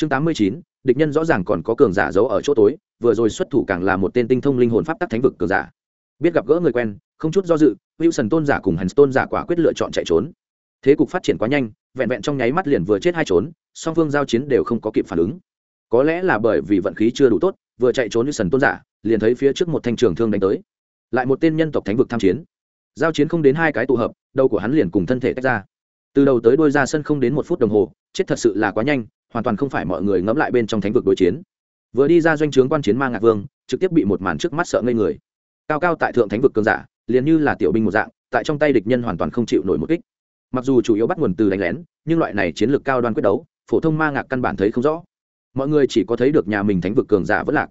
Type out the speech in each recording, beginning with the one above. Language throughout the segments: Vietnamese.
chương tám mươi chín, địch nhân rõ ràng còn có cường giả giấu ở chỗ tối, vừa rồi xuất thủ càng là một tên tinh thông linh hồn pháp tắc thánh vực cường giả. Biết gặp gỡ người quen, không chút do dự, wilson tôn giả cùng hành tôn giả quả quyết lựa chọn chạy trốn. Thế cục phát triển quá nhanh, vẹn vẹn trong nháy mắt liền vừa chết hai trốn, song phương giao chiến đều không có kịp phản ứng. Có lẽ là bởi vì vận khí chưa đủ tốt, vừa chạy trốn như sần tôn giả, liền thấy phía trước một thanh trường thương đánh tới. Lại một tên nhân tộc thánh vực tham chiến. Giao chiến không đến hai cái tụ hợp, đầu của hắn liền cùng thân thể tách ra. Từ đầu tới đôi ra sân không đến một phút đồng hồ, chết thật sự là quá nhanh hoàn toàn không phải mọi người ngẫm lại bên trong thánh vực đối chiến. Vừa đi ra doanh trướng quan chiến ma ngạc vương, trực tiếp bị một màn trước mắt sợ ngây người. Cao cao tại thượng thánh vực cường giả, liền như là tiểu binh một dạng, tại trong tay địch nhân hoàn toàn không chịu nổi một kích. Mặc dù chủ yếu bắt nguồn từ đánh lén, nhưng loại này chiến lược cao đoan quyết đấu, phổ thông ma ngạc căn bản thấy không rõ. Mọi người chỉ có thấy được nhà mình thánh vực cường giả vẫn lạc.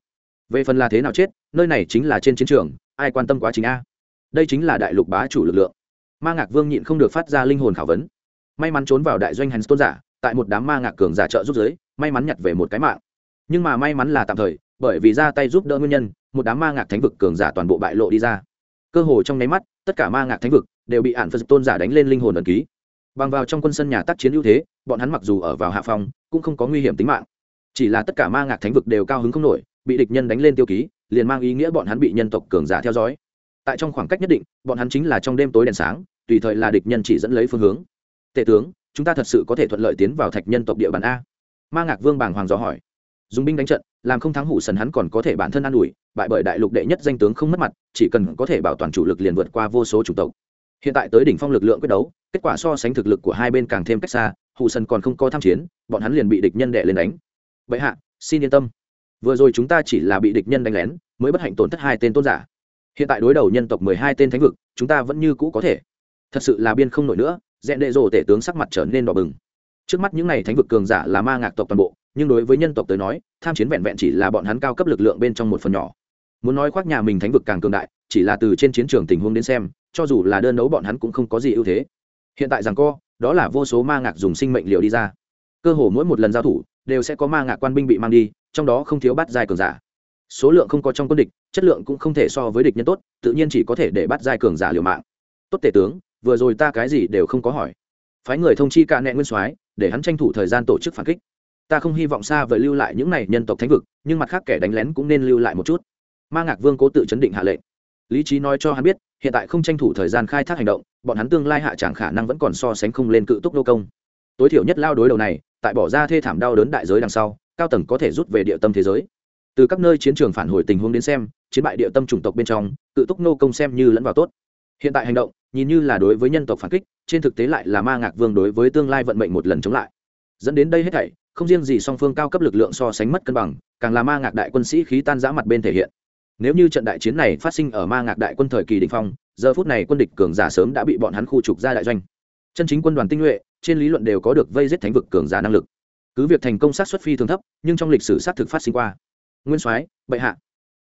Về phần là thế nào chết, nơi này chính là trên chiến trường, ai quan tâm quá trình a? Đây chính là đại lục bá chủ lực lượng. Ma ngạc vương nhịn không được phát ra linh hồn khảo vấn. May mắn trốn vào đại doanh hành tôn giả tại một đám ma ngạc cường giả trợ giúp giới, may mắn nhặt về một cái mạng. Nhưng mà may mắn là tạm thời, bởi vì ra tay giúp đỡ nguyên nhân, một đám ma ngạc thánh vực cường giả toàn bộ bại lộ đi ra. Cơ hồ trong nháy mắt, tất cả ma ngạc thánh vực đều bị ạn phật tôn giả đánh lên linh hồn ẩn ký. Bằng vào trong quân sân nhà tác chiến ưu thế, bọn hắn mặc dù ở vào hạ phòng cũng không có nguy hiểm tính mạng. Chỉ là tất cả ma ngạc thánh vực đều cao hứng không nổi, bị địch nhân đánh lên tiêu ký, liền mang ý nghĩa bọn hắn bị nhân tộc cường giả theo dõi. Tại trong khoảng cách nhất định, bọn hắn chính là trong đêm tối đèn sáng, tùy thời là địch nhân chỉ dẫn lấy phương hướng. Tể tướng chúng ta thật sự có thể thuận lợi tiến vào thạch nhân tộc địa bàn a? Ma ngạc vương bàng hoàng dò hỏi. Dùng binh đánh trận, làm không thắng hủ sần hắn còn có thể bản thân an ủi, bại bởi đại lục đệ nhất danh tướng không mất mặt, chỉ cần có thể bảo toàn chủ lực liền vượt qua vô số chủng tộc. Hiện tại tới đỉnh phong lực lượng quyết đấu, kết quả so sánh thực lực của hai bên càng thêm cách xa, hủ sần còn không có tham chiến, bọn hắn liền bị địch nhân đệ lên đánh. Vậy hạ, xin yên tâm. Vừa rồi chúng ta chỉ là bị địch nhân đánh lén, mới bất hạnh tổn thất hai tên tôn giả. Hiện tại đối đầu nhân tộc mười hai tên thánh vực, chúng ta vẫn như cũ có thể. Thật sự là biên không nổi nữa dẹn đệ rồ tể tướng sắc mặt trở nên đỏ bừng. Trước mắt những n à y thánh vực cường giả là ma ngạc tộc toàn bộ, nhưng đối với nhân tộc tới nói, tham chiến vẹn vẹn chỉ là bọn hắn cao cấp lực lượng bên trong một phần nhỏ. Muốn nói khoác nhà mình thánh vực càng cường đại, chỉ là từ trên chiến trường tình huống đến xem, cho dù là đơn đấu bọn hắn cũng không có gì ưu thế. Hiện tại rằng co, đó là vô số ma ngạc dùng sinh mệnh liều đi ra. Cơ hồ mỗi một lần giao thủ, đều sẽ có ma ngạc quan binh bị mang đi, trong đó không thiếu bắt giai cường giả. Số lượng không có trong quân địch, chất lượng cũng không thể so với địch nhân tốt, tự nhiên chỉ có thể để bắt giai cường giả liều mạng. Tốt tể tướng vừa rồi ta cái gì đều không có hỏi. Phái người thông chi cả nẹ nguyên soái, để hắn tranh thủ thời gian tổ chức phản kích. Ta không hy vọng xa vời lưu lại những này nhân tộc thánh vực, nhưng mặt khác kẻ đánh lén cũng nên lưu lại một chút. Ma ngạc vương cố tự chấn định hạ lệnh. Lý trí nói cho hắn biết, hiện tại không tranh thủ thời gian khai thác hành động, bọn hắn tương lai hạ chẳng khả năng vẫn còn so sánh không lên cự túc nô công. Tối thiểu nhất lao đối đầu này, tại bỏ ra thê thảm đau đớn đại giới đằng sau, cao tầng có thể rút về địa tâm thế giới. Từ các nơi chiến trường phản hồi tình huống đến xem, chiến bại địa tâm chủng tộc bên trong, cự túc nô công xem như lẫn vào tốt hiện tại hành động, nhìn như là đối với nhân tộc phản kích, trên thực tế lại là ma ngạc vương đối với tương lai vận mệnh một lần chống lại. Dẫn đến đây hết thảy, không riêng gì song phương cao cấp lực lượng so sánh mất cân bằng, càng là ma ngạc đại quân sĩ khí tan giã mặt bên thể hiện. Nếu như trận đại chiến này phát sinh ở ma ngạc đại quân thời kỳ đình phong, giờ phút này quân địch cường giả sớm đã bị bọn hắn khu trục ra đại doanh. Chân chính quân đoàn tinh nhuệ, trên lý luận đều có được vây giết thánh vực cường giả năng lực. Cứ việc thành công sát xuất phi thường thấp, nhưng trong lịch sử xác thực phát sinh qua. Nguyên soái, bệ hạ.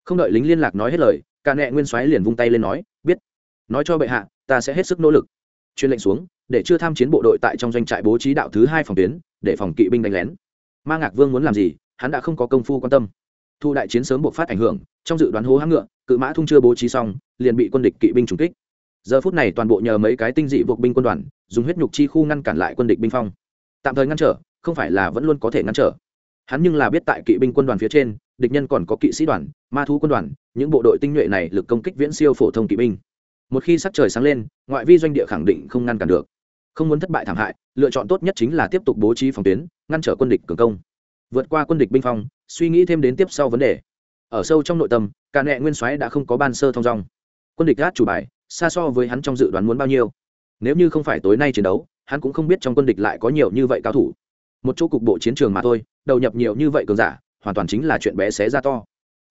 Không đợi lính liên lạc nói hết lời, cả nẹ nguyên soái liền vung tay lên nói nói cho bệ hạ, ta sẽ hết sức nỗ lực. Chuyên lệnh xuống, để chưa tham chiến bộ đội tại trong doanh trại bố trí đạo thứ hai phòng tuyến, để phòng kỵ binh đánh lén. Ma ngạc vương muốn làm gì, hắn đã không có công phu quan tâm. Thu đại chiến sớm buộc phát ảnh hưởng, trong dự đoán hố hãng ngựa, cự mã thung chưa bố trí xong, liền bị quân địch kỵ binh trùng kích. Giờ phút này toàn bộ nhờ mấy cái tinh dị buộc binh quân đoàn, dùng huyết nhục chi khu ngăn cản lại quân địch binh phong. Tạm thời ngăn trở, không phải là vẫn luôn có thể ngăn trở. Hắn nhưng là biết tại kỵ binh quân đoàn phía trên, địch nhân còn có kỵ sĩ đoàn, ma thú quân đoàn, những bộ đội tinh nhuệ này lực công kích viễn siêu phổ thông kỵ binh một khi sắc trời sáng lên, ngoại vi doanh địa khẳng định không ngăn cản được. Không muốn thất bại thảm hại, lựa chọn tốt nhất chính là tiếp tục bố trí phòng tuyến, ngăn trở quân địch cường công. Vượt qua quân địch binh phong, suy nghĩ thêm đến tiếp sau vấn đề. Ở sâu trong nội tâm, cả nẹ nguyên soái đã không có ban sơ thông dong. Quân địch gác chủ bài, xa so với hắn trong dự đoán muốn bao nhiêu. Nếu như không phải tối nay chiến đấu, hắn cũng không biết trong quân địch lại có nhiều như vậy cao thủ. Một chỗ cục bộ chiến trường mà thôi, đầu nhập nhiều như vậy cường giả, hoàn toàn chính là chuyện bé xé ra to.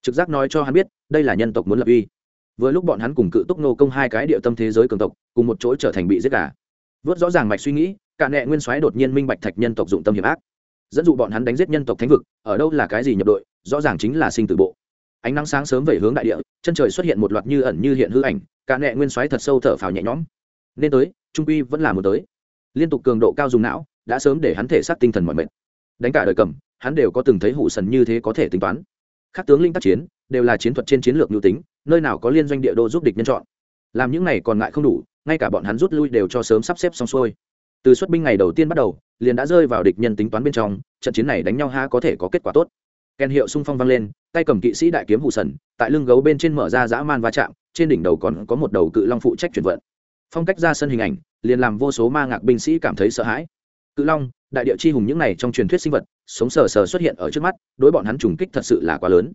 Trực giác nói cho hắn biết, đây là nhân tộc muốn lập uy vừa lúc bọn hắn cùng cự túc nô công hai cái địa tâm thế giới cường tộc, cùng một chỗ trở thành bị giết gà. Vớt rõ ràng mạch suy nghĩ, cả nệ nguyên soái đột nhiên minh bạch thạch nhân tộc dụng tâm hiểm ác. Dẫn dụ bọn hắn đánh giết nhân tộc thánh vực, ở đâu là cái gì nhập đội, rõ ràng chính là sinh tử bộ. Ánh nắng sáng sớm về hướng đại địa, chân trời xuất hiện một loạt như ẩn như hiện hư ảnh, cả nệ nguyên soái thật sâu thở phào nhẹ nhõm. Nên tới, trung quy vẫn là một tới. Liên tục cường độ cao dùng não, đã sớm để hắn thể xác tinh thần mọi mệt. Đánh cả đời cầm, hắn đều có từng thấy hủ sần như thế có thể tính toán. Các tướng linh tác chiến đều là chiến thuật trên chiến lược nhu tính, nơi nào có liên doanh địa đô giúp địch nhân chọn. Làm những này còn ngại không đủ, ngay cả bọn hắn rút lui đều cho sớm sắp xếp xong xuôi. Từ xuất binh ngày đầu tiên bắt đầu, liền đã rơi vào địch nhân tính toán bên trong, trận chiến này đánh nhau ha có thể có kết quả tốt. Kèn hiệu xung phong vang lên, tay cầm kỵ sĩ đại kiếm hụ sần, tại lưng gấu bên trên mở ra dã man va chạm, trên đỉnh đầu còn có một đầu cự long phụ trách chuyển vận. Phong cách ra sân hình ảnh, liền làm vô số ma ngạc binh sĩ cảm thấy sợ hãi. Cự long, đại địa chi hùng những này trong truyền thuyết sinh vật, sống sờ sờ xuất hiện ở trước mắt, đối bọn hắn trùng kích thật sự là quá lớn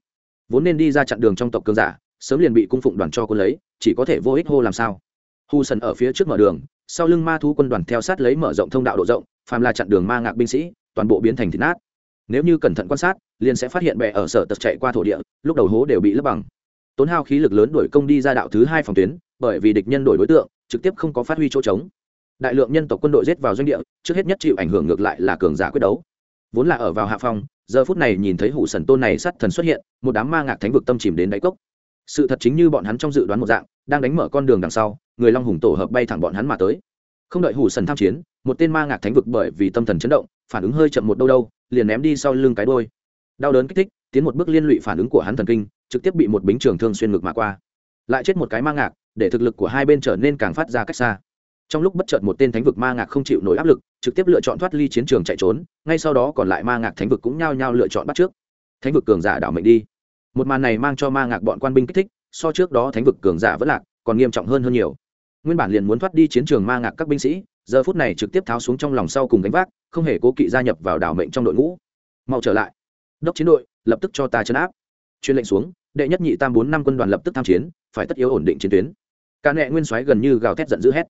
vốn nên đi ra chặn đường trong tộc cường giả, sớm liền bị cung phụng đoàn cho quân lấy, chỉ có thể vô ích hô làm sao. Hù sần ở phía trước mở đường, sau lưng ma thú quân đoàn theo sát lấy mở rộng thông đạo độ rộng, phàm là chặn đường ma ngạc binh sĩ, toàn bộ biến thành thịt nát. Nếu như cẩn thận quan sát, liền sẽ phát hiện bè ở sở tật chạy qua thổ địa, lúc đầu hố đều bị lấp bằng. Tốn hao khí lực lớn đổi công đi ra đạo thứ hai phòng tuyến, bởi vì địch nhân đổi đối tượng, trực tiếp không có phát huy chỗ trống. Đại lượng nhân tộc quân đội giết vào doanh địa, trước hết nhất chịu ảnh hưởng ngược lại là cường giả quyết đấu. Vốn là ở vào hạ phong giờ phút này nhìn thấy hủ sần tôn này sát thần xuất hiện, một đám ma ngạc thánh vực tâm chìm đến đáy cốc. Sự thật chính như bọn hắn trong dự đoán một dạng, đang đánh mở con đường đằng sau, người long hùng tổ hợp bay thẳng bọn hắn mà tới. Không đợi hủ sần tham chiến, một tên ma ngạc thánh vực bởi vì tâm thần chấn động, phản ứng hơi chậm một đâu đâu, liền ném đi sau lưng cái đôi đau đớn kích thích, tiến một bước liên lụy phản ứng của hắn thần kinh, trực tiếp bị một bính trường thương xuyên ngực mà qua. Lại chết một cái ma ngạc, để thực lực của hai bên trở nên càng phát ra cách xa. Trong lúc bất chợt một tên thánh vực ma ngạc không chịu nổi áp lực trực tiếp lựa chọn thoát ly chiến trường chạy trốn, ngay sau đó còn lại ma ngạc thánh vực cũng nhao nhao lựa chọn bắt trước. Thánh vực cường giả đảo mệnh đi. Một màn này mang cho ma ngạc bọn quan binh kích thích, so trước đó thánh vực cường giả vẫn lạc, còn nghiêm trọng hơn hơn nhiều. Nguyên bản liền muốn thoát đi chiến trường ma ngạc các binh sĩ, giờ phút này trực tiếp tháo xuống trong lòng sau cùng gánh vác, không hề cố kỵ gia nhập vào đảo mệnh trong đội ngũ. Mau trở lại. Đốc chiến đội, lập tức cho ta chấn áp. Chuyên lệnh xuống, đệ nhất nhị tam bốn năm quân đoàn lập tức tham chiến, phải tất yếu ổn định chiến tuyến. Ca nệ nguyên soái gần như gào thét giận dữ hét.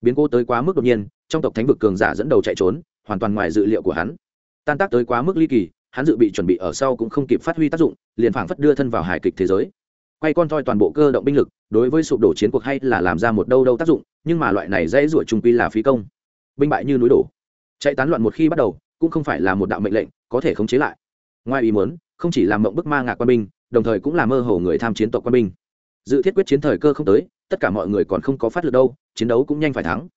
Biến cố tới quá mức đột nhiên trong tộc thánh vực cường giả dẫn đầu chạy trốn, hoàn toàn ngoài dự liệu của hắn. Tan tác tới quá mức ly kỳ, hắn dự bị chuẩn bị ở sau cũng không kịp phát huy tác dụng, liền phảng phất đưa thân vào hài kịch thế giới. Quay con thoi toàn bộ cơ động binh lực, đối với sụp đổ chiến cuộc hay là làm ra một đâu đâu tác dụng, nhưng mà loại này dễ ruổi trung quy là phí công. Binh bại như núi đổ. Chạy tán loạn một khi bắt đầu, cũng không phải là một đạo mệnh lệnh, có thể khống chế lại. Ngoài ý muốn, không chỉ làm mộng bức ma ngạc quân binh, đồng thời cũng là mơ hồ người tham chiến tộc quân binh. Dự thiết quyết chiến thời cơ không tới, tất cả mọi người còn không có phát lực đâu, chiến đấu cũng nhanh phải thắng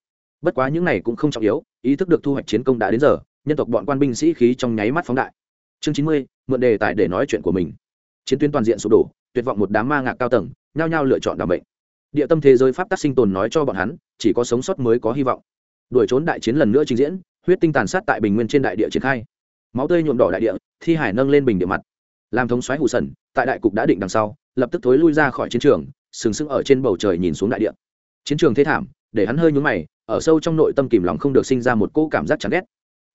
bất quá những này cũng không trọng yếu, ý thức được thu hoạch chiến công đã đến giờ, nhân tộc bọn quan binh sĩ khí trong nháy mắt phóng đại. Chương chín mươi, mượn đề tài để nói chuyện của mình. Chiến tuyến toàn diện sụp đổ, tuyệt vọng một đám ma ngạc cao tầng, nhao nhao lựa chọn đảm bệnh địa tâm thế giới pháp tắc sinh tồn nói cho bọn hắn, chỉ có sống sót mới có hy vọng. Đuổi trốn đại chiến lần nữa trình diễn, huyết tinh tàn sát tại bình nguyên trên đại địa triển khai. Máu tươi nhuộm đỏ đại địa, thi hải nâng lên bình địa mặt. Làm thống xoáy hụ sần, tại đại cục đã định đằng sau, lập tức thối lui ra khỏi chiến trường, sừng sững ở trên bầu trời nhìn xuống đại địa. Chiến trường thế thảm, để hắn hơi nhúng mày ở sâu trong nội tâm kìm lòng không được sinh ra một cô cảm giác chán ghét.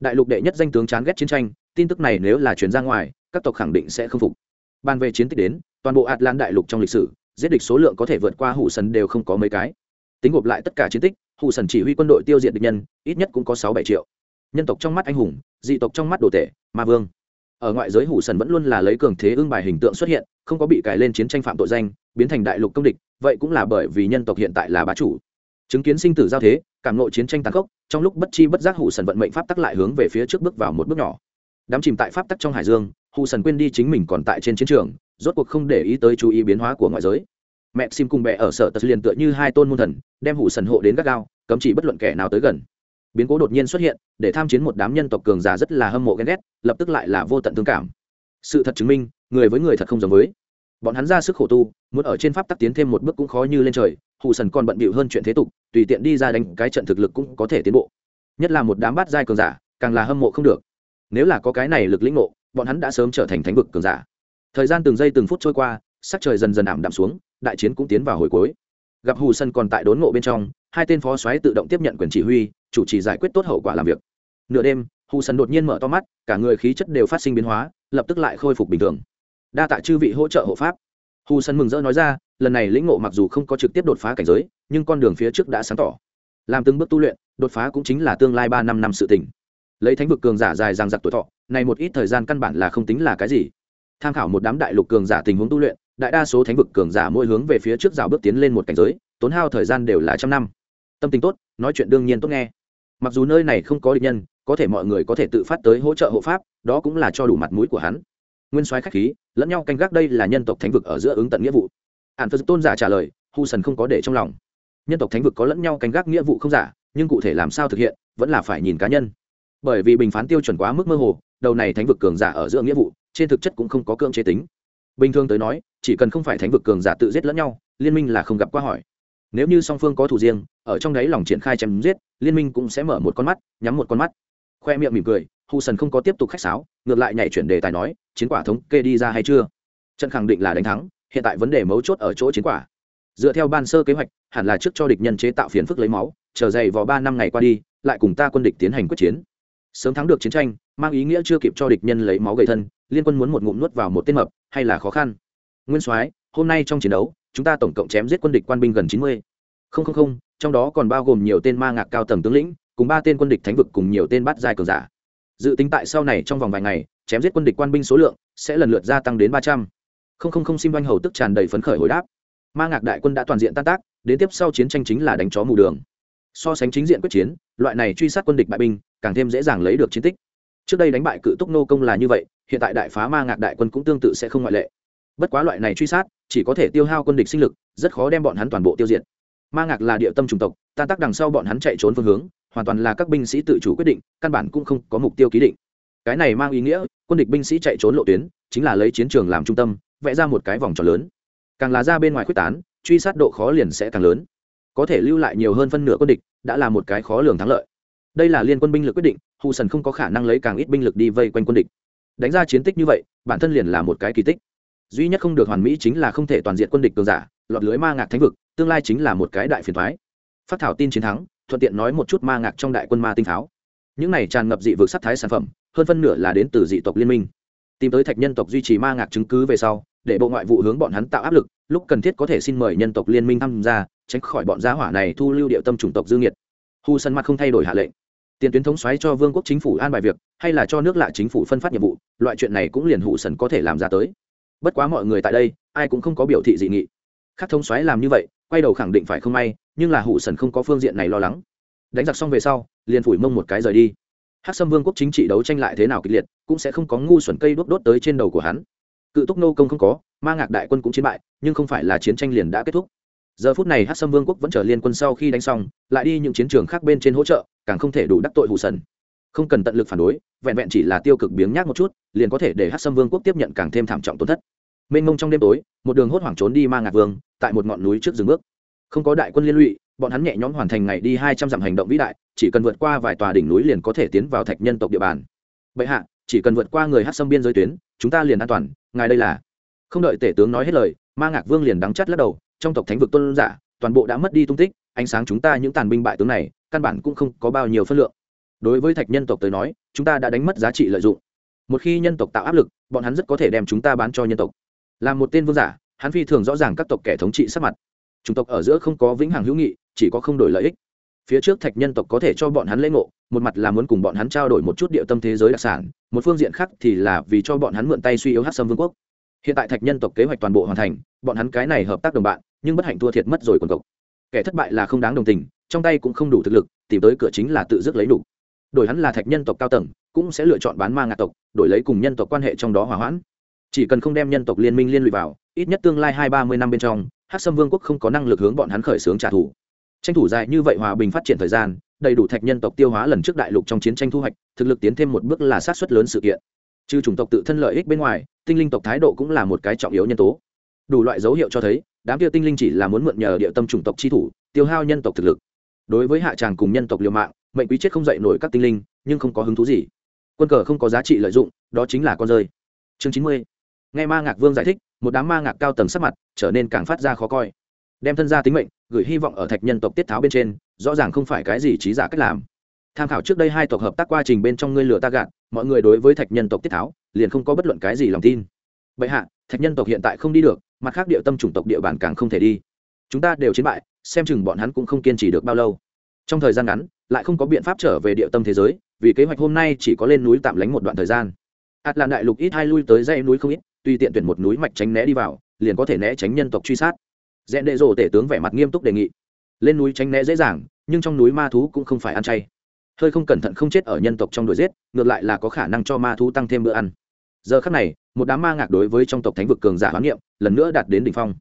Đại lục đệ nhất danh tướng chán ghét chiến tranh, tin tức này nếu là chuyển ra ngoài, các tộc khẳng định sẽ không phục. Bàn về chiến tích đến, toàn bộ atlan đại lục trong lịch sử, giết địch số lượng có thể vượt qua hủ sần đều không có mấy cái. Tính gộp lại tất cả chiến tích, hủ sần chỉ huy quân đội tiêu diệt địch nhân, ít nhất cũng có sáu bảy triệu. Nhân tộc trong mắt anh hùng, dị tộc trong mắt đồ tể, ma vương. Ở ngoại giới hủ sần vẫn luôn là lấy cường thế ưng bài hình tượng xuất hiện, không có bị cài lên chiến tranh phạm tội danh, biến thành đại lục công địch, vậy cũng là bởi vì nhân tộc hiện tại là bá chủ. Chứng kiến sinh tử giao thế cảm nội chiến tranh tàn khốc, trong lúc bất chi bất giác hủ sần vận mệnh pháp tắc lại hướng về phía trước bước vào một bước nhỏ. Đám chìm tại pháp tắc trong hải dương, hủ sần quên đi chính mình còn tại trên chiến trường, rốt cuộc không để ý tới chú ý biến hóa của ngoại giới. Mẹ sim cùng bè ở sở tật liền tựa như hai tôn môn thần, đem hủ sần hộ đến gắt gao, cấm chỉ bất luận kẻ nào tới gần. Biến cố đột nhiên xuất hiện, để tham chiến một đám nhân tộc cường giả rất là hâm mộ ghen ghét, lập tức lại là vô tận thương cảm. Sự thật chứng minh, người với người thật không giống với bọn hắn ra sức khổ tu, muốn ở trên pháp tắc tiến thêm một bước cũng khó như lên trời hụ sần còn bận bịu hơn chuyện thế tục, tùy tiện đi ra đánh cái trận thực lực cũng có thể tiến bộ. Nhất là một đám bát giai cường giả, càng là hâm mộ không được. Nếu là có cái này lực lĩnh ngộ, bọn hắn đã sớm trở thành thánh vực cường giả. Thời gian từng giây từng phút trôi qua, sắc trời dần dần ảm đạm xuống, đại chiến cũng tiến vào hồi cuối. Gặp hù sân còn tại đốn ngộ bên trong, hai tên phó xoáy tự động tiếp nhận quyền chỉ huy, chủ trì giải quyết tốt hậu quả làm việc. Nửa đêm, hù sân đột nhiên mở to mắt, cả người khí chất đều phát sinh biến hóa, lập tức lại khôi phục bình thường đa tạ chư vị hỗ trợ hộ pháp. Hù sân mừng rỡ nói ra, lần này lĩnh ngộ mặc dù không có trực tiếp đột phá cảnh giới, nhưng con đường phía trước đã sáng tỏ. Làm từng bước tu luyện, đột phá cũng chính là tương lai ba năm năm sự tỉnh lấy thánh vực cường giả dài ràng giặc tuổi thọ, này một ít thời gian căn bản là không tính là cái gì. Tham khảo một đám đại lục cường giả tình huống tu luyện, đại đa số thánh vực cường giả mỗi hướng về phía trước rào bước tiến lên một cảnh giới, tốn hao thời gian đều là trăm năm. Tâm tình tốt, nói chuyện đương nhiên tốt nghe. Mặc dù nơi này không có địch nhân, có thể mọi người có thể tự phát tới hỗ trợ hộ pháp, đó cũng là cho đủ mặt mũi của hắn nguyên soái khách khí, lẫn nhau canh gác đây là nhân tộc thánh vực ở giữa ứng tận nghĩa vụ. Hạn phật tôn giả trả lời, hu sần không có để trong lòng. Nhân tộc thánh vực có lẫn nhau canh gác nghĩa vụ không giả, nhưng cụ thể làm sao thực hiện, vẫn là phải nhìn cá nhân. Bởi vì bình phán tiêu chuẩn quá mức mơ hồ, đầu này thánh vực cường giả ở giữa nghĩa vụ, trên thực chất cũng không có cưỡng chế tính. Bình thường tới nói, chỉ cần không phải thánh vực cường giả tự giết lẫn nhau, liên minh là không gặp qua hỏi. Nếu như song phương có thủ riêng, ở trong đấy lòng triển khai chém giết, liên minh cũng sẽ mở một con mắt, nhắm một con mắt khoe miệng mỉm cười hù sần không có tiếp tục khách sáo, ngược lại nhảy chuyển đề tài nói, chiến quả thống kê đi ra hay chưa? Trận khẳng định là đánh thắng, hiện tại vấn đề mấu chốt ở chỗ chiến quả. Dựa theo ban sơ kế hoạch, hẳn là trước cho địch nhân chế tạo phiến phức lấy máu, chờ dày vào ba năm ngày qua đi, lại cùng ta quân địch tiến hành quyết chiến. Sớm thắng được chiến tranh, mang ý nghĩa chưa kịp cho địch nhân lấy máu gầy thân, liên quân muốn một ngụm nuốt vào một tên mập, hay là khó khăn? Nguyên soái, hôm nay trong chiến đấu, chúng ta tổng cộng chém giết quân địch quan binh gần chín mươi. Không không không, trong đó còn bao gồm nhiều tên ma ngạc cao tầng tướng lĩnh cùng ba tên quân địch thánh vực cùng nhiều tên bắt dài cường giả. Dự tính tại sau này trong vòng vài ngày, chém giết quân địch quan binh số lượng sẽ lần lượt gia tăng đến ba trăm. Không không không, sim oanh hầu tức tràn đầy phấn khởi hồi đáp. Ma ngạc đại quân đã toàn diện tan tác, đến tiếp sau chiến tranh chính là đánh chó mù đường. So sánh chính diện quyết chiến, loại này truy sát quân địch bại binh càng thêm dễ dàng lấy được chiến tích. Trước đây đánh bại cự túc nô công là như vậy, hiện tại đại phá ma ngạc đại quân cũng tương tự sẽ không ngoại lệ. Bất quá loại này truy sát, chỉ có thể tiêu hao quân địch sinh lực, rất khó đem bọn hắn toàn bộ tiêu diệt. Ma ngạc là địa tâm chủng tộc, tan tác đằng sau bọn hắn chạy trốn phương hướng hoàn toàn là các binh sĩ tự chủ quyết định, căn bản cũng không có mục tiêu ký định. Cái này mang ý nghĩa, quân địch binh sĩ chạy trốn lộ tuyến, chính là lấy chiến trường làm trung tâm, vẽ ra một cái vòng tròn lớn. Càng là ra bên ngoài quyết tán, truy sát độ khó liền sẽ càng lớn. Có thể lưu lại nhiều hơn phân nửa quân địch, đã là một cái khó lường thắng lợi. Đây là liên quân binh lực quyết định, hù sần không có khả năng lấy càng ít binh lực đi vây quanh quân địch. Đánh ra chiến tích như vậy, bản thân liền là một cái kỳ tích. Duy nhất không được hoàn mỹ chính là không thể toàn diện quân địch cường giả, lọt lưới ma ngạc thánh vực, tương lai chính là một cái đại phiền thoái phát thảo tin chiến thắng, thuận tiện nói một chút ma ngạc trong đại quân ma tinh pháo. Những này tràn ngập dị vực sắc thái sản phẩm, hơn phân nửa là đến từ dị tộc liên minh. Tìm tới thạch nhân tộc duy trì ma ngạc chứng cứ về sau, để bộ ngoại vụ hướng bọn hắn tạo áp lực, lúc cần thiết có thể xin mời nhân tộc liên minh tham gia, tránh khỏi bọn gia hỏa này thu lưu địa tâm chủng tộc dương nhiệt hu sân mặt không thay đổi hạ lệnh. Tiền tuyến thống xoáy cho vương quốc chính phủ an bài việc, hay là cho nước lạ chính phủ phân phát nhiệm vụ, loại chuyện này cũng liền hụ sần có thể làm ra tới. Bất quá mọi người tại đây, ai cũng không có biểu thị dị nghị. Khác thống xoáy làm như vậy quay đầu khẳng định phải không may, nhưng là hụ sần không có phương diện này lo lắng. Đánh giặc xong về sau, liền phủi mông một cái rời đi. Hát sâm vương quốc chính trị đấu tranh lại thế nào kịch liệt, cũng sẽ không có ngu xuẩn cây đốt đốt tới trên đầu của hắn. Cự túc nô công không có, ma ngạc đại quân cũng chiến bại, nhưng không phải là chiến tranh liền đã kết thúc. Giờ phút này hát sâm vương quốc vẫn chờ liên quân sau khi đánh xong, lại đi những chiến trường khác bên trên hỗ trợ, càng không thể đủ đắc tội hụ sần. Không cần tận lực phản đối, vẹn vẹn chỉ là tiêu cực biếng nhác một chút, liền có thể để hát sâm vương quốc tiếp nhận càng thêm thảm trọng tổn thất mênh mông trong đêm tối, một đường hốt hoảng trốn đi ma ngạc vương, tại một ngọn núi trước rừng bước. Không có đại quân liên lụy, bọn hắn nhẹ nhõm hoàn thành ngày đi hai trăm dặm hành động vĩ đại, chỉ cần vượt qua vài tòa đỉnh núi liền có thể tiến vào thạch nhân tộc địa bàn. Bệ hạ, chỉ cần vượt qua người hát sông biên giới tuyến, chúng ta liền an toàn, ngài đây là. Không đợi tể tướng nói hết lời, ma ngạc vương liền đắng chắt lắc đầu, trong tộc thánh vực tôn giả, toàn bộ đã mất đi tung tích, ánh sáng chúng ta những tàn binh bại tướng này, căn bản cũng không có bao nhiêu phân lượng. Đối với thạch nhân tộc tới nói, chúng ta đã đánh mất giá trị lợi dụng. Một khi nhân tộc tạo áp lực, bọn hắn rất có thể đem chúng ta bán cho nhân tộc là một tên vương giả, hắn phi thường rõ ràng các tộc kẻ thống trị sắc mặt. Chủng tộc ở giữa không có vĩnh hằng hữu nghị, chỉ có không đổi lợi ích. Phía trước thạch nhân tộc có thể cho bọn hắn lễ ngộ, một mặt là muốn cùng bọn hắn trao đổi một chút địa tâm thế giới đặc sản, một phương diện khác thì là vì cho bọn hắn mượn tay suy yếu hát sâm vương quốc. Hiện tại thạch nhân tộc kế hoạch toàn bộ hoàn thành, bọn hắn cái này hợp tác đồng bạn, nhưng bất hạnh thua thiệt mất rồi quần cộc kẻ thất bại là không đáng đồng tình, trong tay cũng không đủ thực lực, tìm tới cửa chính là tự dứt lấy đủ. Đổi hắn là thạch nhân tộc cao tầng, cũng sẽ lựa chọn bán ma ngạ tộc, đổi lấy cùng nhân tộc quan hệ trong đó hòa hoãn chỉ cần không đem nhân tộc liên minh liên lụy vào, ít nhất tương lai hai ba mươi năm bên trong hát sâm vương quốc không có năng lực hướng bọn hắn khởi xướng trả thù. Tranh thủ dài như vậy hòa bình phát triển thời gian, đầy đủ thạch nhân tộc tiêu hóa lần trước đại lục trong chiến tranh thu hoạch, thực lực tiến thêm một bước là sát xuất lớn sự kiện. Trừ chủng tộc tự thân lợi ích bên ngoài, tinh linh tộc thái độ cũng là một cái trọng yếu nhân tố. Đủ loại dấu hiệu cho thấy, đám kia tinh linh chỉ là muốn mượn nhờ địa tâm chủng tộc chi thủ, tiêu hao nhân tộc thực lực. Đối với hạ tràng cùng nhân tộc liều mạng, mệnh quý chết không dạy nổi các tinh linh, nhưng không có hứng thú gì. Quân cờ không có giá trị lợi dụng, đó chính là con rơi. Chương chín mươi nghe ma ngạc vương giải thích, một đám ma ngạc cao tầng sắc mặt trở nên càng phát ra khó coi. Đem thân gia tính mệnh, gửi hy vọng ở thạch nhân tộc tiết tháo bên trên, rõ ràng không phải cái gì trí giả cách làm. Tham khảo trước đây hai tộc hợp tác quá trình bên trong ngươi lửa ta gạt, mọi người đối với thạch nhân tộc tiết tháo, liền không có bất luận cái gì lòng tin. Bệ hạ, thạch nhân tộc hiện tại không đi được, mặt khác địa tâm chủng tộc địa bàn càng không thể đi. Chúng ta đều chiến bại, xem chừng bọn hắn cũng không kiên trì được bao lâu. Trong thời gian ngắn, lại không có biện pháp trở về địa tâm thế giới, vì kế hoạch hôm nay chỉ có lên núi tạm lánh một đoạn thời gian. Ạt là đại lục ít hai lui tới dãy núi không ít tùy tiện tuyển một núi mạch tránh né đi vào, liền có thể né tránh nhân tộc truy sát. Rẽn đệ rổ tể tướng vẻ mặt nghiêm túc đề nghị. Lên núi tránh né dễ dàng, nhưng trong núi ma thú cũng không phải ăn chay. Hơi không cẩn thận không chết ở nhân tộc trong đuổi giết, ngược lại là có khả năng cho ma thú tăng thêm bữa ăn. Giờ khắc này, một đám ma ngạc đối với trong tộc thánh vực cường giả hoán niệm, lần nữa đạt đến đỉnh phong.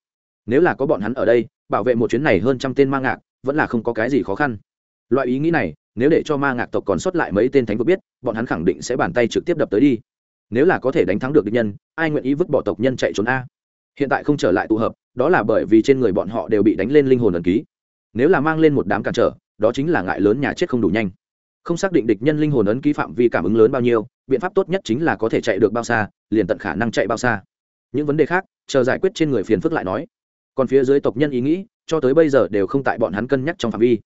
Nếu là có bọn hắn ở đây, bảo vệ một chuyến này hơn trăm tên ma ngạc, vẫn là không có cái gì khó khăn. Loại ý nghĩ này, nếu để cho ma ngạc tộc còn sót lại mấy tên thánh vực biết, bọn hắn khẳng định sẽ bàn tay trực tiếp đập tới đi nếu là có thể đánh thắng được địch nhân, ai nguyện ý vứt bỏ tộc nhân chạy trốn a? Hiện tại không trở lại tụ hợp, đó là bởi vì trên người bọn họ đều bị đánh lên linh hồn ẩn ký. Nếu là mang lên một đám cản trở, đó chính là ngại lớn nhà chết không đủ nhanh. Không xác định địch nhân linh hồn ấn ký phạm vi cảm ứng lớn bao nhiêu, biện pháp tốt nhất chính là có thể chạy được bao xa, liền tận khả năng chạy bao xa. Những vấn đề khác, chờ giải quyết trên người phiền phức lại nói. Còn phía dưới tộc nhân ý nghĩ, cho tới bây giờ đều không tại bọn hắn cân nhắc trong phạm vi.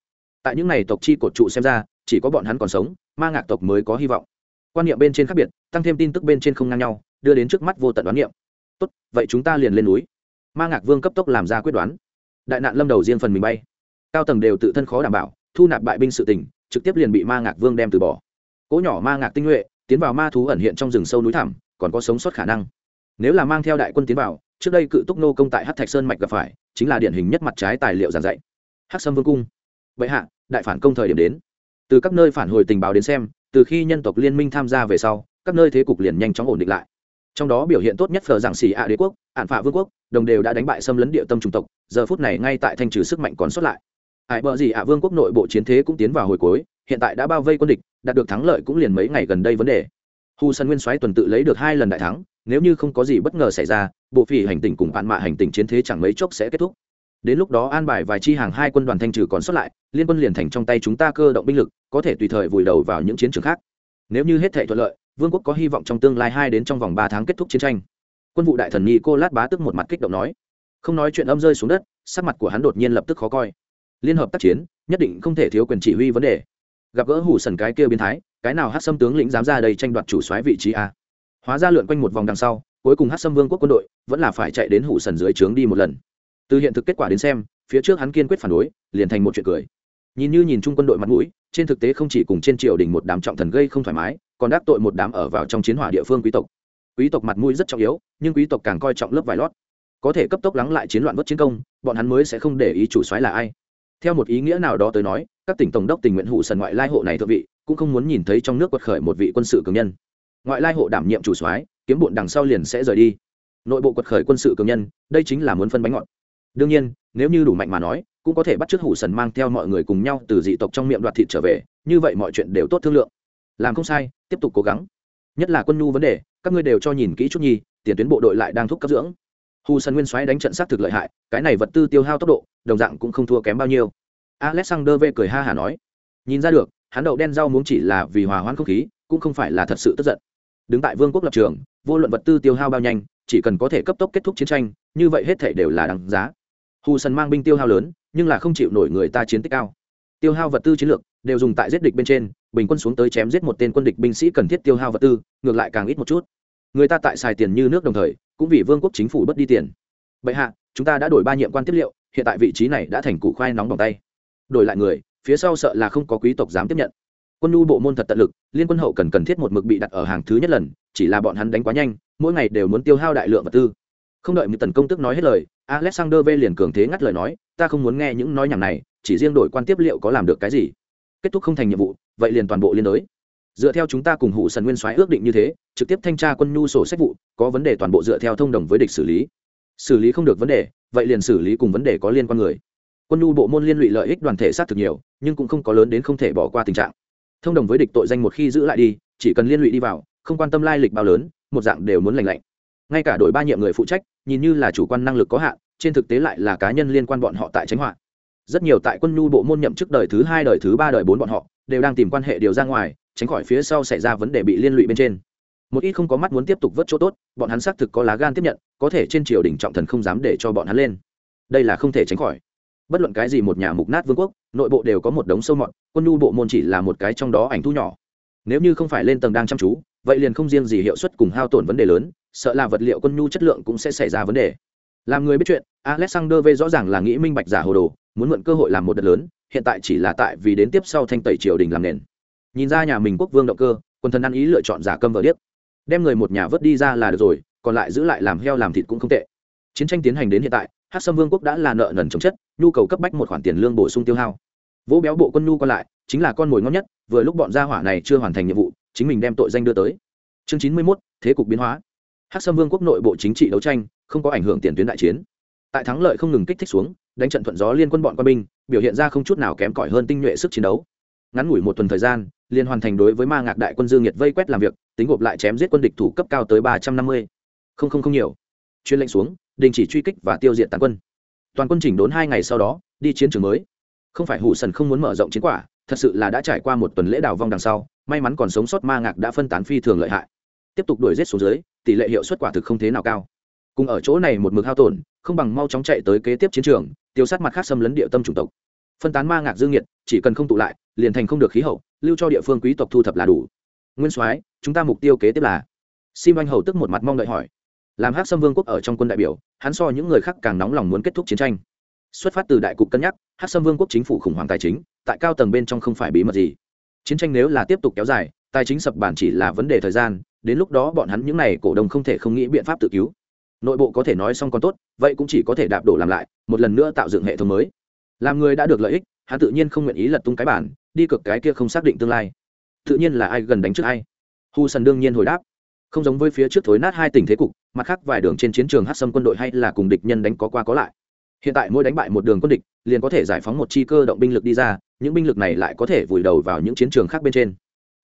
Tại những n à y tộc chi cột trụ xem ra, chỉ có bọn hắn còn sống, ma ngạc tộc mới có hy vọng quan niệm bên trên khác biệt, tăng thêm tin tức bên trên không ngang nhau, đưa đến trước mắt vô tận đoán niệm. Tốt, vậy chúng ta liền lên núi. Ma ngạc vương cấp tốc làm ra quyết đoán. Đại nạn lâm đầu riêng phần mình bay. Cao tầng đều tự thân khó đảm bảo, thu nạp bại binh sự tình, trực tiếp liền bị ma ngạc vương đem từ bỏ. Cỗ nhỏ ma ngạc tinh nhuệ, tiến vào ma thú ẩn hiện trong rừng sâu núi thẳm, còn có sống sót khả năng. Nếu là mang theo đại quân tiến vào, trước đây cự túc nô công tại hát thạch sơn mạch gặp phải, chính là điển hình nhất mặt trái tài liệu giảng dạy. Hát sâm vương cung. Vậy hạ, đại phản công thời điểm đến. Từ các nơi phản hồi tình báo đến xem từ khi nhân tộc liên minh tham gia về sau, các nơi thế cục liền nhanh chóng ổn định lại. Trong đó biểu hiện tốt nhất phờ giảng xỉ ạ đế quốc, ạn phạ vương quốc, đồng đều đã đánh bại xâm lấn địa tâm chủng tộc, giờ phút này ngay tại thanh trừ sức mạnh còn sót lại. Ải bờ gì ạ vương quốc nội bộ chiến thế cũng tiến vào hồi cuối, hiện tại đã bao vây quân địch, đạt được thắng lợi cũng liền mấy ngày gần đây vấn đề. Hu sân nguyên soái tuần tự lấy được hai lần đại thắng, nếu như không có gì bất ngờ xảy ra, bộ phỉ hành tình cùng bạn mạ hành tình chiến thế chẳng mấy chốc sẽ kết thúc đến lúc đó an bài vài chi hàng hai quân đoàn thanh trừ còn sót lại, liên quân liền thành trong tay chúng ta cơ động binh lực, có thể tùy thời vùi đầu vào những chiến trường khác. Nếu như hết thể thuận lợi, vương quốc có hy vọng trong tương lai hai đến trong vòng ba tháng kết thúc chiến tranh. Quân vụ đại thần nhi cô lát bá tức một mặt kích động nói. Không nói chuyện âm rơi xuống đất, sắc mặt của hắn đột nhiên lập tức khó coi. Liên hợp tác chiến, nhất định không thể thiếu quyền chỉ huy vấn đề. Gặp gỡ hủ sần cái kia biến thái, cái nào hát xâm tướng lĩnh dám ra đây tranh đoạt chủ soái vị trí a? Hóa ra lượn quanh một vòng đằng sau, cuối cùng hát xâm vương quốc quân đội vẫn là phải chạy đến hủ sần dưới trướng đi một lần từ hiện thực kết quả đến xem, phía trước hắn kiên quyết phản đối, liền thành một chuyện cười. Nhìn như nhìn chung quân đội mặt mũi, trên thực tế không chỉ cùng trên triều đình một đám trọng thần gây không thoải mái, còn đắc tội một đám ở vào trong chiến hỏa địa phương quý tộc. Quý tộc mặt mũi rất trọng yếu, nhưng quý tộc càng coi trọng lớp vải lót. Có thể cấp tốc lắng lại chiến loạn vất chiến công, bọn hắn mới sẽ không để ý chủ soái là ai. Theo một ý nghĩa nào đó tới nói, các tỉnh tổng đốc tình nguyện hụ sần ngoại lai hộ này thượng vị, cũng không muốn nhìn thấy trong nước quật khởi một vị quân sự cường nhân. Ngoại lai hộ đảm nhiệm chủ soái, kiếm bụn đằng sau liền sẽ rời đi. Nội bộ quật khởi quân sự cường nhân, đây chính là muốn phân bánh ngọt đương nhiên, nếu như đủ mạnh mà nói, cũng có thể bắt chước hủ sần mang theo mọi người cùng nhau từ dị tộc trong miệng đoạt thịt trở về, như vậy mọi chuyện đều tốt thương lượng. Làm không sai, tiếp tục cố gắng. Nhất là quân nhu vấn đề, các ngươi đều cho nhìn kỹ chút nhi, tiền tuyến bộ đội lại đang thúc cấp dưỡng. Hù sân nguyên soái đánh trận sát thực lợi hại, cái này vật tư tiêu hao tốc độ, đồng dạng cũng không thua kém bao nhiêu. Alexander v cười ha hả nói. Nhìn ra được, hắn đậu đen rau muốn chỉ là vì hòa hoãn không khí, cũng không phải là thật sự tức giận. Đứng tại vương quốc lập trường, vô luận vật tư tiêu hao bao nhanh, chỉ cần có thể cấp tốc kết thúc chiến tranh, như vậy hết thể đều là đáng giá hù Sần mang binh tiêu hao lớn, nhưng là không chịu nổi người ta chiến tích cao. Tiêu hao vật tư chiến lược đều dùng tại giết địch bên trên, bình quân xuống tới chém giết một tên quân địch binh sĩ cần thiết tiêu hao vật tư, ngược lại càng ít một chút. Người ta tại xài tiền như nước đồng thời, cũng vì vương quốc chính phủ bất đi tiền. Bệ hạ, chúng ta đã đổi ba nhiệm quan tiếp liệu, hiện tại vị trí này đã thành củ khoai nóng bằng tay. Đổi lại người, phía sau sợ là không có quý tộc dám tiếp nhận. Quân nhu bộ môn thật tận lực, liên quân hậu cần cần thiết một mực bị đặt ở hàng thứ nhất lần, chỉ là bọn hắn đánh quá nhanh, mỗi ngày đều muốn tiêu hao đại lượng vật tư. Không đợi một tần công tức nói hết lời alexander v liền cường thế ngắt lời nói, ta không muốn nghe những nói nhảm này, chỉ riêng đổi quan tiếp liệu có làm được cái gì. Kết thúc không thành nhiệm vụ, vậy liền toàn bộ liên đối. Dựa theo chúng ta cùng hủ sần nguyên soái ước định như thế, trực tiếp thanh tra quân nhu sổ sách vụ, có vấn đề toàn bộ dựa theo thông đồng với địch xử lý. Xử lý không được vấn đề, vậy liền xử lý cùng vấn đề có liên quan người. Quân nhu bộ môn liên lụy lợi ích đoàn thể sát thực nhiều, nhưng cũng không có lớn đến không thể bỏ qua tình trạng. Thông đồng với địch tội danh một khi giữ lại đi, chỉ cần liên lụy đi vào, không quan tâm lai lịch bao lớn, một dạng đều muốn lành lạnh ngay cả đội ba nhiệm người phụ trách, nhìn như là chủ quan năng lực có hạn, trên thực tế lại là cá nhân liên quan bọn họ tại tránh họa. Rất nhiều tại quân nhu bộ môn nhậm chức đời thứ hai, đời thứ ba, đời bốn bọn họ, đều đang tìm quan hệ điều ra ngoài, tránh khỏi phía sau xảy ra vấn đề bị liên lụy bên trên. Một ít không có mắt muốn tiếp tục vớt chỗ tốt, bọn hắn xác thực có lá gan tiếp nhận, có thể trên triều đình trọng thần không dám để cho bọn hắn lên. Đây là không thể tránh khỏi. Bất luận cái gì một nhà mục nát vương quốc, nội bộ đều có một đống sâu mọt, quân nhu bộ môn chỉ là một cái trong đó ảnh thu nhỏ. Nếu như không phải lên tầng đang chăm chú, vậy liền không riêng gì hiệu suất cùng hao tổn vấn đề lớn sợ là vật liệu quân nhu chất lượng cũng sẽ xảy ra vấn đề. Làm người biết chuyện, alexander v rõ ràng là nghĩ minh bạch giả hồ đồ, muốn mượn cơ hội làm một đợt lớn, hiện tại chỉ là tại vì đến tiếp sau thanh tẩy triều đình làm nền. Nhìn ra nhà mình quốc vương động cơ, quân thần ăn ý lựa chọn giả câm vợ điếc. Đem người một nhà vớt đi ra là được rồi, còn lại giữ lại làm heo làm thịt cũng không tệ. Chiến tranh tiến hành đến hiện tại hát sâm vương quốc đã là nợ nần chống chất, nhu cầu cấp bách một khoản tiền lương bổ sung tiêu hao. Vỗ béo bộ quân nhu còn lại, chính là con mồi ngon nhất, vừa lúc bọn gia hỏa này chưa hoàn thành nhiệm vụ, chính mình đem tội danh đưa tới. Chương chín mươi mốt, thế cục biến hóa hát sâm vương quốc nội bộ chính trị đấu tranh, không có ảnh hưởng tiền tuyến đại chiến. Tại thắng lợi không ngừng kích thích xuống, đánh trận thuận gió liên quân bọn quân binh, biểu hiện ra không chút nào kém cỏi hơn tinh nhuệ sức chiến đấu. Ngắn ngủi một tuần thời gian, liên hoàn thành đối với ma ngạc đại quân dương nhiệt vây quét làm việc, tính gộp lại chém giết quân địch thủ cấp cao tới ba trăm năm mươi. Không không không nhiều. Chuyên lệnh xuống, đình chỉ truy kích và tiêu diệt tàn quân. Toàn quân chỉnh đốn hai ngày sau đó, đi chiến trường mới. Không phải hủ sần không muốn mở rộng chiến quả, thật sự là đã trải qua một tuần lễ đào vong đằng sau, may mắn còn sống sót ma ngạc đã phân tán phi thường lợi hại tiếp tục đuổi rết xuống dưới, tỷ lệ hiệu suất quả thực không thế nào cao. Cùng ở chỗ này một mực hao tổn, không bằng mau chóng chạy tới kế tiếp chiến trường, tiêu sát mặt khác xâm lấn địa tâm chủng tộc. Phân tán ma ngạc dương nhiệt, chỉ cần không tụ lại, liền thành không được khí hậu, lưu cho địa phương quý tộc thu thập là đủ. Nguyên soái, chúng ta mục tiêu kế tiếp là. Sim anh hầu tức một mặt mong đợi hỏi. Làm hát xâm vương quốc ở trong quân đại biểu, hắn so những người khác càng nóng lòng muốn kết thúc chiến tranh. Xuất phát từ đại cục cân nhắc hát xâm vương quốc chính phủ khủng hoảng tài chính, tại cao tầng bên trong không phải bí mật gì. Chiến tranh nếu là tiếp tục kéo dài, tài chính sập bản chỉ là vấn đề thời gian đến lúc đó bọn hắn những này cổ đông không thể không nghĩ biện pháp tự cứu. Nội bộ có thể nói xong còn tốt, vậy cũng chỉ có thể đạp đổ làm lại, một lần nữa tạo dựng hệ thống mới. Làm người đã được lợi ích, hắn tự nhiên không nguyện ý lật tung cái bản, đi cực cái kia không xác định tương lai. Tự nhiên là ai gần đánh trước ai. Hu sần đương nhiên hồi đáp. Không giống với phía trước thối nát hai tỉnh thế cục, mặt khác vài đường trên chiến trường hát xâm quân đội hay là cùng địch nhân đánh có qua có lại. Hiện tại mỗi đánh bại một đường quân địch, liền có thể giải phóng một chi cơ động binh lực đi ra, những binh lực này lại có thể vùi đầu vào những chiến trường khác bên trên.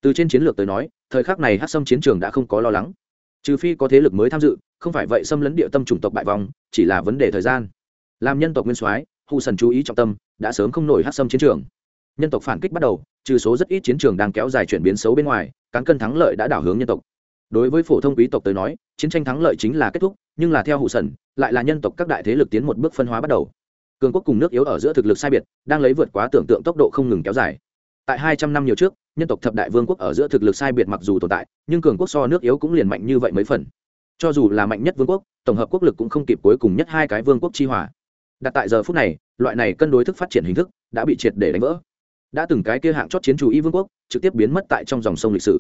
Từ trên chiến lược tới nói thời khắc này hát xâm chiến trường đã không có lo lắng. Trừ phi có thế lực mới tham dự, không phải vậy xâm lấn địa tâm chủng tộc bại vong, chỉ là vấn đề thời gian. Làm nhân tộc nguyên soái, hù sần chú ý trọng tâm, đã sớm không nổi hát xâm chiến trường. Nhân tộc phản kích bắt đầu, trừ số rất ít chiến trường đang kéo dài chuyển biến xấu bên ngoài, cán cân thắng lợi đã đảo hướng nhân tộc. Đối với phổ thông quý tộc tới nói, chiến tranh thắng lợi chính là kết thúc, nhưng là theo hụ sần, lại là nhân tộc các đại thế lực tiến một bước phân hóa bắt đầu. Cường quốc cùng nước yếu ở giữa thực lực sai biệt, đang lấy vượt quá tưởng tượng tốc độ không ngừng kéo dài tại hai trăm năm nhiều trước, nhân tộc thập đại vương quốc ở giữa thực lực sai biệt mặc dù tồn tại, nhưng cường quốc so nước yếu cũng liền mạnh như vậy mấy phần. Cho dù là mạnh nhất vương quốc, tổng hợp quốc lực cũng không kịp cuối cùng nhất hai cái vương quốc chi hòa. Đặt tại giờ phút này, loại này cân đối thức phát triển hình thức đã bị triệt để đánh vỡ. Đã từng cái kia hạng chót chiến chủ y vương quốc, trực tiếp biến mất tại trong dòng sông lịch sử.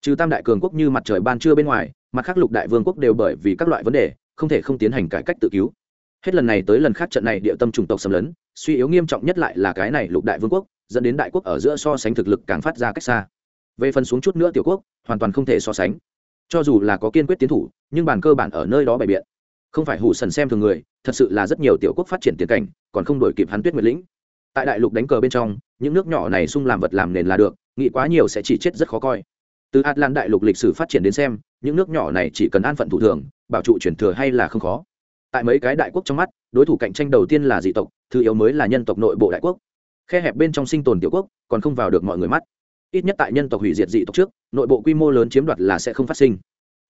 Trừ tam đại cường quốc như mặt trời ban trưa bên ngoài, mặt khác lục đại vương quốc đều bởi vì các loại vấn đề, không thể không tiến hành cải cách tự cứu. Hết lần này tới lần khác trận này địa tâm chủng tộc xâm lấn, suy yếu nghiêm trọng nhất lại là cái này lục đại vương quốc dẫn đến đại quốc ở giữa so sánh thực lực càng phát ra cách xa. Về phần xuống chút nữa tiểu quốc, hoàn toàn không thể so sánh. Cho dù là có kiên quyết tiến thủ, nhưng bản cơ bản ở nơi đó bày biện. Không phải hủ sần xem thường người, thật sự là rất nhiều tiểu quốc phát triển tiền cảnh, còn không đổi kịp hắn tuyết nguyệt lĩnh. Tại đại lục đánh cờ bên trong, những nước nhỏ này sung làm vật làm nền là được, nghĩ quá nhiều sẽ chỉ chết rất khó coi. Từ atlan đại lục lịch sử phát triển đến xem, những nước nhỏ này chỉ cần an phận thủ thường, bảo trụ chuyển thừa hay là không khó. Tại mấy cái đại quốc trong mắt, đối thủ cạnh tranh đầu tiên là dị tộc, thứ yếu mới là nhân tộc nội bộ đại quốc khe hẹp bên trong sinh tồn tiểu quốc, còn không vào được mọi người mắt. Ít nhất tại nhân tộc hủy diệt dị tộc trước, nội bộ quy mô lớn chiếm đoạt là sẽ không phát sinh.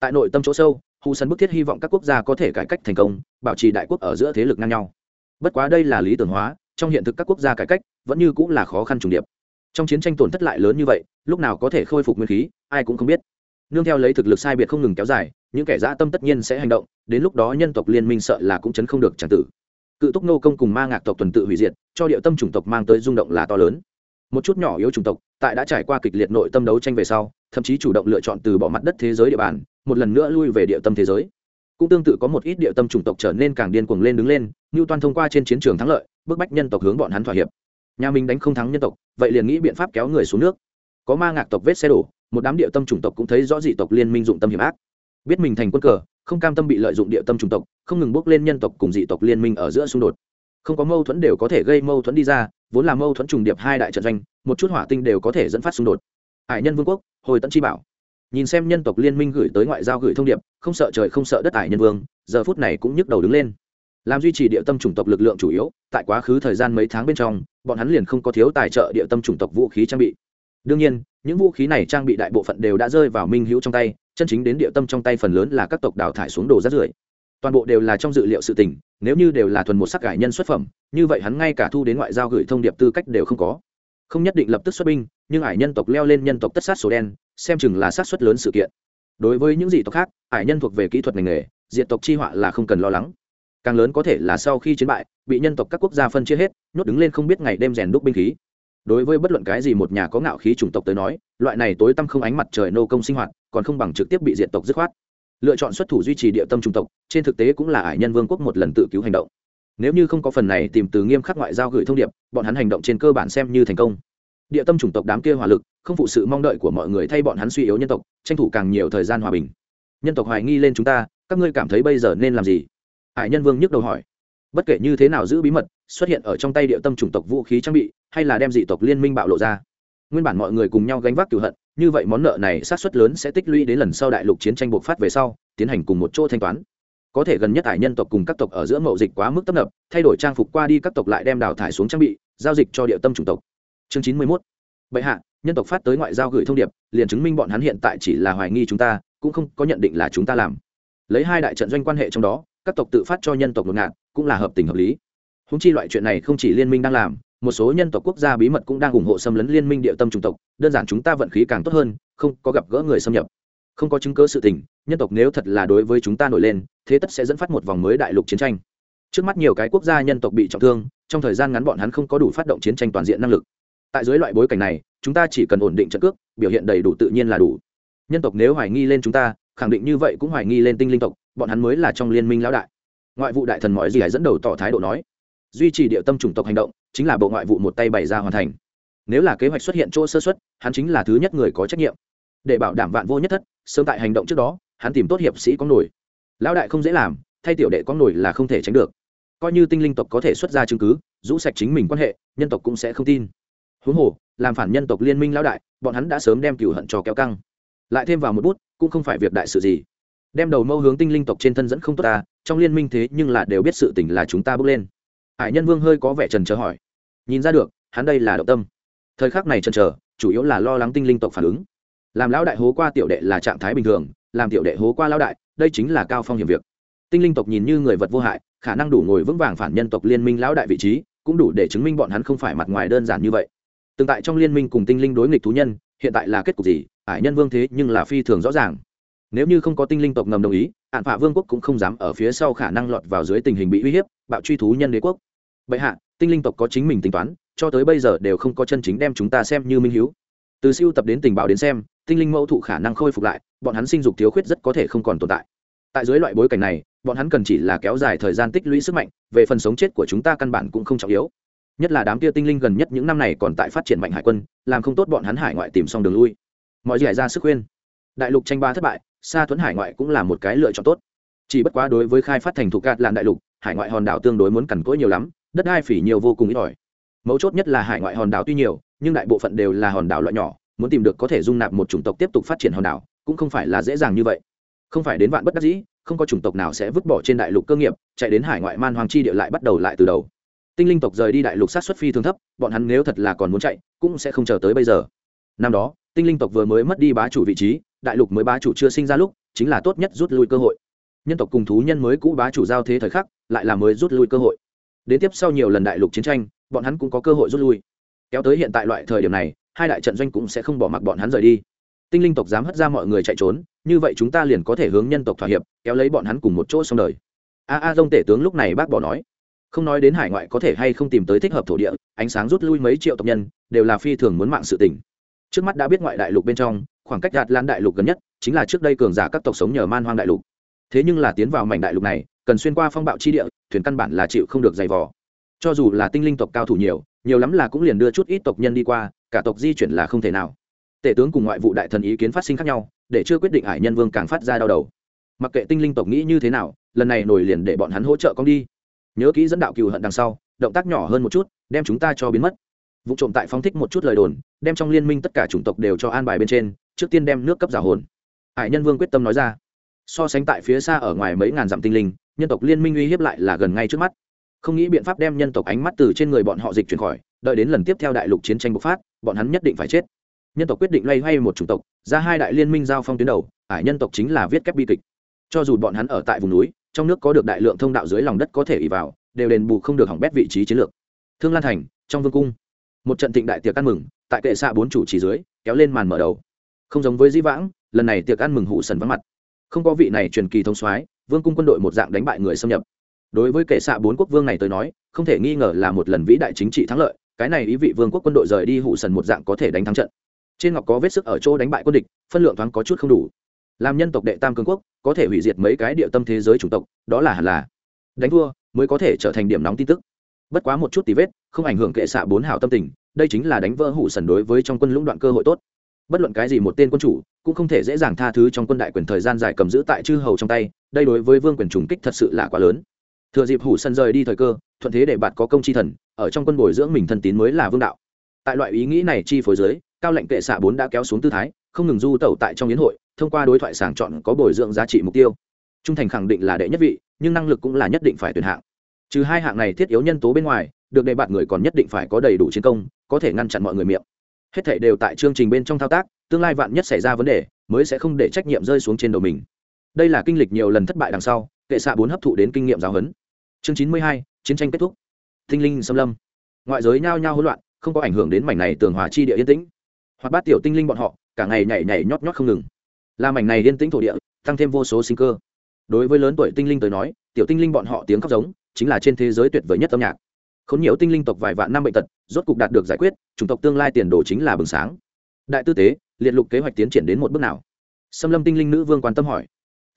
Tại nội tâm chỗ sâu hù sân bức thiết hy vọng các quốc gia có thể cải cách thành công, bảo trì đại quốc ở giữa thế lực ngang nhau. Bất quá đây là lý tưởng hóa, trong hiện thực các quốc gia cải cách vẫn như cũng là khó khăn trùng điệp. Trong chiến tranh tổn thất lại lớn như vậy, lúc nào có thể khôi phục nguyên khí, ai cũng không biết. Nương theo lấy thực lực sai biệt không ngừng kéo dài, những kẻ dã tâm tất nhiên sẽ hành động, đến lúc đó nhân tộc liên minh sợ là cũng chấn không được tràng tử cự túc nô công cùng ma ngạc tộc tuần tự hủy diệt, cho địa tâm chủng tộc mang tới rung động là to lớn. Một chút nhỏ yếu chủng tộc, tại đã trải qua kịch liệt nội tâm đấu tranh về sau, thậm chí chủ động lựa chọn từ bỏ mặt đất thế giới địa bàn, một lần nữa lui về địa tâm thế giới. Cũng tương tự có một ít địa tâm chủng tộc trở nên càng điên cuồng lên đứng lên như toàn thông qua trên chiến trường thắng lợi, bức bách nhân tộc hướng bọn hắn thỏa hiệp. Nhà mình đánh không thắng nhân tộc, vậy liền nghĩ biện pháp kéo người xuống nước. Có ma ngạc tộc vết xe đổ, một đám địa tâm chủng tộc cũng thấy rõ dị tộc liên minh dụng tâm hiểm ác biết mình thành quân cờ, không cam tâm bị lợi dụng địa tâm chủng tộc, không ngừng bước lên nhân tộc cùng dị tộc liên minh ở giữa xung đột. Không có mâu thuẫn đều có thể gây mâu thuẫn đi ra, vốn là mâu thuẫn trùng điệp hai đại trận doanh, một chút hỏa tinh đều có thể dẫn phát xung đột. Hải nhân vương quốc, hồi tận chi bảo. Nhìn xem nhân tộc liên minh gửi tới ngoại giao gửi thông điệp, không sợ trời không sợ đất ải nhân vương, giờ phút này cũng nhức đầu đứng lên. Làm duy trì địa tâm chủng tộc lực lượng chủ yếu, tại quá khứ thời gian mấy tháng bên trong, bọn hắn liền không có thiếu tài trợ địa tâm chủng tộc vũ khí trang bị. Đương nhiên, những vũ khí này trang bị đại bộ phận đều đã rơi vào minh hữu trong tay chân chính đến địa tâm trong tay phần lớn là các tộc đào thải xuống đồ rác rưởi. Toàn bộ đều là trong dự liệu sự tình, nếu như đều là thuần một sắc cải nhân xuất phẩm, như vậy hắn ngay cả thu đến ngoại giao gửi thông điệp tư cách đều không có. Không nhất định lập tức xuất binh, nhưng ải nhân tộc leo lên nhân tộc tất sát số đen, xem chừng là sát xuất lớn sự kiện. Đối với những dị tộc khác, ải nhân thuộc về kỹ thuật ngành nghề diện tộc chi họa là không cần lo lắng. Càng lớn có thể là sau khi chiến bại, bị nhân tộc các quốc gia phân chia hết, nhốt đứng lên không biết ngày đêm rèn đúc binh khí. Đối với bất luận cái gì một nhà có ngạo khí chủng tộc tới nói, loại này tối tăm không ánh mặt trời nô công sinh hoạt còn không bằng trực tiếp bị diệt tộc dứt khoát. Lựa chọn xuất thủ duy trì địa tâm trung tộc, trên thực tế cũng là ải nhân vương quốc một lần tự cứu hành động. Nếu như không có phần này tìm từ nghiêm khắc ngoại giao gửi thông điệp, bọn hắn hành động trên cơ bản xem như thành công. Địa tâm chủng tộc đám kia hỏa lực, không phụ sự mong đợi của mọi người thay bọn hắn suy yếu nhân tộc, tranh thủ càng nhiều thời gian hòa bình. Nhân tộc hoài nghi lên chúng ta, các ngươi cảm thấy bây giờ nên làm gì? Hải nhân vương nhức đầu hỏi. Bất kể như thế nào giữ bí mật, xuất hiện ở trong tay địa tâm chủng tộc vũ khí trang bị, hay là đem dị tộc liên minh bạo lộ ra. Nguyên bản mọi người cùng nhau gánh vác cửu hận như vậy món nợ này sát xuất lớn sẽ tích lũy đến lần sau đại lục chiến tranh bộc phát về sau, tiến hành cùng một chỗ thanh toán. Có thể gần nhất hải nhân tộc cùng các tộc ở giữa mậu dịch quá mức tấp nập, thay đổi trang phục qua đi các tộc lại đem đào thải xuống trang bị, giao dịch cho địa tâm chủng tộc. Chương chín mươi mốt. Bệ hạ, nhân tộc phát tới ngoại giao gửi thông điệp, liền chứng minh bọn hắn hiện tại chỉ là hoài nghi chúng ta, cũng không có nhận định là chúng ta làm. Lấy hai đại trận doanh quan hệ trong đó, các tộc tự phát cho nhân tộc ngột ngạt cũng là hợp tình hợp lý. Húng chi loại chuyện này không chỉ liên minh đang làm một số nhân tộc quốc gia bí mật cũng đang ủng hộ xâm lấn liên minh địa tâm chủng tộc, đơn giản chúng ta vận khí càng tốt hơn, không có gặp gỡ người xâm nhập. Không có chứng cứ sự tình, nhân tộc nếu thật là đối với chúng ta nổi lên, thế tất sẽ dẫn phát một vòng mới đại lục chiến tranh. Trước mắt nhiều cái quốc gia nhân tộc bị trọng thương, trong thời gian ngắn bọn hắn không có đủ phát động chiến tranh toàn diện năng lực. Tại dưới loại bối cảnh này, chúng ta chỉ cần ổn định trận cước, biểu hiện đầy đủ tự nhiên là đủ. Nhân tộc nếu hoài nghi lên chúng ta, khẳng định như vậy cũng hoài nghi lên tinh linh tộc, bọn hắn mới là trong liên minh lão đại. Ngoại vụ đại thần mọi gì hãy dẫn đầu tỏ thái độ nói duy trì địa tâm chủng tộc hành động, chính là bộ ngoại vụ một tay bày ra hoàn thành. Nếu là kế hoạch xuất hiện chỗ sơ xuất hắn chính là thứ nhất người có trách nhiệm. Để bảo đảm vạn vô nhất thất, sớm tại hành động trước đó, hắn tìm tốt hiệp sĩ có nổi. Lão đại không dễ làm, thay tiểu đệ có nổi là không thể tránh được. Coi như tinh linh tộc có thể xuất ra chứng cứ, rũ sạch chính mình quan hệ, nhân tộc cũng sẽ không tin. Huống hồ, làm phản nhân tộc liên minh lão đại, bọn hắn đã sớm đem cửu hận cho kéo căng. Lại thêm vào một bút, cũng không phải việc đại sự gì. Đem đầu mâu hướng tinh linh tộc trên thân dẫn không tốt ta trong liên minh thế nhưng là đều biết sự tình là chúng ta bước lên hải nhân vương hơi có vẻ trần trờ hỏi. Nhìn ra được, hắn đây là động tâm. Thời khắc này trần trờ, chủ yếu là lo lắng tinh linh tộc phản ứng. Làm lão đại hố qua tiểu đệ là trạng thái bình thường, làm tiểu đệ hố qua lão đại, đây chính là cao phong hiểm việc. Tinh linh tộc nhìn như người vật vô hại, khả năng đủ ngồi vững vàng phản nhân tộc liên minh lão đại vị trí, cũng đủ để chứng minh bọn hắn không phải mặt ngoài đơn giản như vậy. Tương tại trong liên minh cùng tinh linh đối nghịch thú nhân, hiện tại là kết cục gì? Ải nhân vương thế nhưng là phi thường rõ ràng. Nếu như không có tinh linh tộc ngầm đồng ý, ạn phạ vương quốc cũng không dám ở phía sau khả năng lọt vào dưới tình hình bị uy hiếp, bạo truy thú nhân đế quốc bệ hạ, tinh linh tộc có chính mình tính toán, cho tới bây giờ đều không có chân chính đem chúng ta xem như minh hiếu. Từ siêu tập đến tình báo đến xem, tinh linh mẫu thụ khả năng khôi phục lại, bọn hắn sinh dục thiếu khuyết rất có thể không còn tồn tại. Tại dưới loại bối cảnh này, bọn hắn cần chỉ là kéo dài thời gian tích lũy sức mạnh, về phần sống chết của chúng ta căn bản cũng không trọng yếu. Nhất là đám kia tinh linh gần nhất những năm này còn tại phát triển mạnh hải quân, làm không tốt bọn hắn hải ngoại tìm xong đường lui. Mọi giải ra sức khuyên. Đại lục tranh ba thất bại xa thuấn hải ngoại cũng là một cái lựa chọn tốt. Chỉ bất quá đối với khai phát thành thủ cát làn đại lục, hải ngoại hòn đảo tương đối muốn cằn cỗi nhiều lắm đất đai phỉ nhiều vô cùng ít ỏi. Mấu chốt nhất là hải ngoại hòn đảo tuy nhiều, nhưng đại bộ phận đều là hòn đảo loại nhỏ, muốn tìm được có thể dung nạp một chủng tộc tiếp tục phát triển hòn đảo, cũng không phải là dễ dàng như vậy. Không phải đến vạn bất đắc dĩ, không có chủng tộc nào sẽ vứt bỏ trên đại lục cơ nghiệp, chạy đến hải ngoại man hoàng chi địa lại bắt đầu lại từ đầu. Tinh linh tộc rời đi đại lục sát xuất phi thường thấp, bọn hắn nếu thật là còn muốn chạy, cũng sẽ không chờ tới bây giờ. Năm đó, tinh linh tộc vừa mới mất đi bá chủ vị trí, đại lục mới bá chủ chưa sinh ra lúc, chính là tốt nhất rút lui cơ hội. Nhân tộc cùng thú nhân mới cũ bá chủ giao thế thời khắc, lại là mới rút lui cơ hội đến tiếp sau nhiều lần đại lục chiến tranh, bọn hắn cũng có cơ hội rút lui. Kéo tới hiện tại loại thời điểm này, hai đại trận doanh cũng sẽ không bỏ mặc bọn hắn rời đi. Tinh linh tộc dám hất ra mọi người chạy trốn, như vậy chúng ta liền có thể hướng nhân tộc thỏa hiệp, kéo lấy bọn hắn cùng một chỗ xong đời. A a dông tể tướng lúc này bác bỏ nói, không nói đến hải ngoại có thể hay không tìm tới thích hợp thổ địa, ánh sáng rút lui mấy triệu tộc nhân, đều là phi thường muốn mạng sự tỉnh. trước mắt đã biết ngoại đại lục bên trong, khoảng cách đạt lan đại lục gần nhất, chính là trước đây cường giả các tộc sống nhờ man hoang đại lục. Thế nhưng là tiến vào mảnh đại lục này cần xuyên qua phong bạo chi địa, thuyền căn bản là chịu không được dày vò. Cho dù là tinh linh tộc cao thủ nhiều nhiều lắm là cũng liền đưa chút ít tộc nhân đi qua, cả tộc di chuyển là không thể nào. Tể tướng cùng ngoại vụ đại thần ý kiến phát sinh khác nhau, để chưa quyết định hải nhân vương càng phát ra đau đầu. Mặc kệ tinh linh tộc nghĩ như thế nào, lần này nổi liền để bọn hắn hỗ trợ con đi. Nhớ kỹ dẫn đạo cừu hận đằng sau, động tác nhỏ hơn một chút, đem chúng ta cho biến mất. Vụ trộm tại phóng thích một chút lời đồn, đem trong liên minh tất cả chủng tộc đều cho an bài bên trên, trước tiên đem nước cấp giả hồn. Hải nhân vương quyết tâm nói ra. So sánh tại phía xa ở ngoài mấy ngàn dặm tinh linh nhân tộc liên minh uy hiếp lại là gần ngay trước mắt. Không nghĩ biện pháp đem nhân tộc ánh mắt từ trên người bọn họ dịch chuyển khỏi, đợi đến lần tiếp theo đại lục chiến tranh bộc phát, bọn hắn nhất định phải chết. Nhân tộc quyết định loay hoay một chủng tộc, ra hai đại liên minh giao phong tuyến đầu, ải nhân tộc chính là viết kép bi kịch. Cho dù bọn hắn ở tại vùng núi, trong nước có được đại lượng thông đạo dưới lòng đất có thể ỉ vào, đều đền bù không được hỏng bét vị trí chiến lược. Thương lan thành, trong vương cung. Một trận thịnh đại tiệc ăn mừng, tại kệ xạ bốn chủ trì dưới, kéo lên màn mở đầu. Không giống với di vãng, lần này tiệc ăn mừng hụ sần vắng mặt. Không có vị này truyền kỳ thông soái vương cung quân đội một dạng đánh bại người xâm nhập. Đối với kệ xạ bốn quốc vương này tới nói, không thể nghi ngờ là một lần vĩ đại chính trị thắng lợi, cái này ý vị vương quốc quân đội rời đi hụ sần một dạng có thể đánh thắng trận. Trên ngọc có vết sức ở chỗ đánh bại quân địch, phân lượng thoáng có chút không đủ. Làm nhân tộc đệ tam cường quốc, có thể hủy diệt mấy cái địa tâm thế giới chủng tộc, đó là hẳn là đánh thua mới có thể trở thành điểm nóng tin tức. Bất quá một chút tí vết, không ảnh hưởng kệ xạ bốn hảo tâm tình, đây chính là đánh vỡ hụ sần đối với trong quân lũng đoạn cơ hội tốt bất luận cái gì một tên quân chủ, cũng không thể dễ dàng tha thứ trong quân đại quyền thời gian dài cầm giữ tại chư hầu trong tay, đây đối với vương quyền trùng kích thật sự là quá lớn. Thừa dịp hủ sân rời đi thời cơ, thuận thế để bạn có công chi thần, ở trong quân bồi dưỡng mình thân tín mới là vương đạo. Tại loại ý nghĩ này chi phối dưới, cao lệnh kệ xạ bốn đã kéo xuống tư thái, không ngừng du tẩu tại trong yến hội, thông qua đối thoại sàng chọn có bồi dưỡng giá trị mục tiêu. Trung thành khẳng định là đệ nhất vị, nhưng năng lực cũng là nhất định phải tuyển hạng. Trừ hai hạng này thiết yếu nhân tố bên ngoài, được đề bạt người còn nhất định phải có đầy đủ chiến công, có thể ngăn chặn mọi người miệng hết thảy đều tại chương trình bên trong thao tác, tương lai vạn nhất xảy ra vấn đề, mới sẽ không để trách nhiệm rơi xuống trên đầu mình. Đây là kinh lịch nhiều lần thất bại đằng sau, kệ xạ bốn hấp thụ đến kinh nghiệm giáo huấn. Chương chín mươi hai, chiến tranh kết thúc. Tinh linh xâm lâm. Ngoại giới nhao nhao hỗn loạn, không có ảnh hưởng đến mảnh này tường hòa chi địa yên tĩnh. Hoặc bát tiểu tinh linh bọn họ, cả ngày nhảy nhảy nhót nhót không ngừng. Làm mảnh này yên tĩnh thổ địa, tăng thêm vô số sinh cơ. Đối với lớn tuổi tinh linh tới nói, tiểu tinh linh bọn họ tiếng khóc giống, chính là trên thế giới tuyệt vời nhất âm nhạc khốn nhiều tinh linh tộc vài vạn năm bệnh tật, rốt cục đạt được giải quyết, chủng tộc tương lai tiền đồ chính là bừng sáng. Đại tư tế, liệt lục kế hoạch tiến triển đến một bước nào? Xâm lâm tinh linh nữ vương quan tâm hỏi.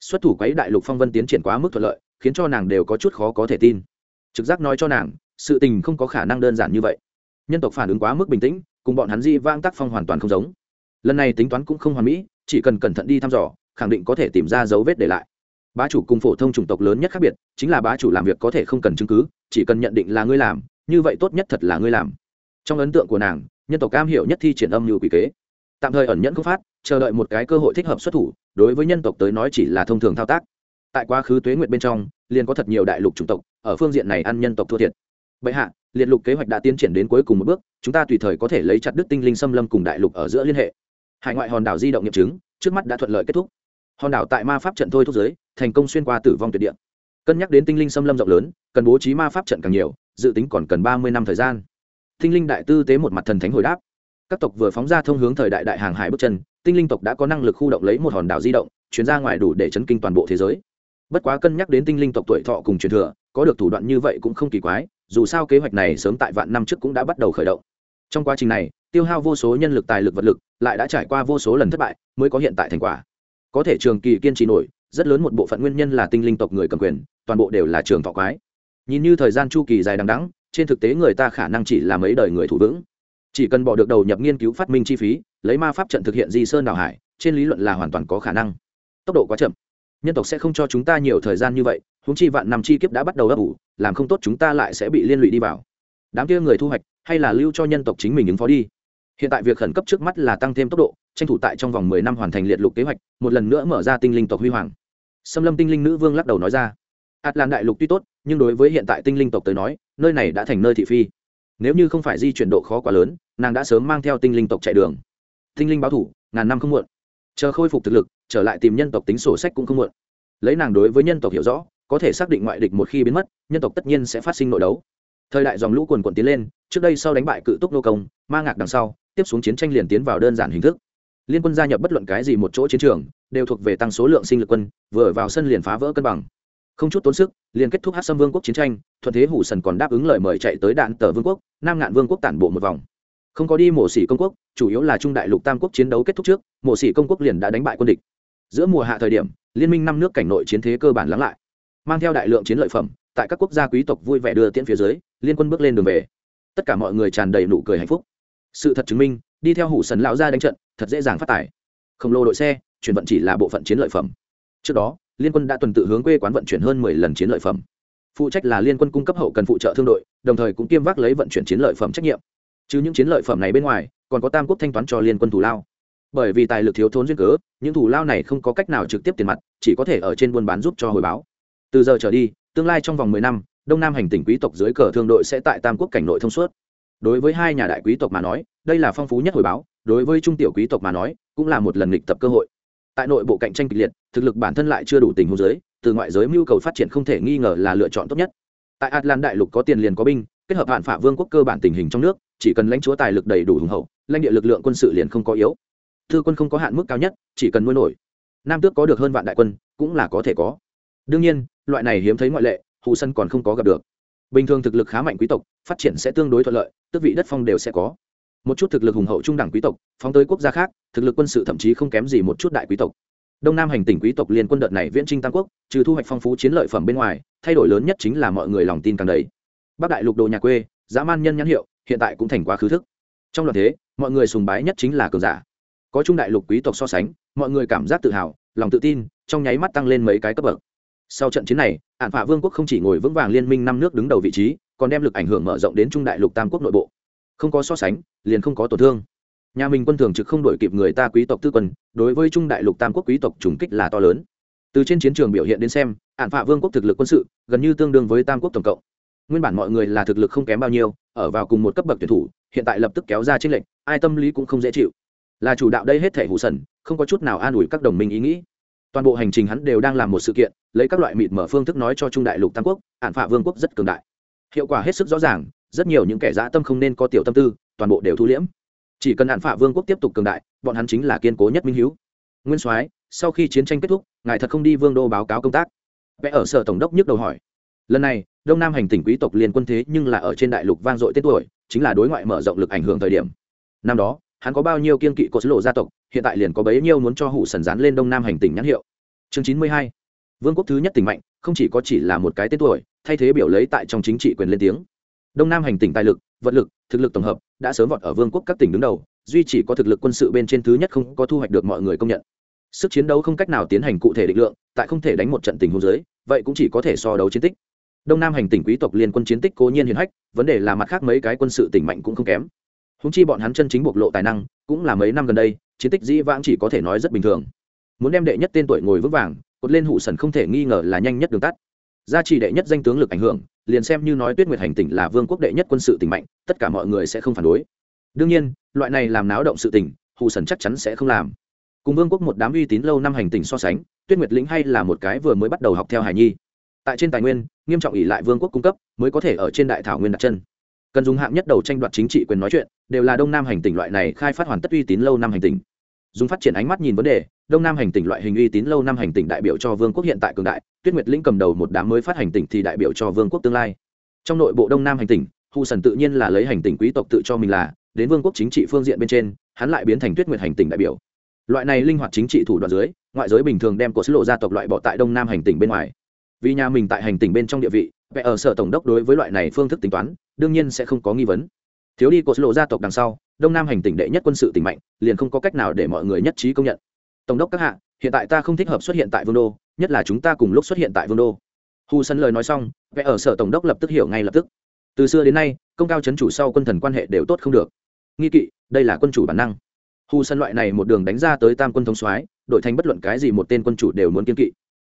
Xuất thủ quấy đại lục phong vân tiến triển quá mức thuận lợi, khiến cho nàng đều có chút khó có thể tin. Trực giác nói cho nàng, sự tình không có khả năng đơn giản như vậy. Nhân tộc phản ứng quá mức bình tĩnh, cùng bọn hắn di vang tác phong hoàn toàn không giống. Lần này tính toán cũng không hoàn mỹ, chỉ cần cẩn thận đi thăm dò, khẳng định có thể tìm ra dấu vết để lại. Bá chủ cùng phổ thông chủng tộc lớn nhất khác biệt, chính là bá chủ làm việc có thể không cần chứng cứ chỉ cần nhận định là ngươi làm, như vậy tốt nhất thật là ngươi làm. Trong ấn tượng của nàng, nhân tộc cam hiểu nhất thi triển âm như quỷ kế. Tạm thời ẩn nhẫn không phát, chờ đợi một cái cơ hội thích hợp xuất thủ, đối với nhân tộc tới nói chỉ là thông thường thao tác. Tại quá khứ tuế nguyệt bên trong, liền có thật nhiều đại lục chủng tộc, ở phương diện này ăn nhân tộc thua thiệt. Bệ hạ, liệt lục kế hoạch đã tiến triển đến cuối cùng một bước, chúng ta tùy thời có thể lấy chặt đứt tinh linh xâm lâm cùng đại lục ở giữa liên hệ. Hải ngoại hòn đảo di động nghiệm chứng, trước mắt đã thuận lợi kết thúc. Hòn đảo tại ma pháp trận thôi thúc giới, thành công xuyên qua tử vong tuyệt địa cân nhắc đến tinh linh xâm lâm rộng lớn, cần bố trí ma pháp trận càng nhiều, dự tính còn cần ba mươi năm thời gian. Tinh linh đại tư tế một mặt thần thánh hồi đáp. Các tộc vừa phóng ra thông hướng thời đại đại hàng hải bước chân, tinh linh tộc đã có năng lực khu động lấy một hòn đảo di động, chuyển ra ngoài đủ để chấn kinh toàn bộ thế giới. Bất quá cân nhắc đến tinh linh tộc tuổi thọ cùng truyền thừa, có được thủ đoạn như vậy cũng không kỳ quái, dù sao kế hoạch này sớm tại vạn năm trước cũng đã bắt đầu khởi động. Trong quá trình này, tiêu hao vô số nhân lực, tài lực, vật lực, lại đã trải qua vô số lần thất bại, mới có hiện tại thành quả. Có thể trường kỳ kiên trì nổi rất lớn một bộ phận nguyên nhân là tinh linh tộc người cầm quyền, toàn bộ đều là trường thọ quái. Nhìn như thời gian chu kỳ dài đằng đẵng, trên thực tế người ta khả năng chỉ là mấy đời người thủ vững. Chỉ cần bỏ được đầu nhập nghiên cứu phát minh chi phí, lấy ma pháp trận thực hiện di sơn đào hải, trên lý luận là hoàn toàn có khả năng. Tốc độ quá chậm. Nhân tộc sẽ không cho chúng ta nhiều thời gian như vậy húng chi vạn năm chi kiếp đã bắt đầu ấp ủ, làm không tốt chúng ta lại sẽ bị liên lụy đi vào. Đám kia người thu hoạch, hay là lưu cho nhân tộc chính mình ứng phó đi. Hiện tại việc khẩn cấp trước mắt là tăng thêm tốc độ, tranh thủ tại trong vòng mười năm hoàn thành liệt lục kế hoạch, một lần nữa mở ra tinh linh tộc huy hoàng xâm lâm tinh linh nữ vương lắc đầu nói ra. Ạt lan đại lục tuy tốt, nhưng đối với hiện tại tinh linh tộc tới nói, nơi này đã thành nơi thị phi. Nếu như không phải di chuyển độ khó quá lớn, nàng đã sớm mang theo tinh linh tộc chạy đường. Tinh linh báo thủ, ngàn năm không muộn. Chờ khôi phục thực lực, trở lại tìm nhân tộc tính sổ sách cũng không muộn. Lấy nàng đối với nhân tộc hiểu rõ, có thể xác định ngoại địch một khi biến mất, nhân tộc tất nhiên sẽ phát sinh nội đấu. Thời đại dòng lũ quần quần tiến lên, trước đây sau đánh bại cự túc nô công, ma ngạc đằng sau, tiếp xuống chiến tranh liền tiến vào đơn giản hình thức liên quân gia nhập bất luận cái gì một chỗ chiến trường, đều thuộc về tăng số lượng sinh lực quân, vừa vào sân liền phá vỡ cân bằng. Không chút tốn sức, liền kết thúc hát xâm vương quốc chiến tranh, thuận thế hủ sần còn đáp ứng lời mời chạy tới đạn tờ vương quốc, nam ngạn vương quốc tản bộ một vòng. Không có đi mổ xỉ công quốc, chủ yếu là trung đại lục tam quốc chiến đấu kết thúc trước mổ xỉ công quốc liền đã đánh bại quân địch. Giữa mùa hạ thời điểm, liên minh năm nước cảnh nội chiến thế cơ bản lắng lại. Mang theo đại lượng chiến lợi phẩm, tại các quốc gia quý tộc vui vẻ đưa tiễn phía dưới, liên quân bước lên đường về. Tất cả mọi người tràn đầy nụ cười hạnh phúc. Sự thật chứng minh đi theo hủ sần lão ra đánh trận, thật dễ dàng phát tải. khổng lồ đội xe, chuyển vận chỉ là bộ phận chiến lợi phẩm. Trước đó, liên quân đã tuần tự hướng quê quán vận chuyển hơn mười lần chiến lợi phẩm. Phụ trách là liên quân cung cấp hậu cần phụ trợ thương đội, đồng thời cũng kiêm vác lấy vận chuyển chiến lợi phẩm trách nhiệm. Chứ những chiến lợi phẩm này bên ngoài, còn có tam quốc thanh toán cho liên quân thủ lao. Bởi vì tài lực thiếu thốn duyên cớ, những thủ lao này không có cách nào trực tiếp tiền mặt, chỉ có thể ở trên buôn bán giúp cho hồi báo. Từ giờ trở đi, tương lai trong vòng mười năm, đông nam hành tỉnh quý tộc dưới cờ thương đội sẽ tại tam quốc cảnh nội thông suốt. Đối với hai nhà đại quý tộc mà nói đây là phong phú nhất hồi báo, đối với trung tiểu quý tộc mà nói, cũng là một lần lịch tập cơ hội. Tại nội bộ cạnh tranh kịch liệt, thực lực bản thân lại chưa đủ tình huống giới, từ ngoại giới mưu cầu phát triển không thể nghi ngờ là lựa chọn tốt nhất. Tại atlan đại lục có tiền liền có binh, kết hợp hạn phả vương quốc cơ bản tình hình trong nước, chỉ cần lãnh chúa tài lực đầy đủ hùng hậu, lãnh địa lực lượng quân sự liền không có yếu. Thư quân không có hạn mức cao nhất, chỉ cần nuôi nổi. Nam tước có được hơn vạn đại quân, cũng là có thể có. Đương nhiên, loại này hiếm thấy ngoại lệ, hù sân còn không có gặp được. Bình thường thực lực khá mạnh quý tộc, phát triển sẽ tương đối thuận lợi, tước vị đất phong đều sẽ có một chút thực lực hùng hậu trung đẳng quý tộc, phóng tới quốc gia khác, thực lực quân sự thậm chí không kém gì một chút đại quý tộc. Đông nam hành tỉnh quý tộc liên quân đợt này viễn trinh tam quốc, trừ thu hoạch phong phú chiến lợi phẩm bên ngoài, thay đổi lớn nhất chính là mọi người lòng tin càng đầy. Bắc đại lục đồ nhà quê, dã man nhân nhãn hiệu, hiện tại cũng thành quá khứ thức. Trong loạt thế, mọi người sùng bái nhất chính là cường giả. Có trung đại lục quý tộc so sánh, mọi người cảm giác tự hào, lòng tự tin, trong nháy mắt tăng lên mấy cái cấp bậc. Sau trận chiến này ạn phạ vương quốc không chỉ ngồi vững vàng liên minh năm nước đứng đầu vị trí, còn đem lực ảnh hưởng mở rộng đến trung đại lục tam quốc nội bộ không có so sánh, liền không có tổn thương. Nhà mình quân thường trực không đổi kịp người ta quý tộc tư quân, đối với trung đại lục tam quốc quý tộc trùng kích là to lớn. Từ trên chiến trường biểu hiện đến xem ạn phạ vương quốc thực lực quân sự, gần như tương đương với tam quốc tổng cộng. Nguyên bản mọi người là thực lực không kém bao nhiêu, ở vào cùng một cấp bậc tuyển thủ, hiện tại lập tức kéo ra trích lệnh ai tâm lý cũng không dễ chịu. Là chủ đạo đây hết thể hủ sần, không có chút nào an ủi các đồng minh ý nghĩ. Toàn bộ hành trình hắn đều đang làm một sự kiện, lấy các loại mịt mở phương thức nói cho trung đại lục tam quốc ạn phạ vương quốc rất cường đại. Hiệu quả hết sức rõ ràng rất nhiều những kẻ dã tâm không nên có tiểu tâm tư, toàn bộ đều thu liễm. Chỉ cần hạn phạ vương quốc tiếp tục cường đại, bọn hắn chính là kiên cố nhất minh hiếu. Nguyên soái, sau khi chiến tranh kết thúc, ngài thật không đi vương đô báo cáo công tác. Vẽ ở sở tổng đốc nhức đầu hỏi. Lần này, đông nam hành tỉnh quý tộc liên quân thế nhưng là ở trên đại lục vang dội tên tuổi, chính là đối ngoại mở rộng lực ảnh hưởng thời điểm. Năm đó, hắn có bao nhiêu kiên kỵ có sứ lộ gia tộc, hiện tại liền có bấy nhiêu muốn cho hủ sần dán lên đông nam hành tỉnh nhãn hiệu. Chương chín mươi hai. Vương quốc thứ nhất tỉnh mạnh, không chỉ có chỉ là một cái tên tuổi, thay thế biểu lấy tại trong chính trị quyền lên tiếng đông nam hành tỉnh tài lực, vật lực, thực lực tổng hợp đã sớm vọt ở vương quốc các tỉnh đứng đầu, duy chỉ có thực lực quân sự bên trên thứ nhất không có thu hoạch được mọi người công nhận. Sức chiến đấu không cách nào tiến hành cụ thể định lượng, tại không thể đánh một trận tình hôn giới vậy cũng chỉ có thể so đấu chiến tích. Đông nam hành tỉnh quý tộc liên quân chiến tích cố nhiên hiển hách, vấn đề là mặt khác mấy cái quân sự tỉnh mạnh cũng không kém. Húng chi bọn hắn chân chính bộc lộ tài năng, cũng là mấy năm gần đây, chiến tích dĩ vãng chỉ có thể nói rất bình thường. Muốn đem đệ nhất tên tuổi ngồi vững vàng, cột lên hụ sần không thể nghi ngờ là nhanh nhất đường tắt gia trì đệ nhất danh tướng lực ảnh hưởng, liền xem như nói tuyết nguyệt hành tỉnh là vương quốc đệ nhất quân sự tỉnh mạnh, tất cả mọi người sẽ không phản đối. Đương nhiên, loại này làm náo động sự tỉnh, hù sần chắc chắn sẽ không làm. Cùng vương quốc một đám uy tín lâu năm hành tỉnh so sánh, tuyết nguyệt lĩnh hay là một cái vừa mới bắt đầu học theo hải nhi. Tại trên tài nguyên, nghiêm trọng ỷ lại vương quốc cung cấp, mới có thể ở trên đại thảo nguyên đặt chân. Cần dùng hạng nhất đầu tranh đoạt chính trị quyền nói chuyện, đều là đông nam hành tỉnh loại này khai phát hoàn tất uy tín lâu năm hành tỉnh dùng phát triển ánh mắt nhìn vấn đề, đông nam hành tỉnh loại hình uy tín lâu năm hành tỉnh đại biểu cho vương quốc hiện tại cường đại, tuyết nguyệt lĩnh cầm đầu một đám mới phát hành tỉnh thì đại biểu cho vương quốc tương lai. Trong nội bộ đông nam hành tỉnh, hù sần tự nhiên là lấy hành tỉnh quý tộc tự cho mình là, đến vương quốc chính trị phương diện bên trên, hắn lại biến thành tuyết nguyệt hành tỉnh đại biểu. Loại này linh hoạt chính trị thủ đoạn dưới, ngoại giới bình thường đem của sứ lộ gia tộc loại bỏ tại đông nam hành tỉnh bên ngoài. Vì nhà mình tại hành tỉnh bên trong địa vị vẽ ở sở tổng đốc đối với loại này phương thức tính toán, đương nhiên sẽ không có nghi vấn. Thiếu đi của sứ lộ gia tộc đằng sau đông nam hành tỉnh đệ nhất quân sự tỉnh mạnh, liền không có cách nào để mọi người nhất trí công nhận. Tổng đốc các hạ, hiện tại ta không thích hợp xuất hiện tại vương đô, nhất là chúng ta cùng lúc xuất hiện tại vương đô. Hu sân lời nói xong vẽ ở sở tổng đốc lập tức hiểu ngay lập tức. Từ xưa đến nay, công cao chấn chủ sau quân thần quan hệ đều tốt không được. Nghi kỵ, đây là quân chủ bản năng. Hu sân loại này một đường đánh ra tới tam quân thống soái, đổi thành bất luận cái gì một tên quân chủ đều muốn kiên kỵ.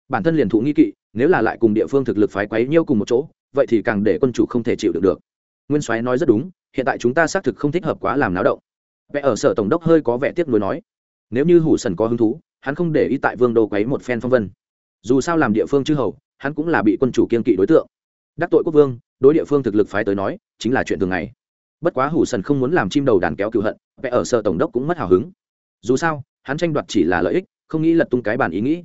Bản thân liền thụ nghi kỵ, nếu là lại cùng địa phương thực lực phái quấy nhiêu cùng một chỗ, vậy thì càng để quân chủ không thể chịu được được. Nguyên soái nói rất đúng hiện tại chúng ta xác thực không thích hợp quá làm náo động. Vẽ ở sở tổng đốc hơi có vẻ tiếc nuối nói, nếu như hủ sần có hứng thú, hắn không để ý tại vương đô quấy một phen phong vân. Dù sao làm địa phương chư hầu, hắn cũng là bị quân chủ kiên kỵ đối tượng. Đắc tội quốc vương, đối địa phương thực lực phái tới nói, chính là chuyện thường ngày. Bất quá hủ sần không muốn làm chim đầu đàn kéo cựu hận, vẽ ở sở tổng đốc cũng mất hào hứng. Dù sao, hắn tranh đoạt chỉ là lợi ích, không nghĩ lật tung cái bàn ý nghĩ.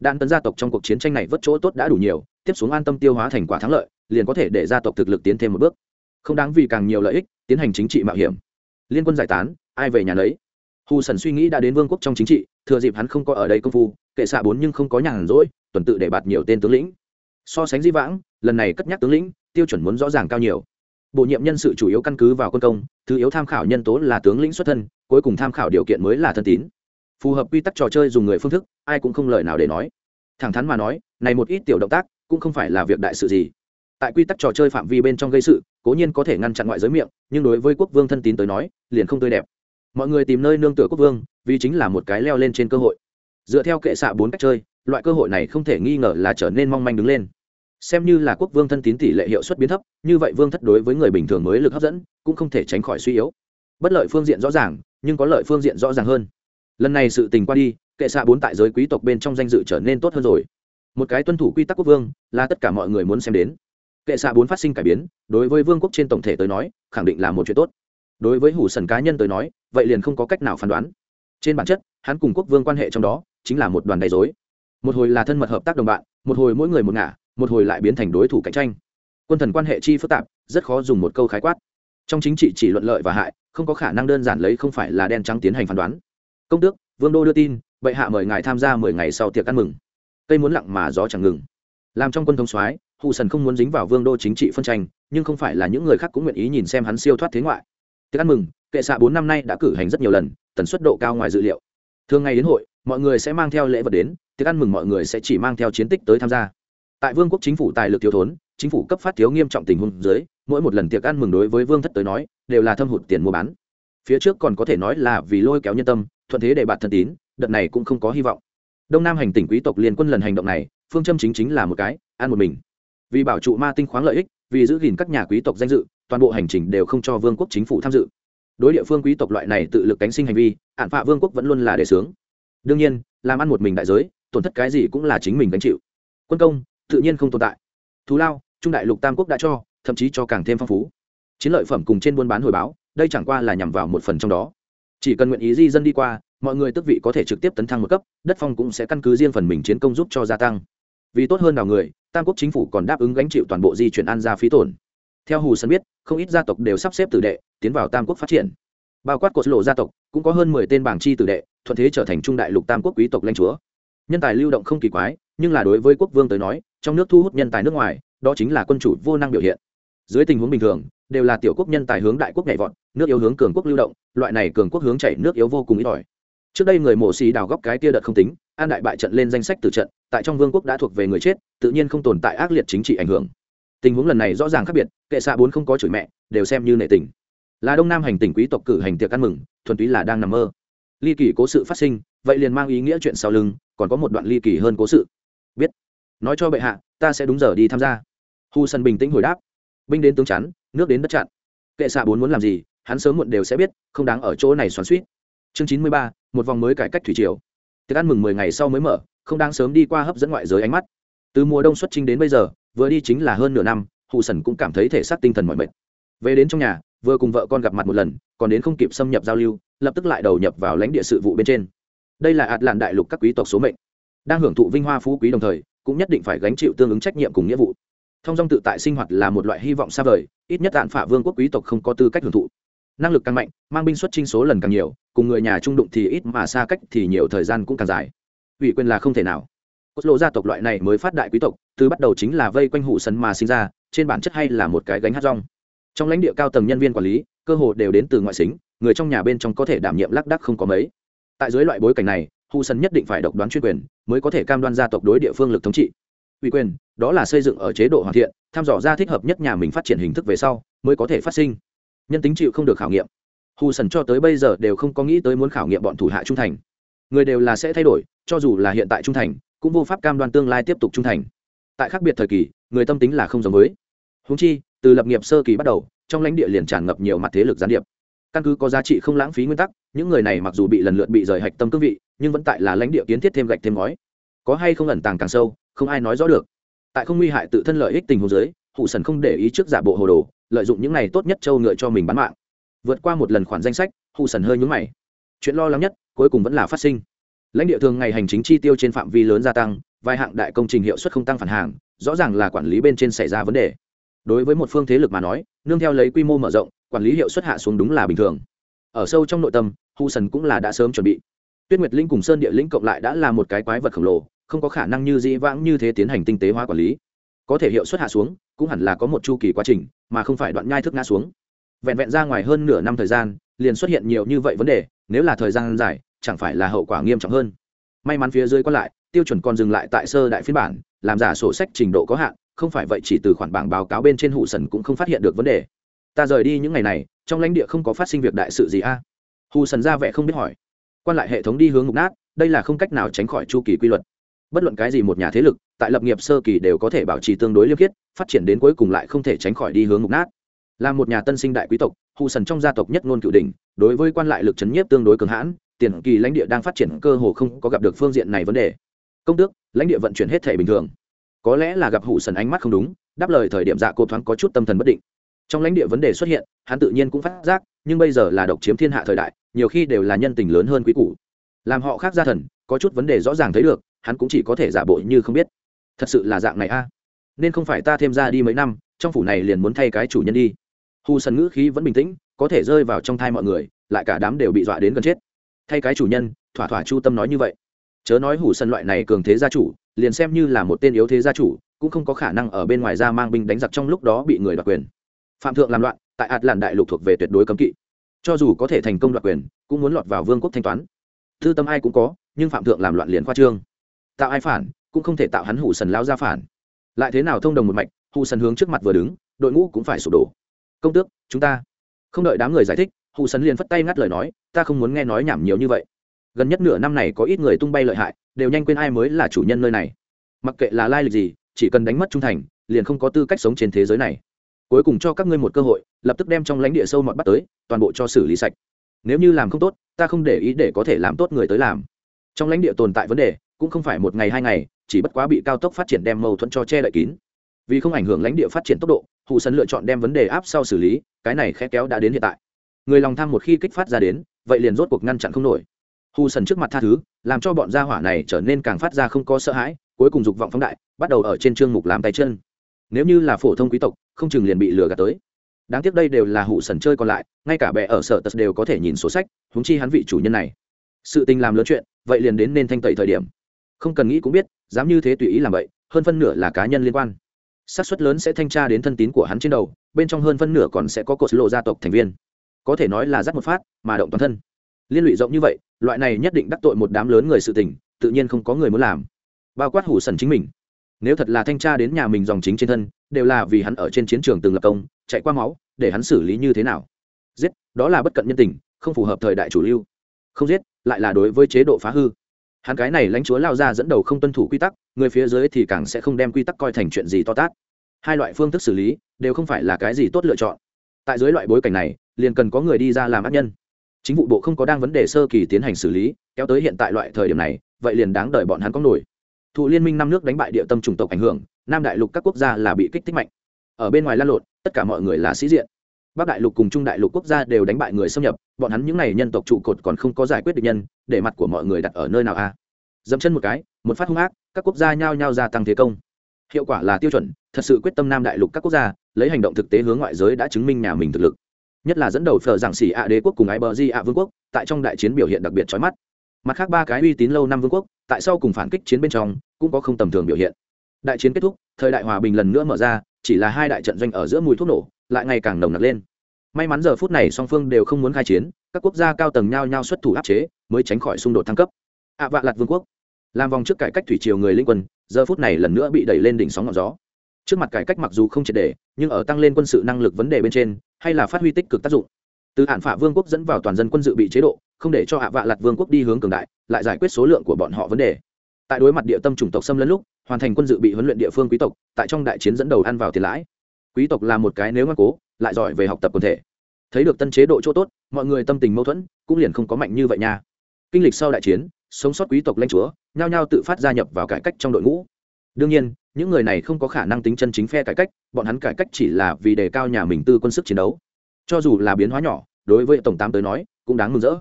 Đạn tấn gia tộc trong cuộc chiến tranh này vất chỗ tốt đã đủ nhiều, tiếp xuống an tâm tiêu hóa thành quả thắng lợi, liền có thể để gia tộc thực lực tiến thêm một bước không đáng vì càng nhiều lợi ích, tiến hành chính trị mạo hiểm. Liên quân giải tán, ai về nhà lấy hù sần suy nghĩ đã đến vương quốc trong chính trị, thừa dịp hắn không có ở đây công phu, kệ xạ bốn nhưng không có nhàn rỗi, tuần tự để bạt nhiều tên tướng lĩnh. So sánh di vãng, lần này cất nhắc tướng lĩnh, tiêu chuẩn muốn rõ ràng cao nhiều. Bổ nhiệm nhân sự chủ yếu căn cứ vào quân công, thứ yếu tham khảo nhân tố là tướng lĩnh xuất thân, cuối cùng tham khảo điều kiện mới là thân tín. Phù hợp quy tắc trò chơi dùng người phương thức, ai cũng không lời nào để nói. Thẳng thắn mà nói, này một ít tiểu động tác, cũng không phải là việc đại sự gì. Tại quy tắc trò chơi phạm vi bên trong gây sự cố nhiên có thể ngăn chặn ngoại giới miệng, nhưng đối với quốc vương thân tín tới nói, liền không tươi đẹp. Mọi người tìm nơi nương tựa quốc vương, vì chính là một cái leo lên trên cơ hội. Dựa theo kệ xạ bốn cách chơi, loại cơ hội này không thể nghi ngờ là trở nên mong manh đứng lên. Xem như là quốc vương thân tín tỷ lệ hiệu suất biến thấp, như vậy vương thất đối với người bình thường mới lực hấp dẫn, cũng không thể tránh khỏi suy yếu. Bất lợi phương diện rõ ràng, nhưng có lợi phương diện rõ ràng hơn. Lần này sự tình qua đi, kệ xạ bốn tại giới quý tộc bên trong danh dự trở nên tốt hơn rồi. Một cái tuân thủ quy tắc quốc vương, là tất cả mọi người muốn xem đến kệ xạ bốn phát sinh cải biến, đối với vương quốc trên tổng thể tới nói, khẳng định là một chuyện tốt. Đối với hủ sần cá nhân tới nói, vậy liền không có cách nào phán đoán. Trên bản chất, hắn cùng quốc vương quan hệ trong đó, chính là một đoàn đầy dối một hồi là thân mật hợp tác đồng bạn, một hồi mỗi người một ngả, một hồi lại biến thành đối thủ cạnh tranh. Quân thần quan hệ chi phức tạp, rất khó dùng một câu khái quát. Trong chính trị chỉ luận lợi và hại, không có khả năng đơn giản lấy không phải là đen trắng tiến hành phán đoán. Công tước, vương đô đưa tin, bệ hạ mời ngài tham gia mười ngày sau tiệc ăn mừng. Cây muốn lặng mà gió chẳng ngừng. Làm trong quân thống soái hụ sần không muốn dính vào vương đô chính trị phân tranh, nhưng không phải là những người khác cũng nguyện ý nhìn xem hắn siêu thoát thế ngoại. Tiệc ăn mừng, kệ xạ bốn năm nay đã cử hành rất nhiều lần, tần suất độ cao ngoài dự liệu. Thường ngày đến hội, mọi người sẽ mang theo lễ vật đến, tiệc ăn mừng mọi người sẽ chỉ mang theo chiến tích tới tham gia. Tại vương quốc chính phủ tài lực thiếu thốn, chính phủ cấp phát thiếu nghiêm trọng tình huống dưới, mỗi một lần tiệc ăn mừng đối với vương thất tới nói, đều là thâm hụt tiền mua bán. Phía trước còn có thể nói là vì lôi kéo nhân tâm, thuận thế để bạn thân tín, đợt này cũng không có hy vọng. Đông nam hành tỉnh quý tộc liên quân lần hành động này, phương châm chính chính là một cái, ăn một mình vì bảo trụ ma tinh khoáng lợi ích, vì giữ gìn các nhà quý tộc danh dự, toàn bộ hành trình đều không cho vương quốc chính phủ tham dự. Đối địa phương quý tộc loại này tự lực cánh sinh hành vi ạn phạ vương quốc vẫn luôn là đề xướng đương nhiên, làm ăn một mình đại giới, tổn thất cái gì cũng là chính mình gánh chịu. Quân công, tự nhiên không tồn tại. Thú lao, trung đại lục tam quốc đã cho, thậm chí cho càng thêm phong phú. Chiến lợi phẩm cùng trên buôn bán hồi báo, đây chẳng qua là nhằm vào một phần trong đó. Chỉ cần nguyện ý di dân đi qua, mọi người tức vị có thể trực tiếp tấn thăng một cấp, đất phong cũng sẽ căn cứ riêng phần mình chiến công giúp cho gia tăng. Vì tốt hơn đào người tam quốc chính phủ còn đáp ứng gánh chịu toàn bộ di chuyển an gia phí tổn. Theo hù sân biết, không ít gia tộc đều sắp xếp tử đệ, tiến vào tam quốc phát triển. Bao quát cột lộ gia tộc, cũng có hơn mười tên bảng chi tử đệ, thuận thế trở thành trung đại lục tam quốc quý tộc lãnh chúa. Nhân tài lưu động không kỳ quái, nhưng là đối với quốc vương tới nói, trong nước thu hút nhân tài nước ngoài, đó chính là quân chủ vô năng biểu hiện. Dưới tình huống bình thường, đều là tiểu quốc nhân tài hướng đại quốc nhảy vọt, nước yếu hướng cường quốc lưu động, loại này cường quốc hướng chảy nước yếu vô cùng ít ỏi. Trước đây người mộ xì đào góc cái kia đợt không tính an đại bại trận lên danh sách từ trận, tại trong vương quốc đã thuộc về người chết, tự nhiên không tồn tại ác liệt chính trị ảnh hưởng. Tình huống lần này rõ ràng khác biệt, kệ xạ bốn không có chửi mẹ, đều xem như nệ tình. Là đông nam hành tỉnh quý tộc cử hành tiệc ăn mừng, thuần túy là đang nằm mơ. Ly kỳ cố sự phát sinh, vậy liền mang ý nghĩa chuyện sau lưng, còn có một đoạn ly kỳ hơn cố sự. Biết. Nói cho bệ hạ, ta sẽ đúng giờ đi tham gia. Hu sân bình tĩnh hồi đáp. Binh đến tướng chắn, nước đến đất chặn. Kệ xạ bốn muốn làm gì, hắn sớm muộn đều sẽ biết, không đáng ở chỗ này xoắn suýt chương chín mươi ba, một vòng mới cải cách thủy triều tiệc ăn mừng mười ngày sau mới mở, không đang sớm đi qua hấp dẫn ngoại giới ánh mắt. Từ mùa đông xuất trình đến bây giờ, vừa đi chính là hơn nửa năm hụ sần cũng cảm thấy thể xác tinh thần mọi mệt. Về đến trong nhà, vừa cùng vợ con gặp mặt một lần, còn đến không kịp xâm nhập giao lưu, lập tức lại đầu nhập vào lãnh địa sự vụ bên trên. Đây là ạt lạn đại lục các quý tộc số mệnh. Đang hưởng thụ vinh hoa phú quý đồng thời, cũng nhất định phải gánh chịu tương ứng trách nhiệm cùng nghĩa vụ. Thông dong tự tại sinh hoạt là một loại hy vọng xa vời, ít nhất đạn phả vương quốc quý tộc không có tư cách hưởng thụ năng lực càng mạnh, mang binh xuất trinh số lần càng nhiều, cùng người nhà trung đụng thì ít mà xa cách thì nhiều thời gian cũng càng dài. Ủy quyền là không thể nào. Cốt lộ gia tộc loại này mới phát đại quý tộc, từ bắt đầu chính là vây quanh hụ sân mà sinh ra, trên bản chất hay là một cái gánh hát rong. Trong lãnh địa cao tầng nhân viên quản lý, cơ hồ đều đến từ ngoại xính, người trong nhà bên trong có thể đảm nhiệm lác đắc không có mấy. Tại dưới loại bối cảnh này hụ sân nhất định phải độc đoán chuyên quyền, mới có thể cam đoan gia tộc đối địa phương lực thống trị. Ủy quyền, đó là xây dựng ở chế độ hoàn thiện, thăm dò ra thích hợp nhất nhà mình phát triển hình thức về sau, mới có thể phát sinh nhân tính chịu không được khảo nghiệm. Hù sần cho tới bây giờ đều không có nghĩ tới muốn khảo nghiệm bọn thủ hạ trung thành. Người đều là sẽ thay đổi, cho dù là hiện tại trung thành, cũng vô pháp cam đoan tương lai tiếp tục trung thành. Tại khác biệt thời kỳ, người tâm tính là không giống với. Húng chi, từ lập nghiệp sơ kỳ bắt đầu, trong lãnh địa liền tràn ngập nhiều mặt thế lực gián điệp. Căn cứ có giá trị không lãng phí nguyên tắc, những người này mặc dù bị lần lượt bị rời hạch tâm cương vị, nhưng vẫn tại là lãnh địa kiến thiết thêm gạch thêm ngói. Có hay không ẩn tàng càng sâu, không ai nói rõ được. Tại không nguy hại tự thân lợi ích tình hồ dưới hụ sần không để ý trước giả bộ hồ đồ lợi dụng những này tốt nhất châu ngựa cho mình bán mạng. Vượt qua một lần khoản danh sách hụ sần hơi nhúng mày. Chuyện lo lắng nhất, cuối cùng vẫn là phát sinh. Lãnh địa thường ngày hành chính chi tiêu trên phạm vi lớn gia tăng, vài hạng đại công trình hiệu suất không tăng phản hàng, rõ ràng là quản lý bên trên xảy ra vấn đề. Đối với một phương thế lực mà nói, nương theo lấy quy mô mở rộng, quản lý hiệu suất hạ xuống đúng là bình thường. Ở sâu trong nội tâm hu sần cũng là đã sớm chuẩn bị. Tuyết nguyệt linh cùng sơn địa linh cộng lại đã là một cái quái vật khổng lồ, không có khả năng như dĩ vãng như thế tiến hành tinh tế hóa quản lý. Có thể hiệu suất hạ xuống, cũng hẳn là có một chu kỳ quá trình mà không phải đoạn nhai thức ngã xuống. Vẹn vẹn ra ngoài hơn nửa năm thời gian, liền xuất hiện nhiều như vậy vấn đề, nếu là thời gian dài, chẳng phải là hậu quả nghiêm trọng hơn. May mắn phía dưới còn lại, tiêu chuẩn còn dừng lại tại sơ đại phiên bản, làm giả sổ sách trình độ có hạn, không phải vậy chỉ từ khoản bảng báo cáo bên trên hụ sần cũng không phát hiện được vấn đề. Ta rời đi những ngày này, trong lãnh địa không có phát sinh việc đại sự gì a? À? hù sần ra vẻ không biết hỏi. Quan lại hệ thống đi hướng ngục nát, đây là không cách nào tránh khỏi chu kỳ quy luật bất luận cái gì một nhà thế lực, tại lập nghiệp sơ kỳ đều có thể bảo trì tương đối liêm khiết, phát triển đến cuối cùng lại không thể tránh khỏi đi hướng mục nát. Là một nhà tân sinh đại quý tộc, hụ sần trong gia tộc nhất ngôn cựu đình đối với quan lại lực chấn nhiếp tương đối cường hãn, tiền kỳ lãnh địa đang phát triển cơ hồ không có gặp được phương diện này vấn đề. Công tước, lãnh địa vận chuyển hết thể bình thường. Có lẽ là gặp hụ sần ánh mắt không đúng, đáp lời thời điểm dạ cô thoáng có chút tâm thần bất định. Trong lãnh địa vấn đề xuất hiện, hắn tự nhiên cũng phát giác, nhưng bây giờ là độc chiếm thiên hạ thời đại, nhiều khi đều là nhân tình lớn hơn quý cũ làm họ khác gia thần, có chút vấn đề rõ ràng thấy được hắn cũng chỉ có thể giả bộ như không biết. Thật sự là dạng này a. Nên không phải ta thêm ra đi mấy năm, trong phủ này liền muốn thay cái chủ nhân đi. Hù sần ngữ khí vẫn bình tĩnh, có thể rơi vào trong thai mọi người, lại cả đám đều bị dọa đến gần chết. Thay cái chủ nhân, thỏa thỏa chu tâm nói như vậy. Chớ nói hủ sân loại này cường thế gia chủ, liền xem như là một tên yếu thế gia chủ, cũng không có khả năng ở bên ngoài ra mang binh đánh giặc trong lúc đó bị người đoạt quyền. Phạm thượng làm loạn, tại ạt làn đại lục thuộc về tuyệt đối cấm kỵ. Cho dù có thể thành công đoạt quyền, cũng muốn lọt vào vương quốc thanh toán. Thư tâm ai cũng có, nhưng phạm thượng làm loạn liền khoa trương tạo ai phản, cũng không thể tạo hắn hủ sần lao ra phản. Lại thế nào thông đồng một mạch, hủ sần hướng trước mặt vừa đứng, đội ngũ cũng phải sụp đổ. Công tước, chúng ta. Không đợi đám người giải thích, hủ sần liền phất tay ngắt lời nói, ta không muốn nghe nói nhảm nhiều như vậy. Gần nhất nửa năm này có ít người tung bay lợi hại, đều nhanh quên ai mới là chủ nhân nơi này. Mặc kệ là lai lịch gì, chỉ cần đánh mất trung thành, liền không có tư cách sống trên thế giới này. Cuối cùng cho các ngươi một cơ hội, lập tức đem trong lãnh địa sâu mọt bắt tới, toàn bộ cho xử lý sạch. Nếu như làm không tốt, ta không để ý để có thể làm tốt người tới làm. Trong lãnh địa tồn tại vấn đề cũng không phải một ngày hai ngày, chỉ bất quá bị cao tốc phát triển đem mâu thuẫn cho che đậy kín. Vì không ảnh hưởng lãnh địa phát triển tốc độ hụ sân lựa chọn đem vấn đề áp sau xử lý, cái này khẽ kéo đã đến hiện tại. Người lòng tham một khi kích phát ra đến, vậy liền rốt cuộc ngăn chặn không nổi. Hù sần trước mặt tha thứ, làm cho bọn gia hỏa này trở nên càng phát ra không có sợ hãi, cuối cùng dục vọng phóng đại, bắt đầu ở trên chương mục làm tay chân. Nếu như là phổ thông quý tộc, không chừng liền bị lừa gạt tới. Đáng tiếc đây đều là hụ sần chơi còn lại, ngay cả bè ở sở tật đều có thể nhìn số sách húng chi hắn vị chủ nhân này. Sự tình làm lớn chuyện, vậy liền đến nên thanh tẩy thời điểm không cần nghĩ cũng biết, dám như thế tùy ý làm vậy, hơn phân nửa là cá nhân liên quan. Xác suất lớn sẽ thanh tra đến thân tín của hắn trên đầu, bên trong hơn phân nửa còn sẽ có cột lộ gia tộc thành viên. Có thể nói là dắt một phát, mà động toàn thân. Liên lụy rộng như vậy, loại này nhất định đắc tội một đám lớn người sự tình, tự nhiên không có người muốn làm. Bao quát hủ sần chính mình. Nếu thật là thanh tra đến nhà mình dòng chính trên thân, đều là vì hắn ở trên chiến trường từng lập công, chạy qua máu, để hắn xử lý như thế nào? Giết, đó là bất cận nhân tình, không phù hợp thời đại chủ lưu. Không giết, lại là đối với chế độ phá hư hắn cái này lãnh chúa lao ra dẫn đầu không tuân thủ quy tắc, người phía dưới thì càng sẽ không đem quy tắc coi thành chuyện gì to tát. Hai loại phương thức xử lý, đều không phải là cái gì tốt lựa chọn. Tại dưới loại bối cảnh này, liền cần có người đi ra làm ác nhân. Chính vụ bộ không có đang vấn đề sơ kỳ tiến hành xử lý, kéo tới hiện tại loại thời điểm này, vậy liền đáng đợi bọn hắn có nổi. Thụ liên minh năm nước đánh bại địa tâm chủng tộc ảnh hưởng, nam đại lục các quốc gia là bị kích thích mạnh. Ở bên ngoài lan lộn, tất cả mọi người là sĩ diện bắc đại lục cùng trung đại lục quốc gia đều đánh bại người xâm nhập, bọn hắn những n à y nhân tộc trụ cột còn không có giải quyết được nhân, để mặt của mọi người đặt ở nơi nào a à? dẫm chân một cái, một phát hung ác, các quốc gia nhao nhao gia tăng thế công. Hiệu quả là tiêu chuẩn, thật sự quyết tâm nam đại lục các quốc gia, lấy hành động thực tế hướng ngoại giới đã chứng minh nhà mình thực lực. Nhất là dẫn đầu phờ giảng xỉ ạ đế quốc cùng ái bờ di ạ vương quốc, tại trong đại chiến biểu hiện đặc biệt trói mắt. Mặt khác ba cái uy tín lâu năm vương quốc, tại sau cùng phản kích chiến bên trong, cũng có không tầm thường biểu hiện. Đại chiến kết thúc, thời đại hòa bình lần nữa mở ra, chỉ là hai đại trận doanh ở giữa mùi thuốc nổ lại ngày càng nồng nặc lên. May mắn giờ phút này song phương đều không muốn khai chiến, các quốc gia cao tầng nhao nhao xuất thủ áp chế, mới tránh khỏi xung đột thăng cấp. Ạ vạ lạt vương quốc. Làm vòng trước cải cách thủy triều người linh quân, giờ phút này lần nữa bị đẩy lên đỉnh sóng ngọn gió. Trước mặt cải cách mặc dù không triệt để, nhưng ở tăng lên quân sự năng lực vấn đề bên trên, hay là phát huy tích cực tác dụng. Từ hạn phả vương quốc dẫn vào toàn dân quân dự bị chế độ, không để cho hạ vạ lạt vương quốc đi hướng cường đại, lại giải quyết số lượng của bọn họ vấn đề. Tại đối mặt địa tâm chủng tộc xâm lấn lúc, hoàn thành quân dự bị huấn luyện địa phương quý tộc, tại trong đại chiến dẫn đầu ăn vào tiền lãi quý tộc là một cái nếu ngoan cố, lại giỏi về học tập quần thể. Thấy được tân chế độ chỗ tốt, mọi người tâm tình mâu thuẫn, cũng liền không có mạnh như vậy nha. Kinh lịch sau đại chiến, sống sót quý tộc lãnh chúa, nhao nhao tự phát gia nhập vào cải cách trong đội ngũ. Đương nhiên, những người này không có khả năng tính chân chính phe cải cách, bọn hắn cải cách chỉ là vì đề cao nhà mình tư quân sức chiến đấu. Cho dù là biến hóa nhỏ, đối với tổng tám tới nói, cũng đáng mừng rỡ.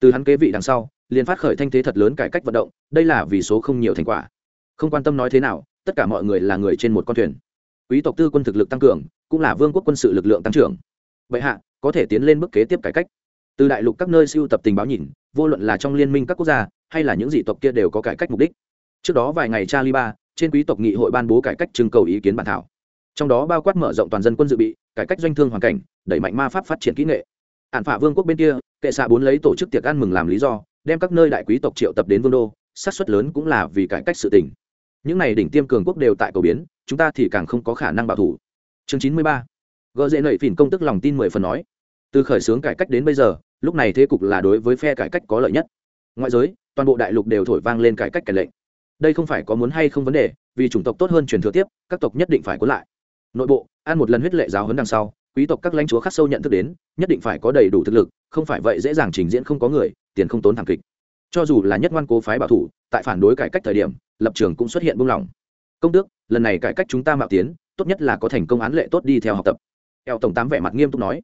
Từ hắn kế vị đằng sau, liền phát khởi thanh thế thật lớn cải cách vận động, đây là vì số không nhiều thành quả. Không quan tâm nói thế nào, tất cả mọi người là người trên một con thuyền quý tộc tư quân thực lực tăng cường, cũng là vương quốc quân sự lực lượng tăng trưởng. Vậy hạ, có thể tiến lên bước kế tiếp cải cách. Từ đại lục các nơi siêu tập tình báo nhìn, vô luận là trong liên minh các quốc gia, hay là những dị tộc kia đều có cải cách mục đích. Trước đó vài ngày charlie ba trên quý tộc nghị hội ban bố cải cách trưng cầu ý kiến bản thảo. Trong đó bao quát mở rộng toàn dân quân dự bị, cải cách doanh thương hoàn cảnh, đẩy mạnh ma pháp phát triển kỹ nghệ. Hạn phả vương quốc bên kia, kệ xạ bốn lấy tổ chức tiệc ăn mừng làm lý do, đem các nơi đại quý tộc triệu tập đến vương đô sát xuất lớn cũng là vì cải cách sự tình những này đỉnh tiêm cường quốc đều tại cầu biến, chúng ta thì càng không có khả năng bảo thủ. Chương chín mươi ba. Gợ dễ nảy phìn công tức lòng tin mười phần nói. Từ khởi xướng cải cách đến bây giờ, lúc này thế cục là đối với phe cải cách có lợi nhất. Ngoại giới, toàn bộ đại lục đều thổi vang lên cải cách cải lệnh. Đây không phải có muốn hay không vấn đề, vì chủng tộc tốt hơn truyền thừa tiếp, các tộc nhất định phải cuốn lại. Nội bộ, ăn một lần huyết lệ giáo hấn đằng sau, quý tộc các lãnh chúa khắc sâu nhận thức đến, nhất định phải có đầy đủ thực lực, không phải vậy dễ dàng trình diễn không có người, tiền không tốn thảm kịch. Cho dù là nhất ngoan cố phái bảo thủ, tại phản đối cải cách thời điểm lập trường cũng xuất hiện buông lỏng. Công tước, lần này cải cách chúng ta mạo tiến, tốt nhất là có thành công án lệ tốt đi theo học tập. Eo tổng tám vẻ mặt nghiêm túc nói.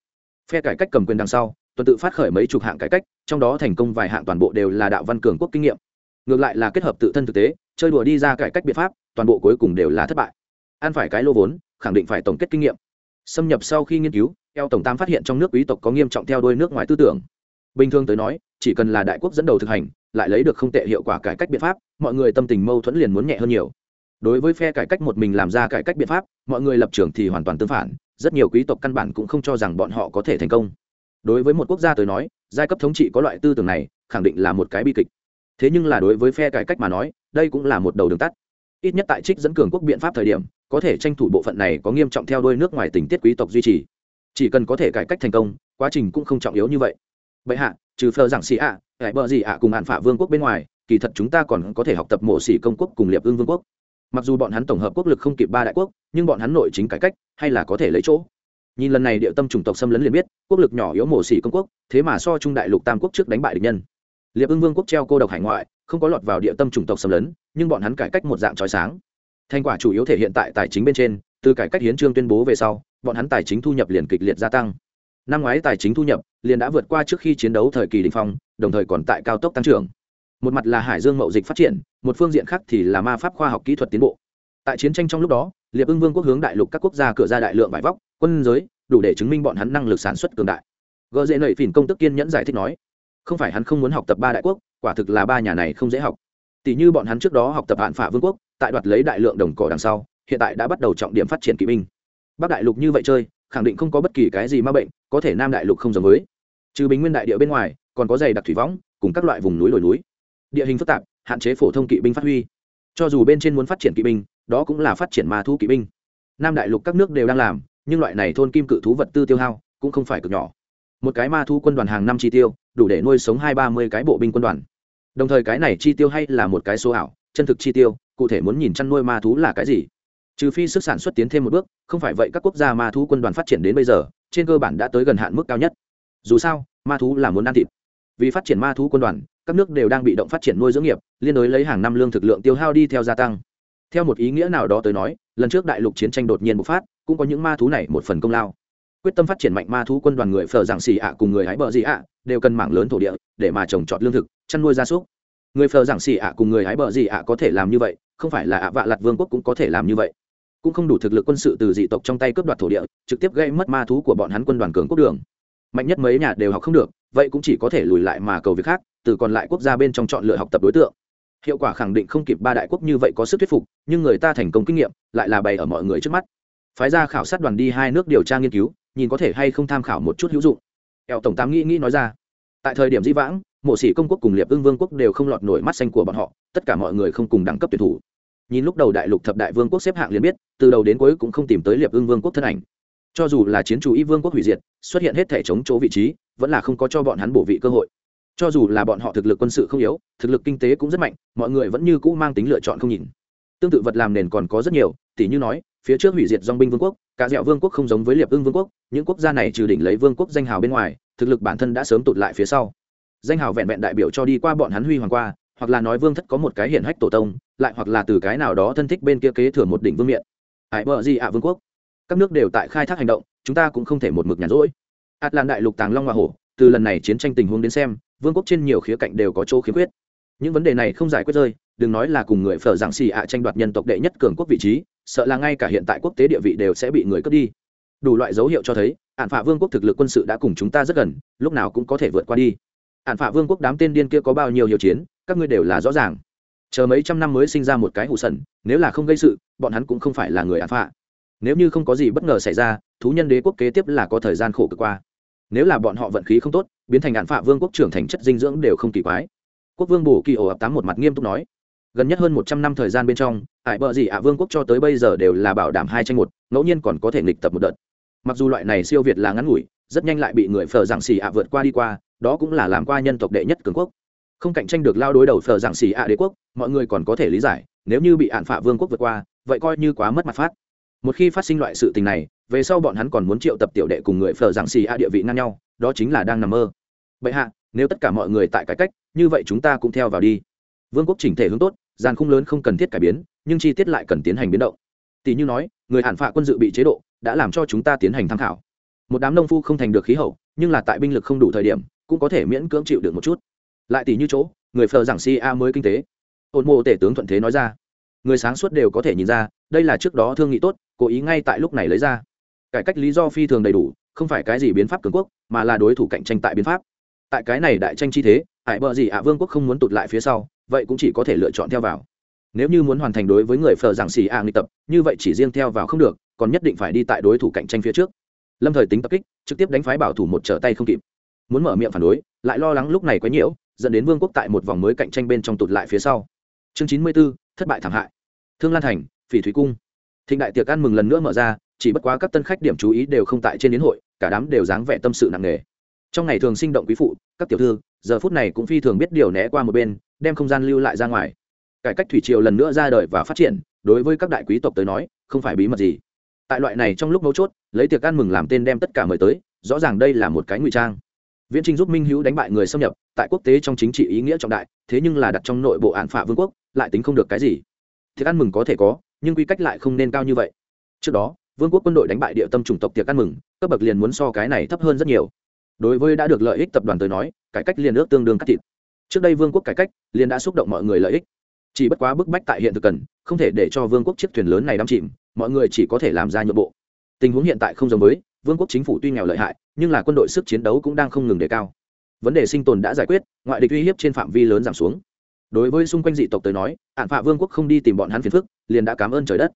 Phe cải cách cầm quyền đằng sau, tuần tự phát khởi mấy chục hạng cải cách, trong đó thành công vài hạng toàn bộ đều là đạo văn cường quốc kinh nghiệm. Ngược lại là kết hợp tự thân thực tế, chơi đùa đi ra cải cách biện pháp, toàn bộ cuối cùng đều là thất bại. Ăn phải cái lô vốn, khẳng định phải tổng kết kinh nghiệm. Xâm nhập sau khi nghiên cứu, eo tổng tám phát hiện trong nước quý tộc có nghiêm trọng theo đuôi nước ngoài tư tưởng. Bình thường tới nói, chỉ cần là đại quốc dẫn đầu thực hành lại lấy được không tệ hiệu quả cải cách biện pháp, mọi người tâm tình mâu thuẫn liền muốn nhẹ hơn nhiều. Đối với phe cải cách một mình làm ra cải cách biện pháp, mọi người lập trường thì hoàn toàn tương phản, rất nhiều quý tộc căn bản cũng không cho rằng bọn họ có thể thành công. Đối với một quốc gia tới nói, giai cấp thống trị có loại tư tưởng này, khẳng định là một cái bi kịch. Thế nhưng là đối với phe cải cách mà nói, đây cũng là một đầu đường tắt. Ít nhất tại trích dẫn cường quốc biện pháp thời điểm, có thể tranh thủ bộ phận này có nghiêm trọng theo đuôi nước ngoài tình tiết quý tộc duy trì. Chỉ cần có thể cải cách thành công, quá trình cũng không trọng yếu như vậy. Bệ hạ, trừ phờ giảng xì ạ à, bờ gì ạ cùng hạn phả vương quốc bên ngoài kỳ thật chúng ta còn có thể học tập mổ xỉ công quốc cùng liệp ương vương quốc. Mặc dù bọn hắn tổng hợp quốc lực không kịp ba đại quốc nhưng bọn hắn nội chính cải cách hay là có thể lấy chỗ. Nhìn lần này địa tâm chủng tộc xâm lấn liền biết quốc lực nhỏ yếu mổ xỉ công quốc thế mà so trung đại lục tam quốc trước đánh bại địch nhân. Liệp ưng vương quốc treo cô độc hải ngoại không có lọt vào địa tâm chủng tộc xâm lấn nhưng bọn hắn cải cách một dạng trói sáng. Thành quả chủ yếu thể hiện tại tài chính bên trên từ cải cách hiến trương tuyên bố về sau bọn hắn tài chính thu nhập liền kịch liệt gia tăng. Năm ngoái tài chính thu nhập liền đã vượt qua trước khi chiến đấu thời kỳ đình phong đồng thời còn tại cao tốc tăng trưởng. Một mặt là hải dương mậu dịch phát triển, một phương diện khác thì là ma pháp khoa học kỹ thuật tiến bộ. Tại chiến tranh trong lúc đó, liệp ưng vương quốc hướng đại lục các quốc gia cửa ra đại lượng vải vóc, quân giới, đủ để chứng minh bọn hắn năng lực sản xuất cường đại. Gợ dễ nảy phìn công tức kiên nhẫn giải thích nói, không phải hắn không muốn học tập ba đại quốc, quả thực là ba nhà này không dễ học. Tỷ như bọn hắn trước đó học tập hạn phả vương quốc, tại đoạt lấy đại lượng đồng cỏ đằng sau, hiện tại đã bắt đầu trọng điểm phát triển kỵ binh. Bắc đại lục như vậy chơi, khẳng định không có bất kỳ cái gì ma bệnh, có thể nam đại lục không giống với. Trừ bình nguyên đại địa bên ngoài còn có dày đặc thủy võng, cùng các loại vùng núi đồi núi. Địa hình phức tạp, hạn chế phổ thông kỵ binh phát huy. Cho dù bên trên muốn phát triển kỵ binh, đó cũng là phát triển ma thu kỵ binh. Nam đại lục các nước đều đang làm, nhưng loại này thôn kim cự thú vật tư tiêu hao cũng không phải cực nhỏ. Một cái ma thu quân đoàn hàng năm chi tiêu, đủ để nuôi sống hai ba mươi cái bộ binh quân đoàn. Đồng thời cái này chi tiêu hay là một cái số ảo, chân thực chi tiêu, cụ thể muốn nhìn chăn nuôi ma thú là cái gì. Trừ phi sức sản xuất tiến thêm một bước, không phải vậy các quốc gia ma thú quân đoàn phát triển đến bây giờ, trên cơ bản đã tới gần hạn mức cao nhất. Dù sao, ma thú là muốn ăn thịt vì phát triển ma thú quân đoàn, các nước đều đang bị động phát triển nuôi dưỡng nghiệp, liên đối lấy hàng năm lương thực lượng tiêu hao đi theo gia tăng. Theo một ý nghĩa nào đó tới nói, lần trước đại lục chiến tranh đột nhiên bộc phát, cũng có những ma thú này một phần công lao. Quyết tâm phát triển mạnh ma thú quân đoàn người phở giảng xì ạ cùng người hái bờ gì ạ, đều cần mảng lớn thổ địa, để mà trồng trọt lương thực, chăn nuôi gia súc. Người phở giảng xì ạ cùng người hái bờ gì ạ có thể làm như vậy, không phải là ạ vạ lặt vương quốc cũng có thể làm như vậy. Cũng không đủ thực lực quân sự từ dị tộc trong tay cướp đoạt thổ địa, trực tiếp gây mất ma thú của bọn hắn quân đoàn cường quốc đường mạnh nhất mấy nhà đều học không được, vậy cũng chỉ có thể lùi lại mà cầu việc khác, từ còn lại quốc gia bên trong chọn lựa học tập đối tượng. Hiệu quả khẳng định không kịp ba đại quốc như vậy có sức thuyết phục, nhưng người ta thành công kinh nghiệm, lại là bày ở mọi người trước mắt. Phái ra khảo sát đoàn đi hai nước điều tra nghiên cứu, nhìn có thể hay không tham khảo một chút hữu dụng. Eo tổng tám nghĩ nghĩ nói ra. Tại thời điểm di vãng, mộ sĩ công quốc cùng liệp ưng vương quốc đều không lọt nổi mắt xanh của bọn họ, tất cả mọi người không cùng đẳng cấp tuyển thủ. Nhìn lúc đầu đại lục thập đại vương quốc xếp hạng liền biết, từ đầu đến cuối cũng không tìm tới liệp ưng vương quốc thân ảnh cho dù là chiến chủ y vương quốc hủy diệt, xuất hiện hết thể chống chỗ vị trí, vẫn là không có cho bọn hắn bổ vị cơ hội. Cho dù là bọn họ thực lực quân sự không yếu, thực lực kinh tế cũng rất mạnh, mọi người vẫn như cũ mang tính lựa chọn không nhìn. Tương tự vật làm nền còn có rất nhiều, tỉ như nói, phía trước hủy diệt dong binh vương quốc, cả dẹo vương quốc không giống với liệp ưng vương quốc, những quốc gia này trừ đỉnh lấy vương quốc danh hào bên ngoài, thực lực bản thân đã sớm tụt lại phía sau. Danh hào vẹn vẹn đại biểu cho đi qua bọn hắn huy hoàng qua, hoặc là nói vương thất có một cái hiển hách tổ tông, lại hoặc là từ cái nào đó thân thích bên kia kế thừa một đỉnh vương miện. Ải bờ gì ạ vương quốc? Các nước đều tại khai thác hành động, chúng ta cũng không thể một mực nhàn rỗi. Ạt lan đại lục tàng long hoa hổ, từ lần này chiến tranh tình huống đến xem, vương quốc trên nhiều khía cạnh đều có chỗ khiếm khuyết. Những vấn đề này không giải quyết rơi, đừng nói là cùng người phở giảng xì ạ tranh đoạt nhân tộc đệ nhất cường quốc vị trí, sợ là ngay cả hiện tại quốc tế địa vị đều sẽ bị người cướp đi. Đủ loại dấu hiệu cho thấy ạn phạ vương quốc thực lực quân sự đã cùng chúng ta rất gần, lúc nào cũng có thể vượt qua đi. Ạn phạ vương quốc đám tên điên kia có bao nhiêu hiệu chiến, các ngươi đều là rõ ràng. Chờ mấy trăm năm mới sinh ra một cái hụ sần, nếu là không gây sự, bọn hắn cũng không phải là người ạn phạ nếu như không có gì bất ngờ xảy ra, thú nhân đế quốc kế tiếp là có thời gian khổ cực qua. Nếu là bọn họ vận khí không tốt, biến thành ạn phạ vương quốc trưởng thành chất dinh dưỡng đều không kỳ quái. Quốc vương bù kỳ ổ ập tám một mặt nghiêm túc nói. Gần nhất hơn một trăm năm thời gian bên trong ải bờ gì ạ vương quốc cho tới bây giờ đều là bảo đảm hai tranh một, ngẫu nhiên còn có thể nghịch tập một đợt. Mặc dù loại này siêu việt là ngắn ngủi, rất nhanh lại bị người phờ giảng xì ạ vượt qua đi qua, đó cũng là làm qua nhân tộc đệ nhất cường quốc. Không cạnh tranh được lao đối đầu phờ giảng xì ạ đế quốc, mọi người còn có thể lý giải, nếu như bị ạn phạ vương quốc vượt qua, vậy coi như quá mất mặt phát một khi phát sinh loại sự tình này, về sau bọn hắn còn muốn triệu tập tiểu đệ cùng người phờ giảng xì a địa vị ngang nhau, đó chính là đang nằm mơ. Bệ hạ, nếu tất cả mọi người tại cải cách, như vậy chúng ta cũng theo vào đi. Vương quốc chỉnh thể hướng tốt, gian khung lớn không cần thiết cải biến, nhưng chi tiết lại cần tiến hành biến động. Tỷ như nói, người hạn phạ quân dự bị chế độ, đã làm cho chúng ta tiến hành tham khảo. Một đám nông phu không thành được khí hậu, nhưng là tại binh lực không đủ thời điểm, cũng có thể miễn cưỡng chịu được một chút. Lại tỷ như chỗ, người phờ giảng si a mới kinh tế. Ôn mô tể tướng thuận thế nói ra người sáng suốt đều có thể nhìn ra đây là trước đó thương nghị tốt cố ý ngay tại lúc này lấy ra. Cải cách lý do phi thường đầy đủ không phải cái gì biến pháp cường quốc mà là đối thủ cạnh tranh tại biến pháp. Tại cái này đại tranh chi thế ải bờ gì ạ vương quốc không muốn tụt lại phía sau vậy cũng chỉ có thể lựa chọn theo vào. Nếu như muốn hoàn thành đối với người phờ giảng xì a nghịch tập như vậy chỉ riêng theo vào không được còn nhất định phải đi tại đối thủ cạnh tranh phía trước. Lâm thời tính tập kích trực tiếp đánh phái bảo thủ một trở tay không kịp. Muốn mở miệng phản đối lại lo lắng lúc này quấy nhiễu dẫn đến vương quốc tại một vòng mới cạnh tranh bên trong tụt lại phía sau. Chương chín mươi 94, thất bại thảm hại thương lan thành, phỉ thúy cung. Thịnh đại tiệc ăn mừng lần nữa mở ra, chỉ bất quá các tân khách điểm chú ý đều không tại trên đến hội, cả đám đều dáng vẻ tâm sự nặng nề. Trong ngày thường sinh động quý phụ, các tiểu thư, giờ phút này cũng phi thường biết điều né qua một bên, đem không gian lưu lại ra ngoài. Cải cách thủy triều lần nữa ra đời và phát triển, đối với các đại quý tộc tới nói, không phải bí mật gì. Tại loại này trong lúc mấu chốt, lấy tiệc ăn mừng làm tên đem tất cả mời tới, rõ ràng đây là một cái ngụy trang. Viễn trinh giúp minh hữu đánh bại người xâm nhập, tại quốc tế trong chính trị ý nghĩa trọng đại, thế nhưng là đặt trong nội bộ án phạ vương quốc, lại tính không được cái gì tiệc ăn mừng có thể có, nhưng quy cách lại không nên cao như vậy. Trước đó, vương quốc quân đội đánh bại địa tâm chủng tộc tiệc ăn mừng, cấp bậc liền muốn so cái này thấp hơn rất nhiều. Đối với đã được lợi ích tập đoàn tới nói, cải cách liền ước tương đương cắt thịt. Trước đây vương quốc cải cách, liền đã xúc động mọi người lợi ích. Chỉ bất quá bức bách tại hiện thực cần, không thể để cho vương quốc chiếc thuyền lớn này đắm chìm, mọi người chỉ có thể làm ra nhượng bộ. Tình huống hiện tại không giống với, vương quốc chính phủ tuy nghèo lợi hại, nhưng là quân đội sức chiến đấu cũng đang không ngừng đề cao. Vấn đề sinh tồn đã giải quyết, ngoại địch uy hiếp trên phạm vi lớn giảm xuống đối với xung quanh dị tộc tới nói ạn phạ vương quốc không đi tìm bọn hắn phiền phức, liền đã cảm ơn trời đất.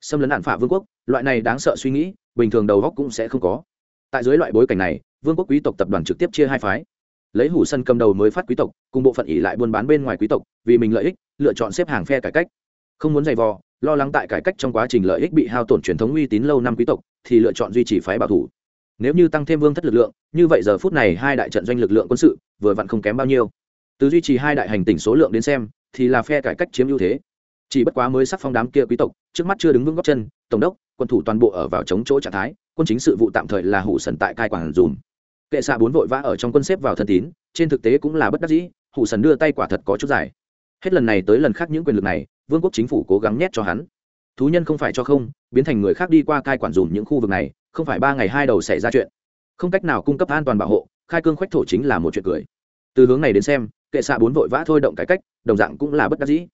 Xâm lấn ạn phạ vương quốc, loại này đáng sợ suy nghĩ, bình thường đầu góc cũng sẽ không có. Tại dưới loại bối cảnh này, vương quốc quý tộc tập đoàn trực tiếp chia hai phái. Lấy hủ sân cầm đầu mới phát quý tộc, cùng bộ phận ỉ lại buôn bán bên ngoài quý tộc, vì mình lợi ích, lựa chọn xếp hàng phe cải cách. Không muốn giày vò, lo lắng tại cải cách trong quá trình lợi ích bị hao tổn truyền thống uy tín lâu năm quý tộc, thì lựa chọn duy trì phái bảo thủ. Nếu như tăng thêm vương thất lực lượng, như vậy giờ phút này hai đại trận doanh lực lượng quân sự, vừa vặn không kém bao nhiêu từ duy trì hai đại hành tỉnh số lượng đến xem, thì là phe cải cách chiếm ưu thế. Chỉ bất quá mới sắc phong đám kia quý tộc, trước mắt chưa đứng vững góc chân, tổng đốc, quân thủ toàn bộ ở vào chống chỗ trạng thái, quân chính sự vụ tạm thời là hủ sần tại cai quản dùm. Kệ xạ bốn vội vã ở trong quân xếp vào thân tín, trên thực tế cũng là bất đắc dĩ, hủ sần đưa tay quả thật có chút dài. Hết lần này tới lần khác những quyền lực này, vương quốc chính phủ cố gắng nhét cho hắn. Thú nhân không phải cho không, biến thành người khác đi qua cai quản dùm những khu vực này, không phải ba ngày hai đầu xảy ra chuyện. Không cách nào cung cấp an toàn bảo hộ, khai cương khoách thổ chính là một chuyện cười. Từ hướng này đến xem kệ xạ bốn vội vã thôi động cải cách, đồng dạng cũng là bất đắc dĩ.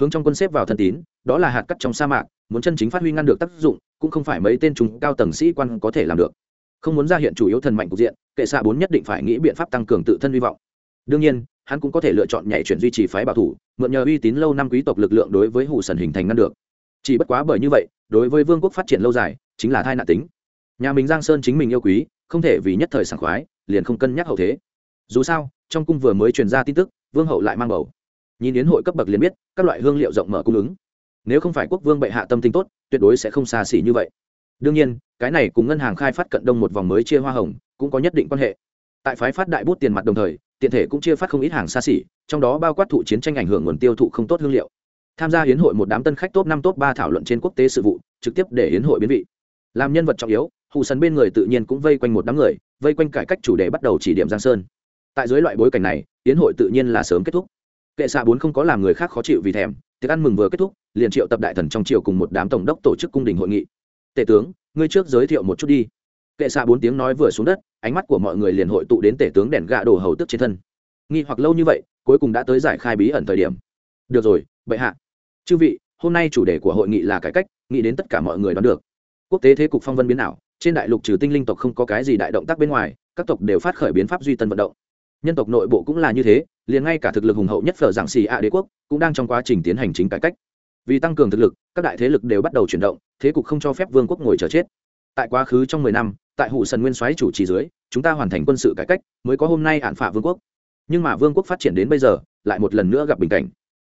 Hướng trong quân xếp vào thân tín, đó là hạt cắt trong sa mạc, muốn chân chính phát huy ngăn được tác dụng, cũng không phải mấy tên chúng cao tầng sĩ quan có thể làm được. Không muốn ra hiện chủ yếu thần mạnh cục diện, kệ xạ bốn nhất định phải nghĩ biện pháp tăng cường tự thân hy vọng. Đương nhiên, hắn cũng có thể lựa chọn nhảy chuyển duy trì phái bảo thủ, mượn nhờ uy tín lâu năm quý tộc lực lượng đối với hủ sần hình thành ngăn được. Chỉ bất quá bởi như vậy, đối với vương quốc phát triển lâu dài, chính là thai nạn tính. Nhà mình giang sơn chính mình yêu quý, không thể vì nhất thời sảng khoái, liền không cân nhắc hậu thế. Dù sao trong cung vừa mới truyền ra tin tức, vương hậu lại mang bầu. Nhìn yến hội cấp bậc liền biết, các loại hương liệu rộng mở cung ứng. Nếu không phải quốc vương bệ hạ tâm tính tốt, tuyệt đối sẽ không xa xỉ như vậy. Đương nhiên, cái này cùng ngân hàng khai phát cận đông một vòng mới chia hoa hồng, cũng có nhất định quan hệ. Tại phái phát đại bút tiền mặt đồng thời, tiện thể cũng chia phát không ít hàng xa xỉ, trong đó bao quát thụ chiến tranh ảnh hưởng nguồn tiêu thụ không tốt hương liệu. Tham gia hiến hội một đám tân khách top năm top ba thảo luận trên quốc tế sự vụ, trực tiếp để hiến hội biến vị. Làm nhân vật trọng yếu hụ sần bên người tự nhiên cũng vây quanh một đám người, vây quanh cải cách chủ đề bắt đầu chỉ điểm giang sơn tại dưới loại bối cảnh này tiến hội tự nhiên là sớm kết thúc. Kệ xạ bốn không có làm người khác khó chịu vì thèm, tiệc ăn mừng vừa kết thúc, liền triệu tập đại thần trong triều cùng một đám tổng đốc tổ chức cung đình hội nghị. Tể tướng, ngươi trước giới thiệu một chút đi. Kệ xạ bốn tiếng nói vừa xuống đất, ánh mắt của mọi người liền hội tụ đến tể tướng đèn gạ đổ hầu tức trên thân. Nghi hoặc lâu như vậy, cuối cùng đã tới giải khai bí ẩn thời điểm. Được rồi, bệ hạ. Chư vị, hôm nay chủ đề của hội nghị là cải cách, nghĩ đến tất cả mọi người đoán được. Quốc tế thế cục phong vân biến ảo, trên đại lục trừ tinh linh tộc không có cái gì đại động tác bên ngoài, các tộc đều phát khởi biến pháp duy tân vận động nhân tộc nội bộ cũng là như thế, liền ngay cả thực lực hùng hậu nhất phở giảng xì a đế quốc cũng đang trong quá trình tiến hành chính cải cách. Vì tăng cường thực lực, các đại thế lực đều bắt đầu chuyển động, thế cục không cho phép vương quốc ngồi chờ chết. Tại quá khứ trong mười năm, tại hủ sần nguyên soái chủ trì dưới, chúng ta hoàn thành quân sự cải cách, mới có hôm nay hạn phả vương quốc. Nhưng mà vương quốc phát triển đến bây giờ, lại một lần nữa gặp bình cảnh.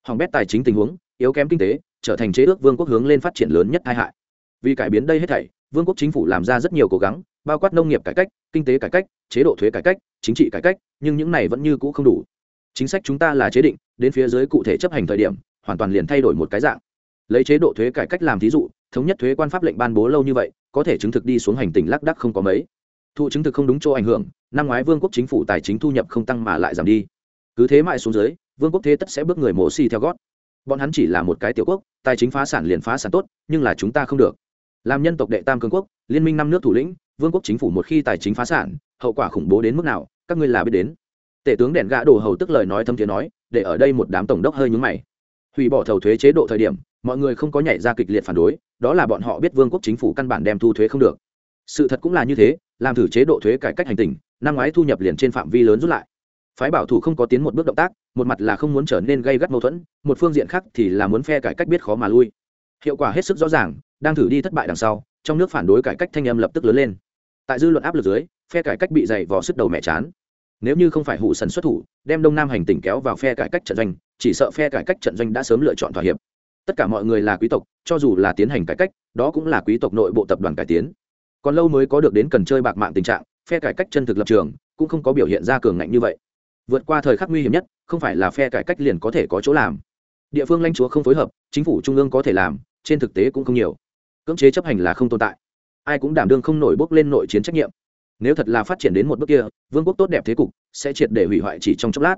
Hỏng bét tài chính tình huống, yếu kém kinh tế, trở thành chế ước vương quốc hướng lên phát triển lớn nhất tai hại. Vì cải biến đây hết thảy, vương quốc chính phủ làm ra rất nhiều cố gắng, bao quát nông nghiệp cải cách, kinh tế cải cách, chế độ thuế cải cách chính trị cải cách, nhưng những này vẫn như cũ không đủ. Chính sách chúng ta là chế định, đến phía dưới cụ thể chấp hành thời điểm, hoàn toàn liền thay đổi một cái dạng. Lấy chế độ thuế cải cách làm thí dụ, thống nhất thuế quan pháp lệnh ban bố lâu như vậy, có thể chứng thực đi xuống hành tình lác đắc không có mấy. Thụ chứng thực không đúng chỗ ảnh hưởng, năm ngoái vương quốc chính phủ tài chính thu nhập không tăng mà lại giảm đi. Cứ thế mãi xuống dưới, vương quốc thế tất sẽ bước người mổ xì theo gót. Bọn hắn chỉ là một cái tiểu quốc, tài chính phá sản liền phá sản tốt, nhưng là chúng ta không được. Làm nhân tộc đệ tam cường quốc, liên minh năm nước thủ lĩnh, vương quốc chính phủ một khi tài chính phá sản, hậu quả khủng bố đến mức nào các ngươi là biết đến. Tể tướng đèn gã đồ hầu tức lời nói thâm thiế nói, để ở đây một đám tổng đốc hơi nhúng mày. Hủy bỏ thầu thuế chế độ thời điểm, mọi người không có nhảy ra kịch liệt phản đối, đó là bọn họ biết vương quốc chính phủ căn bản đem thu thuế không được. Sự thật cũng là như thế, làm thử chế độ thuế cải cách hành tình, năm ngoái thu nhập liền trên phạm vi lớn rút lại. Phái bảo thủ không có tiến một bước động tác, một mặt là không muốn trở nên gây gắt mâu thuẫn, một phương diện khác thì là muốn phe cải cách biết khó mà lui. Hiệu quả hết sức rõ ràng, đang thử đi thất bại đằng sau, trong nước phản đối cải cách thanh âm lập tức lớn lên. Tại dư luận áp lực dưới phe cải cách bị dày vò sức đầu mẹ chán. Nếu như không phải hụ sần xuất thủ, đem đông nam hành tỉnh kéo vào phe cải cách trận doanh, chỉ sợ phe cải cách trận doanh đã sớm lựa chọn thỏa hiệp. Tất cả mọi người là quý tộc, cho dù là tiến hành cải cách, đó cũng là quý tộc nội bộ tập đoàn cải tiến. Còn lâu mới có được đến cần chơi bạc mạng tình trạng, phe cải cách chân thực lập trường cũng không có biểu hiện ra cường ngạnh như vậy. Vượt qua thời khắc nguy hiểm nhất, không phải là phe cải cách liền có thể có chỗ làm. Địa phương lãnh chúa không phối hợp, chính phủ trung ương có thể làm, trên thực tế cũng không nhiều. Cưỡng chế chấp hành là không tồn tại. Ai cũng đảm đương không nổi bốc lên nội chiến trách nhiệm nếu thật là phát triển đến một bước kia, vương quốc tốt đẹp thế cục sẽ triệt để hủy hoại chỉ trong chốc lát.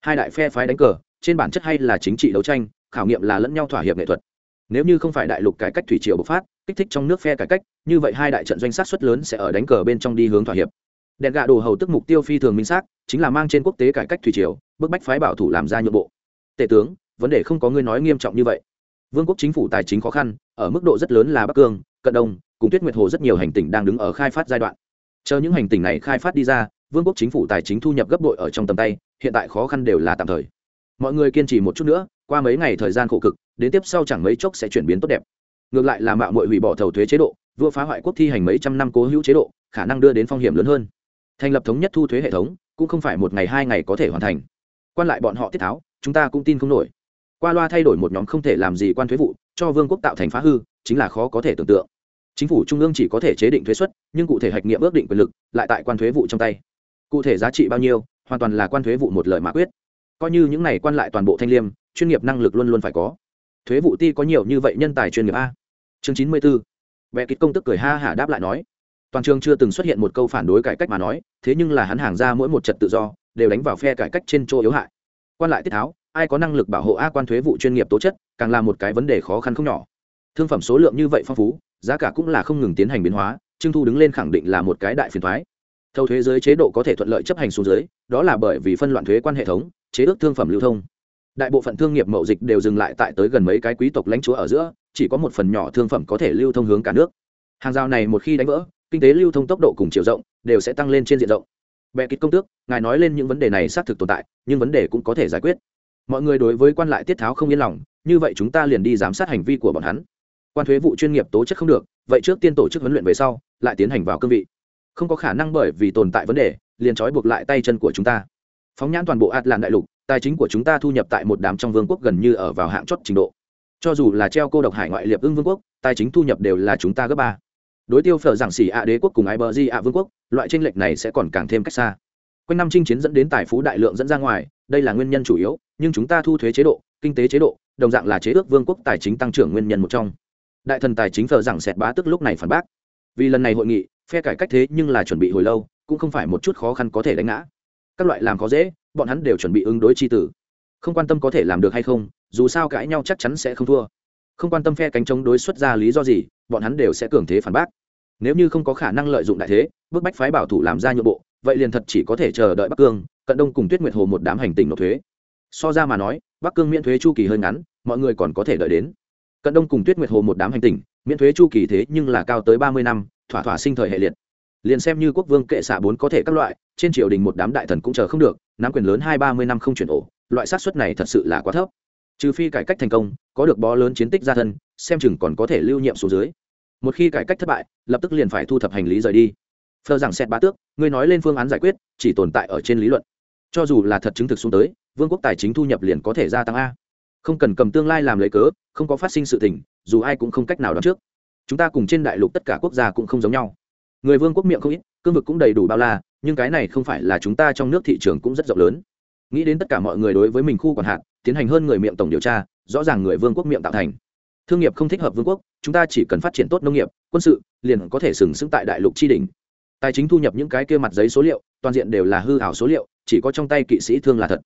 Hai đại phe phái đánh cờ, trên bản chất hay là chính trị đấu tranh, khảo nghiệm là lẫn nhau thỏa hiệp nghệ thuật. Nếu như không phải đại lục cải cách thủy triều bộc phát, kích thích trong nước phe cải cách, như vậy hai đại trận doanh sát xuất lớn sẽ ở đánh cờ bên trong đi hướng thỏa hiệp. Đèn gạ đồ hầu tức mục tiêu phi thường minh xác, chính là mang trên quốc tế cải cách thủy triều, bức bách phái bảo thủ làm ra nhượng bộ. Tể tướng, vấn đề không có người nói nghiêm trọng như vậy. Vương quốc chính phủ tài chính khó khăn, ở mức độ rất lớn là bắc cương, cận đông, cùng tuyết nguyệt hồ rất nhiều hành tinh đang đứng ở khai phát giai đoạn chờ những hành tinh này khai phát đi ra, vương quốc chính phủ tài chính thu nhập gấp bội ở trong tầm tay, hiện tại khó khăn đều là tạm thời. Mọi người kiên trì một chút nữa, qua mấy ngày thời gian khổ cực, đến tiếp sau chẳng mấy chốc sẽ chuyển biến tốt đẹp. Ngược lại là mạo mội hủy bỏ thầu thuế chế độ, vua phá hoại quốc thi hành mấy trăm năm cố hữu chế độ, khả năng đưa đến phong hiểm lớn hơn. Thành lập thống nhất thu thuế hệ thống, cũng không phải một ngày hai ngày có thể hoàn thành. Quan lại bọn họ tiết tháo, chúng ta cũng tin không nổi. Qua loa thay đổi một nhóm không thể làm gì quan thuế vụ, cho vương quốc tạo thành phá hư, chính là khó có thể tưởng tượng chính phủ trung ương chỉ có thể chế định thuế xuất nhưng cụ thể hạch nghiệm ước định quyền lực lại tại quan thuế vụ trong tay. Cụ thể giá trị bao nhiêu, hoàn toàn là quan thuế vụ một lời mã quyết. Coi như những này quan lại toàn bộ thanh liêm, chuyên nghiệp năng lực luôn luôn phải có. Thuế vụ ti có nhiều như vậy nhân tài chuyên nghiệp a. Chương chín mươi b ố vẽ kích công tức cười ha hả đáp lại nói. Toàn trường chưa từng xuất hiện một câu phản đối cải cách mà nói, thế nhưng là hắn hàng ra mỗi một trật tự do, đều đánh vào phe cải cách trên chỗ yếu hại. Quan lại tiết tháo, ai có năng lực bảo hộ a quan thuế vụ chuyên nghiệp tố chất, càng là một cái vấn đề khó khăn không nhỏ. Thương phẩm số lượng như vậy phong phú giá cả cũng là không ngừng tiến hành biến hóa trưng thu đứng lên khẳng định là một cái đại phiền thoái. Thâu thuế giới chế độ có thể thuận lợi chấp hành xuống dưới, đó là bởi vì phân loạn thuế quan hệ thống, chế ước thương phẩm lưu thông. Đại bộ phận thương nghiệp mậu dịch đều dừng lại tại tới gần mấy cái quý tộc lãnh chúa ở giữa, chỉ có một phần nhỏ thương phẩm có thể lưu thông hướng cả nước. Hàng rào này một khi đánh vỡ, kinh tế lưu thông tốc độ cùng chiều rộng đều sẽ tăng lên trên diện rộng. Bệ kịch công tước, ngài nói lên những vấn đề này xác thực tồn tại, nhưng vấn đề cũng có thể giải quyết. Mọi người đối với quan lại tiết tháo không yên lòng, như vậy chúng ta liền đi giám sát hành vi của bọn hắn quan thuế vụ chuyên nghiệp tố chất không được, vậy trước tiên tổ chức huấn luyện về sau, lại tiến hành vào cương vị. Không có khả năng bởi vì tồn tại vấn đề, liền trói buộc lại tay chân của chúng ta. Phóng nhãn toàn bộ ạt làn đại lục, tài chính của chúng ta thu nhập tại một đám trong vương quốc gần như ở vào hạng chót trình độ. Cho dù là treo cô độc hải ngoại liệp ưng vương quốc, tài chính thu nhập đều là chúng ta gấp ba. Đối tiêu phở giảng xỉ ạ đế quốc cùng ai bờ di ạ vương quốc, loại tranh lệch này sẽ còn càng thêm cách xa. Quanh năm chinh chiến dẫn đến tài phú đại lượng dẫn ra ngoài, đây là nguyên nhân chủ yếu, nhưng chúng ta thu thuế chế độ, kinh tế chế độ, đồng dạng là chế ước vương quốc tài chính tăng trưởng nguyên nhân một trong đại thần tài chính phở rằng sẹt bá tức lúc này phản bác. Vì lần này hội nghị, phe cải cách thế nhưng là chuẩn bị hồi lâu, cũng không phải một chút khó khăn có thể đánh ngã. Các loại làm khó dễ, bọn hắn đều chuẩn bị ứng đối chi tử. Không quan tâm có thể làm được hay không, dù sao cãi nhau chắc chắn sẽ không thua. Không quan tâm phe cánh chống đối xuất ra lý do gì, bọn hắn đều sẽ cường thế phản bác. Nếu như không có khả năng lợi dụng đại thế, bức bách phái bảo thủ làm ra nhượng bộ, vậy liền thật chỉ có thể chờ đợi bắc cương, cận đông cùng tuyết nguyệt hồ một đám hành tình nộp thuế. So ra mà nói, bắc cương miễn thuế chu kỳ hơi ngắn, mọi người còn có thể đợi đến cận đông cùng tuyết nguyệt hồ một đám hành tình miễn thuế chu kỳ thế nhưng là cao tới ba mươi năm, thỏa thỏa sinh thời hệ liệt. Liền xem như quốc vương kệ xạ bốn có thể các loại, trên triều đình một đám đại thần cũng chờ không được, nắm quyền lớn hai ba mươi năm không chuyển ổ, loại sát suất này thật sự là quá thấp. Trừ phi cải cách thành công, có được bó lớn chiến tích gia thân, xem chừng còn có thể lưu nhiệm xuống dưới. Một khi cải cách thất bại, lập tức liền phải thu thập hành lý rời đi. Phờ rằng xét bá tước, ngươi nói lên phương án giải quyết, chỉ tồn tại ở trên lý luận. Cho dù là thật chứng thực xuống tới, vương quốc tài chính thu nhập liền có thể gia tăng a không cần cầm tương lai làm lấy cớ, không có phát sinh sự tình, dù ai cũng không cách nào đoán trước. Chúng ta cùng trên đại lục tất cả quốc gia cũng không giống nhau. Người vương quốc miệng không ít, cương vực cũng đầy đủ bao la, nhưng cái này không phải là chúng ta trong nước thị trường cũng rất rộng lớn. Nghĩ đến tất cả mọi người đối với mình khu còn hạn, tiến hành hơn người miệng tổng điều tra, rõ ràng người vương quốc miệng tạo thành. Thương nghiệp không thích hợp vương quốc, chúng ta chỉ cần phát triển tốt nông nghiệp, quân sự, liền có thể sừng sững tại đại lục tri đình tài chính thu nhập những cái kia mặt giấy số liệu, toàn diện đều là hư ảo số liệu, chỉ có trong tay kỵ sĩ thương là thật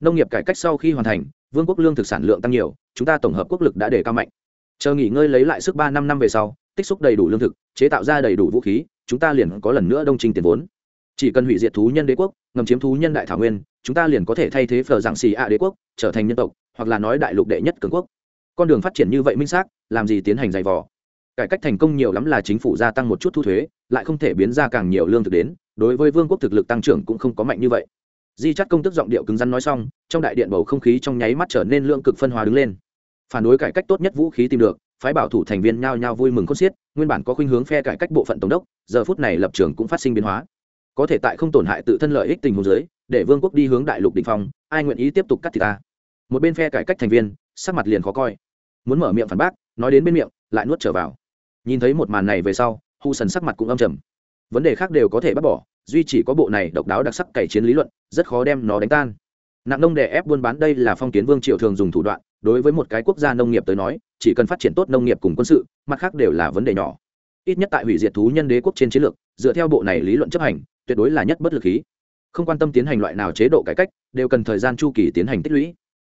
nông nghiệp cải cách sau khi hoàn thành, vương quốc lương thực sản lượng tăng nhiều, chúng ta tổng hợp quốc lực đã đề cao mạnh. Chờ nghỉ ngơi lấy lại sức ba năm năm về sau, tích xúc đầy đủ lương thực, chế tạo ra đầy đủ vũ khí, chúng ta liền có lần nữa đông trình tiền vốn. Chỉ cần hủy diệt thú nhân đế quốc, ngầm chiếm thú nhân đại thảo nguyên, chúng ta liền có thể thay thế phờ giảng xì ạ đế quốc, trở thành nhân tộc, hoặc là nói đại lục đệ nhất cường quốc. Con đường phát triển như vậy minh xác, làm gì tiến hành dày vò? Cải cách thành công nhiều lắm là chính phủ gia tăng một chút thu thuế, lại không thể biến ra càng nhiều lương thực đến, đối với vương quốc thực lực tăng trưởng cũng không có mạnh như vậy di chắt công tức giọng điệu cứng rắn nói xong, trong đại điện bầu không khí trong nháy mắt trở nên lượng cực phân hóa đứng lên. Phản đối cải cách tốt nhất vũ khí tìm được, phái bảo thủ thành viên nhao nhao vui mừng khôn xiết, nguyên bản có khuynh hướng phe cải cách bộ phận tổng đốc, giờ phút này lập trường cũng phát sinh biến hóa. Có thể tại không tổn hại tự thân lợi ích tình huống giới để vương quốc đi hướng đại lục định phong, ai nguyện ý tiếp tục cắt thì ta? Một bên phe cải cách thành viên, sắc mặt liền khó coi. Muốn mở miệng phản bác, nói đến bên miệng, lại nuốt trở vào. Nhìn thấy một màn này về sau, hu sần sắc mặt cũng âm trầm. Vấn đề khác đều có thể bác bỏ duy chỉ có bộ này độc đáo đặc sắc cày chiến lý luận, rất khó đem nó đánh tan. Nặng nông đè ép buôn bán đây là phong kiến vương triều thường dùng thủ đoạn, đối với một cái quốc gia nông nghiệp tới nói, chỉ cần phát triển tốt nông nghiệp cùng quân sự, mặt khác đều là vấn đề nhỏ. Ít nhất tại hủy diệt thú nhân đế quốc trên chiến lược, dựa theo bộ này lý luận chấp hành, tuyệt đối là nhất bất lực khí. Không quan tâm tiến hành loại nào chế độ cải cách, đều cần thời gian chu kỳ tiến hành tích lũy.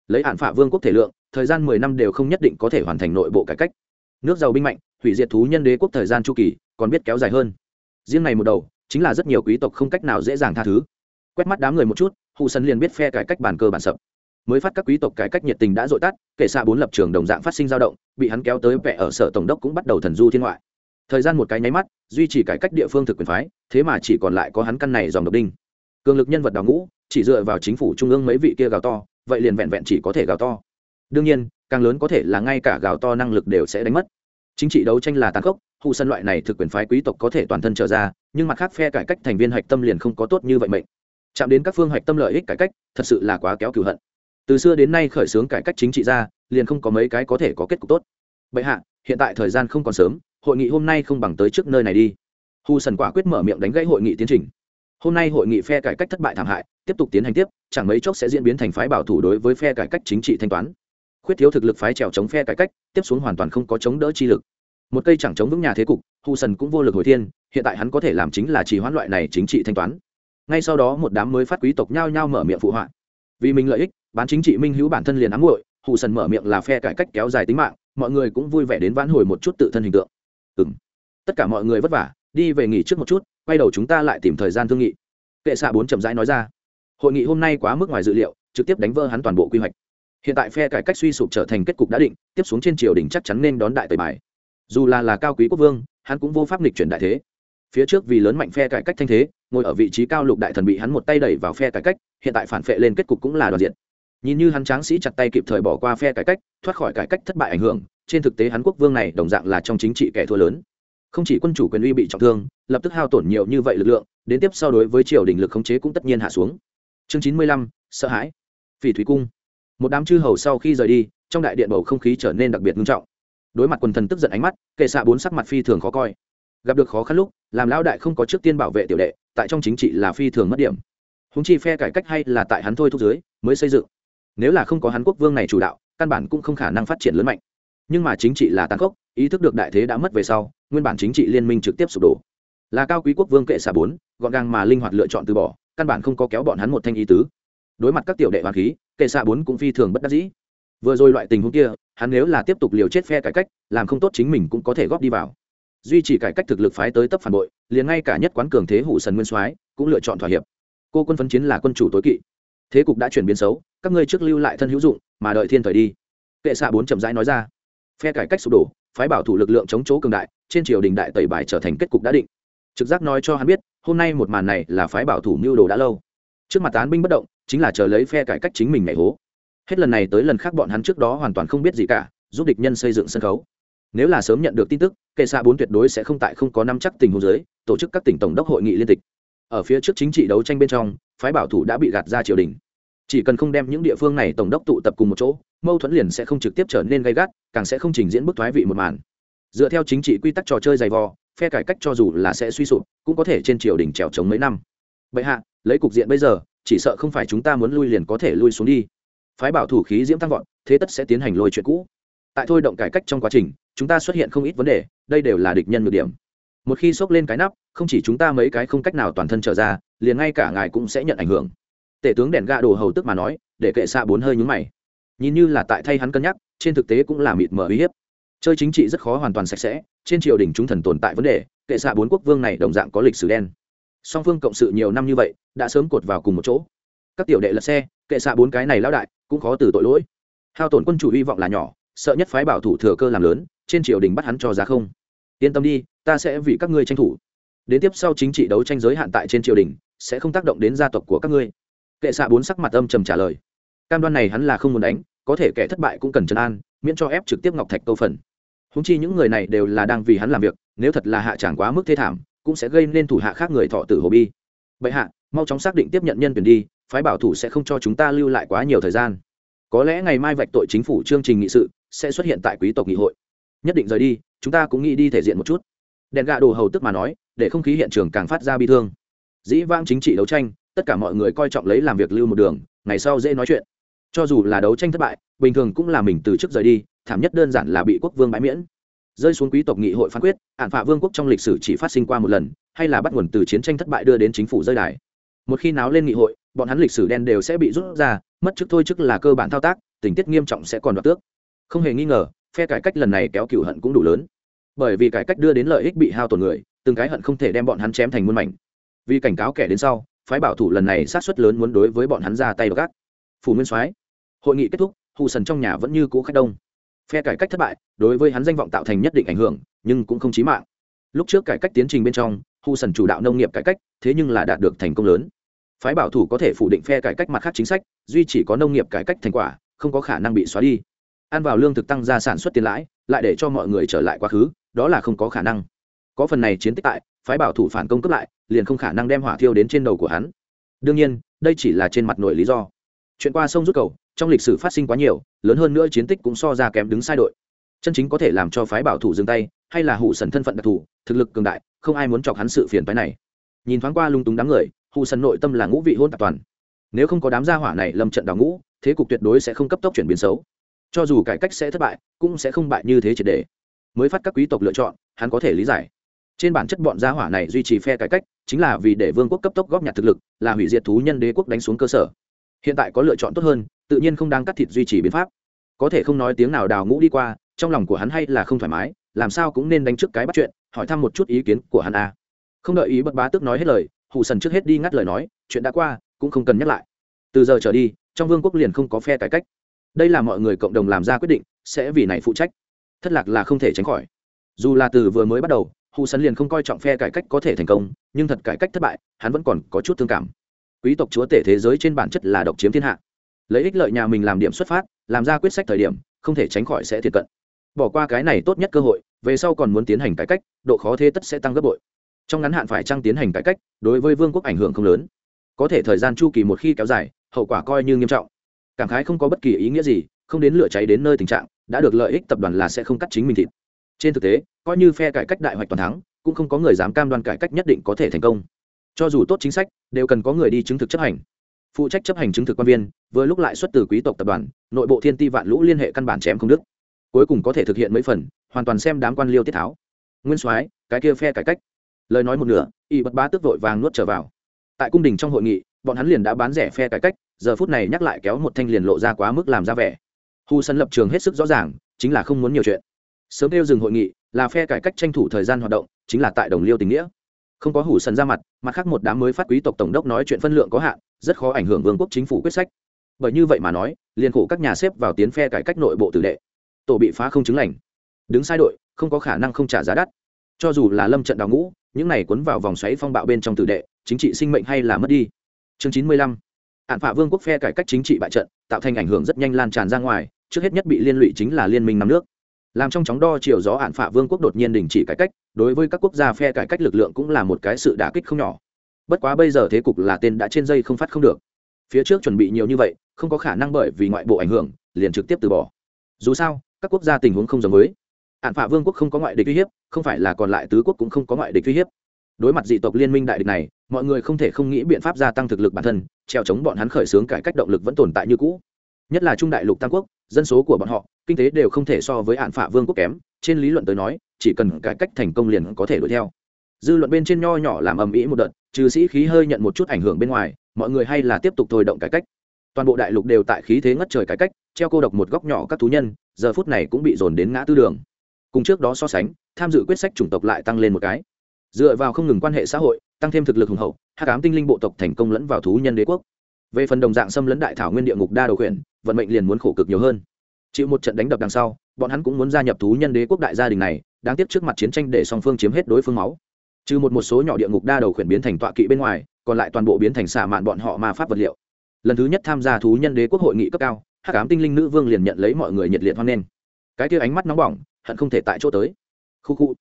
Lấy hạn phạ vương quốc thể lượng, thời gian mười năm đều không nhất định có thể hoàn thành nội bộ cải cách. Nước giàu binh mạnh, hủy diệt thú nhân đế quốc thời gian chu kỳ còn biết kéo dài hơn. Riêng này một đầu chính là rất nhiều quý tộc không cách nào dễ dàng tha thứ. Quét mắt đám người một chút hụ sân liền biết phe cải cách bản cơ bản sập. Mới phát các quý tộc cải cách nhiệt tình đã dội tắt, kể xa bốn lập trường đồng dạng phát sinh dao động, bị hắn kéo tới vẽ ở sở tổng đốc cũng bắt đầu thần du thiên ngoại. Thời gian một cái nháy mắt, duy trì cải cách địa phương thực quyền phái, thế mà chỉ còn lại có hắn căn này dòng độc đinh. Cường lực nhân vật đào ngũ, chỉ dựa vào chính phủ trung ương mấy vị kia gào to, vậy liền vẹn vẹn chỉ có thể gào to. Đương nhiên, càng lớn có thể là ngay cả gào to năng lực đều sẽ đánh mất. Chính trị đấu tranh là tàn khốc hụ sân loại này thực quyền phái quý tộc có thể toàn thân trở ra, nhưng mặt khác phe cải cách thành viên hạch tâm liền không có tốt như vậy mệnh. Chạm đến các phương hạch tâm lợi ích cải cách, thật sự là quá kéo cửu hận. Từ xưa đến nay khởi xướng cải cách chính trị ra, liền không có mấy cái có thể có kết cục tốt. Bệ hạ, hiện tại thời gian không còn sớm, hội nghị hôm nay không bằng tới trước nơi này đi. Hù sần quả quyết mở miệng đánh gãy hội nghị tiến trình. Hôm nay hội nghị phe cải cách thất bại thảm hại, tiếp tục tiến hành tiếp, chẳng mấy chốc sẽ diễn biến thành phái bảo thủ đối với phe cải cách chính trị thanh toán. Khuyết thiếu thực lực phái trèo chống phe cải cách, tiếp xuống hoàn toàn không có chống đỡ chi lực một cây chẳng chống vững nhà thế cục hù sần cũng vô lực hồi thiên, hiện tại hắn có thể làm chính là chỉ hoãn loại này chính trị thanh toán. Ngay sau đó một đám mới phát quý tộc nhao nhao mở miệng phụ họa. Vì mình lợi ích, bán chính trị minh hữu bản thân liền ám hội hù sần mở miệng là phe cải cách kéo dài tính mạng, mọi người cũng vui vẻ đến vãn hồi một chút tự thân hình tượng. Ừ m tất cả mọi người vất vả, đi về nghỉ trước một chút, quay đầu chúng ta lại tìm thời gian thương nghị. Kệ xạ bốn chậm rãi nói ra. Hội nghị hôm nay quá mức ngoài dự liệu, trực tiếp đánh vỡ hắn toàn bộ quy hoạch. Hiện tại phe cải cách suy sụp trở thành kết cục đã định, tiếp xuống trên triều đình chắc chắn nên đón đại tời bài dù là là cao quý quốc vương, hắn cũng vô pháp nghịch chuyển đại thế. Phía trước vì lớn mạnh phe cải cách thanh thế, ngồi ở vị trí cao lục đại thần bị hắn một tay đẩy vào phe cải cách, hiện tại phản phệ lên kết cục cũng là đoàn diện nhìn như hắn tráng sĩ chặt tay kịp thời bỏ qua phe cải cách, thoát khỏi cải cách thất bại ảnh hưởng, trên thực tế hắn quốc vương này đồng dạng là trong chính trị kẻ thua lớn. Không chỉ quân chủ quyền uy bị trọng thương, lập tức hao tổn nhiều như vậy lực lượng, đến tiếp sau đối với triều đình lực khống chế cũng tất nhiên hạ xuống. Chương chín mươi lăm, sợ hãi. Phỉ thủy cung. Một đám chư hầu sau khi rời đi, trong đại điện bầu không khí trở nên đặc biệt nghiêm trọng đối mặt quần thần tức giận ánh mắt, kệ xạ bốn sắc mặt phi thường khó coi. Gặp được khó khăn lúc, làm lão đại không có trước tiên bảo vệ tiểu đệ, tại trong chính trị là phi thường mất điểm. Húng chi phe cải cách hay là tại hắn thôi thúc dưới, mới xây dựng. Nếu là không có hắn quốc vương này chủ đạo, căn bản cũng không khả năng phát triển lớn mạnh. Nhưng mà chính trị là tàn khốc, ý thức được đại thế đã mất về sau, nguyên bản chính trị liên minh trực tiếp sụp đổ. Là cao quý quốc vương kệ xả bốn, gọn gàng mà linh hoạt lựa chọn từ bỏ, căn bản không có kéo bọn hắn một thanh ý tứ. Đối mặt các tiểu đệ hoàng khí, kệ xạ bốn cũng phi thường bất đắc dĩ vừa rồi loại tình huống kia, hắn nếu là tiếp tục liều chết phe cải cách, làm không tốt chính mình cũng có thể góp đi vào. Duy trì cải cách thực lực phái tới tấp phản bội, liền ngay cả nhất quán cường thế hủ sần nguyên soái cũng lựa chọn thỏa hiệp. Cô quân phấn chiến là quân chủ tối kỵ. Thế cục đã chuyển biến xấu, các ngươi trước lưu lại thân hữu dụng, mà đợi thiên thời đi. Kệ xạ bốn chậm rãi nói ra. Phe cải cách sụp đổ, phái bảo thủ lực lượng chống chỗ cường đại, trên triều đình đại tẩy bài trở thành kết cục đã định. Trực giác nói cho hắn biết, hôm nay một màn này là phái bảo thủ mưu đồ đã lâu. Trước mặt tán binh bất động, chính là chờ lấy phe cải cách chính mình ngày hố hết lần này tới lần khác bọn hắn trước đó hoàn toàn không biết gì cả, giúp địch nhân xây dựng sân khấu. Nếu là sớm nhận được tin tức, kệ xạ bốn tuyệt đối sẽ không tại không có năm chắc tình huống giới tổ chức các tỉnh tổng đốc hội nghị liên tịch. Ở phía trước chính trị đấu tranh bên trong, phái bảo thủ đã bị gạt ra triều đình. Chỉ cần không đem những địa phương này tổng đốc tụ tập cùng một chỗ, mâu thuẫn liền sẽ không trực tiếp trở nên gay gắt, càng sẽ không trình diễn bức thoái vị một màn. Dựa theo chính trị quy tắc trò chơi dày vò, phe cải cách cho dù là sẽ suy sụp, cũng có thể trên triều đình trèo trống mấy năm. Vậy hạ, lấy cục diện bây giờ, chỉ sợ không phải chúng ta muốn lui liền có thể lui xuống đi phái bảo thủ khí diễm tăng vọt, thế tất sẽ tiến hành lôi chuyện cũ. Tại thôi động cải cách trong quá trình, chúng ta xuất hiện không ít vấn đề, đây đều là địch nhân ngược điểm. Một khi xốc lên cái nắp, không chỉ chúng ta mấy cái không cách nào toàn thân trở ra, liền ngay cả ngài cũng sẽ nhận ảnh hưởng. Tể tướng đèn gạ đồ hầu tức mà nói, để kệ xạ bốn hơi nhúng mày. Nhìn như là tại thay hắn cân nhắc, trên thực tế cũng là mịt mờ uy hiếp. Chơi chính trị rất khó hoàn toàn sạch sẽ, trên triều đình chúng thần tồn tại vấn đề, kệ xạ bốn quốc vương này đồng dạng có lịch sử đen. Song phương cộng sự nhiều năm như vậy, đã sớm cột vào cùng một chỗ. Các tiểu đệ lật xe, kệ xạ bốn cái này lão đại cũng khó từ tội lỗi. Hao tổn quân chủ hy vọng là nhỏ, sợ nhất phái bảo thủ thừa cơ làm lớn, trên triều đình bắt hắn cho giá không. Yên tâm đi, ta sẽ vì các ngươi tranh thủ. Đến tiếp sau chính trị đấu tranh giới hạn tại trên triều đình, sẽ không tác động đến gia tộc của các ngươi. Kệ xạ bốn sắc mặt âm trầm trả lời. Cam đoan này hắn là không muốn đánh, có thể kẻ thất bại cũng cần trấn an, miễn cho ép trực tiếp ngọc thạch câu phần. Húng chi những người này đều là đang vì hắn làm việc, nếu thật là hạ tràng quá mức thê thảm, cũng sẽ gây nên thủ hạ khác người thọ tử hồ bi. Bệ hạ, mau chóng xác định tiếp nhận nhân tuyển đi phái bảo thủ sẽ không cho chúng ta lưu lại quá nhiều thời gian. Có lẽ ngày mai vạch tội chính phủ chương trình nghị sự sẽ xuất hiện tại quý tộc nghị hội. Nhất định rời đi, chúng ta cũng nghĩ đi thể diện một chút. Đèn gạ đồ hầu tức mà nói, để không khí hiện trường càng phát ra bi thương. Dĩ vang chính trị đấu tranh, tất cả mọi người coi trọng lấy làm việc lưu một đường, ngày sau dễ nói chuyện. Cho dù là đấu tranh thất bại, bình thường cũng là mình từ chức rời đi, thảm nhất đơn giản là bị quốc vương bãi miễn. Rơi xuống quý tộc nghị hội phán quyết ạn phạ vương quốc trong lịch sử chỉ phát sinh qua một lần, hay là bắt nguồn từ chiến tranh thất bại đưa đến chính phủ rơi đài. Một khi náo lên nghị hội bọn hắn lịch sử đen đều sẽ bị rút ra, mất chức thôi chức là cơ bản thao tác, tình tiết nghiêm trọng sẽ còn đoạt tước. Không hề nghi ngờ, phe cải cách lần này kéo cựu hận cũng đủ lớn. Bởi vì cải cách đưa đến lợi ích bị hao tổn người, từng cái hận không thể đem bọn hắn chém thành muôn mảnh. Vì cảnh cáo kẻ đến sau, phái bảo thủ lần này sát xuất lớn muốn đối với bọn hắn ra tay đ gác phủ nguyên soái, hội nghị kết thúc, hù sần trong nhà vẫn như cũ khách đông. Phe cải cách thất bại, đối với hắn danh vọng tạo thành nhất định ảnh hưởng, nhưng cũng không chí mạng. Lúc trước cải cách tiến trình bên trong, hù sần chủ đạo nông nghiệp cải cách, thế nhưng là đạt được thành công lớn phái bảo thủ có thể phủ định phe cải cách mặt khác chính sách, duy chỉ có nông nghiệp cải cách thành quả, không có khả năng bị xóa đi. Ăn vào lương thực tăng gia sản xuất tiền lãi, lại để cho mọi người trở lại quá khứ, đó là không có khả năng. Có phần này chiến tích tại, phái bảo thủ phản công cấp lại, liền không khả năng đem hỏa thiêu đến trên đầu của hắn. Đương nhiên, đây chỉ là trên mặt nội lý do. Chuyện qua sông rút cầu, trong lịch sử phát sinh quá nhiều, lớn hơn nữa chiến tích cũng so ra kém đứng sai đội. Chân chính có thể làm cho phái bảo thủ dừng tay, hay là hụ sần thân phận đặc thù, thực lực cường đại, không ai muốn chọc hắn sự phiền phái này. Nhìn thoáng qua lung túng đám người hù sần nội tâm là ngũ vị hôn tạp toàn. Nếu không có đám gia hỏa này lâm trận đào ngũ, thế cục tuyệt đối sẽ không cấp tốc chuyển biến xấu. Cho dù cải cách sẽ thất bại, cũng sẽ không bại như thế triệt đề mới phát các quý tộc lựa chọn, hắn có thể lý giải. Trên bản chất bọn gia hỏa này duy trì phe cải cách, chính là vì để vương quốc cấp tốc góp nhặt thực lực, là hủy diệt thú nhân đế quốc đánh xuống cơ sở. Hiện tại có lựa chọn tốt hơn, tự nhiên không đang cắt thịt duy trì biến pháp. Có thể không nói tiếng nào đào ngũ đi qua, trong lòng của hắn hay là không thoải mái, làm sao cũng nên đánh trước cái bắt chuyện, hỏi thăm một chút ý kiến của hắn a không đợi ý bất bá tức nói hết lời hù sần trước hết đi ngắt lời nói, chuyện đã qua, cũng không cần nhắc lại. Từ giờ trở đi, trong vương quốc liền không có phe cải cách. Đây là mọi người cộng đồng làm ra quyết định, sẽ vì này phụ trách. Thất lạc là không thể tránh khỏi. Dù là từ vừa mới bắt đầu hù Sần liền không coi trọng phe cải cách có thể thành công, nhưng thật cải cách thất bại, hắn vẫn còn có chút thương cảm. Quý tộc chúa tể thế giới trên bản chất là độc chiếm thiên hạ. Lấy ích lợi nhà mình làm điểm xuất phát, làm ra quyết sách thời điểm, không thể tránh khỏi sẽ thiệt cận. Bỏ qua cái này tốt nhất cơ hội, về sau còn muốn tiến hành cải cách, độ khó thế tất sẽ tăng gấp bội trong ngắn hạn phải trăng tiến hành cải cách, đối với vương quốc ảnh hưởng không lớn. Có thể thời gian chu kỳ một khi kéo dài, hậu quả coi như nghiêm trọng. Cảm khái không có bất kỳ ý nghĩa gì, không đến lửa cháy đến nơi tình trạng, đã được lợi ích tập đoàn là sẽ không cắt chính mình thịt. Trên thực tế, coi như phe cải cách đại hoạch toàn thắng, cũng không có người dám cam đoan cải cách nhất định có thể thành công. Cho dù tốt chính sách, đều cần có người đi chứng thực chấp hành. Phụ trách chấp hành chứng thực quan viên, vừa lúc lại xuất từ quý tộc tập đoàn, nội bộ thiên ti vạn lũ liên hệ căn bản chém không đức cuối cùng có thể thực hiện mấy phần, hoàn toàn xem đám quan liêu tiết tháo. Nguyên soái, cái kia phe cải cách lời nói một nửa, y bất bá tức vội vàng nuốt trở vào. Tại cung đình trong hội nghị, bọn hắn liền đã bán rẻ phe cải cách, giờ phút này nhắc lại kéo một thanh liền lộ ra quá mức làm ra vẻ. Hù sân lập trường hết sức rõ ràng, chính là không muốn nhiều chuyện. Sớm kêu dừng hội nghị, là phe cải cách tranh thủ thời gian hoạt động, chính là tại đồng liêu tình nghĩa. Không có hủ sần ra mặt mặt khác một đám mới phát quý tộc tổng đốc nói chuyện phân lượng có hạn, rất khó ảnh hưởng vương quốc chính phủ quyết sách. Bởi như vậy mà nói, liền khổ các nhà xếp vào tiến phe cải cách nội bộ tử đệ. Tổ bị phá không chứng lành. Đứng sai đội, không có khả năng không trả giá đắt. Cho dù là lâm trận đào ngũ những này cuốn vào vòng xoáy phong bạo bên trong tử đệ, chính trị sinh mệnh hay là mất đi? Chương chín mươi lăm. Hạn phạ vương quốc phe cải cách chính trị bại trận, tạo thành ảnh hưởng rất nhanh lan tràn ra ngoài, trước hết nhất bị liên lụy chính là liên minh năm nước. Làm trong chóng đo chiều gió hạn phạ vương quốc đột nhiên đình chỉ cải cách, đối với các quốc gia phe cải cách lực lượng cũng là một cái sự đả kích không nhỏ. Bất quá bây giờ thế cục là tên đã trên dây không phát không được. Phía trước chuẩn bị nhiều như vậy, không có khả năng bởi vì ngoại bộ ảnh hưởng, liền trực tiếp từ bỏ. Dù sao, các quốc gia tình huống không giống với. Ảnh phạ vương quốc không có ngoại địch uy hiếp, không phải là còn lại tứ quốc cũng không có ngoại địch uy hiếp. Đối mặt dị tộc liên minh đại địch này, mọi người không thể không nghĩ biện pháp gia tăng thực lực bản thân treo chống bọn hắn khởi xướng cải cách động lực vẫn tồn tại như cũ. Nhất là trung đại lục tam quốc, dân số của bọn họ, kinh tế đều không thể so với Ảnh phả vương quốc kém, trên lý luận tới nói, chỉ cần cải cách thành công liền có thể đuổi theo. Dư luận bên trên nho nhỏ làm ầm ĩ một đợt, trừ sĩ khí hơi nhận một chút ảnh hưởng bên ngoài, mọi người hay là tiếp tục thôi động cải cách. Toàn bộ đại lục đều tại khí thế ngất trời cải cách, treo cô độc một góc nhỏ các thú nhân, giờ phút này cũng bị dồn đến ngã tư đường cùng trước đó so sánh, tham dự quyết sách chủng tộc lại tăng lên một cái. Dựa vào không ngừng quan hệ xã hội, tăng thêm thực lực hùng hậu hát cám tinh linh bộ tộc thành công lẫn vào thú nhân đế quốc. Về phần đồng dạng xâm lấn đại thảo nguyên địa ngục đa đầu khuyển vận mệnh liền muốn khổ cực nhiều hơn. Chịu một trận đánh đập đằng sau, bọn hắn cũng muốn gia nhập thú nhân đế quốc đại gia đình này, đáng tiếc trước mặt chiến tranh để song phương chiếm hết đối phương máu. Trừ một một số nhỏ địa ngục đa đầu khuyển biến thành tọa kỵ bên ngoài, còn lại toàn bộ biến thành xả mạn bọn họ ma pháp vật liệu. Lần thứ nhất tham gia thú nhân đế quốc hội nghị cấp cao, hắc ám tinh linh nữ vương liền nhận lấy mọi người nhiệt liệt hoan nghênh. Cái kia ánh mắt nóng bỏng hận không thể tại chỗ tới. Khu khu.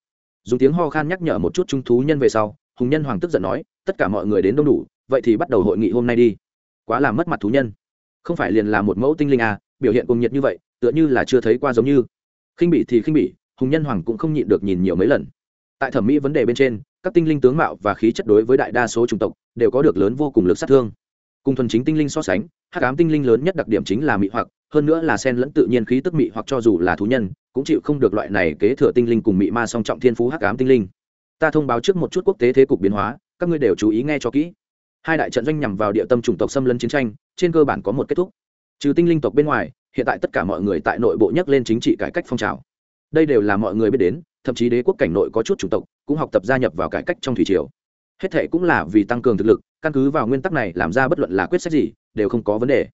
Dùng tiếng ho khan nhắc nhở một chút trung thú nhân về sau, hùng nhân hoàng tức giận nói, tất cả mọi người đến đông đủ, vậy thì bắt đầu hội nghị hôm nay đi. Quá là mất mặt thú nhân. Không phải liền là một mẫu tinh linh à biểu hiện cùng nhiệt như vậy, tựa như là chưa thấy qua giống như. Khinh bị thì khinh bị hùng nhân hoàng cũng không nhịn được nhìn nhiều mấy lần. Tại thẩm mỹ vấn đề bên trên, các tinh linh tướng mạo và khí chất đối với đại đa số chủng tộc đều có được lớn vô cùng lực sát thương. Cùng thuần chính tinh linh so sánh, hắc ám tinh linh lớn nhất đặc điểm chính là mị hoặc, hơn nữa là sen lẫn tự nhiên khí tức mị hoặc cho dù là thú nhân cũng chịu không được loại này kế thừa tinh linh cùng mị ma song trọng thiên phú hắc ám tinh linh. Ta thông báo trước một chút quốc tế thế cục biến hóa, các ngươi đều chú ý nghe cho kỹ. Hai đại trận doanh nhằm vào địa tâm chủng tộc xâm lấn chiến tranh, trên cơ bản có một kết thúc. Trừ tinh linh tộc bên ngoài, hiện tại tất cả mọi người tại nội bộ nhắc lên chính trị cải cách phong trào. Đây đều là mọi người biết đến, thậm chí đế quốc cảnh nội có chút chủng tộc cũng học tập gia nhập vào cải cách trong thủy triều. Hết thệ cũng là vì tăng cường thực lực, căn cứ vào nguyên tắc này làm ra bất luận là quyết sách gì, đều không có vấn đề.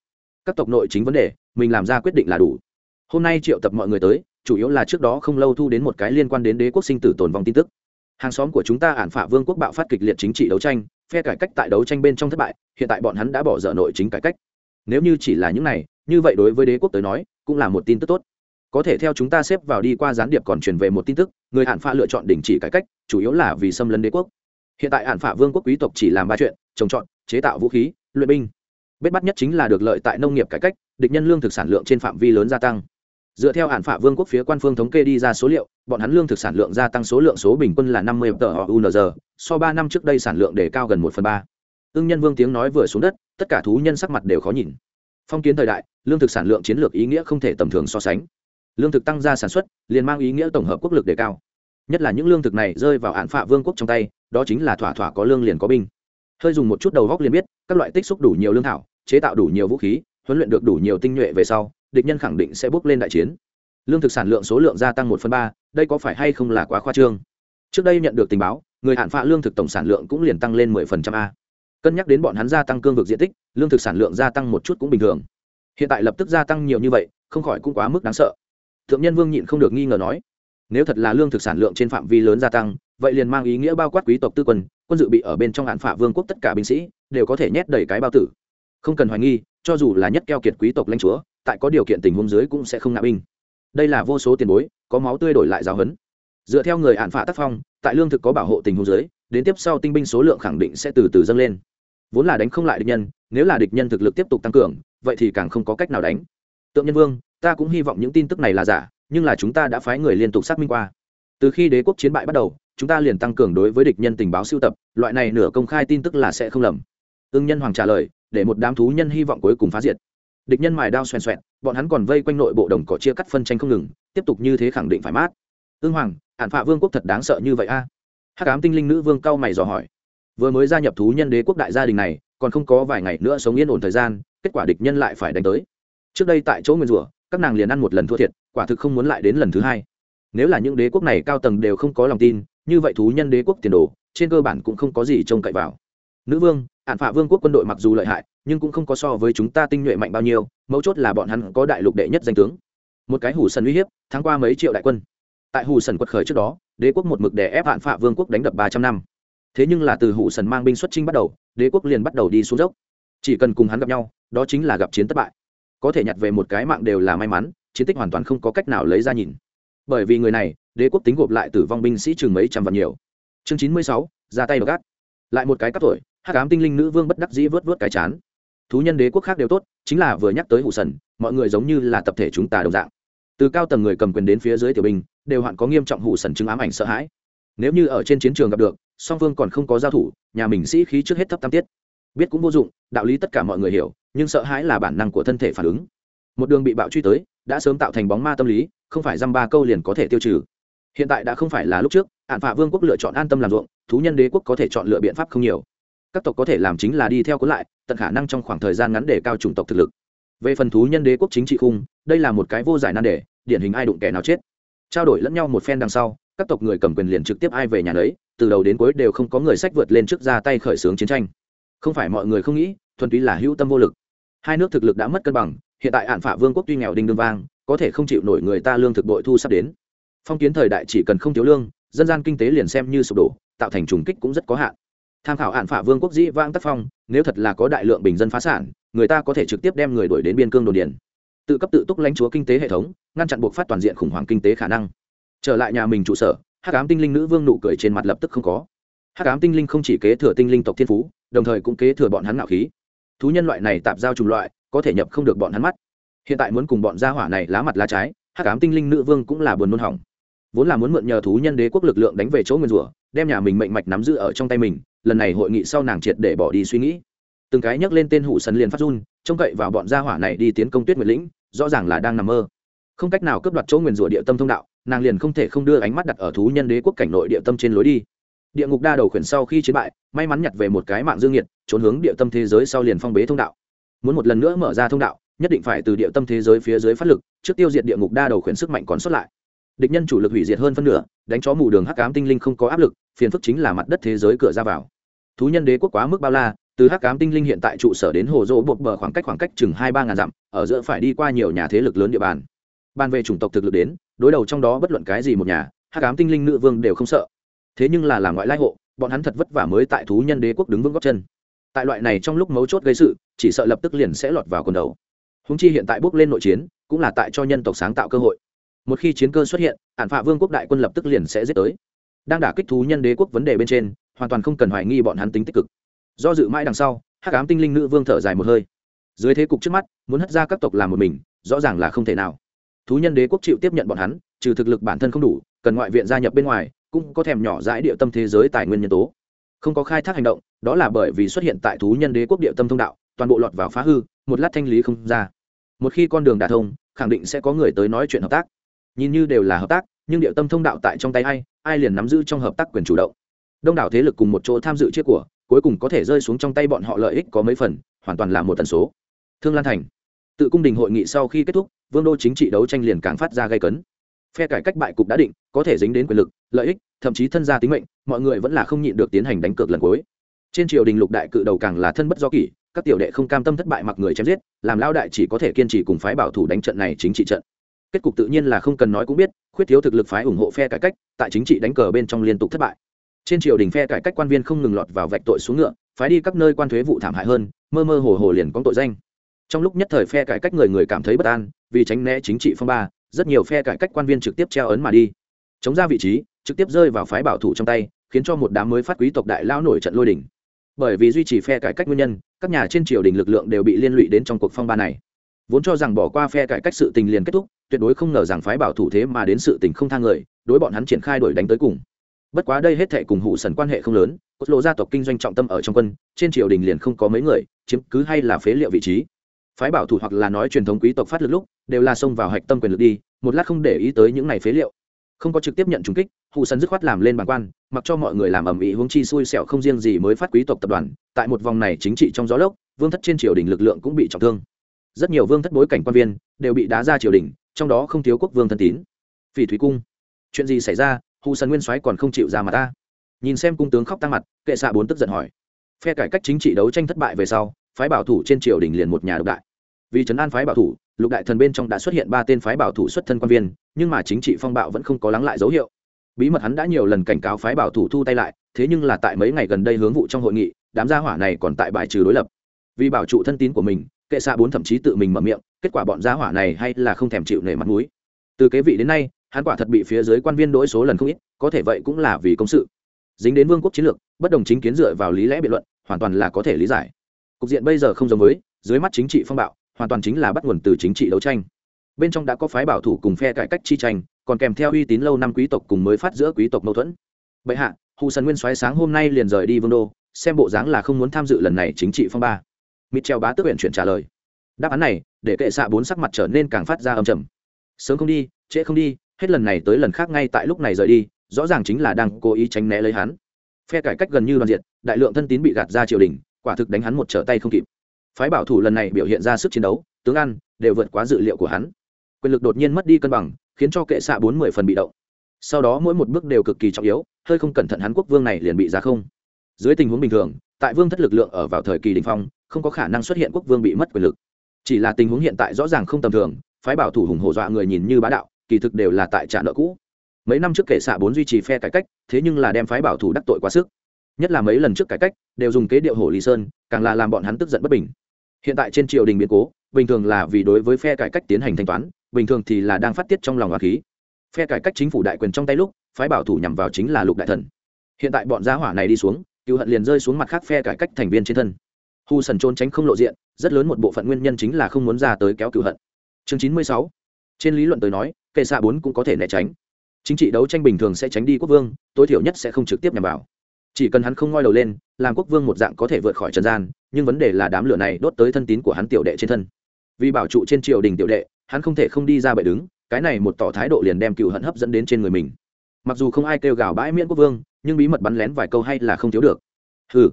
Các tộc nội chính vấn đề, mình làm ra quyết định là đủ. Hôm nay triệu tập mọi người tới chủ yếu là trước đó không lâu thu đến một cái liên quan đến đế quốc sinh tử tồn vong tin tức. Hàng xóm của chúng ta ản phả vương quốc bạo phát kịch liệt chính trị đấu tranh, phe cải cách tại đấu tranh bên trong thất bại, hiện tại bọn hắn đã bỏ dở nội chính cải cách. Nếu như chỉ là những này, như vậy đối với đế quốc tới nói, cũng là một tin tức tốt. Có thể theo chúng ta xếp vào đi qua gián điệp còn truyền về một tin tức, người hạn phạ lựa chọn đình chỉ cải cách, chủ yếu là vì xâm lấn đế quốc. Hiện tại hạn phạ vương quốc quý tộc chỉ làm ba chuyện, trồng trọt, chế tạo vũ khí, luyện binh. Bết bắt nhất chính là được lợi tại nông nghiệp cải cách, địch nhân lương thực sản lượng trên phạm vi lớn gia tăng dựa theo hạn phạ vương quốc phía quan phương thống kê đi ra số liệu, bọn hắn lương thực sản lượng gia tăng số lượng số bình quân là năm mươi tờ unz so ba năm trước đây sản lượng để cao gần một phần ba. Ưng nhân vương tiếng nói vừa xuống đất, tất cả thú nhân sắc mặt đều khó nhìn. Phong kiến thời đại, lương thực sản lượng chiến lược ý nghĩa không thể tầm thường so sánh. Lương thực tăng gia sản xuất, liền mang ý nghĩa tổng hợp quốc lực đề cao. Nhất là những lương thực này rơi vào hạn phạ vương quốc trong tay, đó chính là thỏa thỏa có lương liền có binh hơi dùng một chút đầu góc liền biết, các loại tích xúc đủ nhiều lương thảo, chế tạo đủ nhiều vũ khí, huấn luyện được đủ nhiều tinh nhuệ về sau địch nhân khẳng định sẽ bước lên đại chiến. Lương thực sản lượng số lượng gia tăng một phần ba, đây có phải hay không là quá khoa trương? Trước đây nhận được tình báo, người hạn phạ lương thực tổng sản lượng cũng liền tăng lên mười phần trăm a. Cân nhắc đến bọn hắn gia tăng cương vực diện tích, lương thực sản lượng gia tăng một chút cũng bình thường. Hiện tại lập tức gia tăng nhiều như vậy, không khỏi cũng quá mức đáng sợ. Thượng nhân vương nhịn không được nghi ngờ nói, nếu thật là lương thực sản lượng trên phạm vi lớn gia tăng, vậy liền mang ý nghĩa bao quát quý tộc tư quân quân dự bị ở bên trong hạn phạ vương quốc tất cả binh sĩ, đều có thể nhét đầy cái bao tử. Không cần hoài nghi, cho dù là nhất keo kiệt quý tộc lãnh chúa tại có điều kiện tình huống dưới cũng sẽ không ngã binh. Đây là vô số tiền bối, có máu tươi đổi lại giáo huấn. Dựa theo người hạn phạ tác phong, tại lương thực có bảo hộ tình huống dưới, đến tiếp sau tinh binh số lượng khẳng định sẽ từ từ dâng lên. Vốn là đánh không lại địch nhân, nếu là địch nhân thực lực tiếp tục tăng cường, vậy thì càng không có cách nào đánh. Tượng nhân vương, ta cũng hy vọng những tin tức này là giả, nhưng là chúng ta đã phái người liên tục xác minh qua. Từ khi đế quốc chiến bại bắt đầu, chúng ta liền tăng cường đối với địch nhân tình báo siêu tập, loại này nửa công khai tin tức là sẽ không lầm. Ưng nhân hoàng trả lời, để một đám thú nhân hy vọng cuối cùng phá diệt địch nhân mài đao xoèn xoẹn bọn hắn còn vây quanh nội bộ đồng cỏ chia cắt phân tranh không ngừng, tiếp tục như thế khẳng định phải mát. Ưng hoàng hạn phạ vương quốc thật đáng sợ như vậy a? Hắc ám tinh linh nữ vương cao mày dò hỏi. Vừa mới gia nhập thú nhân đế quốc đại gia đình này, còn không có vài ngày nữa sống yên ổn thời gian, kết quả địch nhân lại phải đánh tới. Trước đây tại chỗ nguyên rủa, các nàng liền ăn một lần thua thiệt, quả thực không muốn lại đến lần thứ hai. Nếu là những đế quốc này cao tầng đều không có lòng tin, như vậy thú nhân đế quốc tiền đồ, trên cơ bản cũng không có gì trông cậy vào. Nữ vương hạn phạ vương quốc quân đội mặc dù lợi hại, nhưng cũng không có so với chúng ta tinh nhuệ mạnh bao nhiêu, mấu chốt là bọn hắn có đại lục đệ nhất danh tướng. Một cái hủ sần uy hiếp tháng qua mấy triệu đại quân. Tại hủ sần quật khởi trước đó, đế quốc một mực đè ép hạn phạ vương quốc đánh đập ba trăm năm. Thế nhưng là từ hủ sần mang binh xuất trinh bắt đầu, đế quốc liền bắt đầu đi xuống dốc. Chỉ cần cùng hắn gặp nhau, đó chính là gặp chiến thất bại. Có thể nhặt về một cái mạng đều là may mắn, chiến tích hoàn toàn không có cách nào lấy ra nhìn. Bởi vì người này, đế quốc tính gộp lại tử vong binh sĩ chừng mấy trăm vạn nhiều. Chương chín mươi sáu, ra tay gác lại một cái cắt tuổi hát cám tinh linh nữ vương bất đắc dĩ vớt vớt cái chán. Thú nhân đế quốc khác đều tốt, chính là vừa nhắc tới hủ sần, mọi người giống như là tập thể chúng ta đồng dạng. Từ cao tầng người cầm quyền đến phía dưới tiểu binh, đều hoạn có nghiêm trọng hủ sần chứng ám ảnh sợ hãi. Nếu như ở trên chiến trường gặp được, song phương còn không có giao thủ, nhà mình sĩ khí trước hết thấp tam tiết. Biết cũng vô dụng, đạo lý tất cả mọi người hiểu, nhưng sợ hãi là bản năng của thân thể phản ứng. Một đường bị bạo truy tới, đã sớm tạo thành bóng ma tâm lý, không phải dăm ba câu liền có thể tiêu trừ. Hiện tại đã không phải là lúc trước hạn phạ vương quốc lựa chọn an tâm làm ruộng, thú nhân đế quốc có thể chọn lựa biện pháp không nhiều các tộc có thể làm chính là đi theo cuốn lại, tận khả năng trong khoảng thời gian ngắn để cao chủng tộc thực lực. Về phần thú nhân đế quốc chính trị khung, đây là một cái vô giải nan đề, điển hình ai đụng kẻ nào chết. Trao đổi lẫn nhau một phen đằng sau, các tộc người cầm quyền liền trực tiếp ai về nhà đấy từ đầu đến cuối đều không có người sách vượt lên trước ra tay khởi xướng chiến tranh. Không phải mọi người không nghĩ, thuần túy là hữu tâm vô lực. Hai nước thực lực đã mất cân bằng, hiện tại hạn phả vương quốc tuy nghèo đinh đương vang, có thể không chịu nổi người ta lương thực bội thu sắp đến. Phong kiến thời đại chỉ cần không thiếu lương, dân gian kinh tế liền xem như sụp đổ, tạo thành trùng kích cũng rất có hạn tham khảo hạn phả vương quốc dĩ vang tác phong, nếu thật là có đại lượng bình dân phá sản, người ta có thể trực tiếp đem người đuổi đến biên cương đồn điền. Tự cấp tự túc lãnh chúa kinh tế hệ thống, ngăn chặn buộc phát toàn diện khủng hoảng kinh tế khả năng. Trở lại nhà mình trụ sở hát cám tinh linh nữ vương nụ cười trên mặt lập tức không có. Hát cám tinh linh không chỉ kế thừa tinh linh tộc thiên phú, đồng thời cũng kế thừa bọn hắn ngạo khí. Thú nhân loại này tạp giao chủng loại, có thể nhập không được bọn hắn mắt. Hiện tại muốn cùng bọn gia hỏa này lá mặt lá trái hát cám tinh linh nữ vương cũng là buồn nôn hỏng. Vốn là muốn mượn nhờ thú nhân đế quốc lực lượng đánh về chỗ nguyên rủa, đem nhà mình mệnh mạch nắm giữ ở trong tay mình lần này hội nghị sau nàng triệt để bỏ đi suy nghĩ. Từng cái nhắc lên tên hủ sần liền phát run, trông cậy vào bọn gia hỏa này đi tiến công tuyết nguyệt lĩnh, rõ ràng là đang nằm mơ. Không cách nào cướp đoạt chỗ nguyền rủa địa tâm thông đạo, nàng liền không thể không đưa ánh mắt đặt ở thú nhân đế quốc cảnh nội địa tâm trên lối đi. Địa ngục đa đầu khuyển sau khi chiến bại, may mắn nhặt về một cái mạng dương nhiệt, trốn hướng địa tâm thế giới sau liền phong bế thông đạo. Muốn một lần nữa mở ra thông đạo, nhất định phải từ địa tâm thế giới phía dưới phát lực, trước tiêu diệt địa ngục đa đầu khuyển sức mạnh còn xuất lại. Địch nhân chủ lực hủy diệt hơn phân nửa, đánh chó mù đường hắc cám tinh linh không có áp lực, phiền phức chính là mặt đất thế giới cửa ra vào thú nhân đế quốc quá mức bao la, từ hắc cám tinh linh hiện tại trụ sở đến hồ dỗ bột bờ khoảng cách khoảng cách chừng hai ba ngàn dặm, ở giữa phải đi qua nhiều nhà thế lực lớn địa bàn. Ban về chủng tộc thực lực đến, đối đầu trong đó bất luận cái gì một nhà, hắc cám tinh linh nữ vương đều không sợ. Thế nhưng là làm ngoại lai hộ, bọn hắn thật vất vả mới tại thú nhân đế quốc đứng vững góc chân. Tại loại này trong lúc mấu chốt gây sự, chỉ sợ lập tức liền sẽ lọt vào quần đầu. Húng chi hiện tại bước lên nội chiến, cũng là tại cho nhân tộc sáng tạo cơ hội. Một khi chiến cơ xuất hiện ạn phạ vương quốc đại quân lập tức liền sẽ giết tới đang đả kích thú nhân đế quốc vấn đề bên trên, hoàn toàn không cần hoài nghi bọn hắn tính tích cực. Do dự mãi đằng sau, hắc ám tinh linh nữ vương thở dài một hơi. Dưới thế cục trước mắt, muốn hất ra các tộc làm một mình, rõ ràng là không thể nào. Thú nhân đế quốc chịu tiếp nhận bọn hắn, trừ thực lực bản thân không đủ, cần ngoại viện gia nhập bên ngoài, cũng có thèm nhỏ dãi địa tâm thế giới tài nguyên nhân tố. Không có khai thác hành động, đó là bởi vì xuất hiện tại thú nhân đế quốc địa tâm thông đạo, toàn bộ lọt vào phá hư, một lát thanh lý không ra. Một khi con đường đà thông, khẳng định sẽ có người tới nói chuyện hợp tác. Nhìn như đều là hợp tác nhưng điệu tâm thông đạo tại trong tay ai ai liền nắm giữ trong hợp tác quyền chủ động. Đông đảo thế lực cùng một chỗ tham dự chiếc của, cuối cùng có thể rơi xuống trong tay bọn họ lợi ích có mấy phần, hoàn toàn là một tần số. Thương lan thành. Tự cung đình hội nghị sau khi kết thúc, vương đô chính trị đấu tranh liền càng phát ra gây cấn. Phe cải cách bại cục đã định, có thể dính đến quyền lực, lợi ích, thậm chí thân gia tính mệnh, mọi người vẫn là không nhịn được tiến hành đánh cược lần cuối. Trên triều đình lục đại cự đầu càng là thân bất do kỷ, các tiểu đệ không cam tâm thất bại mặc người chém giết, làm lao đại chỉ có thể kiên trì cùng phái bảo thủ đánh trận này chính trị trận kết cục tự nhiên là không cần nói cũng biết, khuyết thiếu thực lực phái ủng hộ phe cải cách, tại chính trị đánh cờ bên trong liên tục thất bại. Trên triều đình phe cải cách quan viên không ngừng lọt vào vạch tội xuống ngựa, phái đi các nơi quan thuế vụ thảm hại hơn, mơ mơ hồ hồ liền có tội danh. Trong lúc nhất thời phe cải cách người người cảm thấy bất an, vì tránh né chính trị phong ba, rất nhiều phe cải cách quan viên trực tiếp treo ấn mà đi. Chống ra vị trí, trực tiếp rơi vào phái bảo thủ trong tay, khiến cho một đám mới phát quý tộc đại lao nổi trận lôi đỉnh bởi vì duy trì phe cải cách nguyên nhân, các nhà trên triều đình lực lượng đều bị liên lụy đến trong cuộc phong ba này. Vốn cho rằng bỏ qua phe cải cách sự tình liền kết thúc tuyệt đối không ngờ rằng phái bảo thủ thế mà đến sự tình không thang người, đối bọn hắn triển khai đuổi đánh tới cùng. Bất quá đây hết thệ cùng hủ sần quan hệ không lớn, cốt lộ gia tộc kinh doanh trọng tâm ở trong quân, trên triều đình liền không có mấy người, chiếm cứ hay là phế liệu vị trí. Phái bảo thủ hoặc là nói truyền thống quý tộc phát lực lúc, đều là xông vào hạch tâm quyền lực đi, một lát không để ý tới những này phế liệu. Không có trực tiếp nhận trùng kích hụ sân dứt khoát làm lên bàn quan, mặc cho mọi người làm ầm ĩ hướng chi xui xẻo không riêng gì mới phát quý tộc tập đoàn, tại một vòng này chính trị trong gió lốc, vương thất trên triều đình lực lượng cũng bị trọng thương. Rất nhiều vương thất bối cảnh quan viên đều bị đá ra triều đình trong đó không thiếu quốc vương thân tín. Phỉ thúy cung. Chuyện gì xảy ra? Hù sần nguyên soái còn không chịu ra mà ta. Nhìn xem cung tướng khóc tăng mặt, kệ xạ bốn tức giận hỏi. Phe cải cách chính trị đấu tranh thất bại về sau, phái bảo thủ trên triều đình liền một nhà độc đại. Vì trấn an phái bảo thủ, lục đại thần bên trong đã xuất hiện ba tên phái bảo thủ xuất thân quan viên, nhưng mà chính trị phong bạo vẫn không có lắng lại dấu hiệu. Bí mật hắn đã nhiều lần cảnh cáo phái bảo thủ thu tay lại, thế nhưng là tại mấy ngày gần đây hướng vụ trong hội nghị, đám gia hỏa này còn tại bài trừ đối lập. Vì bảo trụ thân tín của mình, kệ xạ bốn thậm chí tự mình mở miệng kết quả bọn gia hỏa này hay là không thèm chịu nể mặt mũi. Từ kế vị đến nay, hắn quả thật bị phía dưới quan viên đổi số lần không ít, có thể vậy cũng là vì công sự. Dính đến vương quốc chiến lược, bất đồng chính kiến dựa vào lý lẽ biện luận, hoàn toàn là có thể lý giải. Cục diện bây giờ không giống với, dưới mắt chính trị phong bạo, hoàn toàn chính là bắt nguồn từ chính trị đấu tranh. Bên trong đã có phái bảo thủ cùng phe cải cách chi tranh, còn kèm theo uy tín lâu năm quý tộc cùng mới phát giữa quý tộc mâu thuẫn. Bệ hạ, hù sần nguyên soái sáng hôm nay liền rời đi vương đô, xem bộ dáng là không muốn tham dự lần này chính trị phong ba. Mitchell treo bá tước huyện chuyển trả lời đáp án này, để kệ xạ bốn sắc mặt trở nên càng phát ra âm trầm. Sớm không đi, trễ không đi, hết lần này tới lần khác ngay tại lúc này rời đi, rõ ràng chính là đang cố ý tránh né lấy hắn. Phe cải cách gần như đoàn diện đại lượng thân tín bị gạt ra triều đình, quả thực đánh hắn một trở tay không kịp. Phái bảo thủ lần này biểu hiện ra sức chiến đấu, tướng ăn, đều vượt quá dự liệu của hắn. Quyền lực đột nhiên mất đi cân bằng, khiến cho kệ xạ bốn mươi phần bị động. Sau đó mỗi một bước đều cực kỳ trọng yếu, hơi không cẩn thận hắn quốc vương này liền bị ra không. Dưới tình huống bình thường, tại vương thất lực lượng ở vào thời kỳ đình phong, không có khả năng xuất hiện quốc vương bị mất quyền lực chỉ là tình huống hiện tại rõ ràng không tầm thường, phái bảo thủ hùng hổ dọa người nhìn như bá đạo, kỳ thực đều là tại trả nợ cũ. Mấy năm trước kệ xạ bốn duy trì phe cải cách, thế nhưng là đem phái bảo thủ đắc tội quá sức. Nhất là mấy lần trước cải cách, đều dùng kế điệu hổ lý sơn, càng là làm bọn hắn tức giận bất bình. Hiện tại trên triều đình biến cố, bình thường là vì đối với phe cải cách tiến hành thanh toán, bình thường thì là đang phát tiết trong lòng hòa khí. Phe cải cách chính phủ đại quyền trong tay lúc, phái bảo thủ nhằm vào chính là lục đại thần. Hiện tại bọn gia hỏa này đi xuống, cựu hận liền rơi xuống mặt khác phe cải cách thành viên trên thân hù sần trốn tránh không lộ diện, rất lớn một bộ phận nguyên nhân chính là không muốn ra tới kéo cựu hận. Chương chín mươi sáu. Trên lý luận tới nói, kệ xạ bốn cũng có thể né tránh. Chính trị đấu tranh bình thường sẽ tránh đi quốc vương, tối thiểu nhất sẽ không trực tiếp nhằm vào. Chỉ cần hắn không ngoi đầu lên, làm quốc vương một dạng có thể vượt khỏi trần gian, nhưng vấn đề là đám lửa này đốt tới thân tín của hắn tiểu đệ trên thân. Vì bảo trụ trên triều đình tiểu đệ, hắn không thể không đi ra bệ đứng, cái này một tỏ thái độ liền đem cựu hận hấp dẫn đến trên người mình. Mặc dù không ai kêu gào bãi miễn quốc vương, nhưng bí mật bắn lén vài câu hay là không thiếu được. Ừ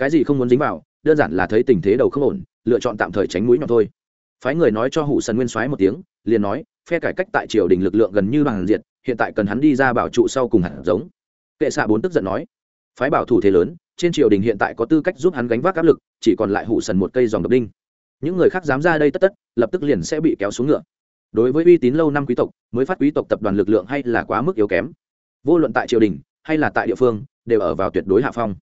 cái gì không muốn dính vào đơn giản là thấy tình thế đầu không ổn, lựa chọn tạm thời tránh mũi nhọn thôi. Phái người nói cho hủ sần nguyên soái một tiếng, liền nói, phe cải cách tại triều đình lực lượng gần như bằng diệt, hiện tại cần hắn đi ra bảo trụ sau cùng hạt giống. Kệ xạ bốn tức giận nói, phái bảo thủ thế lớn, trên triều đình hiện tại có tư cách giúp hắn gánh vác áp lực, chỉ còn lại hủ sần một cây dòng độc đinh. Những người khác dám ra đây tất tất, lập tức liền sẽ bị kéo xuống ngựa. Đối với uy tín lâu năm quý tộc, mới phát quý tộc tập đoàn lực lượng hay là quá mức yếu kém. Vô luận tại triều đình, hay là tại địa phương, đều ở vào tuyệt đối hạ phong.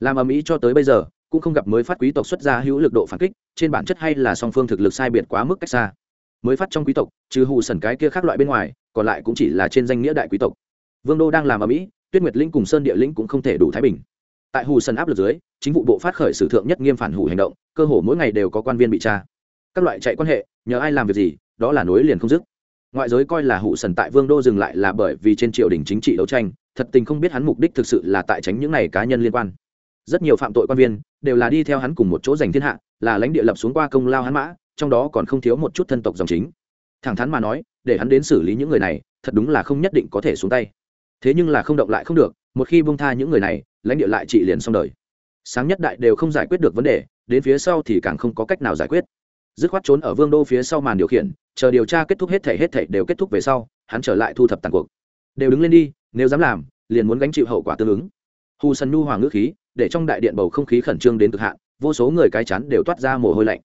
Làm ở mỹ cho tới bây giờ cũng không gặp mới phát quý tộc xuất ra hữu lực độ phản kích, trên bản chất hay là song phương thực lực sai biệt quá mức cách xa. Mới phát trong quý tộc, trừ hù sần cái kia khác loại bên ngoài, còn lại cũng chỉ là trên danh nghĩa đại quý tộc. Vương đô đang làm ở mỹ, tuyết nguyệt lĩnh cùng sơn địa lĩnh cũng không thể đủ thái bình. Tại hù sần áp lực dưới, chính vụ bộ phát khởi sử thượng nhất nghiêm phản hủ hành động, cơ hồ mỗi ngày đều có quan viên bị tra. Các loại chạy quan hệ, nhờ ai làm việc gì, đó là nối liền không dứt. Ngoại giới coi là hụ sần tại vương đô dừng lại là bởi vì trên triều đình chính trị đấu tranh, thật tình không biết hắn mục đích thực sự là tại tránh những này cá nhân liên quan rất nhiều phạm tội quan viên đều là đi theo hắn cùng một chỗ giành thiên hạ, là lãnh địa lập xuống qua công lao hắn mã, trong đó còn không thiếu một chút thân tộc dòng chính. Thẳng thắn mà nói, để hắn đến xử lý những người này, thật đúng là không nhất định có thể xuống tay. Thế nhưng là không động lại không được, một khi bông tha những người này, lãnh địa lại trị liền xong đời. Sáng nhất đại đều không giải quyết được vấn đề, đến phía sau thì càng không có cách nào giải quyết. Dứt khoát trốn ở vương đô phía sau màn điều khiển, chờ điều tra kết thúc hết thể hết thể đều kết thúc về sau, hắn trở lại thu thập tàn cuộc. Đều đứng lên đi, nếu dám làm, liền muốn gánh chịu hậu quả tương ứng. Hù sần nhu hoàng ngữ khí để trong đại điện bầu không khí khẩn trương đến cực hạn, vô số người cái chắn đều toát ra mồ hôi lạnh.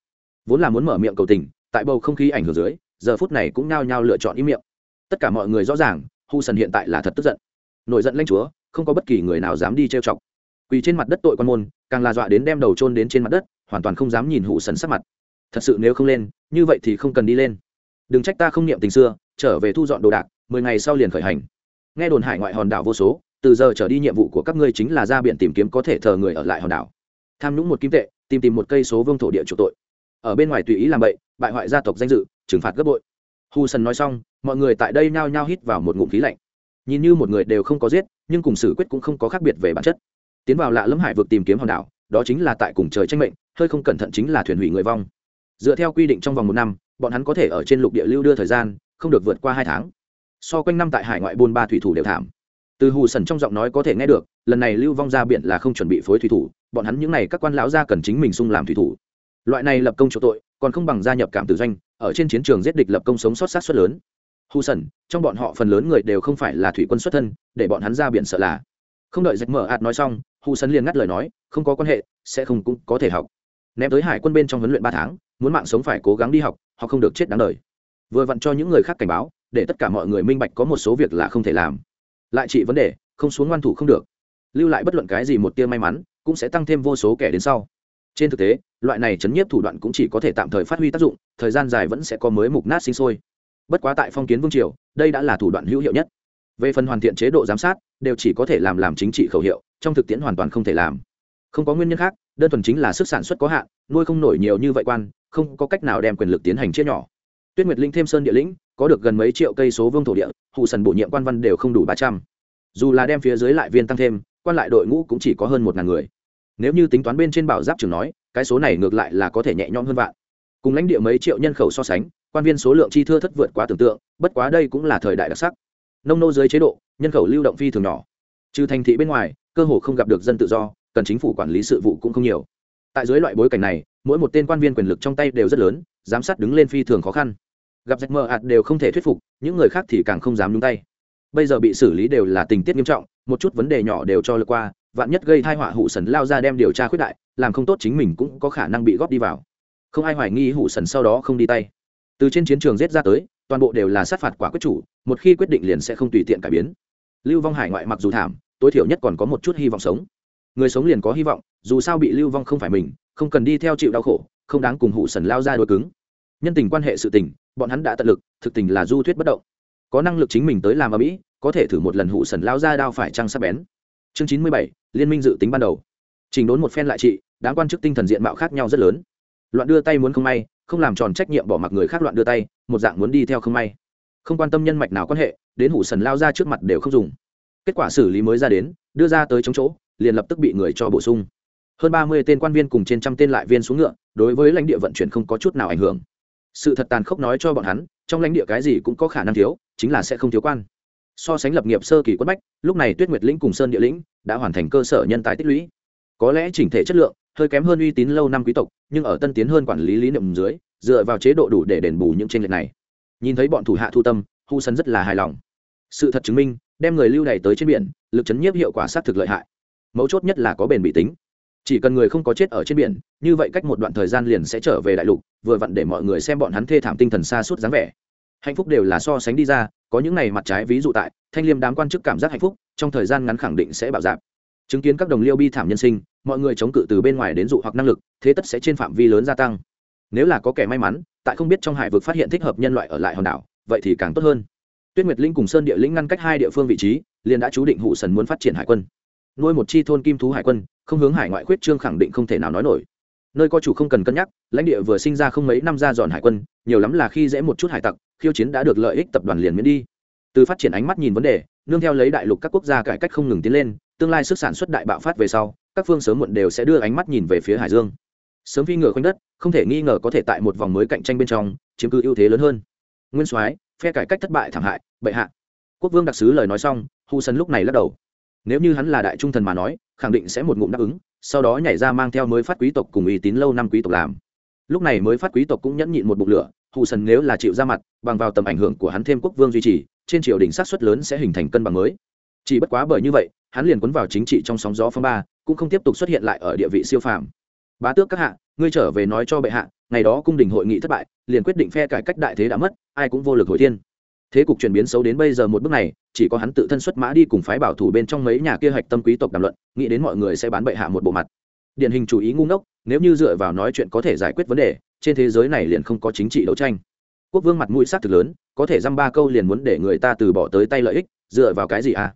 Vốn là muốn mở miệng cầu tình, tại bầu không khí ảnh hưởng dưới, giờ phút này cũng nao nhao lựa chọn ý miệng. Tất cả mọi người rõ ràng, hu sần hiện tại là thật tức giận. Nổi giận lanh chúa, không có bất kỳ người nào dám đi trêu chọc. Quỳ trên mặt đất tội quan môn, càng là dọa đến đem đầu trôn đến trên mặt đất, hoàn toàn không dám nhìn hụ sần sắc mặt. Thật sự nếu không lên, như vậy thì không cần đi lên. Đừng trách ta không niệm tình xưa, trở về thu dọn đồ đạc, mười ngày sau liền khởi hành. Nghe đồn hải ngoại hòn đảo vô số từ giờ trở đi nhiệm vụ của các ngươi chính là ra biển tìm kiếm có thể thờ người ở lại hòn đảo. Tham nhũng một kim tệ, tìm tìm một cây số vương thổ địa chủ tội. Ở bên ngoài tùy ý làm bậy, bại hoại gia tộc danh dự, trừng phạt gấp bội. Hu sần nói xong, mọi người tại đây nhao nhao hít vào một ngụm khí lạnh. Nhìn như một người đều không có giết, nhưng cùng xử quyết cũng không có khác biệt về bản chất. Tiến vào lạ lẫm hải vực tìm kiếm hòn đảo, đó chính là tại cùng trời tranh mệnh, hơi không cẩn thận chính là thuyền hủy người vong. Dựa theo quy định trong vòng một năm, bọn hắn có thể ở trên lục địa lưu đưa thời gian, không được vượt qua hai tháng. So quanh năm tại hải ngoại buôn ba thủy thủ đều thảm từ hù sần trong giọng nói có thể nghe được, lần này lưu vong ra biển là không chuẩn bị phối thủy thủ, bọn hắn những n à y các quan lão gia cần chính mình sung làm thủy thủ. Loại này lập công chỗ tội, còn không bằng gia nhập cảm tử doanh, ở trên chiến trường giết địch lập công sống sót sát xuất lớn. Hù sần, trong bọn họ phần lớn người đều không phải là thủy quân xuất thân, để bọn hắn ra biển sợ là. Không đợi dạch mở ạt nói xong, hù sần liền ngắt lời nói, không có quan hệ, sẽ không cũng có thể học. Ném tới hải quân bên trong huấn luyện ba tháng, muốn mạng sống phải cố gắng đi học, họ không được chết đáng đời. Vừa vặn cho những người khác cảnh báo, để tất cả mọi người minh bạch có một số việc là không thể làm lại trị vấn đề, không xuống ngoan thủ không được. Lưu lại bất luận cái gì một tia may mắn, cũng sẽ tăng thêm vô số kẻ đến sau. Trên thực tế, loại này chấn nhiếp thủ đoạn cũng chỉ có thể tạm thời phát huy tác dụng, thời gian dài vẫn sẽ có mới mục nát sinh sôi. Bất quá tại phong kiến vương triều, đây đã là thủ đoạn hữu hiệu nhất. Về phần hoàn thiện chế độ giám sát, đều chỉ có thể làm làm chính trị khẩu hiệu, trong thực tiễn hoàn toàn không thể làm. Không có nguyên nhân khác, đơn thuần chính là sức sản xuất có hạn, nuôi không nổi nhiều như vậy quan, không có cách nào đem quyền lực tiến hành chia nhỏ. Tuyết nguyệt linh thêm sơn địa lĩnh có được gần mấy triệu cây số vương thổ địa, hụ sần bổ nhiệm quan văn đều không đủ ba trăm. Dù là đem phía dưới lại viên tăng thêm, quan lại đội ngũ cũng chỉ có hơn một ngàn người. Nếu như tính toán bên trên bảo giáp trường nói, cái số này ngược lại là có thể nhẹ nhõm hơn vạn. Cùng lãnh địa mấy triệu nhân khẩu so sánh, quan viên số lượng chi thưa thất vượt quá tưởng tượng, bất quá đây cũng là thời đại đặc sắc. Nông nô dưới chế độ, nhân khẩu lưu động phi thường nhỏ. Trừ thành thị bên ngoài, cơ hồ không gặp được dân tự do, cần chính phủ quản lý sự vụ cũng không nhiều. Tại dưới loại bối cảnh này, mỗi một tên quan viên quyền lực trong tay đều rất lớn, giám sát đứng lên phi thường khó khăn gặp giặc mờ ạt đều không thể thuyết phục, những người khác thì càng không dám nhúng tay. Bây giờ bị xử lý đều là tình tiết nghiêm trọng, một chút vấn đề nhỏ đều cho lượt qua, vạn nhất gây thai họa hụ sần lao ra đem điều tra khuyết đại, làm không tốt chính mình cũng có khả năng bị góp đi vào. Không ai hoài nghi hụ sần sau đó không đi tay. Từ trên chiến trường giết ra tới, toàn bộ đều là sát phạt quả quyết chủ, một khi quyết định liền sẽ không tùy tiện cải biến. Lưu vong hải ngoại mặc dù thảm, tối thiểu nhất còn có một chút hy vọng sống. Người sống liền có hy vọng, dù sao bị lưu vong không phải mình, không cần đi theo chịu đau khổ, không đáng cùng hụ sần lao ra đôi cứng nhân tình quan hệ sự tình, bọn hắn đã tận lực, thực tình là du thuyết bất động. Có năng lực chính mình tới làm ở mỹ, có thể thử một lần hụ sần lao ra đao phải trăng sắp bén. Chương chín mươi bảy, liên minh dự tính ban đầu. Trình đốn một phen lại trị đáng quan chức tinh thần diện mạo khác nhau rất lớn. Loạn đưa tay muốn không may, không làm tròn trách nhiệm bỏ mặc người khác loạn đưa tay, một dạng muốn đi theo không may. Không quan tâm nhân mạch nào quan hệ, đến hủ sần lao ra trước mặt đều không dùng. Kết quả xử lý mới ra đến, đưa ra tới chống chỗ, liền lập tức bị người cho bổ sung. Hơn ba mươi tên quan viên cùng trên trăm tên lại viên xuống ngựa, đối với lãnh địa vận chuyển không có chút nào ảnh hưởng sự thật tàn khốc nói cho bọn hắn, trong lãnh địa cái gì cũng có khả năng thiếu, chính là sẽ không thiếu quan. So sánh lập nghiệp sơ kỳ quất bách, lúc này tuyết nguyệt lĩnh cùng sơn địa lĩnh đã hoàn thành cơ sở nhân tài tích lũy. Có lẽ chỉnh thể chất lượng, hơi kém hơn uy tín lâu năm quý tộc, nhưng ở tân tiến hơn quản lý lý niệm dưới, dựa vào chế độ đủ để đền bù những tranh lệch này. Nhìn thấy bọn thủ hạ thu tâm, hu sân rất là hài lòng. Sự thật chứng minh, đem người lưu này tới trên biển, lực chấn nhiếp hiệu quả sát thực lợi hại. Mấu chốt nhất là có bền bị tính chỉ cần người không có chết ở trên biển, như vậy cách một đoạn thời gian liền sẽ trở về đại lục, vừa vặn để mọi người xem bọn hắn thê thảm tinh thần xa suốt dáng vẻ. Hạnh phúc đều là so sánh đi ra, có những này mặt trái ví dụ tại, thanh liêm đám quan chức cảm giác hạnh phúc, trong thời gian ngắn khẳng định sẽ bạo dạp chứng kiến các đồng liêu bi thảm nhân sinh, mọi người chống cự từ bên ngoài đến dụ hoặc năng lực, thế tất sẽ trên phạm vi lớn gia tăng. Nếu là có kẻ may mắn, tại không biết trong hải vực phát hiện thích hợp nhân loại ở lại hòn đảo, vậy thì càng tốt hơn. Tuyết nguyệt linh cùng sơn địa lĩnh ngăn cách hai địa phương vị trí, liền đã chú định hụ sần muốn phát triển hải quân nuôi một chi thôn kim thú hải quân, không hướng hải ngoại khuyết trương khẳng định không thể nào nói nổi. Nơi có chủ không cần cân nhắc, lãnh địa vừa sinh ra không mấy năm ra dọn hải quân, nhiều lắm là khi dễ một chút hải tặc, khiêu chiến đã được lợi ích tập đoàn liền miễn đi. Từ phát triển ánh mắt nhìn vấn đề, nương theo lấy đại lục các quốc gia cải cách không ngừng tiến lên, tương lai sức sản xuất đại bạo phát về sau, các phương sớm muộn đều sẽ đưa ánh mắt nhìn về phía hải dương. Sớm phi ngựa khoanh đất, không thể nghi ngờ có thể tại một vòng mới cạnh tranh bên trong, chiếm cứ ưu thế lớn hơn. Nguyên soái, phe cải cách thất bại thảm hại, bệ hạ. Quốc vương đặc sứ lời nói xong, hu sân lúc này lắc đầu nếu như hắn là đại trung thần mà nói, khẳng định sẽ một ngụm đáp ứng, sau đó nhảy ra mang theo mới phát quý tộc cùng uy tín lâu năm quý tộc làm. Lúc này mới phát quý tộc cũng nhẫn nhịn một bụng lửa, hù sần nếu là chịu ra mặt, bằng vào tầm ảnh hưởng của hắn thêm quốc vương duy trì, trên triều đình sát xuất lớn sẽ hình thành cân bằng mới. Chỉ bất quá bởi như vậy, hắn liền quấn vào chính trị trong sóng gió phong ba, cũng không tiếp tục xuất hiện lại ở địa vị siêu phàm. Bá tước các hạ, ngươi trở về nói cho bệ hạ, ngày đó cung đình hội nghị thất bại, liền quyết định phe cải cách đại thế đã mất, ai cũng vô lực hồi thiên thế cục chuyển biến xấu đến bây giờ một bước này, chỉ có hắn tự thân xuất mã đi cùng phái bảo thủ bên trong mấy nhà kia hạch tâm quý tộc đàm luận, nghĩ đến mọi người sẽ bán bệ hạ một bộ mặt. Điển hình chủ ý ngu ngốc, nếu như dựa vào nói chuyện có thể giải quyết vấn đề, trên thế giới này liền không có chính trị đấu tranh. Quốc vương mặt mũi s á c thực lớn, có thể dăm ba câu liền muốn để người ta từ bỏ tới tay lợi ích, dựa vào cái gì à?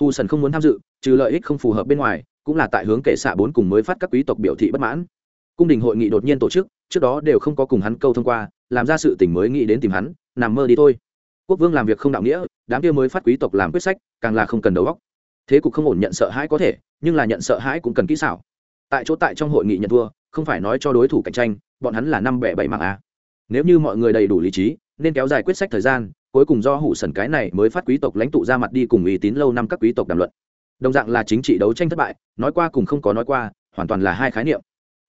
Hù sần không muốn tham dự, trừ lợi ích không phù hợp bên ngoài, cũng là tại hướng kệ xạ bốn cùng mới phát các quý tộc biểu thị bất mãn. Cung đình hội nghị đột nhiên tổ chức, trước đó đều không có cùng hắn câu thông qua, làm ra sự tình mới nghĩ đến tìm hắn, nằm mơ đi thôi quốc vương làm việc không đạo nghĩa, đám kia mới phát quý tộc làm quyết sách, càng là không cần đầu óc. Thế cục không ổn nhận sợ hãi có thể, nhưng là nhận sợ hãi cũng cần kỹ xảo. Tại chỗ tại trong hội nghị nhận thua, không phải nói cho đối thủ cạnh tranh, bọn hắn là năm bẻ bảy mạng a. À. nếu như mọi người đầy đủ lý trí, nên kéo dài quyết sách thời gian, cuối cùng do hủ sần cái này mới phát quý tộc lãnh tụ ra mặt đi cùng uy tín lâu năm các quý tộc đàm luận. Đồng dạng là chính trị đấu tranh thất bại, nói qua cùng không có nói qua, hoàn toàn là hai khái niệm.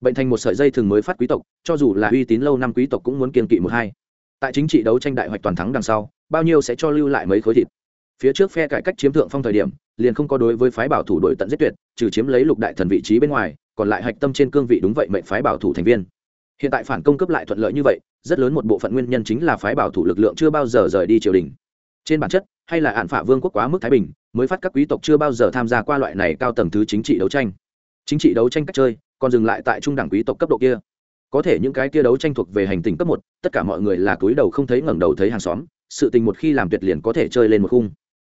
Bệnh thành một sợi dây thường mới phát quý tộc, cho dù là uy tín lâu năm quý tộc cũng muốn kiên kỵ một hai. Tại chính trị đấu tranh đại hoạch toàn thắng đằng sau bao nhiêu sẽ cho lưu lại mấy khối thịt. Phía trước phe cải cách chiếm thượng phong thời điểm, liền không có đối với phái bảo thủ đội tận giết tuyệt, trừ chiếm lấy lục đại thần vị trí bên ngoài, còn lại hạch tâm trên cương vị đúng vậy mệnh phái bảo thủ thành viên. Hiện tại phản công cấp lại thuận lợi như vậy, rất lớn một bộ phận nguyên nhân chính là phái bảo thủ lực lượng chưa bao giờ rời đi triều đình. Trên bản chất, hay là hạn phả vương quốc quá mức thái bình, mới phát các quý tộc chưa bao giờ tham gia qua loại này cao tầng thứ chính trị đấu tranh. Chính trị đấu tranh cách chơi, còn dừng lại tại trung đẳng quý tộc cấp độ kia. Có thể những cái kia đấu tranh thuộc về hành tình cấp một, tất cả mọi người là túi đầu không thấy ngẩng đầu thấy hàng xóm sự tình một khi làm tuyệt liền có thể chơi lên một khung.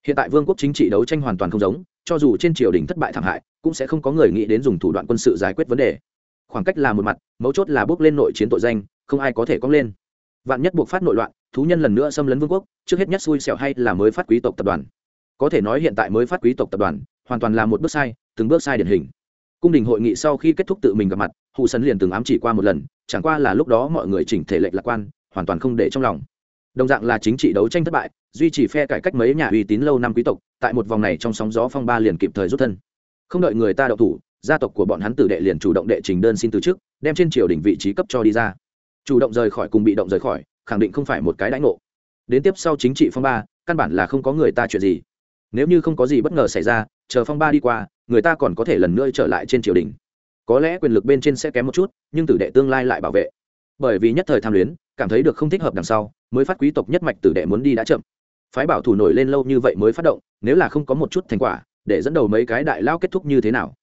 Hiện tại vương quốc chính trị đấu tranh hoàn toàn không giống, cho dù trên triều đình thất bại thảm hại, cũng sẽ không có người nghĩ đến dùng thủ đoạn quân sự giải quyết vấn đề. Khoảng cách là một mặt, mấu chốt là bước lên nội chiến tội danh, không ai có thể cong lên. Vạn nhất buộc phát nội loạn, thú nhân lần nữa xâm lấn vương quốc, trước hết nhất xui xẻo hay là mới phát quý tộc tập đoàn. Có thể nói hiện tại mới phát quý tộc tập đoàn, hoàn toàn là một bước sai, từng bước sai điển hình. Cung đình hội nghị sau khi kết thúc tự mình gặp mặt hụ sấn liền từng ám chỉ qua một lần, chẳng qua là lúc đó mọi người chỉnh thể lệch lạc quan, hoàn toàn không để trong lòng đồng dạng là chính trị đấu tranh thất bại, duy trì phe cải cách mấy nhà uy tín lâu năm quý tộc, tại một vòng này trong sóng gió phong ba liền kịp thời rút thân. Không đợi người ta đậu thủ, gia tộc của bọn hắn tử đệ liền chủ động đệ trình đơn xin từ chức, đem trên triều đình vị trí cấp cho đi ra. Chủ động rời khỏi cùng bị động rời khỏi, khẳng định không phải một cái đãi ngộ. Đến tiếp sau chính trị phong ba, căn bản là không có người ta chuyện gì. Nếu như không có gì bất ngờ xảy ra, chờ phong ba đi qua, người ta còn có thể lần nữa trở lại trên triều đình. Có lẽ quyền lực bên trên sẽ kém một chút, nhưng tử đệ tương lai lại bảo vệ bởi vì nhất thời tham luyến, cảm thấy được không thích hợp đằng sau, mới phát quý tộc nhất mạch tử đệ muốn đi đã chậm. Phái bảo thủ nổi lên lâu như vậy mới phát động, nếu là không có một chút thành quả, để dẫn đầu mấy cái đại lao kết thúc như thế nào?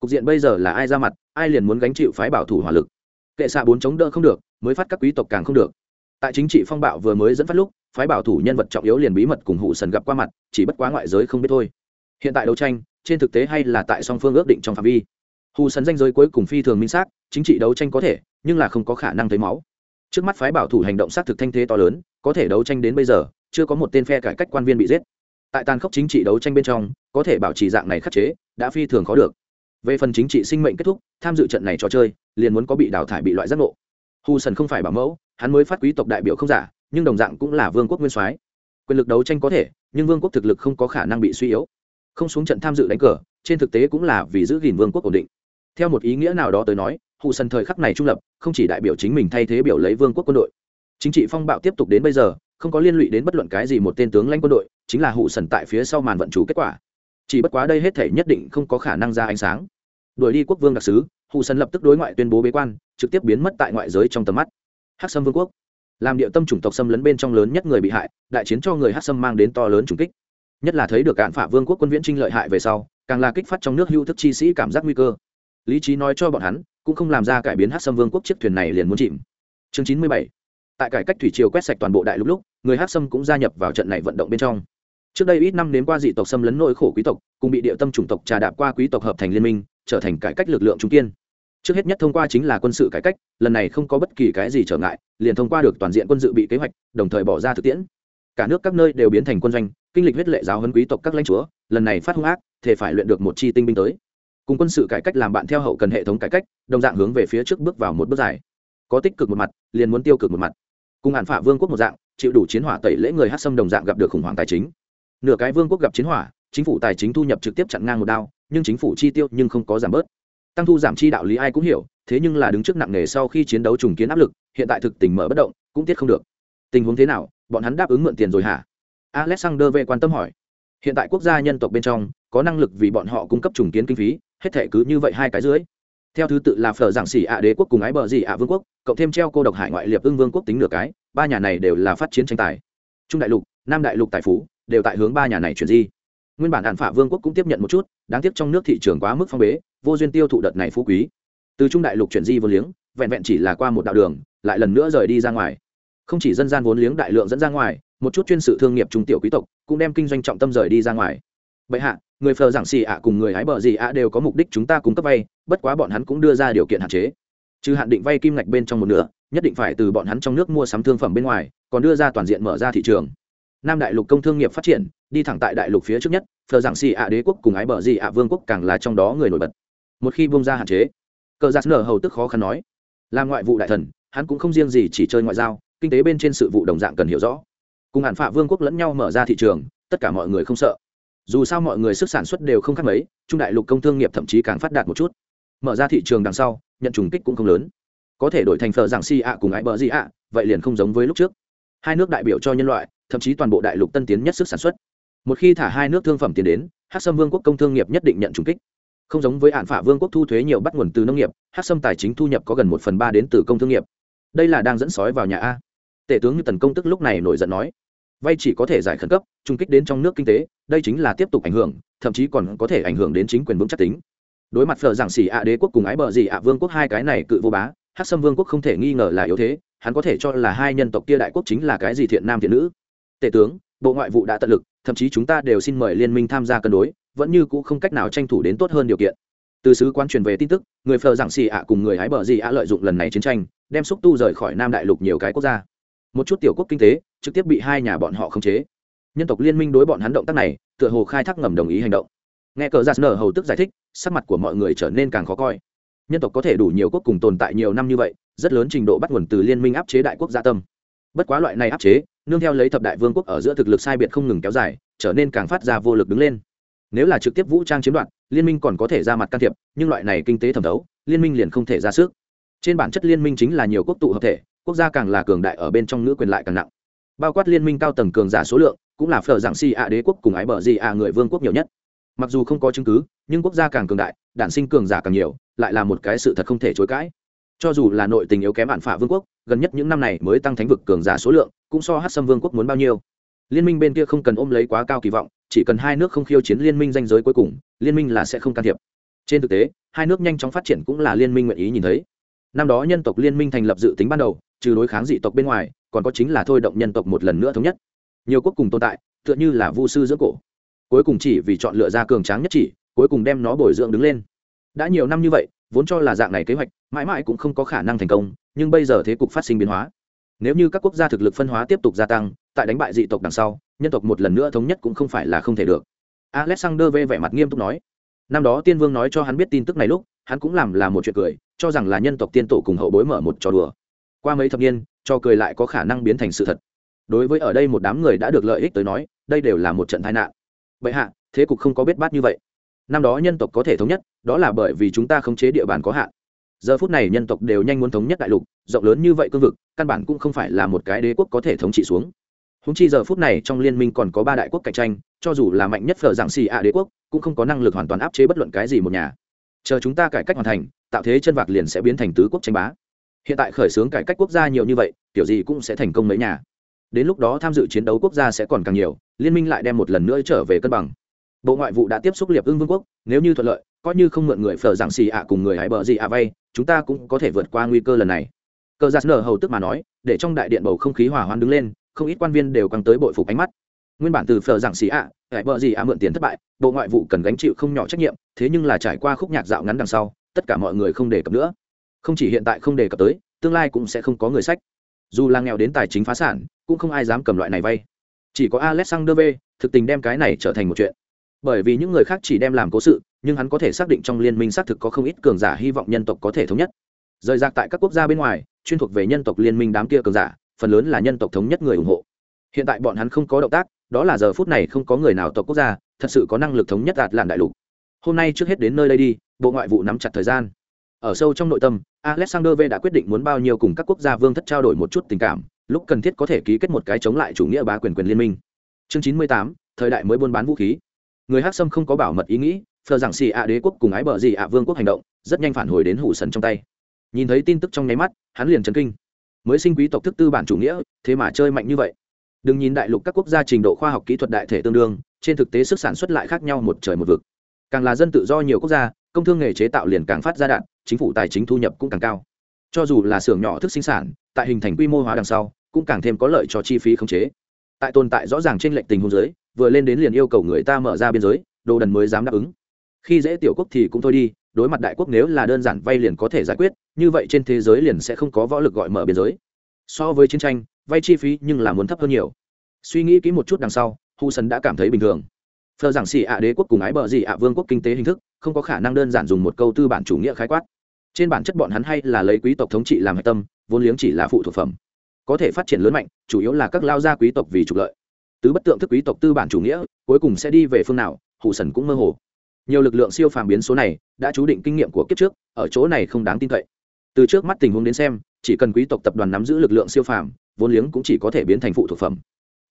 Cục diện bây giờ là ai ra mặt, ai liền muốn gánh chịu phái bảo thủ hỏa lực? Kệ xạ bốn chống đỡ không được, mới phát các quý tộc càng không được. Tại chính trị phong bạo vừa mới dẫn phát lúc, phái bảo thủ nhân vật trọng yếu liền bí mật cùng hụ sần gặp qua mặt, chỉ bất quá ngoại giới không biết thôi. Hiện tại đấu tranh, trên thực tế hay là tại song phương ước định trong phạm vi hù sần danh giới cuối cùng phi thường minh xác, chính trị đấu tranh có thể, nhưng là không có khả năng thấy máu. Trước mắt phái bảo thủ hành động xác thực thanh thế to lớn, có thể đấu tranh đến bây giờ, chưa có một tên phe cải cách quan viên bị giết. Tại tàn khốc chính trị đấu tranh bên trong, có thể bảo trì dạng này khắc chế, đã phi thường khó được. Về phần chính trị sinh mệnh kết thúc, tham dự trận này trò chơi, liền muốn có bị đào thải bị loại giác ngộ. Hù sần không phải bảo mẫu, hắn mới phát quý tộc đại biểu không giả, nhưng đồng dạng cũng là vương quốc nguyên soái. Quyền lực đấu tranh có thể, nhưng vương quốc thực lực không có khả năng bị suy yếu. Không xuống trận tham dự đánh cờ, trên thực tế cũng là vì giữ gìn vương quốc ổn định theo một ý nghĩa nào đó tới nói hụ sần thời khắc này trung lập, không chỉ đại biểu chính mình thay thế biểu lấy vương quốc quân đội. Chính trị phong bạo tiếp tục đến bây giờ, không có liên lụy đến bất luận cái gì một tên tướng lãnh quân đội, chính là hụ sần tại phía sau màn vận chủ kết quả. Chỉ bất quá đây hết thể nhất định không có khả năng ra ánh sáng. Đuổi đi quốc vương đặc sứ hụ sần lập tức đối ngoại tuyên bố bế quan, trực tiếp biến mất tại ngoại giới trong tầm mắt. Hắc sâm vương quốc. Làm địa tâm chủng tộc xâm lấn bên trong lớn nhất người bị hại, đại chiến cho người hắc sâm mang đến to lớn trùng kích. Nhất là thấy được cạn phả vương quốc quân viễn trinh lợi hại về sau, càng là kích phát trong nước hưu thức chi sĩ cảm giác nguy cơ lý trí nói cho bọn hắn, cũng không làm ra cải biến hắc sâm vương quốc chiếc thuyền này liền muốn chìm. Chương chín mươi bảy. Tại cải cách thủy triều quét sạch toàn bộ đại lục lúc, người hắc sâm cũng gia nhập vào trận này vận động bên trong. Trước đây ít năm đến qua dị tộc xâm lấn nội khổ quý tộc, cùng bị địa tâm chủng tộc trà đạp qua quý tộc hợp thành liên minh, trở thành cải cách lực lượng trung kiên. Trước hết nhất thông qua chính là quân sự cải cách, lần này không có bất kỳ cái gì trở ngại, liền thông qua được toàn diện quân dự bị kế hoạch, đồng thời bỏ ra thực tiễn. Cả nước các nơi đều biến thành quân doanh, kinh lịch huyết lệ giáo hơn quý tộc các lãnh chúa, lần này phát hung ác thể phải luyện được một chi tinh binh tới cùng quân sự cải cách làm bạn theo hậu cần hệ thống cải cách, đồng dạng hướng về phía trước bước vào một bước dài. Có tích cực một mặt, liền muốn tiêu cực một mặt. Cùng hạn phả vương quốc một dạng, chịu đủ chiến hỏa tẩy lễ người hát xâm đồng dạng gặp được khủng hoảng tài chính. Nửa cái vương quốc gặp chiến hỏa, chính phủ tài chính thu nhập trực tiếp chặn ngang một đao, nhưng chính phủ chi tiêu nhưng không có giảm bớt. Tăng thu giảm chi đạo lý ai cũng hiểu, thế nhưng là đứng trước nặng nề sau khi chiến đấu trùng kiến áp lực, hiện tại thực tình mở bất động, cũng tiết không được. Tình huống thế nào, bọn hắn đáp ứng mượn tiền rồi hả? Alexander v quan tâm hỏi. Hiện tại quốc gia nhân tộc bên trong, có năng lực vì bọn họ cung cấp trùng kiến kinh phí hết thể cứ như vậy hai cái dưới. Theo thứ tự là phở giảng xỉ ạ đế quốc cùng ái bờ gì ạ vương quốc, cộng thêm treo cô độc hải ngoại liệp ưng vương quốc tính nửa cái, ba nhà này đều là phát chiến tranh tài. Trung đại lục, nam đại lục tài phú, đều tại hướng ba nhà này chuyển di. Nguyên bản đạn phả vương quốc cũng tiếp nhận một chút, đáng tiếc trong nước thị trường quá mức phong bế, vô duyên tiêu thụ đợt này phú quý. Từ trung đại lục chuyển di vô liếng, vẹn vẹn chỉ là qua một đạo đường, lại lần nữa rời đi ra ngoài. Không chỉ dân gian vốn liếng đại lượng dẫn ra ngoài, một chút chuyên sự thương nghiệp trung tiểu quý tộc, cũng đem kinh doanh trọng tâm rời đi ra ngoài. Bệ hạ người phờ giảng xì ạ cùng người hái bờ gì ạ đều có mục đích chúng ta cung cấp vay, bất quá bọn hắn cũng đưa ra điều kiện hạn chế. Trừ hạn định vay kim ngạch bên trong một nửa, nhất định phải từ bọn hắn trong nước mua sắm thương phẩm bên ngoài, còn đưa ra toàn diện mở ra thị trường. Nam đại lục công thương nghiệp phát triển, đi thẳng tại đại lục phía trước nhất, phờ giảng xì ạ đế quốc cùng ái bờ gì ạ vương quốc càng là trong đó người nổi bật. Một khi bông ra hạn chế, cờ giặc nở hầu tức khó khăn nói. Là ngoại vụ đại thần, hắn cũng không riêng gì chỉ chơi ngoại giao, kinh tế bên trên sự vụ đồng dạng cần hiểu rõ. Cùng hạn phạ vương quốc lẫn nhau mở ra thị trường, tất cả mọi người không sợ dù sao mọi người sức sản xuất đều không khác mấy, trung đại lục công thương nghiệp thậm chí càng phát đạt một chút. Mở ra thị trường đằng sau, nhận trùng kích cũng không lớn. Có thể đổi thành phở giảng si ạ cùng ái bờ gì ạ, vậy liền không giống với lúc trước. Hai nước đại biểu cho nhân loại, thậm chí toàn bộ đại lục tân tiến nhất sức sản xuất. Một khi thả hai nước thương phẩm tiến đến hát sâm vương quốc công thương nghiệp nhất định nhận trùng kích. Không giống với hạn phả vương quốc thu thuế nhiều bắt nguồn từ nông nghiệp hát sâm tài chính thu nhập có gần một phần ba đến từ công thương nghiệp. Đây là đang dẫn sói vào nhà a. Tể tướng như tần công tức lúc này nổi giận nói vay chỉ có thể giải khẩn cấp, trung kích đến trong nước kinh tế, đây chính là tiếp tục ảnh hưởng, thậm chí còn có thể ảnh hưởng đến chính quyền vững chắc tính. Đối mặt phở giảng xỉ ạ đế quốc cùng ái bờ gì ạ vương quốc hai cái này cự vô bá hát xâm vương quốc không thể nghi ngờ là yếu thế, hắn có thể cho là hai nhân tộc kia đại quốc chính là cái gì thiện nam thiện nữ. Tể tướng, bộ ngoại vụ đã tận lực, thậm chí chúng ta đều xin mời liên minh tham gia cân đối, vẫn như cũ không cách nào tranh thủ đến tốt hơn điều kiện. Từ sứ quan truyền về tin tức, người phờ giảng xì ạ cùng người hái bờ gì ạ lợi dụng lần này chiến tranh, đem xúc tu rời khỏi nam đại lục nhiều cái quốc gia một chút tiểu quốc kinh tế, trực tiếp bị hai nhà bọn họ khống chế. Nhân tộc liên minh đối bọn hắn động tác này, tựa hồ khai thác ngầm đồng ý hành động. Nghe cờ giạt nở hầu tức giải thích, sắc mặt của mọi người trở nên càng khó coi. Nhân tộc có thể đủ nhiều quốc cùng tồn tại nhiều năm như vậy, rất lớn trình độ bắt nguồn từ liên minh áp chế đại quốc gia tâm. Bất quá loại này áp chế, nương theo lấy thập đại vương quốc ở giữa thực lực sai biệt không ngừng kéo dài, trở nên càng phát ra vô lực đứng lên. Nếu là trực tiếp vũ trang chiếm đoạt, liên minh còn có thể ra mặt can thiệp, nhưng loại này kinh tế thẩm thấu, liên minh liền không thể ra sức. Trên bản chất liên minh chính là nhiều quốc tụ hợp thể quốc gia càng là cường đại ở bên trong nữ quyền lại càng nặng. Bao quát liên minh cao tầng cường giả số lượng, cũng là phở giảng si ạ đế quốc cùng ái bờ gì ạ người vương quốc nhiều nhất. Mặc dù không có chứng cứ, nhưng quốc gia càng cường đại, đản sinh cường giả càng nhiều, lại là một cái sự thật không thể chối cãi. Cho dù là nội tình yếu kém bản phả vương quốc, gần nhất những năm này mới tăng thánh vực cường giả số lượng, cũng so hát xâm vương quốc muốn bao nhiêu. Liên minh bên kia không cần ôm lấy quá cao kỳ vọng, chỉ cần hai nước không khiêu chiến liên minh danh giới cuối cùng, liên minh là sẽ không can thiệp. Trên thực tế, hai nước nhanh chóng phát triển cũng là liên minh nguyện ý nhìn thấy năm đó nhân tộc liên minh thành lập dự tính ban đầu, trừ đối kháng dị tộc bên ngoài, còn có chính là thôi động nhân tộc một lần nữa thống nhất. Nhiều quốc cùng tồn tại, tựa như là vu sư giữa cổ. Cuối cùng chỉ vì chọn lựa ra cường tráng nhất chỉ, cuối cùng đem nó bồi dưỡng đứng lên. Đã nhiều năm như vậy, vốn cho là dạng này kế hoạch, mãi mãi cũng không có khả năng thành công, nhưng bây giờ thế cục phát sinh biến hóa. Nếu như các quốc gia thực lực phân hóa tiếp tục gia tăng, tại đánh bại dị tộc đằng sau, nhân tộc một lần nữa thống nhất cũng không phải là không thể được. Alexander v vẻ mặt nghiêm túc nói. Năm đó tiên vương nói cho hắn biết tin tức này lúc, hắn cũng làm là một chuyện cười cho rằng là nhân tộc tiên tổ cùng hậu bối mở một trò đùa. Qua mấy thập niên trò cười lại có khả năng biến thành sự thật. Đối với ở đây một đám người đã được lợi ích tới nói, đây đều là một trận tai nạn. Vậy hạ, thế cục không có biết bát như vậy. Năm đó nhân tộc có thể thống nhất, đó là bởi vì chúng ta khống chế địa bàn có hạn. Giờ phút này nhân tộc đều nhanh muốn thống nhất đại lục, rộng lớn như vậy cương vực, căn bản cũng không phải là một cái đế quốc có thể thống trị xuống. Húng chi giờ phút này trong liên minh còn có ba đại quốc cạnh tranh, cho dù là mạnh nhất phở giảng xì ạ đế quốc, cũng không có năng lực hoàn toàn áp chế bất luận cái gì một nhà. Chờ chúng ta cải cách hoàn thành tạo thế chân vạc liền sẽ biến thành tứ quốc tranh bá. Hiện tại khởi xướng cải cách quốc gia nhiều như vậy, kiểu gì cũng sẽ thành công mấy nhà. Đến lúc đó tham dự chiến đấu quốc gia sẽ còn càng nhiều, liên minh lại đem một lần nữa trở về cân bằng. Bộ ngoại vụ đã tiếp xúc liệp ưng vương quốc, nếu như thuận lợi, coi như không mượn người phở giảng xì ạ cùng người hãy bờ gì ạ vay, chúng ta cũng có thể vượt qua nguy cơ lần này. Cờ giặc nở hầu tức mà nói, để trong đại điện bầu không khí hòa hoan đứng lên, không ít quan viên đều căng tới bội phục ánh mắt. Nguyên bản từ phở giảng xì ạ hãy bờ gì ạ mượn tiền thất bại, bộ ngoại vụ cần gánh chịu không nhỏ trách nhiệm, thế nhưng là trải qua khúc nhạc dạo ngắn đằng sau tất cả mọi người không đề cập nữa. Không chỉ hiện tại không đề cập tới, tương lai cũng sẽ không có người sách. Dù là nghèo đến tài chính phá sản, cũng không ai dám cầm loại này vay. Chỉ có alexander v, thực tình đem cái này trở thành một chuyện. Bởi vì những người khác chỉ đem làm cố sự, nhưng hắn có thể xác định trong liên minh xác thực có không ít cường giả hy vọng nhân tộc có thể thống nhất. Rời rạc tại các quốc gia bên ngoài, chuyên thuộc về nhân tộc liên minh đám kia cường giả, phần lớn là nhân tộc thống nhất người ủng hộ. Hiện tại bọn hắn không có động tác, đó là giờ phút này không có người nào tộc quốc gia, thật sự có năng lực thống nhất đạt làn đại lục. Hôm nay trước hết đến nơi đây đi bộ ngoại vụ nắm chặt thời gian. Ở sâu trong nội tâm, alexander v đã quyết định muốn bao nhiêu cùng các quốc gia vương thất trao đổi một chút tình cảm, lúc cần thiết có thể ký kết một cái chống lại chủ nghĩa bá quyền quyền liên minh. Chương chín mươi tám, thời đại mới buôn bán vũ khí. Người hắc sâm không có bảo mật ý nghĩ, phờ rằng xì ạ đế quốc cùng ái bờ gì ạ vương quốc hành động, rất nhanh phản hồi đến hủ sần trong tay. Nhìn thấy tin tức trong nháy mắt, hắn liền chấn kinh. Mới sinh quý tộc thức tư bản chủ nghĩa, thế mà chơi mạnh như vậy. Đừng nhìn đại lục các quốc gia trình độ khoa học kỹ thuật đại thể tương đương, trên thực tế sức sản xuất lại khác nhau một trời một vực. Càng là dân tự do nhiều quốc gia công thương nghề chế tạo liền càng phát ra đạn, chính phủ tài chính thu nhập cũng càng cao. Cho dù là xưởng nhỏ thức sinh sản, tại hình thành quy mô hóa đằng sau, cũng càng thêm có lợi cho chi phí khống chế. Tại tồn tại rõ ràng trên lệnh tình hôn giới vừa lên đến liền yêu cầu người ta mở ra biên giới, đồ đần mới dám đáp ứng. Khi dễ tiểu quốc thì cũng thôi đi, đối mặt đại quốc nếu là đơn giản vay liền có thể giải quyết, như vậy trên thế giới liền sẽ không có võ lực gọi mở biên giới. So với chiến tranh, vay chi phí nhưng là muốn thấp hơn nhiều. Suy nghĩ kỹ một chút đằng sau, hu sân đã cảm thấy bình thường phờ giảng xì ạ đế quốc cùng ái bờ gì ạ vương quốc kinh tế hình thức, không có khả năng đơn giản dùng một câu tư bản chủ nghĩa khái quát. Trên bản chất bọn hắn hay là lấy quý tộc thống trị làm hạch tâm, vốn liếng chỉ là phụ thuộc phẩm. Có thể phát triển lớn mạnh, chủ yếu là các lao gia quý tộc vì trục lợi. Tứ bất tượng thức quý tộc tư bản chủ nghĩa, cuối cùng sẽ đi về phương nào hủ sần cũng mơ hồ. Nhiều lực lượng siêu phàm biến số này, đã chú định kinh nghiệm của kiếp trước, ở chỗ này không đáng tin cậy. Từ trước mắt tình huống đến xem, chỉ cần quý tộc tập đoàn nắm giữ lực lượng siêu phàm, vốn liếng cũng chỉ có thể biến thành phụ thuộc phẩm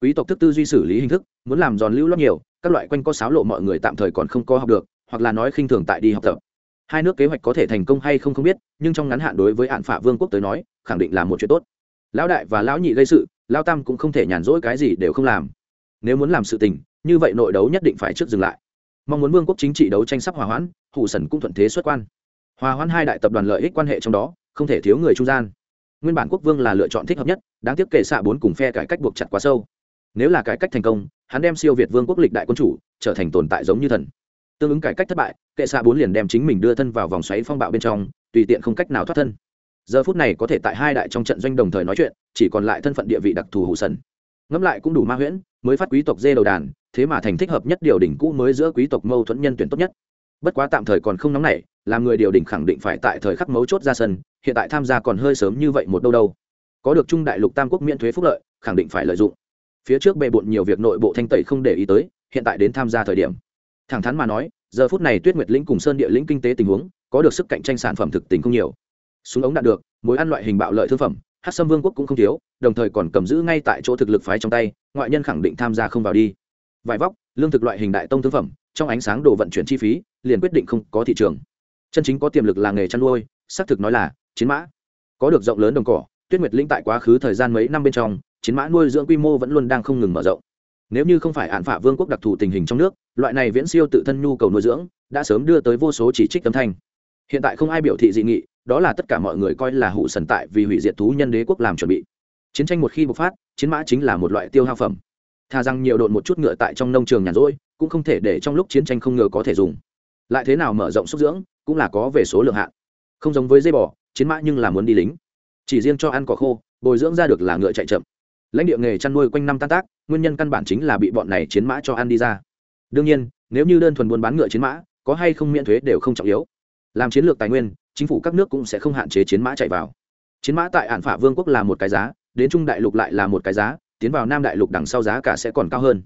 quý tộc thức tư duy xử lý hình thức, muốn làm giòn lưu lót nhiều, các loại quanh co sáo lộ mọi người tạm thời còn không có học được, hoặc là nói khinh thường tại đi học tập. Hai nước kế hoạch có thể thành công hay không không biết, nhưng trong ngắn hạn đối với hạn phả vương quốc tới nói, khẳng định là một chuyện tốt. Lão đại và lão nhị gây sự lao tam cũng không thể nhàn rỗi cái gì đều không làm. Nếu muốn làm sự tình, như vậy nội đấu nhất định phải trước dừng lại. Mong muốn vương quốc chính trị đấu tranh sắp hòa hoãn, hủ sần cũng thuận thế xuất quan. Hòa hoãn hai đại tập đoàn lợi ích quan hệ trong đó, không thể thiếu người trung gian. Nguyên bản quốc vương là lựa chọn thích hợp nhất, đáng tiếc kể xạ bốn cùng phe cải cách buộc chặt quá sâu nếu là cải cách thành công, hắn đem siêu việt vương quốc lịch đại quân chủ trở thành tồn tại giống như thần. Tương ứng cải cách thất bại, kệ xạ bốn liền đem chính mình đưa thân vào vòng xoáy phong bạo bên trong, tùy tiện không cách nào thoát thân. Giờ phút này có thể tại hai đại trong trận doanh đồng thời nói chuyện, chỉ còn lại thân phận địa vị đặc thù hủ sần. Ngẫm lại cũng đủ ma huyễn, mới phát quý tộc dê đầu đàn, thế mà thành thích hợp nhất điều đỉnh cũ mới giữa quý tộc mâu thuẫn nhân tuyển tốt nhất. Bất quá tạm thời còn không nóng nảy, làm người điều đỉnh khẳng định phải tại thời khắc mấu chốt ra sân, hiện tại tham gia còn hơi sớm như vậy một đâu đâu. Có được trung đại lục tam quốc miễn thuế phúc lợi, khẳng định phải lợi dụng phía trước bề bộn nhiều việc nội bộ thanh tẩy không để ý tới, hiện tại đến tham gia thời điểm. Thẳng thắn mà nói, giờ phút này tuyết nguyệt lĩnh cùng sơn địa lĩnh kinh tế tình huống, có được sức cạnh tranh sản phẩm thực tình không nhiều. Súng ống đạt được, mối ăn loại hình bạo lợi thương phẩm hát sâm vương quốc cũng không thiếu, đồng thời còn cầm giữ ngay tại chỗ thực lực phái trong tay, ngoại nhân khẳng định tham gia không vào đi. Vải vóc, lương thực loại hình đại tông thương phẩm, trong ánh sáng đồ vận chuyển chi phí, liền quyết định không có thị trường. Chân chính có tiềm lực là nghề chăn nuôi, xác thực nói là chiến mã. Có được rộng lớn đồng cỏ, tuyết nguyệt linh tại quá khứ thời gian mấy năm bên trong chiến mã nuôi dưỡng quy mô vẫn luôn đang không ngừng mở rộng. Nếu như không phải hạn phả vương quốc đặc thù tình hình trong nước, loại này viễn siêu tự thân nhu cầu nuôi dưỡng đã sớm đưa tới vô số chỉ trích âm thanh. Hiện tại không ai biểu thị dị nghị, đó là tất cả mọi người coi là hụ sần tại vì hủy diệt thú nhân đế quốc làm chuẩn bị. Chiến tranh một khi bộc phát, chiến mã chính là một loại tiêu hao phẩm. Thà rằng nhiều độn một chút ngựa tại trong nông trường nhàn rỗi, cũng không thể để trong lúc chiến tranh không ngựa có thể dùng. Lại thế nào mở rộng xúc dưỡng, cũng là có về số lượng hạn. Không giống với dây bò, chiến mã nhưng là muốn đi lính. Chỉ riêng cho ăn cỏ khô, bồi dưỡng ra được là ngựa chạy chậm lãnh địa nghề chăn nuôi quanh năm tan tác, nguyên nhân căn bản chính là bị bọn này chiến mã cho ăn đi ra. Đương nhiên, nếu như đơn thuần buôn bán ngựa chiến mã, có hay không miễn thuế đều không trọng yếu. Làm chiến lược tài nguyên, chính phủ các nước cũng sẽ không hạn chế chiến mã chạy vào. Chiến mã tại hạn phả vương quốc là một cái giá, đến trung đại lục lại là một cái giá, tiến vào nam đại lục đằng sau giá cả sẽ còn cao hơn.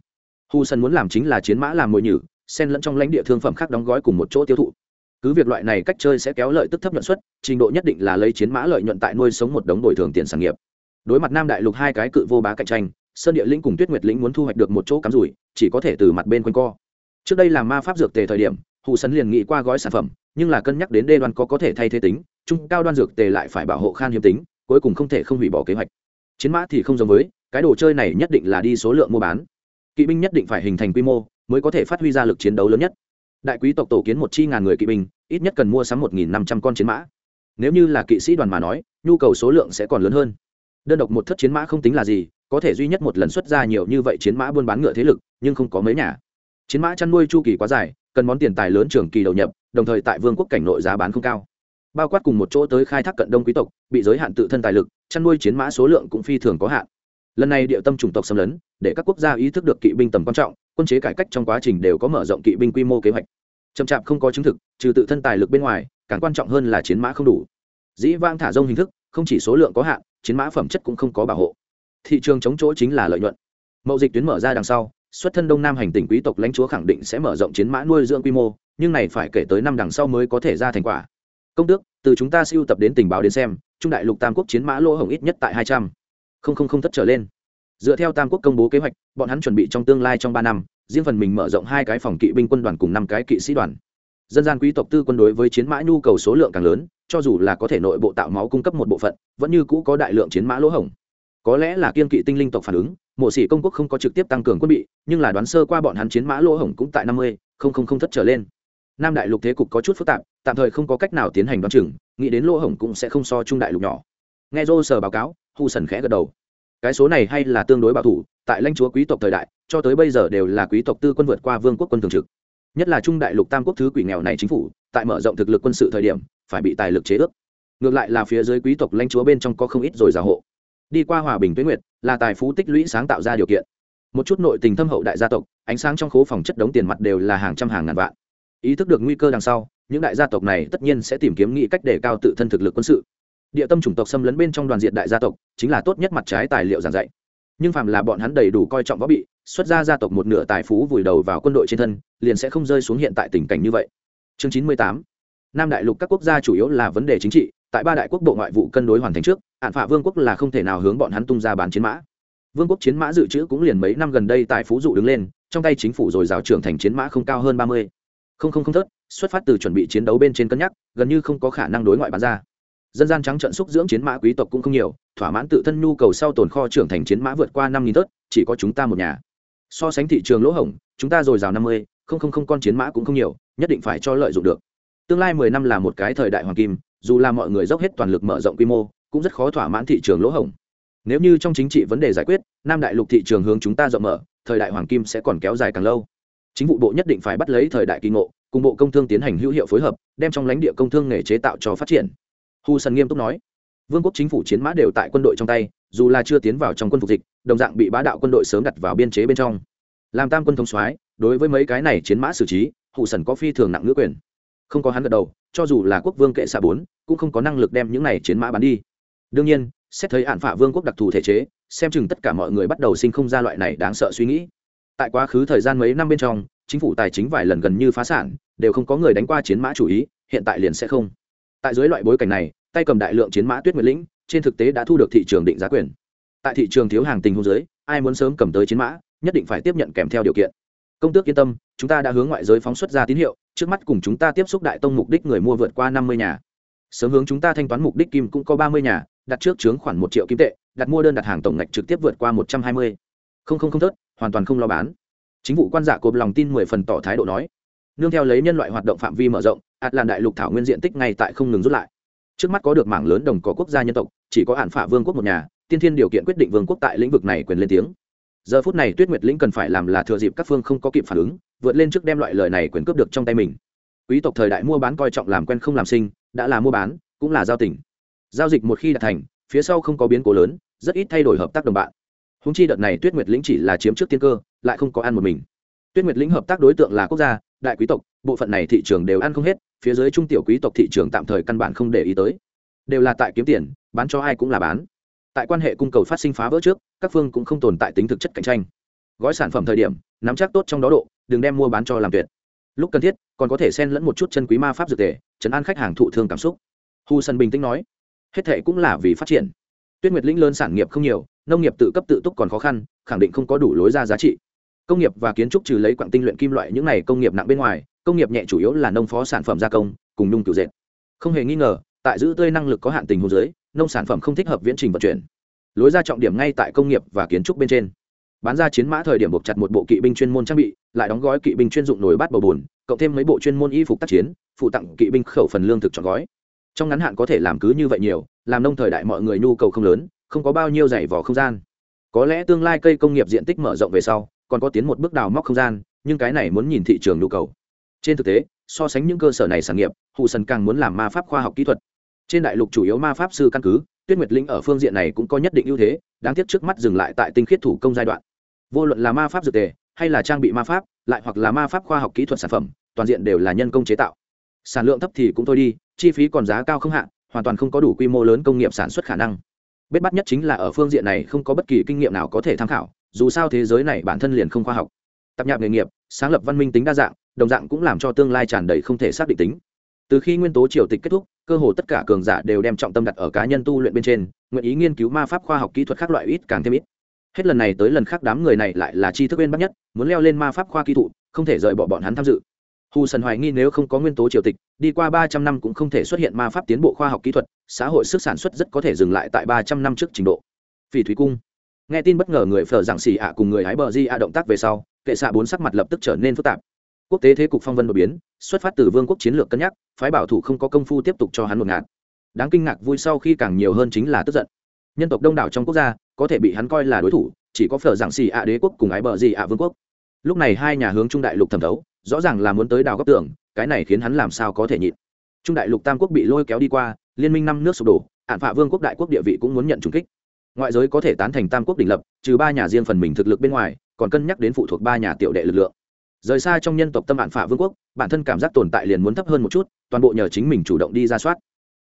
Hu sân muốn làm chính là chiến mã làm mồi nhử, xen lẫn trong lãnh địa thương phẩm khác đóng gói cùng một chỗ tiêu thụ. Cứ việc loại này cách chơi sẽ kéo lợi tức thấp nhuận suất, trình độ nhất định là lấy chiến mã lợi nhuận tại nuôi sống một đống bồi thường tiền sản nghiệp đối mặt nam đại lục hai cái cự vô bá cạnh tranh, sơn địa lĩnh cùng tuyết nguyệt lĩnh muốn thu hoạch được một chỗ cắm rủi, chỉ có thể từ mặt bên quanh co. Trước đây làm ma pháp dược tề thời điểm hụ sấn liền nghĩ qua gói sản phẩm, nhưng là cân nhắc đến đê đoan có có thể thay thế tính, trung cao đoan dược tề lại phải bảo hộ khan hiếm tính, cuối cùng không thể không hủy bỏ kế hoạch. Chiến mã thì không giống với, cái đồ chơi này nhất định là đi số lượng mua bán. Kỵ binh nhất định phải hình thành quy mô, mới có thể phát huy ra lực chiến đấu lớn nhất. Đại quý tộc tổ kiến một chi ngàn người kỵ binh, ít nhất cần mua sắm một nghìn năm trăm con chiến mã. Nếu như là kỵ sĩ đoàn mà nói, nhu cầu số lượng sẽ còn lớn hơn đơn độc một thất chiến mã không tính là gì, có thể duy nhất một lần xuất ra nhiều như vậy chiến mã buôn bán ngựa thế lực, nhưng không có mấy nhà. Chiến mã chăn nuôi chu kỳ quá dài, cần món tiền tài lớn trường kỳ đầu nhập, đồng thời tại vương quốc cảnh nội giá bán không cao. Bao quát cùng một chỗ tới khai thác cận đông quý tộc, bị giới hạn tự thân tài lực, chăn nuôi chiến mã số lượng cũng phi thường có hạn. Lần này địa tâm chủng tộc xâm lấn, để các quốc gia ý thức được kỵ binh tầm quan trọng, quân chế cải cách trong quá trình đều có mở rộng kỵ binh quy mô kế hoạch. Chậm chạp không có chứng thực, trừ tự thân tài lực bên ngoài, càng quan trọng hơn là chiến mã không đủ. Dĩ vang thả rông hình thức, không chỉ số lượng có hạn chiến mã phẩm chất cũng không có bảo hộ. Thị trường chống chỗ chính là lợi nhuận. Mậu dịch tuyến mở ra đằng sau, xuất thân đông nam hành tỉnh quý tộc lãnh chúa khẳng định sẽ mở rộng chiến mã nuôi dưỡng quy mô, nhưng này phải kể tới năm đằng sau mới có thể ra thành quả. Công tước, từ chúng ta siêu tập đến tình báo đến xem, trung đại lục tam quốc chiến mã lỗ hổng ít nhất tại hai trăm. Không không không thất trở lên. Dựa theo tam quốc công bố kế hoạch, bọn hắn chuẩn bị trong tương lai trong ba năm, riêng phần mình mở rộng hai cái phòng kỵ binh quân đoàn cùng năm cái kỵ sĩ đoàn dân gian quý tộc tư quân đối với chiến mã nhu cầu số lượng càng lớn, cho dù là có thể nội bộ tạo máu cung cấp một bộ phận, vẫn như cũ có đại lượng chiến mã lỗ hổng. Có lẽ là kiên kỵ tinh linh tộc phản ứng, mộ sĩ công quốc không có trực tiếp tăng cường quân bị, nhưng là đoán sơ qua bọn hắn chiến mã lỗ hổng cũng tại năm mươi, không không không thất trở lên. Nam đại lục thế cục có chút phức tạp, tạm thời không có cách nào tiến hành đoán chừng, nghĩ đến lỗ hổng cũng sẽ không so trung đại lục nhỏ. Nghe dô Sờ báo cáo Hù sần khẽ gật đầu. Cái số này hay là tương đối bảo thủ, tại lãnh chúa quý tộc thời đại, cho tới bây giờ đều là quý tộc tư quân vượt qua vương quốc quân thường trực nhất là trung đại lục tam quốc thứ quỷ nghèo này chính phủ, tại mở rộng thực lực quân sự thời điểm, phải bị tài lực chế ước. Ngược lại là phía dưới quý tộc lãnh chúa bên trong có không ít rồi giả hộ. Đi qua hòa bình tuyết nguyệt, là tài phú tích lũy sáng tạo ra điều kiện. Một chút nội tình thâm hậu đại gia tộc, ánh sáng trong khố phòng chất đống tiền mặt đều là hàng trăm hàng ngàn vạn. Ý thức được nguy cơ đằng sau, những đại gia tộc này tất nhiên sẽ tìm kiếm nghĩ cách để cao tự thân thực lực quân sự. Địa tâm chủng tộc xâm lấn bên trong đoàn diện đại gia tộc, chính là tốt nhất mặt trái tài liệu giảng dạy. Nhưng phạm là bọn hắn đầy đủ coi trọng võ bị xuất ra gia tộc một nửa tài phú vùi đầu vào quân đội trên thân, liền sẽ không rơi xuống hiện tại tình cảnh như vậy. Chương chín mươi tám. Nam đại lục các quốc gia chủ yếu là vấn đề chính trị, tại ba đại quốc bộ ngoại vụ cân đối hoàn thành trước hạn phạ vương quốc là không thể nào hướng bọn hắn tung ra bán chiến mã. Vương quốc chiến mã dự trữ cũng liền mấy năm gần đây tại phú dụ đứng lên, trong tay chính phủ rồi rào trưởng thành chiến mã không cao hơn ba mươi. Không không không thớt, xuất phát từ chuẩn bị chiến đấu bên trên cân nhắc, gần như không có khả năng đối ngoại bán ra. Dân gian trắng trận xúc dưỡng chiến mã quý tộc cũng không nhiều, thỏa mãn tự thân nhu cầu sau tồn kho trưởng thành chiến mã vượt qua năm nghìn tớt chỉ có chúng ta một nhà so sánh thị trường lỗ hổng, chúng ta dồi dào năm mươi, không không không con chiến mã cũng không nhiều, nhất định phải cho lợi dụng được. Tương lai mười năm là một cái thời đại hoàng kim, dù là mọi người dốc hết toàn lực mở rộng quy mô, cũng rất khó thỏa mãn thị trường lỗ hổng. Nếu như trong chính trị vấn đề giải quyết, nam đại lục thị trường hướng chúng ta rộng mở, thời đại hoàng kim sẽ còn kéo dài càng lâu. Chính vụ bộ nhất định phải bắt lấy thời đại kỳ ngộ, cùng bộ công thương tiến hành hữu hiệu phối hợp, đem trong lãnh địa công thương nghề chế tạo cho phát triển. Hu sân nghiêm túc nói. Vương quốc chính phủ chiến mã đều tại quân đội trong tay dù là chưa tiến vào trong quân phục dịch, đồng dạng bị bá đạo quân đội sớm đặt vào biên chế bên trong. Làm tam quân thống soái, đối với mấy cái này chiến mã xử trí, hụ sần có phi thường nặng ngữ quyền. Không có hắn gật đầu, cho dù là quốc vương kệ xạ bốn, cũng không có năng lực đem những này chiến mã bán đi. Đương nhiên, xét thấy hạn phả vương quốc đặc thù thể chế, xem chừng tất cả mọi người bắt đầu sinh không ra loại này đáng sợ suy nghĩ. Tại quá khứ thời gian mấy năm bên trong, chính phủ tài chính vài lần gần như phá sản, đều không có người đánh qua chiến mã chủ ý, hiện tại liền sẽ không. Tại dưới loại bối cảnh này, tay cầm đại lượng chiến mã tuyết nguyệt lĩnh trên thực tế đã thu được thị trường định giá quyền. Tại thị trường thiếu hàng tình hôn giới ai muốn sớm cầm tới chiến mã, nhất định phải tiếp nhận kèm theo điều kiện. Công tước yên tâm, chúng ta đã hướng ngoại giới phóng xuất ra tín hiệu, trước mắt cùng chúng ta tiếp xúc đại tông mục đích người mua vượt qua năm mươi nhà. Sớm hướng chúng ta thanh toán mục đích kim cũng có ba mươi nhà, đặt trước chướng khoảng một triệu kim tệ, đặt mua đơn đặt hàng tổng ngạch trực tiếp vượt qua một trăm hai mươi. Không không không thớt, hoàn toàn không lo bán. Chính vụ quan giả cộp lòng tin mười phần tỏ thái độ nói. Nương theo lấy nhân loại hoạt động phạm vi mở rộng ạt làn đại lục thảo nguyên diện tích ngay tại không ngừng rút lại trước mắt có được mảng lớn đồng có quốc gia nhân tộc, chỉ có hạn phả vương quốc một nhà, tiên thiên điều kiện quyết định vương quốc tại lĩnh vực này quyền lên tiếng. Giờ phút này tuyết nguyệt lĩnh cần phải làm là thừa dịp các phương không có kịp phản ứng, vượt lên trước đem loại lời này quyền cướp được trong tay mình. Quý tộc thời đại mua bán coi trọng làm quen không làm sinh, đã là mua bán, cũng là giao tỉnh giao dịch một khi đạt thành, phía sau không có biến cố lớn, rất ít thay đổi hợp tác đồng bạn. Húng chi đợt này tuyết nguyệt lĩnh chỉ là chiếm trước tiên cơ, lại không có ăn một mình. Tuyết nguyệt lĩnh hợp tác đối tượng là quốc gia, đại quý tộc, bộ phận này thị trường đều ăn không hết phía dưới trung tiểu quý tộc thị trường tạm thời căn bản không để ý tới. Đều là tại kiếm tiền, bán cho ai cũng là bán. Tại quan hệ cung cầu phát sinh phá vỡ trước, các phương cũng không tồn tại tính thực chất cạnh tranh. Gói sản phẩm thời điểm, nắm chắc tốt trong đó độ, đừng đem mua bán cho làm tuyệt. Lúc cần thiết, còn có thể xen lẫn một chút chân quý ma pháp dược tề chấn an khách hàng thụ thương cảm xúc. Hu sân bình tĩnh nói, hết thệ cũng là vì phát triển. Tuyết nguyệt lĩnh lớn sản nghiệp không nhiều, nông nghiệp tự cấp tự túc còn khó khăn, khẳng định không có đủ lối ra giá trị. Công nghiệp và kiến trúc trừ lấy quặng tinh luyện kim loại những này công nghiệp nặng bên ngoài công nghiệp nhẹ chủ yếu là nông phó sản phẩm gia công, cùng nung cựu dệt. Không hề nghi ngờ, tại giữ tươi năng lực có hạn tình hồ dưới, nông sản phẩm không thích hợp viễn trình vận chuyển. Lối ra trọng điểm ngay tại công nghiệp và kiến trúc bên trên. Bán ra chiến mã thời điểm buộc chặt một bộ kỵ binh chuyên môn trang bị, lại đóng gói kỵ binh chuyên dụng nồi bát bầu bùn, cộng thêm mấy bộ chuyên môn y phục tác chiến, phụ tặng kỵ binh khẩu phần lương thực chọn gói. Trong ngắn hạn có thể làm cứ như vậy nhiều, làm nông thời đại mọi người nhu cầu không lớn, không có bao nhiêu giày vỏ không gian. Có lẽ tương lai cây công nghiệp diện tích mở rộng về sau, còn có tiến một bước đào móc không gian, nhưng cái này muốn nhìn thị trường nhu cầu trên thực tế, so sánh những cơ sở này sản nghiệp hụ sần càng muốn làm ma pháp khoa học kỹ thuật. Trên đại lục chủ yếu ma pháp sư căn cứ, tuyết nguyệt linh ở phương diện này cũng có nhất định ưu thế, đáng tiếc trước mắt dừng lại tại tinh khiết thủ công giai đoạn. Vô luận là ma pháp dược tề, hay là trang bị ma pháp, lại hoặc là ma pháp khoa học kỹ thuật sản phẩm, toàn diện đều là nhân công chế tạo. Sản lượng thấp thì cũng thôi đi, chi phí còn giá cao không hạn hoàn toàn không có đủ quy mô lớn công nghiệp sản xuất khả năng. Bết bắt nhất chính là ở phương diện này không có bất kỳ kinh nghiệm nào có thể tham khảo, dù sao thế giới này bản thân liền không khoa học. Tập nhạp nghề nghiệp, sáng lập văn minh tính đa dạng đồng dạng cũng làm cho tương lai tràn đầy không thể xác định tính. Từ khi nguyên tố triều tịch kết thúc, cơ hồ tất cả cường giả đều đem trọng tâm đặt ở cá nhân tu luyện bên trên, nguyện ý nghiên cứu ma pháp khoa học kỹ thuật khác loại ít càng thêm ít. Hết lần này tới lần khác đám người này lại là tri thức bên bắt nhất, muốn leo lên ma pháp khoa kỹ thụ không thể rời bỏ bọn hắn tham dự. Hù sần hoài nghi nếu không có nguyên tố triều tịch, đi qua ba trăm năm cũng không thể xuất hiện ma pháp tiến bộ khoa học kỹ thuật, xã hội sức sản xuất rất có thể dừng lại tại ba trăm năm trước trình độ. Phỉ thúy cung. Nghe tin bất ngờ người phở giảng xì ạ cùng người hái bờ di ạ động tác về sau, kệ xạ bốn sắc mặt lập tức trở nên phức tạp quốc tế thế cục phong vân đột biến, xuất phát từ vương quốc chiến lược cân nhắc, phái bảo thủ không có công phu tiếp tục cho hắn một ngạt. Đáng kinh ngạc vui sau khi càng nhiều hơn chính là tức giận. Nhân tộc đông đảo trong quốc gia, có thể bị hắn coi là đối thủ, chỉ có phở giảng xì ạ đế quốc cùng ái bờ gì ạ vương quốc. Lúc này hai nhà hướng trung đại lục thẩm thấu, rõ ràng là muốn tới đào góc tường, cái này khiến hắn làm sao có thể nhịn. Trung đại lục tam quốc bị lôi kéo đi qua, liên minh năm nước sụp đổ ạn phạ vương quốc đại quốc địa vị cũng muốn nhận trùng kích. Ngoại giới có thể tán thành tam quốc đình lập, trừ ba nhà riêng phần mình thực lực bên ngoài, còn cân nhắc đến phụ thuộc ba nhà tiểu đệ lực lượng rời xa trong nhân tộc tâm bạn phả vương quốc, bản thân cảm giác tồn tại liền muốn thấp hơn một chút, toàn bộ nhờ chính mình chủ động đi ra soát.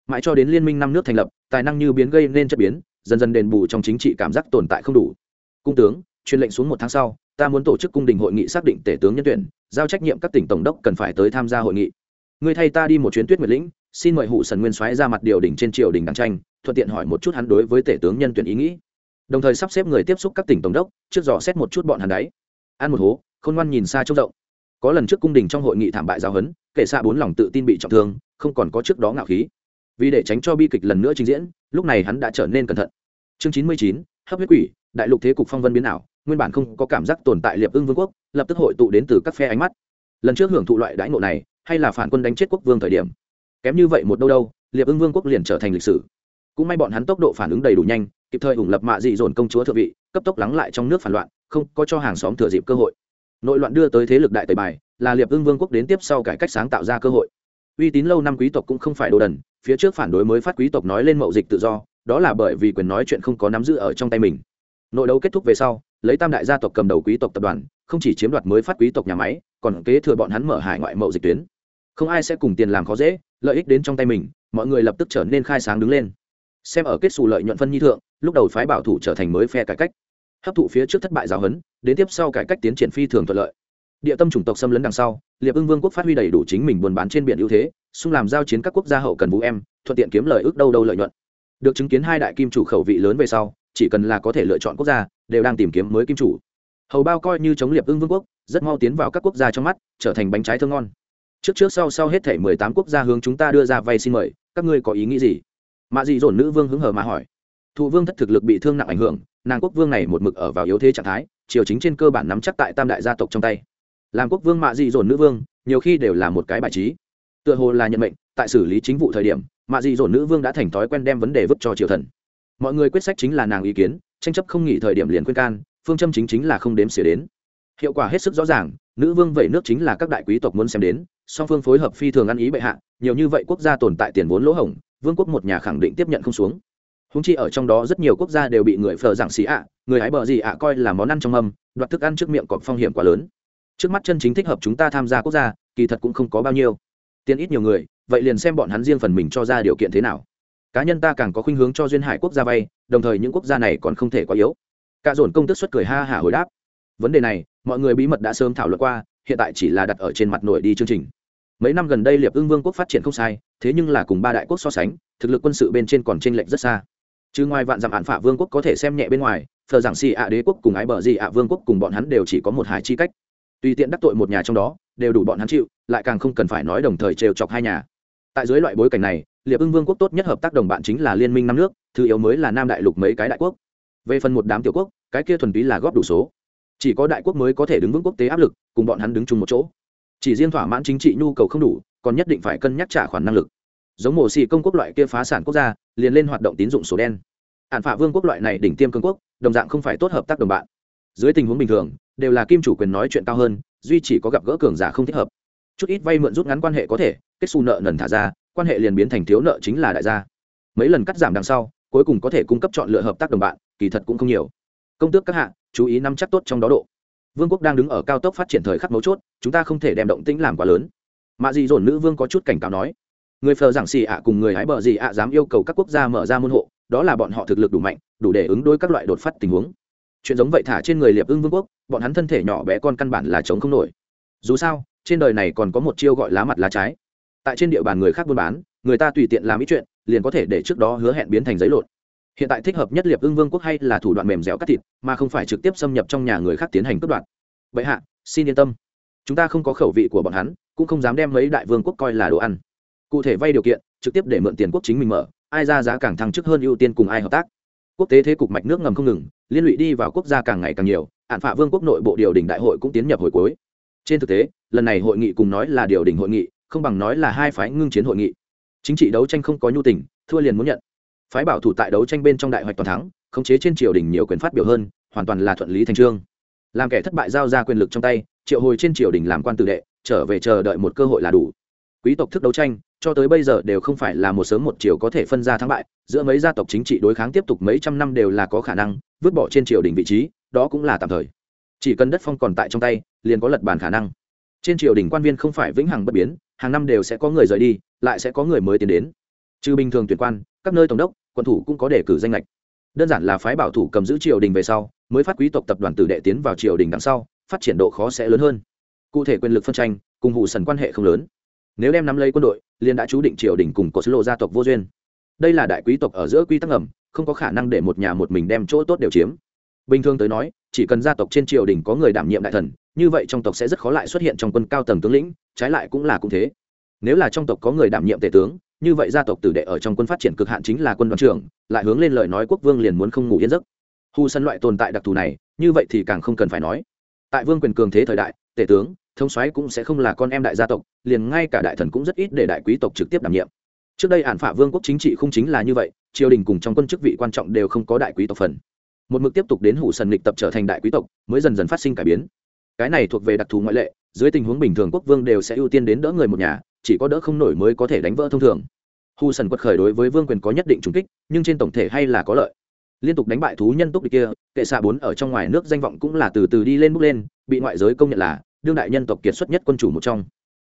Mãi cho đến liên minh năm nước thành lập, tài năng như biến gây nên chất biến, dần dần đền bù trong chính trị cảm giác tồn tại không đủ. Cung tướng, truyền lệnh xuống một tháng sau, ta muốn tổ chức cung đình hội nghị xác định tể tướng nhân tuyển, giao trách nhiệm các tỉnh tổng đốc cần phải tới tham gia hội nghị. Người thay ta đi một chuyến tuyết nguyệt lĩnh, xin mời hụ sần nguyên soái ra mặt điều đình trên triều đình đàng tranh, thuận tiện hỏi một chút hắn đối với tể tướng nhân tuyển ý nghĩ. Đồng thời sắp xếp người tiếp xúc các tỉnh tổng đốc, trước dò xét một chút bọn hắn đấy. Ăn một hố Khôn ngoan nhìn xa trông rộng. Có lần trước cung đình trong hội nghị thảm bại giao hấn kệ xạ bốn lòng tự tin bị trọng thương, không còn có trước đó ngạo khí. Vì để tránh cho bi kịch lần nữa trình diễn, lúc này hắn đã trở nên cẩn thận. Chương chín mươi chín, hấp huyết quỷ, đại lục thế cục phong vân biến ảo, nguyên bản không có cảm giác tồn tại liệp ưng vương quốc, lập tức hội tụ đến từ các phe ánh mắt. Lần trước hưởng thụ loại đãi ngộ này, hay là phản quân đánh chết quốc vương thời điểm. Kém như vậy một đâu đâu, liệp ưng vương quốc liền trở thành lịch sử. Cũng may bọn hắn tốc độ phản ứng đầy đủ nhanh, kịp thời ủng lập mạ dị dồn công chúa thượng vị, cấp tốc lắng lại trong nước phản loạn, không có cho hàng xóm thừa dịp cơ hội nội loạn đưa tới thế lực đại tẩy bài, là liệp ưng vương quốc đến tiếp sau cải cách sáng tạo ra cơ hội. Uy tín lâu năm quý tộc cũng không phải đồ đần, phía trước phản đối mới phát quý tộc nói lên mậu dịch tự do, đó là bởi vì quyền nói chuyện không có nắm giữ ở trong tay mình. Nội đấu kết thúc về sau, lấy tam đại gia tộc cầm đầu quý tộc tập đoàn, không chỉ chiếm đoạt mới phát quý tộc nhà máy, còn kế thừa bọn hắn mở hải ngoại mậu dịch tuyến. Không ai sẽ cùng tiền làm khó dễ, lợi ích đến trong tay mình, mọi người lập tức trở nên khai sáng đứng lên. Xem ở kết xù lợi nhuận phân nhi thượng, lúc đầu phái bảo thủ trở thành mới phe cải cách hấp thụ phía trước thất bại giáo huấn, đến tiếp sau cải cách tiến triển phi thường thuận lợi. Địa tâm chủng tộc xâm lấn đằng sau, liệp ưng vương quốc phát huy đầy đủ chính mình buôn bán trên biển ưu thế, xung làm giao chiến các quốc gia hậu cần vũ em, thuận tiện kiếm lời ước đâu đâu lợi nhuận. Được chứng kiến hai đại kim chủ khẩu vị lớn về sau, chỉ cần là có thể lựa chọn quốc gia, đều đang tìm kiếm mới kim chủ. Hầu bao coi như chống liệp ưng vương quốc, rất mau tiến vào các quốc gia trong mắt, trở thành bánh trái thơ ngon. Trước trước sau sau hết thể mười tám quốc gia hướng chúng ta đưa ra vay xin mời, các ngươi có ý nghĩ gì? Mạ dị dồn nữ vương hứng hờ mà hỏi. Thụ vương thất thực lực bị thương nặng ảnh hưởng nàng quốc vương này một mực ở vào yếu thế trạng thái, triều chính trên cơ bản nắm chắc tại tam đại gia tộc trong tay. Làm quốc vương mạ dị dồn nữ vương, nhiều khi đều là một cái bài trí. Tựa hồ là nhận mệnh, tại xử lý chính vụ thời điểm, mạ dị dồn nữ vương đã thành thói quen đem vấn đề vứt cho triều thần. Mọi người quyết sách chính là nàng ý kiến, tranh chấp không nghỉ thời điểm liền khuyên can, phương châm chính chính là không đếm xỉa đến. Hiệu quả hết sức rõ ràng, nữ vương vậy nước chính là các đại quý tộc muốn xem đến, song phương phối hợp phi thường ăn ý bệ hạ, nhiều như vậy quốc gia tồn tại tiền vốn lỗ hổng, vương quốc một nhà khẳng định tiếp nhận không xuống húng chi ở trong đó rất nhiều quốc gia đều bị người phờ giảng xì ạ, người hái bờ gì ạ coi là món ăn trong âm đoạt thức ăn trước miệng còn phong hiểm quá lớn. Trước mắt chân chính thích hợp chúng ta tham gia quốc gia, kỳ thật cũng không có bao nhiêu. Tiền ít nhiều người, vậy liền xem bọn hắn riêng phần mình cho ra điều kiện thế nào. Cá nhân ta càng có khuynh hướng cho duyên hải quốc gia vay, đồng thời những quốc gia này còn không thể quá yếu. Cả dồn công tức xuất cười ha hả hồi đáp. Vấn đề này, mọi người bí mật đã sớm thảo luận qua, hiện tại chỉ là đặt ở trên mặt nổi đi chương trình. Mấy năm gần đây liệp ưng vương quốc phát triển không sai, thế nhưng là cùng ba đại quốc so sánh, thực lực quân sự bên trên còn t r ê n lệch rất xa chứ ngoài vạn dặm hạn phả vương quốc có thể xem nhẹ bên ngoài, thờ giảng xì ạ đế quốc cùng ái bờ gì ạ vương quốc cùng bọn hắn đều chỉ có một hải chi cách. Tùy tiện đắc tội một nhà trong đó, đều đủ bọn hắn chịu, lại càng không cần phải nói đồng thời trêu chọc hai nhà. Tại dưới loại bối cảnh này, liệp ưng vương quốc tốt nhất hợp tác đồng bạn chính là liên minh năm nước, thứ yếu mới là nam đại lục mấy cái đại quốc. Về phần một đám tiểu quốc, cái kia thuần túy là góp đủ số. Chỉ có đại quốc mới có thể đứng vững quốc tế áp lực, cùng bọn hắn đứng chung một chỗ. Chỉ riêng thỏa mãn chính trị nhu cầu không đủ, còn nhất định phải cân nhắc trả khoản năng lực giống mổ xì công quốc loại kia phá sản quốc gia, liền lên hoạt động tín dụng số đen. Hạn phạ vương quốc loại này đỉnh tiêm cường quốc, đồng dạng không phải tốt hợp tác đồng bạn. Dưới tình huống bình thường, đều là kim chủ quyền nói chuyện cao hơn, duy chỉ có gặp gỡ cường giả không thích hợp. Chút ít vay mượn rút ngắn quan hệ có thể, kết xu nợ nần thả ra, quan hệ liền biến thành thiếu nợ chính là đại gia. Mấy lần cắt giảm đằng sau, cuối cùng có thể cung cấp chọn lựa hợp tác đồng bạn, kỳ thật cũng không nhiều. Công tước các hạ, chú ý nắm chắc tốt trong đó độ. Vương quốc đang đứng ở cao tốc phát triển thời khắc mấu chốt, chúng ta không thể đem động tĩnh làm quá lớn. Mạ dị dồn nữ vương có chút cảnh cáo nói người phờ giảng xì ạ cùng người hái bờ gì ạ dám yêu cầu các quốc gia mở ra môn hộ, đó là bọn họ thực lực đủ mạnh, đủ để ứng đối các loại đột phát tình huống. Chuyện giống vậy thả trên người liệp ưng vương quốc, bọn hắn thân thể nhỏ bé con căn bản là chống không nổi. Dù sao, trên đời này còn có một chiêu gọi lá mặt lá trái. Tại trên địa bàn người khác buôn bán, người ta tùy tiện làm ít chuyện, liền có thể để trước đó hứa hẹn biến thành giấy lộn. Hiện tại thích hợp nhất liệp ưng vương quốc hay là thủ đoạn mềm dẻo cắt thịt, mà không phải trực tiếp xâm nhập trong nhà người khác tiến hành cướp đoạt. Vậy hạ, xin yên tâm. Chúng ta không có khẩu vị của bọn hắn, cũng không dám đem mấy đại vương quốc coi là đồ ăn cụ thể vay điều kiện, trực tiếp để mượn tiền quốc chính mình mở, ai ra giá càng thăng chức hơn ưu tiên cùng ai hợp tác. Quốc tế thế cục mạch nước ngầm không ngừng, liên lụy đi vào quốc gia càng ngày càng nhiều, hạn phạ vương quốc nội bộ điều đình đại hội cũng tiến nhập hồi cuối. Trên thực tế, lần này hội nghị cùng nói là điều đình hội nghị, không bằng nói là hai phái ngưng chiến hội nghị. Chính trị đấu tranh không có nhu tình, thua liền muốn nhận. Phái bảo thủ tại đấu tranh bên trong đại hoạch toàn thắng, khống chế trên triều đình nhiều quyền phát biểu hơn, hoàn toàn là thuận lý thành trương. Làm kẻ thất bại giao ra quyền lực trong tay, triệu hồi trên triều đình làm quan tử đệ, trở về chờ đợi một cơ hội là đủ. Quý tộc thức đấu tranh cho tới bây giờ đều không phải là một sớm một chiều có thể phân ra thắng bại, giữa mấy gia tộc chính trị đối kháng tiếp tục mấy trăm năm đều là có khả năng, vứt bỏ trên triều đình vị trí, đó cũng là tạm thời. Chỉ cần đất phong còn tại trong tay, liền có lật bàn khả năng. Trên triều đình quan viên không phải vĩnh hằng bất biến, hàng năm đều sẽ có người rời đi, lại sẽ có người mới tiến đến. Trừ bình thường tuyển quan, các nơi tổng đốc quân thủ cũng có đề cử danh lệch đơn giản là phái bảo thủ cầm giữ triều đình về sau, mới phát quý tộc tập đoàn tử đệ tiến vào triều đình đằng sau, phát triển độ khó sẽ lớn hơn. Cụ thể quyền lực phân tranh, cùng hụ sần quan hệ không lớn. Nếu đem nắm lấy quân đội liền đã chú định triều đình cùng có lộ gia tộc vô duyên. Đây là đại quý tộc ở giữa quy tắc ẩm không có khả năng để một nhà một mình đem chỗ tốt đều chiếm. Bình thường tới nói, chỉ cần gia tộc trên triều đình có người đảm nhiệm đại thần, như vậy trong tộc sẽ rất khó lại xuất hiện trong quân cao tầng tướng lĩnh, trái lại cũng là cũng thế. Nếu là trong tộc có người đảm nhiệm tể tướng, như vậy gia tộc tử đệ ở trong quân phát triển cực hạn chính là quân đoàn trưởng, lại hướng lên lời nói quốc vương liền muốn không ngủ yên giấc. Hù sân loại tồn tại đặc thù này, như vậy thì càng không cần phải nói. Tại vương quyền cường thế thời đại, tể tướng thống soái cũng sẽ không là con em đại gia tộc, liền ngay cả đại thần cũng rất ít để đại quý tộc trực tiếp đảm nhiệm. Trước đây ản phả vương quốc chính trị không chính là như vậy, triều đình cùng trong quân chức vị quan trọng đều không có đại quý tộc phần. Một mực tiếp tục đến hủ sần lịch tập trở thành đại quý tộc, mới dần dần phát sinh cải biến. Cái này thuộc về đặc thù ngoại lệ, dưới tình huống bình thường quốc vương đều sẽ ưu tiên đến đỡ người một nhà, chỉ có đỡ không nổi mới có thể đánh vỡ thông thường. Hù sần quật khởi đối với vương quyền có nhất định trùng kích, nhưng trên tổng thể hay là có lợi. Liên tục đánh bại thú nhân túc địch kia, kệ xạ bốn ở trong ngoài nước danh vọng cũng là từ từ đi lên bước lên, bị ngoại giới công nhận là đương đại nhân tộc kiệt xuất nhất quân chủ một trong.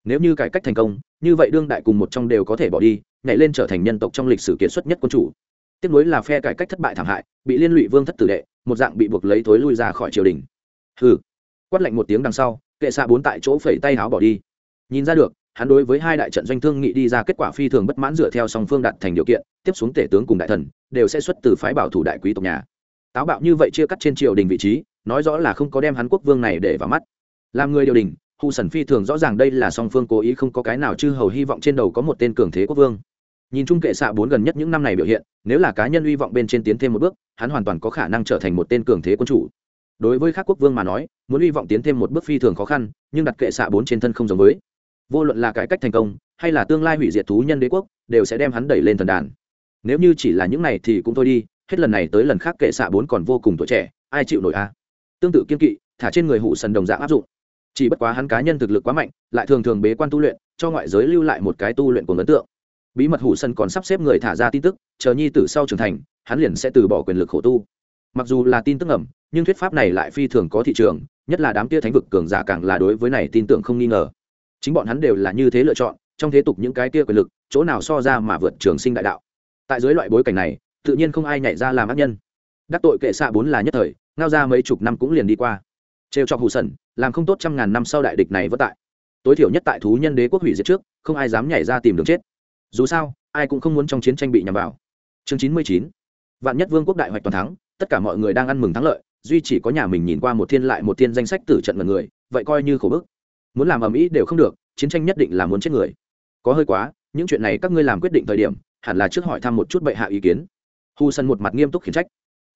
Nếu như cải cách thành công, như vậy đương đại cùng một trong đều có thể bỏ đi, nhảy lên trở thành nhân tộc trong lịch sử kiệt xuất nhất quân chủ. Tiếp nối là phe cải cách thất bại thảm hại, bị liên lụy vương thất tử đệ, một dạng bị buộc lấy thối lui ra khỏi triều đình. Hừ. Quát lạnh một tiếng đằng sau, kệ xạ bốn tại chỗ phẩy tay áo bỏ đi. Nhìn ra được, hắn đối với hai đại trận doanh thương nghị đi ra kết quả phi thường bất mãn dựa theo song phương đặt thành điều kiện, tiếp xuống tể tướng cùng đại thần, đều sẽ xuất từ phái bảo thủ đại quý tộc nhà. Táo bạo như vậy chia cắt trên triều đình vị trí, nói rõ là không có đem hắn quốc vương này để vào mắt làm người điều đình, hù sần phi thường rõ ràng đây là song phương cố ý không có cái nào chư hầu hy vọng trên đầu có một tên cường thế quốc vương. Nhìn chung kệ xạ bốn gần nhất những năm này biểu hiện, nếu là cá nhân hy vọng bên trên tiến thêm một bước, hắn hoàn toàn có khả năng trở thành một tên cường thế quân chủ. Đối với các quốc vương mà nói, muốn hy vọng tiến thêm một bước phi thường khó khăn, nhưng đặt kệ xạ bốn trên thân không giống với. Vô luận là cải cách thành công, hay là tương lai hủy diệt thú nhân đế quốc, đều sẽ đem hắn đẩy lên thần đàn. Nếu như chỉ là những này thì cũng thôi đi, hết lần này tới lần khác kệ xạ bốn còn vô cùng tuổi trẻ, ai chịu nổi a? Tương tự kiên kỵ, thả trên người hụ sần đồng dạng áp dụng chỉ bất quá hắn cá nhân thực lực quá mạnh, lại thường thường bế quan tu luyện, cho ngoại giới lưu lại một cái tu luyện của ấn tượng. Bí mật hủ sân còn sắp xếp người thả ra tin tức, chờ nhi tử sau trưởng thành, hắn liền sẽ từ bỏ quyền lực khổ tu. Mặc dù là tin tức ẩm nhưng thuyết pháp này lại phi thường có thị trường, nhất là đám tia thánh vực cường giả càng là đối với này tin tưởng không nghi ngờ. Chính bọn hắn đều là như thế lựa chọn, trong thế tục những cái kia quyền lực, chỗ nào so ra mà vượt trường sinh đại đạo. Tại dưới loại bối cảnh này, tự nhiên không ai nhảy ra làm ác nhân. Đắc tội kệ xạ bốn là nhất thời, ngao ra mấy chục năm cũng liền đi qua trêu chọc hù sần, làm không tốt trăm ngàn năm sau đại địch này vất tại. Tối thiểu nhất tại thú nhân đế quốc hủy diệt trước, không ai dám nhảy ra tìm đường chết. Dù sao, ai cũng không muốn trong chiến tranh bị nhằm vào. Chương chín mươi chín. Vạn nhất vương quốc đại hoạch toàn thắng, tất cả mọi người đang ăn mừng thắng lợi, duy chỉ có nhà mình nhìn qua một thiên lại một thiên danh sách tử trận mật người, vậy coi như khổ bức. Muốn làm ầm ĩ đều không được, chiến tranh nhất định là muốn chết người. Có hơi quá, những chuyện này các ngươi làm quyết định thời điểm, hẳn là trước hỏi thăm một chút bệ hạ ý kiến. Hu sân một mặt nghiêm túc khiển trách.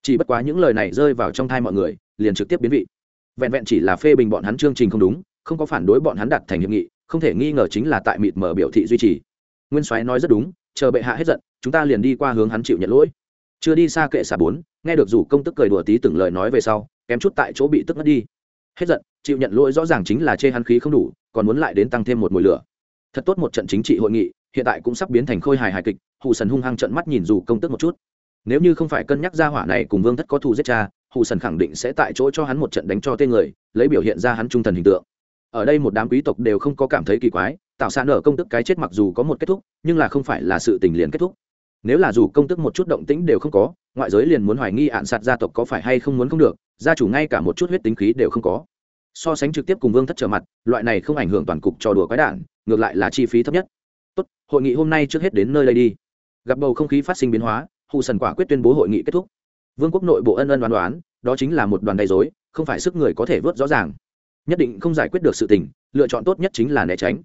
Chỉ bất quá những lời này rơi vào trong thai mọi người, liền trực tiếp biến vị vẹn vẹn chỉ là phê bình bọn hắn chương trình không đúng, không có phản đối bọn hắn đặt thành hiệp nghị, không thể nghi ngờ chính là tại mịt mở biểu thị duy trì. Nguyên soái nói rất đúng, chờ bệ hạ hết giận, chúng ta liền đi qua hướng hắn chịu nhận lỗi. Chưa đi xa kệ xà bốn, nghe được rủ công tức cười đùa tí từng lời nói về sau, kém chút tại chỗ bị tức mất đi. Hết giận, chịu nhận lỗi rõ ràng chính là chê hắn khí không đủ, còn muốn lại đến tăng thêm một mùi lửa. Thật tốt một trận chính trị hội nghị, hiện tại cũng sắp biến thành khôi hài hài kịch, hù sần hung hăng trận mắt nhìn dù công tức một chút. Nếu như không phải cân nhắc ra hỏa này cùng vương thất có thù giết cha hù sần khẳng định sẽ tại chỗ cho hắn một trận đánh cho tên người, lấy biểu hiện ra hắn trung thần hình tượng. Ở đây một đám quý tộc đều không có cảm thấy kỳ quái tạo sản nở công tức cái chết mặc dù có một kết thúc, nhưng là không phải là sự tình liền kết thúc. Nếu là dù công tức một chút động tĩnh đều không có, ngoại giới liền muốn hoài nghi ạn sạt gia tộc có phải hay không muốn không được, gia chủ ngay cả một chút huyết tính khí đều không có. So sánh trực tiếp cùng vương thất trở mặt, loại này không ảnh hưởng toàn cục trò đùa quái đản, ngược lại là chi phí thấp nhất. Tốt, hội nghị hôm nay trước hết đến nơi đây đi. Gặp bầu không khí phát sinh biến hóa, hù sần quả quyết tuyên bố hội nghị kết thúc vương quốc nội bộ ân ân đoán đoán, đó chính là một đoàn gây dối không phải sức người có thể vớt rõ ràng. Nhất định không giải quyết được sự tình, lựa chọn tốt nhất chính là né tránh.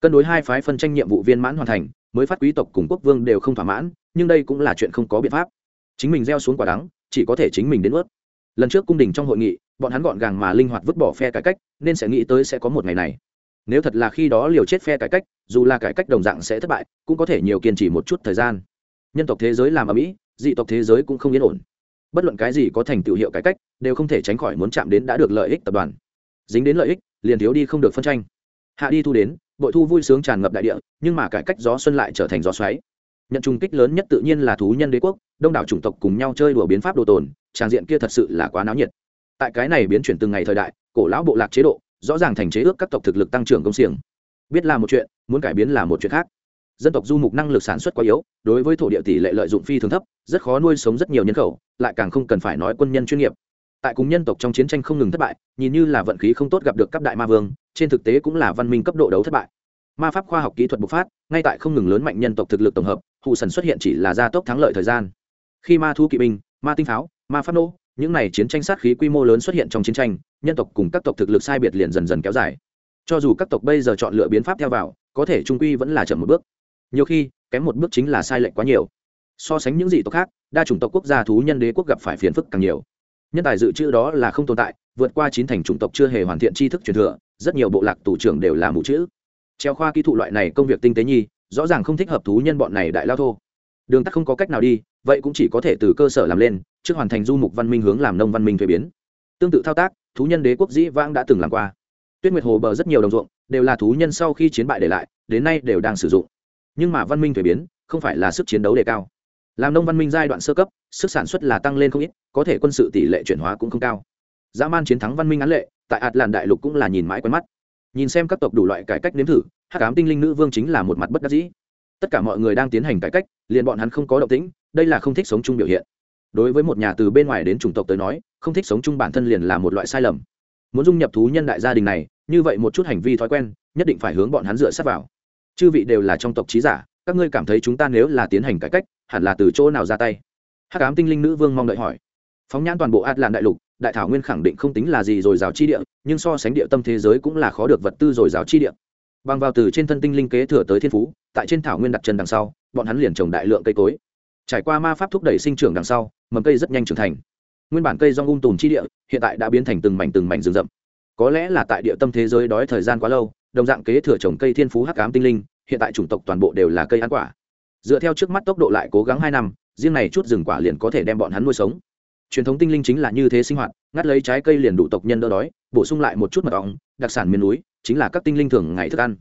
Cân đối hai phái phân tranh nhiệm vụ viên mãn hoàn thành, mới phát quý tộc cùng quốc vương đều không thỏa mãn, nhưng đây cũng là chuyện không có biện pháp. Chính mình gieo xuống quả đắng, chỉ có thể chính mình đến ướt. Lần trước cung đình trong hội nghị, bọn hắn gọn gàng mà linh hoạt vứt bỏ phe cải cách, nên sẽ nghĩ tới sẽ có một ngày này. Nếu thật là khi đó liều chết phe cải cách, dù là cải cách đồng dạng sẽ thất bại, cũng có thể nhiều kiên trì một chút thời gian. Nhân tộc thế giới làm ở mỹ, dị tộc thế giới cũng không yên ổn bất luận cái gì có thành tựu hiệu cải cách, đều không thể tránh khỏi muốn chạm đến đã được lợi ích tập đoàn. Dính đến lợi ích, liền thiếu đi không được phân tranh. Hạ đi thu đến, bội thu vui sướng tràn ngập đại địa, nhưng mà cải cách gió xuân lại trở thành gió xoáy. Nhận trùng kích lớn nhất tự nhiên là thú nhân đế quốc, đông đảo chủng tộc cùng nhau chơi đùa biến pháp đồ tồn, tràng diện kia thật sự là quá náo nhiệt. Tại cái này biến chuyển từng ngày thời đại, cổ lão bộ lạc chế độ, rõ ràng thành chế ước các tộc thực lực tăng trưởng công xiềng. Biết là một chuyện, muốn cải biến là một chuyện khác. Dân tộc du mục năng lực sản xuất quá yếu, đối với thổ địa tỷ lệ lợi dụng phi thường thấp, rất khó nuôi sống rất nhiều nhân khẩu lại càng không cần phải nói quân nhân chuyên nghiệp. Tại cùng nhân tộc trong chiến tranh không ngừng thất bại, nhìn như là vận khí không tốt gặp được cấp đại ma vương, trên thực tế cũng là văn minh cấp độ đấu thất bại. Ma pháp khoa học kỹ thuật bộc phát, ngay tại không ngừng lớn mạnh nhân tộc thực lực tổng hợp, hụ sần xuất hiện chỉ là gia tốc thắng lợi thời gian. Khi ma thu kỵ binh, ma tinh pháo, ma pháp nô, những này chiến tranh sát khí quy mô lớn xuất hiện trong chiến tranh, nhân tộc cùng các tộc thực lực sai biệt liền dần dần kéo dài. Cho dù các tộc bây giờ chọn lựa biến pháp theo vào, có thể trung quy vẫn là chậm một bước. Nhiều khi, kém một bước chính là sai lệch quá nhiều so sánh những dị tộc khác, đa chủng tộc quốc gia thú nhân đế quốc gặp phải phiền phức càng nhiều. Nhân tài dự trữ đó là không tồn tại, vượt qua chín thành chủng tộc chưa hề hoàn thiện tri thức truyền thừa, rất nhiều bộ lạc tù trưởng đều là mù chữ. Treo khoa kỹ thụ loại này công việc tinh tế nhi, rõ ràng không thích hợp thú nhân bọn này đại lao thô. Đường tắt không có cách nào đi, vậy cũng chỉ có thể từ cơ sở làm lên, trước hoàn thành du mục văn minh hướng làm nông văn minh thuế biến. Tương tự thao tác, thú nhân đế quốc dĩ vãng đã từng làm qua. Tuyết nguyệt hồ bờ rất nhiều đồng ruộng, đều là thú nhân sau khi chiến bại để lại, đến nay đều đang sử dụng. Nhưng mà văn minh thuế biến, không phải là sức chiến đấu đề cao làm nông văn minh giai đoạn sơ cấp, sức sản xuất là tăng lên không ít, có thể quân sự tỷ lệ chuyển hóa cũng không cao. Dã man chiến thắng văn minh án lệ, tại ạt làn đại lục cũng là nhìn mãi quen mắt. Nhìn xem các tộc đủ loại cải cách nếm thử hát cám tinh linh nữ vương chính là một mặt bất đắc dĩ. Tất cả mọi người đang tiến hành cải cách, liền bọn hắn không có động tĩnh, đây là không thích sống chung biểu hiện. Đối với một nhà từ bên ngoài đến chủng tộc tới nói, không thích sống chung bản thân liền là một loại sai lầm. Muốn dung nhập thú nhân đại gia đình này, như vậy một chút hành vi thói quen, nhất định phải hướng bọn hắn dựa sát vào. Chư vị đều là trong tộc trí giả, các ngươi cảm thấy chúng ta nếu là tiến hành cải cách hẳn là từ chỗ nào ra tay? Hắc ám tinh linh nữ vương mong đợi hỏi. Phóng nhãn toàn bộ át làn đại lục, đại thảo nguyên khẳng định không tính là gì rồi rào chi địa, nhưng so sánh địa tâm thế giới cũng là khó được vật tư rồi rào chi địa. Bằng vào từ trên thân tinh linh kế thừa tới thiên phú, tại trên thảo nguyên đặt chân đằng sau, bọn hắn liền trồng đại lượng cây cối. Trải qua ma pháp thúc đẩy sinh trưởng đằng sau, mầm cây rất nhanh trưởng thành. Nguyên bản cây do ung um tùm chi địa, hiện tại đã biến thành từng mảnh từng mảnh rừng rậm. Có lẽ là tại địa tâm thế giới đói thời gian quá lâu, đồng dạng kế thừa trồng cây thiên phú hắc ám tinh linh, hiện tại chủng tộc toàn bộ đều là cây ăn quả dựa theo trước mắt tốc độ lại cố gắng hai năm, riêng này chút rừng quả liền có thể đem bọn hắn nuôi sống. Truyền thống tinh linh chính là như thế sinh hoạt, ngắt lấy trái cây liền đủ tộc nhân đỡ đói, bổ sung lại một chút mật ong, đặc sản miền núi, chính là các tinh linh thường ngày thức ăn.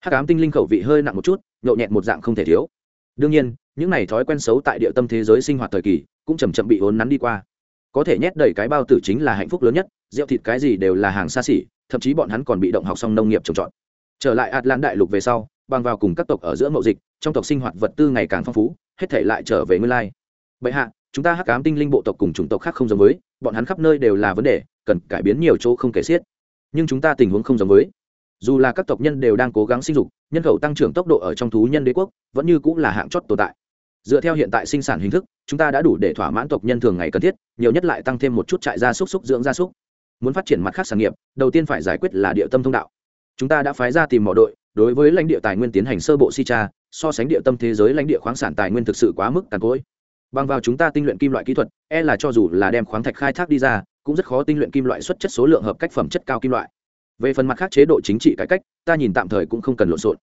Hát cám tinh linh khẩu vị hơi nặng một chút, nhậu nhẹt một dạng không thể thiếu. Đương nhiên, những n à y thói quen xấu tại địa tâm thế giới sinh hoạt thời kỳ, cũng chầm chậm bị ốn nắn đi qua. Có thể nhét đầy cái bao tử chính là hạnh phúc lớn nhất, rượu thịt cái gì đều là hàng xa xỉ, thậm chí bọn hắn còn bị động học xong nông nghiệp trồng trọt. Trở lại atlan đại lục về sau bằng vào cùng các tộc ở giữa mậu dịch, trong tộc sinh hoạt vật tư ngày càng phong phú, hết thể lại trở về nguyên lai. Bệ hạ, chúng ta hắc cám tinh linh bộ tộc cùng chủng tộc khác không giống với, bọn hắn khắp nơi đều là vấn đề, cần cải biến nhiều chỗ không kể xiết. Nhưng chúng ta tình huống không giống với. Dù là các tộc nhân đều đang cố gắng sinh dục, nhân khẩu tăng trưởng tốc độ ở trong thú nhân đế quốc, vẫn như cũng là hạng chót tồn tại. Dựa theo hiện tại sinh sản hình thức, chúng ta đã đủ để thỏa mãn tộc nhân thường ngày cần thiết, nhiều nhất lại tăng thêm một chút trại gia súc súc dưỡng gia súc. Muốn phát triển mặt khác sản nghiệp, đầu tiên phải giải quyết là địa tâm thông đạo. Chúng ta đã phái ra tìm mọi đội đối với lãnh địa tài nguyên tiến hành sơ bộ si tra, so sánh địa tâm thế giới lãnh địa khoáng sản tài nguyên thực sự quá mức tàn cối bằng vào chúng ta tinh luyện kim loại kỹ thuật e là cho dù là đem khoáng thạch khai thác đi ra, cũng rất khó tinh luyện kim loại xuất chất số lượng hợp cách phẩm chất cao kim loại. Về phần mặt khác chế độ chính trị cải cách, ta nhìn tạm thời cũng không cần lộn xộn.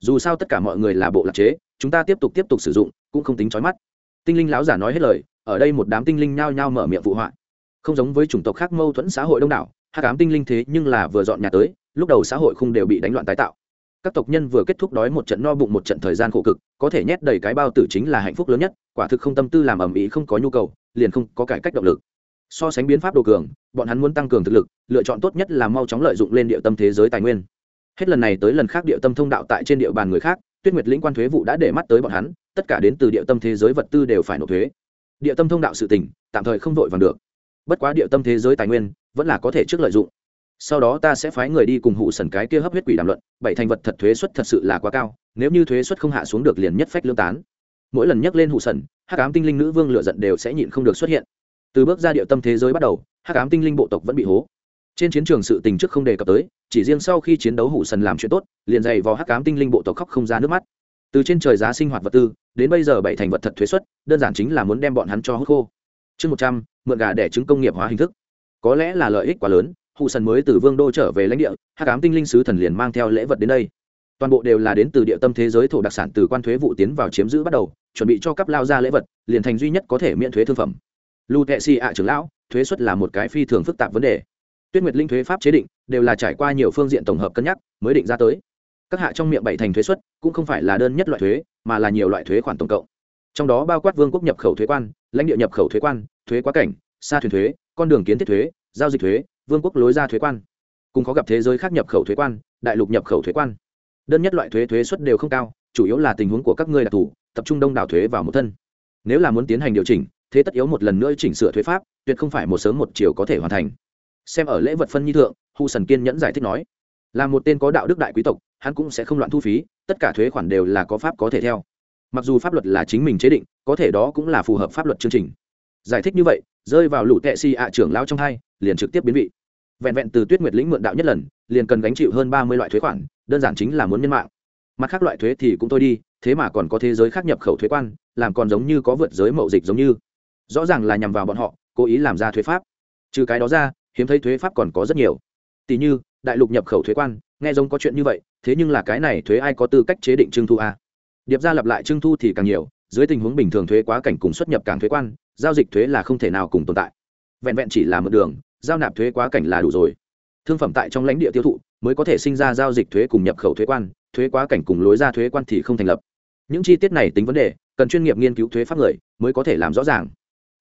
Dù sao tất cả mọi người là bộ lạc chế, chúng ta tiếp tục tiếp tục sử dụng, cũng không tính trói mắt. Tinh linh lão giả nói hết lời, ở đây một đám tinh linh nhao nhao mở miệng vụ họa. Không giống với chủng tộc khác mâu thuẫn xã hội đông đảo hát cám tinh linh thế nhưng là vừa dọn nhà tới, lúc đầu xã hội không đều bị đánh loạn tái tạo các tộc nhân vừa kết thúc đói một trận no bụng một trận thời gian khổ cực, có thể nhét đầy cái bao tử chính là hạnh phúc lớn nhất, quả thực không tâm tư làm ầm ĩ không có nhu cầu, liền không có cải cách động lực. So sánh biến pháp đồ cường, bọn hắn muốn tăng cường thực lực, lựa chọn tốt nhất là mau chóng lợi dụng lên địa tâm thế giới tài nguyên. Hết lần này tới lần khác địa tâm thông đạo tại trên địa bàn người khác, tuyết nguyệt lĩnh quan thuế vụ đã để mắt tới bọn hắn, tất cả đến từ địa tâm thế giới vật tư đều phải nộp thuế. Địa tâm thông đạo sự tỉnh tạm thời không vội vàng được. Bất quá địa tâm thế giới tài nguyên, vẫn là có thể trước lợi dụng sau đó ta sẽ phái người đi cùng hụ sần cái kia hấp huyết quỷ đàm luận, bảy thành vật thật thuế suất thật sự là quá cao, nếu như thuế suất không hạ xuống được liền nhất phách lương tán. Mỗi lần nhắc lên hụ sần, hắc ám tinh linh nữ vương lựa giận đều sẽ nhịn không được xuất hiện. Từ bước ra địa tâm thế giới bắt đầu, hắc ám tinh linh bộ tộc vẫn bị hố. Trên chiến trường sự tình trước không đề cập tới, chỉ riêng sau khi chiến đấu hủ sần làm chuyện tốt, liền dày vào hắc ám tinh linh bộ tộc khóc không ra nước mắt. Từ trên trời giá sinh hoạt vật tư, đến bây giờ bảy thành vật thật thuế xuất đơn giản chính là muốn đem bọn hắn cho hút khô. Chương một trăm, mượn gà để trứng công nghiệp hóa hình thức. Có lẽ là lợi ích quá lớn hụ sần mới từ vương đô trở về lãnh địa hát ám tinh linh sứ thần liền mang theo lễ vật đến đây. Toàn bộ đều là đến từ địa tâm thế giới thổ đặc sản từ quan thuế vụ tiến vào chiếm giữ bắt đầu, chuẩn bị cho cấp lao ra lễ vật, liền thành duy nhất có thể miễn thuế thương phẩm. Lu tệ si ạ trưởng lão, thuế xuất là một cái phi thường phức tạp vấn đề. Tuyết nguyệt linh thuế pháp chế định, đều là trải qua nhiều phương diện tổng hợp cân nhắc mới định ra tới. Các hạ trong miệng bảy thành thuế xuất cũng không phải là đơn nhất loại thuế, mà là nhiều loại thuế khoản tổng cộng. Trong đó bao quát vương quốc nhập khẩu thuế quan, lãnh địa nhập khẩu thuế quan, thuế quá cảnh, xa thuyền thuế, con đường kiến thiết thuế, giao dịch thuế vương quốc lối ra thuế quan, cùng có gặp thế giới khác nhập khẩu thuế quan, đại lục nhập khẩu thuế quan. Đơn nhất loại thuế thuế suất đều không cao, chủ yếu là tình huống của các ngươi đặc thù, tập trung đông đảo thuế vào một thân. Nếu là muốn tiến hành điều chỉnh, thế tất yếu một lần nữa chỉnh sửa thuế pháp, tuyệt không phải một sớm một chiều có thể hoàn thành. Xem ở lễ vật phân nhi thượng, hu sần kiên nhẫn giải thích nói, là một tên có đạo đức đại quý tộc, hắn cũng sẽ không loạn thu phí, tất cả thuế khoản đều là có pháp có thể theo. Mặc dù pháp luật là chính mình chế định, có thể đó cũng là phù hợp pháp luật chương trình giải thích như vậy, rơi vào lũ tệ si ạ trưởng lao trong hai, liền trực tiếp biến vị. Vẹn vẹn từ tuyết nguyệt lĩnh mượn đạo nhất lần, liền cần gánh chịu hơn ba mươi loại thuế khoản, đơn giản chính là muốn nhân mạng. Mặt khác loại thuế thì cũng thôi đi, thế mà còn có thế giới khác nhập khẩu thuế quan, làm còn giống như có vượt giới mậu dịch giống như. Rõ ràng là nhằm vào bọn họ, cố ý làm ra thuế pháp. Trừ cái đó ra, hiếm thấy thuế pháp còn có rất nhiều. Tỷ như, đại lục nhập khẩu thuế quan, nghe giống có chuyện như vậy, thế nhưng là cái này thuế ai có tư cách chế định trưng thu a? Điệp ra lặp lại trưng thu thì càng nhiều dưới tình huống bình thường thuế quá cảnh cùng xuất nhập cảng thuế quan, giao dịch thuế là không thể nào cùng tồn tại. Vẹn vẹn chỉ là một đường, giao nạp thuế quá cảnh là đủ rồi. Thương phẩm tại trong lãnh địa tiêu thụ mới có thể sinh ra giao dịch thuế cùng nhập khẩu thuế quan, thuế quá cảnh cùng lối ra thuế quan thì không thành lập. Những chi tiết này tính vấn đề, cần chuyên nghiệp nghiên cứu thuế pháp người mới có thể làm rõ ràng.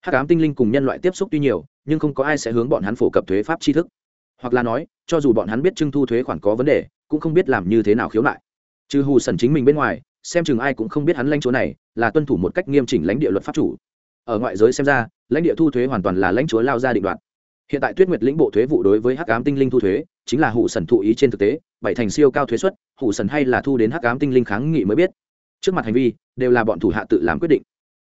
Hát cám tinh linh cùng nhân loại tiếp xúc tuy nhiều, nhưng không có ai sẽ hướng bọn hắn phổ cập thuế pháp tri thức. Hoặc là nói, cho dù bọn hắn biết trưng thu thuế khoản có vấn đề, cũng không biết làm như thế nào khiếu nại. Trừ hù sần chính mình bên ngoài xem chừng ai cũng không biết hắn lãnh chúa này là tuân thủ một cách nghiêm chỉnh lãnh địa luật pháp chủ. Ở ngoại giới xem ra, lãnh địa thu thuế hoàn toàn là lãnh chúa lao ra định đoạt. Hiện tại tuyết nguyệt lĩnh bộ thuế vụ đối với hắc ám tinh linh thu thuế, chính là hụ sần thụ ý trên thực tế, bảy thành siêu cao thuế suất hụ sần hay là thu đến hắc ám tinh linh kháng nghị mới biết. Trước mặt hành vi, đều là bọn thủ hạ tự làm quyết định.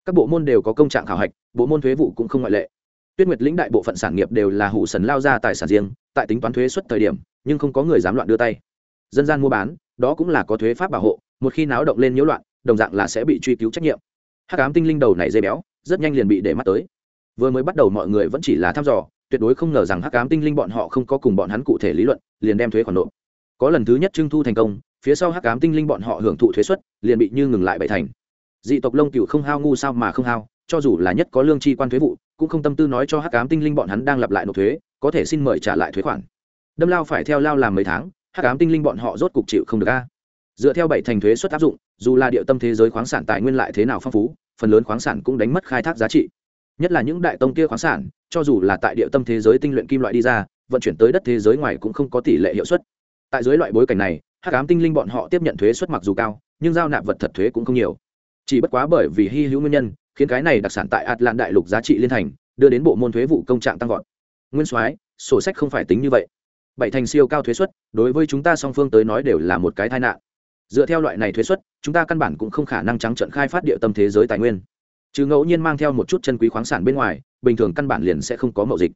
Các bộ môn đều có công trạng khảo hạch, bộ môn thuế vụ cũng không ngoại lệ. Tuyết nguyệt lĩnh đại bộ phận sản nghiệp đều là hụ sần lao ra tài sản riêng, tại tính toán thuế suất thời điểm, nhưng không có người dám loạn đưa tay. Dân gian mua bán, đó cũng là có thuế pháp bảo hộ một khi náo động lên nhiễu loạn, đồng dạng là sẽ bị truy cứu trách nhiệm. Hắc ám tinh linh đầu này dây béo, rất nhanh liền bị để mắt tới. Vừa mới bắt đầu mọi người vẫn chỉ là thăm dò, tuyệt đối không ngờ rằng hắc ám tinh linh bọn họ không có cùng bọn hắn cụ thể lý luận, liền đem thuế khoản nộp. Có lần thứ nhất trưng thu thành công, phía sau hắc ám tinh linh bọn họ hưởng thụ thuế suất, liền bị như ngừng lại bảy thành. Dị tộc lông cựu không hao ngu sao mà không hao, cho dù là nhất có lương tri quan thuế vụ, cũng không tâm tư nói cho hắc ám tinh linh bọn hắn đang lặp lại nộp thuế, có thể xin mời trả lại thuế khoản. Đâm lao phải theo lao làm mấy tháng, hắc ám tinh linh bọn họ rốt cục chịu không được a dựa theo bảy thành thuế suất áp dụng, dù là địa tâm thế giới khoáng sản tài nguyên lại thế nào phong phú, phần lớn khoáng sản cũng đánh mất khai thác giá trị. Nhất là những đại tông kia khoáng sản, cho dù là tại địa tâm thế giới tinh luyện kim loại đi ra, vận chuyển tới đất thế giới ngoài cũng không có tỷ lệ hiệu suất. Tại dưới loại bối cảnh này, hắc ám tinh linh bọn họ tiếp nhận thuế suất mặc dù cao, nhưng giao nạp vật thật thuế cũng không nhiều. Chỉ bất quá bởi vì hy hữu nguyên nhân, khiến cái này đặc sản tại atlan đại lục giá trị liên thành, đưa đến bộ môn thuế vụ công trạng tăng vọt. Nguyên soái, sổ sách không phải tính như vậy. Bảy thành siêu cao thuế suất, đối với chúng ta song phương tới nói đều là một cái tai nạn dựa theo loại này thuế suất, chúng ta căn bản cũng không khả năng trắng trận khai phát địa tâm thế giới tài nguyên. Chứ ngẫu nhiên mang theo một chút chân quý khoáng sản bên ngoài, bình thường căn bản liền sẽ không có mậu dịch.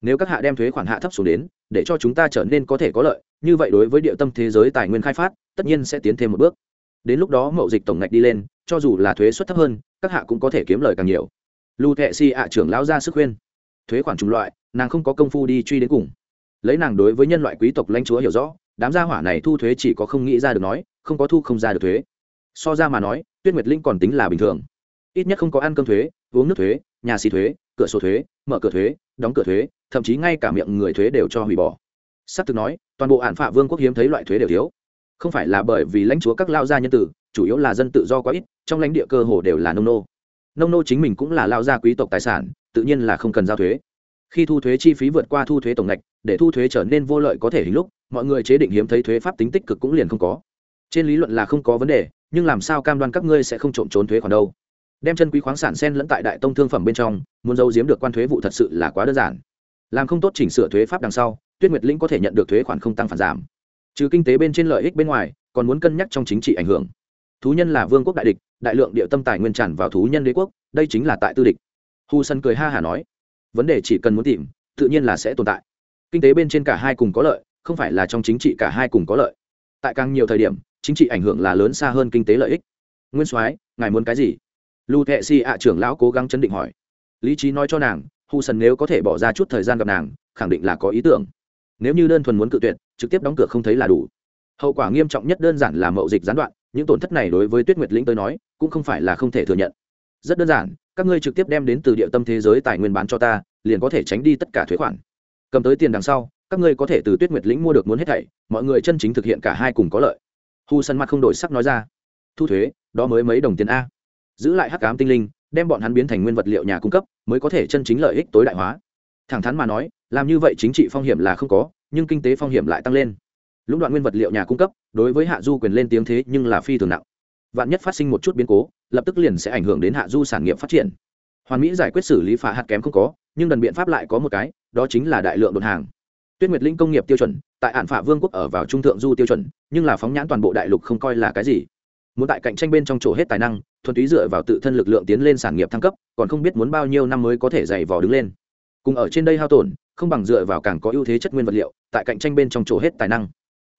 Nếu các hạ đem thuế khoản hạ thấp xuống đến, để cho chúng ta trở nên có thể có lợi, như vậy đối với địa tâm thế giới tài nguyên khai phát, tất nhiên sẽ tiến thêm một bước. Đến lúc đó mậu dịch tổng ngạch đi lên, cho dù là thuế suất thấp hơn, các hạ cũng có thể kiếm lời càng nhiều. Lưu thệ si ạ trưởng lão ra sức khuyên. Thuế khoản chủng loại, nàng không có công phu đi truy đến cùng. Lấy nàng đối với nhân loại quý tộc lãnh chúa hiểu rõ đám gia hỏa này thu thuế chỉ có không nghĩ ra được nói, không có thu không ra được thuế. So ra mà nói, tuyết nguyệt linh còn tính là bình thường. Ít nhất không có ăn cơm thuế, uống nước thuế, nhà xì thuế, cửa sổ thuế, mở cửa thuế, đóng cửa thuế, thậm chí ngay cả miệng người thuế đều cho hủy bỏ. S ắ thực nói, toàn bộ hạn phạ vương quốc hiếm thấy loại thuế đều thiếu. Không phải là bởi vì lãnh chúa các lao gia nhân tử, chủ yếu là dân tự do quá ít, trong lãnh địa cơ hồ đều là nông nô. Nông nô chính mình cũng là lao gia quý tộc tài sản, tự nhiên là không cần giao thuế khi thu thuế chi phí vượt qua thu thuế tổng ngạch, để thu thuế trở nên vô lợi có thể hình lúc, mọi người chế định hiếm thấy thuế pháp tính tích cực cũng liền không có. Trên lý luận là không có vấn đề, nhưng làm sao cam đoan các ngươi sẽ không trộm trốn thuế khoản đâu? Đem chân quý khoáng sản sen lẫn tại đại tông thương phẩm bên trong, muốn giấu giếm được quan thuế vụ thật sự là quá đơn giản. Làm không tốt chỉnh sửa thuế pháp đằng sau, tuyết nguyệt lĩnh có thể nhận được thuế khoản không tăng phản giảm. Trừ kinh tế bên trên lợi ích bên ngoài, còn muốn cân nhắc trong chính trị ảnh hưởng. Thú nhân là vương quốc đại địch, đại lượng địa tâm tài nguyên tràn vào thú nhân đế quốc, đây chính là tại tư địch. Hu sân cười ha hả nói vấn đề chỉ cần muốn tìm, tự nhiên là sẽ tồn tại. Kinh tế bên trên cả hai cùng có lợi, không phải là trong chính trị cả hai cùng có lợi. Tại càng nhiều thời điểm, chính trị ảnh hưởng là lớn xa hơn kinh tế lợi ích. Nguyên soái, ngài muốn cái gì? Lu thệ si ạ trưởng lão cố gắng chấn định hỏi. Lý trí nói cho nàng, hu sần nếu có thể bỏ ra chút thời gian gặp nàng, khẳng định là có ý tưởng. Nếu như đơn thuần muốn cự tuyệt, trực tiếp đóng cửa không thấy là đủ. Hậu quả nghiêm trọng nhất đơn giản là mậu dịch gián đoạn, những tổn thất này đối với tuyết nguyệt lĩnh tới nói, cũng không phải là không thể thừa nhận rất đơn giản, các ngươi trực tiếp đem đến từ địa tâm thế giới tài nguyên bán cho ta, liền có thể tránh đi tất cả thuế khoản. Cầm tới tiền đằng sau, các ngươi có thể từ tuyết nguyệt lĩnh mua được muốn hết thảy, mọi người chân chính thực hiện cả hai cùng có lợi. Hu sân mặt không đổi sắc nói ra. Thu thuế, đó mới mấy đồng tiền a. Giữ lại hắc cám tinh linh, đem bọn hắn biến thành nguyên vật liệu nhà cung cấp, mới có thể chân chính lợi ích tối đại hóa. Thẳng thắn mà nói, làm như vậy chính trị phong hiểm là không có, nhưng kinh tế phong hiểm lại tăng lên. Lũng đoạn nguyên vật liệu nhà cung cấp, đối với hạ du quyền lên tiếng thế nhưng là phi thường nặng vạn nhất phát sinh một chút biến cố, lập tức liền sẽ ảnh hưởng đến hạ du sản nghiệp phát triển. Hoàn mỹ giải quyết xử lý phá hạt kém không có, nhưng đần biện pháp lại có một cái, đó chính là đại lượng đột hàng. Tuyết nguyệt linh công nghiệp tiêu chuẩn, tại hạn phả vương quốc ở vào trung thượng du tiêu chuẩn, nhưng là phóng nhãn toàn bộ đại lục không coi là cái gì. Muốn tại cạnh tranh bên trong chỗ hết tài năng, thuần túy dựa vào tự thân lực lượng tiến lên sản nghiệp thăng cấp, còn không biết muốn bao nhiêu năm mới có thể dày vò đứng lên. Cùng ở trên đây hao tổn, không bằng dựa vào càng có ưu thế chất nguyên vật liệu, tại cạnh tranh bên trong chỗ hết tài năng.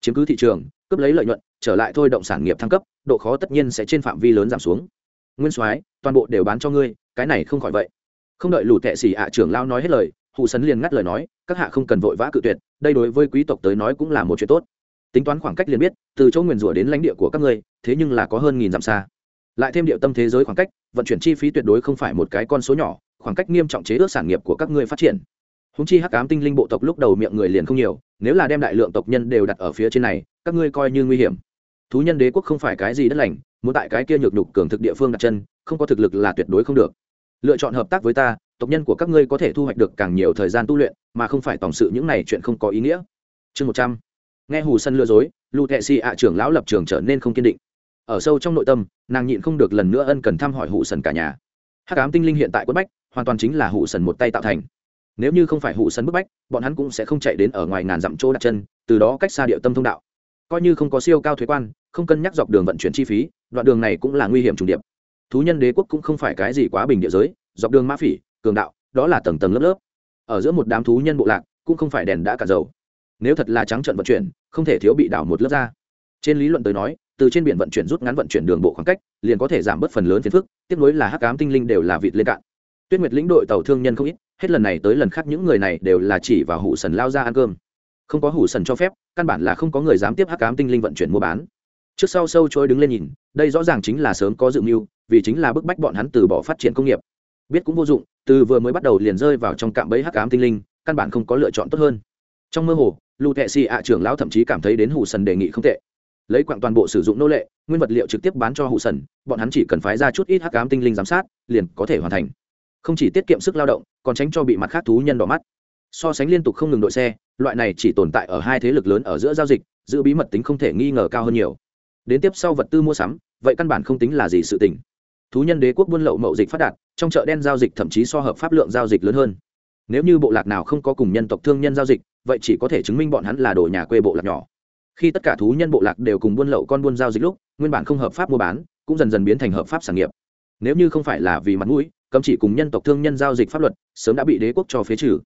Chiếm cứ thị trường, cướp lấy lợi nhuận trở lại thôi động sản nghiệp thăng cấp, độ khó tất nhiên sẽ trên phạm vi lớn giảm xuống. Nguyên soái, toàn bộ đều bán cho ngươi, cái này không khỏi vậy. Không đợi lù tệ xỉ ạ trưởng lao nói hết lời hụ sấn liền ngắt lời nói, các hạ không cần vội vã cự tuyệt, đây đối với quý tộc tới nói cũng là một chuyện tốt. Tính toán khoảng cách liền biết, từ chỗ nguyền rủa đến lãnh địa của các ngươi, thế nhưng là có hơn nghìn dặm xa. Lại thêm địa tâm thế giới khoảng cách, vận chuyển chi phí tuyệt đối không phải một cái con số nhỏ, khoảng cách nghiêm trọng chế ước sản nghiệp của các ngươi phát triển. Húng chi hắc ám tinh linh bộ tộc lúc đầu miệng người liền không nhiều, nếu là đem đại lượng tộc nhân đều đặt ở phía trên này, các ngươi coi như nguy hiểm thú nhân đế quốc không phải cái gì đất lành, muốn tại cái kia nhược nhục cường thực địa phương đặt chân, không có thực lực là tuyệt đối không được. Lựa chọn hợp tác với ta, tộc nhân của các ngươi có thể thu hoạch được càng nhiều thời gian tu luyện, mà không phải tổng sự những này chuyện không có ý nghĩa. Chương một trăm. Nghe hù sân lừa dối lụ thệ xì ạ trưởng lão lập trường trở nên không kiên định. Ở sâu trong nội tâm, nàng nhịn không được lần nữa ân cần thăm hỏi hụ sần cả nhà. Hắc ám tinh linh hiện tại quất bách, hoàn toàn chính là hụ sần một tay tạo thành. Nếu như không phải hụ sần bức bách, bọn hắn cũng sẽ không chạy đến ở ngoài ngàn dặm chỗ đặt chân, từ đó cách xa địa tâm thông đạo coi như không có siêu cao thuế quan, không cân nhắc dọc đường vận chuyển chi phí, đoạn đường này cũng là nguy hiểm trùng điệp. Thú nhân đế quốc cũng không phải cái gì quá bình địa giới, dọc đường mã phỉ, cường đạo, đó là tầng tầng lớp lớp. Ở giữa một đám thú nhân bộ lạc, cũng không phải đèn đã cả dầu. Nếu thật là trắng trận vận chuyển, không thể thiếu bị đảo một lớp ra trên lý luận tới nói, từ trên biển vận chuyển rút ngắn vận chuyển đường bộ khoảng cách, liền có thể giảm bớt phần lớn phiền phức, tiếp nối là hắc cám tinh linh đều là vịt lên cạn. Tuyết nguyệt lĩnh đội tàu thương nhân không ít, hết lần này tới lần khác những người này đều là chỉ vào hụ sần lao ra ăn cơm không có hủ sần cho phép, căn bản là không có người dám tiếp hắc cám tinh linh vận chuyển mua bán. Trước sau sâu trôi đứng lên nhìn, đây rõ ràng chính là sớm có dự mưu, vì chính là bức bách bọn hắn từ bỏ phát triển công nghiệp. Biết cũng vô dụng, từ vừa mới bắt đầu liền rơi vào trong cạm bẫy hắc ám tinh linh, căn bản không có lựa chọn tốt hơn. Trong mơ hồ lù thệ xì ạ trưởng lão thậm chí cảm thấy đến hủ sần đề nghị không tệ. Lấy quặng toàn bộ sử dụng nô lệ, nguyên vật liệu trực tiếp bán cho hủ sần, bọn hắn chỉ cần phái ra chút ít hắc ám tinh linh giám sát, liền có thể hoàn thành. Không chỉ tiết kiệm sức lao động, còn tránh cho bị mặt khác thú nhân đỏ mắt so sánh liên tục không ngừng đội xe, loại này chỉ tồn tại ở hai thế lực lớn ở giữa giao dịch, giữ bí mật tính không thể nghi ngờ cao hơn nhiều. Đến tiếp sau vật tư mua sắm, vậy căn bản không tính là gì sự tình. Thú nhân đế quốc buôn lậu mậu dịch phát đạt, trong chợ đen giao dịch thậm chí so hợp pháp lượng giao dịch lớn hơn. Nếu như bộ lạc nào không có cùng nhân tộc thương nhân giao dịch, vậy chỉ có thể chứng minh bọn hắn là đồ nhà quê bộ lạc nhỏ. Khi tất cả thú nhân bộ lạc đều cùng buôn lậu con buôn giao dịch lúc, nguyên bản không hợp pháp mua bán, cũng dần dần biến thành hợp pháp sản nghiệp. Nếu như không phải là vì mặt mũi, cấm chỉ cùng nhân tộc thương nhân giao dịch pháp luật, sớm đã bị đế quốc cho phế trừ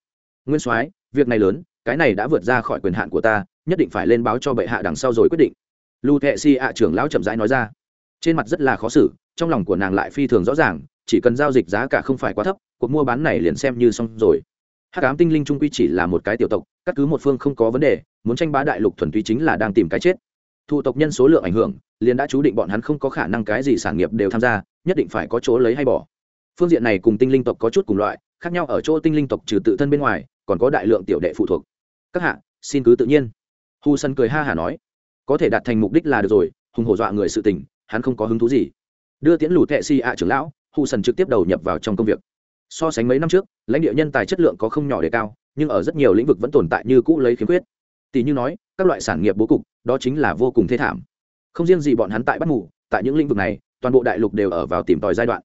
nguyên soái, việc này lớn, cái này đã vượt ra khỏi quyền hạn của ta, nhất định phải lên báo cho bệ hạ đằng sau rồi quyết định. Lu thệ si ạ trưởng lão chậm rãi nói ra. Trên mặt rất là khó xử, trong lòng của nàng lại phi thường rõ ràng, chỉ cần giao dịch giá cả không phải quá thấp, cuộc mua bán này liền xem như xong rồi. Hắc ám tinh linh trung quy chỉ là một cái tiểu tộc, cắt cứ một phương không có vấn đề, muốn tranh bá đại lục thuần túy chính là đang tìm cái chết. Thụ tộc nhân số lượng ảnh hưởng, liền đã chú định bọn hắn không có khả năng cái gì sản nghiệp đều tham gia, nhất định phải có chỗ lấy hay bỏ. Phương diện này cùng tinh linh tộc có chút cùng loại, khác nhau ở chỗ tinh linh tộc trừ tự thân bên ngoài còn có đại lượng tiểu đệ phụ thuộc. Các hạ, xin cứ tự nhiên. Hù sân cười ha hả nói. Có thể đạt thành mục đích là được rồi, hùng hổ dọa người sự tình, hắn không có hứng thú gì. Đưa tiễn lù thệ si ạ trưởng lão hù sân trực tiếp đầu nhập vào trong công việc. So sánh mấy năm trước, lãnh địa nhân tài chất lượng có không nhỏ đề cao, nhưng ở rất nhiều lĩnh vực vẫn tồn tại như cũ lấy khiếm khuyết. Tỷ như nói, các loại sản nghiệp bố cục, đó chính là vô cùng thê thảm. Không riêng gì bọn hắn tại bắt mù, tại những lĩnh vực này, toàn bộ đại lục đều ở vào tìm tòi giai đoạn.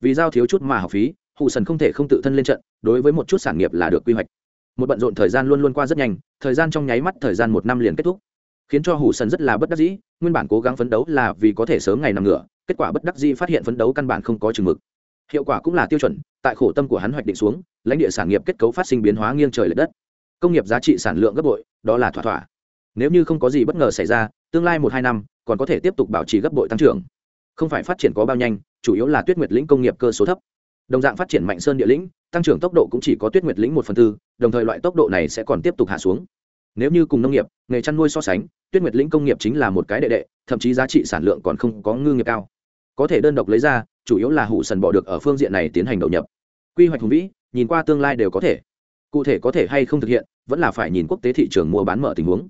Vì giao thiếu chút mà học phí hụ sần không thể không tự thân lên trận, đối với một chút sản nghiệp là được quy hoạch một bận rộn thời gian luôn luôn qua rất nhanh, thời gian trong nháy mắt thời gian một năm liền kết thúc. Khiến cho hủ sần rất là bất đắc dĩ, nguyên bản cố gắng phấn đấu là vì có thể sớm ngày nằm ngửa, kết quả bất đắc dĩ phát hiện phấn đấu căn bản không có chừng mực. Hiệu quả cũng là tiêu chuẩn, tại khổ tâm của hắn hoạch định xuống, lãnh địa sản nghiệp kết cấu phát sinh biến hóa nghiêng trời l ệ đất. Công nghiệp giá trị sản lượng gấp bội, đó là thỏa thỏa. Nếu như không có gì bất ngờ xảy ra, tương lai một hai năm, còn có thể tiếp tục bảo trì gấp bội tăng trưởng. Không phải phát triển có bao nhanh, chủ yếu là tuyết nguyệt lĩnh công nghiệp cơ số thấp. Đồng dạng phát triển mạnh sơn địa lĩnh tăng trưởng tốc độ cũng chỉ có tuyết nguyệt lĩnh một phần tư, đồng thời loại tốc độ này sẽ còn tiếp tục hạ xuống. Nếu như cùng nông nghiệp, nghề chăn nuôi so sánh, tuyết nguyệt lĩnh công nghiệp chính là một cái đệ đệ, thậm chí giá trị sản lượng còn không có ngư nghiệp cao. Có thể đơn độc lấy ra, chủ yếu là hủ sần bỏ được ở phương diện này tiến hành đầu nhập. Quy hoạch hùng vĩ, nhìn qua tương lai đều có thể. Cụ thể có thể hay không thực hiện, vẫn là phải nhìn quốc tế thị trường mua bán mở tình huống.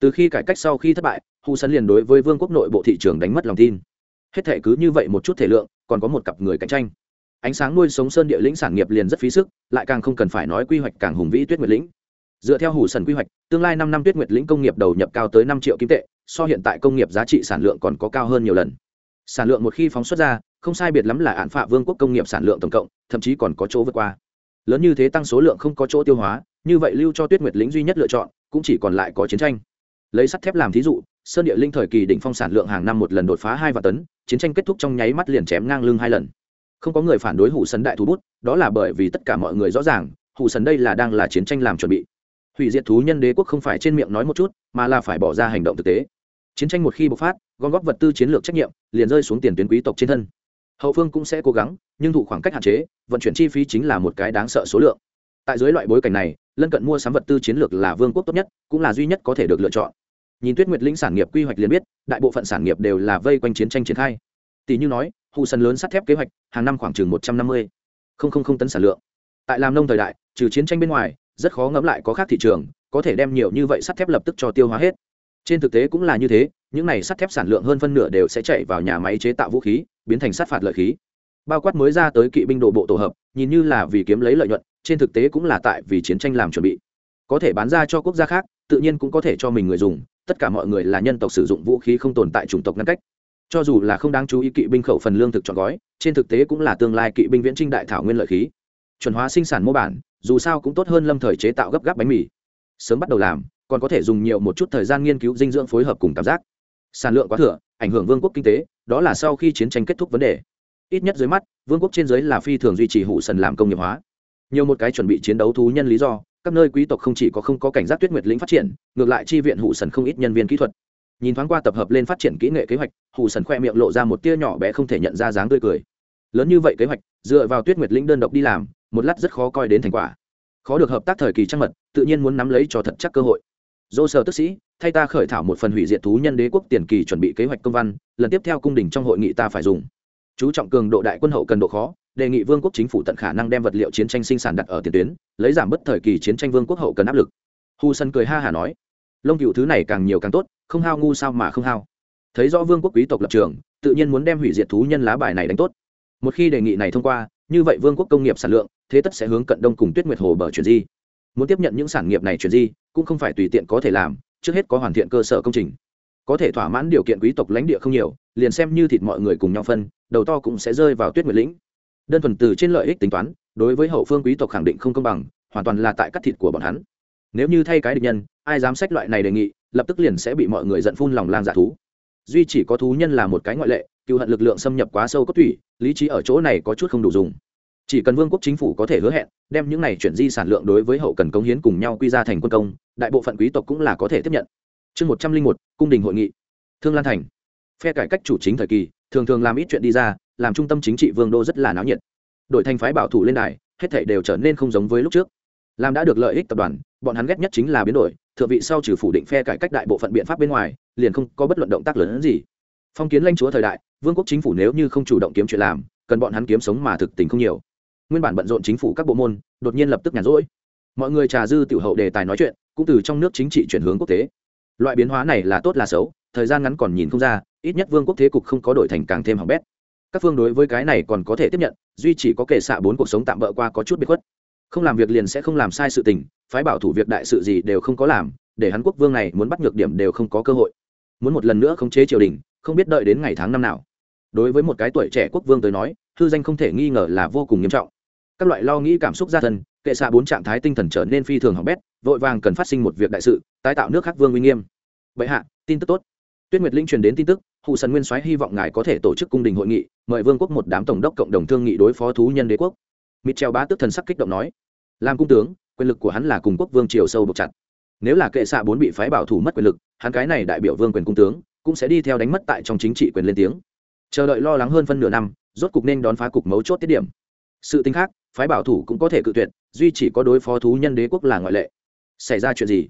Từ khi cải cách sau khi thất bại, hủ sần liền đối với vương quốc nội bộ thị trường đánh mất lòng tin. Hết thể cứ như vậy một chút thể lượng, còn có một cặp người cạnh tranh ánh sáng nuôi sống sơn địa lĩnh sản nghiệp liền rất phí sức, lại càng không cần phải nói quy hoạch càng hùng vĩ tuyết nguyệt lĩnh. Dựa theo hủ sần quy hoạch, tương lai năm năm tuyết nguyệt lĩnh công nghiệp đầu nhập cao tới năm triệu kim tệ, so hiện tại công nghiệp giá trị sản lượng còn có cao hơn nhiều lần. Sản lượng một khi phóng xuất ra, không sai biệt lắm là án phạ vương quốc công nghiệp sản lượng tổng cộng, thậm chí còn có chỗ vượt qua. Lớn như thế tăng số lượng không có chỗ tiêu hóa, như vậy lưu cho tuyết nguyệt lĩnh duy nhất lựa chọn, cũng chỉ còn lại có chiến tranh. Lấy sắt thép làm thí dụ, sơn địa linh thời kỳ đỉnh phong sản lượng hàng năm một lần đột phá hai vạn tấn, chiến tranh kết thúc trong nháy mắt liền chém ngang lưng hai lần không có người phản đối hủ sân đại thú bút, đó là bởi vì tất cả mọi người rõ ràng, hủ sân đây là đang là chiến tranh làm chuẩn bị. Hủy diệt thú nhân đế quốc không phải trên miệng nói một chút, mà là phải bỏ ra hành động thực tế. Chiến tranh một khi bộc phát, gom góp vật tư chiến lược trách nhiệm, liền rơi xuống tiền tuyến quý tộc trên thân. Hậu phương cũng sẽ cố gắng, nhưng thụ khoảng cách hạn chế, vận chuyển chi phí chính là một cái đáng sợ số lượng. Tại dưới loại bối cảnh này, lân cận mua sắm vật tư chiến lược là vương quốc tốt nhất, cũng là duy nhất có thể được lựa chọn. Nhìn tuyết nguyệt lĩnh sản nghiệp quy hoạch liền biết, đại bộ phận sản nghiệp đều là vây quanh chiến tranh triển khai tỷ như nói hụ sân lớn sắt thép kế hoạch, hàng năm khoảng chừng một trăm năm mươi. Tấn sản lượng. Tại làm nông thời đại, trừ chiến tranh bên ngoài, rất khó ngẫm lại có khác thị trường, có thể đem nhiều như vậy sắt thép lập tức cho tiêu hóa hết. Trên thực tế cũng là như thế, những này sắt thép sản lượng hơn phân nửa đều sẽ chạy vào nhà máy chế tạo vũ khí, biến thành sát phạt lợi khí. Bao quát mới ra tới kỵ binh đồ bộ tổ hợp, nhìn như là vì kiếm lấy lợi nhuận, trên thực tế cũng là tại vì chiến tranh làm chuẩn bị. Có thể bán ra cho quốc gia khác, tự nhiên cũng có thể cho mình người dùng, tất cả mọi người là nhân tộc sử dụng vũ khí không tồn tại chủng tộc ngăn cách cho dù là không đáng chú ý kỵ binh khẩu phần lương thực chọn gói, trên thực tế cũng là tương lai kỵ binh viễn trinh đại thảo nguyên lợi khí. Chuẩn hóa sinh sản mô bản, dù sao cũng tốt hơn lâm thời chế tạo gấp gáp bánh mì. Sớm bắt đầu làm, còn có thể dùng nhiều một chút thời gian nghiên cứu dinh dưỡng phối hợp cùng cảm giác. Sản lượng quá thừa, ảnh hưởng vương quốc kinh tế, đó là sau khi chiến tranh kết thúc vấn đề. Ít nhất dưới mắt, vương quốc trên giới là phi thường duy trì hụ sần làm công nghiệp hóa. Nhiều một cái chuẩn bị chiến đấu thú nhân lý do, các nơi quý tộc không chỉ có không có cảnh giác tuyết nguyệt lĩnh phát triển, ngược lại chi viện hụ sần không ít nhân viên kỹ thuật nhìn thoáng qua tập hợp lên phát triển kỹ nghệ kế hoạch, Hù sần khoe miệng lộ ra một tia nhỏ bé không thể nhận ra dáng tươi cười. Lớn như vậy kế hoạch, dựa vào tuyết nguyệt lĩnh đơn độc đi làm, một lát rất khó coi đến thành quả. Khó được hợp tác thời kỳ trăng mật, tự nhiên muốn nắm lấy cho thật chắc cơ hội. Dô sở tức sĩ, thay ta khởi thảo một phần hủy diệt thú nhân đế quốc tiền kỳ chuẩn bị kế hoạch công văn, lần tiếp theo cung đình trong hội nghị ta phải dùng. Chú trọng cường độ đại quân hậu cần độ khó, đề nghị vương quốc chính phủ tận khả năng đem vật liệu chiến tranh sinh sản đặt ở tiền tuyến, lấy giảm bớt thời kỳ chiến tranh vương quốc hậu cần áp lực. Hu sân cười ha hả nói lông cựu thứ này càng nhiều càng tốt, không hao ngu sao mà không hao. Thấy rõ vương quốc quý tộc lập trường, tự nhiên muốn đem hủy diệt thú nhân lá bài này đánh tốt. Một khi đề nghị này thông qua, như vậy vương quốc công nghiệp sản lượng, thế tất sẽ hướng cận đông cùng tuyết nguyệt hồ bờ chuyển di. Muốn tiếp nhận những sản nghiệp này chuyển di, cũng không phải tùy tiện có thể làm, trước hết có hoàn thiện cơ sở công trình. Có thể thỏa mãn điều kiện quý tộc lãnh địa không nhiều, liền xem như thịt mọi người cùng nhau phân, đầu to cũng sẽ rơi vào tuyết nguyệt lĩnh. Đơn thuần từ trên lợi ích tính toán, đối với hậu phương quý tộc khẳng định không công bằng, hoàn toàn là tại cắt thịt của bọn hắn nếu như thay cái địch nhân, ai dám sách loại này đề nghị, lập tức liền sẽ bị mọi người giận phun lòng lang giả thú. Duy chỉ có thú nhân là một cái ngoại lệ, cựu hận lực lượng xâm nhập quá sâu cốt tủy, lý trí ở chỗ này có chút không đủ dùng. Chỉ cần vương quốc chính phủ có thể hứa hẹn, đem những này chuyển di sản lượng đối với hậu cần công hiến cùng nhau quy ra thành quân công, đại bộ phận quý tộc cũng là có thể tiếp nhận. Chương một trăm linh một, cung đình hội nghị. Thương lan thành. Phe cải cách chủ chính thời kỳ, thường thường làm ít chuyện đi ra, làm trung tâm chính trị vương đô rất là náo nhiệt. Đội thành phái bảo thủ lên đài, hết thảy đều trở nên không giống với lúc trước. Làm đã được lợi ích tập đoàn bọn hắn ghét nhất chính là biến đổi, thượng vị sau trừ phủ định phe cải cách đại bộ phận biện pháp bên ngoài, liền không có bất luận động tác lớn hơn gì. Phong kiến lãnh chúa thời đại, vương quốc chính phủ nếu như không chủ động kiếm chuyện làm, cần bọn hắn kiếm sống mà thực tình không nhiều. Nguyên bản bận rộn chính phủ các bộ môn, đột nhiên lập tức nhàn rỗi. Mọi người trà dư tiểu hậu đề tài nói chuyện, cũng từ trong nước chính trị chuyển hướng quốc tế. Loại biến hóa này là tốt là xấu, thời gian ngắn còn nhìn không ra, ít nhất vương quốc thế cục không có đổi thành càng thêm hỏng bét. Các phương đối với cái này còn có thể tiếp nhận, duy chỉ có kể xạ bốn cuộc sống tạm bỡ qua có chút bị khuất. Không làm việc liền sẽ không làm sai sự tình phái bảo thủ việc đại sự gì đều không có làm, để hắn quốc vương này muốn bắt nhược điểm đều không có cơ hội. Muốn một lần nữa khống chế triều đình, không biết đợi đến ngày tháng năm nào. Đối với một cái tuổi trẻ quốc vương tới nói thư danh không thể nghi ngờ là vô cùng nghiêm trọng. Các loại lo nghĩ cảm xúc gia thân, kệ xạ bốn trạng thái tinh thần trở nên phi thường hỏng bét, vội vàng cần phát sinh một việc đại sự, tái tạo nước khắc vương uy nghiêm. Vậy hạ, tin tức tốt. Tuyết nguyệt linh truyền đến tin tức, hụ sần nguyên soái hy vọng ngài có thể tổ chức cung đình hội nghị, mời vương quốc một đám tổng đốc cộng đồng thương nghị đối phó thú nhân đế quốc. Mitchell bá tức thần sắc kích động nói, làm cung tướng quyền lực của hắn là cùng quốc vương triều sâu buộc chặt. Nếu là kệ xạ bốn bị phái bảo thủ mất quyền lực, hắn cái này đại biểu vương quyền cung tướng, cũng sẽ đi theo đánh mất tại trong chính trị quyền lên tiếng. Chờ đợi lo lắng hơn phân nửa năm, rốt cục nên đón phá cục mấu chốt tiết điểm. Sự tính khác, phái bảo thủ cũng có thể cự tuyệt, duy chỉ có đối phó thú nhân đế quốc là ngoại lệ. Xảy ra chuyện gì?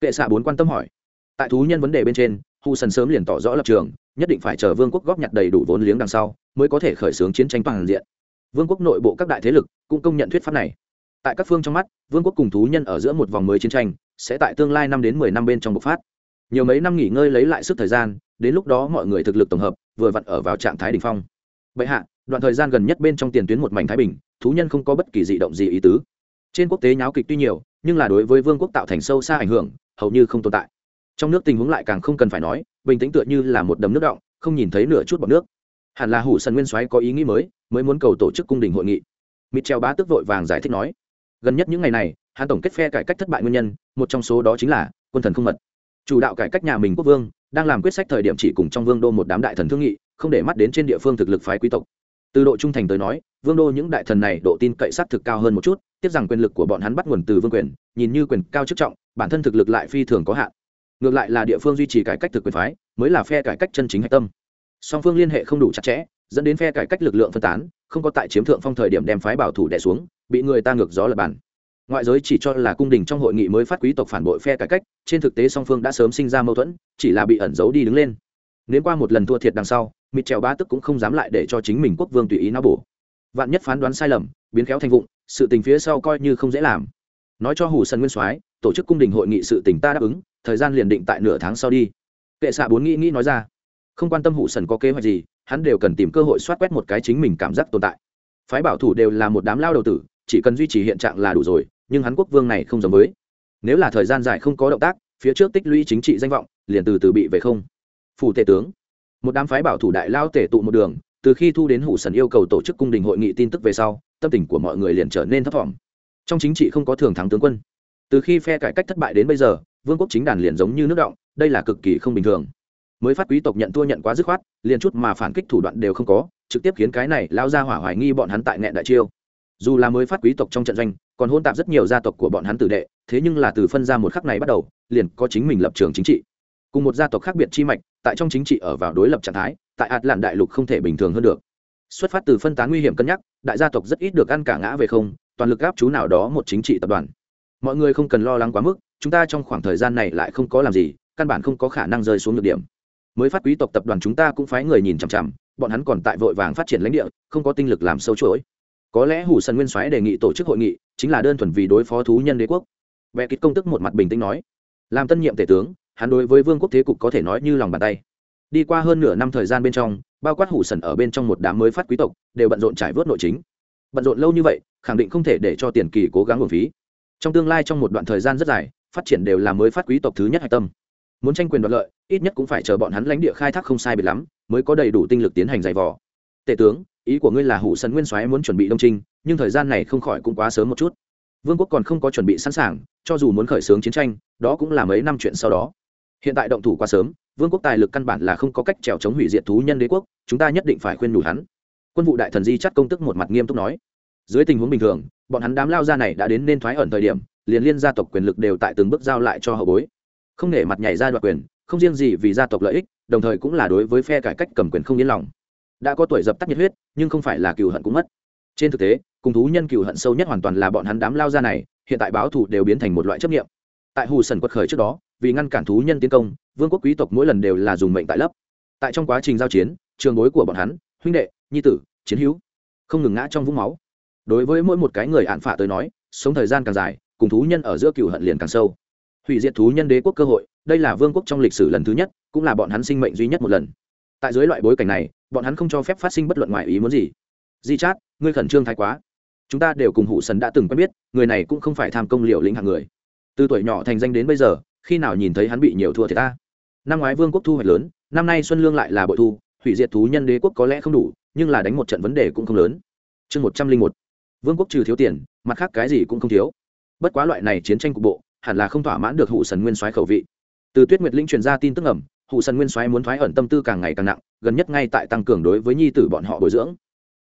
Kệ xạ bốn quan tâm hỏi. Tại thú nhân vấn đề bên trên, hu sần sớm liền tỏ rõ lập trường, nhất định phải chờ vương quốc góp nhặt đầy đủ vốn liếng đằng sau, mới có thể khởi xướng chiến tranh toàn diện. Vương quốc nội bộ các đại thế lực cũng công nhận thuyết pháp này tại các phương trong mắt, vương quốc cùng thú nhân ở giữa một vòng mới chiến tranh, sẽ tại tương lai năm đến mười năm bên trong bộc phát. Nhiều mấy năm nghỉ ngơi lấy lại sức thời gian, đến lúc đó mọi người thực lực tổng hợp, vừa vặn ở vào trạng thái đ ỉ n h phong. Vậy hạ, đoạn thời gian gần nhất bên trong tiền tuyến một mảnh thái bình, thú nhân không có bất kỳ dị động gì ý tứ. Trên quốc tế nháo kịch tuy nhiều, nhưng là đối với vương quốc tạo thành sâu xa ảnh hưởng, hầu như không tồn tại. Trong nước tình huống lại càng không cần phải nói, bình tĩnh tựa như là một đầm nước động, không nhìn thấy nửa chút bọc nước. Hẳn là hủ sân nguyên soái có ý nghĩ mới mới muốn cầu tổ chức cung đình hội nghị. Mitchell bá tức vội vàng giải thích nói gần nhất những ngày này, hắn tổng kết phe cải cách thất bại nguyên nhân, một trong số đó chính là quân thần không mật. Chủ đạo cải cách nhà mình quốc vương, đang làm quyết sách thời điểm chỉ cùng trong vương đô một đám đại thần thương nghị, không để mắt đến trên địa phương thực lực phái quý tộc. Từ độ trung thành tới nói, vương đô những đại thần này độ tin cậy sát thực cao hơn một chút, tiếp rằng quyền lực của bọn hắn bắt nguồn từ vương quyền, nhìn như quyền cao chức trọng, bản thân thực lực lại phi thường có hạn. Ngược lại là địa phương duy trì cải cách thực quyền phái, mới là phe cải cách chân chính hạch tâm. Song phương liên hệ không đủ chặt chẽ dẫn đến phe cải cách lực lượng phân tán, không có tại chiếm thượng phong thời điểm đem phái bảo thủ đẻ xuống, bị người ta ngược gió lập bàn. Ngoại giới chỉ cho là cung đình trong hội nghị mới phát quý tộc phản bội phe cải cách, trên thực tế song phương đã sớm sinh ra mâu thuẫn, chỉ là bị ẩn giấu đi đứng lên. Nếu qua một lần thua thiệt đằng sau, mịt trèo ba tức cũng không dám lại để cho chính mình quốc vương tùy ý nó bổ. Vạn nhất phán đoán sai lầm, biến khéo thành vụng, sự tình phía sau coi như không dễ làm. Nói cho hủ sân nguyên soái, tổ chức cung đình hội nghị sự tình ta đáp ứng, thời gian liền định tại nửa tháng sau đi. Kệ xạ bốn nghĩ nghĩ nói ra không quan tâm hủ sần có kế hoạch gì, hắn đều cần tìm cơ hội soát quét một cái chính mình cảm giác tồn tại. Phái bảo thủ đều là một đám lao đầu tử, chỉ cần duy trì hiện trạng là đủ rồi, nhưng hắn quốc vương này không giống với. Nếu là thời gian dài không có động tác, phía trước tích lũy chính trị danh vọng, liền từ từ bị về không. Phủ tể tướng. Một đám phái bảo thủ đại lao tể tụ một đường, từ khi thu đến hủ sần yêu cầu tổ chức cung đình hội nghị tin tức về sau, tâm tình của mọi người liền trở nên thấp thỏm. Trong chính trị không có thường thắng tướng quân. Từ khi phe cải cách thất bại đến bây giờ, vương quốc chính đàn liền giống như nước động, đây là cực kỳ không bình thường mới phát quý tộc nhận thua nhận quá dứt khoát, liền chút mà phản kích thủ đoạn đều không có, trực tiếp khiến cái này lao ra hỏa hoài nghi bọn hắn tại nghẹn đại chiêu. Dù là mới phát quý tộc trong trận doanh, còn hôn tạp rất nhiều gia tộc của bọn hắn tử đệ, thế nhưng là từ phân ra một khắc này bắt đầu, liền có chính mình lập trường chính trị. Cùng một gia tộc khác biệt chi mạch, tại trong chính trị ở vào đối lập trạng thái, tại ạt lạn đại lục không thể bình thường hơn được. Xuất phát từ phân tán nguy hiểm cân nhắc, đại gia tộc rất ít được ăn cả ngã về không, toàn lực gáp chú nào đó một chính trị tập đoàn. Mọi người không cần lo lắng quá mức, chúng ta trong khoảng thời gian này lại không có làm gì, căn bản không có khả năng rơi xuống được điểm mới phát quý tộc tập đoàn chúng ta cũng phái người nhìn chằm chằm, bọn hắn còn tại vội vàng phát triển lãnh địa, không có tinh lực làm sâu chuỗi. Có lẽ hủ sân nguyên soái đề nghị tổ chức hội nghị, chính là đơn thuần vì đối phó thú nhân đế quốc. Vẽ kịch công tức một mặt bình tĩnh nói. Làm tân nhiệm tể tướng, hắn đối với vương quốc thế cục có thể nói như lòng bàn tay. Đi qua hơn nửa năm thời gian bên trong, bao quát hủ sần ở bên trong một đám mới phát quý tộc, đều bận rộn trải vớt nội chính. Bận rộn lâu như vậy, khẳng định không thể để cho tiền kỳ cố gắng nguồn phí. Trong tương lai trong một đoạn thời gian rất dài, phát triển đều là mới phát quý tộc thứ nhất hạch tâm muốn tranh quyền đoạt lợi, ít nhất cũng phải chờ bọn hắn lãnh địa khai thác không sai biệt lắm, mới có đầy đủ tinh lực tiến hành giày vò. Tể tướng, ý của ngươi là hủ sân nguyên soái muốn chuẩn bị đông trinh, nhưng thời gian này không khỏi cũng quá sớm một chút. Vương quốc còn không có chuẩn bị sẵn sàng, cho dù muốn khởi xướng chiến tranh, đó cũng là mấy năm chuyện sau đó. Hiện tại động thủ quá sớm, vương quốc tài lực căn bản là không có cách trèo chống hủy diệt thú nhân đế quốc, chúng ta nhất định phải khuyên nhủ hắn. Quân vụ đại thần di chắt công tức một mặt nghiêm túc nói. Dưới tình huống bình thường, bọn hắn đám lao ra này đã đến nên thoái ẩn thời điểm, liền liên gia tộc quyền lực đều tại từng bước giao lại cho hậu bối không nể mặt nhảy ra đoạt quyền, không riêng gì vì gia tộc lợi ích, đồng thời cũng là đối với phe cải cách cầm quyền không yên lòng. Đã có tuổi dập tắt nhiệt huyết, nhưng không phải là cừu hận cũng mất. Trên thực tế, cùng thú nhân cừu hận sâu nhất hoàn toàn là bọn hắn đám lao ra này, hiện tại báo thù đều biến thành một loại chấp nghiệm tại hù sần quật khởi trước đó, vì ngăn cản thú nhân tiến công, vương quốc quý tộc mỗi lần đều là dùng mệnh tại lấp. Tại trong quá trình giao chiến, trường bối của bọn hắn, huynh đệ, nhi tử, chiến hữu, không ngừng ngã trong vũng máu. Đối với mỗi một cái người ạn phả tới nói, sống thời gian càng dài, cùng thú nhân ở giữa cựu hận liền càng sâu hủy diệt thú nhân đế quốc cơ hội, đây là vương quốc trong lịch sử lần thứ nhất, cũng là bọn hắn sinh mệnh duy nhất một lần. Tại dưới loại bối cảnh này, bọn hắn không cho phép phát sinh bất luận ngoại ý muốn gì. Di chát, ngươi khẩn trương thái quá. Chúng ta đều cùng hụ sần đã từng quen biết, người này cũng không phải tham công liệu lĩnh hạng người. Từ tuổi nhỏ thành danh đến bây giờ, khi nào nhìn thấy hắn bị nhiều thua thì ta? Năm ngoái vương quốc thu hoạch lớn, năm nay xuân lương lại là bội thu, hủy diệt thú nhân đế quốc có lẽ không đủ, nhưng là đánh một trận vấn đề cũng không lớn. Chương một trăm linh một. Vương quốc trừ thiếu tiền, mặt khác cái gì cũng không thiếu. Bất quá loại này chiến tranh cục bộ hẳn là không thỏa mãn được hụ sần nguyên soái khẩu vị. Từ tuyết nguyệt linh truyền ra tin tức ẩm hụ sần nguyên soái muốn thoái ẩn tâm tư càng ngày càng nặng, gần nhất ngay tại tăng cường đối với nhi tử bọn họ bồi dưỡng.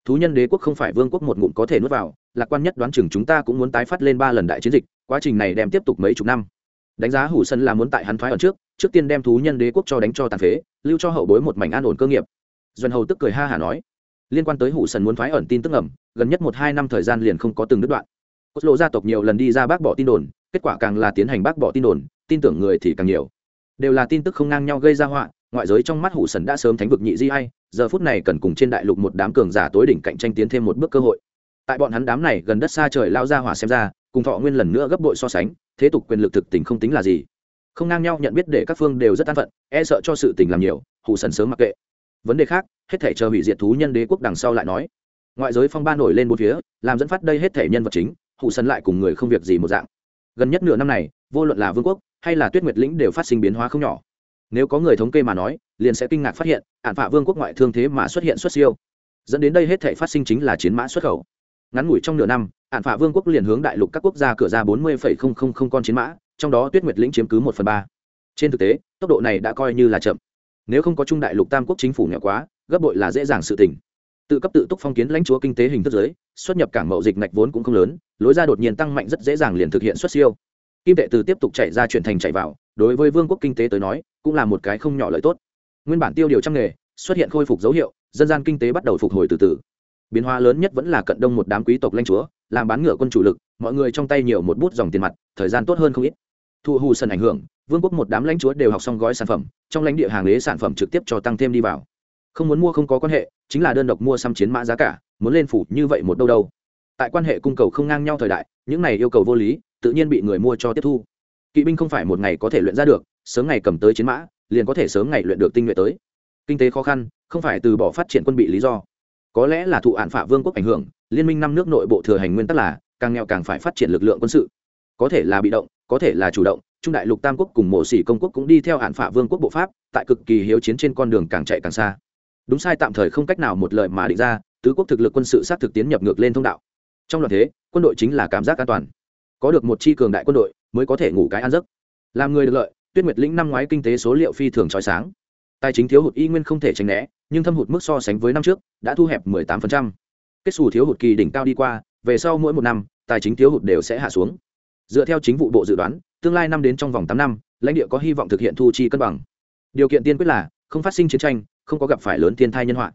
Thú nhân đế quốc không phải vương quốc một ngụm có thể nuốt vào, lạc quan nhất đoán chừng chúng ta cũng muốn tái phát lên ba lần đại chiến dịch, quá trình này đem tiếp tục mấy chục năm. Đánh giá hủ sân là muốn tại hắn thoái ẩn trước trước tiên đem thú nhân đế quốc cho đánh cho tàn phế, lưu cho hậu bối một mảnh an ổn cơ nghiệp. Doanh hầu tức cười ha hả nói, liên quan tới hủ sân muốn thoái ẩn tin tức ẩm gần nhất một hai năm thời gian liền không có từng đứt đoạn. Cốt lộ gia tộc nhiều lần đi ra bác bỏ tin đồn kết quả càng là tiến hành bác bỏ tin đồn, tin tưởng người thì càng nhiều. Đều là tin tức không ngang nhau gây ra họa, ngoại giới trong mắt hủ sần đã sớm thánh vực nhị di hay giờ phút này cần cùng trên đại lục một đám cường giả tối đỉnh cạnh tranh tiến thêm một bước cơ hội. Tại bọn hắn đám này gần đất xa trời lao ra hỏa xem ra, cùng thọ nguyên lần nữa gấp bội so sánh, thế tục quyền lực thực tình không tính là gì. Không ngang nhau nhận biết để các phương đều rất an phận e sợ cho sự tình làm nhiều, hủ sần sớm mặc kệ. Vấn đề khác, hết thể chờ hủy diệt thú nhân đế quốc đằng sau lại nói. Ngoại giới phong ba nổi lên bốn phía, làm dẫn phát đây hết thể nhân vật chính, hủ sần lại cùng người không việc gì một dạng gần nhất nửa năm này, vô luận là vương quốc hay là tuyết nguyệt lĩnh đều phát sinh biến hóa không nhỏ. Nếu có người thống kê mà nói, liền sẽ kinh ngạc phát hiện ạn phạ vương quốc ngoại thương thế mà xuất hiện xuất siêu. Dẫn đến đây hết thể phát sinh chính là chiến mã xuất khẩu. Ngắn ngủi trong nửa năm ạn phạ vương quốc liền hướng đại lục các quốc gia cửa ra bốn mươi con chiến mã, trong đó tuyết nguyệt lĩnh chiếm cứ một phần ba. Trên thực tế, tốc độ này đã coi như là chậm. Nếu không có trung đại lục tam quốc chính phủ nghèo quá, gấp bội là dễ dàng sự tỉnh tự cấp tự túc phong kiến lãnh chúa kinh tế hình thức giới, xuất nhập cảng mậu dịch ngạch vốn cũng không lớn, lối ra đột nhiên tăng mạnh rất dễ dàng liền thực hiện xuất siêu. Kim tệ từ tiếp tục chạy ra chuyển thành chạy vào, đối với vương quốc kinh tế tới nói, cũng là một cái không nhỏ lợi tốt. Nguyên bản tiêu điều trong nghề, xuất hiện khôi phục dấu hiệu, dân gian kinh tế bắt đầu phục hồi từ từ. Biến hóa lớn nhất vẫn là cận đông một đám quý tộc lãnh chúa, làm bán ngựa quân chủ lực, mọi người trong tay nhiều một bút dòng tiền mặt, thời gian tốt hơn không ít. Thu hù sân ảnh hưởng, vương quốc một đám lãnh chúa đều học xong gói sản phẩm, trong lãnh địa hàng lế sản phẩm trực tiếp cho tăng thêm đi vào không muốn mua không có quan hệ, chính là đơn độc mua xăm chiến mã giá cả, muốn lên phủ như vậy một đâu đâu. Tại quan hệ cung cầu không ngang nhau thời đại, những này yêu cầu vô lý, tự nhiên bị người mua cho tiếp thu. Kỵ binh không phải một ngày có thể luyện ra được, sớm ngày cầm tới chiến mã, liền có thể sớm ngày luyện được tinh nhuệ tới. Kinh tế khó khăn, không phải từ bỏ phát triển quân bị lý do. Có lẽ là thụ ạn phả vương quốc ảnh hưởng, liên minh năm nước nội bộ thừa hành nguyên tắc là, càng nghèo càng phải phát triển lực lượng quân sự. Có thể là bị động, có thể là chủ động, trung đại lục tam quốc cùng mổ xỉ công quốc cũng đi theo ạn phả vương quốc bộ pháp, tại cực kỳ hiếu chiến trên con đường càng chạy càng xa đúng sai tạm thời không cách nào một lời mà định ra, tứ quốc thực lực quân sự sát thực tiến nhập ngược lên thông đạo. Trong loạt thế, quân đội chính là cảm giác an toàn. Có được một chi cường đại quân đội, mới có thể ngủ cái ăn giấc. Làm người được lợi, tuyết nguyệt lĩnh năm ngoái kinh tế số liệu phi thường trói sáng. Tài chính thiếu hụt y nguyên không thể tránh né, nhưng thâm hụt mức so sánh với năm trước, đã thu hẹp 18%. kết xù thiếu hụt kỳ đỉnh cao đi qua, về sau mỗi một năm, tài chính thiếu hụt đều sẽ hạ xuống. Dựa theo chính vụ bộ dự đoán, tương lai năm đến trong vòng tám năm, lãnh địa có hy vọng thực hiện thu chi cân bằng. Điều kiện tiên quyết là, không phát sinh chiến tranh không có gặp phải lớn thiên thai nhân họa.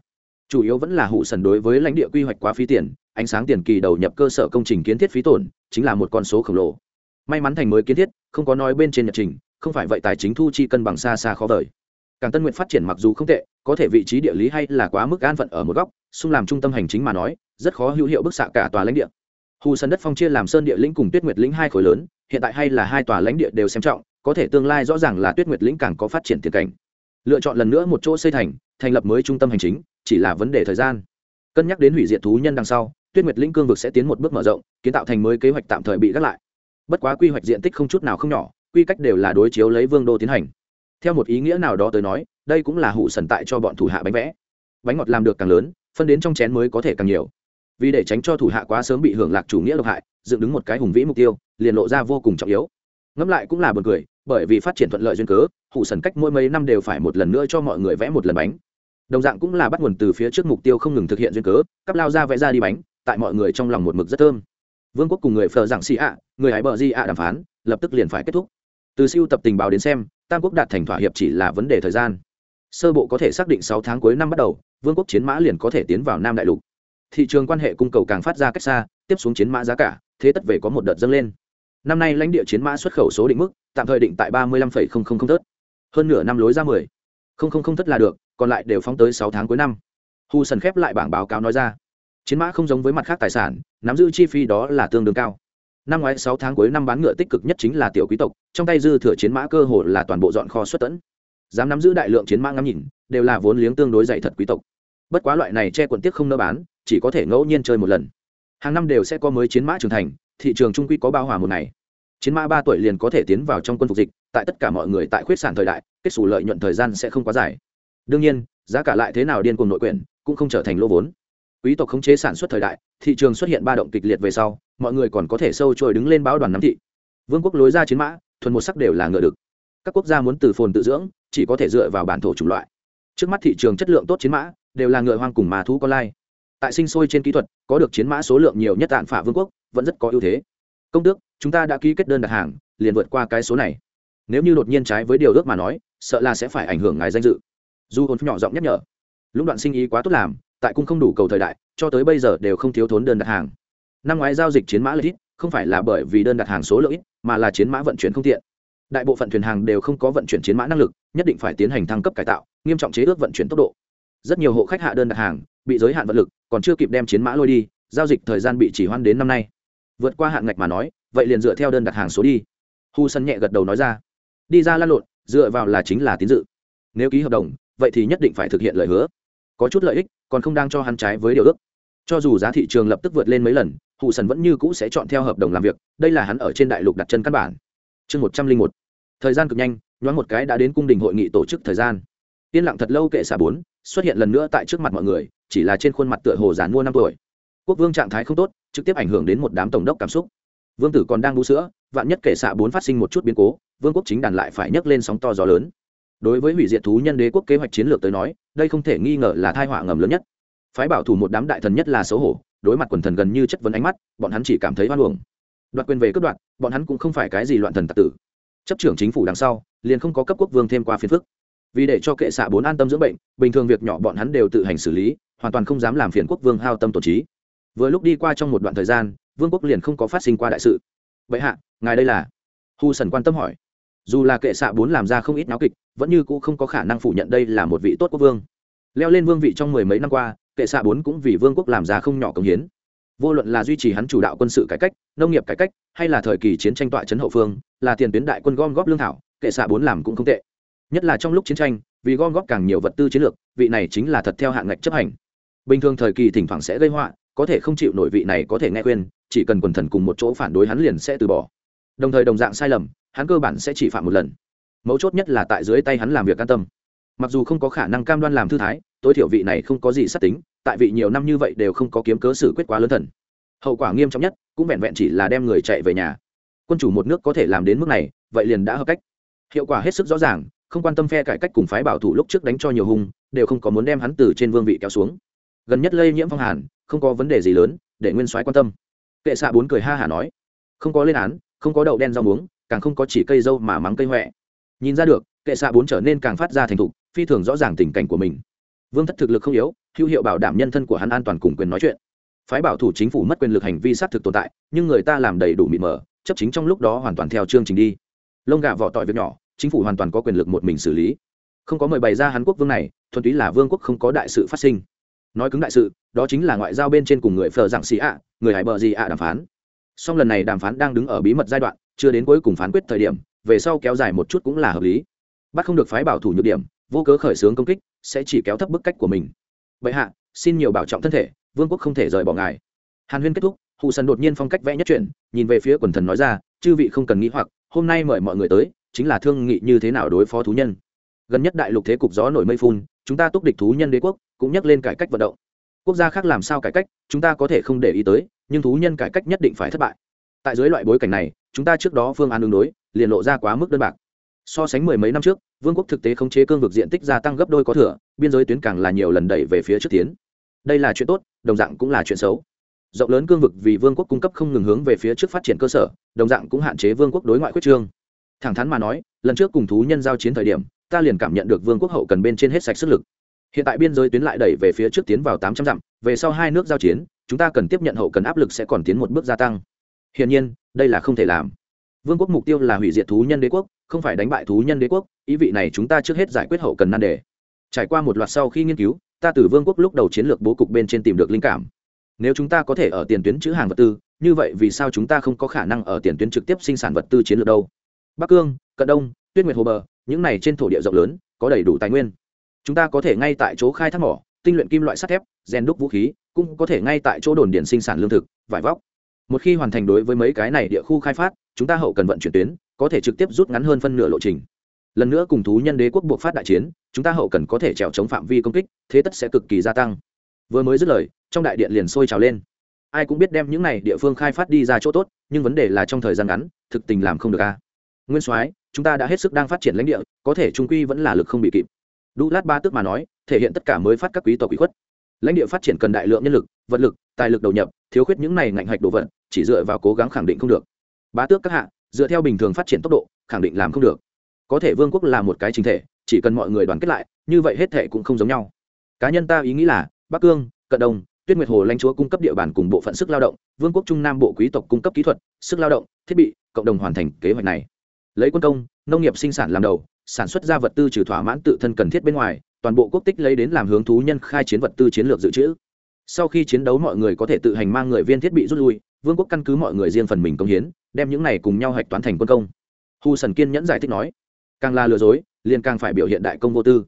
Chủ yếu vẫn là hụ sần đối với lãnh địa quy hoạch quá phí tiền, ánh sáng tiền kỳ đầu nhập cơ sở công trình kiến thiết phí tổn, chính là một con số khổng lồ. May mắn thành mới kiến thiết, không có nói bên trên nhật trình, không phải vậy tài chính thu chi cân bằng xa xa khó vời. Càng tân nguyện phát triển mặc dù không tệ, có thể vị trí địa lý hay là quá mức an phận ở một góc, xung làm trung tâm hành chính mà nói, rất khó hữu hiệu bức xạ cả tòa lãnh địa. Hù sân đất phong chia làm sơn địa lĩnh cùng tuyết nguyệt lĩnh hai khối lớn, hiện tại hay là hai tòa lãnh địa đều xem trọng, có thể tương lai rõ ràng là tuyết nguyệt lĩnh càng có phát triển tiền cảnh lựa chọn lần nữa một chỗ xây thành thành lập mới trung tâm hành chính, chỉ là vấn đề thời gian. Cân nhắc đến hủy diệt thú nhân đằng sau, tuyết nguyệt lĩnh cương vực sẽ tiến một bước mở rộng, kiến tạo thành mới kế hoạch tạm thời bị gác lại. Bất quá quy hoạch diện tích không chút nào không nhỏ, quy cách đều là đối chiếu lấy vương đô tiến hành. Theo một ý nghĩa nào đó tới nói, đây cũng là hụ sần tại cho bọn thủ hạ bánh vẽ. Bánh ngọt làm được càng lớn, phân đến trong chén mới có thể càng nhiều. Vì để tránh cho thủ hạ quá sớm bị hưởng lạc chủ nghĩa độc hại, dựng đứng một cái hùng vĩ mục tiêu, liền lộ ra vô cùng trọng yếu ngẫm lại cũng là buồn cười, bởi vì phát triển thuận lợi duyên cớ hụ sần cách mỗi mấy năm đều phải một lần nữa cho mọi người vẽ một lần bánh. Đồng dạng cũng là bắt nguồn từ phía trước mục tiêu không ngừng thực hiện duyên cớ, cắp lao ra vẽ ra đi bánh, tại mọi người trong lòng một mực rất thơm. Vương quốc cùng người phờ giảng xì ạ, người hải bờ di ạ đàm phán, lập tức liền phải kết thúc. Từ siêu tập tình báo đến xem, tam quốc đạt thành thỏa hiệp chỉ là vấn đề thời gian. Sơ bộ có thể xác định sáu tháng cuối năm bắt đầu, vương quốc chiến mã liền có thể tiến vào nam đại lục. Thị trường quan hệ cung cầu càng phát ra cách xa, tiếp xuống chiến mã giá cả, thế tất về có một đợt dâng lên năm nay lãnh địa chiến mã xuất khẩu số định mức, tạm thời định tại ba mươi lăm không hơn nửa năm lối ra mười. Không không không là được, còn lại đều phóng tới sáu tháng cuối năm. Hu sần khép lại bảng báo cáo nói ra. Chiến mã không giống với mặt khác tài sản, nắm giữ chi phí đó là tương đương cao. Năm ngoái sáu tháng cuối năm bán ngựa tích cực nhất chính là tiểu quý tộc, trong tay dư thừa chiến mã cơ hồ là toàn bộ dọn kho xuất tẫn. Dám nắm giữ đại lượng chiến mã ngắm nhìn, đều là vốn liếng tương đối dày thật quý tộc. Bất quá loại này che quận tiếc không nỡ bán, chỉ có thể ngẫu nhiên chơi một lần. Hàng năm đều sẽ có mới chiến mã trưởng thành thị trường trung quy có bao hòa một ngày. Chiến mã ba tuổi liền có thể tiến vào trong quân phục dịch, tại tất cả mọi người tại khuyết sản thời đại, kết xù lợi nhuận thời gian sẽ không quá dài. Đương nhiên, giá cả lại thế nào điên cùng nội quyển, cũng không trở thành lỗ vốn. Quý tộc khống chế sản xuất thời đại, thị trường xuất hiện ba động kịch liệt về sau, mọi người còn có thể sâu trôi đứng lên báo đoàn nắm thị. Vương quốc lối ra chiến mã, thuần một sắc đều là ngựa đực. Các quốc gia muốn từ phồn tự dưỡng, chỉ có thể dựa vào bản thổ chủng loại. Trước mắt thị trường chất lượng tốt chiến mã, đều là ngựa hoang cùng mà thú con lai. Tại sinh sôi trên kỹ thuật, có được chiến mã số lượng nhiều nhất tạn phả vương quốc vẫn rất có ưu thế. Công tước, chúng ta đã ký kết đơn đặt hàng, liền vượt qua cái số này. Nếu như đột nhiên trái với điều ước mà nói, sợ là sẽ phải ảnh hưởng ngài danh dự. Du hồn nhỏ giọng nhắc nhở, lũng đoạn sinh ý quá tốt làm, tại cung không đủ cầu thời đại, cho tới bây giờ đều không thiếu thốn đơn đặt hàng. Năm ngoái giao dịch chiến mã lợi ít không phải là bởi vì đơn đặt hàng số lượng ít, mà là chiến mã vận chuyển không tiện. Đại bộ phận thuyền hàng đều không có vận chuyển chiến mã năng lực, nhất định phải tiến hành thăng cấp cải tạo, nghiêm trọng chế ước vận chuyển tốc độ. Rất nhiều hộ khách hạ đơn đặt hàng, bị giới hạn vận lực, còn chưa kịp đem chiến mã lôi đi, giao dịch thời gian bị chỉ hoãn đến năm nay vượt qua hạn ngạch mà nói, vậy liền dựa theo đơn đặt hàng số đi. Hu sân nhẹ gật đầu nói ra. Đi ra lăn lộn, dựa vào là chính là tín dự. Nếu ký hợp đồng, vậy thì nhất định phải thực hiện lời hứa. Có chút lợi ích, còn không đang cho hắn trái với điều ước. Cho dù giá thị trường lập tức vượt lên mấy lần hụ sần vẫn như cũ sẽ chọn theo hợp đồng làm việc, đây là hắn ở trên đại lục đặt chân căn bản. Chương một trăm linh một. Thời gian cực nhanh, nhoáng một cái đã đến cung đình hội nghị tổ chức thời gian. Yên lặng thật lâu kệ xả bốn, xuất hiện lần nữa tại trước mặt mọi người, chỉ là trên khuôn mặt tựa hồ giàn mua năm tuổi quốc vương trạng thái không tốt, trực tiếp ảnh hưởng đến một đám tổng đốc cảm xúc. Vương tử còn đang bú sữa, vạn nhất kệ xạ bốn phát sinh một chút biến cố, vương quốc chính đàn lại phải nhấc lên sóng to gió lớn. Đối với hủy diệt thú nhân đế quốc kế hoạch chiến lược tới nói, đây không thể nghi ngờ là thai họa ngầm lớn nhất. Phái bảo thủ một đám đại thần nhất là xấu hổ, đối mặt quần thần gần như chất vấn ánh mắt, bọn hắn chỉ cảm thấy hoan hồng đoạt quyền về cướp đoạt, bọn hắn cũng không phải cái gì loạn thần tạc tử. Chấp trưởng chính phủ đằng sau, liền không có cấp quốc vương thêm qua phiền phức. Vì để cho kệ xạ bốn an tâm dưỡng bệnh, bình thường việc nhỏ bọn hắn đều tự hành xử lý, hoàn toàn không dám làm phiền quốc vương hao tâm tổ trí vừa lúc đi qua trong một đoạn thời gian, vương quốc liền không có phát sinh qua đại sự. Vậy hạ, ngài đây là? Hu sần quan tâm hỏi. Dù là kệ xạ bốn làm ra không ít náo kịch, vẫn như cũ không có khả năng phủ nhận đây là một vị tốt quốc vương. Leo lên vương vị trong mười mấy năm qua, kệ xạ bốn cũng vì vương quốc làm ra không nhỏ công hiến. Vô luận là duy trì hắn chủ đạo quân sự cải cách, nông nghiệp cải cách, hay là thời kỳ chiến tranh tọa chấn hậu phương, là tiền tuyến đại quân gom góp lương thảo, kệ xạ bốn làm cũng không tệ. Nhất là trong lúc chiến tranh, vì gom góp càng nhiều vật tư chiến lược, vị này chính là thật theo hạn ngạch chấp hành. Bình thường thời kỳ thỉnh thoảng sẽ gây họa có thể không chịu nổi vị này có thể nghe khuyên, chỉ cần quần thần cùng một chỗ phản đối hắn liền sẽ từ bỏ. Đồng thời đồng dạng sai lầm, hắn cơ bản sẽ chỉ phạm một lần. Mấu chốt nhất là tại dưới tay hắn làm việc an tâm. Mặc dù không có khả năng cam đoan làm thư thái, tối thiểu vị này không có gì sát tính, tại vị nhiều năm như vậy đều không có kiếm cớ xử quyết quá lớn thần. Hậu quả nghiêm trọng nhất, cũng vẹn vẹn chỉ là đem người chạy về nhà. Quân chủ một nước có thể làm đến mức này, vậy liền đã hợp cách. Hiệu quả hết sức rõ ràng, không quan tâm phe cải cách cùng phái bảo thủ lúc trước đánh cho nhiều hung, đều không có muốn đem hắn từ trên vương vị kéo xuống. Gần nhất lây nhiễm phong hàn không có vấn đề gì lớn, để nguyên soái quan tâm. Kệ xạ bốn cười ha hả nói, không có lên án, không có đậu đen rau muống, càng không có chỉ cây dâu mà mắng cây huệ nhìn ra được, kệ xạ bốn trở nên càng phát ra thành thục, phi thường rõ ràng tình cảnh của mình. Vương thất thực lực không yếu, hữu hiệu bảo đảm nhân thân của hắn an toàn cùng quyền nói chuyện. Phái bảo thủ chính phủ mất quyền lực hành vi xác thực tồn tại, nhưng người ta làm đầy đủ mịt mờ, chấp chính trong lúc đó hoàn toàn theo chương trình đi. Lông gà vỏ tỏi việc nhỏ, chính phủ hoàn toàn có quyền lực một mình xử lý. Không có mời bày ra hàn quốc vương này, thuần túy là vương quốc không có đại sự phát sinh nói cứng đại sự, đó chính là ngoại giao bên trên cùng người phờ giảng xì ạ, người hải bờ gì ạ đàm phán. Song lần này đàm phán đang đứng ở bí mật giai đoạn, chưa đến cuối cùng phán quyết thời điểm, về sau kéo dài một chút cũng là hợp lý. Bắt không được phái bảo thủ nhược điểm, vô cớ khởi xướng công kích, sẽ chỉ kéo thấp bức cách của mình. Vậy hạ, xin nhiều bảo trọng thân thể, vương quốc không thể rời bỏ ngài. Hàn huyên kết thúc hụ sần đột nhiên phong cách vẽ nhất chuyện nhìn về phía quần thần nói ra, chư vị không cần nghĩ hoặc, hôm nay mời mọi người tới, chính là thương nghị như thế nào đối phó thú nhân gần nhất đại lục thế cục gió nổi mây phun, chúng ta túc địch thú nhân đế quốc cũng nhắc lên cải cách vận động. Quốc gia khác làm sao cải cách, chúng ta có thể không để ý tới, nhưng thú nhân cải cách nhất định phải thất bại. Tại dưới loại bối cảnh này, chúng ta trước đó phương án đường đối, liền lộ ra quá mức đơn bạc. So sánh mười mấy năm trước, vương quốc thực tế khống chế cương vực diện tích gia tăng gấp đôi có thừa, biên giới tuyến càng là nhiều lần đẩy về phía trước tiến. Đây là chuyện tốt, đồng dạng cũng là chuyện xấu. Rộng lớn cương vực vì vương quốc cung cấp không ngừng hướng về phía trước phát triển cơ sở, đồng dạng cũng hạn chế vương quốc đối ngoại quyết trương. Thẳng thắn mà nói, lần trước cùng thú nhân giao chiến thời điểm ta liền cảm nhận được vương quốc hậu cần bên trên hết sạch sức lực. Hiện tại biên giới tuyến lại đẩy về phía trước tiến vào tám trăm dặm, về sau hai nước giao chiến, chúng ta cần tiếp nhận hậu cần áp lực sẽ còn tiến một bước gia tăng. Hiển nhiên, đây là không thể làm. Vương quốc mục tiêu là hủy diệt thú nhân đế quốc, không phải đánh bại thú nhân đế quốc, ý vị này chúng ta trước hết giải quyết hậu cần nan đề. Trải qua một loạt sau khi nghiên cứu, ta từ vương quốc lúc đầu chiến lược bố cục bên trên tìm được linh cảm. Nếu chúng ta có thể ở tiền tuyến chữ hàng vật tư, như vậy vì sao chúng ta không có khả năng ở tiền tuyến trực tiếp sinh sản vật tư chiến lược đâu? Bắc cương, cận đông, tuyết nguyệt hồ bờ những này trên thổ địa rộng lớn, có đầy đủ tài nguyên. Chúng ta có thể ngay tại chỗ khai thác mỏ, tinh luyện kim loại sắt thép, rèn đúc vũ khí, cũng có thể ngay tại chỗ đồn điện sinh sản lương thực, vải vóc. Một khi hoàn thành đối với mấy cái này địa khu khai phát, chúng ta hậu cần vận chuyển tuyến, có thể trực tiếp rút ngắn hơn phân nửa lộ trình. Lần nữa cùng thú nhân đế quốc buộc phát đại chiến, chúng ta hậu cần có thể trèo chống phạm vi công kích, thế tất sẽ cực kỳ gia tăng. Vừa mới dứt lời, trong đại điện liền sôi trào lên. Ai cũng biết đem những này địa phương khai phát đi ra chỗ tốt, nhưng vấn đề là trong thời gian ngắn, thực tình làm không được a. Nguyên soái chúng ta đã hết sức đang phát triển lãnh địa, có thể trung quy vẫn là lực không bị kịp. Đu lát ba tức mà nói, thể hiện tất cả mới phát các quý tộc quý khuất. Lãnh địa phát triển cần đại lượng nhân lực, vật lực, tài lực đầu nhập, thiếu khuyết những này ngạnh hạch đồ vật, chỉ dựa vào cố gắng khẳng định không được. Bá tước các hạ, dựa theo bình thường phát triển tốc độ, khẳng định làm không được. Có thể vương quốc là một cái chính thể, chỉ cần mọi người đoàn kết lại, như vậy hết thể cũng không giống nhau. Cá nhân ta ý nghĩ là, bắc cương, cận đông, tuyết nguyệt hồ lãnh chúa cung cấp địa bàn cùng bộ phận sức lao động, vương quốc trung nam bộ quý tộc cung cấp kỹ thuật, sức lao động, thiết bị, cộng đồng hoàn thành kế hoạch này lấy quân công, nông nghiệp sinh sản làm đầu, sản xuất ra vật tư trừ thỏa mãn tự thân cần thiết bên ngoài, toàn bộ quốc tích lấy đến làm hướng thú nhân khai chiến vật tư chiến lược dự trữ. Sau khi chiến đấu mọi người có thể tự hành mang người viên thiết bị rút lui, vương quốc căn cứ mọi người riêng phần mình công hiến, đem những này cùng nhau hạch toán thành quân công. Hu sần kiên nhẫn giải thích nói, càng là lừa dối, liền càng phải biểu hiện đại công vô tư.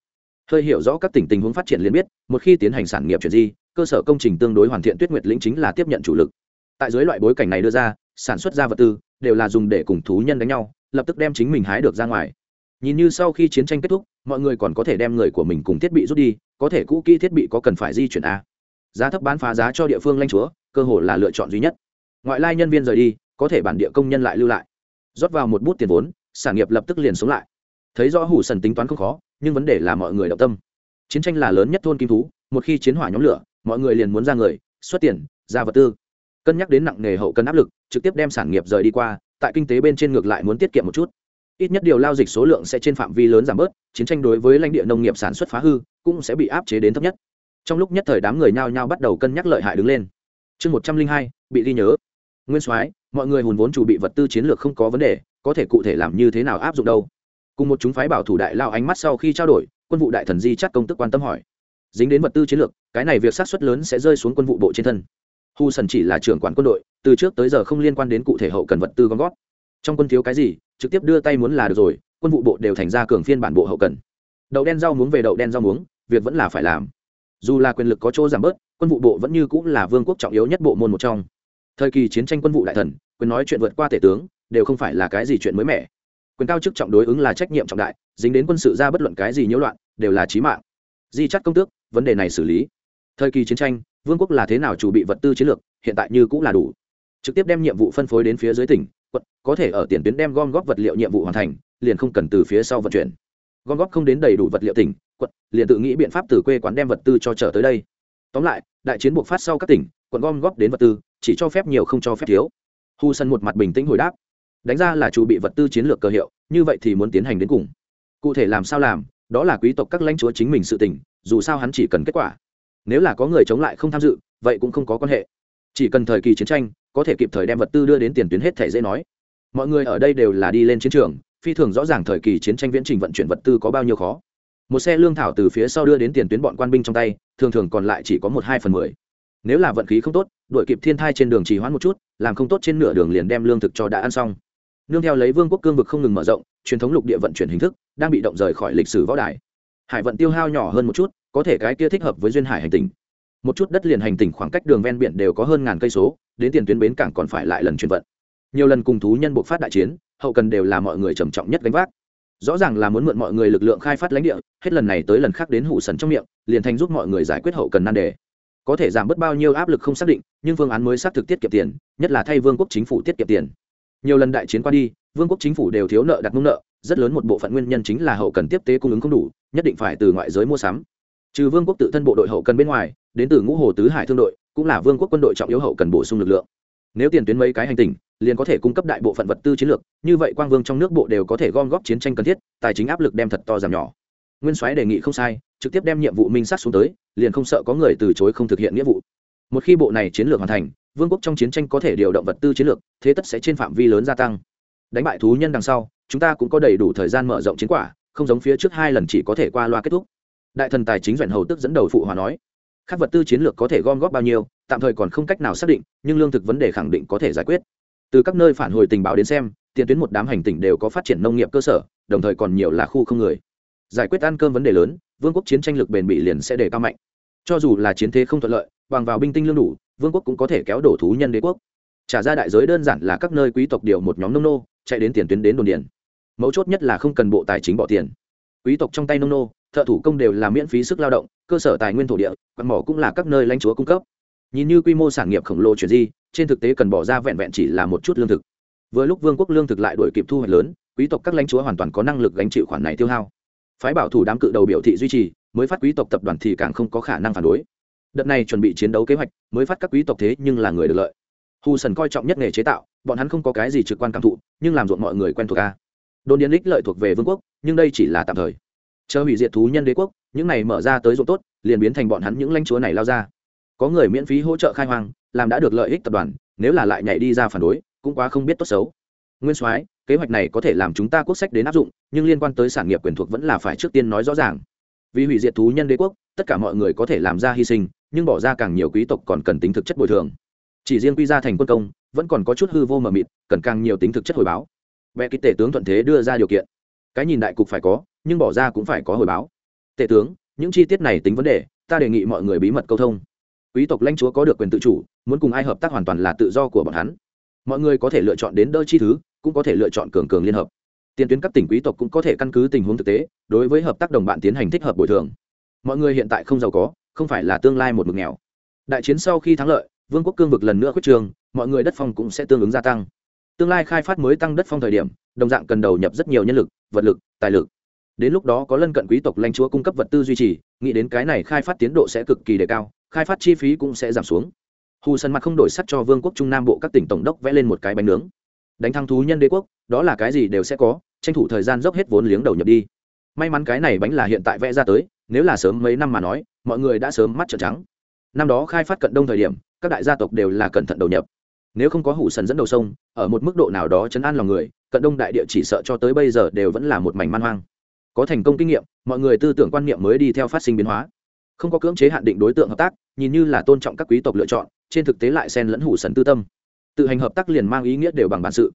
Hơi hiểu rõ các tỉnh tình huống phát triển liền biết, một khi tiến hành sản nghiệp chuyển di, cơ sở công trình tương đối hoàn thiện tuyết nguyệt lĩnh chính là tiếp nhận chủ lực. Tại dưới loại bối cảnh này đưa ra, sản xuất ra vật tư đều là dùng để cùng thú nhân đánh nhau lập tức đem chính mình hái được ra ngoài. Nhìn như sau khi chiến tranh kết thúc, mọi người còn có thể đem người của mình cùng thiết bị rút đi, có thể cũ kỹ thiết bị có cần phải di chuyển a giá thấp bán phá giá cho địa phương lanh chúa, cơ hội là lựa chọn duy nhất. Ngoại lai nhân viên rời đi, có thể bản địa công nhân lại lưu lại. Rót vào một bút tiền vốn, sản nghiệp lập tức liền sống lại. Thấy rõ hủ sần tính toán không khó, nhưng vấn đề là mọi người động tâm. Chiến tranh là lớn nhất thôn kim thú, một khi chiến hỏa nhóm lửa, mọi người liền muốn ra người, xuất tiền, ra vật tư. Cân nhắc đến nặng nghề hậu cân áp lực, trực tiếp đem sản nghiệp rời đi qua tại kinh tế bên trên ngược lại muốn tiết kiệm một chút. Ít nhất điều lao dịch số lượng sẽ trên phạm vi lớn giảm bớt, chiến tranh đối với lãnh địa nông nghiệp sản xuất phá hư cũng sẽ bị áp chế đến thấp nhất. Trong lúc nhất thời đám người nhao nhao bắt đầu cân nhắc lợi hại đứng lên. Chương một trăm linh hai, bị ghi nhớ. Nguyên soái, mọi người hùn vốn chủ bị vật tư chiến lược không có vấn đề, có thể cụ thể làm như thế nào áp dụng đâu? Cùng một chúng phái bảo thủ đại lao ánh mắt sau khi trao đổi, quân vụ đại thần di chắc công tức quan tâm hỏi. Dính đến vật tư chiến lược, cái này việc sát xuất lớn sẽ rơi xuống quân vụ bộ trên thân. Hu sần chỉ là trưởng quản quân đội từ trước tới giờ không liên quan đến cụ thể hậu cần vật tư gom góp. Trong quân thiếu cái gì, trực tiếp đưa tay muốn là được rồi, quân vụ bộ đều thành ra cường phiên bản bộ hậu cần. Đậu đen rau muống về đậu đen rau muống, việc vẫn là phải làm. Dù là quyền lực có chỗ giảm bớt, quân vụ bộ vẫn như cũng là vương quốc trọng yếu nhất bộ môn một trong. Thời kỳ chiến tranh quân vụ đại thần, quyền nói chuyện vượt qua tể tướng, đều không phải là cái gì chuyện mới mẻ. Quyền cao chức trọng đối ứng là trách nhiệm trọng đại, dính đến quân sự ra bất luận cái gì nhiễu loạn, đều là trí mạng. Di chắc công tước, vấn đề này xử lý. Thời kỳ chiến tranh, vương quốc là thế nào chủ bị vật tư chiến lược, hiện tại như cũng là đủ trực tiếp đem nhiệm vụ phân phối đến phía dưới tỉnh, quận, có thể ở tiền tuyến đem gom góp vật liệu nhiệm vụ hoàn thành, liền không cần từ phía sau vận chuyển. Gom góp không đến đầy đủ vật liệu tỉnh, quận, liền tự nghĩ biện pháp từ quê quán đem vật tư cho trở tới đây. Tóm lại, đại chiến buộc phát sau các tỉnh, quận gom góp đến vật tư, chỉ cho phép nhiều không cho phép thiếu. Hu sân một mặt bình tĩnh hồi đáp. Đánh ra là chủ bị vật tư chiến lược cơ hiệu, như vậy thì muốn tiến hành đến cùng. Cụ thể làm sao làm, đó là quý tộc các lãnh chúa chính mình sự tình, dù sao hắn chỉ cần kết quả. Nếu là có người chống lại không tham dự, vậy cũng không có quan hệ. Chỉ cần thời kỳ chiến tranh có thể kịp thời đem vật tư đưa đến tiền tuyến hết thể dễ nói. Mọi người ở đây đều là đi lên chiến trường, phi thường rõ ràng thời kỳ chiến tranh viễn trình vận chuyển vật tư có bao nhiêu khó. Một xe lương thảo từ phía sau đưa đến tiền tuyến bọn quan binh trong tay, thường thường còn lại chỉ có một hai phần mười. Nếu là vận khí không tốt đội kịp thiên thai trên đường trì hoãn một chút, làm không tốt trên nửa đường liền đem lương thực cho đã ăn xong. Nương theo lấy vương quốc cương vực không ngừng mở rộng, truyền thống lục địa vận chuyển hình thức đang bị động rời khỏi lịch sử võ đài. Hải vận tiêu hao nhỏ hơn một chút, có thể cái kia thích hợp với duyên hải hành tình một chút đất liền hành tỉnh khoảng cách đường ven biển đều có hơn ngàn cây số đến tiền tuyến bến cảng còn phải lại lần chuyển vận. Nhiều lần cùng thú nhân buộc phát đại chiến, hậu cần đều là mọi người trầm trọng nhất gánh vác. Rõ ràng là muốn mượn mọi người lực lượng khai phát lãnh địa, hết lần này tới lần khác đến hủ sần trong miệng, liền thành giúp mọi người giải quyết hậu cần nan đề. Có thể giảm bớt bao nhiêu áp lực không xác định, nhưng phương án mới xác thực tiết kiệm tiền, nhất là thay vương quốc chính phủ tiết kiệm tiền. Nhiều lần đại chiến qua đi, vương quốc chính phủ đều thiếu nợ đặt mông nợ, rất lớn một bộ phận nguyên nhân chính là hậu cần tiếp tế cung ứng không đủ, nhất định phải từ ngoại giới mua sắm. Trừ vương quốc tự thân bộ đội hậu cần bên ngoài, đến từ ngũ hồ tứ hải thương đội cũng là vương quốc quân đội trọng yếu hậu cần bổ sung lực lượng. Nếu tiền tuyến mấy cái hành tình liền có thể cung cấp đại bộ phận vật tư chiến lược, như vậy quang vương trong nước bộ đều có thể gom góp chiến tranh cần thiết, tài chính áp lực đem thật to giảm nhỏ. Nguyên soái đề nghị không sai, trực tiếp đem nhiệm vụ minh sát xuống tới, liền không sợ có người từ chối không thực hiện nghĩa vụ. Một khi bộ này chiến lược hoàn thành, vương quốc trong chiến tranh có thể điều động vật tư chiến lược, thế tất sẽ trên phạm vi lớn gia tăng. Đánh bại thú nhân đằng sau, chúng ta cũng có đầy đủ thời gian mở rộng chiến quả, không giống phía trước hai lần chỉ có thể qua loa kết thúc. Đại thần tài chính doẹn hầu tức dẫn đầu phụ hòa nói các vật tư chiến lược có thể gom góp bao nhiêu, tạm thời còn không cách nào xác định, nhưng lương thực vấn đề khẳng định có thể giải quyết. Từ các nơi phản hồi tình báo đến xem, tiền tuyến một đám hành tỉnh đều có phát triển nông nghiệp cơ sở, đồng thời còn nhiều là khu không người. Giải quyết ăn cơm vấn đề lớn, vương quốc chiến tranh lực bền bỉ liền sẽ đề cao mạnh. Cho dù là chiến thế không thuận lợi, bằng vào binh tinh lương đủ, vương quốc cũng có thể kéo đổ thú nhân đế quốc. Trả ra đại giới đơn giản là các nơi quý tộc điều một nhóm nông nô, chạy đến tiền tuyến đến đồn điền. Mấu chốt nhất là không cần bộ tài chính bỏ tiền. Quý tộc trong tay nông nô thợ thủ công đều là miễn phí sức lao động, cơ sở tài nguyên thổ địa, quạt mỏ cũng là các nơi lãnh chúa cung cấp. Nhìn như quy mô sản nghiệp khổng lồ chuyển di, trên thực tế cần bỏ ra vẹn vẹn chỉ là một chút lương thực. Với lúc vương quốc lương thực lại đổi kịp thu hoạch lớn, quý tộc các lãnh chúa hoàn toàn có năng lực gánh chịu khoản này tiêu hao. Phái bảo thủ đám cự đầu biểu thị duy trì, mới phát quý tộc tập đoàn thì càng không có khả năng phản đối. Đợt này chuẩn bị chiến đấu kế hoạch, mới phát các quý tộc thế nhưng là người được lợi. Hù sần coi trọng nhất nghề chế tạo, bọn hắn không có cái gì trực quan cảm thụ, nhưng làm ruộng mọi người quen thuộc ca đồn điện lích lợi thuộc về vương quốc, nhưng đây chỉ là tạm thời chờ hủy diệt thú nhân đế quốc, những này mở ra tới ruộng tốt, liền biến thành bọn hắn những lãnh chúa này lao ra. Có người miễn phí hỗ trợ khai hoang, làm đã được lợi ích tập đoàn, nếu là lại nhảy đi ra phản đối, cũng quá không biết tốt xấu. Nguyên soái, kế hoạch này có thể làm chúng ta quốc sách đến áp dụng, nhưng liên quan tới sản nghiệp quyền thuộc vẫn là phải trước tiên nói rõ ràng. Vì hủy diệt thú nhân đế quốc, tất cả mọi người có thể làm ra hy sinh, nhưng bỏ ra càng nhiều quý tộc còn cần tính thực chất bồi thường. Chỉ riêng quy ra thành quân công, vẫn còn có chút hư vô mờ mịt, cần càng nhiều tính thực chất hồi báo. Vẽ ký tể tướng thuận thế đưa ra điều kiện cái nhìn đại cục phải có, nhưng bỏ ra cũng phải có hồi báo. Tể tướng, những chi tiết này tính vấn đề, ta đề nghị mọi người bí mật câu thông. Quý tộc lãnh chúa có được quyền tự chủ, muốn cùng ai hợp tác hoàn toàn là tự do của bọn hắn. Mọi người có thể lựa chọn đến đỡ chi thứ, cũng có thể lựa chọn cường cường liên hợp. Tiền tuyến các tỉnh quý tộc cũng có thể căn cứ tình huống thực tế, đối với hợp tác đồng bạn tiến hành thích hợp bồi thường. Mọi người hiện tại không giàu có, không phải là tương lai một mực nghèo. Đại chiến sau khi thắng lợi, vương quốc cương vực lần nữa quyết trường, mọi người đất phong cũng sẽ tương ứng gia tăng tương lai khai phát mới tăng đất phong thời điểm, đồng dạng cần đầu nhập rất nhiều nhân lực, vật lực, tài lực. Đến lúc đó có lân cận quý tộc lãnh chúa cung cấp vật tư duy trì, nghĩ đến cái này khai phát tiến độ sẽ cực kỳ đề cao, khai phát chi phí cũng sẽ giảm xuống. Hù sân mặt không đổi sắt cho vương quốc trung nam bộ các tỉnh tổng đốc vẽ lên một cái bánh nướng. Đánh thắng thú nhân đế quốc, đó là cái gì đều sẽ có, tranh thủ thời gian dốc hết vốn liếng đầu nhập đi. May mắn cái này bánh là hiện tại vẽ ra tới, nếu là sớm mấy năm mà nói, mọi người đã sớm mắt trợn trắng. Năm đó khai phát cận đông thời điểm, các đại gia tộc đều là cẩn thận đầu nhập nếu không có hủ sần dẫn đầu sông, ở một mức độ nào đó chấn an lòng người, cận đông đại địa chỉ sợ cho tới bây giờ đều vẫn là một mảnh man hoang. Có thành công kinh nghiệm, mọi người tư tưởng quan niệm mới đi theo phát sinh biến hóa. Không có cưỡng chế hạn định đối tượng hợp tác, nhìn như là tôn trọng các quý tộc lựa chọn, trên thực tế lại xen lẫn hủ sần tư tâm. Tự hành hợp tác liền mang ý nghĩa đều bằng bản sự.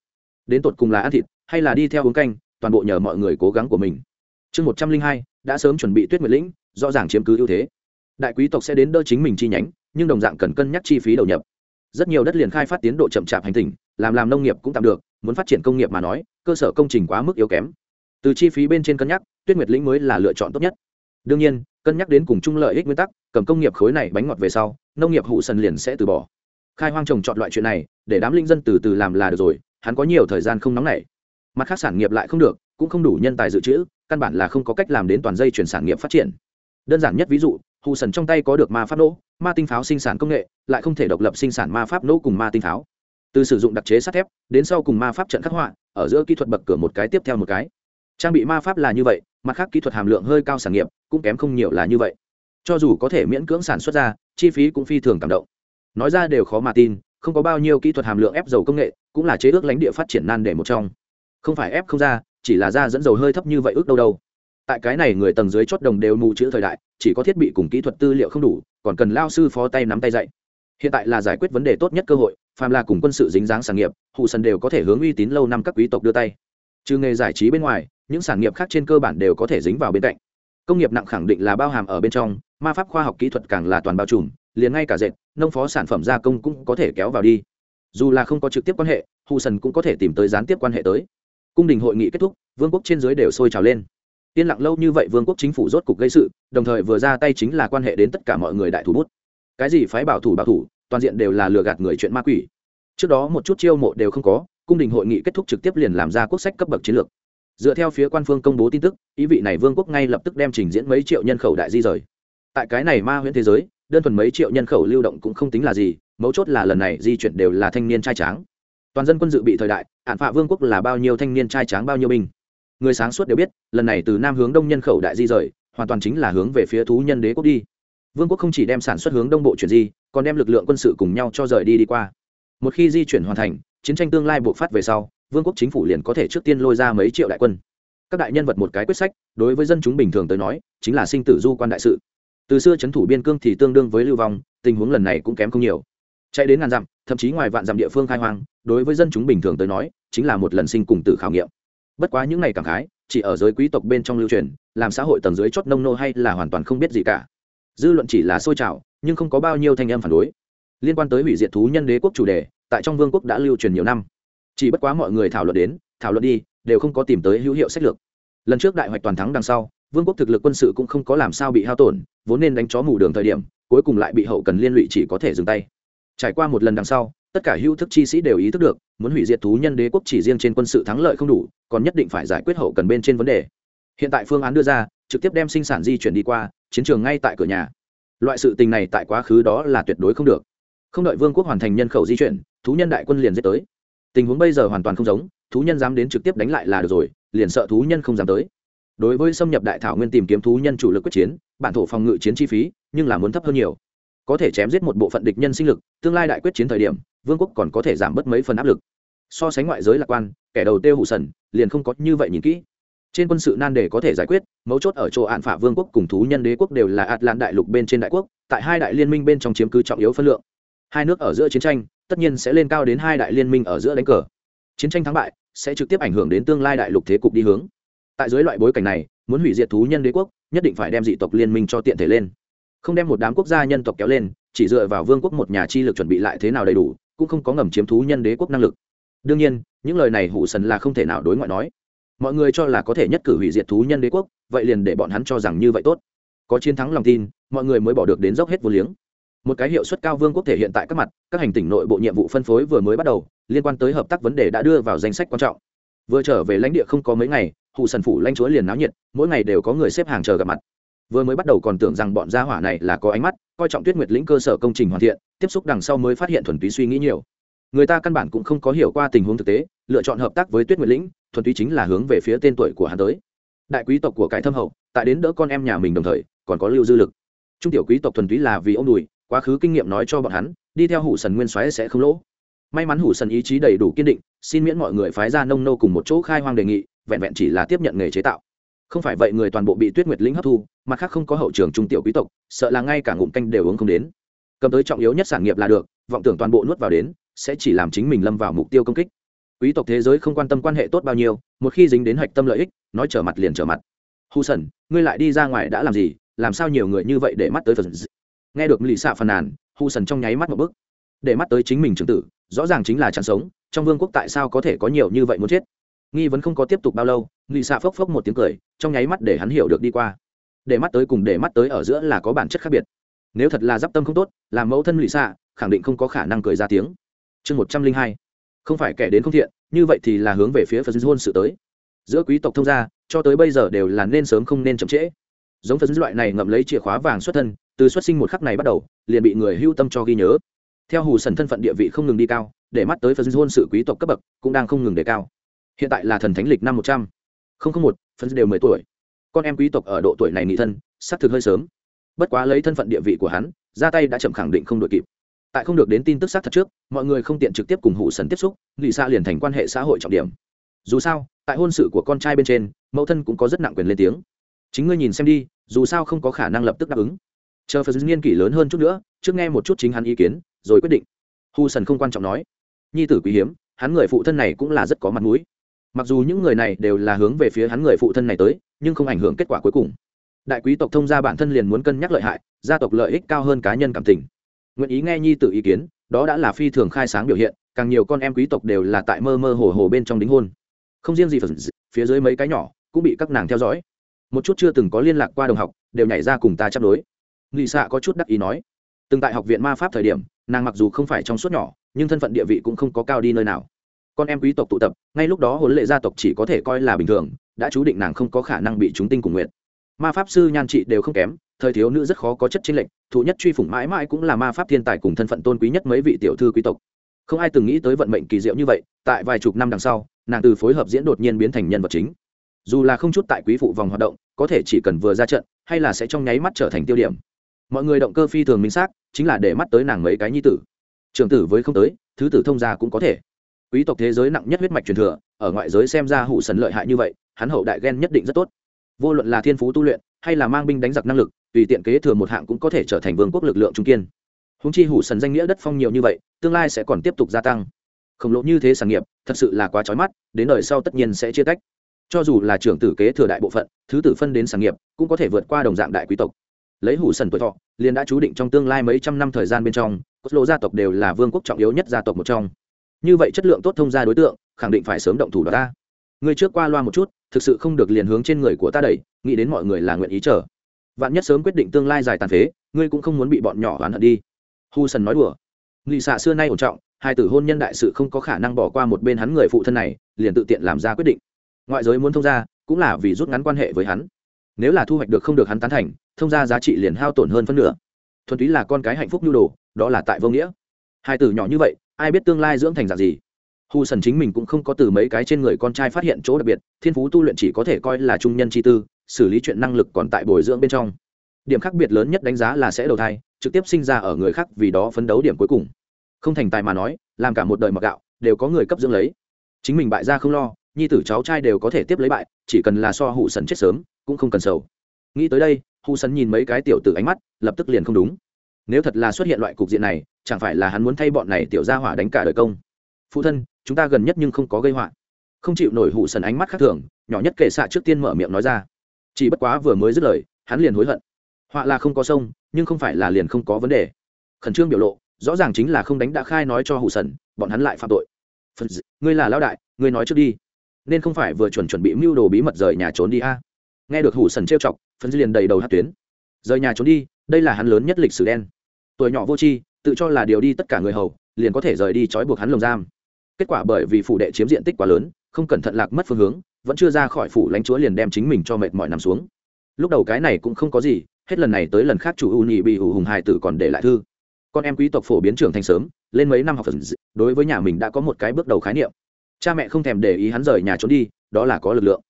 Đến tột cùng là ăn thịt, hay là đi theo uống canh, toàn bộ nhờ mọi người cố gắng của mình. Chương một trăm linh hai, đã sớm chuẩn bị tuyết nguyệt lĩnh, rõ ràng chiếm cứ ưu thế. Đại quý tộc sẽ đến đỡ chính mình chi nhánh, nhưng đồng dạng cần cân nhắc chi phí đầu nhập rất nhiều đất liền khai phát tiến độ chậm chạp hành tình, làm làm nông nghiệp cũng tạm được, muốn phát triển công nghiệp mà nói, cơ sở công trình quá mức yếu kém. Từ chi phí bên trên cân nhắc, tuyết nguyệt lĩnh mới là lựa chọn tốt nhất. Đương nhiên, cân nhắc đến cùng chung lợi ích nguyên tắc, cầm công nghiệp khối này bánh ngọt về sau, nông nghiệp hụ sần liền sẽ từ bỏ. Khai hoang trồng chọn loại chuyện này, để đám linh dân từ từ làm là được rồi, hắn có nhiều thời gian không nóng nảy. Mặt khác sản nghiệp lại không được, cũng không đủ nhân tài dự trữ, căn bản là không có cách làm đến toàn dây chuyển sản nghiệp phát triển. Đơn giản nhất ví dụ, hụ sần trong tay có được ma phát nỗ ma tinh pháo sinh sản công nghệ, lại không thể độc lập sinh sản ma pháp nỗ cùng ma tinh pháo. Từ sử dụng đặc chế sắt thép, đến sau cùng ma pháp trận khắc họa, ở giữa kỹ thuật bậc cửa một cái tiếp theo một cái. Trang bị ma pháp là như vậy, mặt khác kỹ thuật hàm lượng hơi cao sản nghiệp cũng kém không nhiều là như vậy. Cho dù có thể miễn cưỡng sản xuất ra, chi phí cũng phi thường cảm động. Nói ra đều khó mà tin, không có bao nhiêu kỹ thuật hàm lượng ép dầu công nghệ, cũng là chế ước lãnh địa phát triển nan để một trong. Không phải ép không ra, chỉ là ra dẫn dầu hơi thấp như vậy ước đâu đâu tại cái này người tầng dưới chót đồng đều mù chữ thời đại, chỉ có thiết bị cùng kỹ thuật tư liệu không đủ, còn cần lao sư phó tay nắm tay dạy. Hiện tại là giải quyết vấn đề tốt nhất cơ hội, phàm là cùng quân sự dính dáng sản nghiệp, hụ sần đều có thể hướng uy tín lâu năm các quý tộc đưa tay. Trừ nghề giải trí bên ngoài, những sản nghiệp khác trên cơ bản đều có thể dính vào bên cạnh. Công nghiệp nặng khẳng định là bao hàm ở bên trong, ma pháp khoa học kỹ thuật càng là toàn bao trùm, liền ngay cả dệt, nông phó sản phẩm gia công cũng có thể kéo vào đi. Dù là không có trực tiếp quan hệ hù sần cũng có thể tìm tới gián tiếp quan hệ tới. Cung đình hội nghị kết thúc, vương quốc trên dưới đều sôi trào lên yên lặng lâu như vậy vương quốc chính phủ rốt cục gây sự, đồng thời vừa ra tay chính là quan hệ đến tất cả mọi người đại thủ bút. Cái gì phái bảo thủ bảo thủ, toàn diện đều là lừa gạt người chuyện ma quỷ. Trước đó một chút chiêu mộ đều không có, cung đình hội nghị kết thúc trực tiếp liền làm ra quốc sách cấp bậc chiến lược. Dựa theo phía quan phương công bố tin tức, ý vị này vương quốc ngay lập tức đem trình diễn mấy triệu nhân khẩu đại di rời. Tại cái này ma huyễn thế giới, đơn thuần mấy triệu nhân khẩu lưu động cũng không tính là gì, mấu chốt là lần này di chuyển đều là thanh niên trai tráng. Toàn dân quân dự bị thời đại, hạn phạ vương quốc là bao nhiêu thanh niên trai tráng bao nhiêu binh? Người sáng suốt đều biết, lần này từ nam hướng đông nhân khẩu đại di rời, hoàn toàn chính là hướng về phía thú nhân đế quốc đi. Vương quốc không chỉ đem sản xuất hướng đông bộ chuyển di, còn đem lực lượng quân sự cùng nhau cho rời đi đi qua. Một khi di chuyển hoàn thành, chiến tranh tương lai buộc phát về sau, vương quốc chính phủ liền có thể trước tiên lôi ra mấy triệu đại quân. Các đại nhân vật một cái quyết sách, đối với dân chúng bình thường tới nói, chính là sinh tử du quan đại sự. Từ xưa c thủ biên cương thì tương đương với lưu vong, tình huống lần này cũng kém không nhiều. Chạy đến ngàn dặm, thậm chí ngoài vạn dặm địa phương khai hoang, đối với dân chúng bình thường tới nói, chính là một lần sinh cùng tử khảo nghiệm bất quá những ngày cảm khái, chỉ ở giới quý tộc bên trong lưu truyền, làm xã hội tầng dưới chót nông nô hay là hoàn toàn không biết gì cả. Dư luận chỉ là xôi trào, nhưng không có bao nhiêu thanh âm phản đối. Liên quan tới hủy diệt thú nhân đế quốc chủ đề, tại trong vương quốc đã lưu truyền nhiều năm. Chỉ bất quá mọi người thảo luận đến, thảo luận đi, đều không có tìm tới hữu hiệu sách lược. Lần trước đại hoạch toàn thắng đằng sau, vương quốc thực lực quân sự cũng không có làm sao bị hao tổn, vốn nên đánh chó mù đường thời điểm, cuối cùng lại bị hậu cần liên lụy chỉ có thể dừng tay. Trải qua một lần đằng sau tất cả hữu thức chi sĩ đều ý thức được, muốn hủy diệt thú nhân đế quốc chỉ riêng trên quân sự thắng lợi không đủ, còn nhất định phải giải quyết hậu cần bên trên vấn đề. Hiện tại phương án đưa ra, trực tiếp đem sinh sản di chuyển đi qua, chiến trường ngay tại cửa nhà. Loại sự tình này tại quá khứ đó là tuyệt đối không được. Không đợi vương quốc hoàn thành nhân khẩu di chuyển, thú nhân đại quân liền giết tới. Tình huống bây giờ hoàn toàn không giống, thú nhân dám đến trực tiếp đánh lại là được rồi, liền sợ thú nhân không dám tới. Đối với xâm nhập đại thảo nguyên tìm kiếm thú nhân chủ lực quyết chiến, bản thổ phòng ngự chiến chi phí, nhưng là muốn thấp hơn nhiều. Có thể chém giết một bộ phận địch nhân sinh lực, tương lai đại quyết chiến thời điểm vương quốc còn có thể giảm bớt mấy phần áp lực. So sánh ngoại giới lạc quan, kẻ đầu tiêu hụ sần, liền không có như vậy nhìn kỹ. Trên quân sự nan đề có thể giải quyết, mấu chốt ở chỗ ạn phả vương quốc cùng thú nhân đế quốc đều là atlan đại lục bên trên đại quốc, tại hai đại liên minh bên trong chiếm cứ trọng yếu phân lượng. Hai nước ở giữa chiến tranh, tất nhiên sẽ lên cao đến hai đại liên minh ở giữa đánh cờ. Chiến tranh thắng bại, sẽ trực tiếp ảnh hưởng đến tương lai đại lục thế cục đi hướng. Tại dưới loại bối cảnh này, muốn hủy diệt thú nhân đế quốc, nhất định phải đem dị tộc liên minh cho tiện thể lên. Không đem một đám quốc gia nhân tộc kéo lên, chỉ dựa vào vương quốc một nhà chi lực chuẩn bị lại thế nào đầy đủ cũng không có ngầm chiếm thú nhân đế quốc năng lực. Đương nhiên, những lời này hủ sần là không thể nào đối ngoại nói. Mọi người cho là có thể nhất cử hủy diệt thú nhân đế quốc, vậy liền để bọn hắn cho rằng như vậy tốt. Có chiến thắng lòng tin, mọi người mới bỏ được đến dốc hết vô liếng. Một cái hiệu suất cao vương quốc thể hiện tại các mặt, các hành tỉnh nội bộ nhiệm vụ phân phối vừa mới bắt đầu, liên quan tới hợp tác vấn đề đã đưa vào danh sách quan trọng. Vừa trở về lãnh địa không có mấy ngày hụ sần phủ lãnh chúa liền náo nhiệt, mỗi ngày đều có người xếp hàng chờ gặp mặt vừa mới bắt đầu còn tưởng rằng bọn gia hỏa này là có ánh mắt, coi trọng tuyết nguyệt lĩnh cơ sở công trình hoàn thiện, tiếp xúc đằng sau mới phát hiện thuần túy suy nghĩ nhiều. Người ta căn bản cũng không có hiểu qua tình huống thực tế, lựa chọn hợp tác với tuyết nguyệt lĩnh, thuần túy chính là hướng về phía tên tuổi của hắn tới. Đại quý tộc của cải thâm hậu, tại đến đỡ con em nhà mình đồng thời, còn có lưu dư lực. Trung tiểu quý tộc thuần túy là vì ông đùi, quá khứ kinh nghiệm nói cho bọn hắn, đi theo hủ sần nguyên soái sẽ không lỗ. May mắn hủ sần ý chí đầy đủ kiên định, xin miễn mọi người phái ra nông nô cùng một chỗ khai hoang đề nghị, vẹn vẹn chỉ là tiếp nhận nghề chế tạo không phải vậy người toàn bộ bị tuyết nguyệt lĩnh hấp thu, mặt khác không có hậu trường trung tiểu quý tộc, sợ là ngay cả ngụm canh đều uống không đến. Cầm tới trọng yếu nhất sản nghiệp là được, vọng tưởng toàn bộ nuốt vào đến, sẽ chỉ làm chính mình lâm vào mục tiêu công kích. Quý tộc thế giới không quan tâm quan hệ tốt bao nhiêu, một khi dính đến hạch tâm lợi ích, nói trở mặt liền trở mặt. Hù sần ngươi lại đi ra ngoài đã làm gì, làm sao nhiều người như vậy để mắt tới phần nghe được lì xạ phàn nàn hù sần trong nháy mắt một bức để mắt tới chính mình trưởng tử, rõ ràng chính là chẳng sống, trong vương quốc tại sao có thể có nhiều như vậy muốn chết? Nghi vấn không có tiếp tục bao lâu nghị xạ phốc phốc một tiếng cười, trong nháy mắt để hắn hiểu được đi qua. Để mắt tới cùng để mắt tới ở giữa là có bản chất khác biệt. Nếu thật là d i p tâm không tốt, làm mẫu thân lụy xạ khẳng định không có khả năng cười ra tiếng. Chương một trăm linh hai. Không phải kẻ đến không thiện, như vậy thì là hướng về phía phật hôn sự tới. Giữa quý tộc thông gia, cho tới bây giờ đều là nên sớm không nên chậm trễ. Giống phật loại này ngậm lấy chìa khóa vàng xuất thân, từ xuất sinh một khắc này bắt đầu, liền bị người hưu tâm cho ghi nhớ. Theo hù sần thân phận địa vị không ngừng đi cao, để mắt tới phật hôn sự quý tộc cấp bậc cũng đang không ngừng đề cao. Hiện tại là thần thánh lịch năm một trăm không không một phân đều mười tuổi. Con em quý tộc ở độ tuổi này nghị thân, xác thực hơi sớm. Bất quá lấy thân phận địa vị của hắn, ra tay đã chậm khẳng định không đội kịp. Tại không được đến tin tức xác thật trước, mọi người không tiện trực tiếp cùng hụ sần tiếp xúc lì xa liền thành quan hệ xã hội trọng điểm. Dù sao, tại hôn sự của con trai bên trên, mẫu thân cũng có rất nặng quyền lên tiếng. Chính ngươi nhìn xem đi, dù sao không có khả năng lập tức đáp ứng. Chờ phật niên kỷ lớn hơn chút nữa, trước nghe một chút chính hắn ý kiến, rồi quyết định. Hù sần không quan trọng nói. Nhi tử quý hiếm, hắn người phụ thân này cũng là rất có mặt mũi mặc dù những người này đều là hướng về phía hắn người phụ thân này tới, nhưng không ảnh hưởng kết quả cuối cùng. Đại quý tộc thông gia bản thân liền muốn cân nhắc lợi hại, gia tộc lợi ích cao hơn cá nhân cảm tình. Nguyện ý nghe nhi tự ý kiến, đó đã là phi thường khai sáng biểu hiện, càng nhiều con em quý tộc đều là tại mơ mơ hồ hồ bên trong đính hôn. Không riêng gì phần phía dưới mấy cái nhỏ, cũng bị các nàng theo dõi. Một chút chưa từng có liên lạc qua đồng học, đều nhảy ra cùng ta chấp đối. Nghị xạ có chút đắc ý nói, từng tại học viện ma pháp thời điểm, nàng mặc dù không phải trong suốt nhỏ, nhưng thân phận địa vị cũng không có cao đi nơi nào con em quý tộc tụ tập, ngay lúc đó huấn lệ gia tộc chỉ có thể coi là bình thường, đã chú định nàng không có khả năng bị chúng tinh cùng nguyện. Ma pháp sư nhan trị đều không kém, thời thiếu nữ rất khó có chất chính lệnh thụ nhất truy phủng mãi mãi cũng là ma pháp thiên tài cùng thân phận tôn quý nhất mấy vị tiểu thư quý tộc. Không ai từng nghĩ tới vận mệnh kỳ diệu như vậy, tại vài chục năm đằng sau, nàng từ phối hợp diễn đột nhiên biến thành nhân vật chính. Dù là không chút tại quý phụ vòng hoạt động, có thể chỉ cần vừa ra trận, hay là sẽ trong nháy mắt trở thành tiêu điểm. Mọi người động cơ phi thường minh xác, chính là để mắt tới nàng mấy cái nhi tử. Trường tử với không tới, thứ tử thông gia cũng có thể quý tộc thế giới nặng nhất huyết mạch truyền thừa, ở ngoại giới xem ra hụ sần lợi hại như vậy, hắn hậu đại ghen nhất định rất tốt. Vô luận là thiên phú tu luyện, hay là mang binh đánh giặc năng lực, tùy tiện kế thừa một hạng cũng có thể trở thành vương quốc lực lượng trung kiên. Húng chi hủ sần danh nghĩa đất phong nhiều như vậy, tương lai sẽ còn tiếp tục gia tăng. Khổng lồ như thế sản nghiệp, thật sự là quá trói mắt, đến đời sau tất nhiên sẽ chia tách. Cho dù là trưởng tử kế thừa đại bộ phận, thứ tử phân đến sản nghiệp, cũng có thể vượt qua đồng dạng đại quý tộc. Lấy hủ sần tuổi thọ, liền đã chú định trong tương lai mấy trăm năm thời gian bên trong, cốt lộ gia tộc đều là vương quốc trọng yếu nhất gia tộc một trong như vậy chất lượng tốt thông gia đối tượng, khẳng định phải sớm động thủ đó ta. Người trước qua loa một chút, thực sự không được liền hướng trên người của ta đẩy, nghĩ đến mọi người là nguyện ý chờ. Vạn nhất sớm quyết định tương lai dài tàn phế, ngươi cũng không muốn bị bọn nhỏ oán hận đi. Hu sần nói đùa. Nghị xạ xưa nay ổn trọng, hai tử hôn nhân đại sự không có khả năng bỏ qua một bên hắn người phụ thân này, liền tự tiện làm ra quyết định. Ngoại giới muốn thông gia, cũng là vì rút ngắn quan hệ với hắn. Nếu là thu hoạch được không được hắn tán thành, thông gia giá trị liền hao tổn hơn phân nửa. Thuần túy là con cái hạnh phúc nhu đồ, đó là tại vô nghĩa. Hai tử nhỏ như vậy ai biết tương lai dưỡng thành dạng gì. Hù sần chính mình cũng không có từ mấy cái trên người con trai phát hiện chỗ đặc biệt, thiên phú tu luyện chỉ có thể coi là trung nhân chi tư, xử lý chuyện năng lực còn tại bồi dưỡng bên trong. Điểm khác biệt lớn nhất đánh giá là sẽ đầu thai, trực tiếp sinh ra ở người khác vì đó phấn đấu điểm cuối cùng. Không thành tài mà nói, làm cả một đời mặc gạo, đều có người cấp dưỡng lấy. Chính mình bại ra không lo, nhi tử cháu trai đều có thể tiếp lấy bại, chỉ cần là so hụ sần chết sớm, cũng không cần sầu. Nghĩ tới đây hụ sần nhìn mấy cái tiểu tử ánh mắt, lập tức liền không đúng. Nếu thật là xuất hiện loại cục diện này chẳng phải là hắn muốn thay bọn này tiểu ra hỏa đánh cả đời công. Phụ thân, chúng ta gần nhất nhưng không có gây họa. Không chịu nổi hụ sần ánh mắt khác thường, nhỏ nhất kệ xạ trước tiên mở miệng nói ra. Chỉ bất quá vừa mới dứt lời, hắn liền hối hận. Họa là không có sông, nhưng không phải là liền không có vấn đề. Khẩn trương biểu lộ, rõ ràng chính là không đánh đã khai nói cho hụ sần, bọn hắn lại phạm tội. Phật d... ngươi là lao đại, ngươi nói trước đi. Nên không phải vừa chuẩn chuẩn bị mưu đồ bí mật rời nhà trốn đi a? Nghe được hủ sần trêu chọc phân liền đầy đầu hát tuyến. Rời nhà trốn đi, đây là hắn lớn nhất lịch sử đen. Tuổi nhỏ vô tri tự cho là điều đi tất cả người hầu, liền có thể rời đi trói buộc hắn lồng giam. Kết quả bởi vì phủ đệ chiếm diện tích quá lớn, không cẩn thận lạc mất phương hướng, vẫn chưa ra khỏi phủ lãnh chúa liền đem chính mình cho mệt mỏi nằm xuống. Lúc đầu cái này cũng không có gì, hết lần này tới lần khác chủ u nhị bị hủ hùng hài tử còn để lại thư. Con em quý tộc phổ biến trưởng thành sớm, lên mấy năm học phần đối với nhà mình đã có một cái bước đầu khái niệm. Cha mẹ không thèm để ý hắn rời nhà trốn đi, đó là có lực lượng.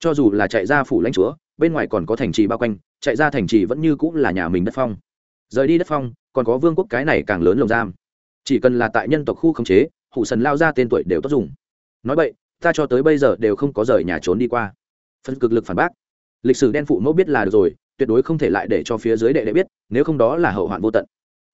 Cho dù là chạy ra phủ lãnh chúa, bên ngoài còn có thành trì bao quanh, chạy ra thành trì vẫn như cũng là nhà mình đất phong. Rời đi đất phong còn có vương quốc cái này càng lớn lồng giam. Chỉ cần là tại nhân tộc khu khống chế hụ sần lao ra tên tuổi đều tốt dùng. Nói vậy, ta cho tới bây giờ đều không có rời nhà trốn đi qua. Phân cực lực phản bác. Lịch sử đen phụ mẫu biết là được rồi, tuyệt đối không thể lại để cho phía dưới đệ đệ biết, nếu không đó là hậu hoạn vô tận.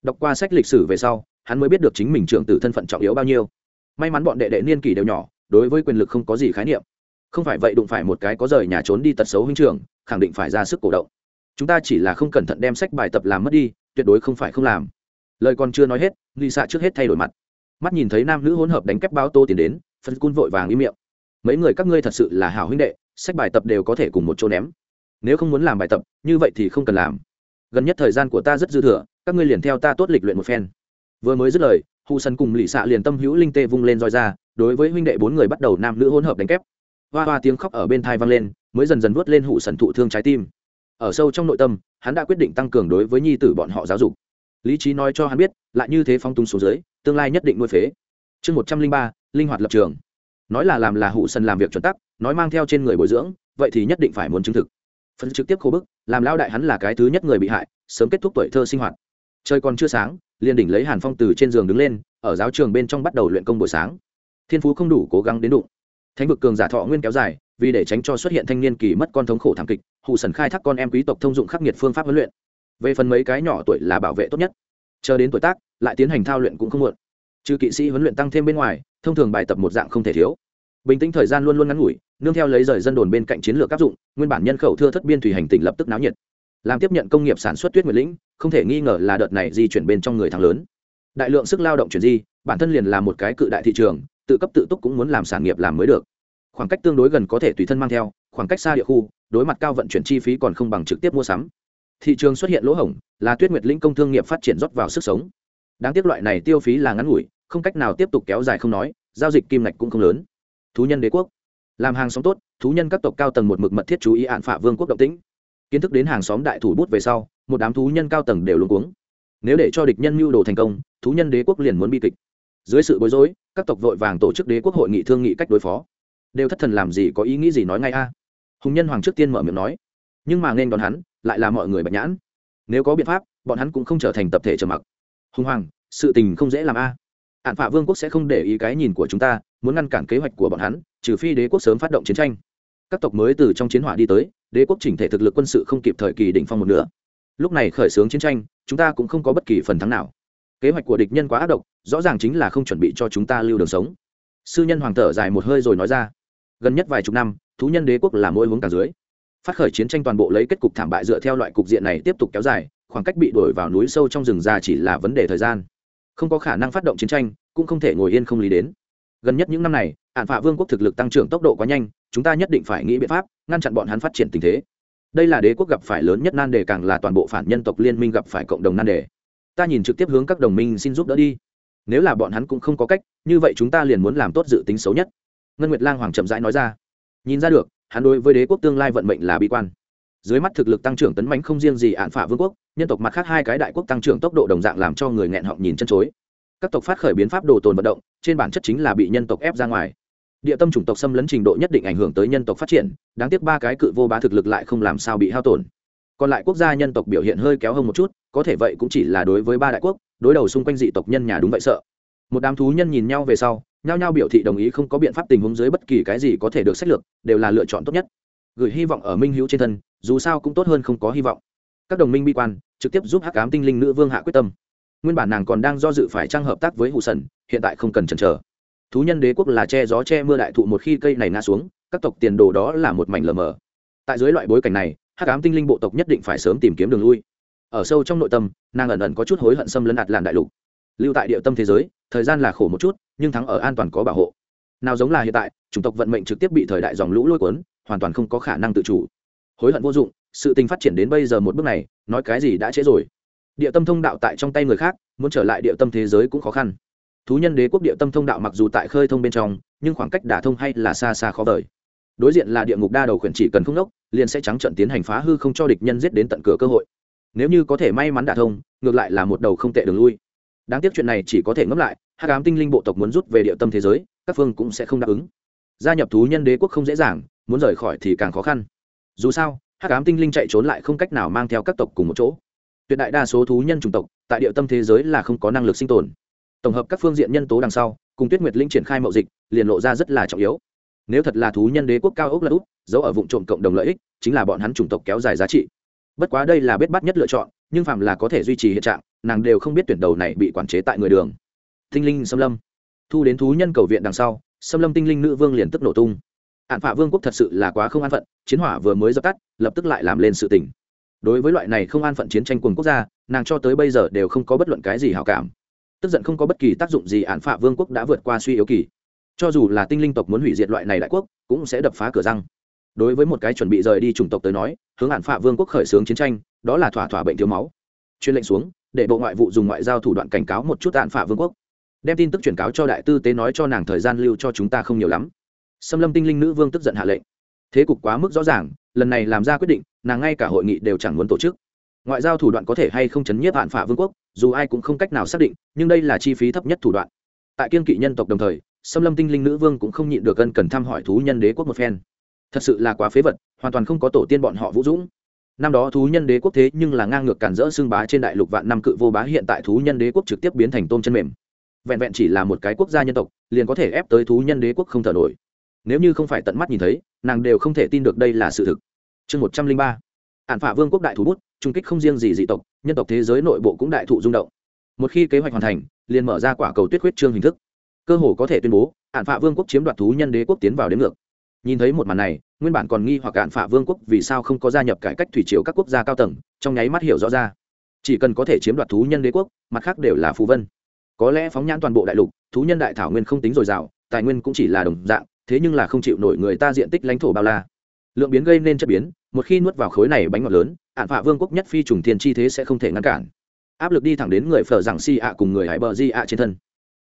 Đọc qua sách lịch sử về sau, hắn mới biết được chính mình trưởng tử thân phận trọng yếu bao nhiêu. May mắn bọn đệ đệ niên kỷ đều nhỏ, đối với quyền lực không có gì khái niệm. Không phải vậy đụng phải một cái có rời nhà trốn đi tật xấu huynh trường khẳng định phải ra sức cổ động. Chúng ta chỉ là không cẩn thận đem sách bài tập làm mất đi tuyệt đối không phải không làm. Lời còn chưa nói hết nghi xạ trước hết thay đổi mặt. Mắt nhìn thấy nam nữ hỗn hợp đánh kép báo tô tiền đến phân cun vội vàng im miệng. Mấy người các ngươi thật sự là hảo huynh đệ, sách bài tập đều có thể cùng một chỗ ném. Nếu không muốn làm bài tập, như vậy thì không cần làm. Gần nhất thời gian của ta rất dư thừa, các ngươi liền theo ta tốt lịch luyện một phen. Vừa mới dứt lời, hù sân cùng lì xạ liền tâm hữu linh tê vung lên roi ra, đối với huynh đệ bốn người bắt đầu nam nữ hỗn hợp đánh kép. Hoa hoa tiếng khóc ở bên thai vang lên, mới dần dần vớt lên hụ sần thụ thương trái tim ở sâu trong nội tâm, hắn đã quyết định tăng cường đối với nhi tử bọn họ giáo dục. Lý trí nói cho hắn biết, lại như thế phong tung xuống dưới, tương lai nhất định nuôi phế. Chương một trăm linh ba, linh hoạt lập trường. Nói là làm là hụ sần làm việc chuẩn tắc, nói mang theo trên người bồi dưỡng, vậy thì nhất định phải muốn chứng thực. Phần trực tiếp khô bức, làm lao đại hắn là cái thứ nhất người bị hại, sớm kết thúc tuổi thơ sinh hoạt. Trời còn chưa sáng, liền đỉnh lấy hàn phong từ trên giường đứng lên, ở giáo trường bên trong bắt đầu luyện công buổi sáng. Thiên phú không đủ, cố gắng đến đụng. Thánh vực cường giả thọ nguyên kéo dài vì để tránh cho xuất hiện thanh niên kỳ mất con thống khổ thảm kịch hụ sần khai thác con em quý tộc thông dụng khắc nghiệt phương pháp huấn luyện. Về phần mấy cái nhỏ tuổi là bảo vệ tốt nhất. Chờ đến tuổi tác, lại tiến hành thao luyện cũng không muộn. Trừ kỵ sĩ huấn luyện tăng thêm bên ngoài, thông thường bài tập một dạng không thể thiếu. Bình tĩnh thời gian luôn luôn ngắn ngủi, nương theo lấy rời dân đồn bên cạnh chiến lược áp dụng, nguyên bản nhân khẩu thưa thất biên thủy hành tỉnh lập tức náo nhiệt. Làm tiếp nhận công nghiệp sản xuất tuyết nguyệt lĩnh, không thể nghi ngờ là đợt này di chuyển bên trong người thắng lớn. Đại lượng sức lao động chuyển di, bản thân liền là một cái cự đại thị trường, tự cấp tự túc cũng muốn làm sản nghiệp làm mới được khoảng cách tương đối gần có thể tùy thân mang theo, khoảng cách xa địa khu, đối mặt cao vận chuyển chi phí còn không bằng trực tiếp mua sắm. Thị trường xuất hiện lỗ hổng, là tuyết nguyệt lĩnh công thương nghiệp phát triển rót vào sức sống. Đáng tiếc loại này tiêu phí là ngắn ngủi, không cách nào tiếp tục kéo dài không nói, giao dịch kim ngạch cũng không lớn. Thú nhân đế quốc. Làm hàng xóm tốt, thú nhân các tộc cao tầng một mực mật thiết chú ý hạn phả vương quốc động tĩnh. Kiến thức đến hàng xóm đại thủ bút về sau, một đám thú nhân cao tầng đều luống cuống. Nếu để cho địch nhân mưu đồ thành công, thú nhân đế quốc liền muốn bi kịch. Dưới sự bối rối, các tộc vội vàng tổ chức đế quốc hội nghị thương nghị cách đối phó đều thất thần làm gì có ý nghĩ gì nói ngay a. Hùng nhân hoàng trước tiên mở miệng nói, nhưng mà nên đón hắn, lại là mọi người bạch nhãn. Nếu có biện pháp, bọn hắn cũng không trở thành tập thể trầm mặc. Hùng hoàng, sự tình không dễ làm a. Hạn phạ vương quốc sẽ không để ý cái nhìn của chúng ta, muốn ngăn cản kế hoạch của bọn hắn, trừ phi đế quốc sớm phát động chiến tranh. Các tộc mới từ trong chiến hỏa đi tới, đế quốc chỉnh thể thực lực quân sự không kịp thời kỳ đỉnh phong một nữa lúc này khởi xướng chiến tranh, chúng ta cũng không có bất kỳ phần thắng nào. Kế hoạch của địch nhân quá ác độc, rõ ràng chính là không chuẩn bị cho chúng ta lưu đường sống. Sư nhân hoàng thở dài một hơi rồi nói ra gần nhất vài chục năm, thú nhân đế quốc là mỗi hướng càng dưới. Phát khởi chiến tranh toàn bộ lấy kết cục thảm bại dựa theo loại cục diện này tiếp tục kéo dài, khoảng cách bị đuổi vào núi sâu trong rừng già chỉ là vấn đề thời gian. Không có khả năng phát động chiến tranh, cũng không thể ngồi yên không lý đến. Gần nhất những năm này ạn phạ vương quốc thực lực tăng trưởng tốc độ quá nhanh, chúng ta nhất định phải nghĩ biện pháp ngăn chặn bọn hắn phát triển tình thế. Đây là đế quốc gặp phải lớn nhất nan đề càng là toàn bộ phản nhân tộc liên minh gặp phải cộng đồng nan đề. Ta nhìn trực tiếp hướng các đồng minh xin giúp đỡ đi. Nếu là bọn hắn cũng không có cách, như vậy chúng ta liền muốn làm tốt dự tính xấu nhất ngân nguyệt lang hoàng chậm rãi nói ra. Nhìn ra được, hắn đối với đế quốc tương lai vận mệnh là bi quan. Dưới mắt thực lực tăng trưởng tấn mạnh không riêng gì ạn phả vương quốc, nhân tộc mặt khác hai cái đại quốc tăng trưởng tốc độ đồng dạng làm cho người nghẹn họng nhìn chân chối. Các tộc phát khởi biến pháp đồ tồn vận động, trên bản chất chính là bị nhân tộc ép ra ngoài. Địa tâm chủng tộc xâm lấn trình độ nhất định ảnh hưởng tới nhân tộc phát triển, đáng tiếc ba cái cự vô bá thực lực lại không làm sao bị hao tổn. Còn lại quốc gia nhân tộc biểu hiện hơi kéo hơn một chút, có thể vậy cũng chỉ là đối với ba đại quốc, đối đầu xung quanh dị tộc nhân nhà đúng vậy sợ một đám thú nhân nhìn nhau về sau, nhao nhao biểu thị đồng ý không có biện pháp tình huống dưới bất kỳ cái gì có thể được sách lược, đều là lựa chọn tốt nhất. Gửi hy vọng ở minh hữu trên thân, dù sao cũng tốt hơn không có hy vọng. Các đồng minh bi quan, trực tiếp giúp hắc cám tinh linh nữ vương hạ quyết tâm. Nguyên bản nàng còn đang do dự phải trang hợp tác với hụ sần, hiện tại không cần chần chờ. Thú nhân đế quốc là che gió che mưa đại thụ một khi cây này ngã xuống, các tộc tiền đồ đó là một mảnh lờ mờ. Tại dưới loại bối cảnh này, hắc ám tinh linh bộ tộc nhất định phải sớm tìm kiếm đường lui. Ở sâu trong nội tâm, nàng ẩn ẩn có chút hối hận xâm lấn ạt làn đại lục. Lưu tại địa tâm thế giới thời gian là khổ một chút, nhưng thắng ở an toàn có bảo hộ. Nào giống là hiện tại, chủng tộc vận mệnh trực tiếp bị thời đại dòng lũ lôi cuốn, hoàn toàn không có khả năng tự chủ. Hối hận vô dụng, sự tình phát triển đến bây giờ một bước này, nói cái gì đã trễ rồi. Địa tâm thông đạo tại trong tay người khác, muốn trở lại địa tâm thế giới cũng khó khăn. Thú nhân đế quốc địa tâm thông đạo mặc dù tại khơi thông bên trong, nhưng khoảng cách đả thông hay là xa xa khó vời. Đối diện là địa ngục đa đầu khuyển chỉ cần không đốc, liền sẽ trắng trận tiến hành phá hư không cho địch nhân giết đến tận cửa cơ hội. Nếu như có thể may mắn đả thông, ngược lại là một đầu không tệ đường lui đáng tiếc chuyện này chỉ có thể ngấp lại hát cám tinh linh bộ tộc muốn rút về địa tâm thế giới, các phương cũng sẽ không đáp ứng. Gia nhập thú nhân đế quốc không dễ dàng, muốn rời khỏi thì càng khó khăn. Dù sao hát cám tinh linh chạy trốn lại không cách nào mang theo các tộc cùng một chỗ. Tuyệt đại đa số thú nhân chủng tộc, tại địa tâm thế giới là không có năng lực sinh tồn. Tổng hợp các phương diện nhân tố đằng sau, cùng tuyết nguyệt linh triển khai mậu dịch, liền lộ ra rất là trọng yếu. Nếu thật là thú nhân đế quốc cao ốc là út, giấu ở vụ trộm cộng đồng lợi ích, chính là bọn hắn chủng tộc kéo dài giá trị. Bất quá đây là bết bắt nhất lựa chọn, nhưng phạm là có thể duy trì hiện trạng nàng đều không biết tuyển đầu này bị quản chế tại người đường. Tinh linh xâm lâm. Thu đến thú nhân cầu viện đằng sau xâm lâm tinh linh nữ vương liền tức nổ tung. Hạn phạ vương quốc thật sự là quá không an phận, chiến hỏa vừa mới dập tắt, lập tức lại làm lên sự tình. Đối với loại này không an phận chiến tranh quần quốc gia, nàng cho tới bây giờ đều không có bất luận cái gì hảo cảm. Tức giận không có bất kỳ tác dụng gì án phạ vương quốc đã vượt qua suy yếu kỳ. Cho dù là tinh linh tộc muốn hủy diệt loại này đại quốc, cũng sẽ đập phá cửa răng. Đối với một cái chuẩn bị rời đi chủng tộc tới nói, hướng án phạ vương quốc khởi xướng chiến tranh, đó là thỏa thỏa bệnh thiếu máu. Chuyên lệnh xuống để bộ ngoại vụ dùng ngoại giao thủ đoạn cảnh cáo một chút án phả vương quốc. Đem tin tức chuyển cáo cho đại tư tế nói cho nàng thời gian lưu cho chúng ta không nhiều lắm. Xâm lâm tinh linh nữ vương tức giận hạ lệnh. Thế cục quá mức rõ ràng, lần này làm ra quyết định, nàng ngay cả hội nghị đều chẳng muốn tổ chức. Ngoại giao thủ đoạn có thể hay không chấn nhiếp hạn phả vương quốc, dù ai cũng không cách nào xác định, nhưng đây là chi phí thấp nhất thủ đoạn. Tại kiên kỵ nhân tộc đồng thời, xâm lâm tinh linh nữ vương cũng không nhịn được gần cần thăm hỏi thú nhân đế quốc một phen. Thật sự là quá phế vật, hoàn toàn không có tổ tiên bọn họ vũ dũng năm đó thú nhân đế quốc thế nhưng là ngang ngược cản rỡ xương bá trên đại lục vạn năm cự vô bá, hiện tại thú nhân đế quốc trực tiếp biến thành tôm chân mềm. Vẹn vẹn chỉ là một cái quốc gia nhân tộc, liền có thể ép tới thú nhân đế quốc không thở nổi. Nếu như không phải tận mắt nhìn thấy, nàng đều không thể tin được đây là sự thực. Chương một trăm linh ba. Ạn phả vương quốc đại thủ bút, trung kích không riêng gì dị tộc, nhân tộc thế giới nội bộ cũng đại thụ rung động. Một khi kế hoạch hoàn thành, liền mở ra quả cầu tuyết huyết trương hình thức. Cơ hồ có thể tuyên bố ạn phả vương quốc chiếm đoạt thú nhân đế quốc tiến vào đến ngược nhìn thấy một màn này, nguyên bản còn nghi hoặc cạn phả vương quốc vì sao không có gia nhập cải cách thủy chiếu các quốc gia cao tầng, trong nháy mắt hiểu rõ ra. Chỉ cần có thể chiếm đoạt thú nhân đế quốc, mặt khác đều là phù vân. Có lẽ phóng nhãn toàn bộ đại lục, thú nhân đại thảo nguyên không tính dồi dào, tài nguyên cũng chỉ là đồng dạng, thế nhưng là không chịu nổi người ta diện tích lãnh thổ bao la. Lượng biến gây nên chất biến, một khi nuốt vào khối này bánh ngọt lớn, ạn phạ vương quốc nhất phi trùng thiên chi thế sẽ không thể ngăn cản. Áp lực đi thẳng đến người phở rằng si ạ cùng người hải bờ di ạ trên thân.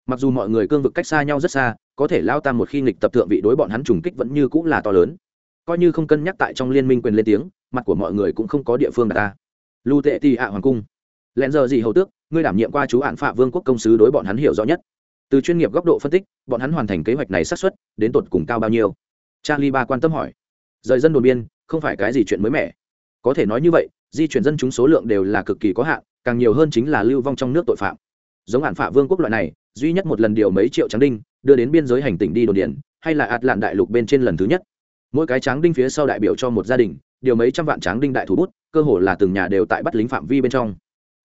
Mặc dù mọi người cương vực cách xa nhau rất xa có thể lao tam một khi nghịch tập thượng vị đối bọn hắn trùng kích vẫn như cũng là to lớn. Coi như không cân nhắc tại trong liên minh quyền lên tiếng, mặt của mọi người cũng không có địa phương đặt ta. Lưu tệ tì ạ hoàng cung. Lẹn giờ gì hầu tước, ngươi đảm nhiệm qua chú hạn phạ vương quốc công sứ đối bọn hắn hiểu rõ nhất. Từ chuyên nghiệp góc độ phân tích, bọn hắn hoàn thành kế hoạch này xác suất, đến tột cùng cao bao nhiêu? Charlie ba quan tâm hỏi. Rời dân đồn biên, không phải cái gì chuyện mới mẻ. Có thể nói như vậy, di chuyển dân chúng số lượng đều là cực kỳ có hạn, càng nhiều hơn chính là lưu vong trong nước tội phạm. Giống hạn phạ vương quốc loại này duy nhất một lần điều mấy triệu tráng đinh, đưa đến biên giới hành tỉnh đi đồn điền, hay là ạt lạn đại lục bên trên lần thứ nhất. Mỗi cái tráng đinh phía sau đại biểu cho một gia đình, điều mấy trăm vạn tráng đinh đại thủ bút, cơ hồ là từng nhà đều tại bắt lính phạm vi bên trong.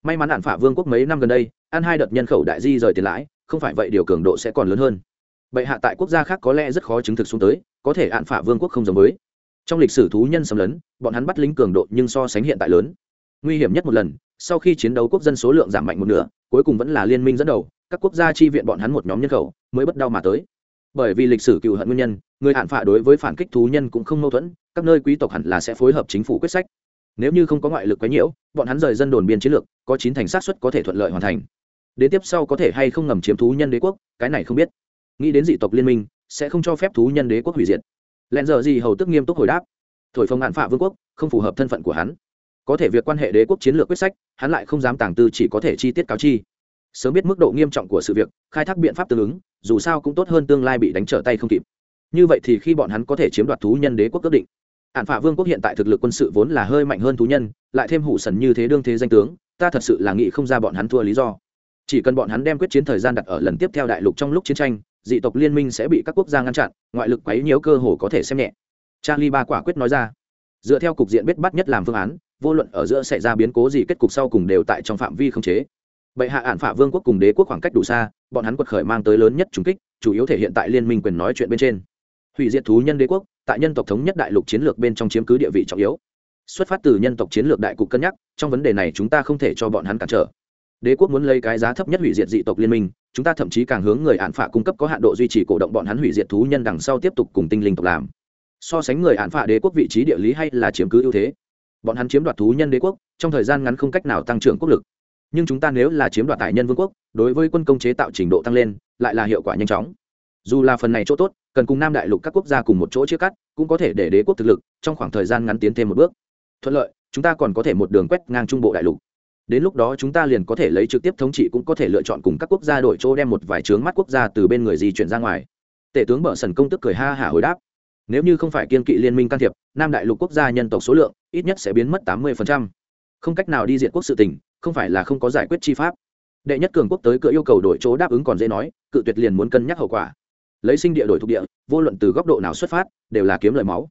May mắn hạn phả vương quốc mấy năm gần đây, ăn hai đợt nhân khẩu đại di rời tiền lãi, không phải vậy điều cường độ sẽ còn lớn hơn. Bệ hạ tại quốc gia khác có lẽ rất khó chứng thực xuống tới, có thể hạn phả vương quốc không giống với. Trong lịch sử thú nhân xâm lấn, bọn hắn bắt lính cường độ nhưng so sánh hiện tại lớn. Nguy hiểm nhất một lần, sau khi chiến đấu quốc dân số lượng giảm mạnh một nửa cuối cùng vẫn là liên minh dẫn đầu, các quốc gia chi viện bọn hắn một nhóm nhân khẩu mới bất đau mà tới. Bởi vì lịch sử cựu hận nguyên nhân, người hạn phạ đối với phản kích thú nhân cũng không mâu thuẫn, các nơi quý tộc hẳn là sẽ phối hợp chính phủ quyết sách. Nếu như không có ngoại lực quấy nhiễu, bọn hắn rời dân đồn biên chiến lược, có chín thành sát xuất có thể thuận lợi hoàn thành. Đến tiếp sau có thể hay không ngầm chiếm thú nhân đế quốc, cái này không biết. Nghĩ đến dị tộc liên minh, sẽ không cho phép thú nhân đế quốc hủy diệt. Lẹn giờ gì hầu tức nghiêm túc hồi đáp. Thổi phồng hạn phạ vương quốc, không phù hợp thân phận của hắn có thể việc quan hệ đế quốc chiến lược quyết sách, hắn lại không dám tàng tư chỉ có thể chi tiết cáo chi. Sớm biết mức độ nghiêm trọng của sự việc, khai thác biện pháp tương ứng, dù sao cũng tốt hơn tương lai bị đánh trở tay không kịp. Như vậy thì khi bọn hắn có thể chiếm đoạt thú nhân đế quốc quyết định. Hạn phả vương quốc hiện tại thực lực quân sự vốn là hơi mạnh hơn thú nhân, lại thêm hụ sần như thế đương thế danh tướng, ta thật sự là nghĩ không ra bọn hắn thua lý do. Chỉ cần bọn hắn đem quyết chiến thời gian đặt ở lần tiếp theo đại lục trong lúc chiến tranh, dị tộc liên minh sẽ bị các quốc gia ngăn chặn, ngoại lực quấy nhiễu cơ hồ có thể xem nhẹ. Charlie ba quả quyết nói ra dựa theo cục diện biết bắt nhất làm phương án, vô luận ở giữa xảy ra biến cố gì kết cục sau cùng đều tại trong phạm vi không chế. Bệ hạ ản phả vương quốc cùng đế quốc khoảng cách đủ xa, bọn hắn quật khởi mang tới lớn nhất trùng kích, chủ yếu thể hiện tại liên minh quyền nói chuyện bên trên. Hủy diệt thú nhân đế quốc, tại nhân tộc thống nhất đại lục chiến lược bên trong chiếm cứ địa vị trọng yếu. Xuất phát từ nhân tộc chiến lược đại cục cân nhắc, trong vấn đề này chúng ta không thể cho bọn hắn cản trở. Đế quốc muốn lấy cái giá thấp nhất hủy diệt dị tộc liên minh, chúng ta thậm chí càng hướng người hạn phả cung cấp có hạn độ duy trì cổ động bọn hắn hủy diệt thú nhân đằng sau tiếp tục cùng tinh linh tộc làm so sánh người hạn phạ đế quốc vị trí địa lý hay là chiếm cứ ưu thế. Bọn hắn chiếm đoạt thú nhân đế quốc, trong thời gian ngắn không cách nào tăng trưởng quốc lực. Nhưng chúng ta nếu là chiếm đoạt tài nhân vương quốc, đối với quân công chế tạo trình độ tăng lên, lại là hiệu quả nhanh chóng. Dù là phần này chỗ tốt, cần cùng nam đại lục các quốc gia cùng một chỗ chia cắt, cũng có thể để đế quốc thực lực, trong khoảng thời gian ngắn tiến thêm một bước. Thuận lợi, chúng ta còn có thể một đường quét ngang trung bộ đại lục. Đến lúc đó chúng ta liền có thể lấy trực tiếp thống trị cũng có thể lựa chọn cùng các quốc gia đổi chỗ đem một vài trướng mắt quốc gia từ bên người di chuyển ra ngoài. Tể tướng bở sần công tức cười ha hả hồi đáp nếu như không phải kiên kỵ liên minh can thiệp, nam đại lục quốc gia nhân tộc số lượng ít nhất sẽ biến mất tám mươi không cách nào đi diện quốc sự tỉnh không phải là không có giải quyết chi pháp. Đệ nhất cường quốc tới cửa yêu cầu đổi chỗ đáp ứng còn dễ nói, cự tuyệt liền muốn cân nhắc hậu quả. Lấy sinh địa đổi thuộc địa, vô luận từ góc độ nào xuất phát, đều là kiếm lời máu.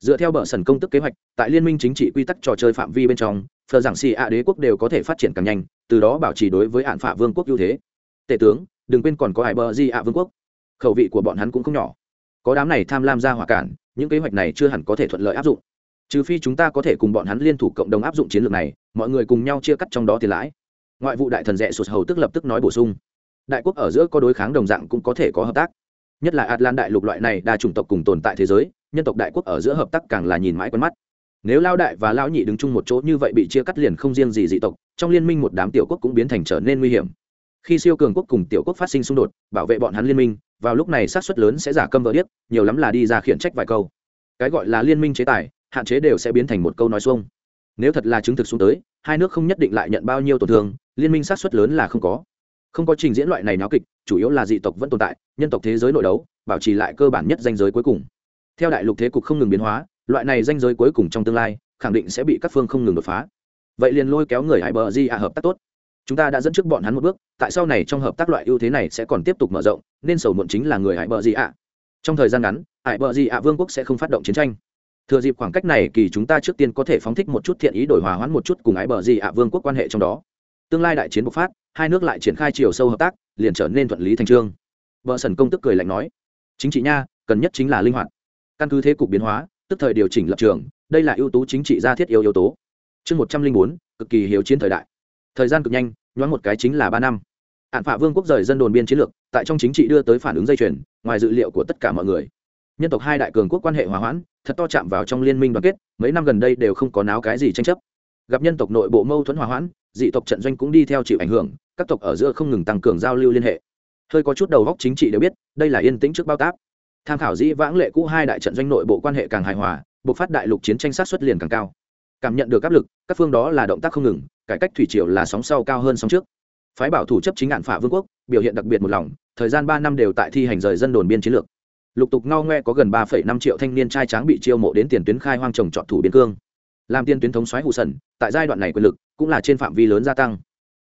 Dựa theo bờ sần công tức kế hoạch, tại liên minh chính trị quy tắc trò chơi phạm vi bên trong, phờ giảng xì ạ đế quốc đều có thể phát triển càng nhanh, từ đó bảo trì đối với hạn phả vương quốc ưu thế. Tể tướng, đừng quên còn có hải bờ di ạ vương quốc. Khẩu vị của bọn hắn cũng không nhỏ có đám này tham lam ra hỏa cản, những kế hoạch này chưa hẳn có thể thuận lợi áp dụng. Trừ phi chúng ta có thể cùng bọn hắn liên thủ cộng đồng áp dụng chiến lược này, mọi người cùng nhau chia cắt trong đó tiền lãi. Ngoại vụ đại thần rẽ sụt hầu tức lập tức nói bổ sung. Đại quốc ở giữa có đối kháng đồng dạng cũng có thể có hợp tác. Nhất là atlan đại lục loại này đa chủng tộc cùng tồn tại thế giới, nhân tộc đại quốc ở giữa hợp tác càng là nhìn mãi quen mắt. Nếu lao đại và lão nhị đứng chung một chỗ như vậy bị chia cắt liền không riêng gì dị tộc, trong liên minh một đám tiểu quốc cũng biến thành trở nên nguy hiểm khi siêu cường quốc cùng tiểu quốc phát sinh xung đột, bảo vệ bọn hắn liên minh, vào lúc này sát xuất lớn sẽ giả câm vỡ điếc, nhiều lắm là đi ra khiển trách vài câu. Cái gọi là liên minh chế tài, hạn chế đều sẽ biến thành một câu nói xuông. Nếu thật là chứng thực xuống tới, hai nước không nhất định lại nhận bao nhiêu tổn thương, liên minh sát xuất lớn là không có. Không có trình diễn loại này náo kịch, chủ yếu là dị tộc vẫn tồn tại, nhân tộc thế giới nội đấu, bảo trì lại cơ bản nhất danh giới cuối cùng. Theo đại lục thế cục không ngừng biến hóa, loại này danh giới cuối cùng trong tương lai, khẳng định sẽ bị các phương không ngừng đột phá. Vậy liền lôi kéo người hải bờ di ạ hợp tác tốt chúng ta đã dẫn trước bọn hắn một bước, tại sau này trong hợp tác loại ưu thế này sẽ còn tiếp tục mở rộng, nên sầu muộn chính là người hải bờ gì ạ. Trong thời gian ngắn, hải bờ gì ạ vương quốc sẽ không phát động chiến tranh. Thừa dịp khoảng cách này kỳ chúng ta trước tiên có thể phóng thích một chút thiện ý đổi hòa hoãn một chút cùng hải bờ gì ạ vương quốc quan hệ trong đó. Tương lai đại chiến bộc phát, hai nước lại triển khai chiều sâu hợp tác, liền trở nên thuận lý thành trương. Vợ sần công tức cười lạnh nói, chính trị nha, cần nhất chính là linh hoạt. Căn cứ thế cục biến hóa, tức thời điều chỉnh lập trường, đây là yếu tố chính trị gia thiết yếu yếu tố. Chương một trăm linh bốn, cực kỳ hiếu chiến thời đại thời gian cực nhanh, nhoáng một cái chính là ba năm. Hạn phạ vương quốc rời dân đồn biên chiến lược, tại trong chính trị đưa tới phản ứng dây chuyền, ngoài dự liệu của tất cả mọi người. Nhân tộc hai đại cường quốc quan hệ hòa hoãn, thật to chạm vào trong liên minh đoàn kết, mấy năm gần đây đều không có náo cái gì tranh chấp. Gặp nhân tộc nội bộ mâu thuẫn hòa hoãn, dị tộc trận doanh cũng đi theo chịu ảnh hưởng, các tộc ở giữa không ngừng tăng cường giao lưu liên hệ. Hơi có chút đầu góc chính trị đều biết, đây là yên tĩnh trước bao táp. Tham khảo dĩ vãng lệ cũ hai đại trận doanh nội bộ quan hệ càng hài hòa buộc phát đại lục chiến tranh sát xuất liền càng cao. Cảm nhận được áp lực, các phương đó là động tác không ngừng cải cách thủy triều là sóng sau cao hơn sóng trước. Phái bảo thủ chấp chính hạn phả vương quốc, biểu hiện đặc biệt một lòng, thời gian ba năm đều tại thi hành rời dân đồn biên chiến lược. Lục tục ngao ngoe có gần ba năm triệu thanh niên trai tráng bị chiêu mộ đến tiền tuyến khai hoang trồng trọt thủ biên cương. Làm tiên tuyến thống xoáy hụ sần, tại giai đoạn này quyền lực cũng là trên phạm vi lớn gia tăng.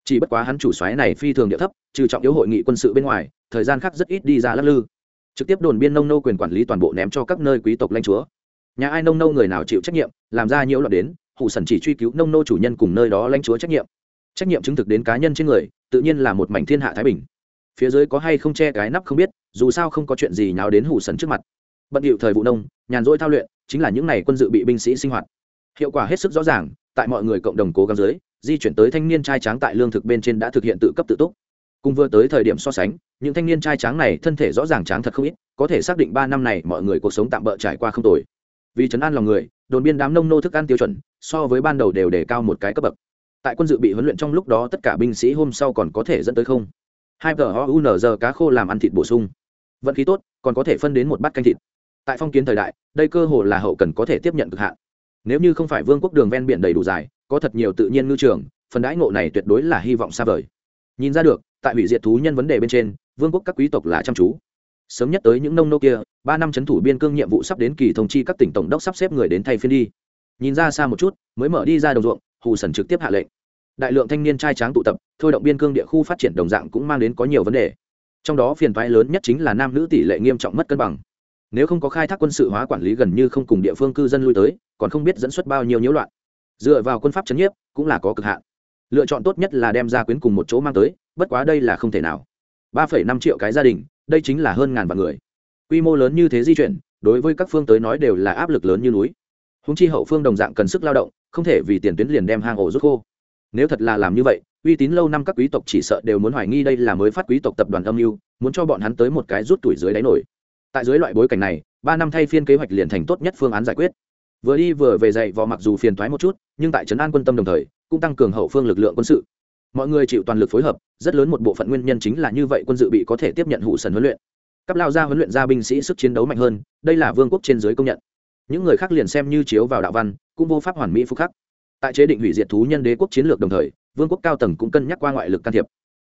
Chỉ bất quá hắn chủ xoáy này phi thường địa thấp, trừ trọng yếu hội nghị quân sự bên ngoài, thời gian khác rất ít đi ra lắc lư. Trực tiếp đồn biên nông nô quyền quản lý toàn bộ ném cho các nơi quý tộc lãnh chúa. Nhà ai nông nô người nào chịu trách nhiệm, làm ra nhiễu loạn đến hụ sần chỉ truy cứu nông nô chủ nhân cùng nơi đó lãnh chúa trách nhiệm. Trách nhiệm chứng thực đến cá nhân trên người, tự nhiên là một mảnh thiên hạ thái bình. Phía dưới có hay không che cái nắp không biết, dù sao không có chuyện gì nháo đến hủ sần trước mặt. Bận điệu thời vụ nông, nhàn rỗi thao luyện, chính là những ngày quân dự bị binh sĩ sinh hoạt. Hiệu quả hết sức rõ ràng, tại mọi người cộng đồng cố gắng dưới, di chuyển tới thanh niên trai tráng tại lương thực bên trên đã thực hiện tự cấp tự túc. Cùng vừa tới thời điểm so sánh, những thanh niên trai tráng này thân thể rõ ràng tráng thật không ít, có thể xác định ba năm này mọi người cuộc sống tạm bỡ trải qua không tồi. Vì chấn an lòng người, đồn biên đám nông nô thức ăn tiêu chuẩn so với ban đầu đều đề cao một cái cấp bậc. Tại quân dự bị huấn luyện trong lúc đó, tất cả binh sĩ hôm sau còn có thể dẫn tới không? Hai tờ o u n g cá khô làm ăn thịt bổ sung. Vận khí tốt, còn có thể phân đến một bát canh thịt. Tại phong kiến thời đại, đây cơ hồ là hậu cần có thể tiếp nhận cực hạn. Nếu như không phải vương quốc đường ven biển đầy đủ dài, có thật nhiều tự nhiên ngư trường, phần đãi ngộ này tuyệt đối là hy vọng xa vời. Nhìn ra được, tại hủy diệt thú nhân vấn đề bên trên, vương quốc các quý tộc là chăm chú. Sớm nhất tới những nông nô kia, ba năm c h ấ n thủ biên cương nhiệm vụ sắp đến kỳ thông chi các tỉnh tổng đốc sắp xếp người đến thay phiên đi nhìn ra xa một chút, mới mở đi ra đồng ruộng, hù sần trực tiếp hạ lệnh. Đại lượng thanh niên trai tráng tụ tập, thôi động biên cương địa khu phát triển đồng dạng cũng mang đến có nhiều vấn đề. Trong đó phiền toái lớn nhất chính là nam nữ tỷ lệ nghiêm trọng mất cân bằng. Nếu không có khai thác quân sự hóa quản lý gần như không cùng địa phương cư dân lui tới, còn không biết dẫn xuất bao nhiêu nhiễu loạn. Dựa vào quân pháp chấn nhiếp, cũng là có cực hạn. Lựa chọn tốt nhất là đem ra quyến cùng một chỗ mang tới, bất quá đây là không thể nào. Ba phẩy năm triệu cái gia đình, đây chính là hơn ngàn vạn người. Quy mô lớn như thế di chuyển, đối với các phương tới nói đều là áp lực lớn như núi húng chi hậu phương đồng dạng cần sức lao động, không thể vì tiền tuyến liền đem hang ổ rút khô. Nếu thật là làm như vậy, uy tín lâu năm các quý tộc chỉ sợ đều muốn hoài nghi đây là mới phát quý tộc tập đoàn âm mưu, muốn cho bọn hắn tới một cái rút tuổi dưới đáy nổi. Tại dưới loại bối cảnh này, ba năm thay phiên kế hoạch liền thành tốt nhất phương án giải quyết. Vừa đi vừa về dậy vò mặc dù phiền thoái một chút, nhưng tại trấn an quân tâm đồng thời, cũng tăng cường hậu phương lực lượng quân sự. Mọi người chịu toàn lực phối hợp, rất lớn một bộ phận nguyên nhân chính là như vậy quân dự bị có thể tiếp nhận hụ sần huấn luyện. Cấp lao ra huấn luyện ra binh sĩ sức chiến đấu mạnh hơn, đây là vương quốc trên giới công nhận những người khác liền xem như chiếu vào đạo văn, cũng vô pháp hoàn mỹ phúc khắc. Tại chế định hủy diệt thú nhân đế quốc chiến lược đồng thời, vương quốc cao tầng cũng cân nhắc qua ngoại lực can thiệp.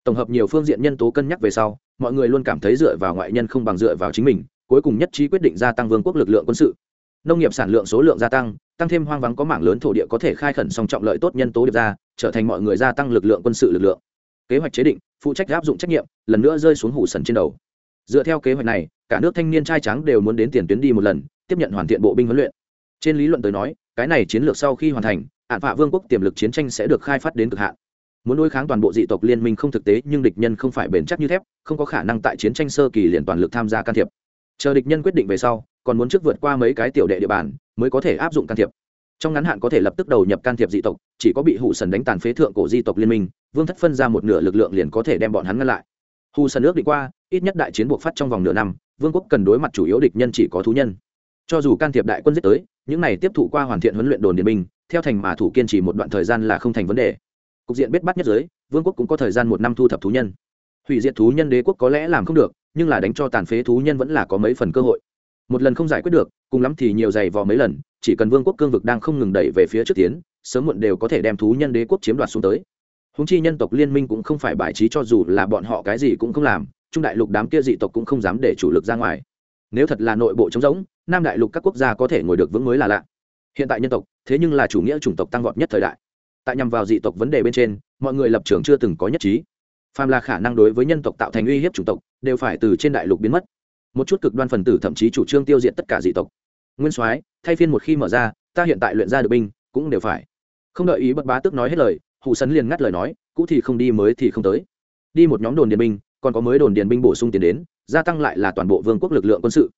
Tổng hợp nhiều phương diện nhân tố cân nhắc về sau, mọi người luôn cảm thấy dựa vào ngoại nhân không bằng dựa vào chính mình, cuối cùng nhất trí quyết định gia tăng vương quốc lực lượng quân sự. Nông nghiệp sản lượng số lượng gia tăng tăng thêm hoang vắng có mảng lớn thổ địa có thể khai khẩn song trọng lợi tốt nhân tố điệp ra, trở thành mọi người gia tăng lực lượng quân sự lực lượng. Kế hoạch chế định, phụ trách áp dụng trách nhiệm, lần nữa rơi xuống hủ sần trên đầu. Dựa theo kế hoạch này, cả nước thanh niên trai trắng đều muốn đến tiền tuyến đi một lần tiếp nhận hoàn thiện bộ binh huấn luyện. Trên lý luận tới nói, cái này chiến lược sau khi hoàn thành ạn phạ vương quốc tiềm lực chiến tranh sẽ được khai phát đến cực hạn. Muốn đối kháng toàn bộ dị tộc liên minh không thực tế, nhưng địch nhân không phải bền chắc như thép, không có khả năng tại chiến tranh sơ kỳ liền toàn lực tham gia can thiệp. Chờ địch nhân quyết định về sau, còn muốn trước vượt qua mấy cái tiểu đệ địa bàn, mới có thể áp dụng can thiệp. Trong ngắn hạn có thể lập tức đầu nhập can thiệp dị tộc, chỉ có bị hụ sần đánh tàn phế thượng cổ di tộc liên minh, vương thất phân ra một nửa lực lượng liền có thể đem bọn hắn ngăn lại. Hù sần ước định qua, ít nhất đại chiến buộc phát trong vòng nửa năm, vương quốc cần đối mặt chủ yếu địch nhân chỉ có thú nhân cho dù can thiệp đại quân giết tới, những này tiếp thụ qua hoàn thiện huấn luyện đồn điện binh, theo thành mà thủ kiên trì một đoạn thời gian là không thành vấn đề. Cục diện biết bắt nhất giới, vương quốc cũng có thời gian một năm thu thập thú nhân. Hủy diệt thú nhân đế quốc có lẽ làm không được, nhưng là đánh cho tàn phế thú nhân vẫn là có mấy phần cơ hội. Một lần không giải quyết được, cùng lắm thì nhiều giày vò mấy lần, chỉ cần vương quốc cương vực đang không ngừng đẩy về phía trước tiến, sớm muộn đều có thể đem thú nhân đế quốc chiếm đoạt xuống tới. Húng chi nhân tộc liên minh cũng không phải bài trí cho dù là bọn họ cái gì cũng không làm, trung đại lục đám kia dị tộc cũng không dám để chủ lực ra ngoài nếu thật là nội bộ trống rỗng, nam đại lục các quốc gia có thể ngồi được vững mới là lạ. Hiện tại nhân tộc, thế nhưng là chủ nghĩa chủng tộc tăng vọt nhất thời đại. Tại nhằm vào dị tộc vấn đề bên trên, mọi người lập trường chưa từng có nhất trí. Phàm là khả năng đối với nhân tộc tạo thành uy hiếp chủng tộc, đều phải từ trên đại lục biến mất. Một chút cực đoan phần tử thậm chí chủ trương tiêu diệt tất cả dị tộc. Nguyên soái, thay phiên một khi mở ra, ta hiện tại luyện ra được binh, cũng đều phải. Không đợi ý bất bá tức nói hết lời hụ sấn liền ngắt lời nói, cũ thì không đi, mới thì không tới. Đi một nhóm đồn điện binh còn có mới đồn điền binh bổ sung tiền đến, gia tăng lại là toàn bộ vương quốc lực lượng quân sự.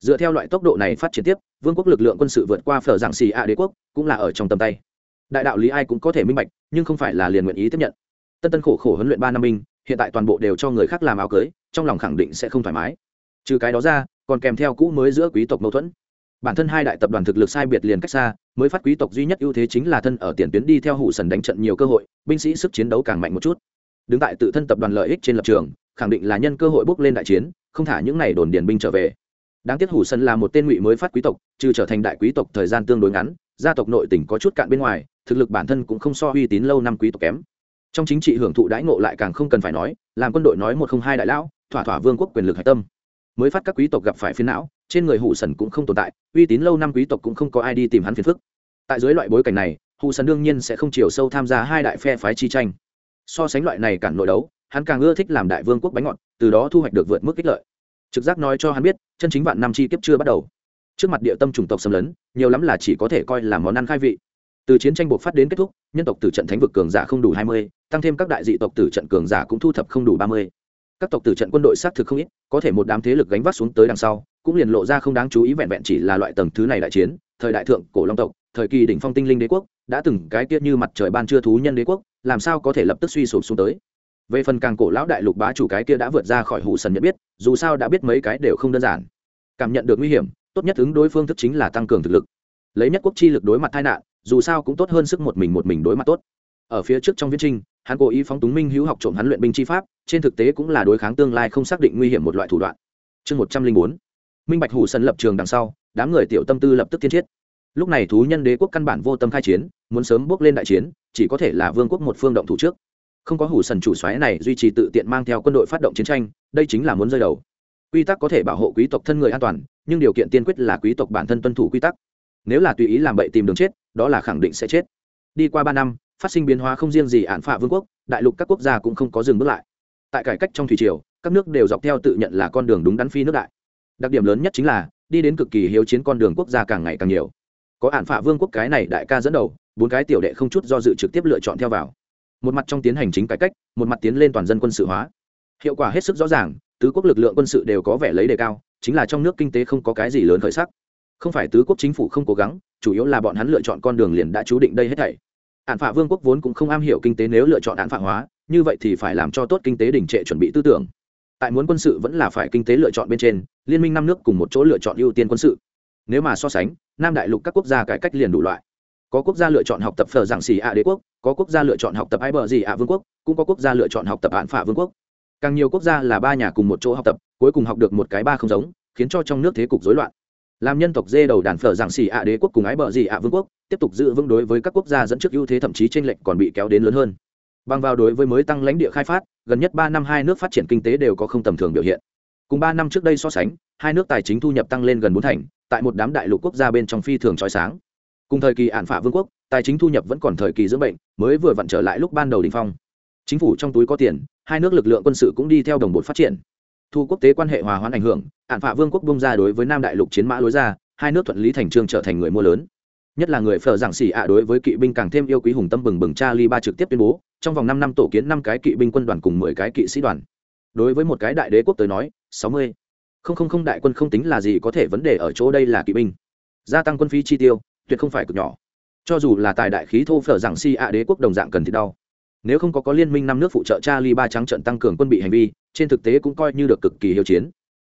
Dựa theo loại tốc độ này phát triển tiếp, vương quốc lực lượng quân sự vượt qua phở giảng xì ạ đế quốc, cũng là ở trong tầm tay. Đại đạo lý ai cũng có thể minh bạch, nhưng không phải là liền nguyện ý tiếp nhận. Tân tân khổ khổ huấn luyện ba năm binh, hiện tại toàn bộ đều cho người khác làm áo cưới, trong lòng khẳng định sẽ không thoải mái. Trừ cái đó ra, còn kèm theo cũ mới giữa quý tộc mâu thuẫn. Bản thân hai đại tập đoàn thực lực sai biệt liền cách xa, mới phát quý tộc duy nhất ưu thế chính là thân ở tiền tuyến đi theo hụ sần đánh trận nhiều cơ hội, binh sĩ sức chiến đấu càng mạnh một chút. Đứng tại tự thân tập đoàn lợi ích trên lập trường khẳng định là nhân cơ hội bước lên đại chiến, không thả những này đồn điền binh trở về. Đáng tiếc hủ sân là một tên ngụy mới phát quý tộc, trừ trở thành đại quý tộc thời gian tương đối ngắn, gia tộc nội tỉnh có chút cạn bên ngoài, thực lực bản thân cũng không so uy tín lâu năm quý tộc kém. Trong chính trị hưởng thụ đãi ngộ lại càng không cần phải nói, làm quân đội nói một không hai đại lão, thỏa thỏa vương quốc quyền lực hạch tâm. Mới phát các quý tộc gặp phải phiến não, trên người hủ sần cũng không tồn tại, uy tín lâu năm quý tộc cũng không có ai đi tìm hắn phiền phức. Tại dưới loại bối cảnh này, hủ sần đương nhiên sẽ không chiều sâu tham gia hai đại phe phái chi tranh. So sánh loại này cản nội đấu hắn càng ưa thích làm đại vương quốc bánh ngọt, từ đó thu hoạch được vượt mức kích lợi. Trực giác nói cho hắn biết, chân chính vạn năm chi kiếp chưa bắt đầu. Trước mặt địa tâm chủng tộc xâm lấn, nhiều lắm là chỉ có thể coi là món ăn khai vị. Từ chiến tranh buộc phát đến kết thúc, nhân tộc tử trận thánh vực cường giả không đủ hai mươi, tăng thêm các đại dị tộc tử trận cường giả cũng thu thập không đủ ba mươi. Các tộc tử trận quân đội xác thực không ít, có thể một đám thế lực gánh vác xuống tới đằng sau, cũng liền lộ ra không đáng chú ý vẹn vẹn chỉ là loại tầng thứ này đại chiến, thời đại thượng cổ long tộc, thời kỳ đỉnh phong tinh linh đế quốc, đã từng cái tiết như mặt trời ban chưa thú nhân đế quốc, làm sao có thể lập tức suy sụp xuống tới? Về phần càng cổ lão đại lục bá chủ cái kia đã vượt ra khỏi hủ sần nhận biết, dù sao đã biết mấy cái đều không đơn giản. Cảm nhận được nguy hiểm, tốt nhất ứng đối phương thức chính là tăng cường thực lực. Lấy nhất quốc chi lực đối mặt tai nạn, dù sao cũng tốt hơn sức một mình một mình đối mặt tốt. Ở phía trước trong viễn trinh hắn cố ý phóng túng minh hữu học trộm hắn luyện binh chi pháp, trên thực tế cũng là đối kháng tương lai không xác định nguy hiểm một loại thủ đoạn. Chương một trăm linh bốn, minh bạch hủ sân lập trường đằng sau, đám người tiểu tâm tư lập tức tiên thiết lúc này thú nhân đế quốc căn bản vô tâm khai chiến, muốn sớm bước lên đại chiến, chỉ có thể là vương quốc một phương động thủ trước không có hủ sần chủ xoáy này duy trì tự tiện mang theo quân đội phát động chiến tranh, đây chính là muốn rơi đầu. Quy tắc có thể bảo hộ quý tộc thân người an toàn, nhưng điều kiện tiên quyết là quý tộc bản thân tuân thủ quy tắc. Nếu là tùy ý làm bậy tìm đường chết, đó là khẳng định sẽ chết. Đi qua ba năm, phát sinh biến hóa không riêng gì ạn phạ vương quốc, đại lục các quốc gia cũng không có dừng bước lại. Tại cải cách trong thủy triều, các nước đều dọc theo tự nhận là con đường đúng đắn phi nước đại. Đặc điểm lớn nhất chính là, đi đến cực kỳ hiếu chiến con đường quốc gia càng ngày càng nhiều. Có ạn phạ vương quốc cái này đại ca dẫn đầu, bốn cái tiểu đệ không chút do dự trực tiếp lựa chọn theo vào một mặt trong tiến hành chính cải cách, một mặt tiến lên toàn dân quân sự hóa. Hiệu quả hết sức rõ ràng, tứ quốc lực lượng quân sự đều có vẻ lấy đề cao, chính là trong nước kinh tế không có cái gì lớn khởi sắc. Không phải tứ quốc chính phủ không cố gắng, chủ yếu là bọn hắn lựa chọn con đường liền đã chú định đây hết thảy. Ạn phạ vương quốc vốn cũng không am hiểu kinh tế nếu lựa chọn ạn phạ hóa, như vậy thì phải làm cho tốt kinh tế đình trệ chuẩn bị tư tưởng. Tại muốn quân sự vẫn là phải kinh tế lựa chọn bên trên, liên minh năm nước cùng một chỗ lựa chọn ưu tiên quân sự. Nếu mà so sánh, nam đại lục các quốc gia cải cách liền đủ loại có quốc gia lựa chọn học tập phở giảng xì ạ đế quốc, có quốc gia lựa chọn học tập ai bờ gì ạ vương quốc, cũng có quốc gia lựa chọn học tập hạn phả vương quốc. Càng nhiều quốc gia là ba nhà cùng một chỗ học tập, cuối cùng học được một cái ba không giống, khiến cho trong nước thế cục rối loạn. Làm nhân tộc dê đầu đàn phở giảng xì ạ đế quốc cùng ái bờ gì ạ vương quốc, tiếp tục giữ vững đối với các quốc gia dẫn trước ưu thế thậm chí tranh lệch còn bị kéo đến lớn hơn. Bằng vào đối với mới tăng lãnh địa khai phát, gần nhất ba năm hai nước phát triển kinh tế đều có không tầm thường biểu hiện. Cùng ba năm trước đây so sánh, hai nước tài chính thu nhập tăng lên gần bốn thành, tại một đám đại lục quốc gia bên trong phi thường trói sáng cùng thời kỳ ản phả vương quốc, tài chính thu nhập vẫn còn thời kỳ dưỡng bệnh, mới vừa vặn trở lại lúc ban đầu đình phong. Chính phủ trong túi có tiền, hai nước lực lượng quân sự cũng đi theo đồng bộ phát triển. Thu quốc tế quan hệ hòa hoãn ảnh hưởng ản phả vương quốc bông ra đối với nam đại lục chiến mã lối ra, hai nước thuận lý thành trương trở thành người mua lớn. Nhất là người phở giảng xỉ ạ đối với kỵ binh càng thêm yêu quý hùng tâm bừng bừng cha ly ba trực tiếp tuyên bố, trong vòng năm năm tổ kiến năm cái kỵ binh quân đoàn cùng mười cái kỵ sĩ đoàn. Đối với một cái đại đế quốc tới nói, sáu mươi. Không không không đại quân không tính là gì có thể vấn đề ở chỗ đây là kỵ binh. Gia tăng quân phí chi tiêu tuyệt không phải cực nhỏ. Cho dù là tài đại khí thô phở rằng si ạ đế quốc đồng dạng cần thì đau. Nếu không có có liên minh năm nước phụ trợ cha ly ba trắng trận tăng cường quân bị hành vi, trên thực tế cũng coi như được cực kỳ hiếu chiến.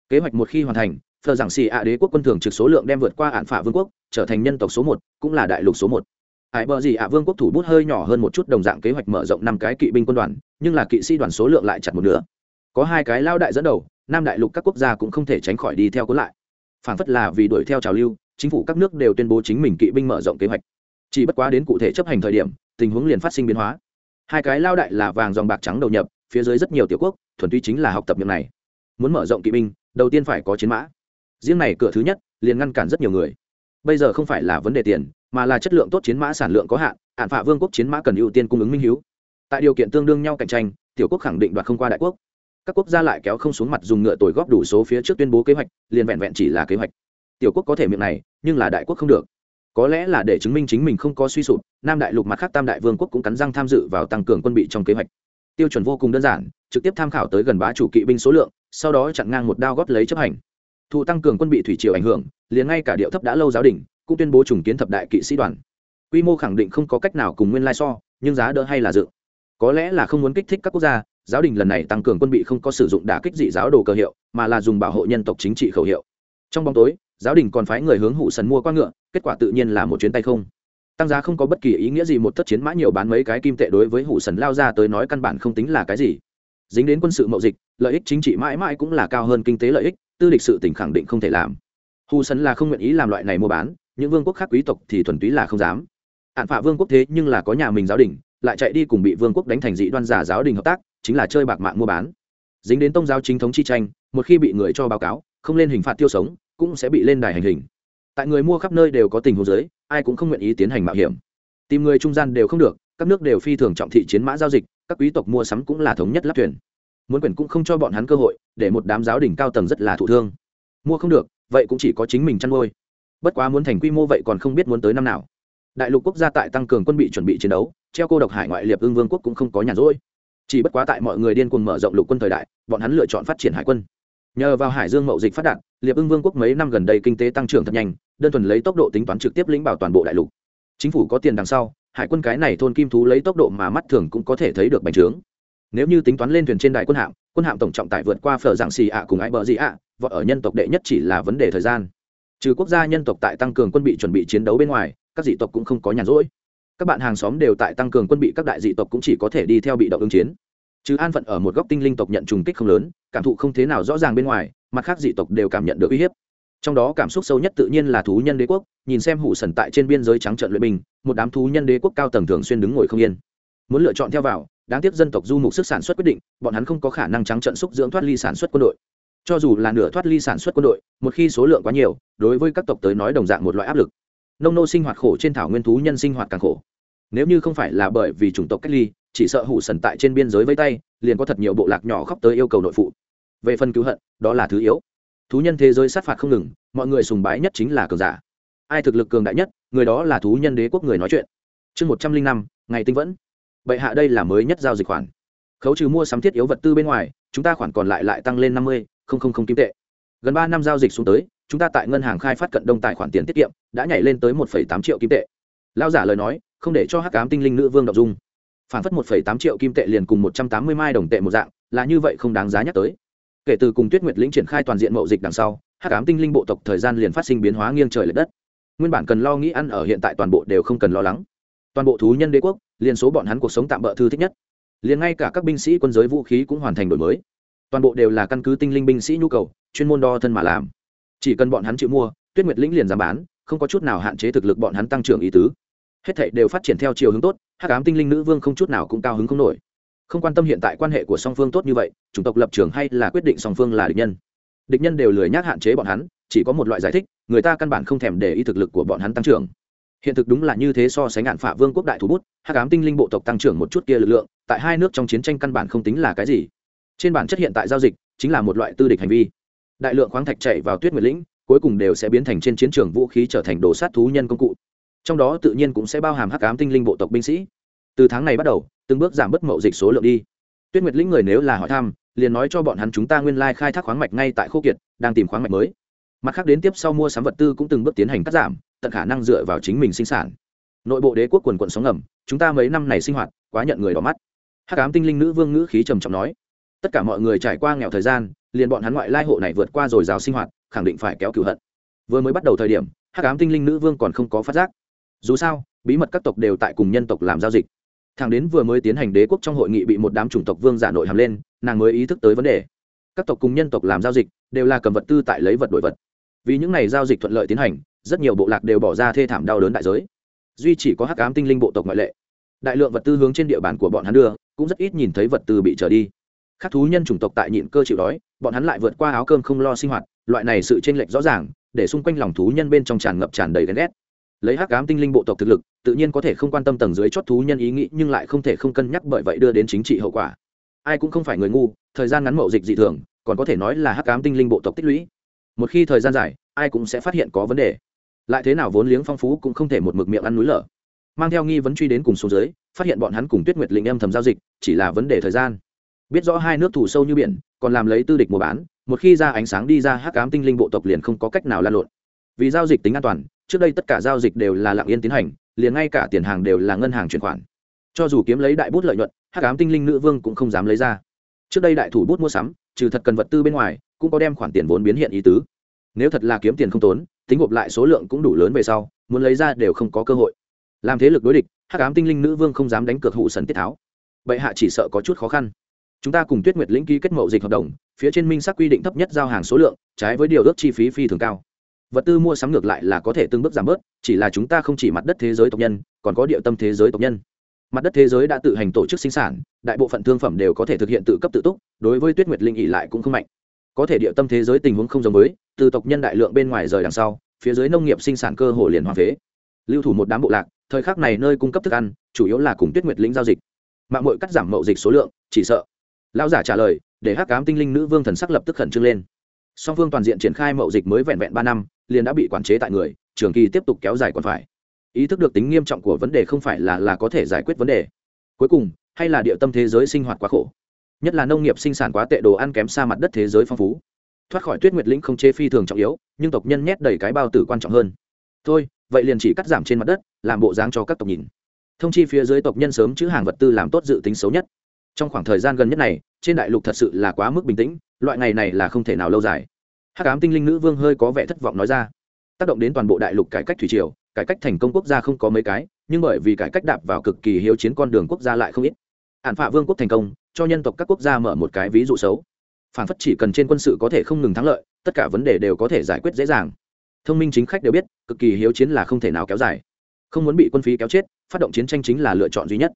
Kế hoạch một khi hoàn thành, phở rằng si ạ đế quốc quân thường trực số lượng đem vượt qua hạn phả vương quốc, trở thành nhân tộc số một, cũng là đại lục số một. Hải bờ gì ạ vương quốc thủ bút hơi nhỏ hơn một chút đồng dạng kế hoạch mở rộng năm cái kỵ binh quân đoàn, nhưng là kỵ sĩ đoàn số lượng lại chặt một nửa. Có hai cái lao đại dẫn đầu nam đại lục các quốc gia cũng không thể tránh khỏi đi theo cuốn lại. Phản phất là vì đuổi theo trào lưu chính phủ các nước đều tuyên bố chính mình kỵ binh mở rộng kế hoạch. Chỉ bất quá đến cụ thể chấp hành thời điểm, tình huống liền phát sinh biến hóa. Hai cái lao đại là vàng dòng bạc trắng đầu nhập, phía dưới rất nhiều tiểu quốc, thuần túy chính là học tập việc này. Muốn mở rộng kỵ binh, đầu tiên phải có chiến mã. Riêng này cửa thứ nhất, liền ngăn cản rất nhiều người. Bây giờ không phải là vấn đề tiền, mà là chất lượng tốt chiến mã sản lượng có hạn hạn phạ vương quốc chiến mã cần ưu tiên cung ứng minh hiếu. Tại điều kiện tương đương nhau cạnh tranh, tiểu quốc khẳng định đoạt không qua đại quốc. Các quốc gia lại kéo không xuống mặt dùng ngựa tồi góp đủ số phía trước tuyên bố kế hoạch, liền vẹn vẹn chỉ là kế hoạch. Tiểu quốc có thể miệng này nhưng là đại quốc không được. Có lẽ là để chứng minh chính mình không có suy sụp, nam đại lục mặt khác tam đại vương quốc cũng cắn răng tham dự vào tăng cường quân bị trong kế hoạch. Tiêu chuẩn vô cùng đơn giản, trực tiếp tham khảo tới gần bá chủ kỵ binh số lượng, sau đó chặn ngang một đao gót lấy chấp hành. Thụ tăng cường quân bị thủy triều ảnh hưởng, liền ngay cả điệu thấp đã lâu giáo đình, cũng tuyên bố trùng kiến thập đại kỵ sĩ đoàn. Quy mô khẳng định không có cách nào cùng nguyên lai so, nhưng giá đỡ hay là dự. Có lẽ là không muốn kích thích các quốc gia, giáo đình lần này tăng cường quân bị không có sử dụng đả kích dị giáo đồ cơ hiệu, mà là dùng bảo hộ nhân tộc chính trị khẩu hiệu. Trong bóng tối giáo đình còn phái người hướng hụ sần mua qua ngựa, kết quả tự nhiên là một chuyến tay không. Tăng giá không có bất kỳ ý nghĩa gì, một thất chiến mã nhiều bán mấy cái kim tệ đối với hụ sần lao ra tới nói căn bản không tính là cái gì. Dính đến quân sự mậu dịch, lợi ích chính trị mãi mãi cũng là cao hơn kinh tế lợi ích, tư lịch sự tỉnh khẳng định không thể làm. Hù sần là không nguyện ý làm loại này mua bán, những vương quốc khác quý tộc thì thuần túy là không dám. Hạn phạ vương quốc thế nhưng là có nhà mình giáo đình, lại chạy đi cùng bị vương quốc đánh thành dị đoan giả giáo đình hợp tác, chính là chơi bạc mạng mua bán. Dính đến tông giáo chính thống chi tranh, một khi bị người cho báo cáo, không lên hình phạt tiêu sống cũng sẽ bị lên đài hành hình. Tại người mua khắp nơi đều có tình huống giới, ai cũng không nguyện ý tiến hành mạo hiểm. Tìm người trung gian đều không được, các nước đều phi thường trọng thị chiến mã giao dịch, các quý tộc mua sắm cũng là thống nhất lắp thuyền. Muốn quyền cũng không cho bọn hắn cơ hội, để một đám giáo đình cao tầng rất là thụ thương. Mua không được, vậy cũng chỉ có chính mình chăn nuôi. Bất quá muốn thành quy mô vậy còn không biết muốn tới năm nào. Đại lục quốc gia tại tăng cường quân bị chuẩn bị chiến đấu, treo cô độc hải ngoại liệp ương vương quốc cũng không có nhàn rỗi. Chỉ bất quá tại mọi người điên cuồng mở rộng lục quân thời đại, bọn hắn lựa chọn phát triển hải quân. Nhờ vào hải dương mậu dịch phát đạt liệp ưng vương quốc mấy năm gần đây kinh tế tăng trưởng thật nhanh đơn thuần lấy tốc độ tính toán trực tiếp lĩnh bảo toàn bộ đại lục. Chính phủ có tiền đằng sau hải quân cái này thôn kim thú lấy tốc độ mà mắt thường cũng có thể thấy được bành trướng. Nếu như tính toán lên thuyền trên đại quân hạm quân hạm tổng trọng tải vượt qua phở dạng xì ạ cùng ái bờ gì ạ à, ở nhân tộc đệ nhất chỉ là vấn đề thời gian. Trừ quốc gia nhân tộc tại tăng cường quân bị chuẩn bị chiến đấu bên ngoài các dị tộc cũng không có nhàn rỗi. Các bạn hàng xóm đều tại tăng cường quân bị các đại dị tộc cũng chỉ có thể đi theo bị động ứng chiến. Chứ an phận ở một góc tinh linh tộc nhận trùng kích không lớn cảm thụ không thế nào rõ ràng bên ngoài mặt khác dị tộc đều cảm nhận được uy hiếp. Trong đó cảm xúc sâu nhất tự nhiên là thú nhân đế quốc, nhìn xem hủ sần tại trên biên giới trắng trợn luyện binh, một đám thú nhân đế quốc cao tầng thường xuyên đứng ngồi không yên. Muốn lựa chọn theo vào, đáng tiếc dân tộc du mục sức sản xuất quyết định, bọn hắn không có khả năng trắng trận xúc dưỡng thoát ly sản xuất quân đội. Cho dù là nửa thoát ly sản xuất quân đội, một khi số lượng quá nhiều, đối với các tộc tới nói đồng dạng một loại áp lực. Nông nô sinh hoạt khổ trên thảo nguyên thú nhân sinh hoạt càng khổ. Nếu như không phải là bởi vì chủng tộc cách ly, chỉ sợ hủ sần tại trên biên giới với tay, liền có thật nhiều bộ lạc nhỏ khóc tới yêu cầu nội phụ về phần cứu hận, đó là thứ yếu. Thú nhân thế giới sát phạt không ngừng, mọi người sùng bái nhất chính là cường giả. Ai thực lực cường đại nhất, người đó là thú nhân đế quốc người nói chuyện. Chương một trăm linh năm, ngày tinh vẫn. Bệ hạ đây là mới nhất giao dịch khoản. Khấu trừ mua sắm thiết yếu vật tư bên ngoài, chúng ta khoản còn lại lại tăng lên năm mươi kim tệ. Gần ba năm giao dịch xuống tới, chúng ta tại ngân hàng khai phát cận đông tài khoản tiền tiết kiệm, đã nhảy lên tới một tám triệu kim tệ. Lao giả lời nói, không để cho hắc cám tinh linh nữ vương đ dung. Phản phất một tám triệu kim tệ liền cùng một trăm tám mươi mai đồng tệ một dạng, là như vậy không đáng giá nhắc tới kể từ cùng tuyết nguyệt lĩnh triển khai toàn diện mậu dịch đằng sau, hắc ám tinh linh bộ tộc thời gian liền phát sinh biến hóa nghiêng trời l ệ đất. Nguyên bản cần lo nghĩ ăn ở hiện tại toàn bộ đều không cần lo lắng. Toàn bộ thú nhân đế quốc, liền số bọn hắn cuộc sống tạm bỡ thư thích nhất. Liền ngay cả các binh sĩ quân giới vũ khí cũng hoàn thành đổi mới. Toàn bộ đều là căn cứ tinh linh binh sĩ nhu cầu, chuyên môn đo thân mà làm. Chỉ cần bọn hắn chịu mua, tuyết nguyệt lĩnh liền giảm bán, không có chút nào hạn chế thực lực bọn hắn tăng trưởng ý tứ. Hết thảy đều phát triển theo chiều hướng tốt, hắc ám tinh linh nữ vương không chút nào cũng cao hứng không nổi không quan tâm hiện tại quan hệ của song phương tốt như vậy, chủng tộc lập trường hay là quyết định song phương là địch nhân. Địch nhân đều lười nhác hạn chế bọn hắn, chỉ có một loại giải thích, người ta căn bản không thèm để ý thực lực của bọn hắn tăng trưởng. Hiện thực đúng là như thế so sánh ngạn phả vương quốc đại thủ bút, hắc ám tinh linh bộ tộc tăng trưởng một chút kia lực lượng, tại hai nước trong chiến tranh căn bản không tính là cái gì. Trên bản chất hiện tại giao dịch, chính là một loại tư địch hành vi. Đại lượng khoáng thạch chạy vào tuyết nguyệt lĩnh, cuối cùng đều sẽ biến thành trên chiến trường vũ khí trở thành đồ sát thú nhân công cụ. Trong đó tự nhiên cũng sẽ bao hàm hắc ám tinh linh bộ tộc binh sĩ. Từ tháng này bắt đầu từng bước giảm bớt mậu dịch số lượng đi. Tuyết nguyệt lĩnh người nếu là hỏi thăm, liền nói cho bọn hắn chúng ta nguyên lai khai thác khoáng mạch ngay tại khô kiệt, đang tìm khoáng mạch mới. Mặt khác đến tiếp sau mua sắm vật tư cũng từng bước tiến hành cắt giảm, tận khả năng dựa vào chính mình sinh sản. Nội bộ đế quốc quần quận sóng ngầm, chúng ta mấy năm này sinh hoạt, quá nhận người đỏ mắt. Hắc ám tinh linh nữ vương ngữ khí trầm trọng nói. Tất cả mọi người trải qua nghèo thời gian, liền bọn hắn ngoại lai hộ này vượt qua rồi dào sinh hoạt, khẳng định phải kéo cửu hận. Vừa mới bắt đầu thời điểm, hắc ám tinh linh nữ vương còn không có phát giác. Dù sao, bí mật các tộc đều tại cùng nhân tộc làm giao dịch thằng đến vừa mới tiến hành đế quốc trong hội nghị bị một đám chủng tộc vương giả nội hàm lên, nàng mới ý thức tới vấn đề. Các tộc cùng nhân tộc làm giao dịch, đều là cầm vật tư tại lấy vật đổi vật. Vì những này giao dịch thuận lợi tiến hành, rất nhiều bộ lạc đều bỏ ra thê thảm đau đớn đại giới. Duy chỉ có hắc ám tinh linh bộ tộc ngoại lệ. Đại lượng vật tư hướng trên địa bàn của bọn hắn đưa, cũng rất ít nhìn thấy vật tư bị trở đi. Các thú nhân chủng tộc tại nhịn cơ chịu đói, bọn hắn lại vượt qua áo cơm không lo sinh hoạt, loại này sự chênh lệch rõ ràng, để xung quanh lòng thú nhân bên trong tràn ngập tràn đầy ghen ghét lấy hắc ám tinh linh bộ tộc thực lực, tự nhiên có thể không quan tâm tầng dưới chót thú nhân ý nghĩ, nhưng lại không thể không cân nhắc bởi vậy đưa đến chính trị hậu quả. Ai cũng không phải người ngu, thời gian ngắn mậu dịch dị thường, còn có thể nói là hắc ám tinh linh bộ tộc tích lũy. Một khi thời gian dài, ai cũng sẽ phát hiện có vấn đề. Lại thế nào vốn liếng phong phú cũng không thể một mực miệng ăn núi lở. Mang theo nghi vấn truy đến cùng xuống dưới, phát hiện bọn hắn cùng tuyết nguyệt linh âm thầm giao dịch, chỉ là vấn đề thời gian. Biết rõ hai nước thủ sâu như biển, còn làm lấy tư địch mua bán, một khi ra ánh sáng đi ra hắc ám tinh linh bộ tộc liền không có cách nào lan lộn vì giao dịch tính an toàn, trước đây tất cả giao dịch đều là lặng yên tiến hành, liền ngay cả tiền hàng đều là ngân hàng chuyển khoản. Cho dù kiếm lấy đại bút lợi nhuận, hắc ám tinh linh nữ vương cũng không dám lấy ra. Trước đây đại thủ bút mua sắm, trừ thật cần vật tư bên ngoài, cũng có đem khoản tiền vốn biến hiện ý tứ. Nếu thật là kiếm tiền không tốn, tính gộp lại số lượng cũng đủ lớn về sau, muốn lấy ra đều không có cơ hội. Làm thế lực đối địch, hắc ám tinh linh nữ vương không dám đánh cược hụ sần tiết tháo. Vậy hạ chỉ sợ có chút khó khăn. Chúng ta cùng tuyết nguyệt lĩnh ký kết mậu dịch hợp đồng, phía trên minh xác quy định thấp nhất giao hàng số lượng, trái với điều ước chi phí phi thường cao vật tư mua sắm ngược lại là có thể từng bước giảm bớt, chỉ là chúng ta không chỉ mặt đất thế giới tộc nhân, còn có địa tâm thế giới tộc nhân. Mặt đất thế giới đã tự hành tổ chức sinh sản, đại bộ phận thương phẩm đều có thể thực hiện tự cấp tự túc, đối với tuyết nguyệt linh ỉ lại cũng không mạnh. Có thể địa tâm thế giới tình huống không giống với, từ tộc nhân đại lượng bên ngoài rời đằng sau, phía dưới nông nghiệp sinh sản cơ hồ liền hoàng phế. Lưu thủ một đám bộ lạc, thời khắc này nơi cung cấp thức ăn, chủ yếu là cùng tuyết nguyệt lĩnh giao dịch. Mạng mội cắt giảm mậu dịch số lượng, chỉ sợ. Lão giả trả lời, để hắc cám tinh linh nữ vương thần sắc lập tức khẩn trương lên song phương toàn diện triển khai mậu dịch mới vẹn vẹn ba năm, liền đã bị quản chế tại người, trường kỳ tiếp tục kéo dài còn phải. Ý thức được tính nghiêm trọng của vấn đề không phải là là có thể giải quyết vấn đề. Cuối cùng, hay là địa tâm thế giới sinh hoạt quá khổ. Nhất là nông nghiệp sinh sản quá tệ, đồ ăn kém xa mặt đất thế giới phong phú. Thoát khỏi tuyết nguyệt lĩnh không chế phi thường trọng yếu, nhưng tộc nhân nhét đầy cái bao tử quan trọng hơn. Thôi, vậy liền chỉ cắt giảm trên mặt đất, làm bộ dáng cho các tộc nhìn. Thông chi phía dưới tộc nhân sớm chữ hàng vật tư làm tốt dự tính xấu nhất. Trong khoảng thời gian gần nhất này, trên đại lục thật sự là quá mức bình tĩnh loại ngày này là không thể nào lâu dài. Hắc ám tinh linh nữ vương hơi có vẻ thất vọng nói ra. Tác động đến toàn bộ đại lục cải cách thủy triều, cải cách thành công quốc gia không có mấy cái, nhưng bởi vì cải cách đạp vào cực kỳ hiếu chiến con đường quốc gia lại không ít. Hạn phạ vương quốc thành công, cho nhân tộc các quốc gia mở một cái ví dụ xấu. Phản phất chỉ cần trên quân sự có thể không ngừng thắng lợi, tất cả vấn đề đều có thể giải quyết dễ dàng. Thông minh chính khách đều biết, cực kỳ hiếu chiến là không thể nào kéo dài. Không muốn bị quân phí kéo chết, phát động chiến tranh chính là lựa chọn duy nhất.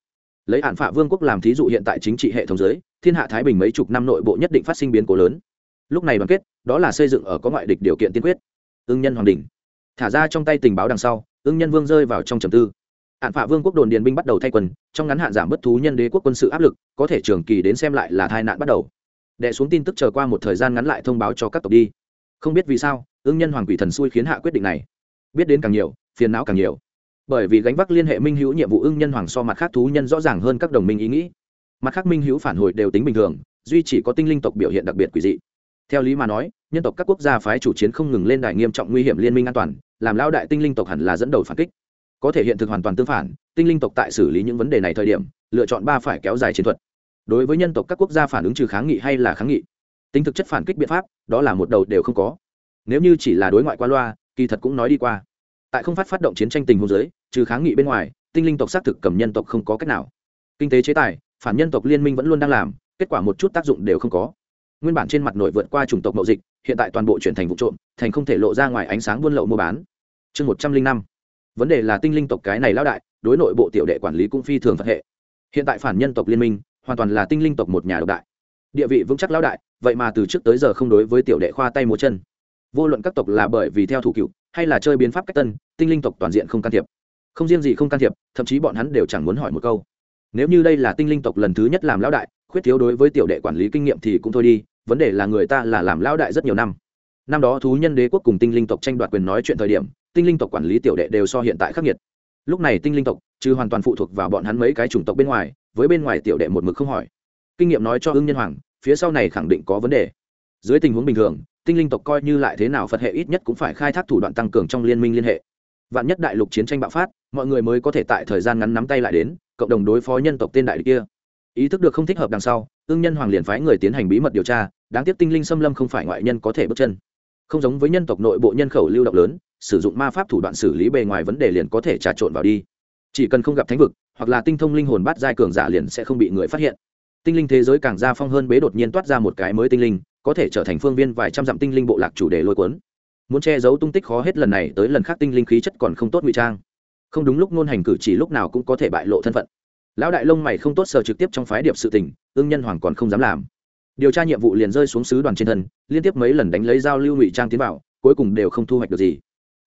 Lấy hạn phạ vương quốc làm thí dụ hiện tại chính trị hệ thống giới thiên hạ thái bình mấy chục năm nội bộ nhất định phát sinh biến cố lớn. Lúc này đoàn kết, đó là xây dựng ở có ngoại địch điều kiện tiên quyết. Ưng nhân hoàng đình. Thả ra trong tay tình báo đằng sau, ưng nhân vương rơi vào trong trầm tư. Hạn phạ vương quốc đồn điền binh bắt đầu thay quân trong ngắn hạn giảm bất thú nhân đế quốc quân sự áp lực, có thể trường kỳ đến xem lại là tai nạn bắt đầu. Đệ xuống tin tức chờ qua một thời gian ngắn lại thông báo cho các tộc đi. Không biết vì sao, ưng nhân hoàng quỷ thần xui khiến hạ quyết định này. Biết đến càng nhiều, phiền não càng nhiều. Bởi vì gánh vác liên hệ minh hữu nhiệm vụ ưng nhân hoàng so mặt khác thú nhân rõ ràng hơn các đồng minh ý nghĩ mặt khác minh hữu phản hồi đều tính bình thường, duy chỉ có tinh linh tộc biểu hiện đặc biệt quỷ dị. Theo lý mà nói, nhân tộc các quốc gia phái chủ chiến không ngừng lên đài nghiêm trọng nguy hiểm liên minh an toàn, làm lao đại tinh linh tộc hẳn là dẫn đầu phản kích. Có thể hiện thực hoàn toàn tương phản, tinh linh tộc tại xử lý những vấn đề này thời điểm, lựa chọn ba phải kéo dài chiến thuật. Đối với nhân tộc các quốc gia phản ứng trừ kháng nghị hay là kháng nghị, tính thực chất phản kích biện pháp, đó là một đầu đều không có. Nếu như chỉ là đối ngoại qua loa, kỳ thật cũng nói đi qua. Tại không phát phát động chiến tranh tình hôn giới trừ kháng nghị bên ngoài, tinh linh tộc xác thực cầm nhân tộc không có cách nào. Kinh tế chế tài phản nhân tộc liên minh vẫn luôn đang làm, kết quả một chút tác dụng đều không có. Nguyên bản trên mặt nội vượt qua chủng tộc mậu dịch, hiện tại toàn bộ chuyển thành vụ trộm, thành không thể lộ ra ngoài ánh sáng buôn lậu mua bán. Chương một trăm linh năm. Vấn đề là tinh linh tộc cái này lão đại, đối nội bộ tiểu đệ quản lý cũng phi thường phật hệ. Hiện tại phản nhân tộc liên minh, hoàn toàn là tinh linh tộc một nhà độc đại. Địa vị vững chắc lão đại, vậy mà từ trước tới giờ không đối với tiểu đệ khoa tay múa chân. Vô luận các tộc là bởi vì theo thủ cựu, hay là chơi biến pháp cách tân, tinh linh tộc toàn diện không can thiệp. Không riêng gì không can thiệp, thậm chí bọn hắn đều chẳng muốn hỏi một câu nếu như đây là tinh linh tộc lần thứ nhất làm lão đại, khuyết thiếu đối với tiểu đệ quản lý kinh nghiệm thì cũng thôi đi, vấn đề là người ta là làm lão đại rất nhiều năm. Năm đó thú nhân đế quốc cùng tinh linh tộc tranh đoạt quyền nói chuyện thời điểm, tinh linh tộc quản lý tiểu đệ đều so hiện tại khắc nghiệt. Lúc này tinh linh tộc, chứ hoàn toàn phụ thuộc vào bọn hắn mấy cái chủng tộc bên ngoài, với bên ngoài tiểu đệ một mực không hỏi. Kinh nghiệm nói cho ưng nhân hoàng, phía sau này khẳng định có vấn đề. Dưới tình huống bình thường, tinh linh tộc coi như lại thế nào phật hệ ít nhất cũng phải khai thác thủ đoạn tăng cường trong liên minh liên hệ. Vạn nhất đại lục chiến tranh bạo phát, mọi người mới có thể tại thời gian ngắn nắm tay lại đến cộng đồng đối phó nhân tộc tên đại địch kia. Ý thức được không thích hợp đằng sau ương nhân hoàng liền phái người tiến hành bí mật điều tra, đáng tiếc tinh linh xâm lâm không phải ngoại nhân có thể bước chân. Không giống với nhân tộc nội bộ nhân khẩu lưu động lớn, sử dụng ma pháp thủ đoạn xử lý bề ngoài vấn đề liền có thể trà trộn vào đi. Chỉ cần không gặp thánh vực, hoặc là tinh thông linh hồn bát giai cường giả liền sẽ không bị người phát hiện. Tinh linh thế giới càng gia phong hơn bế đột nhiên toát ra một cái mới tinh linh, có thể trở thành phương viên vài trăm dặm tinh linh bộ lạc chủ đề lôi cuốn. Muốn che giấu tung tích khó hết lần này tới lần khác tinh linh khí chất còn không tốt ngụy trang không đúng lúc ngôn hành cử chỉ lúc nào cũng có thể bại lộ thân phận. Lão đại lông mày không tốt sờ trực tiếp trong phái điệp sự tình, ương nhân hoàng còn không dám làm. Điều tra nhiệm vụ liền rơi xuống sứ đoàn trên thân, liên tiếp mấy lần đánh lấy giao lưu ngụy trang tiến vào, cuối cùng đều không thu hoạch được gì.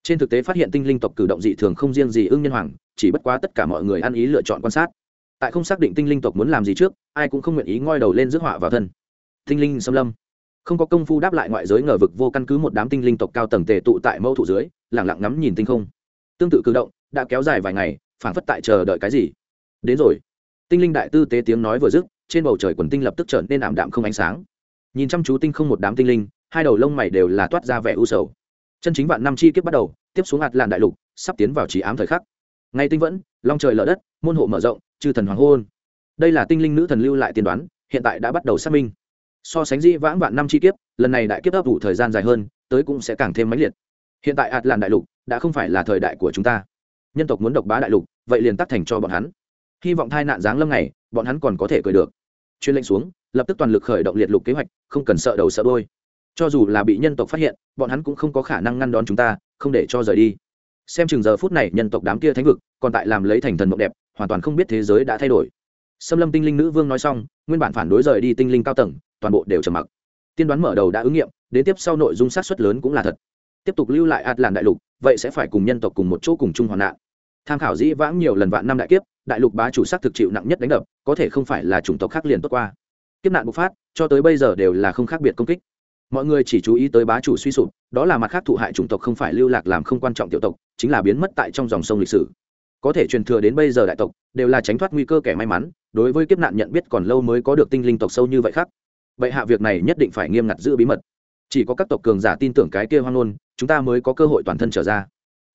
Trên thực tế phát hiện tinh linh tộc cử động dị thường không riêng gì ưng nhân hoàng, chỉ bất quá tất cả mọi người ăn ý lựa chọn quan sát. Tại không xác định tinh linh tộc muốn làm gì trước, ai cũng không nguyện ý ngoi đầu lên rước họa vào thân. Tinh linh xâm lâm. Không có công phu đáp lại ngoại giới ngờ vực vô căn cứ một đám tinh linh tộc cao tầng tề tụ tại mẫu thủ dưới lẳng lặng ngắm nhìn tinh không. Tương tự cử động đã kéo dài vài ngày phản phất tại chờ đợi cái gì. Đến rồi. Tinh linh đại tư tế tiếng nói vừa dứt, trên bầu trời quần tinh lập tức trở nên ảm đạm không ánh sáng. Nhìn chăm chú tinh không một đám tinh linh, hai đầu lông mày đều là toát ra vẻ u sầu. Chân chính vạn năm chi kiếp bắt đầu, tiếp xuống hạt làn đại lục sắp tiến vào trí ám thời khắc. Ngay tinh vẫn, long trời lở đất, môn hộ mở rộng, chư thần hoàng hôn. Đây là tinh linh nữ thần lưu lại tiên đoán, hiện tại đã bắt đầu xác minh. So sánh di vãng vạn năm chi kiếp, lần này đại kiếp ấp ủ thời gian dài hơn, tới cũng sẽ càng thêm mãnh liệt. Hiện tại hạt làn đại lục đã không phải là thời đại của chúng ta nhân tộc muốn độc bá đại lục, vậy liền tắt thành cho bọn hắn. Hy vọng thai nạn giáng lâm này, bọn hắn còn có thể cười được. Chuyên lệnh xuống, lập tức toàn lực khởi động liệt lục kế hoạch, không cần sợ đầu sợ đôi cho dù là bị nhân tộc phát hiện, bọn hắn cũng không có khả năng ngăn đón chúng ta, không để cho rời đi. Xem chừng giờ phút này, nhân tộc đám kia thánh vực, còn tại làm lấy thành thần mộng đẹp, hoàn toàn không biết thế giới đã thay đổi. Xâm lâm tinh linh nữ vương nói xong, nguyên bản phản đối rời đi tinh linh cao tầng, toàn bộ đều trầm mặc. Tiên đoán mở đầu đã ứng nghiệm, đến tiếp sau nội dung sát xuất lớn cũng là thật. Tiếp tục lưu lại ạt làn đại lục, vậy sẽ phải cùng nhân tộc cùng một chỗ cùng chung hoạn nạn tham khảo dĩ vãng nhiều lần vạn năm đại kiếp, đại lục bá chủ sắc thực chịu nặng nhất đánh đập, có thể không phải là chủng tộc khác liền tốt qua. Kiếp nạn bộc phát, cho tới bây giờ đều là không khác biệt công kích. Mọi người chỉ chú ý tới bá chủ suy sụp, đó là mặt khác thụ hại chủng tộc không phải lưu lạc làm không quan trọng tiểu tộc, chính là biến mất tại trong dòng sông lịch sử. Có thể truyền thừa đến bây giờ đại tộc, đều là tránh thoát nguy cơ kẻ may mắn, đối với kiếp nạn nhận biết còn lâu mới có được tinh linh tộc sâu như vậy khác. Vậy hạ việc này nhất định phải nghiêm ngặt giữ bí mật. Chỉ có các tộc cường giả tin tưởng cái kia hoang ngôn, chúng ta mới có cơ hội toàn thân trở ra.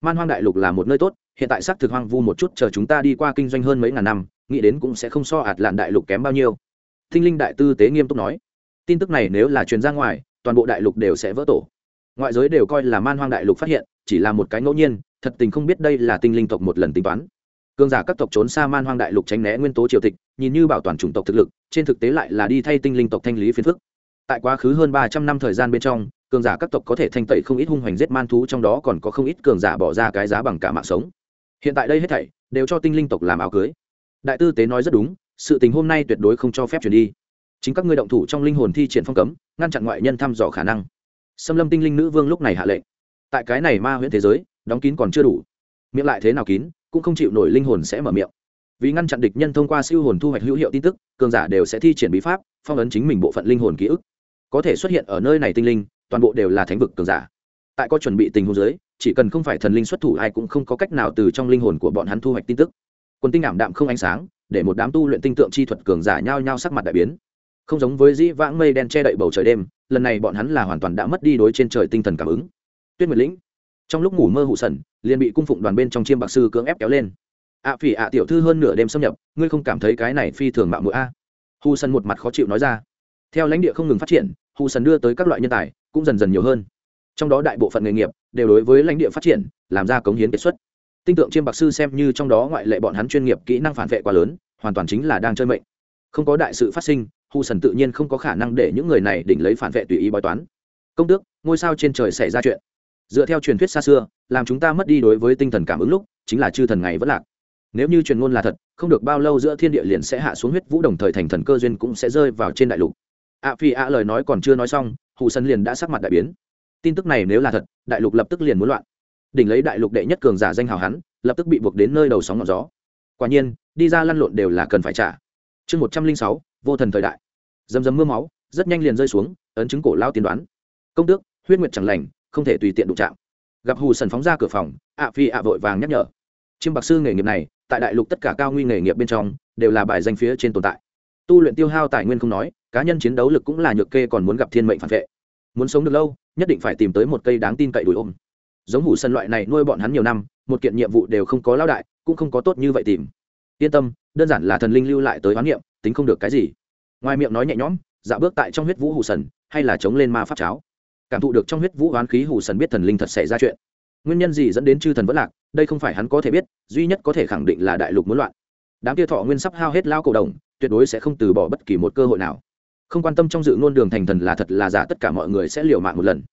Man hoang đại lục là một nơi tốt hiện tại xác thực hoang vu một chút, chờ chúng ta đi qua kinh doanh hơn mấy ngàn năm, nghĩ đến cũng sẽ không so ạt lạn đại lục kém bao nhiêu. Thinh linh đại tư tế nghiêm túc nói. Tin tức này nếu là truyền ra ngoài, toàn bộ đại lục đều sẽ vỡ tổ. Ngoại giới đều coi là man hoang đại lục phát hiện, chỉ là một cái ngẫu nhiên, thật tình không biết đây là tinh linh tộc một lần tính toán. Cường giả các tộc trốn xa man hoang đại lục tránh né nguyên tố triều tịch, nhìn như bảo toàn chủng tộc thực lực, trên thực tế lại là đi thay tinh linh tộc thanh lý phiền phức. Tại quá khứ hơn ba trăm năm thời gian bên trong, cường giả các tộc có thể thanh tẩy không ít hung hoành giết man thú, trong đó còn có không ít cường giả bỏ ra cái giá bằng cả mạng sống hiện tại đây hết thảy đều cho tinh linh tộc làm áo cưới. Đại tư tế nói rất đúng, sự tình hôm nay tuyệt đối không cho phép chuyển đi. Chính các ngươi động thủ trong linh hồn thi triển phong cấm, ngăn chặn ngoại nhân thăm dò khả năng. Xâm lâm tinh linh nữ vương lúc này hạ lệnh. Tại cái này ma huyễn thế giới, đóng kín còn chưa đủ. Miệng lại thế nào kín, cũng không chịu nổi linh hồn sẽ mở miệng. Vì ngăn chặn địch nhân thông qua siêu hồn thu hoạch hữu hiệu tin tức, cường giả đều sẽ thi triển bí pháp, phong ấn chính mình bộ phận linh hồn ký ức. Có thể xuất hiện ở nơi này tinh linh, toàn bộ đều là thánh vực cường giả. Tại có chuẩn bị tình huống giới chỉ cần không phải thần linh xuất thủ, ai cũng không có cách nào từ trong linh hồn của bọn hắn thu hoạch tin tức. Quần tinh ảm đạm không ánh sáng, để một đám tu luyện tinh tượng chi thuật cường giả nhao nhao sắc mặt đại biến. Không giống với dĩ vãng mây đen che đậy bầu trời đêm, lần này bọn hắn là hoàn toàn đã mất đi đối trên trời tinh thần cảm ứng. Tuyết nguyệt lĩnh, trong lúc ngủ mơ hụ sần, liền bị cung phụng đoàn bên trong chiêm bạc sư cưỡng ép kéo lên. Ạ phỉ ạ tiểu thư hơn nửa đêm xâm nhập, ngươi không cảm thấy cái này phi thường mạo mũi a? Hù sần một mặt khó chịu nói ra. Theo lãnh địa không ngừng phát triển hù sần đưa tới các loại nhân tài cũng dần dần nhiều hơn trong đó đại bộ phận nghề nghiệp đều đối với lãnh địa phát triển làm ra cống hiến kết xuất. Tinh tượng chiêm bạc sư xem như trong đó ngoại lệ bọn hắn chuyên nghiệp, kỹ năng phản vệ quá lớn, hoàn toàn chính là đang chơi mệnh. Không có đại sự phát sinh hù sần tự nhiên không có khả năng để những người này định lấy phản vệ tùy ý bói toán. Công tước, ngôi sao trên trời xảy ra chuyện. Dựa theo truyền thuyết xa xưa, làm chúng ta mất đi đối với tinh thần cảm ứng lúc, chính là chư thần ngày vẫn lạc. Nếu như truyền ngôn là thật, không được bao lâu giữa thiên địa liền sẽ hạ xuống huyết vũ đồng thời thành thần cơ duyên cũng sẽ rơi vào trên đại lục. Ạ phi ạ lời nói còn chưa nói xong hù sân liền đã sắc mặt đại biến tin tức này nếu là thật, đại lục lập tức liền muốn loạn. Đỉnh lấy đại lục đệ nhất cường giả danh hào hắn, lập tức bị buộc đến nơi đầu sóng ngọn gió. Quả nhiên, đi ra lăn lộn đều là cần phải trả. Chương một trăm linh sáu, vô thần thời đại. Dầm dầm mưa máu, rất nhanh liền rơi xuống, ấn chứng cổ lao tiên đoán. Công tước, huyết nguyệt chẳng lành, không thể tùy tiện đụng chạm. Gặp hù sần phóng ra cửa phòng, ạ phi ạ vội vàng nhắc nhở. Chiêm bạc sư nghề nghiệp này, tại đại lục tất cả cao nguy nghề nghiệp bên trong, đều là bài danh phía trên tồn tại. Tu luyện tiêu hao tài nguyên không nói, cá nhân chiến đấu lực cũng là nhược kê còn muốn gặp thiên mệnh phản vệ. Muốn sống được lâu nhất định phải tìm tới một cây đáng tin cậy đuổi ôm. Giống hủ sân loại này nuôi bọn hắn nhiều năm, một kiện nhiệm vụ đều không có lao đại, cũng không có tốt như vậy tìm. Yên tâm, đơn giản là thần linh lưu lại tới hoán niệm, tính không được cái gì. Ngoài miệng nói nhẹ nhõm dạo bước tại trong huyết vũ hủ sần, hay là chống lên ma pháp cháo. Cảm thụ được trong huyết vũ oán khí hủ sần biết thần linh thật xảy ra chuyện. Nguyên nhân gì dẫn đến chư thần vẫn lạc, đây không phải hắn có thể biết, duy nhất có thể khẳng định là đại lục muốn loạn. Đám kia thọ nguyên sắp hao hết lao cổ đồng, tuyệt đối sẽ không từ bỏ bất kỳ một cơ hội nào không quan tâm trong dự ngôn đường thành thần là thật là giả, tất cả mọi người sẽ liều mạng một lần.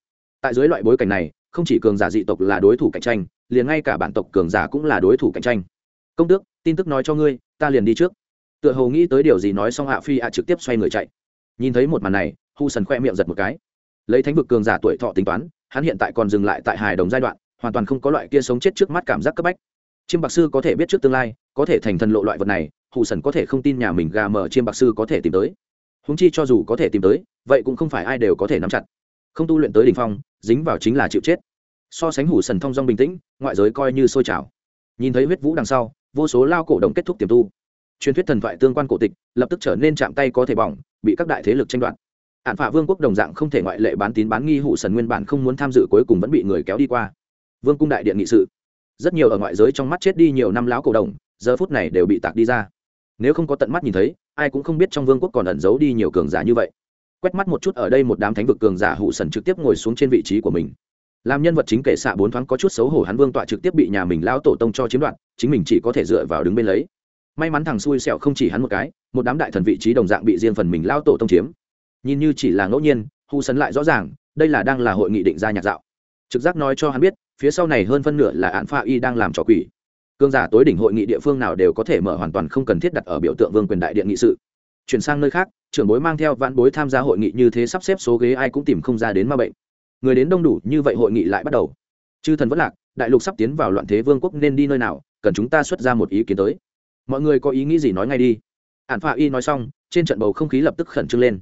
Tại dưới loại bối cảnh này, không chỉ cường giả dị tộc là đối thủ cạnh tranh, liền ngay cả bản tộc cường giả cũng là đối thủ cạnh tranh. Công tước, tin tức nói cho ngươi, ta liền đi trước. Tựa hồ nghĩ tới điều gì nói xong hạ phi ạ trực tiếp xoay người chạy. Nhìn thấy một màn này, hu sần khoe miệng giật một cái. Lấy thánh vực cường giả tuổi thọ tính toán, hắn hiện tại còn dừng lại tại hài đồng giai đoạn, hoàn toàn không có loại kia sống chết trước mắt cảm giác cấp bách. Chiêm bạc sư có thể biết trước tương lai, có thể thành thần lộ loại vật này hù sần có thể không tin nhà mình gà mờ chiêm bạc sư có thể tìm tới húng chi cho dù có thể tìm tới, vậy cũng không phải ai đều có thể nắm chặt. Không tu luyện tới đ ỉ n h phong, dính vào chính là chịu chết. So sánh hủ sần thong dong bình tĩnh, ngoại giới coi như sôi trào. Nhìn thấy huyết vũ đằng sau, vô số lao cổ động kết thúc tiềm tu. Truyền thuyết thần thoại tương quan cổ tịch, lập tức trở nên chạm tay có thể bỏng, bị các đại thế lực tranh đoạt. Hạn phạ vương quốc đồng dạng không thể ngoại lệ bán tín bán nghi hủ sần nguyên bản không muốn tham dự cuối cùng vẫn bị người kéo đi qua. Vương cung đại điện nghị sự. Rất nhiều ở ngoại giới trong mắt chết đi nhiều năm lão cổ đồng, giờ phút này đều bị tạc đi ra nếu không có tận mắt nhìn thấy, ai cũng không biết trong vương quốc còn ẩn giấu đi nhiều cường giả như vậy. Quét mắt một chút ở đây một đám thánh vực cường giả hụ sần trực tiếp ngồi xuống trên vị trí của mình. Làm nhân vật chính kể xạ bốn thoáng có chút xấu hổ hắn vương tọa trực tiếp bị nhà mình lão tổ tông cho chiếm đoạt, chính mình chỉ có thể dựa vào đứng bên lấy. May mắn thằng xui xẹo không chỉ hắn một cái, một đám đại thần vị trí đồng dạng bị riêng phần mình lão tổ tông chiếm. Nhìn như chỉ là ngẫu nhiên, hụ sần lại rõ ràng, đây là đang là hội nghị định ra nhạc dạo. Trực giác nói cho hắn biết, phía sau này hơn phân nửa là án pha y đang làm trò quỷ cương giả tối đỉnh hội nghị địa phương nào đều có thể mở hoàn toàn không cần thiết đặt ở biểu tượng vương quyền đại điện nghị sự. Chuyển sang nơi khác, trưởng bối mang theo vãn bối tham gia hội nghị như thế sắp xếp số ghế ai cũng tìm không ra đến ma bệnh. Người đến đông đủ, như vậy hội nghị lại bắt đầu. Chư thần vẫn lạc, đại lục sắp tiến vào loạn thế vương quốc nên đi nơi nào, cần chúng ta xuất ra một ý kiến tới. Mọi người có ý nghĩ gì nói ngay đi. Ản phạ y nói xong, trên trận bầu không khí lập tức khẩn trương lên.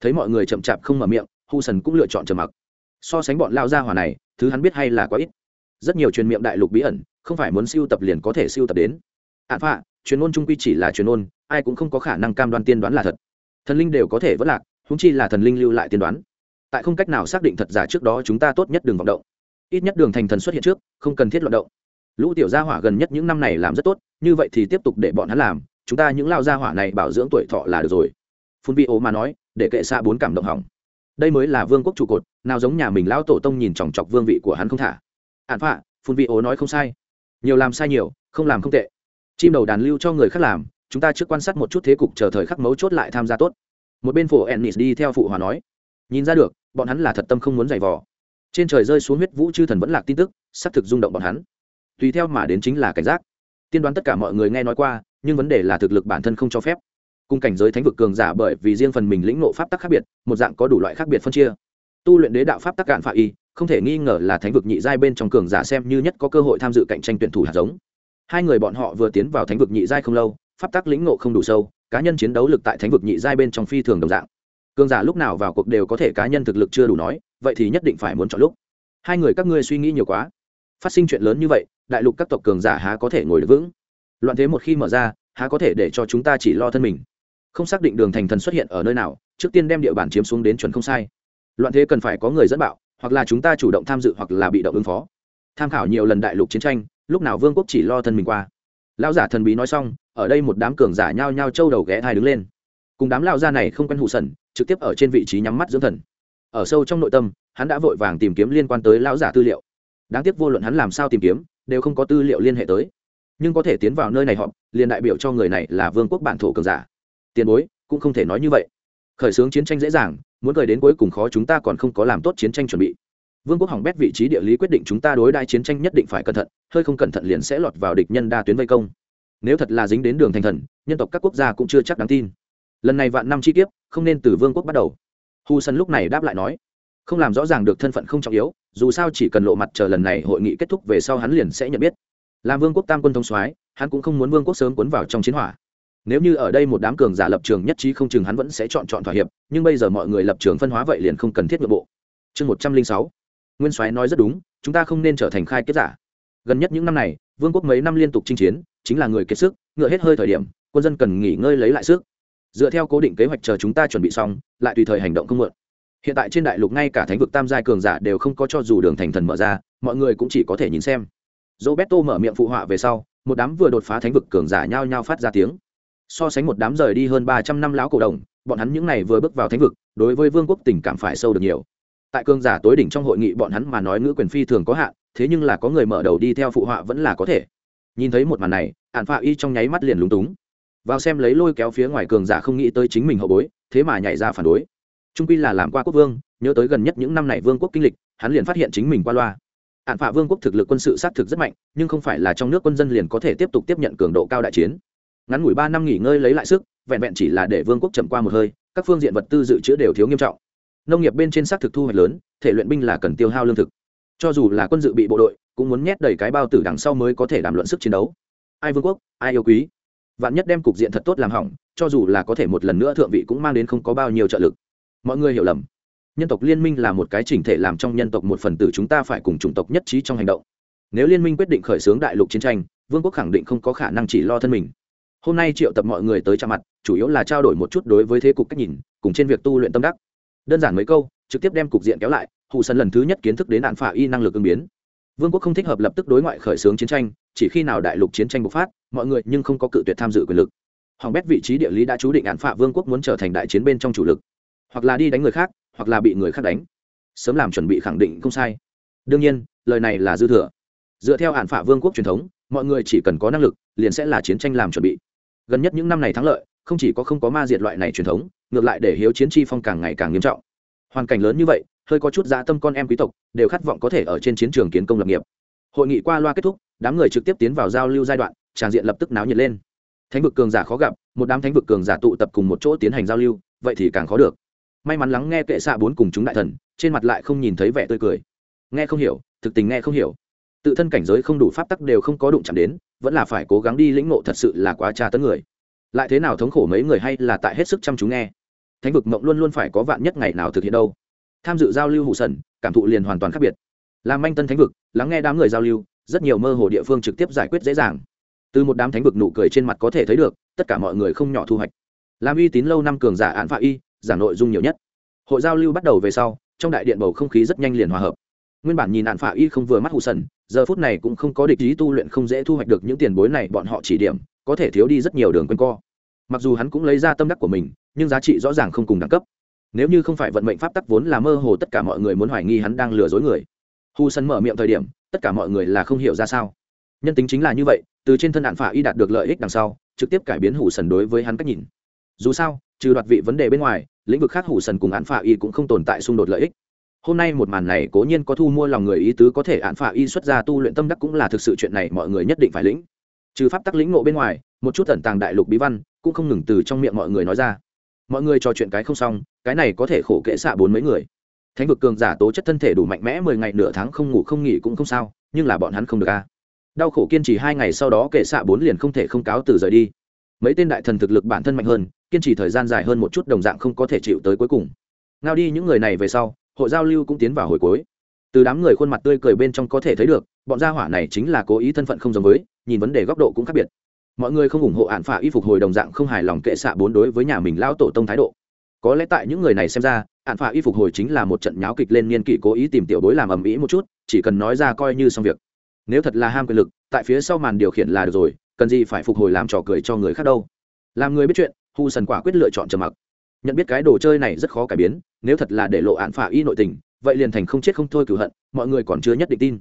Thấy mọi người chậm chạp không mở miệng, hu sần cũng lựa chọn trầm mặc. So sánh bọn lao gia hỏa này, thứ hắn biết hay là quá ít. Rất nhiều truyền miệng đại lục bí ẩn không phải muốn siêu tập liền có thể siêu tập đến. Ạn phạ, truyền ngôn trung quy chỉ là truyền ngôn, ai cũng không có khả năng cam đoan tiên đoán là thật. Thần linh đều có thể vẫn lạc húng chi là thần linh lưu lại tiên đoán. Tại không cách nào xác định thật giả trước đó chúng ta tốt nhất đừng vọng động. Ít nhất đường thành thần xuất hiện trước, không cần thiết loạn động. Lũ tiểu gia hỏa gần nhất những năm này làm rất tốt, như vậy thì tiếp tục để bọn hắn làm, chúng ta những lao gia hỏa này bảo dưỡng tuổi thọ là được rồi. Phun vi ố mà nói, để kệ xa bốn cảm động hỏng. Đây mới là vương quốc trụ cột, nào giống nhà mình lao tổ tông nhìn chòng chọc vương vị của hắn không thả. Hạn phạ, phun vi ố nói không sai nhiều làm sai nhiều, không làm không tệ. Chim đầu đàn lưu cho người khác làm, chúng ta trước quan sát một chút thế cục chờ thời khắc mấu chốt lại tham gia tốt. Một bên phổ ennis đi theo phụ hòa nói, nhìn ra được, bọn hắn là thật tâm không muốn giày vò. Trên trời rơi xuống huyết vũ chư thần vẫn lạc tin tức xác thực rung động bọn hắn. Tùy theo mà đến chính là cảnh giác. Tiên đoán tất cả mọi người nghe nói qua, nhưng vấn đề là thực lực bản thân không cho phép. Cùng cảnh giới thánh vực cường giả bởi vì riêng phần mình lĩnh nộ pháp tắc khác biệt, một dạng có đủ loại khác biệt phân chia. Tu luyện đế đạo pháp tắc cạn phạ y không thể nghi ngờ là thánh vực nhị giai bên trong cường giả xem như nhất có cơ hội tham dự cạnh tranh tuyển thủ hạt giống. Hai người bọn họ vừa tiến vào thánh vực nhị giai không lâu, pháp tắc lĩnh ngộ không đủ sâu, cá nhân chiến đấu lực tại thánh vực nhị giai bên trong phi thường đồng dạng. Cường giả lúc nào vào cuộc đều có thể cá nhân thực lực chưa đủ nói, vậy thì nhất định phải muốn chọn lúc. Hai người các ngươi suy nghĩ nhiều quá. Phát sinh chuyện lớn như vậy, đại lục các tộc cường giả há có thể ngồi được vững? Loạn thế một khi mở ra, há có thể để cho chúng ta chỉ lo thân mình? Không xác định đường thành thần xuất hiện ở nơi nào, trước tiên đem địa bàn chiếm xuống đến chuẩn không sai. Loạn thế cần phải có người dẫn bạo hoặc là chúng ta chủ động tham dự hoặc là bị động ứng phó. Tham khảo nhiều lần đại lục chiến tranh, lúc nào vương quốc chỉ lo thân mình qua. Lão giả thần bí nói xong, ở đây một đám cường giả nhao nhao trâu đầu ghé thai đứng lên. Cùng đám lao gia này không quen hụ sần, trực tiếp ở trên vị trí nhắm mắt dưỡng thần. Ở sâu trong nội tâm, hắn đã vội vàng tìm kiếm liên quan tới lão giả tư liệu. Đáng tiếc vô luận hắn làm sao tìm kiếm, đều không có tư liệu liên hệ tới. Nhưng có thể tiến vào nơi này họ liền đại biểu cho người này là vương quốc bản thổ cường giả. Tiền bối, cũng không thể nói như vậy. Khởi xướng chiến tranh dễ dàng muốn cười đến cuối cùng khó chúng ta còn không có làm tốt chiến tranh chuẩn bị. Vương quốc hỏng bét vị trí địa lý quyết định chúng ta đối đai chiến tranh nhất định phải cẩn thận, hơi không cẩn thận liền sẽ lọt vào địch nhân đa tuyến vây công. Nếu thật là dính đến đường thành thần, nhân tộc các quốc gia cũng chưa chắc đáng tin. Lần này vạn năm chi kiếp, không nên từ vương quốc bắt đầu. Hu sân lúc này đáp lại nói, không làm rõ ràng được thân phận không trọng yếu, dù sao chỉ cần lộ mặt chờ lần này hội nghị kết thúc về sau hắn liền sẽ nhận biết. Làm vương quốc tam quân thông soái, hắn cũng không muốn vương quốc sớm cuốn vào trong chiến hỏa nếu như ở đây một đám cường giả lập trường nhất trí không chừng hắn vẫn sẽ chọn chọn thỏa hiệp, nhưng bây giờ mọi người lập trường phân hóa vậy liền không cần thiết nội bộ. Chương một trăm linh sáu. Nguyên soái nói rất đúng, chúng ta không nên trở thành khai kết giả. Gần nhất những năm này, vương quốc mấy năm liên tục chinh chiến, chính là người kiệt sức, ngựa hết hơi thời điểm, quân dân cần nghỉ ngơi lấy lại sức. Dựa theo cố định kế hoạch chờ chúng ta chuẩn bị xong, lại tùy thời hành động không mượn. Hiện tại trên đại lục ngay cả thánh vực tam giai cường giả đều không có cho dù đường thành thần mở ra, mọi người cũng chỉ có thể nhìn xem. Roberto mở miệng phụ họa về sau, một đám vừa đột phá thánh vực cường giả nhao nhao phát ra tiếng so sánh một đám rời đi hơn ba trăm năm lão cổ đồng, bọn hắn những n à y vừa bước vào thánh vực, đối với vương quốc tình cảm phải sâu được nhiều. Tại cường giả tối đỉnh trong hội nghị bọn hắn mà nói ngữ quyền phi thường có hạn, thế nhưng là có người mở đầu đi theo phụ họa vẫn là có thể. Nhìn thấy một màn này ạn phạ y trong nháy mắt liền lúng túng. Vào xem lấy lôi kéo phía ngoài cường giả không nghĩ tới chính mình hậu bối, thế mà nhảy ra phản đối. Trung quy là làm qua quốc vương, nhớ tới gần nhất những năm này vương quốc kinh lịch, hắn liền phát hiện chính mình qua loa. Ạn phạ vương quốc thực lực quân sự xác thực rất mạnh, nhưng không phải là trong nước quân dân liền có thể tiếp tục tiếp nhận cường độ cao đại chiến ngắn ngủi ba năm nghỉ ngơi lấy lại sức, vẹn vẹn chỉ là để vương quốc chậm qua một hơi, các phương diện vật tư dự trữ đều thiếu nghiêm trọng. Nông nghiệp bên trên xác thực thu hoạch lớn, thể luyện binh là cần tiêu hao lương thực. Cho dù là quân dự bị bộ đội, cũng muốn nhét đầy cái bao tử đằng sau mới có thể đàm luận sức chiến đấu. Ai vương quốc, ai yêu quý. Vạn nhất đem cục diện thật tốt làm hỏng, cho dù là có thể một lần nữa thượng vị cũng mang đến không có bao nhiêu trợ lực. Mọi người hiểu lầm. Nhân tộc liên minh là một cái chỉnh thể làm trong nhân tộc một phần tử chúng ta phải cùng chủng tộc nhất trí trong hành động. Nếu liên minh quyết định khởi xướng đại lục chiến tranh, vương quốc khẳng định không có khả năng chỉ lo thân mình hôm nay triệu tập mọi người tới chạm mặt, chủ yếu là trao đổi một chút đối với thế cục cách nhìn, cùng trên việc tu luyện tâm đắc. Đơn giản mấy câu, trực tiếp đem cục diện kéo lại hụ sân lần thứ nhất kiến thức đến nạn phả y năng lực ứng biến. Vương quốc không thích hợp lập tức đối ngoại khởi xướng chiến tranh, chỉ khi nào đại lục chiến tranh bộc phát, mọi người nhưng không có cự tuyệt tham dự quyền lực. Hoàng bét vị trí địa lý đã chú định án phạ vương quốc muốn trở thành đại chiến bên trong chủ lực. Hoặc là đi đánh người khác, hoặc là bị người khác đánh. Sớm làm chuẩn bị khẳng định không sai. Đương nhiên, lời này là dư thừa. Dựa theo hạn phả vương quốc truyền thống, mọi người chỉ cần có năng lực, liền sẽ là chiến tranh làm chuẩn bị gần nhất những năm này thắng lợi, không chỉ có không có ma diệt loại này truyền thống, ngược lại để hiếu chiến chi phong càng ngày càng nghiêm trọng. Hoàn cảnh lớn như vậy, hơi có chút dã tâm con em quý tộc, đều khát vọng có thể ở trên chiến trường kiến công lập nghiệp. Hội nghị qua loa kết thúc, đám người trực tiếp tiến vào giao lưu giai đoạn, tràng diện lập tức náo nhiệt lên. Thánh vực cường giả khó gặp, một đám thánh vực cường giả tụ tập cùng một chỗ tiến hành giao lưu, vậy thì càng khó được. May mắn lắng nghe kệ xạ bốn cùng chúng đại thần, trên mặt lại không nhìn thấy vẻ tươi cười. Nghe không hiểu, thực tình nghe không hiểu. Tự thân cảnh giới không đủ pháp tắc đều không có đụng chạm đến vẫn là phải cố gắng đi lĩnh ngộ thật sự là quá tra tấn người. Lại thế nào thống khổ mấy người hay là tại hết sức chăm chú nghe. Thánh vực mộng luôn luôn phải có vạn nhất ngày nào thực hiện đâu. Tham dự giao lưu hụ sần, cảm thụ liền hoàn toàn khác biệt. Làm manh tân thánh vực, lắng nghe đám người giao lưu, rất nhiều mơ hồ địa phương trực tiếp giải quyết dễ dàng. Từ một đám thánh vực nụ cười trên mặt có thể thấy được, tất cả mọi người không nhỏ thu hoạch. Làm uy tín lâu năm cường giả án phạ y giảng nội dung nhiều nhất. Hội giao lưu bắt đầu về sau, trong đại điện bầu không khí rất nhanh liền hòa hợp. Nguyên bản nhìn án phạ y không vừa mắt hụ sần giờ phút này cũng không có địch ý tu luyện không dễ thu hoạch được những tiền bối này, bọn họ chỉ điểm, có thể thiếu đi rất nhiều đường quanh co. Mặc dù hắn cũng lấy ra tâm đắc của mình, nhưng giá trị rõ ràng không cùng đẳng cấp. Nếu như không phải vận mệnh pháp tắc vốn là mơ hồ, tất cả mọi người muốn hoài nghi hắn đang lừa dối người. Hu sân mở miệng thời điểm, tất cả mọi người là không hiểu ra sao. Nhân tính chính là như vậy, từ trên thân đạn phả y đạt được lợi ích đằng sau, trực tiếp cải biến hủ sần đối với hắn cách nhìn. Dù sao, trừ đoạt vị vấn đề bên ngoài, lĩnh vực khác hủ sần cùng hạn phả y cũng không tồn tại xung đột lợi ích hôm nay một màn này cố nhiên có thu mua lòng người ý tứ có thể hạn phả y xuất ra tu luyện tâm đắc cũng là thực sự chuyện này mọi người nhất định phải lĩnh. Trừ pháp tắc lĩnh ngộ bên ngoài, một chút tẩn tàng đại lục bí văn cũng không ngừng từ trong miệng mọi người nói ra. Mọi người trò chuyện cái không xong, cái này có thể khổ kệ xạ bốn mấy người. Thánh vực cường giả tố chất thân thể đủ mạnh mẽ, mười ngày nửa tháng không ngủ không nghỉ cũng không sao, nhưng là bọn hắn không được a. Đau khổ kiên trì hai ngày sau đó kệ xạ bốn liền không thể không cáo từ rời đi. Mấy tên đại thần thực lực bản thân mạnh hơn, kiên trì thời gian dài hơn một chút đồng dạng không có thể chịu tới cuối cùng. Ngao đi những người này về sau hội giao lưu cũng tiến vào hồi cuối. Từ đám người khuôn mặt tươi cười bên trong có thể thấy được, bọn gia hỏa này chính là cố ý thân phận không giống với, nhìn vấn đề góc độ cũng khác biệt. Mọi người không ủng hộ hạn phả y phục hồi đồng dạng không hài lòng kệ xạ bốn đối với nhà mình lao tổ tông thái độ. Có lẽ tại những người này xem ra, hạn phả y phục hồi chính là một trận nháo kịch lên niên kỷ cố ý tìm tiểu bối làm ầm ĩ một chút, chỉ cần nói ra coi như xong việc. Nếu thật là ham quyền lực, tại phía sau màn điều khiển là được rồi, cần gì phải phục hồi làm trò cười cho người khác đâu. Làm người biết chuyện, hu sần quả quyết lựa chọn trầm mặc nhận biết cái đồ chơi này rất khó cải biến, nếu thật là để lộ án phả y nội tình, vậy liền thành không chết không thôi cửu hận, mọi người còn chưa nhất định tin.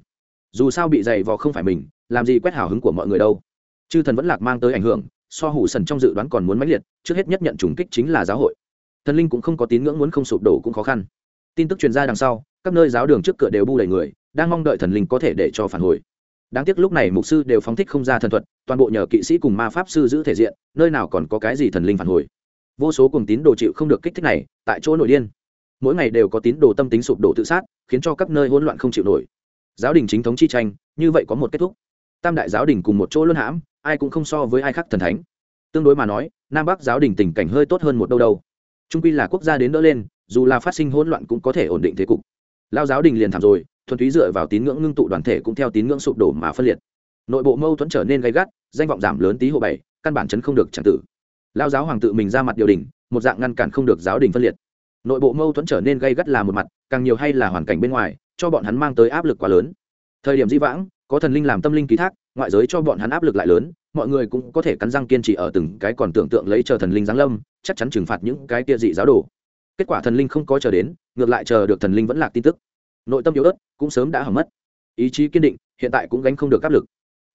Dù sao bị dày vò không phải mình, làm gì quét hào hứng của mọi người đâu. Chư thần vẫn lạc mang tới ảnh hưởng, so hủ sần trong dự đoán còn muốn mãnh liệt, trước hết nhất nhận trùng kích chính là giáo hội. Thần linh cũng không có tín ngưỡng muốn không sụp đổ cũng khó khăn. Tin tức truyền ra đằng sau, các nơi giáo đường trước cửa đều bu đầy người, đang mong đợi thần linh có thể để cho phản hồi. Đáng tiếc lúc này mục sư đều phóng thích không ra thần thuật, toàn bộ nhờ kỵ sĩ cùng ma pháp sư giữ thể diện, nơi nào còn có cái gì thần linh phản hồi vô số cùng tín đồ chịu không được kích thích này, tại chỗ nội điên. Mỗi ngày đều có tín đồ tâm tính sụp đổ tự sát, khiến cho các nơi hỗn loạn không chịu nổi. Giáo đình chính thống chi tranh, như vậy có một kết thúc. Tam đại giáo đình cùng một chỗ luân hãm, ai cũng không so với ai khác thần thánh. Tương đối mà nói, nam bắc giáo đình tình cảnh hơi tốt hơn một đâu đâu. Trung quy là quốc gia đến đỡ lên, dù là phát sinh hỗn loạn cũng có thể ổn định thế cục. Lao giáo đình liền thảm rồi, thuần túy dựa vào tín ngưỡng ngưng tụ đoàn thể cũng theo tín ngưỡng sụp đổ mà phân liệt. Nội bộ mâu thuẫn trở nên gay gắt, danh vọng giảm lớn tí hộ bảy, căn bản chấn không được chẳng tử lao giáo hoàng tự mình ra mặt điều đình, một dạng ngăn cản không được giáo đình phân liệt. Nội bộ mâu thuẫn trở nên gây gắt là một mặt, càng nhiều hay là hoàn cảnh bên ngoài, cho bọn hắn mang tới áp lực quá lớn. Thời điểm di vãng, có thần linh làm tâm linh ký thác, ngoại giới cho bọn hắn áp lực lại lớn, mọi người cũng có thể cắn răng kiên trì ở từng cái còn tưởng tượng lấy chờ thần linh giáng lâm, chắc chắn trừng phạt những cái kia dị giáo đồ. Kết quả thần linh không có chờ đến, ngược lại chờ được thần linh vẫn lạc tin tức. Nội tâm yếu ớt, cũng sớm đã hỏng mất. Ý chí kiên định, hiện tại cũng gánh không được áp lực.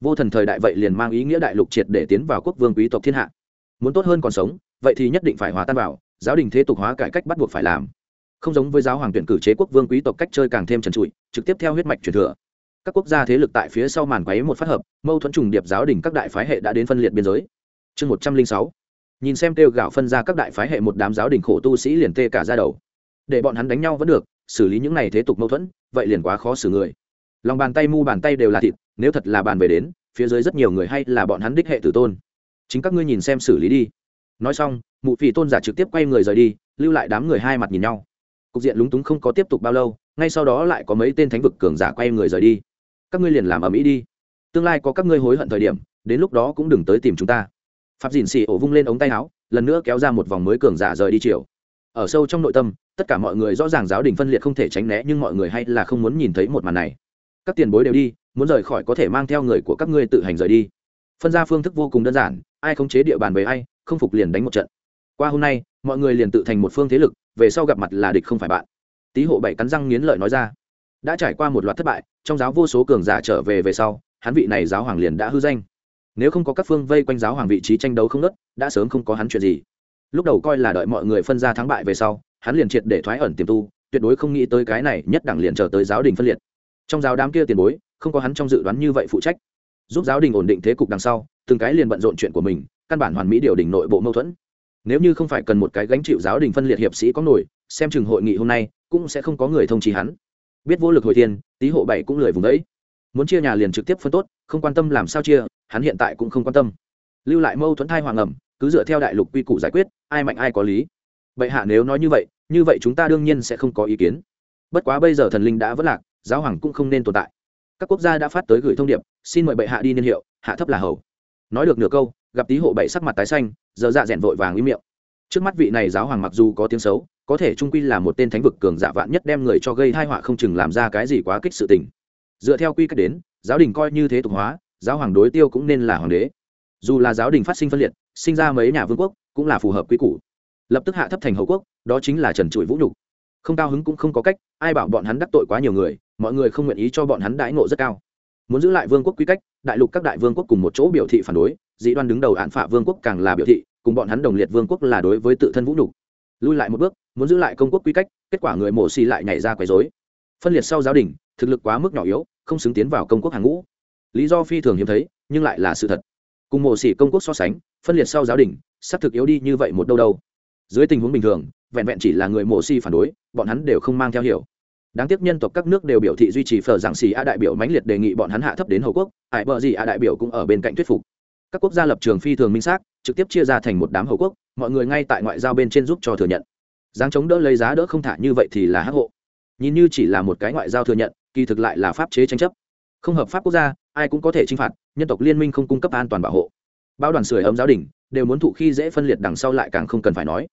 Vô thần thời đại vậy liền mang ý nghĩa đại lục triệt để tiến vào quốc vương quý tộc thiên hạ muốn tốt hơn còn sống, vậy thì nhất định phải hòa tan vào, giáo đình thế tục hóa cải cách bắt buộc phải làm. Không giống với giáo hoàng tuyển cử chế quốc vương quý tộc cách chơi càng thêm trần trụi, trực tiếp theo huyết mạch truyền thừa. Các quốc gia thế lực tại phía sau màn quấy một phát hợp, mâu thuẫn trùng điệp giáo đình các đại phái hệ đã đến phân liệt biên giới. Chương một trăm linh sáu. Nhìn xem kêu gạo phân ra các đại phái hệ một đám giáo đình khổ tu sĩ liền tê cả ra đầu. Để bọn hắn đánh nhau vẫn được, xử lý những này thế tục mâu thuẫn, vậy liền quá khó xử người. Lòng bàn tay mu bàn tay đều là thịt, nếu thật là bàn về đến, phía dưới rất nhiều người hay là bọn hắn đích hệ tử tôn chính các ngươi nhìn xem xử lý đi. Nói xong, mụ phì tôn giả trực tiếp quay người rời đi, lưu lại đám người hai mặt nhìn nhau. Cục diện lúng túng không có tiếp tục bao lâu, ngay sau đó lại có mấy tên thánh vực cường giả quay người rời đi. Các ngươi liền làm ở mỹ đi. Tương lai có các ngươi hối hận thời điểm, đến lúc đó cũng đừng tới tìm chúng ta. Pháp dìn xì ổ vung lên ống tay áo, lần nữa kéo ra một vòng mới cường giả rời đi chiều ở sâu trong nội tâm, tất cả mọi người rõ ràng giáo đình phân liệt không thể tránh né, nhưng mọi người hay là không muốn nhìn thấy một màn này. Các tiền bối đều đi, muốn rời khỏi có thể mang theo người của các ngươi tự hành rời đi. Phân ra phương thức vô cùng đơn giản ai khống chế địa bàn về ai, không phục liền đánh một trận. Qua hôm nay, mọi người liền tự thành một phương thế lực, về sau gặp mặt là địch không phải bạn. Tý hộ bảy cắn răng nghiến lợi nói ra. Đã trải qua một loạt thất bại, trong giáo vô số cường giả trở về về sau, hắn vị này giáo hoàng liền đã hư danh. Nếu không có các phương vây quanh giáo hoàng vị trí tranh đấu không nớt đã sớm không có hắn chuyện gì. Lúc đầu coi là đợi mọi người phân ra thắng bại về sau, hắn liền triệt để thoái ẩn tiềm tu, tuyệt đối không nghĩ tới cái này nhất đẳng liền chờ tới giáo đình phân liệt. Trong giáo đám kia tiền bối, không có hắn trong dự đoán như vậy phụ trách giúp giáo đình ổn định thế cục đằng sau, từng cái liền bận rộn chuyện của mình, căn bản hoàn mỹ điều đình nội bộ mâu thuẫn. Nếu như không phải cần một cái gánh chịu giáo đình phân liệt hiệp sĩ có nổi, xem chừng hội nghị hôm nay cũng sẽ không có người thông trí hắn. Biết vô lực hồi thiên tý hộ bảy cũng lười vùng đấy. Muốn chia nhà liền trực tiếp phân tốt, không quan tâm làm sao chia, hắn hiện tại cũng không quan tâm. Lưu lại mâu thuẫn thai hoàng ẩm, cứ dựa theo đại lục quy củ giải quyết, ai mạnh ai có lý. Vậy hạ nếu nói như vậy như vậy chúng ta đương nhiên sẽ không có ý kiến. Bất quá bây giờ thần linh đã vất lạc, giáo hoàng cũng không nên tồn tại các quốc gia đã phát tới gửi thông điệp, xin mời bệ hạ đi niên hiệu, hạ thấp là hầu. Nói được nửa câu, gặp tý hộ bảy sắc mặt tái xanh, giờ dạ rẽn vội vàng im miệng. Trước mắt vị này giáo hoàng mặc dù có tiếng xấu, có thể trung quy là một tên thánh vực cường giả vạn nhất đem người cho gây thai họa không chừng làm ra cái gì quá kích sự tình. Dựa theo quy cách đến, giáo đình coi như thế tục hóa, giáo hoàng đối tiêu cũng nên là hoàng đế. Dù là giáo đình phát sinh phân liệt, sinh ra mấy nhà vương quốc, cũng là phù hợp quy củ. Lập tức hạ thấp thành hậu quốc, đó chính là trần trụi vũ nhục. Không cao hứng cũng không có cách, ai bảo bọn hắn đắc tội quá nhiều người mọi người không nguyện ý cho bọn hắn đãi ngộ rất cao. Muốn giữ lại vương quốc quy cách, đại lục các đại vương quốc cùng một chỗ biểu thị phản đối dĩ đoan đứng đầu án phạ vương quốc càng là biểu thị, cùng bọn hắn đồng liệt vương quốc là đối với tự thân vũ nhục. Lui lại một bước, muốn giữ lại công quốc quy cách, kết quả người mổ xì lại nhảy ra quấy dối phân liệt sau giáo đình, thực lực quá mức nhỏ yếu, không xứng tiến vào công quốc hàng ngũ. Lý do phi thường hiếm thấy, nhưng lại là sự thật. Cùng mổ xì công quốc so sánh, phân liệt sau giáo đình, sắp thực yếu đi như vậy một đâu đâu. Dưới tình huống bình thường, vẹn vẹn chỉ là người mổ xì phản đối, bọn hắn đều không mang theo hiểu đáng tiếc nhân tộc các nước đều biểu thị duy trì phở giảng xì a đại biểu mãnh liệt đề nghị bọn hắn hạ thấp đến hầu quốc, ải bờ gì a đại biểu cũng ở bên cạnh thuyết phục. Các quốc gia lập trường phi thường minh xác, trực tiếp chia ra thành một đám hầu quốc, mọi người ngay tại ngoại giao bên trên giúp cho thừa nhận. Giáng chống đỡ lấy giá đỡ không thả như vậy thì là hắc hộ. Nhìn như chỉ là một cái ngoại giao thừa nhận, kỳ thực lại là pháp chế tranh chấp. Không hợp pháp quốc gia, ai cũng có thể chinh phạt, nhân tộc liên minh không cung cấp an toàn bảo hộ. Bao đoàn sưởi ấm giáo đình, đều muốn thụ khi dễ phân liệt đằng sau lại càng không cần phải nói.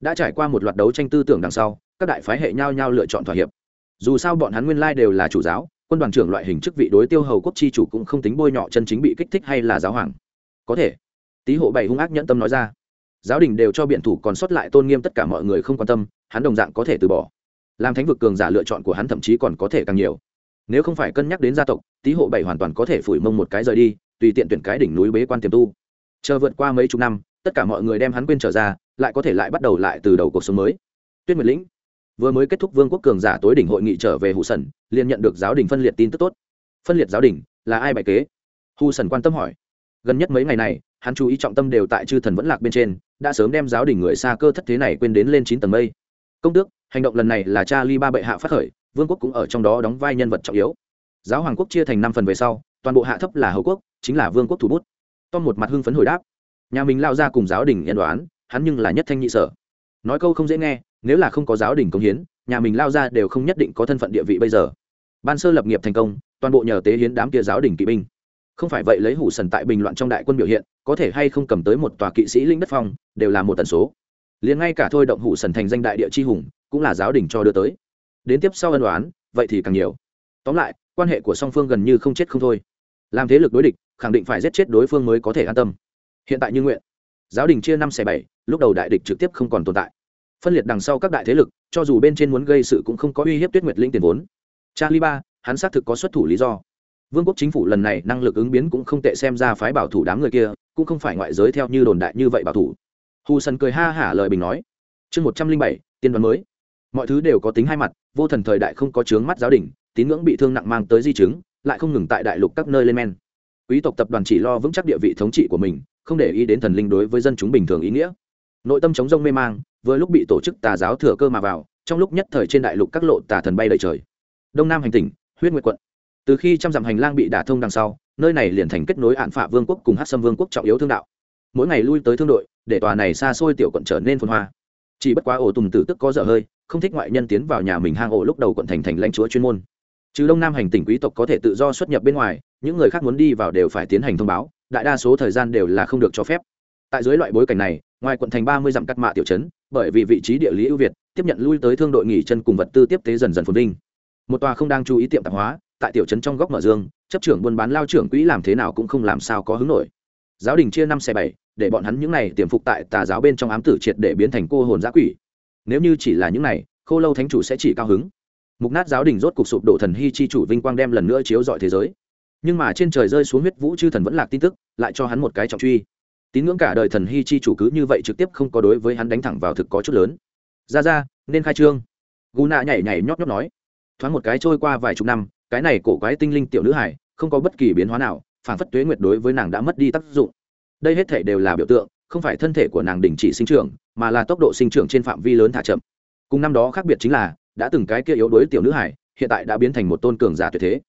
Đã trải qua một loạt đấu tranh tư tưởng đằng sau, các đại phái hệ nhau nhau lựa chọn thỏa hiệp dù sao bọn hắn nguyên lai đều là chủ giáo, quân đoàn trưởng loại hình chức vị đối tiêu hầu quốc chi chủ cũng không tính bôi nhọ chân chính bị kích thích hay là giáo hoàng. Có thể. Tý hộ bảy hung ác nhẫn tâm nói ra. Giáo đình đều cho biện thủ còn sót lại tôn nghiêm tất cả mọi người không quan tâm, hắn đồng dạng có thể từ bỏ. Làm thánh vực cường giả lựa chọn của hắn thậm chí còn có thể càng nhiều. Nếu không phải cân nhắc đến gia tộc, tý hộ bảy hoàn toàn có thể phủi mông một cái rời đi, tùy tiện tuyển cái đỉnh núi bế quan tiềm tu. Chờ vượt qua mấy chục năm, tất cả mọi người đem hắn quên trở ra, lại có thể lại bắt đầu lại từ đầu cuộc sống mới. Tuyết nguyệt lĩnh vừa mới kết thúc vương quốc cường giả tối đỉnh hội nghị trở về hụ sần, liền nhận được giáo đình phân liệt tin tức tốt. Phân liệt giáo đình, là ai bài kế? Hù sần quan tâm hỏi. Gần nhất mấy ngày này, hắn chú ý trọng tâm đều tại chư thần vẫn lạc bên trên, đã sớm đem giáo đình người xa cơ thất thế này quên đến lên chín tầng mây. Công tước, hành động lần này là cha ly ba bệ hạ phát khởi, vương quốc cũng ở trong đó đóng vai nhân vật trọng yếu. Giáo hoàng quốc chia thành năm phần về sau, toàn bộ hạ thấp là hầu quốc, chính là vương quốc thủ bút. Tom một mặt hưng phấn hồi đáp. Nhà mình lao ra cùng giáo đình yên đoán, hắn nhưng là nhất thanh nhị sở. Nói câu không dễ nghe nếu là không có giáo đình công hiến, nhà mình lao ra đều không nhất định có thân phận địa vị bây giờ. Ban sơ lập nghiệp thành công, toàn bộ nhờ tế hiến đám kia giáo đình kỵ binh. Không phải vậy lấy hủ sần tại bình loạn trong đại quân biểu hiện, có thể hay không cầm tới một tòa kỵ sĩ linh đất phong, đều là một tần số. Liền ngay cả thôi động hủ sần thành danh đại địa chi hùng, cũng là giáo đình cho đưa tới. Đến tiếp sau ân đoán vậy thì càng nhiều. Tóm lại, quan hệ của song phương gần như không chết không thôi. Làm thế lực đối địch, khẳng định phải giết chết đối phương mới có thể an tâm. Hiện tại như nguyện. Giáo đình chia năm xẻ bảy, lúc đầu đại địch trực tiếp không còn tồn tại phân liệt đằng sau các đại thế lực, cho dù bên trên muốn gây sự cũng không có uy hiếp tuyết nguyệt linh tiền vốn. Charlie ba, hắn xác thực có xuất thủ lý do. Vương quốc chính phủ lần này năng lực ứng biến cũng không tệ xem ra phái bảo thủ đám người kia, cũng không phải ngoại giới theo như đồn đại như vậy bảo thủ. Hù sần cười ha hả lời bình nói. Chương một trăm linh bảy, tiên đoán mới. Mọi thứ đều có tính hai mặt, vô thần thời đại không có chướng mắt giáo đình, tín ngưỡng bị thương nặng mang tới di chứng, lại không ngừng tại đại lục các nơi lên men. Quý tộc tập đoàn chỉ lo vững chắc địa vị thống trị của mình, không để ý đến thần linh đối với dân chúng bình thường ý nghĩa. Nội tâm chống rông mê mang vừa lúc bị tổ chức tà giáo thừa cơ mà vào, trong lúc nhất thời trên đại lục các lộ tà thần bay đầy trời. Đông nam hành tỉnh, huyết nguyệt quận. Từ khi trăm dặm hành lang bị đả thông đằng sau, nơi này liền thành kết nối hạn phạ vương quốc cùng hát sâm vương quốc trọng yếu thương đạo. Mỗi ngày lui tới thương đội, để tòa này xa xôi tiểu quận trở nên phồn hoa. Chỉ bất quá ổ tùng tử tức có dở hơi, không thích ngoại nhân tiến vào nhà mình hang ổ lúc đầu quận thành thành lãnh chúa chuyên môn. Trừ đông nam hành tỉnh quý tộc có thể tự do xuất nhập bên ngoài, những người khác muốn đi vào đều phải tiến hành thông báo, đại đa số thời gian đều là không được cho phép tại dưới loại bối cảnh này, ngoài quận thành ba mươi dặm cắt mạ tiểu trấn, bởi vì vị trí địa lý ưu việt, tiếp nhận lui tới thương đội nghỉ chân cùng vật tư tiếp tế dần dần phồn vinh. Một tòa không đang chú ý tiệm tạp hóa, tại tiểu trấn trong góc mở dương, chấp trưởng buôn bán lao trưởng quỹ làm thế nào cũng không làm sao có hứng nổi. Giáo đình chia năm xe bảy, để bọn hắn những này tiềm phục tại tà giáo bên trong ám tử triệt để biến thành cô hồn giã quỷ. Nếu như chỉ là những này, khô lâu thánh chủ sẽ chỉ cao hứng. Mục nát giáo đình rốt cục sụp đổ thần hy chi chủ vinh quang đem lần nữa chiếu dọi thế giới. Nhưng mà trên trời rơi xuống huyết vũ chư thần vẫn lạc tin tức, lại cho hắn một cái trọng truy tín ngưỡng cả đời thần hy chi chủ cứ như vậy trực tiếp không có đối với hắn đánh thẳng vào thực có chút lớn. Ra ra, nên khai trương. Gu nạ nhảy nhảy nhóp nhóp nói. Thoáng một cái trôi qua vài chục năm, cái này cổ quái tinh linh tiểu nữ hải, không có bất kỳ biến hóa nào, phản phất tuế nguyệt đối với nàng đã mất đi tác dụng. Đây hết thể đều là biểu tượng, không phải thân thể của nàng đình chỉ sinh trưởng, mà là tốc độ sinh trưởng trên phạm vi lớn thả chậm. Cùng năm đó khác biệt chính là, đã từng cái kia yếu đuối tiểu nữ hải, hiện tại đã biến thành một tôn cường giả tuyệt thế.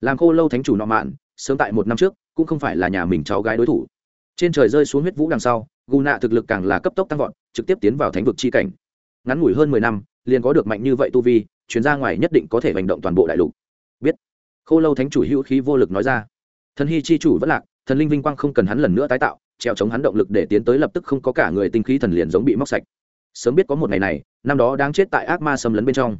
Làm khô lâu thánh chủ nọ mạn, sớm tại một năm trước, cũng không phải là nhà mình cháu gái đối thủ trên trời rơi xuống huyết vũ đằng sau gù nạ thực lực càng là cấp tốc tăng vọt, trực tiếp tiến vào thánh vực chi cảnh. Ngắn ngủi hơn mười năm, liền có được mạnh như vậy tu vi chuyến ra ngoài nhất định có thể hành động toàn bộ đại lục. Biết. Khô lâu thánh chủ hữu khí vô lực nói ra. Thần hy chi chủ vẫn lạc, thần linh vinh quang không cần hắn lần nữa tái tạo, treo chống hắn động lực để tiến tới lập tức không có cả người tinh khí thần liền giống bị móc sạch. Sớm biết có một ngày này, năm đó đang chết tại ác ma xâm lấn bên trong.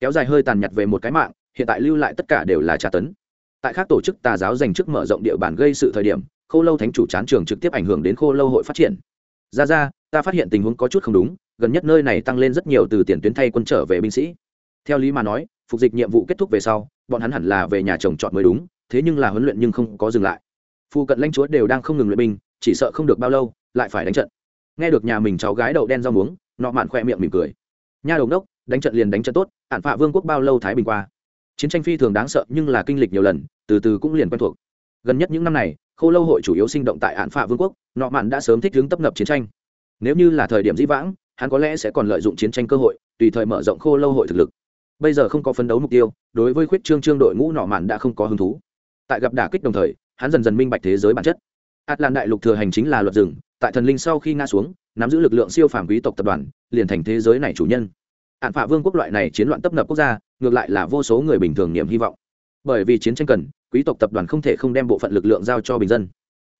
Kéo dài hơi tàn nhặt về một cái mạng, hiện tại lưu lại tất cả đều là tra tấn. Tại các tổ chức tà giáo dành trước mở rộng địa bàn gây sự thời điểm khô lâu thánh chủ chán trường trực tiếp ảnh hưởng đến khô lâu hội phát triển. Ra ra, ta phát hiện tình huống có chút không đúng, gần nhất nơi này tăng lên rất nhiều từ tiền tuyến thay quân trở về binh sĩ. Theo lý mà nói, phục dịch nhiệm vụ kết thúc về sau, bọn hắn hẳn là về nhà chồng chọn mới đúng, thế nhưng là huấn luyện nhưng không có dừng lại. Phụ cận lãnh chúa đều đang không ngừng luyện binh, chỉ sợ không được bao lâu, lại phải đánh trận. Nghe được nhà mình cháu gái đậu đen rau muống, nọ mạn khoe miệng mỉm cười. Nha đồng đốc, đánh trận liền đánh trận tốt ạn phạ vương quốc bao lâu thái bình qua. Chiến tranh phi thường đáng sợ nhưng là kinh lịch nhiều lần, từ từ cũng liền quen thuộc. Gần nhất những năm này khô lâu hội chủ yếu sinh động tại ạn phạ vương quốc, nọ mạn đã sớm thích hướng tấp nập chiến tranh. Nếu như là thời điểm dĩ vãng, hắn có lẽ sẽ còn lợi dụng chiến tranh cơ hội, tùy thời mở rộng khô lâu hội thực lực. Bây giờ không có phấn đấu mục tiêu, đối với khuyết trương trương đội ngũ nọ mạn đã không có hứng thú. Tại gặp đả kích đồng thời, hắn dần dần minh bạch thế giới bản chất. Atlan đại lục thừa hành chính là luật rừng, tại thần linh sau khi nga xuống, nắm giữ lực lượng siêu phàm quý tộc tập đoàn, liền thành thế giới này chủ nhân. Hạn phạ vương quốc loại này chiến loạn tấp nập quốc gia, ngược lại là vô số người bình thường niềm hy vọng. Bởi vì chiến tranh cần quý tộc tập đoàn không thể không đem bộ phận lực lượng giao cho bình dân.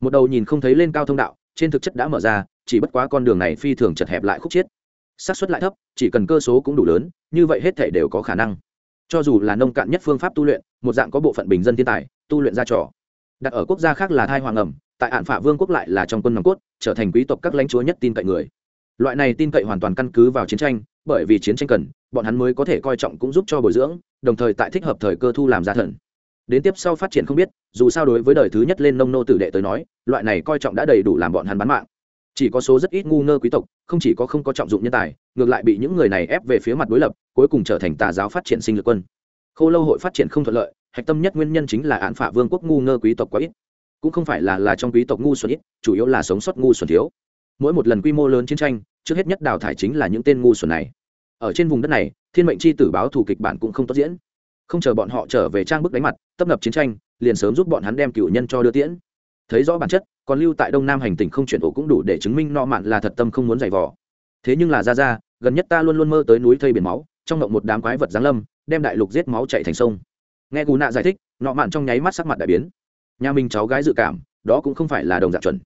Một đầu nhìn không thấy lên cao thông đạo, trên thực chất đã mở ra, chỉ bất quá con đường này phi thường chật hẹp lại khúc chiết. Xác suất lại thấp, chỉ cần cơ số cũng đủ lớn, như vậy hết thể đều có khả năng. Cho dù là nông cạn nhất phương pháp tu luyện, một dạng có bộ phận bình dân thiên tài, tu luyện ra trò. Đặt ở quốc gia khác là thai hoàng ẩm, tại hạn phả vương quốc lại là trong quân nòng cốt, trở thành quý tộc các lãnh chúa nhất tin cậy người. Loại này tin cậy hoàn toàn căn cứ vào chiến tranh, bởi vì chiến tranh cần, bọn hắn mới có thể coi trọng cũng giúp cho bồi dưỡng, đồng thời tại thích hợp thời cơ thu làm gia thần đến tiếp sau phát triển không biết, dù sao đối với đời thứ nhất lên nông nô tử đệ tới nói, loại này coi trọng đã đầy đủ làm bọn hắn bán mạng. Chỉ có số rất ít ngu ngơ quý tộc, không chỉ có không có trọng dụng nhân tài, ngược lại bị những người này ép về phía mặt đối lập, cuối cùng trở thành tà giáo phát triển sinh lực quân. Khô lâu hội phát triển không thuận lợi, hạch tâm nhất nguyên nhân chính là án phả vương quốc ngu ngơ quý tộc quá ít. Cũng không phải là là trong quý tộc ngu xuẩn ít, chủ yếu là sống sót ngu xuẩn thiếu. Mỗi một lần quy mô lớn chiến tranh, trước hết nhất đào thải chính là những tên ngu xuẩn này. Ở trên vùng đất này, thiên mệnh chi tử báo thủ kịch bản cũng không tốt diễn không chờ bọn họ trở về trang bức đánh mặt, tấp nập chiến tranh, liền sớm giúp bọn hắn đem cựu nhân cho đưa tiễn. Thấy rõ bản chất, còn lưu tại đông nam hành tỉnh không chuyển ổ cũng đủ để chứng minh no mạn là thật tâm không muốn giày vò. Thế nhưng là ra ra, gần nhất ta luôn luôn mơ tới núi thây biển máu, trong động một đám quái vật giáng lâm, đem đại lục giết máu chạy thành sông. Nghe cú nạ giải thích, nọ mạn trong nháy mắt sắc mặt đại biến. Nhà mình cháu gái dự cảm, đó cũng không phải là đồng dạng chuẩn.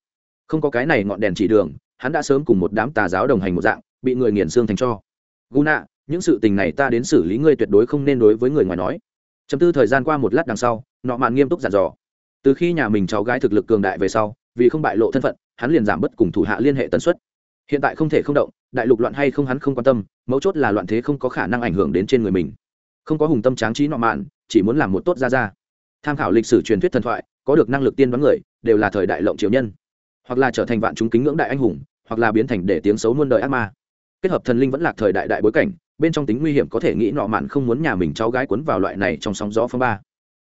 Không có cái này ngọn đèn chỉ đường, hắn đã sớm cùng một đám tà giáo đồng hành một dạng, bị người nghiền xương thành cho. Guna những sự tình này ta đến xử lý ngươi tuyệt đối không nên đối với người ngoài nói. Chấm tư thời gian qua một lát đằng sau, nọ mạn nghiêm túc dặn dò. Từ khi nhà mình cháu gái thực lực cường đại về sau, vì không bại lộ thân phận, hắn liền giảm bớt cùng thủ hạ liên hệ tần suất. Hiện tại không thể không động, đại lục loạn hay không hắn không quan tâm, mấu chốt là loạn thế không có khả năng ảnh hưởng đến trên người mình. Không có hùng tâm tráng trí nọ mạn, chỉ muốn làm một tốt ra ra tham khảo lịch sử truyền thuyết thần thoại, có được năng lực tiên đoán người, đều là thời đại lộng triều nhân. Hoặc là trở thành vạn chúng kính ngưỡng đại anh hùng, hoặc là biến thành để tiếng xấu muôn đời ác ma. Kết hợp thần linh vẫn là thời đại đại bối cảnh bên trong tính nguy hiểm có thể nghĩ nọ mạn không muốn nhà mình cháu gái cuốn vào loại này trong sóng gió phong ba.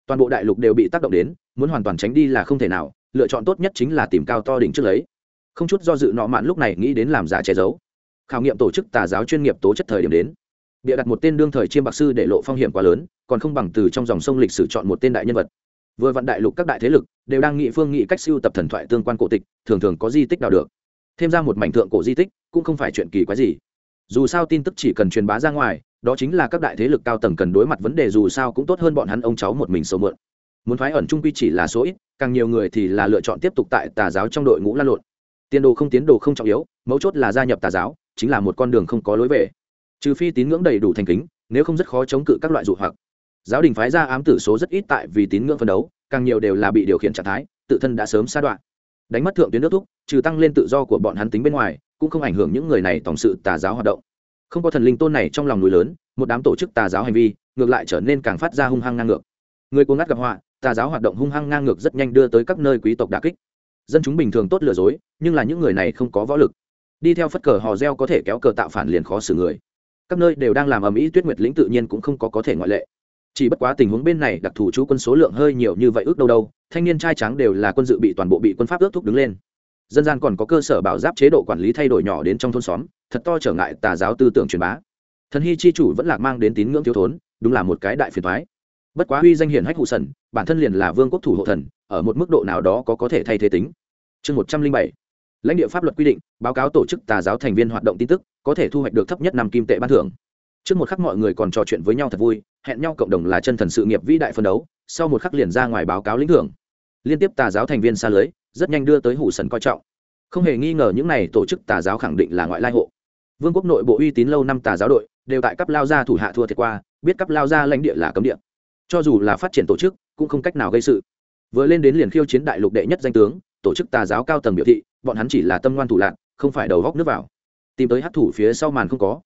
Toàn bộ đại lục đều bị tác động đến, muốn hoàn toàn tránh đi là không thể nào, lựa chọn tốt nhất chính là tìm cao to đỉnh trước lấy. Không chút do dự nọ mạn lúc này nghĩ đến làm giả che giấu. Khảo nghiệm tổ chức tà giáo chuyên nghiệp tố chất thời điểm đến. Bịa đặt một tên đương thời chiêm bạc sư để lộ phong hiểm quá lớn, còn không bằng từ trong dòng sông lịch sử chọn một tên đại nhân vật. Vừa vận đại lục các đại thế lực đều đang nghị phương nghị cách siêu tập thần thoại tương quan cổ tịch, thường thường có di tích nào được. Thêm ra một mảnh thượng cổ di tích, cũng không phải chuyện kỳ quái gì dù sao tin tức chỉ cần truyền bá ra ngoài, đó chính là các đại thế lực cao tầng cần đối mặt vấn đề, dù sao cũng tốt hơn bọn hắn ông cháu một mình sâu mượn. Muốn thoái ẩn trung quy chỉ là số ít, càng nhiều người thì là lựa chọn tiếp tục tại tà giáo trong đội ngũ lan lộn. Tiền đồ không tiến đồ không trọng yếu, mấu chốt là gia nhập tà giáo, chính là một con đường không có lối về. Trừ phi tín ngưỡng đầy đủ thành kính, nếu không rất khó chống cự các loại dụ hoặc. Giáo đình phái ra ám tử số rất ít tại vì tín ngưỡng phân đấu, càng nhiều đều là bị điều khiển trạng thái, tự thân đã sớm sa đoạn. Đánh mất thượng tuyến nước thúc, trừ tăng lên tự do của bọn hắn tính bên ngoài cũng không ảnh hưởng những người này tổng sự tà giáo hoạt động. Không có thần linh tôn này trong lòng núi lớn, một đám tổ chức tà giáo hành vi, ngược lại trở nên càng phát ra hung hăng ngang ngược. Người cuồng ngắt gặp họa, tà giáo hoạt động hung hăng ngang ngược rất nhanh đưa tới các nơi quý tộc đà kích. Dân chúng bình thường tốt lừa dối, nhưng là những người này không có võ lực. Đi theo phất cờ hò reo có thể kéo cờ tạo phản liền khó xử người. Các nơi đều đang làm ầm ĩ, tuyết nguyệt lĩnh tự nhiên cũng không có có thể ngoại lệ. Chỉ bất quá tình huống bên này, đặc thù chú quân số lượng hơi nhiều như vậy ước đâu đâu, thanh niên trai trắng đều là quân dự bị toàn bộ bị quân pháp ước thúc đứng lên dân gian còn có cơ sở bảo giáp chế độ quản lý thay đổi nhỏ đến trong thôn xóm, thật to trở ngại tà giáo tư tưởng truyền bá. Thần hy chi chủ vẫn lạc mang đến tín ngưỡng thiếu thốn, đúng là một cái đại phiền thoái bất quá huy danh hiển hách hụ sần, bản thân liền là vương quốc thủ hộ thần, ở một mức độ nào đó có có thể thay thế tính. Chương một trăm linh bảy, lãnh địa pháp luật quy định, báo cáo tổ chức tà giáo thành viên hoạt động tin tức, có thể thu hoạch được thấp nhất năm kim tệ ban thưởng. Trước một khắc mọi người còn trò chuyện với nhau thật vui, hẹn nhau cộng đồng là chân thần sự nghiệp vĩ đại phân đấu, sau một khắc liền ra ngoài báo cáo lĩnh thưởng. Liên tiếp tà giáo thành viên xa lưới rất nhanh đưa tới hủ sần coi trọng. Không hề nghi ngờ những n à y tổ chức tà giáo khẳng định là ngoại lai hộ. Vương quốc nội bộ uy tín lâu năm tà giáo đội đều tại cấp lao gia thủ hạ thua thiệt qua, biết cấp lao gia lãnh địa là cấm địa. Cho dù là phát triển tổ chức, cũng không cách nào gây sự. Vừa lên đến liền khiêu chiến đại lục đệ nhất danh tướng, tổ chức tà giáo cao tầng biểu thị, bọn hắn chỉ là tâm ngoan thủ lạc, không phải đầu góc nước vào. Tìm tới hát thủ phía sau màn không có.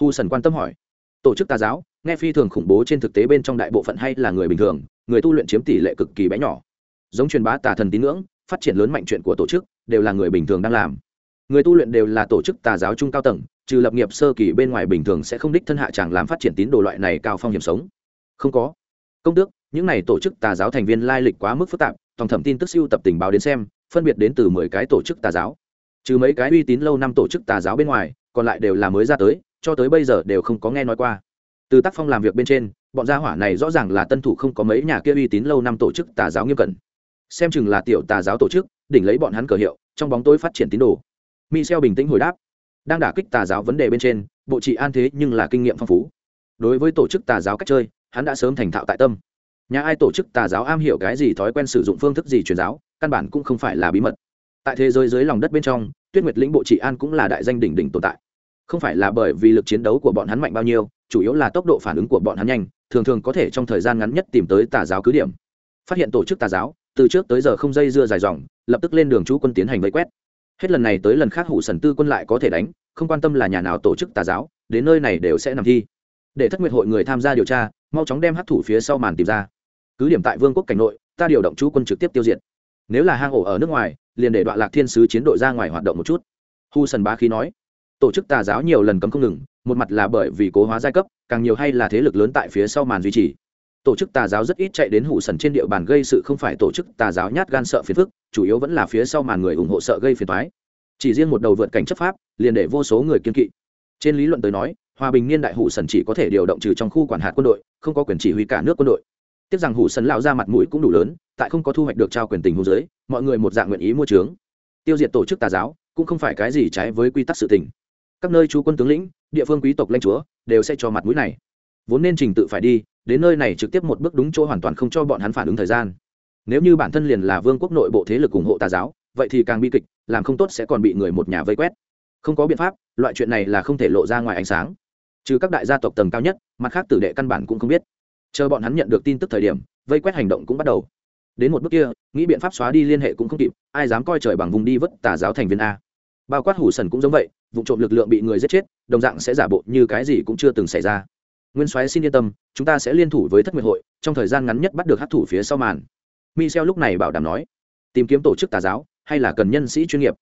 Hu sần quan tâm hỏi. Tổ chức tà giáo, nghe phi thường khủng bố trên thực tế bên trong đại bộ phận hay là người bình thường, người tu luyện chiếm tỷ lệ cực kỳ bé nhỏ. Giống truyền bá tà thần tín ngưỡng phát triển lớn mạnh chuyện của tổ chức, đều là người bình thường đang làm. Người tu luyện đều là tổ chức tà giáo trung cao tầng, trừ lập nghiệp sơ kỳ bên ngoài bình thường sẽ không đích thân hạ chẳng làm phát triển tín đồ loại này cao phong hiểm sống. Không có. Công tước, những này tổ chức tà giáo thành viên lai lịch quá mức phức tạp, tổng thẩm tin tức siêu tập tình báo đến xem, phân biệt đến từ mười cái tổ chức tà giáo. Trừ mấy cái uy tín lâu năm tổ chức tà giáo bên ngoài, còn lại đều là mới ra tới, cho tới bây giờ đều không có nghe nói qua. Từ tác phong làm việc bên trên, bọn gia hỏa này rõ ràng là tân thủ không có mấy nhà kia uy tín lâu năm tổ chức tà giáo nghiêm cẩn xem chừng là tiểu tà giáo tổ chức, đỉnh lấy bọn hắn cờ hiệu, trong bóng tối phát triển tín đồ. Michel bình tĩnh hồi đáp. Đang đả kích tà giáo vấn đề bên trên, bộ trị an thế nhưng là kinh nghiệm phong phú. Đối với tổ chức tà giáo cách chơi, hắn đã sớm thành thạo tại tâm. Nhà ai tổ chức tà giáo am hiểu cái gì thói quen sử dụng phương thức gì truyền giáo, căn bản cũng không phải là bí mật. Tại thế giới dưới lòng đất bên trong, tuyết nguyệt lĩnh bộ trị an cũng là đại danh đỉnh đỉnh tồn tại. Không phải là bởi vì lực chiến đấu của bọn hắn mạnh bao nhiêu, chủ yếu là tốc độ phản ứng của bọn hắn nhanh, thường thường có thể trong thời gian ngắn nhất tìm tới tà giáo cứ điểm. Phát hiện tổ chức tà giáo từ trước tới giờ không dây dưa dài dòng, lập tức lên đường chú quân tiến hành vây quét. Hết lần này tới lần khác hủ sần tư quân lại có thể đánh, không quan tâm là nhà nào tổ chức tà giáo, đến nơi này đều sẽ nằm thi. Để thất nguyệt hội người tham gia điều tra, mau chóng đem hắc thủ phía sau màn tìm ra. Cứ điểm tại vương quốc cảnh nội, ta điều động chú quân trực tiếp tiêu diệt. Nếu là hang ổ ở nước ngoài, liền để đoạn lạc thiên sứ chiến đội ra ngoài hoạt động một chút. Hu sần bá khí nói, tổ chức tà giáo nhiều lần cấm không ngừng, một mặt là bởi vì cố hóa giai cấp, càng nhiều hay là thế lực lớn tại phía sau màn duy trì tổ chức tà giáo rất ít chạy đến hủ sần trên địa bàn gây sự không phải tổ chức tà giáo nhát gan sợ phiền phức, chủ yếu vẫn là phía sau màn người ủng hộ sợ gây phiền thoái chỉ riêng một đầu vượt cảnh chấp pháp, liền để vô số người kiên kỵ. Trên lý luận tới nói, hòa bình niên đại hủ sần chỉ có thể điều động trừ trong khu quản hạt quân đội, không có quyền chỉ huy cả nước quân đội. Tiếc rằng hủ sần lão ra mặt mũi cũng đủ lớn, tại không có thu hoạch được trao quyền tình hữu giới mọi người một dạng nguyện ý mua trướng. Tiêu diệt tổ chức tà giáo, cũng không phải cái gì trái với quy tắc sự tình. Các nơi chú quân tướng lĩnh, địa phương quý tộc lãnh chúa, đều sẽ cho mặt mũi này vốn nên trình tự phải đi, đến nơi này trực tiếp một bước đúng chỗ hoàn toàn không cho bọn hắn phản ứng thời gian. Nếu như bản thân liền là vương quốc nội bộ thế lực ủng hộ tà giáo, vậy thì càng bi kịch, làm không tốt sẽ còn bị người một nhà vây quét. Không có biện pháp, loại chuyện này là không thể lộ ra ngoài ánh sáng. Trừ các đại gia tộc tầng cao nhất, mặt khác tử đệ căn bản cũng không biết. Chờ bọn hắn nhận được tin tức thời điểm, vây quét hành động cũng bắt đầu. Đến một bước kia, nghĩ biện pháp xóa đi liên hệ cũng không kịp, ai dám coi trời bằng vùng đi vất tà giáo thành viên a. Bao quát hủ sần cũng giống vậy, vụ trộm lực lượng bị người giết chết, đồng dạng sẽ giả bộ như cái gì cũng chưa từng xảy ra nguyên soái xin yên tâm, chúng ta sẽ liên thủ với thất nguyện hội, trong thời gian ngắn nhất bắt được hát thủ phía sau màn. Michel lúc này bảo đảm nói. Tìm kiếm tổ chức tà giáo, hay là cần nhân sĩ chuyên nghiệp?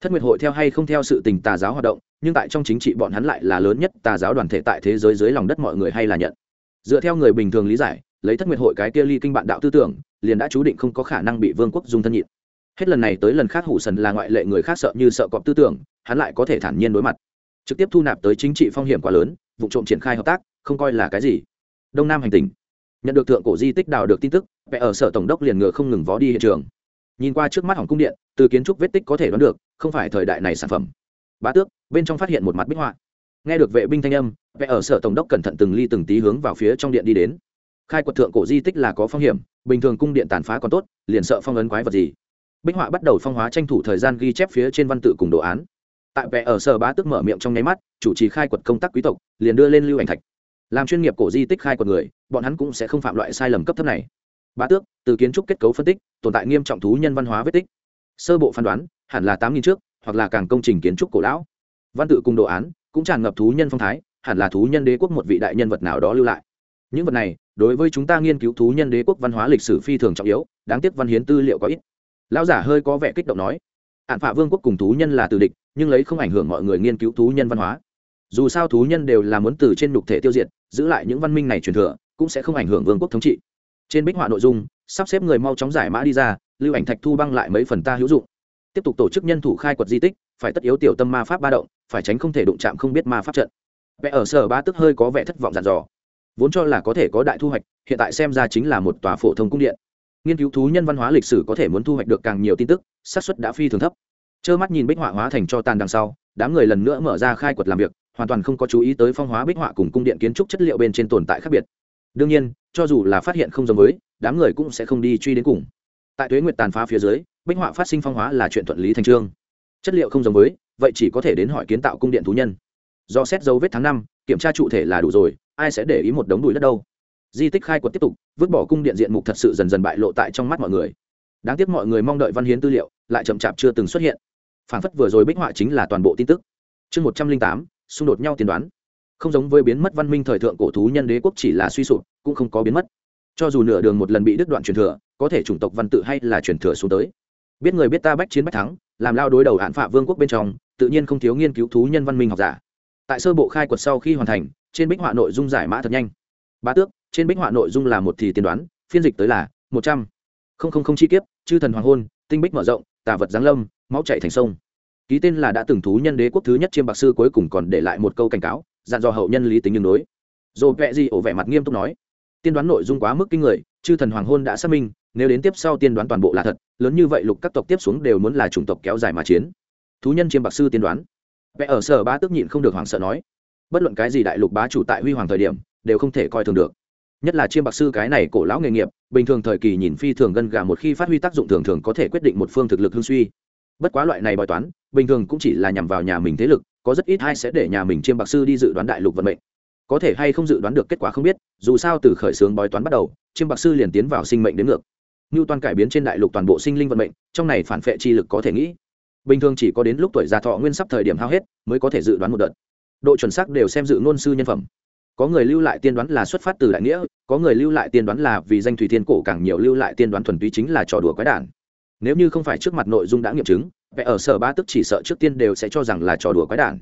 Thất nguyệt hội theo hay không theo sự tình tà giáo hoạt động, nhưng tại trong chính trị bọn hắn lại là lớn nhất tà giáo đoàn thể tại thế giới dưới lòng đất mọi người hay là nhận. Dựa theo người bình thường lý giải, lấy thất nguyệt hội cái kia ly kinh bạn đạo tư tưởng, liền đã chú định không có khả năng bị vương quốc dung thân nhịn. Hết lần này tới lần khác hủ sần là ngoại lệ người khác sợ như sợ cọp tư tưởng, hắn lại có thể thản nhiên đối mặt. Trực tiếp thu nạp tới chính trị phong hiểm quá lớn vụ trộm triển khai hợp tác, không coi là cái gì. Đông nam hành tình nhận được thượng cổ di tích đào được tin tức, vẽ ở sở tổng đốc liền ngựa không ngừng vó đi hiện trường. Nhìn qua trước mắt hỏng cung điện, từ kiến trúc vết tích có thể đoán được, không phải thời đại này sản phẩm. Bá tước, bên trong phát hiện một mặt bích họa. Nghe được vệ binh thanh âm, vẽ ở sở tổng đốc cẩn thận từng ly từng tí hướng vào phía trong điện đi đến. Khai quật thượng cổ di tích là có phong hiểm, bình thường cung điện tàn phá còn tốt, liền sợ phong ấn quái vật gì. Bích họa bắt đầu phong hóa tranh thủ thời gian ghi chép phía trên văn tự cùng đồ án tại vẻ ở sở bá tước mở miệng trong nháy mắt, chủ trì khai quật công tác quý tộc, liền đưa lên lưu ảnh thạch. Làm chuyên nghiệp cổ di tích khai quật người, bọn hắn cũng sẽ không phạm loại sai lầm cấp thấp này. Bá tước, từ kiến trúc kết cấu phân tích, tồn tại nghiêm trọng thú nhân văn hóa vết tích. Sơ bộ phán đoán, hẳn là tám nghìn trước, hoặc là càng công trình kiến trúc cổ lão. Văn tự cùng đồ án, cũng tràn ngập thú nhân phong thái, hẳn là thú nhân đế quốc một vị đại nhân vật nào đó lưu lại. Những vật này, đối với chúng ta nghiên cứu thú nhân đế quốc văn hóa lịch sử phi thường trọng yếu, đáng tiếc văn hiến tư liệu có ít. Lão giả hơi có vẻ kích động nói hạn phạ vương quốc cùng thú nhân là từ địch, nhưng lấy không ảnh hưởng mọi người nghiên cứu thú nhân văn hóa. Dù sao thú nhân đều là muốn từ trên nhục thể tiêu diệt, giữ lại những văn minh này truyền thừa, cũng sẽ không ảnh hưởng vương quốc thống trị. Trên bích họa nội dung, sắp xếp người mau chóng giải mã đi ra, lưu ảnh thạch thu băng lại mấy phần ta hữu dụng. Tiếp tục tổ chức nhân thủ khai quật di tích, phải tất yếu tiểu tâm ma pháp ba động, phải tránh không thể đụng chạm không biết ma pháp trận. Vẽ ở sở ba tức hơi có vẻ thất vọng dàn dò. Vốn cho là có thể có đại thu hoạch, hiện tại xem ra chính là một tòa phổ thông cung điện nghiên cứu thú nhân văn hóa lịch sử có thể muốn thu hoạch được càng nhiều tin tức, xác suất đã phi thường thấp. Trơ mắt nhìn bích họa hóa thành cho tàn đằng sau, đám người lần nữa mở ra khai quật làm việc, hoàn toàn không có chú ý tới phong hóa bích họa cùng cung điện kiến trúc chất liệu bên trên tồn tại khác biệt. Đương nhiên, cho dù là phát hiện không giống với, đám người cũng sẽ không đi truy đến cùng. Tại tuế nguyệt tàn phá phía dưới, bích họa phát sinh phong hóa là chuyện thuận lý thành trương. Chất liệu không giống với, vậy chỉ có thể đến hỏi kiến tạo cung điện thú nhân. Do xét dấu vết tháng năm, kiểm tra cụ thể là đủ rồi, ai sẽ để ý một đống đùi đất đâu? Di tích khai quật tiếp tục, vứt bỏ cung điện diện mục thật sự dần dần bại lộ tại trong mắt mọi người. Đáng tiếc mọi người mong đợi văn hiến tư liệu, lại chậm chạp chưa từng xuất hiện. Phản phất vừa rồi bích họa chính là toàn bộ tin tức. Chương một trăm linh tám, xung đột nhau tiên đoán. Không giống với biến mất văn minh thời thượng cổ thú nhân đế quốc chỉ là suy sụp, cũng không có biến mất. Cho dù nửa đường một lần bị đứt đoạn truyền thừa, có thể chủng tộc văn tự hay là truyền thừa xuống tới. Biết người biết ta bách chiến bách thắng, làm lao đối đầu hạn phạ vương quốc bên trong, tự nhiên không thiếu nghiên cứu thú nhân văn minh học giả. Tại sơ bộ khai quật sau khi hoàn thành, trên bích họa nội dung giải mã thật nhanh. Ba tước trên bích họa nội dung là một thì tiên đoán, phiên dịch tới là một trăm. Không không không chi kiếp, chư thần hoàng hôn, tinh bích mở rộng, tà vật giáng lâm, máu chạy thành sông. Ký tên là đã từng thú nhân đế quốc thứ nhất chiêm bạc sư cuối cùng còn để lại một câu cảnh cáo, dặn dò hậu nhân lý tính đường đối. Dồ vẹ gì ổ vẻ mặt nghiêm túc nói, tiên đoán nội dung quá mức kinh người, chư thần hoàng hôn đã xác minh, nếu đến tiếp sau tiên đoán toàn bộ là thật, lớn như vậy lục các tộc tiếp xuống đều muốn là chủng tộc kéo dài mà chiến. Thú nhân chiêm bạc sư tiên đoán. Vẽ ở sở ba tức nhịn không được hoàng sợ nói, bất luận cái gì đại lục bá chủ tại huy hoàng thời điểm, đều không thể coi thường được nhất là chiêm bạc sư cái này cổ lão nghề nghiệp, bình thường thời kỳ nhìn phi thường gân gà một khi phát huy tác dụng thường thường có thể quyết định một phương thực lực hương suy. Bất quá loại này bói toán, bình thường cũng chỉ là nhằm vào nhà mình thế lực, có rất ít ai sẽ để nhà mình chiêm bạc sư đi dự đoán đại lục vận mệnh. Có thể hay không dự đoán được kết quả không biết, dù sao từ khởi xướng bói toán bắt đầu, chiêm bạc sư liền tiến vào sinh mệnh đến ngược. Như toàn cải biến trên đại lục toàn bộ sinh linh vận mệnh, trong này phản phệ chi lực có thể nghĩ. Bình thường chỉ có đến lúc tuổi già thọ nguyên sắp thời điểm hao hết, mới có thể dự đoán một đợt. Độ chuẩn xác đều xem dự ngôn sư nhân phẩm có người lưu lại tiên đoán là xuất phát từ đại nghĩa, có người lưu lại tiên đoán là vì danh thủy thiên cổ, càng nhiều lưu lại tiên đoán thuần túy chính là trò đùa quái đản. Nếu như không phải trước mặt nội dung đã nghiệm chứng vẽ ở sở ba tức chỉ sợ trước tiên đều sẽ cho rằng là trò đùa quái đản.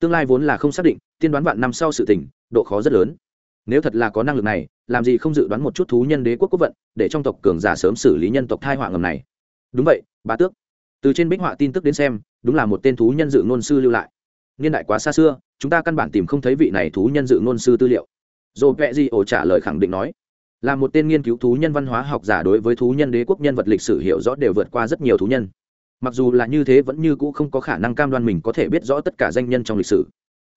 Tương lai vốn là không xác định, tiên đoán vạn năm sau sự tình, độ khó rất lớn. Nếu thật là có năng lực này, làm gì không dự đoán một chút thú nhân đế quốc quốc vận, để trong tộc cường giả sớm xử lý nhân tộc thai họa ngầm này. Đúng vậy bá tước. Từ trên bích họa tin tức đến xem, đúng là một tên thú nhân dự ngôn sư lưu lại niên đại quá xa xưa, chúng ta căn bản tìm không thấy vị này thú nhân dự ngôn sư tư liệu. Dồ vẹ di ổ trả lời khẳng định nói, là một tên nghiên cứu thú nhân văn hóa học giả đối với thú nhân đế quốc nhân vật lịch sử hiểu rõ đều vượt qua rất nhiều thú nhân. Mặc dù là như thế vẫn như cũ không có khả năng cam đoan mình có thể biết rõ tất cả danh nhân trong lịch sử.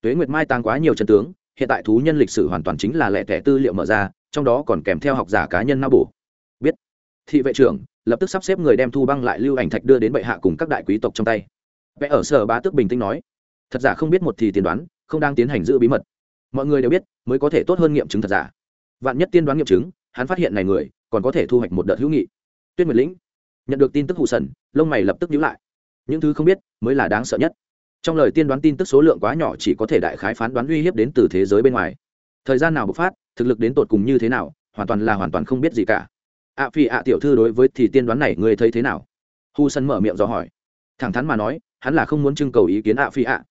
Tuế nguyệt mai tăng quá nhiều chân tướng, hiện tại thú nhân lịch sử hoàn toàn chính là lẻ tẻ tư liệu mở ra, trong đó còn kèm theo học giả cá nhân nao bổ. Biết. Thị vệ trưởng, lập tức sắp xếp người đem thu băng lại lưu ảnh thạch đưa đến bệ hạ cùng các đại quý tộc trong tay. Vẽ ở sở bá tước bình tĩnh nói thật giả không biết một thì tiên đoán, không đang tiến hành giữ bí mật. Mọi người đều biết, mới có thể tốt hơn nghiệm chứng thật giả. Vạn nhất tiên đoán nghiệm chứng, hắn phát hiện này người, còn có thể thu hoạch một đợt hữu nghị. Tuyết nguyệt lĩnh nhận được tin tức hụ sần, lông mày lập tức nhíu lại. Những thứ không biết, mới là đáng sợ nhất. Trong lời tiên đoán tin tức số lượng quá nhỏ chỉ có thể đại khái phán đoán uy hiếp đến từ thế giới bên ngoài. Thời gian nào bộc phát, thực lực đến tột cùng như thế nào, hoàn toàn là hoàn toàn không biết gì cả. Ạ phi ạ tiểu thư đối với thì tiên đoán này ngươi thấy thế nào? Hu sân mở miệng do hỏi. Thẳng thắn mà nói, hắn là không muốn trưng cầu ý kiến ạ phi ạ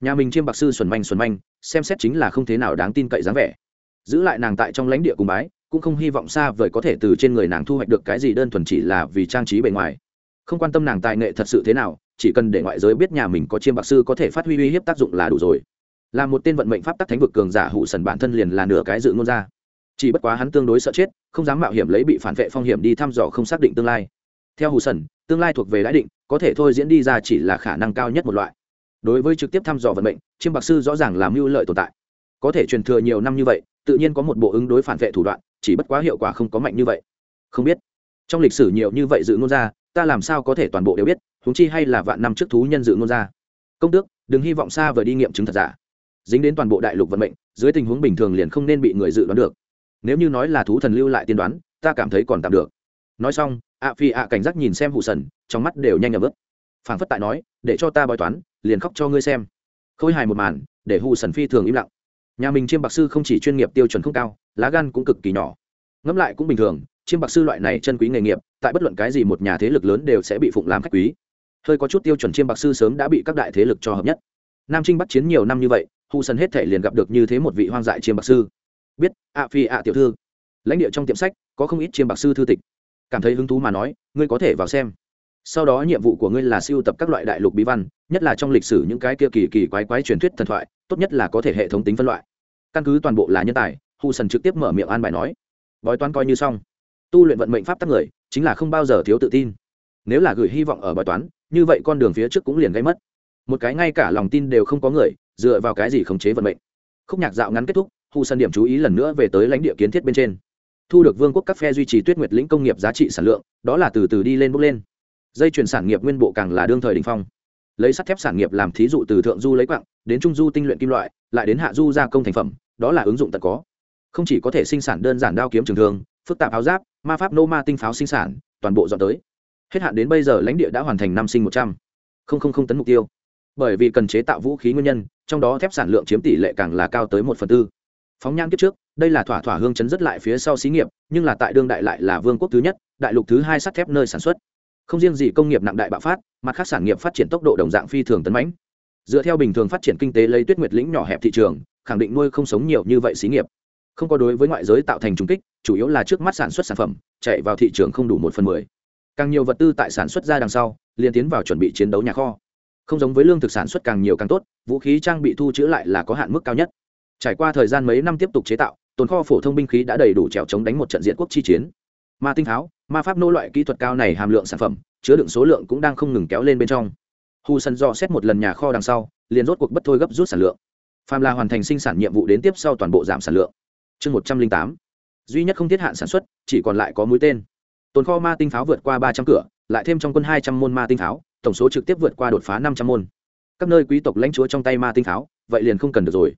nhà mình chiêm bạc sư xuẩn manh xuẩn manh, xem xét chính là không thế nào đáng tin cậy dáng vẻ. Giữ lại nàng tại trong lãnh địa cùng bái, cũng không hy vọng xa vời có thể từ trên người nàng thu hoạch được cái gì đơn thuần chỉ là vì trang trí bề ngoài. Không quan tâm nàng tài nghệ thật sự thế nào, chỉ cần để ngoại giới biết nhà mình có chiêm bạc sư có thể phát huy uy hiếp tác dụng là đủ rồi. Là một tên vận mệnh pháp tắc thánh vực cường giả hụ sần bản thân liền là nửa cái dự ngôn ra. Chỉ bất quá hắn tương đối sợ chết, không dám mạo hiểm lấy bị phản vệ phong hiểm đi thăm dò không xác định tương lai. Theo hù sần, tương lai thuộc về đã định, có thể thôi diễn đi ra chỉ là khả năng cao nhất một loại đối với trực tiếp thăm dò vận mệnh, chiêm bạc sư rõ ràng làm mưu lợi tồn tại. Có thể truyền thừa nhiều năm như vậy, tự nhiên có một bộ ứng đối phản vệ thủ đoạn, chỉ bất quá hiệu quả không có mạnh như vậy. Không biết, trong lịch sử nhiều như vậy dự ngôn ra ta làm sao có thể toàn bộ đều biết húng chi hay là vạn năm trước thú nhân dự ngôn ra công tước, đừng hy vọng xa vời đi nghiệm chứng thật giả. Dính đến toàn bộ đại lục vận mệnh, dưới tình huống bình thường liền không nên bị người dự đoán được. Nếu như nói là thú thần lưu lại tiên đoán, ta cảm thấy còn tạm được. Nói xong ạ phi ạ cảnh giác nhìn xem hụ sần, trong mắt đều nhanh nhầm ướp phảng phất tại nói, để cho ta bói toán liền khóc cho ngươi xem. Khôi hài một màn, để hù sần phi thường im lặng. Nhà mình chiêm bạc sư không chỉ chuyên nghiệp tiêu chuẩn không cao, lá gan cũng cực kỳ nhỏ. Ngẫm lại cũng bình thường, chiêm bạc sư loại này chân quý nghề nghiệp, tại bất luận cái gì một nhà thế lực lớn đều sẽ bị phụng làm khách quý. Hơi có chút tiêu chuẩn chiêm bạc sư sớm đã bị các đại thế lực cho hợp nhất. Nam trinh bắt chiến nhiều năm như vậy, hù sần hết thể liền gặp được như thế một vị hoang dại chiêm bạc sư. Biết ạ phi ạ tiểu thư. Lãnh địa trong tiệm sách, có không ít chiêm bạc sư thư tịch. Cảm thấy hứng thú mà nói, ngươi có thể vào xem sau đó nhiệm vụ của ngươi là siêu tập các loại đại lục bí văn, nhất là trong lịch sử những cái kia kỳ kỳ quái quái truyền thuyết thần thoại, tốt nhất là có thể hệ thống tính phân loại. Căn cứ toàn bộ là nhân tài hù sần trực tiếp mở miệng an bài nói. Bói toán coi như xong. Tu luyện vận mệnh pháp tắc người, chính là không bao giờ thiếu tự tin. Nếu là gửi hy vọng ở bói toán, như vậy con đường phía trước cũng liền gây mất. Một cái ngay cả lòng tin đều không có người, dựa vào cái gì khống chế vận mệnh. Khúc nhạc dạo ngắn kết thúc hù sân điểm chú ý lần nữa về tới lãnh địa kiến thiết bên trên. Thu được vương quốc các phe duy trì tuyết nguyệt lĩnh công nghiệp giá trị sản lượng, đó là từ từ đi lên bốc lên dây chuyển sản nghiệp nguyên bộ càng là đương thời đình phong. Lấy sắt thép sản nghiệp làm thí dụ từ thượng du lấy quặng đến trung du tinh luyện kim loại, lại đến hạ du gia công thành phẩm, đó là ứng dụng tận có. Không chỉ có thể sinh sản đơn giản đao kiếm trường thương, phức tạp áo giáp, ma pháp nô ma tinh pháo sinh sản, toàn bộ dọn tới. Hết hạn đến bây giờ lãnh địa đã hoàn thành năm sinh một trăm. Linh tấn mục tiêu. Bởi vì cần chế tạo vũ khí nguyên nhân, trong đó thép sản lượng chiếm tỷ lệ càng là cao tới một phần tư. Phóng nhan kiếp trước, đây là thỏa thỏa hương chấn rất lại phía sau xí nghiệp, nhưng là tại đương đại lại là vương quốc thứ nhất, đại lục thứ hai sắt thép nơi sản xuất không riêng gì công nghiệp nặng đại bạo phát, mặt khác sản nghiệp phát triển tốc độ đồng dạng phi thường tấn mãnh. Dựa theo bình thường phát triển kinh tế lấy tuyết nguyệt lĩnh nhỏ hẹp thị trường, khẳng định nuôi không sống nhiều như vậy xí nghiệp. Không có đối với ngoại giới tạo thành trung kích, chủ yếu là trước mắt sản xuất sản phẩm, chạy vào thị trường không đủ một phần mười. Càng nhiều vật tư tại sản xuất ra đằng sau liên tiến vào chuẩn bị chiến đấu nhà kho. Không giống với lương thực sản xuất càng nhiều càng tốt, vũ khí trang bị thu chữ lại là có hạn mức cao nhất. Trải qua thời gian mấy năm tiếp tục chế tạo, tồn kho phổ thông binh khí đã đầy đủ trèo chống đánh một trận diện quốc chi chiến. Ma tinh tháo ma pháp nô loại kỹ thuật cao này hàm lượng sản phẩm, chứa đựng số lượng cũng đang không ngừng kéo lên bên trong. Hu sân do xét một lần nhà kho đằng sau, liền rốt cuộc bất thôi gấp rút sản lượng. Phàm là hoàn thành sinh sản nhiệm vụ đến tiếp sau toàn bộ giảm sản lượng. Chương một trăm linh tám. Duy nhất không thiết hạn sản xuất, chỉ còn lại có mũi tên. Tồn kho ma tinh pháo vượt qua ba trăm cửa, lại thêm trong quân hai trăm môn ma tinh pháo, tổng số trực tiếp vượt qua đột phá năm trăm môn. Các nơi quý tộc lãnh chúa trong tay ma tinh pháo, vậy liền không cần được rồi.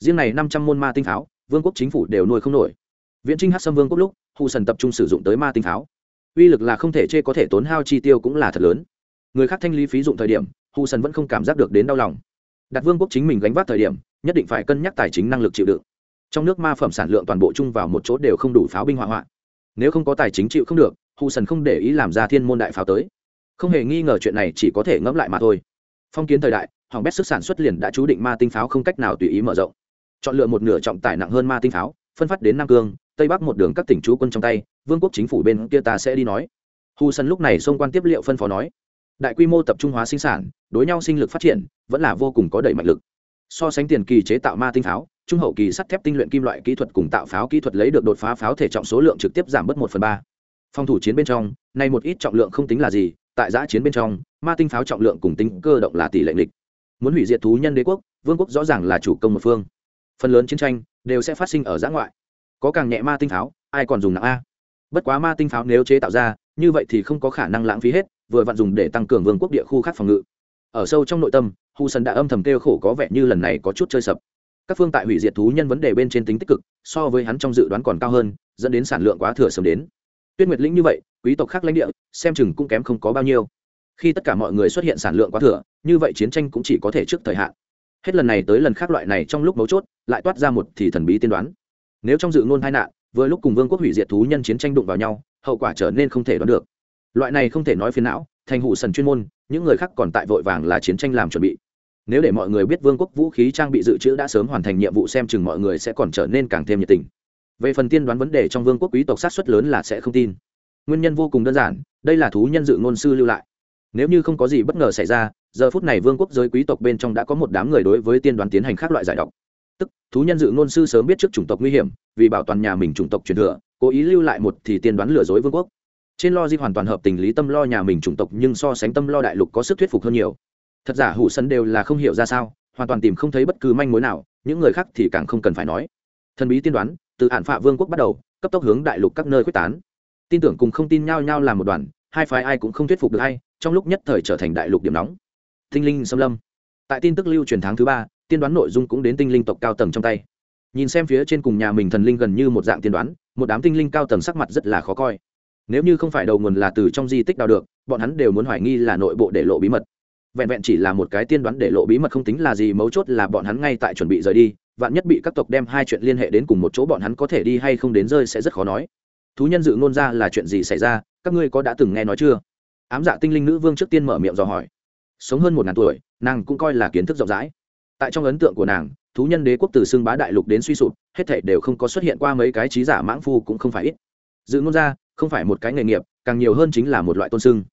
Riêng này năm trăm môn ma tinh pháo, vương quốc chính phủ đều nuôi không nổi. Viễn trinh hát xâm vương quốc lúc hù sần tập trung sử dụng tới ma tinh pháo uy lực là không thể chê có thể tốn hao chi tiêu cũng là thật lớn. Người khác thanh lý phí dụng thời điểm hù sần vẫn không cảm giác được đến đau lòng. Đặt vương quốc chính mình gánh vác thời điểm, nhất định phải cân nhắc tài chính năng lực chịu đựng. Trong nước ma phẩm sản lượng toàn bộ chung vào một chỗ đều không đủ pháo binh hỏa hoạn. Nếu không có tài chính chịu không được hù sần không để ý làm ra thiên môn đại pháo tới. Không hề nghi ngờ chuyện này chỉ có thể ngẫm lại mà thôi. Phong kiến thời đại hỏng bét sức sản xuất liền đã chú định ma tinh pháo không cách nào tùy ý mở rộng. Chọn lựa một nửa trọng tải nặng hơn ma tinh pháo, phân phát đến nam cương, tây bắc một đường các tỉnh chú quân trong tay vương quốc chính phủ bên kia ta sẽ đi nói. Hù sân lúc này xông quan tiếp liệu phân phó nói. Đại quy mô tập trung hóa sinh sản, đối nhau sinh lực phát triển, vẫn là vô cùng có đẩy mạnh lực. So sánh tiền kỳ chế tạo ma tinh pháo, trung hậu kỳ sắt thép tinh luyện kim loại kỹ thuật cùng tạo pháo kỹ thuật lấy được đột phá pháo thể trọng số lượng trực tiếp giảm bớt một phần ba. Phòng thủ chiến bên trong, nay một ít trọng lượng không tính là gì, tại giã chiến bên trong, ma tinh pháo trọng lượng cùng tính cơ động là tỷ lệ nghịch. Muốn hủy diệt thú nhân đế quốc, vương quốc rõ ràng là chủ công một phương. Phần lớn chiến tranh đều sẽ phát sinh ở giã ngoại. Có càng nhẹ ma tinh pháo, ai còn dùng nặng a? Bất quá ma tinh pháo nếu chế tạo ra, như vậy thì không có khả năng lãng phí hết, vừa vặn dùng để tăng cường vương quốc địa khu khác phòng ngự. Ở sâu trong nội tâm Hù sân đã âm thầm kêu khổ có vẻ như lần này có chút chơi sập. Các phương tại hủy diệt thú nhân vấn đề bên trên tính tích cực, so với hắn trong dự đoán còn cao hơn, dẫn đến sản lượng quá thừa sớm đến. Tuyết nguyệt lĩnh như vậy, quý tộc khác lãnh địa, xem chừng cũng kém không có bao nhiêu. Khi tất cả mọi người xuất hiện sản lượng quá thừa, như vậy chiến tranh cũng chỉ có thể trước thời hạn. Hết lần này tới lần khác loại này trong lúc mấu chốt, lại toát ra một thì thần bí tiên đoán. Nếu trong dự ngôn hai nạn vừa lúc cùng vương quốc hủy diệt thú nhân chiến tranh đụng vào nhau, hậu quả trở nên không thể đoán được. Loại này không thể nói phiền não, thành hụ sần chuyên môn, những người khác còn tại vội vàng là chiến tranh làm chuẩn bị. Nếu để mọi người biết vương quốc vũ khí trang bị dự trữ đã sớm hoàn thành nhiệm vụ xem chừng mọi người sẽ còn trở nên càng thêm nhiệt tình. Về phần tiên đoán vấn đề trong vương quốc quý tộc sát xuất lớn là sẽ không tin. Nguyên nhân vô cùng đơn giản, đây là thú nhân dự ngôn sư lưu lại. Nếu như không có gì bất ngờ xảy ra, giờ phút này vương quốc giới quý tộc bên trong đã có một đám người đối với tiên đoán tiến hành khác loại giải độc tức, thú nhân dự ngôn sư sớm biết trước chủng tộc nguy hiểm, vì bảo toàn nhà mình chủng tộc truyền thừa, cố ý lưu lại một thì tiên đoán lừa dối vương quốc. Trên lo di hoàn toàn hợp tình lý tâm lo nhà mình chủng tộc, nhưng so sánh tâm lo đại lục có sức thuyết phục hơn nhiều. Thật giả hủ sân đều là không hiểu ra sao, hoàn toàn tìm không thấy bất cứ manh mối nào, những người khác thì càng không cần phải nói. Thần bí tiên đoán, từ hạn phạ vương quốc bắt đầu, cấp tốc hướng đại lục các nơi quyết tán. Tin tưởng cùng không tin nhau nhau làm một đoàn, hai phái ai cũng không thuyết phục được hay trong lúc nhất thời trở thành đại lục điểm nóng. Tinh linh xâm lâm. Tại tin tức lưu truyền tháng thứ ba tiên đoán nội dung cũng đến tinh linh tộc cao tầng trong tay. Nhìn xem phía trên cùng nhà mình thần linh gần như một dạng tiên đoán, một đám tinh linh cao tầng sắc mặt rất là khó coi. Nếu như không phải đầu nguồn là từ trong di tích đào được, bọn hắn đều muốn hoài nghi là nội bộ để lộ bí mật. Vẹn vẹn chỉ là một cái tiên đoán để lộ bí mật không tính là gì, mấu chốt là bọn hắn ngay tại chuẩn bị rời đi, vạn nhất bị các tộc đem hai chuyện liên hệ đến cùng một chỗ bọn hắn có thể đi hay không đến rơi sẽ rất khó nói. Thú nhân dự ngôn ra là chuyện gì xảy ra, các ngươi có đã từng nghe nói chưa? Ám dạ tinh linh nữ vương trước tiên mở miệng dò hỏi. Sống hơn một ngàn tuổi, nàng cũng coi là kiến thức rộng rãi tại trong ấn tượng của nàng, thú nhân đế quốc từ xưng bá đại lục đến suy sụp, hết thảy đều không có xuất hiện qua mấy cái trí giả mãng phu cũng không phải ít. Dự ngôn ra, không phải một cái nghề nghiệp, càng nhiều hơn chính là một loại tôn sưng.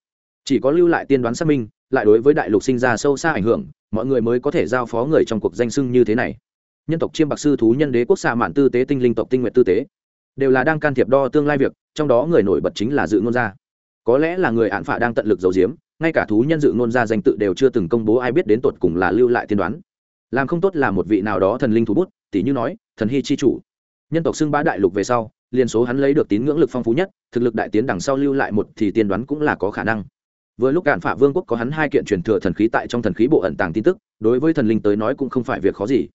Chỉ có lưu lại tiên đoán xác minh, lại đối với đại lục sinh ra sâu xa ảnh hưởng, mọi người mới có thể giao phó người trong cuộc danh sưng như thế này. Nhân tộc chiêm bạc sư thú nhân đế quốc xạ mạn tư tế tinh linh tộc tinh nguyện tư tế, đều là đang can thiệp đo tương lai việc, trong đó người nổi bật chính là dự ngôn gia có lẽ là người án phả đang tận lực giấu giếm, ngay cả thú nhân dự ngôn gia danh tự đều chưa từng công bố ai biết đến tột cùng là lưu lại tiên đoán làm không tốt là một vị nào đó thần linh thú bút tỷ như nói, thần hy chi chủ. Nhân tộc xưng bá đại lục về sau liên số hắn lấy được tín ngưỡng lực phong phú nhất, thực lực đại tiến đằng sau lưu lại một thì tiên đoán cũng là có khả năng. Vừa lúc cạn phạ vương quốc có hắn hai kiện truyền thừa thần khí tại trong thần khí bộ ẩn tàng tin tức, đối với thần linh tới nói cũng không phải việc khó gì.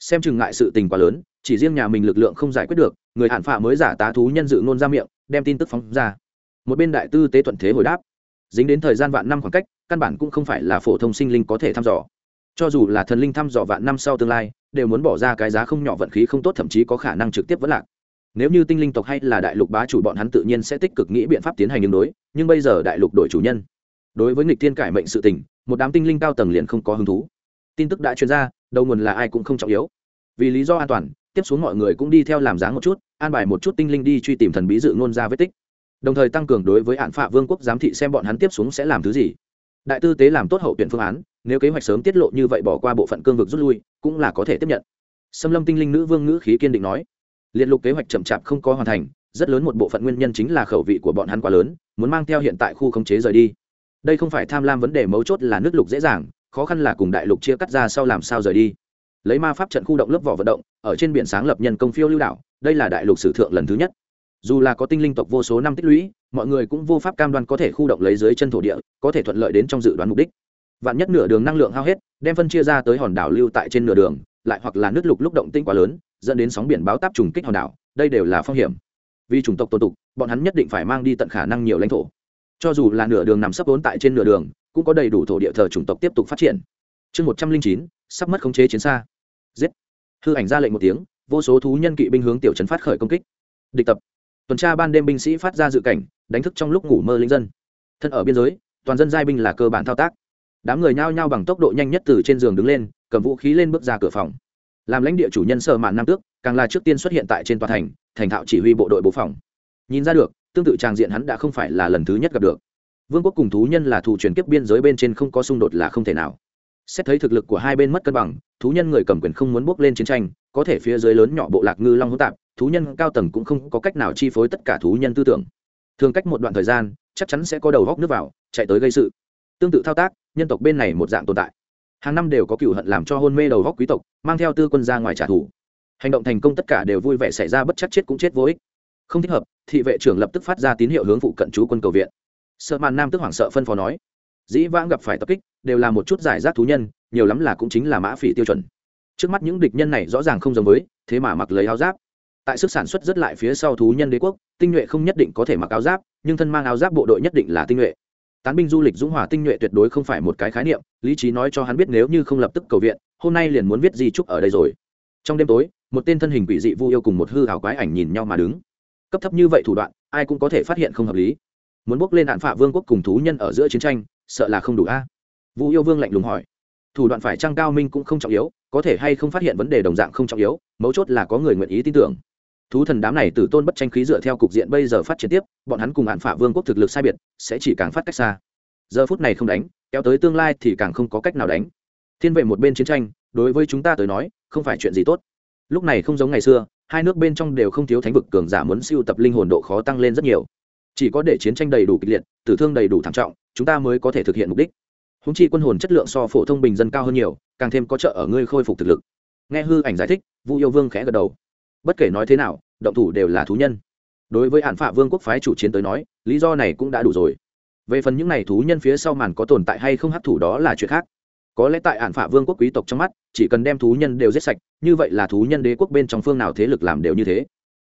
Xem chừng ngại sự tình quá lớn, chỉ riêng nhà mình lực lượng không giải quyết được, người hạn phạ mới giả tá thú nhân dự ngôn ra miệng, đem tin tức phóng ra. Một bên đại tư tế thuận thế hồi đáp. Dính đến thời gian vạn năm khoảng cách, căn bản cũng không phải là phổ thông sinh linh có thể thăm dò cho dù là thần linh thăm dò vạn năm sau tương lai, đều muốn bỏ ra cái giá không nhỏ vận khí không tốt, thậm chí có khả năng trực tiếp vẫn lạc. Nếu như tinh linh tộc hay là đại lục bá chủ, bọn hắn tự nhiên sẽ tích cực nghĩ biện pháp tiến hành ứng đối, nhưng bây giờ đại lục đổi chủ nhân. Đối với nghịch thiên cải mệnh sự tình, một đám tinh linh cao tầng liền không có hứng thú. Tin tức đã truyền ra, đầu nguồn là ai cũng không trọng yếu. Vì lý do an toàn, tiếp xuống mọi người cũng đi theo làm dáng một chút, an bài một chút tinh linh đi truy tìm thần bí dự ngôn ra vết tích. Đồng thời tăng cường đối với hạn phạ vương quốc giám thị xem bọn hắn tiếp xuống sẽ làm thứ gì. Đại tư tế làm tốt hậu tuyển phương án nếu kế hoạch sớm tiết lộ như vậy bỏ qua bộ phận cương vực rút lui, cũng là có thể tiếp nhận. Xâm lâm tinh linh nữ vương ngữ khí kiên định nói. Liệt lục kế hoạch chậm chạp không có hoàn thành, rất lớn một bộ phận nguyên nhân chính là khẩu vị của bọn hắn quá lớn, muốn mang theo hiện tại khu khống chế rời đi. Đây không phải tham lam vấn đề mấu chốt là nước lục dễ dàng, khó khăn là cùng đại lục chia cắt ra sau làm sao rời đi. Lấy ma pháp trận khu động lớp vỏ vận động, ở trên biển sáng lập nhân công phiêu lưu đảo, đây là đại lục sử thượng lần thứ nhất. Dù là có tinh linh tộc vô số năm tích lũy, mọi người cũng vô pháp cam đoan có thể khu động lấy dưới chân thổ địa, có thể thuận lợi đến trong dự đoán mục đích vạn nhất nửa đường năng lượng hao hết, đem phân chia ra tới hòn đảo lưu tại trên nửa đường, lại hoặc là nước lục lúc động tinh quá lớn, dẫn đến sóng biển báo táp trùng kích hòn đảo, đây đều là phong hiểm. Vì chủng tộc tồn tục, bọn hắn nhất định phải mang đi tận khả năng nhiều lãnh thổ. Cho dù là nửa đường nằm sấp vốn tại trên nửa đường, cũng có đầy đủ thổ địa thờ chủng tộc tiếp tục phát triển. Chương một trăm linh chín, sắp mất khống chế chiến xa. Giết. Hư ảnh ra lệnh một tiếng, vô số thú nhân kỵ binh hướng tiểu trấn phát khởi công kích. Địch tập. Tuần tra ban đêm binh sĩ phát ra dự cảnh, đánh thức trong lúc ngủ mơ linh dân. Thân ở biên giới, toàn dân giai binh là cơ bản thao tác đám người nhao nhao bằng tốc độ nhanh nhất từ trên giường đứng lên, cầm vũ khí lên bước ra cửa phòng. Làm lãnh địa chủ nhân sợ mạn nam tước, càng là trước tiên xuất hiện tại trên tòa thành thành thạo chỉ huy bộ đội bố phòng. Nhìn ra được, tương tự tràng diện hắn đã không phải là lần thứ nhất gặp được. Vương quốc cùng thú nhân là thủ truyền kiếp biên giới bên trên không có xung đột là không thể nào. Xét thấy thực lực của hai bên mất cân bằng, thú nhân người cầm quyền không muốn bước lên chiến tranh, có thể phía dưới lớn nhỏ bộ lạc ngư long hỗn tạp, thú nhân cao tầng cũng không có cách nào chi phối tất cả thú nhân tư tưởng. Thường cách một đoạn thời gian, chắc chắn sẽ có đầu góc nước vào, chạy tới gây sự. Tương tự thao tác nhân tộc bên này một dạng tồn tại. Hàng năm đều có cựu hận làm cho hôn mê đầu góc quý tộc, mang theo tư quân ra ngoài trả thù. Hành động thành công tất cả đều vui vẻ xảy ra bất chắc chết cũng chết vô ích. Không thích hợp, thị vệ trưởng lập tức phát ra tín hiệu hướng phụ cận chú quân cầu viện. Sợ màn nam tức hoảng sợ phân phó nói, dĩ vãng gặp phải tập kích, đều là một chút giải rác thú nhân, nhiều lắm là cũng chính là mã phỉ tiêu chuẩn. Trước mắt những địch nhân này rõ ràng không giống với, thế mà mặc lấy áo giáp. Tại sức sản xuất rất lại phía sau thú nhân đế quốc, tinh nhuệ không nhất định có thể mặc áo giáp, nhưng thân mang áo giáp bộ đội nhất định là tinh nhuệ tán binh du lịch dũng hỏa tinh nhuệ tuyệt đối không phải một cái khái niệm, lý trí nói cho hắn biết nếu như không lập tức cầu viện, hôm nay liền muốn viết di trúc ở đây rồi. Trong đêm tối, một tên thân hình quỷ dị vu yêu cùng một hư hào quái ảnh nhìn nhau mà đứng. Cấp thấp như vậy thủ đoạn, ai cũng có thể phát hiện không hợp lý. Muốn bước lên đạn phạ vương quốc cùng thú nhân ở giữa chiến tranh, sợ là không đủ a. Vu yêu vương lạnh lùng hỏi. Thủ đoạn phải trăng cao minh cũng không trọng yếu, có thể hay không phát hiện vấn đề đồng dạng không trọng yếu, mấu chốt là có người nguyện ý tin tưởng thú thần đám này từ tôn bất tranh khí dựa theo cục diện bây giờ phát triển tiếp, bọn hắn cùng hạn phả vương quốc thực lực sai biệt, sẽ chỉ càng phát cách xa. Giờ phút này không đánh, kéo tới tương lai thì càng không có cách nào đánh. Thiên vệ một bên chiến tranh, đối với chúng ta tới nói, không phải chuyện gì tốt. Lúc này không giống ngày xưa, hai nước bên trong đều không thiếu thánh vực cường giả muốn siêu tập linh hồn độ khó tăng lên rất nhiều. Chỉ có để chiến tranh đầy đủ kịch liệt, tử thương đầy đủ thảm trọng, chúng ta mới có thể thực hiện mục đích. Húng chi quân hồn chất lượng so phổ thông bình dân cao hơn nhiều, càng thêm có trợ ở ngươi khôi phục thực lực. Nghe hư ảnh giải thích, vu yêu vương khẽ gật đầu bất kể nói thế nào, động thủ đều là thú nhân. Đối với hạn phạ vương quốc phái chủ chiến tới nói, lý do này cũng đã đủ rồi. Về phần những n à y thú nhân phía sau màn có tồn tại hay không hấp thủ đó là chuyện khác. Có lẽ tại hạn phạ vương quốc quý tộc trong mắt, chỉ cần đem thú nhân đều giết sạch, như vậy là thú nhân đế quốc bên trong phương nào thế lực làm đều như thế.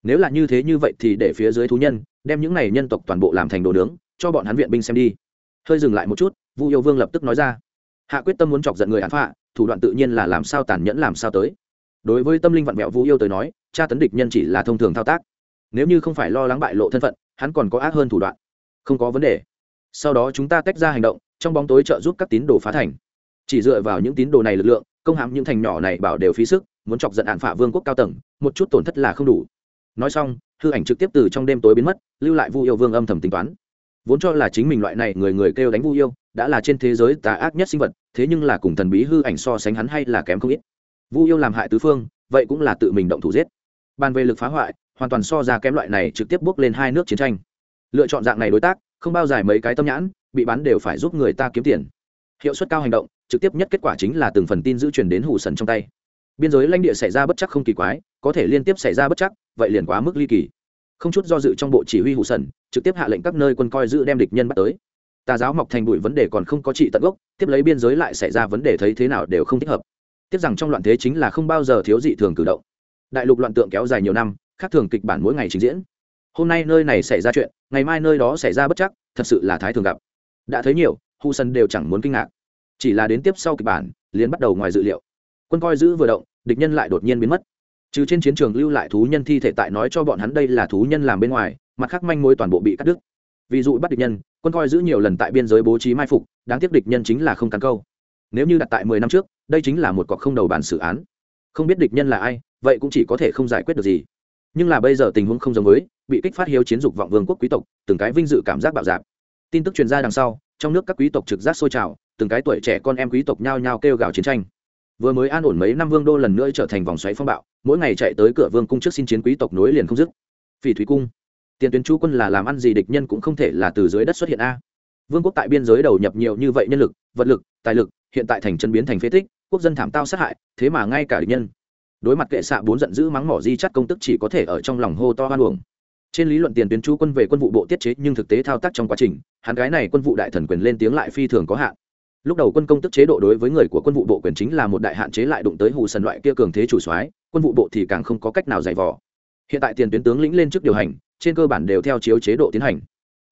Nếu là như thế như vậy thì để phía dưới thú nhân, đem những n à y nhân tộc toàn bộ làm thành đồ nướng, cho bọn hắn viện binh xem đi. Hơi dừng lại một chút, vu yêu vương lập tức nói ra. Hạ quyết tâm muốn chọc giận người hạn phạ, thủ đoạn tự nhiên là làm sao tàn nhẫn làm sao tới. Đối với tâm linh vạn mẹo vũ yêu tới nói tra tấn địch nhân chỉ là thông thường thao tác. Nếu như không phải lo lắng bại lộ thân phận, hắn còn có ác hơn thủ đoạn. Không có vấn đề. Sau đó chúng ta tách ra hành động, trong bóng tối trợ giúp các tín đồ phá thành. Chỉ dựa vào những tín đồ này lực lượng, công hãm những thành nhỏ này bảo đều phí sức, muốn chọc giận hạn phả vương quốc cao tầng, một chút tổn thất là không đủ. Nói xong, hư ảnh trực tiếp từ trong đêm tối biến mất, lưu lại vu yêu vương âm thầm tính toán. Vốn cho là chính mình loại này người người kêu đánh vu yêu, đã là trên thế giới tà ác nhất sinh vật, thế nhưng là cùng thần bí hư ảnh so sánh hắn hay là kém không ít. Vu yêu làm hại tứ phương, vậy cũng là tự mình động thủ giết bàn về lực phá hoại, hoàn toàn so ra kém loại này trực tiếp bước lên hai nước chiến tranh. Lựa chọn dạng này đối tác, không bao dài mấy cái tâm nhãn, bị bắn đều phải giúp người ta kiếm tiền. Hiệu suất cao hành động, trực tiếp nhất kết quả chính là từng phần tin giữ truyền đến hủ sần trong tay. Biên giới lãnh địa xảy ra bất chắc không kỳ quái, có thể liên tiếp xảy ra bất chắc, vậy liền quá mức ly kỳ. Không chút do dự trong bộ chỉ huy hủ sần, trực tiếp hạ lệnh các nơi quân coi giữ đem địch nhân bắt tới. Tà giáo mọc thành bụi vấn đề còn không có trị tận gốc, tiếp lấy biên giới lại xảy ra vấn đề thấy thế nào đều không thích hợp. Tiếp rằng trong loạn thế chính là không bao giờ thiếu dị thường cử động đại lục loạn tượng kéo dài nhiều năm, khác thường kịch bản mỗi ngày trình diễn. Hôm nay nơi này xảy ra chuyện, ngày mai nơi đó xảy ra bất chắc, thật sự là thái thường gặp. Đã thấy nhiều, hu sân đều chẳng muốn kinh ngạc. Chỉ là đến tiếp sau kịch bản, liền bắt đầu ngoài dự liệu. Quân coi giữ vừa động, địch nhân lại đột nhiên biến mất. Trừ trên chiến trường lưu lại thú nhân thi thể tại nói cho bọn hắn đây là thú nhân làm bên ngoài, mặt khác manh mối toàn bộ bị cắt đứt. Ví dụ bắt địch nhân, quân coi giữ nhiều lần tại biên giới bố trí mai phục, đáng tiếc địch nhân chính là không cắn câu. Nếu như đặt tại mười năm trước, đây chính là một cọc không đầu bản xử án không biết địch nhân là ai, vậy cũng chỉ có thể không giải quyết được gì. Nhưng là bây giờ tình huống không giống với, bị kích phát hiếu chiến dục vọng vương quốc quý tộc, từng cái vinh dự cảm giác bạo dạp tin tức truyền ra đằng sau, trong nước các quý tộc trực giác sôi trào, từng cái tuổi trẻ con em quý tộc nhao nhao kêu gào chiến tranh. Vừa mới an ổn mấy năm vương đô lần nữa trở thành vòng xoáy phong bạo, mỗi ngày chạy tới cửa vương cung trước xin chiến quý tộc nối liền không dứt. Phỉ thúy cung. Tiền tuyến chú quân là làm ăn gì địch nhân cũng không thể là từ dưới đất xuất hiện a. Vương quốc tại biên giới đầu nhập nhiều như vậy nhân lực, vật lực, tài lực, hiện tại thành chân biến thành phế tích quốc dân thảm tao sát hại, thế mà ngay cả địch nhân. Đối mặt kệ xạ bốn giận dữ mắng mỏ di chắt công tức chỉ có thể ở trong lòng hô to hoan uổng. Trên lý luận tiền tuyến chú quân về quân vụ bộ tiết chế nhưng thực tế thao tác trong quá trình, hắn gái này quân vụ đại thần quyền lên tiếng lại phi thường có hạn. Lúc đầu quân công tức chế độ đối với người của quân vụ bộ quyền chính là một đại hạn chế lại đụng tới hù sần loại kia cường thế chủ soái, quân vụ bộ thì càng không có cách nào giải vò. Hiện tại tiền tuyến tướng lĩnh lên trước điều hành, trên cơ bản đều theo chiếu chế độ tiến hành.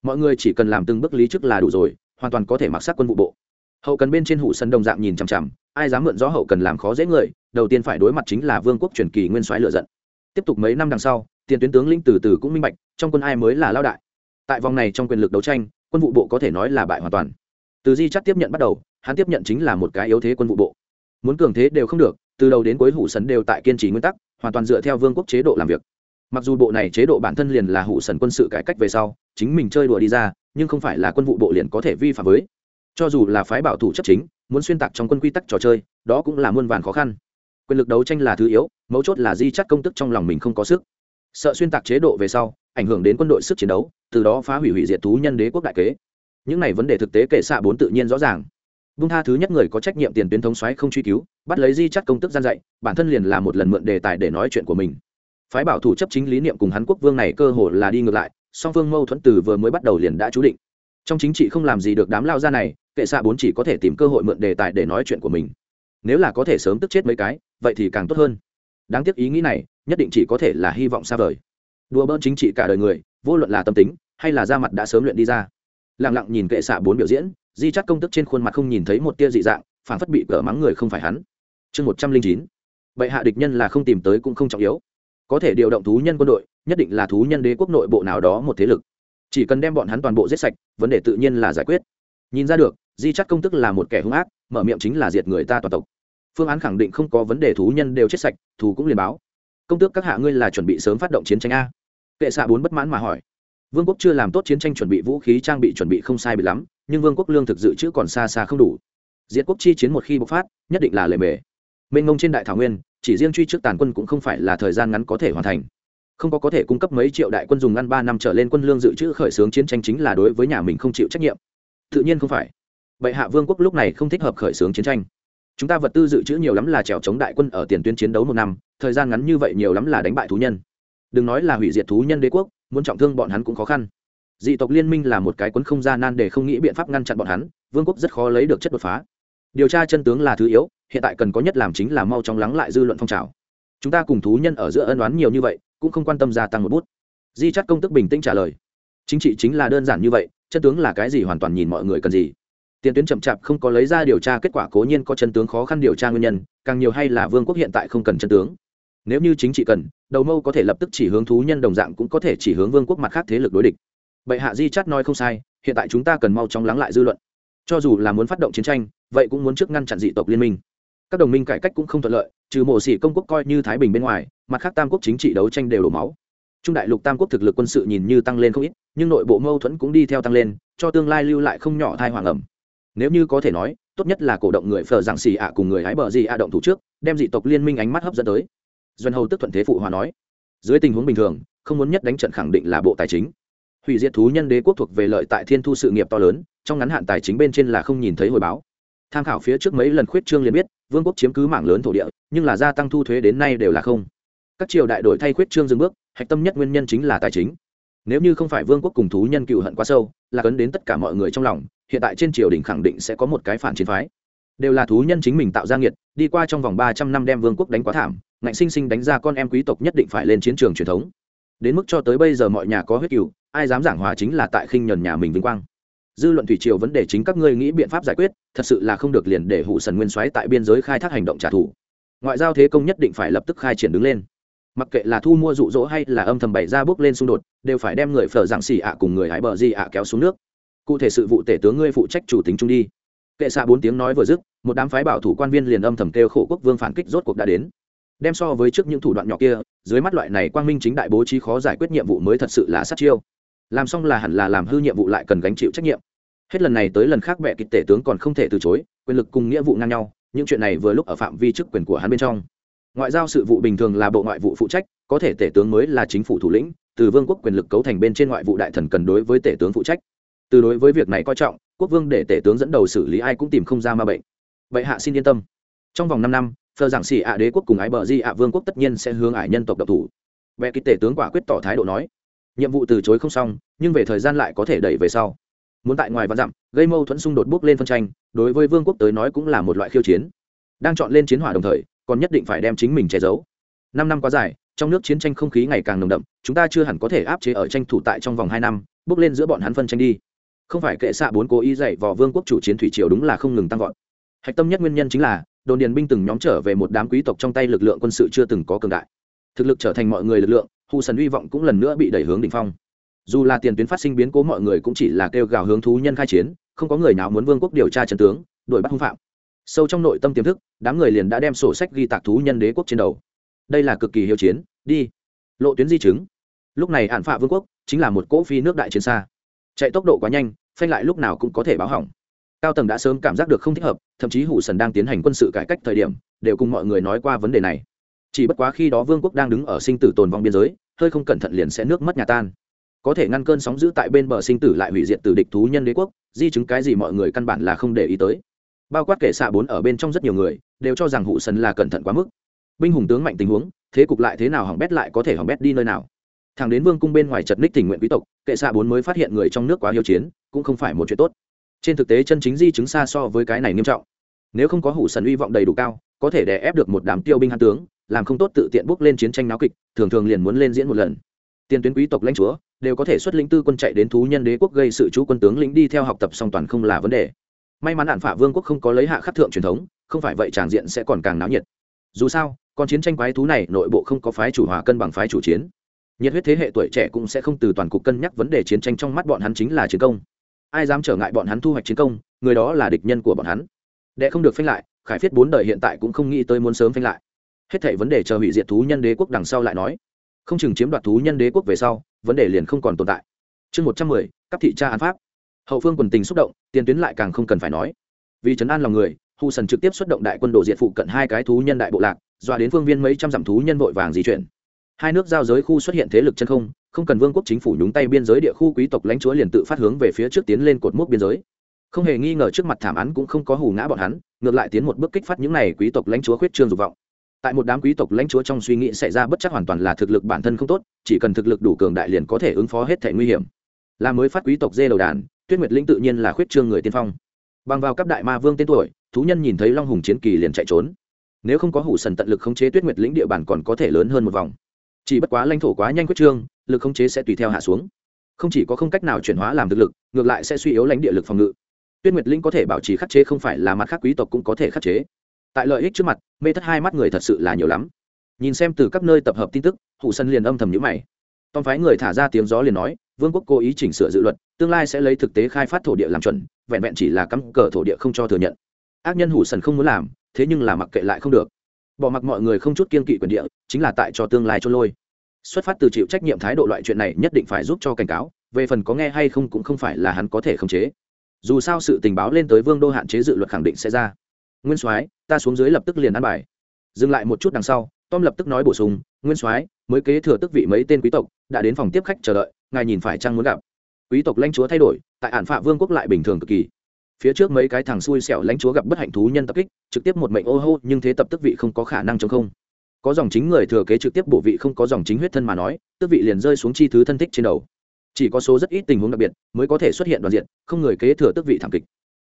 Mọi người chỉ cần làm từng bước lý trước là đủ rồi, hoàn toàn có thể mặc sắc quân vụ bộ. Hậu cần bên trên hủ sân đồng dạng nhìn chằm chằm ai dám mượn gió hậu cần làm khó dễ người, đầu tiên phải đối mặt chính là vương quốc truyền kỳ nguyên soái lựa giận. Tiếp tục mấy năm đằng sau, tiền tuyến tướng lĩnh từ từ cũng minh bạch, trong quân ai mới là lao đại. Tại vòng này trong quyền lực đấu tranh, quân vụ bộ có thể nói là bại hoàn toàn. Từ di chắc tiếp nhận bắt đầu, hắn tiếp nhận chính là một cái yếu thế quân vụ bộ. Muốn cường thế đều không được, từ đầu đến cuối hủ sấn đều tại kiên trì nguyên tắc, hoàn toàn dựa theo vương quốc chế độ làm việc. Mặc dù bộ này chế độ bản thân liền là hủ sần quân sự cải cách về sau, chính mình chơi đùa đi ra, nhưng không phải là quân vụ bộ liền có thể vi phạm với. Cho dù là phái bảo thủ chấp chính muốn xuyên tạc trong quân quy tắc trò chơi đó cũng là muôn vàn khó khăn quyền lực đấu tranh là thứ yếu mấu chốt là di chắc công tức trong lòng mình không có sức sợ xuyên tạc chế độ về sau ảnh hưởng đến quân đội sức chiến đấu từ đó phá hủy hủy diệt thú nhân đế quốc đại kế những này vấn đề thực tế kệ xạ bốn tự nhiên rõ ràng Vung tha thứ nhất người có trách nhiệm tiền tuyến thống xoáy không truy cứu, bắt lấy di chắc công tức gian dạy, bản thân liền là một lần mượn đề tài để nói chuyện của mình. Phái bảo thủ chấp chính lý niệm cùng hắn quốc vương này cơ hồ là đi ngược lại, song phương mâu thuẫn từ vừa mới bắt đầu liền đã chú định. Trong chính trị không làm gì được đám lao ra này, kệ xạ bốn chỉ có thể tìm cơ hội mượn đề tài để nói chuyện của mình. Nếu là có thể sớm tức chết mấy cái, vậy thì càng tốt hơn. Đáng tiếc ý nghĩ này, nhất định chỉ có thể là hy vọng xa vời. Đùa bỡn chính trị cả đời người, vô luận là tâm tính hay là da mặt đã sớm luyện đi ra. Lặng lặng nhìn kệ xạ bốn biểu diễn, di chắc công tức trên khuôn mặt không nhìn thấy một tia dị dạng phản phất bị cỡ mắng người không phải hắn chương một trăm linh chín bệ hạ địch nhân là không tìm tới cũng không trọng yếu có thể điều động thú nhân quân đội nhất định là thú nhân đế quốc nội bộ nào đó một thế lực chỉ cần đem bọn hắn toàn bộ giết sạch, vấn đề tự nhiên là giải quyết. Nhìn ra được, di chắc công tức là một kẻ hung ác, mở miệng chính là diệt người ta toàn tộc. Phương án khẳng định không có vấn đề thú nhân đều chết sạch, thù cũng liền báo. Công tước các hạ ngươi là chuẩn bị sớm phát động chiến tranh a. Kệ xạ bốn bất mãn mà hỏi. Vương quốc chưa làm tốt chiến tranh chuẩn bị vũ khí trang bị chuẩn bị không sai bị lắm, nhưng vương quốc lương thực dự trữ còn xa xa không đủ. Diệt quốc chi chiến một khi bộc phát, nhất định là lề mề. Mênh ngông trên đại thảo nguyên, chỉ riêng truy trước tàn quân cũng không phải là thời gian ngắn có thể hoàn thành không có có thể cung cấp mấy triệu đại quân dùng ngăn ba năm trở lên quân lương dự trữ khởi xướng chiến tranh chính là đối với nhà mình không chịu trách nhiệm. Tự nhiên không phải. Vậy hạ vương quốc lúc này không thích hợp khởi xướng chiến tranh. Chúng ta vật tư dự trữ nhiều lắm là trèo chống đại quân ở tiền tuyến chiến đấu một năm, thời gian ngắn như vậy nhiều lắm là đánh bại thú nhân. Đừng nói là hủy diệt thú nhân đế quốc, muốn trọng thương bọn hắn cũng khó khăn. Dị tộc liên minh là một cái quấn không gian nan để không nghĩ biện pháp ngăn chặn bọn hắn, vương quốc rất khó lấy được chất đột phá. Điều tra chân tướng là thứ yếu, hiện tại cần có nhất làm chính là mau chóng lắng lại dư luận phong trào chúng ta cùng thú nhân ở giữa ân đoán nhiều như vậy, cũng không quan tâm gia tăng một bút. Di chắt công tức bình tĩnh trả lời. Chính trị chính là đơn giản như vậy, chân tướng là cái gì hoàn toàn nhìn mọi người cần gì. Tiền tuyến chậm chạp không có lấy ra điều tra kết quả cố nhiên có chân tướng khó khăn điều tra nguyên nhân, càng nhiều hay là vương quốc hiện tại không cần chân tướng. Nếu như chính trị cần, đầu mâu có thể lập tức chỉ hướng thú nhân đồng dạng cũng có thể chỉ hướng vương quốc mặt khác thế lực đối địch. Bệ hạ di chắt nói không sai, hiện tại chúng ta cần mau chóng lắng lại dư luận. Cho dù là muốn phát động chiến tranh, vậy cũng muốn trước ngăn chặn dị tộc liên minh các đồng minh cải cách cũng không thuận lợi, trừ mộ sĩ công quốc coi như thái bình bên ngoài, mặt khác tam quốc chính trị đấu tranh đều đổ máu. Trung đại lục tam quốc thực lực quân sự nhìn như tăng lên không ít, nhưng nội bộ mâu thuẫn cũng đi theo tăng lên, cho tương lai lưu lại không nhỏ thai hoàng ẩm. Nếu như có thể nói, tốt nhất là cổ động người phờ giảng xì ạ cùng người hái bờ gì ạ động thủ trước, đem dị tộc liên minh ánh mắt hấp dẫn tới. Doanh hầu tức thuận thế phụ hòa nói, dưới tình huống bình thường, không muốn nhất đánh trận khẳng định là bộ tài chính. Hủy diệt thú nhân đế quốc thuộc về lợi tại thiên thu sự nghiệp to lớn, trong ngắn hạn tài chính bên trên là không nhìn thấy hồi báo tham khảo phía trước mấy lần khuyết trương liền biết, vương quốc chiếm cứ mảng lớn thổ địa, nhưng là gia tăng thu thuế đến nay đều là không. Các triều đại đổi thay khuyết trương dừng bước, hạch tâm nhất nguyên nhân chính là tài chính. Nếu như không phải vương quốc cùng thú nhân cựu hận quá sâu, là cấn đến tất cả mọi người trong lòng, hiện tại trên triều đình khẳng định sẽ có một cái phản chiến phái. Đều là thú nhân chính mình tạo ra nghiệt, đi qua trong vòng ba trăm năm đem vương quốc đánh quá thảm, ngạnh sinh sinh đánh ra con em quý tộc nhất định phải lên chiến trường truyền thống. Đến mức cho tới bây giờ mọi nhà có huyết cựu ai dám giảng hòa chính là tại khinh nhuần nhà mình vinh quang. Dư luận thủy triều vấn đề chính các ngươi nghĩ biện pháp giải quyết thật sự là không được liền để hụ sần nguyên soái tại biên giới khai thác hành động trả thù. Ngoại giao thế công nhất định phải lập tức khai triển đứng lên. Mặc kệ là thu mua rụ rỗ hay là âm thầm bày ra bước lên xung đột, đều phải đem người phở giảng xỉ ạ cùng người hái bờ di ạ kéo xuống nước. Cụ thể sự vụ tể tướng ngươi phụ trách chủ tính trung đi. Kệ xạ bốn tiếng nói vừa dứt, một đám phái bảo thủ quan viên liền âm thầm kêu khổ quốc vương phản kích rốt cuộc đã đến. Đem so với trước những thủ đoạn nhỏ kia, dưới mắt loại này quang minh chính đại bố trí khó giải quyết nhiệm vụ mới thật sự là sát chiêu. Làm xong là hẳn là làm hư nhiệm vụ lại cần gánh chịu trách nhiệm hết lần này tới lần khác bệ kịch tể tướng còn không thể từ chối, quyền lực cùng nghĩa vụ ngang nhau, những chuyện này vừa lúc ở phạm vi chức quyền của hắn bên trong. Ngoại giao sự vụ bình thường là bộ ngoại vụ phụ trách, có thể tể tướng mới là chính phủ thủ lĩnh, từ vương quốc quyền lực cấu thành bên trên ngoại vụ đại thần cần đối với tể tướng phụ trách. Từ đối với việc này coi trọng, quốc vương để tể tướng dẫn đầu xử lý ai cũng tìm không ra ma bệnh. Vậy hạ xin yên tâm. Trong vòng năm năm, phờ giảng xỉ ạ đế quốc cùng ái bờ di ạ vương quốc tất nhiên sẽ hướng ải nhân tộc độc thủ. Vẽ ký tể tướng quả quyết tỏ thái độ nói, nhiệm vụ từ chối không xong, nhưng về thời gian lại có thể đẩy về sau muốn tại ngoài văn dặm, gây mâu thuẫn xung đột bước lên phân tranh, đối với vương quốc tới nói cũng là một loại khiêu chiến. Đang chọn lên chiến hỏa đồng thời, còn nhất định phải đem chính mình che giấu. Năm năm quá dài, trong nước chiến tranh không khí ngày càng nồng đậm, chúng ta chưa hẳn có thể áp chế ở tranh thủ tại trong vòng hai năm, bước lên giữa bọn hắn phân tranh đi. Không phải kệ xạ bốn cố ý dạy vào vương quốc chủ chiến thủy triều đúng là không ngừng tăng vọt. Hạch tâm nhất nguyên nhân chính là, đồn điền binh từng nhóm trở về một đám quý tộc trong tay lực lượng quân sự chưa từng có cường đại. Thực lực trở thành mọi người lực lượng hù sần hy vọng cũng lần nữa bị đẩy hướng đ ỉ n h phong dù là tiền tuyến phát sinh biến cố mọi người cũng chỉ là kêu gào hướng thú nhân khai chiến, không có người nào muốn vương quốc điều tra trần tướng, đuổi bắt hung phạm. Sâu trong nội tâm tiềm thức, đám người liền đã đem sổ sách ghi tạc thú nhân đế quốc trên đầu. Đây là cực kỳ hiệu chiến, đi. Lộ tuyến di chứng. Lúc này hạn phạ vương quốc chính là một cỗ phi nước đại chiến xa. Chạy tốc độ quá nhanh, phanh lại lúc nào cũng có thể báo hỏng. Cao tầng đã sớm cảm giác được không thích hợp, thậm chí hủ sần đang tiến hành quân sự cải cách thời điểm, đều cùng mọi người nói qua vấn đề này. Chỉ bất quá khi đó vương quốc đang đứng ở sinh tử tồn vong biên giới, hơi không cẩn thận liền sẽ nước mất nhà tan có thể ngăn cơn sóng giữ tại bên bờ sinh tử lại hủy diệt từ địch thú nhân đế quốc, di chứng cái gì mọi người căn bản là không để ý tới. Bao quát kể xạ bốn ở bên trong rất nhiều người, đều cho rằng hụ sần là cẩn thận quá mức. Binh hùng tướng mạnh tình huống, thế cục lại thế nào hỏng bét lại có thể hỏng bét đi nơi nào? Thằng đến vương cung bên ngoài chật ních tình nguyện quý tộc kệ xạ bốn mới phát hiện người trong nước quá hiếu chiến, cũng không phải một chuyện tốt. Trên thực tế chân chính di chứng xa so với cái này nghiêm trọng. Nếu không có hủ sần uy vọng đầy đủ cao, có thể đè ép được một đám tiêu binh hạ tướng, làm không tốt tự tiện bước lên chiến tranh náo kịch, thường thường liền muốn lên diễn một lần tiền tuyến quý tộc lãnh chúa đều có thể xuất lĩnh tư quân chạy đến thú nhân đế quốc gây sự chú quân tướng lĩnh đi theo học tập song toàn không là vấn đề. May mắn đạn phả vương quốc không có lấy hạ khắc thượng truyền thống, không phải vậy tràng diện sẽ còn càng náo nhiệt. Dù sao còn chiến tranh quái thú này nội bộ không có phái chủ hòa cân bằng phái chủ chiến. Nhiệt huyết thế hệ tuổi trẻ cũng sẽ không từ toàn cục cân nhắc vấn đề chiến tranh trong mắt bọn hắn chính là chiến công. Ai dám trở ngại bọn hắn thu hoạch chiến công, người đó là địch nhân của bọn hắn. Đệ không được phanh lại, khải phiết bốn đời hiện tại cũng không nghĩ tới muốn sớm phanh lại. Hết thảy vấn đề chờ hủy diệt thú nhân đế quốc đằng sau lại nói không chừng chiếm đoạt thú nhân đế quốc về sau, vấn đề liền không còn tồn tại. Chương một trăm mười, cấp thị tra án pháp. Hậu phương quần tình xúc động, tiền tuyến lại càng không cần phải nói. Vì chấn an lòng người hù sần trực tiếp xuất động đại quân đồ diệt phụ cận hai cái thú nhân đại bộ lạc, dọa đến phương viên mấy trăm dặm thú nhân vội vàng di chuyển. Hai nước giao giới khu xuất hiện thế lực chân không không cần vương quốc chính phủ nhúng tay biên giới địa khu quý tộc lãnh chúa liền tự phát hướng về phía trước tiến lên cột mốc biên giới. Không hề nghi ngờ trước mặt thảm án cũng không có hù ngã bọn hắn, ngược lại tiến một bước kích phát những này quý tộc lãnh chúa khuyết trương dục vọng tại một đám quý tộc lãnh chúa trong suy nghĩ xảy ra bất chắc hoàn toàn là thực lực bản thân không tốt, chỉ cần thực lực đủ cường đại liền có thể ứng phó hết thể nguy hiểm. Là mới phát quý tộc dê đầu đàn, tuyết nguyệt linh tự nhiên là khuyết trương người tiên phong. Bằng vào cấp đại ma vương tên tuổi, thú nhân nhìn thấy long hùng chiến kỳ liền chạy trốn. Nếu không có hủ sần tận lực khống chế tuyết nguyệt lĩnh địa bàn còn có thể lớn hơn một vòng. Chỉ bất quá lãnh thổ quá nhanh quyết trương, lực khống chế sẽ tùy theo hạ xuống. Không chỉ có không cách nào chuyển hóa làm thực lực, ngược lại sẽ suy yếu lãnh địa lực phòng ngự. Tuyết nguyệt linh có thể bảo trì khắc chế không phải là mặt khác quý tộc cũng có thể khắc chế tại lợi ích trước mặt, mê thất hai mắt người thật sự là nhiều lắm. Nhìn xem từ các nơi tập hợp tin tức hụ sân liền âm thầm nhữ mày. Tom phái người thả ra tiếng gió liền nói, vương quốc cố ý chỉnh sửa dự luật, tương lai sẽ lấy thực tế khai phát thổ địa làm chuẩn, vẹn vẹn chỉ là cắm cờ thổ địa không cho thừa nhận. Ác nhân hủ sần không muốn làm, thế nhưng là mặc kệ lại không được. Bỏ mặc mọi người không chút kiên kỵ quyền địa, chính là tại cho tương lai trôn lôi. Xuất phát từ chịu trách nhiệm thái độ loại chuyện này nhất định phải giúp cho cảnh cáo, về phần có nghe hay không cũng không phải là hắn có thể khống chế. Dù sao sự tình báo lên tới vương đô hạn chế dự luật khẳng định sẽ ra nguyên soái, ta xuống dưới lập tức liền ăn bài. Dừng lại một chút đằng sau, tom lập tức nói bổ sung, nguyên soái, mới kế thừa tức vị mấy tên quý tộc, đã đến phòng tiếp khách chờ đợi, ngài nhìn phải chăng muốn gặp. Quý tộc lãnh chúa thay đổi, tại ản phạ vương quốc lại bình thường cực kỳ. Phía trước mấy cái thằng xui xẻo lãnh chúa gặp bất hạnh thú nhân tập kích, trực tiếp một mệnh ô hô, nhưng thế tập tức vị không có khả năng chống không. Có dòng chính người thừa kế trực tiếp bổ vị không có dòng chính huyết thân mà nói, tức vị liền rơi xuống chi thứ thân thích trên đầu. Chỉ có số rất ít tình huống đặc biệt, mới có thể xuất hiện đoàn diện, không người kế thừa tức vị thảm kịch.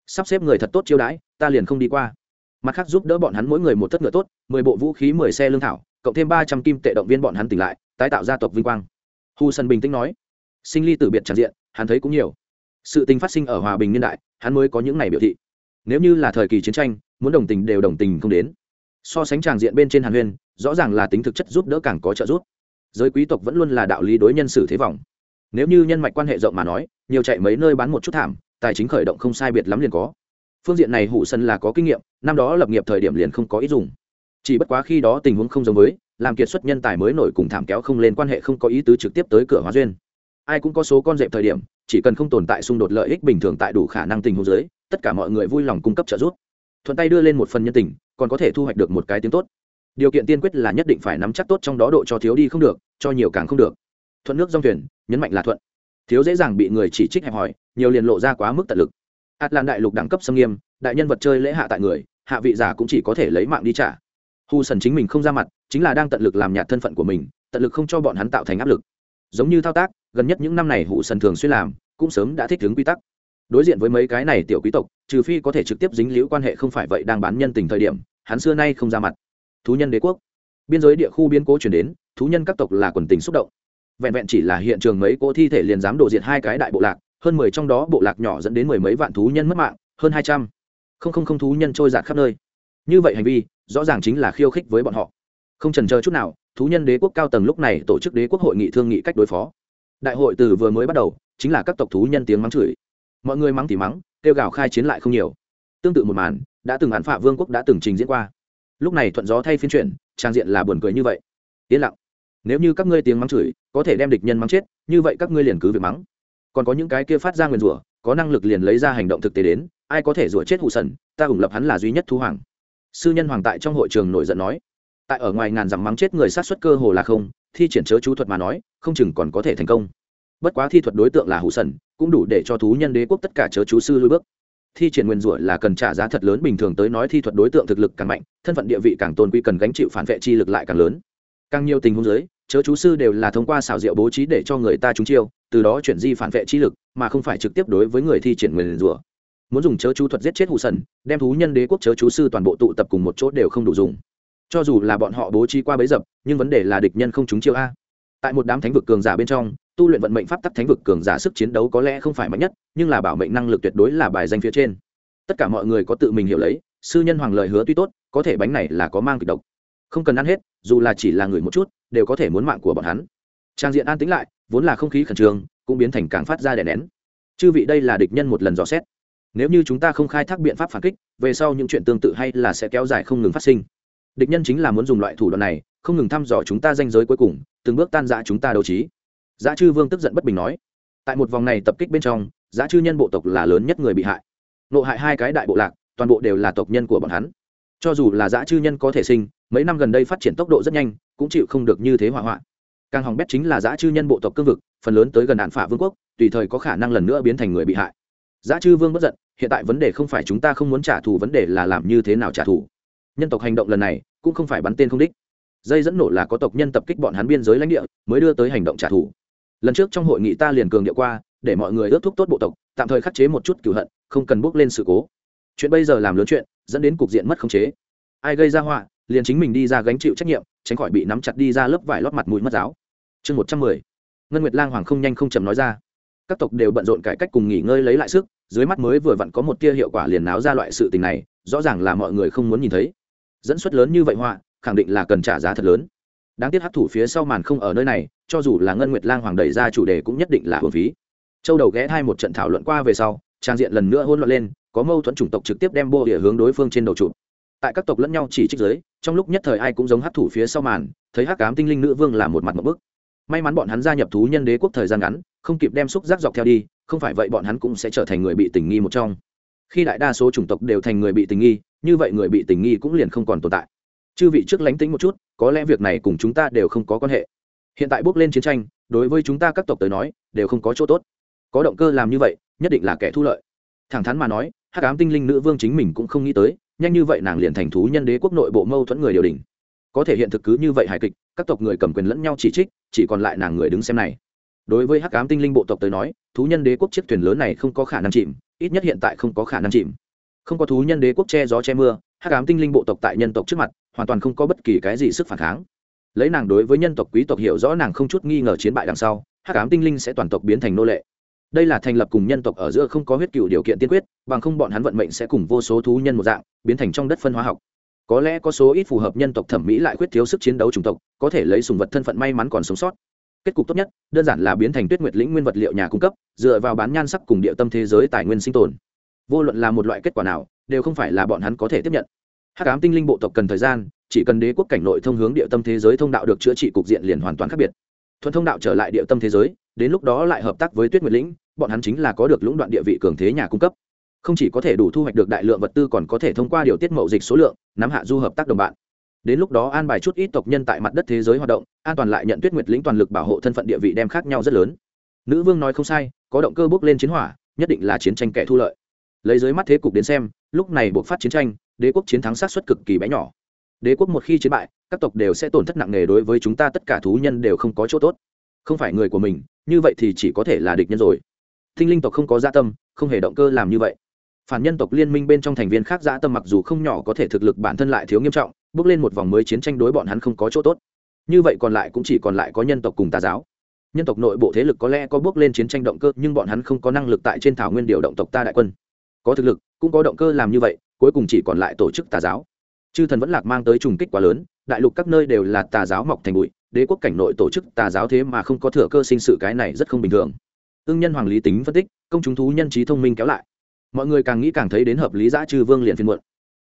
Sắp xếp người thật tốt chiêu đãi, ta liền không đi qua mặt khác giúp đỡ bọn hắn mỗi người một thất ngựa tốt, mười bộ vũ khí, mười xe lương thảo, cộng thêm ba trăm kim tệ động viên bọn hắn tỉnh lại, tái tạo gia tộc vinh quang. Hu sân bình tĩnh nói. Sinh ly tử biệt tràn diện, hắn thấy cũng nhiều. Sự tình phát sinh ở hòa bình niên đại, hắn mới có những ngày biểu thị. Nếu như là thời kỳ chiến tranh, muốn đồng tình đều đồng tình không đến. So sánh tràng diện bên trên hàn huyên, rõ ràng là tính thực chất giúp đỡ càng có trợ giúp. Giới quý tộc vẫn luôn là đạo lý đối nhân xử thế vọng. Nếu như nhân mạch quan hệ rộng mà nói, nhiều chạy mấy nơi bán một chút thảm, tài chính khởi động không sai biệt lắm liền có phương diện này hụ sân là có kinh nghiệm, năm đó lập nghiệp thời điểm liền không có ý dùng. Chỉ bất quá khi đó tình huống không giống với, làm kiệt xuất nhân tài mới nổi cùng thảm kéo không lên quan hệ không có ý tứ trực tiếp tới cửa hóa duyên. Ai cũng có số con dẹp thời điểm, chỉ cần không tồn tại xung đột lợi ích bình thường tại đủ khả năng tình huống dưới, tất cả mọi người vui lòng cung cấp trợ giúp. Thuận tay đưa lên một phần nhân tình, còn có thể thu hoạch được một cái tiếng tốt. Điều kiện tiên quyết là nhất định phải nắm chắc tốt trong đó độ cho thiếu đi không được, cho nhiều càng không được. Thuận nước dòng thuyền, nhấn mạnh là thuận. Thiếu dễ dàng bị người chỉ trích hẹp hòi nhiều liền lộ ra quá mức tận lực ạt lan đại lục đẳng cấp xâm nghiêm, đại nhân vật chơi lễ hạ tại người, hạ vị giả cũng chỉ có thể lấy mạng đi trả. Hu sần chính mình không ra mặt, chính là đang tận lực làm nhạt thân phận của mình, tận lực không cho bọn hắn tạo thành áp lực. Giống như thao tác, gần nhất những năm này hù sần thường xuyên làm, cũng sớm đã thích ứng quy tắc. Đối diện với mấy cái này tiểu quý tộc, trừ phi có thể trực tiếp dính liễu quan hệ không phải vậy đang bán nhân tình thời điểm, hắn xưa nay không ra mặt. Thú nhân đế quốc. Biên giới địa khu biến cố chuyển đến, thú nhân các tộc là quần tình xúc động. Vẹn vẹn chỉ là hiện trường mấy cỗ thi thể liền dám đổ diệt hai cái đại bộ lạc hơn mười trong đó bộ lạc nhỏ dẫn đến mười mấy vạn thú nhân mất mạng, hơn hai trăm. Không không không thú nhân trôi giạt khắp nơi. Như vậy hành vi, rõ ràng chính là khiêu khích với bọn họ. Không trần chờ chút nào, thú nhân đế quốc cao tầng lúc này tổ chức đế quốc hội nghị thương nghị cách đối phó. Đại hội từ vừa mới bắt đầu, chính là các tộc thú nhân tiếng mắng chửi. Mọi người mắng thì mắng, kêu gào khai chiến lại không nhiều. Tương tự một màn, đã từng án phạ vương quốc đã từng trình diễn qua. Lúc này thuận gió thay phiên chuyển, trang diện là buồn cười như vậy. Yên lặng. Nếu như các ngươi tiếng mắng chửi, có thể đem địch nhân mắng chết, như vậy các ngươi liền cứ việc mắng còn có những cái kia phát ra nguyền rủa, có năng lực liền lấy ra hành động thực tế đến, ai có thể rủa chết hụ sần, ta ủng lập hắn là duy nhất thu hoàng. Sư nhân hoàng tại trong hội trường nổi giận nói, tại ở ngoài ngàn dặm mắng chết người sát xuất cơ hồ là không, thi triển chớ chú thuật mà nói, không chừng còn có thể thành công. Bất quá thi thuật đối tượng là hủ sần, cũng đủ để cho thú nhân đế quốc tất cả chớ chú sư lui bước. Thi triển nguyên rủa là cần trả giá thật lớn, bình thường tới nói thi thuật đối tượng thực lực càng mạnh, thân phận địa vị càng tôn quý cần gánh chịu phản vệ chi lực lại càng lớn. Càng nhiều tình huống giới chớ chú sư đều là thông qua xảo diệu bố trí để cho người ta trúng chiêu, từ đó chuyển di phản vệ chi lực, mà không phải trực tiếp đối với người thi triển nguyền rủa muốn dùng chớ chú thuật giết chết hủ sần, đem thú nhân đế quốc chớ chú sư toàn bộ tụ tập cùng một chỗ đều không đủ dùng. Cho dù là bọn họ bố trí qua bấy dập, nhưng vấn đề là địch nhân không trúng chiêu a. Tại một đám thánh vực cường giả bên trong, tu luyện vận mệnh pháp tắc thánh vực cường giả sức chiến đấu có lẽ không phải mạnh nhất, nhưng là bảo mệnh năng lực tuyệt đối là bài danh phía trên. Tất cả mọi người có tự mình hiểu lấy, sư nhân hoàng lời hứa tuy tốt, có thể bánh này là có mang kịch độc. Không cần ăn hết dù là chỉ là người một chút, đều có thể muốn mạng của bọn hắn. Trang diện an tĩnh lại, vốn là không khí khẩn trương, cũng biến thành càng phát ra đè nén. Chư vị đây là địch nhân một lần dò xét. Nếu như chúng ta không khai thác biện pháp phản kích, về sau những chuyện tương tự hay là sẽ kéo dài không ngừng phát sinh. Địch nhân chính là muốn dùng loại thủ đoạn này, không ngừng thăm dò chúng ta danh giới cuối cùng, từng bước tan dã chúng ta đấu trí. Giá chư vương tức giận bất bình nói, tại một vòng này tập kích bên trong, giá chư nhân bộ tộc là lớn nhất người bị hại. Nộ hại hai cái đại bộ lạc, toàn bộ đều là tộc nhân của bọn hắn cho dù là dã chư nhân có thể sinh, mấy năm gần đây phát triển tốc độ rất nhanh, cũng chịu không được như thế hỏa hoạn. Càng hỏng bét chính là dã chư nhân bộ tộc cương vực, phần lớn tới gần đạn phả vương quốc, tùy thời có khả năng lần nữa biến thành người bị hại. Dã chư vương bất giận, hiện tại vấn đề không phải chúng ta không muốn trả thù, vấn đề là làm như thế nào trả thù. Nhân tộc hành động lần này, cũng không phải bắn tên không đích. Dây dẫn nổ là có tộc nhân tập kích bọn hắn biên giới lãnh địa, mới đưa tới hành động trả thù. Lần trước trong hội nghị ta liền cường điệu qua, để mọi người ước thúc tốt bộ tộc, tạm thời khắc chế một chút cửu hận, không cần bước lên sự cố chuyện bây giờ làm lớn chuyện, dẫn đến cục diện mất khống chế. Ai gây ra họa, liền chính mình đi ra gánh chịu trách nhiệm, tránh khỏi bị nắm chặt đi ra lớp vải lót mặt mũi mất giáo. Chương một trăm mười. Ngân nguyệt lang hoàng không nhanh không chậm nói ra. Các tộc đều bận rộn cải cách cùng nghỉ ngơi lấy lại sức, dưới mắt mới vừa vặn có một tia hiệu quả liền náo ra loại sự tình này, rõ ràng là mọi người không muốn nhìn thấy. Dẫn xuất lớn như vậy họa, khẳng định là cần trả giá thật lớn. Đáng tiếc hấp thủ phía sau màn không ở nơi này, cho dù là ngân nguyệt lang hoàng đẩy ra chủ đề cũng nhất định là hồn phí. Châu đầu ghé hai một trận thảo luận qua về sau, trang diện lần nữa hôn loạn lên có mâu thuẫn chủng tộc trực tiếp đem bô địa hướng đối phương trên đầu trụ tại các tộc lẫn nhau chỉ trích giới trong lúc nhất thời ai cũng giống hát thủ phía sau màn, thấy hắc cám tinh linh nữ vương là một mặt một bức. May mắn bọn hắn gia nhập thú nhân đế quốc thời gian ngắn, không kịp đem xúc giác dọc theo đi, không phải vậy bọn hắn cũng sẽ trở thành người bị tình nghi một trong. Khi đại đa số chủng tộc đều thành người bị tình nghi, như vậy người bị tình nghi cũng liền không còn tồn tại. Chư vị trước lánh tính một chút, có lẽ việc này cùng chúng ta đều không có quan hệ. Hiện tại bước lên chiến tranh, đối với chúng ta các tộc tới nói, đều không có chỗ tốt. Có động cơ làm như vậy, nhất định là kẻ thu lợi. Thẳng thắn mà nói hắc ám tinh linh nữ vương chính mình cũng không nghĩ tới, nhanh như vậy nàng liền thành thú nhân đế quốc nội bộ mâu thuẫn người điều đình. Có thể hiện thực cứ như vậy hài kịch, các tộc người cầm quyền lẫn nhau chỉ trích, chỉ còn lại nàng người đứng xem này. Đối với hắc ám tinh linh bộ tộc tới nói, thú nhân đế quốc chiếc thuyền lớn này không có khả năng chìm, ít nhất hiện tại không có khả năng chìm. Không có thú nhân đế quốc che gió che mưa, hắc ám tinh linh bộ tộc tại nhân tộc trước mặt, hoàn toàn không có bất kỳ cái gì sức phản kháng. Lấy nàng đối với nhân tộc quý tộc hiểu rõ nàng không chút nghi ngờ chiến bại đằng sau, hắc ám tinh linh sẽ toàn tộc biến thành nô lệ đây là thành lập cùng nhân tộc ở giữa không có huyết cựu điều kiện tiên quyết, bằng không bọn hắn vận mệnh sẽ cùng vô số thú nhân một dạng, biến thành trong đất phân hóa học. Có lẽ có số ít phù hợp nhân tộc thẩm mỹ lại khuyết thiếu sức chiến đấu chủng tộc, có thể lấy sùng vật thân phận may mắn còn sống sót. Kết cục tốt nhất, đơn giản là biến thành tuyết nguyệt lĩnh nguyên vật liệu nhà cung cấp, dựa vào bán nhan sắc cùng địa tâm thế giới tài nguyên sinh tồn. Vô luận là một loại kết quả nào, đều không phải là bọn hắn có thể tiếp nhận. Hắc ám tinh linh bộ tộc cần thời gian, chỉ cần đế quốc cảnh nội thông hướng địa tâm thế giới thông đạo được chữa trị cục diện liền hoàn toàn khác biệt thuận thông đạo trở lại địa tâm thế giới, đến lúc đó lại hợp tác với tuyết nguyệt lĩnh, bọn hắn chính là có được lũng đoạn địa vị cường thế nhà cung cấp. Không chỉ có thể đủ thu hoạch được đại lượng vật tư còn có thể thông qua điều tiết mậu dịch số lượng, nắm hạ du hợp tác đồng bạn. Đến lúc đó an bài chút ít tộc nhân tại mặt đất thế giới hoạt động, an toàn lại nhận tuyết nguyệt lĩnh toàn lực bảo hộ thân phận địa vị đem khác nhau rất lớn. Nữ vương nói không sai, có động cơ bước lên chiến hỏa, nhất định là chiến tranh kẻ thu lợi. Lấy dưới mắt thế cục đến xem, lúc này buộc phát chiến tranh, đế quốc chiến thắng sát xuất cực kỳ bé nhỏ đế quốc một khi chiến bại, các tộc đều sẽ tổn thất nặng nề đối với chúng ta tất cả thú nhân đều không có chỗ tốt. Không phải người của mình, như vậy thì chỉ có thể là địch nhân rồi. Thinh linh tộc không có gia tâm, không hề động cơ làm như vậy. Phản nhân tộc liên minh bên trong thành viên khác gia tâm mặc dù không nhỏ có thể thực lực bản thân lại thiếu nghiêm trọng, bước lên một vòng mới chiến tranh đối bọn hắn không có chỗ tốt. Như vậy còn lại cũng chỉ còn lại có nhân tộc cùng tà giáo. Nhân tộc nội bộ thế lực có lẽ có bước lên chiến tranh động cơ, nhưng bọn hắn không có năng lực tại trên thảo nguyên điều động tộc ta đại quân. Có thực lực, cũng có động cơ làm như vậy, cuối cùng chỉ còn lại tổ chức tà giáo chư thần vẫn lạc mang tới trùng kích quá lớn, đại lục các nơi đều là tà giáo mọc thành bụi, đế quốc cảnh nội tổ chức tà giáo thế mà không có thừa cơ sinh sự cái này rất không bình thường. Ưng nhân hoàng lý tính phân tích, công chúng thú nhân trí thông minh kéo lại. Mọi người càng nghĩ càng thấy đến hợp lý giã trừ vương liền phiên muộn.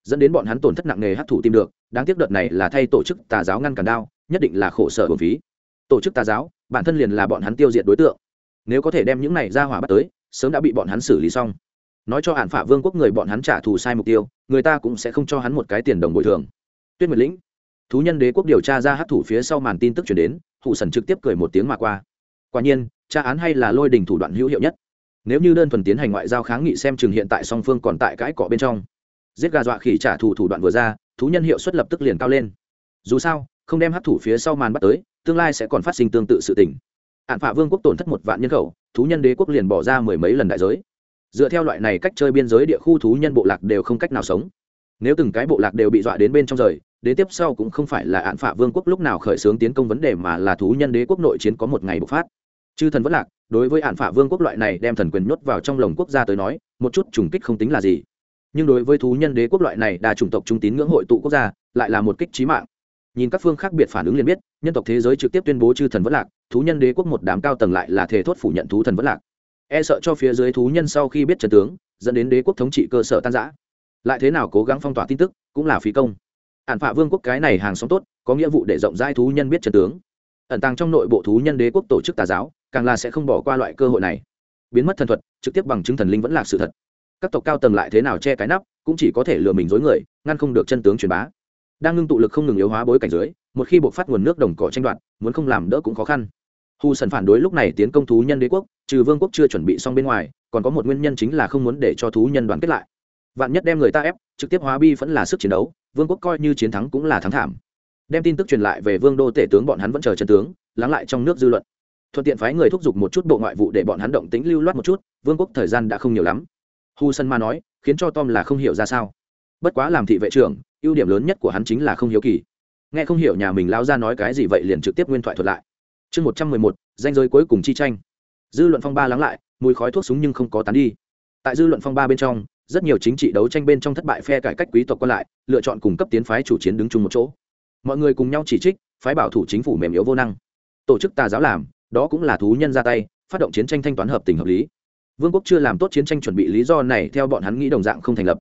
Dẫn đến bọn hắn tổn thất nặng nề hấp thụ tìm được, đáng tiếc đợt này là thay tổ chức tà giáo ngăn cản đao, nhất định là khổ sở bổn phí. Tổ chức tà giáo, bản thân liền là bọn hắn tiêu diệt đối tượng. Nếu có thể đem những này ra hỏa bắt tới, sớm đã bị bọn hắn xử lý xong nói cho hạn phả vương quốc người bọn hắn trả thù sai mục tiêu, người ta cũng sẽ không cho hắn một cái tiền đồng bồi thường. Tuyết nguyệt lĩnh, thú nhân đế quốc điều tra ra hát thủ phía sau màn tin tức chuyển đến, hụ sần trực tiếp cười một tiếng mà qua. Quả nhiên, tra án hay là lôi đình thủ đoạn hữu hiệu nhất. Nếu như đơn thuần tiến hành ngoại giao kháng nghị xem chừng hiện tại song phương còn tại cãi cọ bên trong. Giết gà dọa khỉ trả thù thủ đoạn vừa ra, thú nhân hiệu suất lập tức liền cao lên. Dù sao, không đem hấp thủ phía sau màn bắt tới, tương lai sẽ còn phát sinh tương tự sự tình. Hạn phả vương quốc tổn thất một vạn nhân khẩu, thú nhân đế quốc liền bỏ ra mười mấy lần đại giới dựa theo loại này cách chơi biên giới địa khu thú nhân bộ lạc đều không cách nào sống. Nếu từng cái bộ lạc đều bị dọa đến bên trong rời, đến tiếp sau cũng không phải là án phả vương quốc lúc nào khởi xướng tiến công vấn đề mà là thú nhân đế quốc nội chiến có một ngày bộc phát. Chư thần vẫn lạc, đối với án phả vương quốc loại này đem thần quyền nhốt vào trong lồng quốc gia tới nói, một chút trùng kích không tính là gì. Nhưng đối với thú nhân đế quốc loại này đa chủng tộc trung tín ngưỡng hội tụ quốc gia, lại là một kích trí mạng. Nhìn các phương khác biệt phản ứng liền biết, nhân tộc thế giới trực tiếp tuyên bố chư thần vẫn lạc, thú nhân đế quốc một đám cao tầng lại là thể thốt phủ nhận thú thần vẫn lạc e sợ cho phía dưới thú nhân sau khi biết trần tướng, dẫn đến đế quốc thống trị cơ sở tan giã lại thế nào cố gắng phong tỏa tin tức, cũng là phí công. Ản phạ vương quốc cái này hàng xóm tốt, có nghĩa vụ để rộng rãi thú nhân biết trần tướng. Ẩn tàng trong nội bộ thú nhân đế quốc tổ chức tà giáo, càng là sẽ không bỏ qua loại cơ hội này. Biến mất thần thuật, trực tiếp bằng chứng thần linh vẫn là sự thật. Các tộc cao tầng lại thế nào che cái nắp, cũng chỉ có thể lừa mình dối người, ngăn không được chân tướng truyền bá. Đang ngưng tụ lực không ngừng yếu hóa bối cảnh dưới, một khi buộc phát nguồn nước đồng cỏ tranh đoạt, muốn không làm đỡ cũng khó khăn hù sần phản đối lúc này tiến công thú nhân đế quốc, trừ vương quốc chưa chuẩn bị xong bên ngoài, còn có một nguyên nhân chính là không muốn để cho thú nhân đoàn kết lại. Vạn nhất đem người ta ép, trực tiếp hóa bi vẫn là sức chiến đấu, vương quốc coi như chiến thắng cũng là thắng thảm. Đem tin tức truyền lại về vương đô tể tướng bọn hắn vẫn chờ chân tướng, lắng lại trong nước dư luận. Thuận tiện phái người thúc giục một chút bộ ngoại vụ để bọn hắn động tính lưu loát một chút, vương quốc thời gian đã không nhiều lắm. Hu sân ma nói, khiến cho tom là không hiểu ra sao. Bất quá làm thị vệ trưởng, ưu điểm lớn nhất của hắn chính là không hiếu kỳ. Nghe không hiểu nhà mình lao ra nói cái gì vậy liền trực tiếp nguyên thoại thuật lại chương một trăm mười một, danh giới cuối cùng chi tranh. Dư luận phong ba lắng lại, mùi khói thuốc súng nhưng không có tán đi. Tại dư luận phong ba bên trong, rất nhiều chính trị đấu tranh bên trong thất bại phe cải cách quý tộc còn lại, lựa chọn cùng cấp tiến phái chủ chiến đứng chung một chỗ. Mọi người cùng nhau chỉ trích, phái bảo thủ chính phủ mềm yếu vô năng. Tổ chức tà giáo làm, đó cũng là thú nhân ra tay, phát động chiến tranh thanh toán hợp tình hợp lý. Vương quốc chưa làm tốt chiến tranh chuẩn bị lý do này theo bọn hắn nghĩ đồng dạng không thành lập.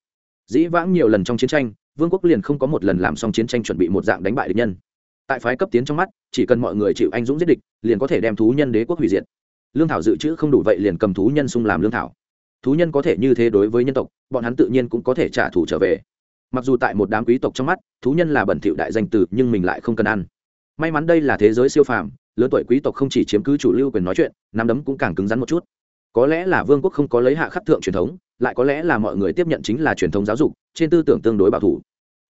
Dĩ vãng nhiều lần trong chiến tranh, vương quốc liền không có một lần làm xong chiến tranh chuẩn bị một dạng đánh bại địch nhân tại phái cấp tiến trong mắt, chỉ cần mọi người chịu anh dũng giết địch, liền có thể đem thú nhân đế quốc hủy diệt. Lương thảo dự trữ không đủ vậy liền cầm thú nhân xung làm lương thảo. Thú nhân có thể như thế đối với nhân tộc, bọn hắn tự nhiên cũng có thể trả thù trở về. Mặc dù tại một đám quý tộc trong mắt, thú nhân là bẩn thỉu đại danh từ, nhưng mình lại không cần ăn. May mắn đây là thế giới siêu phàm, lớn tuổi quý tộc không chỉ chiếm cứ chủ lưu quyền nói chuyện, nắm đấm cũng càng cứng rắn một chút. Có lẽ là vương quốc không có lấy hạ khắc thượng truyền thống, lại có lẽ là mọi người tiếp nhận chính là truyền thống giáo dục, trên tư tưởng tương đối bảo thủ.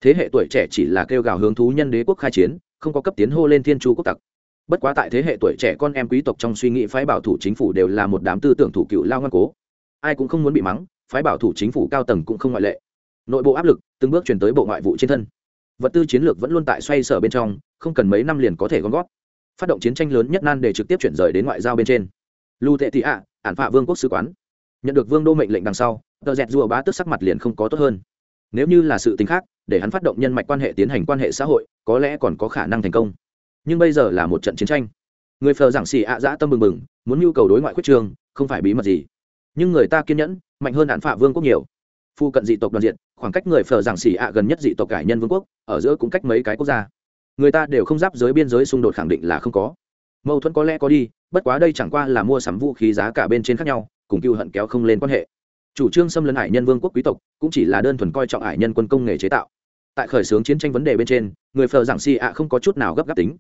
Thế hệ tuổi trẻ chỉ là kêu gào hướng thú nhân đế quốc khai chiến không có cấp tiến hô lên thiên chu quốc tặc. Bất quá tại thế hệ tuổi trẻ con em quý tộc trong suy nghĩ phái bảo thủ chính phủ đều là một đám tư tưởng thủ cựu lao ngoan cố. Ai cũng không muốn bị mắng, phái bảo thủ chính phủ cao tầng cũng không ngoại lệ. Nội bộ áp lực từng bước chuyển tới bộ ngoại vụ trên thân. Vật tư chiến lược vẫn luôn tại xoay sở bên trong, không cần mấy năm liền có thể gom gót phát động chiến tranh lớn nhất nan để trực tiếp chuyển rời đến ngoại giao bên trên. Lưu tệ thị ạ, ản phạ vương quốc sứ quán. Nhận được vương đô mệnh lệnh đằng sau, tờ dẹt rùa bá tức sắc mặt liền không có tốt hơn nếu như là sự tính khác, để hắn phát động nhân mạch quan hệ tiến hành quan hệ xã hội, có lẽ còn có khả năng thành công. Nhưng bây giờ là một trận chiến tranh. Người phờ giảng xì ạ dã tâm mừng mừng muốn nhu cầu đối ngoại quyết trường không phải bí mật gì. Nhưng người ta kiên nhẫn, mạnh hơn hạn phạ vương quốc nhiều. Phu cận dị tộc đoàn diện, khoảng cách người phờ giảng xì ạ gần nhất dị tộc cải nhân vương quốc, ở giữa cũng cách mấy cái quốc gia. Người ta đều không giáp giới biên giới xung đột khẳng định là không có. Mâu thuẫn có lẽ có đi, bất quá đây chẳng qua là mua sắm vũ khí giá cả bên trên khác nhau, cùng cựu hận kéo không lên quan hệ chủ trương xâm lấn hải nhân vương quốc quý tộc, cũng chỉ là đơn thuần coi trọng hải nhân quân công nghề chế tạo. Tại khởi xướng chiến tranh vấn đề bên trên, người phờ giảng si ạ không có chút nào gấp gáp tính.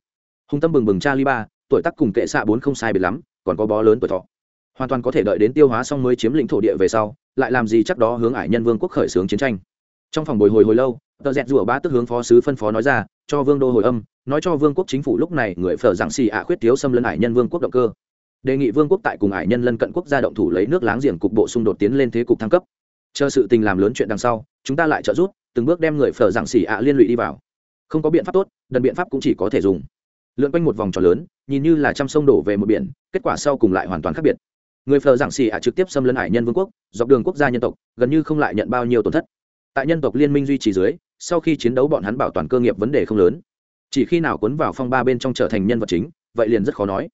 Hùng tâm bừng bừng cha li ba, tuổi tác cùng kệ xạ bốn không sai biệt lắm, còn có bó lớn tuổi thọ. Hoàn toàn có thể đợi đến tiêu hóa xong mới chiếm lĩnh thổ địa về sau, lại làm gì chắc đó hướng ải nhân vương quốc khởi xướng chiến tranh. Trong phòng bồi hồi hồi lâu, tờ dẹt rủa ba tức hướng phó sứ phân phó nói ra, cho vương đô hồi âm, nói cho vương quốc chính phủ lúc này người phở giảng xì ạ khuyết thiếu xâm lấn ải nhân vương quốc động cơ đề nghị vương quốc tại cùng ải nhân lân cận quốc gia động thủ lấy nước láng giềng cục bộ xung đột tiến lên thế cục thăng cấp. Chờ sự tình làm lớn chuyện đằng sau, chúng ta lại trợ giúp, từng bước đem người phở giảng xỉ ạ liên lụy đi vào. Không có biện pháp tốt, đần biện pháp cũng chỉ có thể dùng. Lượn quanh một vòng tròn lớn, nhìn như là trăm sông đổ về một biển, kết quả sau cùng lại hoàn toàn khác biệt. Người phờ giảng xì ạ trực tiếp xâm lấn hải nhân vương quốc, dọc đường quốc gia nhân tộc, gần như không lại nhận bao nhiêu tổn thất. Tại nhân tộc liên minh duy trì dưới, sau khi chiến đấu bọn hắn bảo toàn cơ nghiệp vấn đề không lớn. Chỉ khi nào cuốn vào phong ba bên trong trở thành nhân vật chính, vậy liền rất khó nói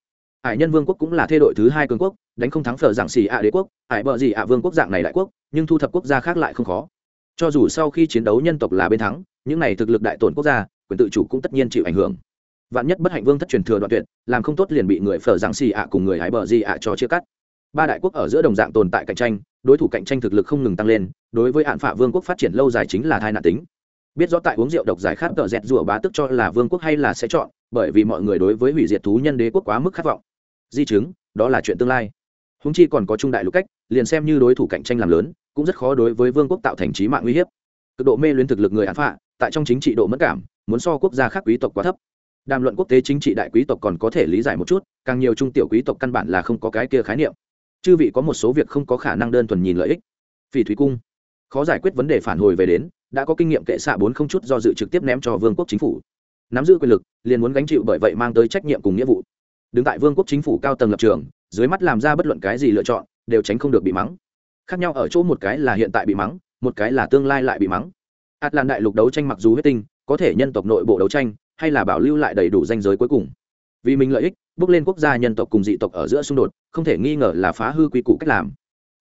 hải nhân vương quốc cũng là thê đội thứ hai cường quốc, đánh không thắng phở giảng xì ạ đế quốc, hải bờ gì ạ vương quốc dạng này đại quốc, nhưng thu thập quốc gia khác lại không khó. Cho dù sau khi chiến đấu nhân tộc là bên thắng, những này thực lực đại tổn quốc gia, quyền tự chủ cũng tất nhiên chịu ảnh hưởng. Vạn nhất bất hạnh vương thất truyền thừa đoạn tuyệt, làm không tốt liền bị người phở giảng xì ạ cùng người hải bờ gì ạ cho chia cắt. Ba đại quốc ở giữa đồng dạng tồn tại cạnh tranh, đối thủ cạnh tranh thực lực không ngừng tăng lên, đối với hạn phạ vương quốc phát triển lâu dài chính là thai nạn tính. Biết rõ tại uống rượu độc giải khát tợ dẹt rủa bá tức cho là vương quốc hay là sẽ chọn, bởi vì mọi người đối với hủy diệt thú nhân đế quốc quá mức khát vọng di chứng, đó là chuyện tương lai. Húng chi còn có trung đại lục cách, liền xem như đối thủ cạnh tranh làm lớn, cũng rất khó đối với vương quốc tạo thành trí mạng uy hiếp. Cực độ mê luyến thực lực người án phạ, tại trong chính trị độ mất cảm, muốn so quốc gia khác quý tộc quá thấp. Đàm luận quốc tế chính trị đại quý tộc còn có thể lý giải một chút, càng nhiều trung tiểu quý tộc căn bản là không có cái kia khái niệm. Chư vị có một số việc không có khả năng đơn thuần nhìn lợi ích. Phỉ thúy cung. Khó giải quyết vấn đề phản hồi về đến, đã có kinh nghiệm kệ xạ bốn không chút do dự trực tiếp ném cho vương quốc chính phủ. Nắm giữ quyền lực, liền muốn gánh chịu bởi vậy mang tới trách nhiệm cùng nghĩa vụ đứng tại vương quốc chính phủ cao tầng lập trường, dưới mắt làm ra bất luận cái gì lựa chọn, đều tránh không được bị mắng. Khác nhau ở chỗ một cái là hiện tại bị mắng, một cái là tương lai lại bị mắng. Ạt làn đại lục đấu tranh mặc dù huyết tinh, có thể nhân tộc nội bộ đấu tranh, hay là bảo lưu lại đầy đủ danh giới cuối cùng. Vì mình lợi ích, bước lên quốc gia nhân tộc cùng dị tộc ở giữa xung đột, không thể nghi ngờ là phá hư quy củ cách làm.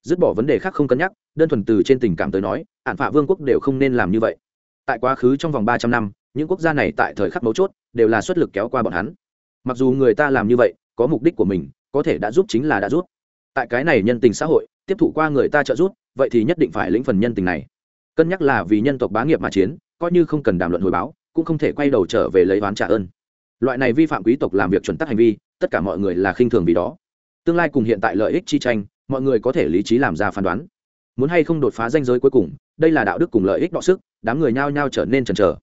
Dứt bỏ vấn đề khác không cân nhắc, đơn thuần từ trên tình cảm tới nói ạn phạ vương quốc đều không nên làm như vậy. Tại quá khứ trong vòng ba trăm năm, những quốc gia này tại thời khắc mấu chốt, đều là xuất lực kéo qua bọn hắn mặc dù người ta làm như vậy, có mục đích của mình, có thể đã giúp chính là đã giúp. Tại cái này nhân tình xã hội, tiếp thụ qua người ta trợ giúp, vậy thì nhất định phải lĩnh phần nhân tình này. Cân nhắc là vì nhân tộc bá nghiệp mà chiến, coi như không cần đàm luận hồi báo, cũng không thể quay đầu trở về lấy oán trả ơn. Loại này vi phạm quý tộc làm việc chuẩn tắc hành vi, tất cả mọi người là khinh thường vì đó. Tương lai cùng hiện tại lợi ích chi tranh, mọi người có thể lý trí làm ra phán đoán. Muốn hay không đột phá danh giới cuối cùng, đây là đạo đức cùng lợi ích đọ sức, đám người nhao nhao trở nên chần chờ.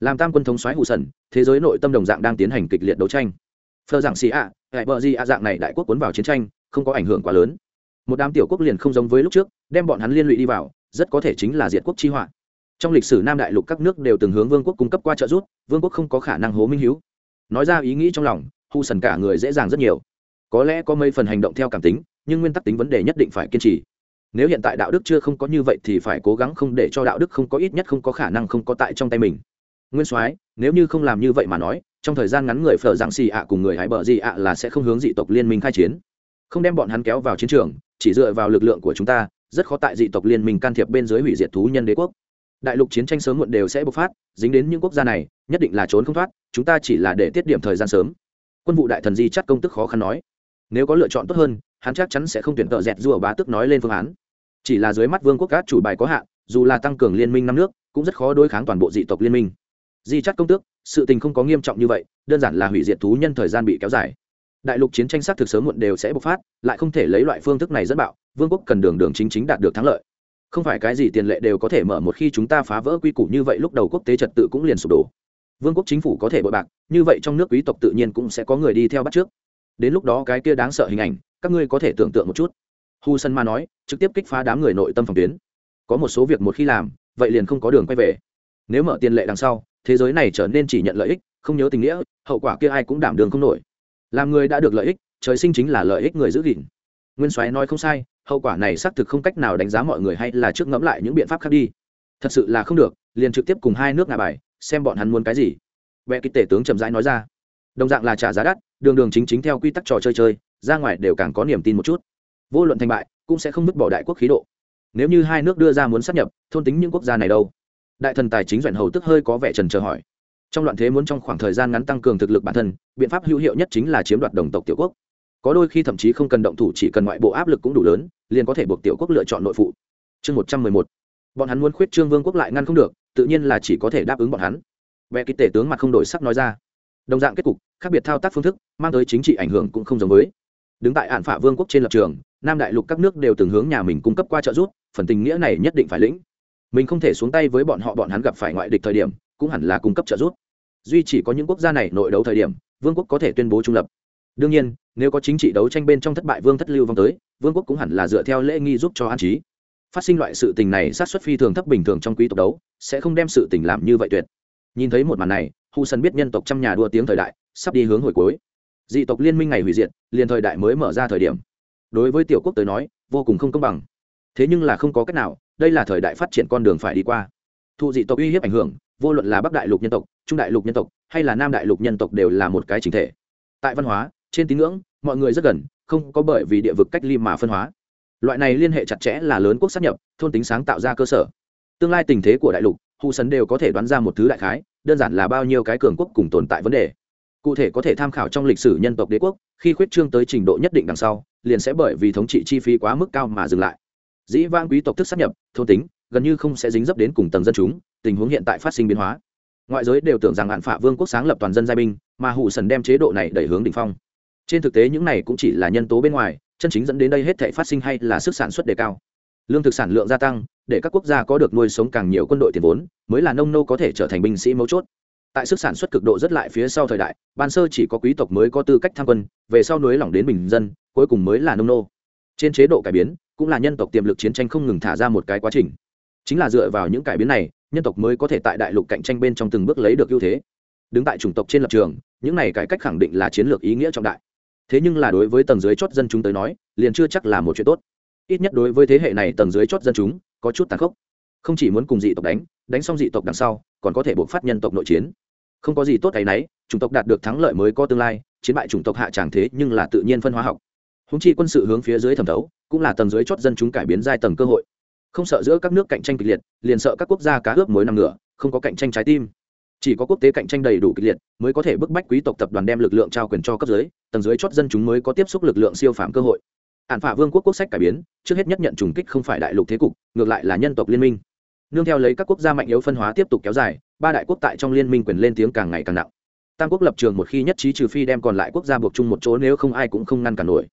Làm tam quân thống xoáy hụ sần, thế giới nội tâm đồng dạng đang tiến hành kịch liệt đấu tranh phờ giảng xì ạ, lại bờ gì ạ dạng này đại quốc cuốn vào chiến tranh, không có ảnh hưởng quá lớn. Một đám tiểu quốc liền không giống với lúc trước, đem bọn hắn liên lụy đi vào, rất có thể chính là diệt quốc chi họa. Trong lịch sử nam đại lục các nước đều từng hướng vương quốc cung cấp qua trợ giúp, vương quốc không có khả năng hố minh hiếu. Nói ra ý nghĩ trong lòng hù sần cả người dễ dàng rất nhiều. Có lẽ có mấy phần hành động theo cảm tính, nhưng nguyên tắc tính vấn đề nhất định phải kiên trì. Nếu hiện tại đạo đức chưa không có như vậy thì phải cố gắng không để cho đạo đức không có ít nhất không có khả năng không có tại trong tay mình. Nguyên soái, nếu như không làm như vậy mà nói trong thời gian ngắn người phở giảng xì ạ cùng người hải bờ gì ạ là sẽ không hướng dị tộc liên minh khai chiến. Không đem bọn hắn kéo vào chiến trường, chỉ dựa vào lực lượng của chúng ta, rất khó tại dị tộc liên minh can thiệp bên dưới hủy diệt thú nhân đế quốc. Đại lục chiến tranh sớm muộn đều sẽ bộc phát, dính đến những quốc gia này, nhất định là trốn không thoát, chúng ta chỉ là để tiết điểm thời gian sớm. Quân vụ đại thần di chắc công tức khó khăn nói. Nếu có lựa chọn tốt hơn, hắn chắc chắn sẽ không tuyển tợ dẹt rùa bá tức nói lên phương án. Chỉ là dưới mắt vương quốc cát chủ bài có hạn, dù là tăng cường liên minh năm nước, cũng rất khó đối kháng toàn bộ dị tộc liên minh di chắt công tước, sự tình không có nghiêm trọng như vậy, đơn giản là hủy diệt thú nhân thời gian bị kéo dài. Đại lục chiến tranh sát thực sớm muộn đều sẽ bộc phát, lại không thể lấy loại phương thức này dẫn bạo, vương quốc cần đường đường chính chính đạt được thắng lợi. Không phải cái gì tiền lệ đều có thể mở một khi chúng ta phá vỡ quy củ như vậy lúc đầu quốc tế trật tự cũng liền sụp đổ. Vương quốc chính phủ có thể bội bạc, như vậy trong nước quý tộc tự nhiên cũng sẽ có người đi theo bắt trước. Đến lúc đó cái kia đáng sợ hình ảnh, các ngươi có thể tưởng tượng một chút. Hu sân ma nói, trực tiếp kích phá đám người nội tâm phòng tuyến. Có một số việc một khi làm, vậy liền không có đường quay về nếu mở tiền lệ đằng sau, thế giới này trở nên chỉ nhận lợi ích, không nhớ tình nghĩa, hậu quả kia ai cũng đảm đường không nổi. Làm người đã được lợi ích, trời sinh chính là lợi ích người giữ gìn. Nguyên soái nói không sai, hậu quả này xác thực không cách nào đánh giá mọi người hay là trước ngẫm lại những biện pháp khác đi. Thật sự là không được, liền trực tiếp cùng hai nước ngà bài, xem bọn hắn muốn cái gì. Vẽ kịch tể tướng chậm rãi nói ra. Đồng dạng là trả giá đắt, đường đường chính chính theo quy tắc trò chơi chơi, ra ngoài đều càng có niềm tin một chút. Vô luận thành bại, cũng sẽ không vứt bỏ đại quốc khí độ. Nếu như hai nước đưa ra muốn sắp nhập, thôn tính những quốc gia này đâu? Đại thần tài chính doẹn hầu tức hơi có vẻ trần chờ hỏi. Trong loạn thế muốn trong khoảng thời gian ngắn tăng cường thực lực bản thân, biện pháp hữu hiệu nhất chính là chiếm đoạt đồng tộc tiểu quốc. Có đôi khi thậm chí không cần động thủ, chỉ cần ngoại bộ áp lực cũng đủ lớn, liền có thể buộc tiểu quốc lựa chọn nội phụ. Chương một trăm mười một. Bọn hắn muốn khuyết trương vương quốc lại ngăn không được, tự nhiên là chỉ có thể đáp ứng bọn hắn. Vẽ ký tể tướng mặt không đổi sắc nói ra. Đồng dạng kết cục, khác biệt thao tác phương thức, mang tới chính trị ảnh hưởng cũng không giống với. Đứng tại hạn phả vương quốc trên lập trường, nam đại lục các nước đều từng hướng nhà mình cung cấp qua trợ giúp, phần tình nghĩa này nhất định phải lĩnh mình không thể xuống tay với bọn họ, bọn hắn gặp phải ngoại địch thời điểm, cũng hẳn là cung cấp trợ giúp. Duy chỉ có những quốc gia này nội đấu thời điểm, vương quốc có thể tuyên bố trung lập. Đương nhiên, nếu có chính trị đấu tranh bên trong thất bại vương thất lưu vong tới, vương quốc cũng hẳn là dựa theo lễ nghi giúp cho an trí. Phát sinh loại sự tình này sát xuất phi thường thấp bình thường trong quý tộc đấu, sẽ không đem sự tình làm như vậy tuyệt. Nhìn thấy một màn này, hu sân biết nhân tộc trăm nhà đua tiếng thời đại, sắp đi hướng hồi cuối. Dị tộc liên minh ngày hủy diệt, liền thời đại mới mở ra thời điểm. Đối với tiểu quốc tới nói, vô cùng không công bằng. Thế nhưng là không có cách nào đây là thời đại phát triển con đường phải đi qua. Thụ dị tộc uy hiếp ảnh hưởng, vô luận là bắc đại lục nhân tộc, trung đại lục nhân tộc, hay là nam đại lục nhân tộc đều là một cái chính thể. Tại văn hóa, trên tín ngưỡng, mọi người rất gần, không có bởi vì địa vực cách ly mà phân hóa. Loại này liên hệ chặt chẽ là lớn quốc sát nhập, thôn tính sáng tạo ra cơ sở. Tương lai tình thế của đại lục hụ sấn đều có thể đoán ra một thứ đại khái, đơn giản là bao nhiêu cái cường quốc cùng tồn tại vấn đề. Cụ thể có thể tham khảo trong lịch sử nhân tộc đế quốc, khi khuyết trương tới trình độ nhất định đằng sau, liền sẽ bởi vì thống trị chi phí quá mức cao mà dừng lại dĩ vang quý tộc thức sát nhập, thôn tính, gần như không sẽ dính dấp đến cùng tầng dân chúng, tình huống hiện tại phát sinh biến hóa. Ngoại giới đều tưởng rằng hạn phả vương quốc sáng lập toàn dân giai binh, mà hụ sần đem chế độ này đẩy hướng đ ỉ n h phong. Trên thực tế những này cũng chỉ là nhân tố bên ngoài, chân chính dẫn đến đây hết thể phát sinh hay là sức sản xuất đề cao. Lương thực sản lượng gia tăng, để các quốc gia có được nuôi sống càng nhiều quân đội tiền vốn, mới là nông nô có thể trở thành binh sĩ mấu chốt. Tại sức sản xuất cực độ rất lại phía sau thời đại, ban sơ chỉ có quý tộc mới có tư cách tham quân, về sau nối lỏng đến bình dân, cuối cùng mới là nông nô. Trên chế độ cải biến cũng là nhân tộc tiềm lực chiến tranh không ngừng thả ra một cái quá trình. Chính là dựa vào những cải biến này, nhân tộc mới có thể tại đại lục cạnh tranh bên trong từng bước lấy được ưu thế. Đứng tại chủng tộc trên lập trường, những này cải cách khẳng định là chiến lược ý nghĩa trọng đại. Thế nhưng là đối với tầng dưới chót dân chúng tới nói, liền chưa chắc là một chuyện tốt. Ít nhất đối với thế hệ này tầng dưới chót dân chúng, có chút tàn khốc. Không chỉ muốn cùng dị tộc đánh đánh xong dị tộc đằng sau, còn có thể buộc phát nhân tộc nội chiến. Không có gì tốt ấy nấy, chủng tộc đạt được thắng lợi mới có tương lai, chiến bại chủng tộc hạ tràng thế nhưng là tự nhiên phân hóa học húng chi quân sự hướng phía dưới thẩm thấu, cũng là tầng dưới chót dân chúng cải biến giai tầng cơ hội. Không sợ giữa các nước cạnh tranh kịch liệt, liền sợ các quốc gia cá ướp mối nằm ngửa, không có cạnh tranh trái tim. Chỉ có quốc tế cạnh tranh đầy đủ kịch liệt, mới có thể bức bách quý tộc tập đoàn đem lực lượng trao quyền cho cấp dưới, tầng dưới chót dân chúng mới có tiếp xúc lực lượng siêu phạm cơ hội. Ạn phả vương quốc quốc sách cải biến, trước hết nhất nhận trùng kích không phải đại lục thế cục, ngược lại là nhân tộc liên minh. Nương theo lấy các quốc gia mạnh yếu phân hóa tiếp tục kéo dài, ba đại quốc tại trong liên minh quyền lên tiếng càng ngày càng nặng. Tam quốc lập trường một khi nhất trí trừ phi đem còn lại quốc gia buộc chung một chỗ, nếu không ai cũng không ngăn cản nổi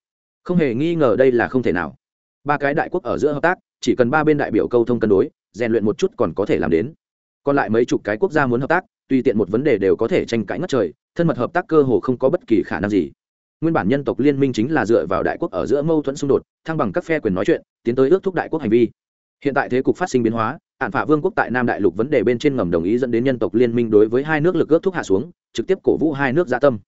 không hề nghi ngờ đây là không thể nào. Ba cái đại quốc ở giữa hợp tác, chỉ cần ba bên đại biểu câu thông cân đối, rèn luyện một chút còn có thể làm đến. Còn lại mấy chục cái quốc gia muốn hợp tác, tùy tiện một vấn đề đều có thể tranh cãi ngất trời, thân mật hợp tác cơ hồ không có bất kỳ khả năng gì. Nguyên bản nhân tộc liên minh chính là dựa vào đại quốc ở giữa mâu thuẫn xung đột, thăng bằng các phe quyền nói chuyện, tiến tới ước thúc đại quốc hành vi. Hiện tại thế cục phát sinh biến hóa ạn phả vương quốc tại nam đại lục vấn đề bên trên ngầm đồng ý dẫn đến nhân tộc liên minh đối với hai nước lực ước thúc hạ xuống, trực tiếp cổ vũ hai nước gia tâm.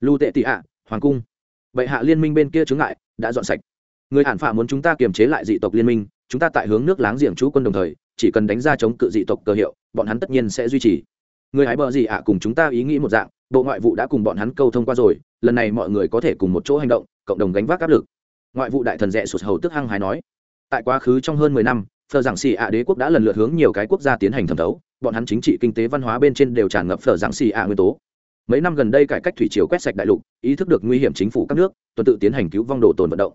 Lưu tệ tị hạ hoàng cung vậy hạ liên minh bên kia chướng ngại, đã dọn sạch. Người ạn phả muốn chúng ta kiềm chế lại dị tộc liên minh, chúng ta tại hướng nước láng giềng chú quân đồng thời, chỉ cần đánh ra chống cự dị tộc cơ hiệu, bọn hắn tất nhiên sẽ duy trì. Người hái bờ gì ạ cùng chúng ta ý nghĩ một dạng, bộ ngoại vụ đã cùng bọn hắn câu thông qua rồi, lần này mọi người có thể cùng một chỗ hành động, cộng đồng gánh vác áp lực. Ngoại vụ đại thần rẽ sụt hầu tức hăng hái nói. Tại quá khứ trong hơn mười năm, phờ giảng xì ạ đế quốc đã lần lượt hướng nhiều cái quốc gia tiến hành thẩm thấu, bọn hắn chính trị kinh tế văn hóa bên trên đều tràn ngập phở giảng xì ạ nguyên tố mấy năm gần đây cải cách thủy triều quét sạch đại lục, ý thức được nguy hiểm chính phủ các nước, tuần tự tiến hành cứu vong đồ tồn vận động.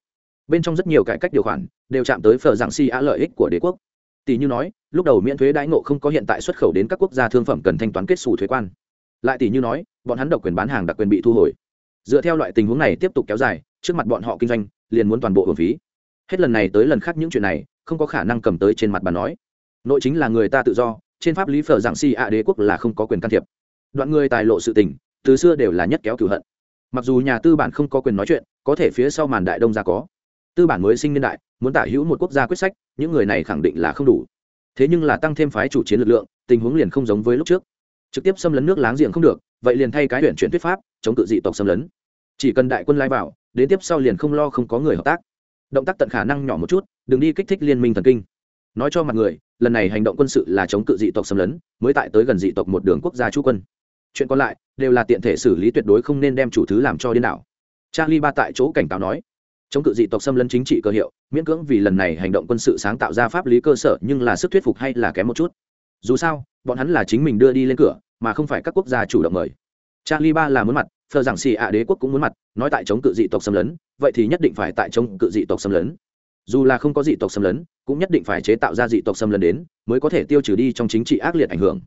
Bên trong rất nhiều cải cách điều khoản đều chạm tới phờ giảng si ạ lợi ích của đế quốc. Tỷ như nói, lúc đầu miễn thuế đãi ngộ không có hiện tại xuất khẩu đến các quốc gia thương phẩm cần thanh toán kết xù thuế quan. Lại tỷ như nói, bọn hắn độc quyền bán hàng đặc quyền bị thu hồi. Dựa theo loại tình huống này tiếp tục kéo dài, trước mặt bọn họ kinh doanh, liền muốn toàn bộ hưởng phí. Hết lần này tới lần khác những chuyện này, không có khả năng cầm tới trên mặt bàn nói. Nội chính là người ta tự do, trên pháp lý phở giảng si ạ đế quốc là không có quyền can thiệp đoạn người tài lộ sự tình, từ xưa đều là nhất kéo cửu hận. Mặc dù nhà tư bản không có quyền nói chuyện, có thể phía sau màn đại đông ra có. Tư bản mới sinh niên đại, muốn tả hữu một quốc gia quyết sách, những người này khẳng định là không đủ. Thế nhưng là tăng thêm phái chủ chiến lực lượng, tình huống liền không giống với lúc trước. Trực tiếp xâm lấn nước láng giềng không được, vậy liền thay cái huyện chuyển thuyết pháp, chống cự dị tộc xâm lấn. Chỉ cần đại quân lai vào, đến tiếp sau liền không lo không có người hợp tác. Động tác tận khả năng nhỏ một chút, đừng đi kích thích liên minh thần kinh. Nói cho mặt người, lần này hành động quân sự là chống cự dị tộc xâm lấn, mới tại tới gần dị tộc một đường quốc gia chú quân chuyện còn lại đều là tiện thể xử lý tuyệt đối không nên đem chủ thứ làm cho điên đảo. Charlie ba tại chỗ cảnh cáo nói, chống cự dị tộc xâm lấn chính trị cơ hiệu, miễn cưỡng vì lần này hành động quân sự sáng tạo ra pháp lý cơ sở nhưng là sức thuyết phục hay là kém một chút. Dù sao, bọn hắn là chính mình đưa đi lên cửa, mà không phải các quốc gia chủ động mời. Charlie ba là muốn mặt thờ giảng xì ạ đế quốc cũng muốn mặt, nói tại chống cự dị tộc xâm lấn, vậy thì nhất định phải tại chống cự dị tộc xâm lấn. Dù là không có dị tộc xâm lấn, cũng nhất định phải chế tạo ra dị tộc xâm lấn đến, mới có thể tiêu trừ đi trong chính trị ác liệt ảnh hưởng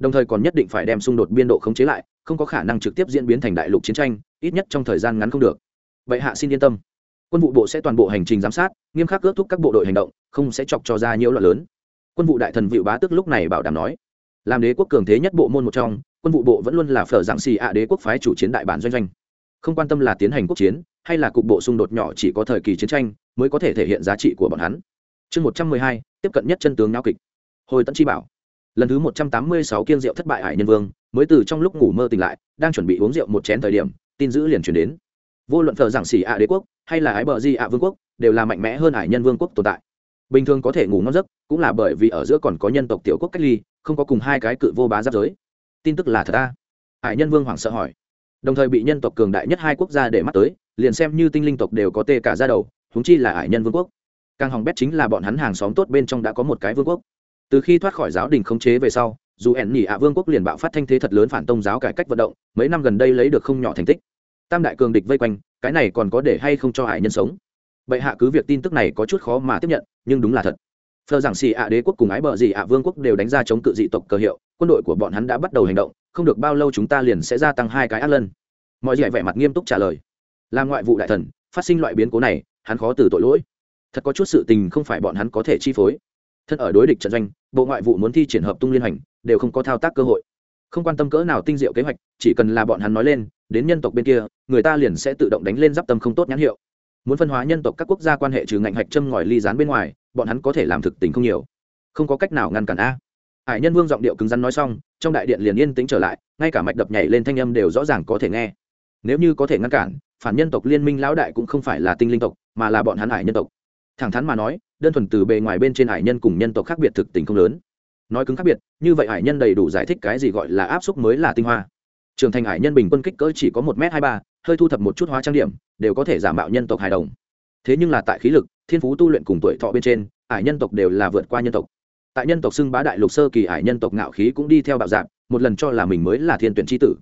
đồng thời còn nhất định phải đem xung đột biên độ khống chế lại, không có khả năng trực tiếp diễn biến thành đại lục chiến tranh, ít nhất trong thời gian ngắn không được. Vậy hạ xin yên tâm. Quân vụ bộ sẽ toàn bộ hành trình giám sát, nghiêm khắc ước thúc các bộ đội hành động, không sẽ chọc cho ra nhiễu loạn lớn. Quân vụ đại thần vịu bá tức lúc này bảo đảm nói, làm đế quốc cường thế nhất bộ môn một trong, quân vụ bộ vẫn luôn là phở dạng xì ạ đế quốc phái chủ chiến đại bản doanh doanh. Không quan tâm là tiến hành quốc chiến, hay là cục bộ xung đột nhỏ chỉ có thời kỳ chiến tranh, mới có thể thể hiện giá trị của bọn hắn. Chương một trăm mười hai, tiếp cận nhất chân tướng nao kịch. Hồi tận chi bảo lần thứ một trăm tám mươi sáu kiên rượu thất bại hải nhân vương, mới từ trong lúc ngủ mơ tỉnh lại, đang chuẩn bị uống rượu một chén thời điểm, tin dữ liền chuyển đến. Vô luận thờ giảng xỉ ạ đế quốc, hay là ái bờ di ạ vương quốc, đều là mạnh mẽ hơn hải nhân vương quốc tồn tại. Bình thường có thể ngủ ngon giấc, cũng là bởi vì ở giữa còn có nhân tộc tiểu quốc cách ly, không có cùng hai cái cự vô bá giáp giới. Tin tức là thật ta hải nhân vương hoảng sợ hỏi. Đồng thời bị nhân tộc cường đại nhất hai quốc gia để mắt tới, liền xem như tinh linh tộc đều có tê cả ra đầu húng chi là hải nhân vương quốc. Càng hỏng bét chính là bọn hắn hàng xóm tốt bên trong đã có một cái vương quốc từ khi thoát khỏi giáo đình khống chế về sau, dù ẻn nhị ạ vương quốc liền bạo phát thanh thế thật lớn phản tông giáo cải cách vận động, mấy năm gần đây lấy được không nhỏ thành tích. Tam đại cường địch vây quanh, cái này còn có để hay không cho hải nhân sống? Bệ hạ cứ việc tin tức này có chút khó mà tiếp nhận, nhưng đúng là thật. Phờ giảng xì ạ đế quốc cùng ái bờ gì ạ vương quốc đều đánh ra chống cự dị tộc cờ hiệu, quân đội của bọn hắn đã bắt đầu hành động, không được bao lâu chúng ta liền sẽ gia tăng hai cái ác lân. Mọi dạy vẻ mặt nghiêm túc trả lời. Là ngoại vụ đại thần, phát sinh loại biến cố này, hắn khó từ tội lỗi. Thật có chút sự tình không phải bọn hắn có thể chi phối thân ở đối địch trận doanh, bộ ngoại vụ muốn thi triển hợp tung liên hành, đều không có thao tác cơ hội. Không quan tâm cỡ nào tinh diệu kế hoạch, chỉ cần là bọn hắn nói lên, đến nhân tộc bên kia, người ta liền sẽ tự động đánh lên d i p tâm không tốt nhãn hiệu. Muốn phân hóa nhân tộc các quốc gia quan hệ trừ ngạnh hạch châm ngòi ly dán bên ngoài, bọn hắn có thể làm thực tình không nhiều. Không có cách nào ngăn cản a. Hải nhân vương giọng điệu cứng rắn nói xong, trong đại điện liền yên tĩnh trở lại, ngay cả mạch đập nhảy lên thanh âm đều rõ ràng có thể nghe. Nếu như có thể ngăn cản, phản nhân tộc liên minh lão đại cũng không phải là tinh linh tộc, mà là bọn hắn hải nhân tộc. Thẳng thắn mà nói đơn thuần từ bề ngoài bên trên hải nhân cùng nhân tộc khác biệt thực tình không lớn. Nói cứng khác biệt, như vậy hải nhân đầy đủ giải thích cái gì gọi là áp xúc mới là tinh hoa. Trường thành hải nhân bình quân kích cỡ chỉ có một m hai ba, hơi thu thập một chút hóa trang điểm, đều có thể giả mạo nhân tộc hài đồng. Thế nhưng là tại khí lực, thiên phú tu luyện cùng tuổi thọ bên trên, hải nhân tộc đều là vượt qua nhân tộc. Tại nhân tộc xưng bá đại lục sơ kỳ, hải nhân tộc ngạo khí cũng đi theo bạo dạng, một lần cho là mình mới là thiên tuyển tri tử.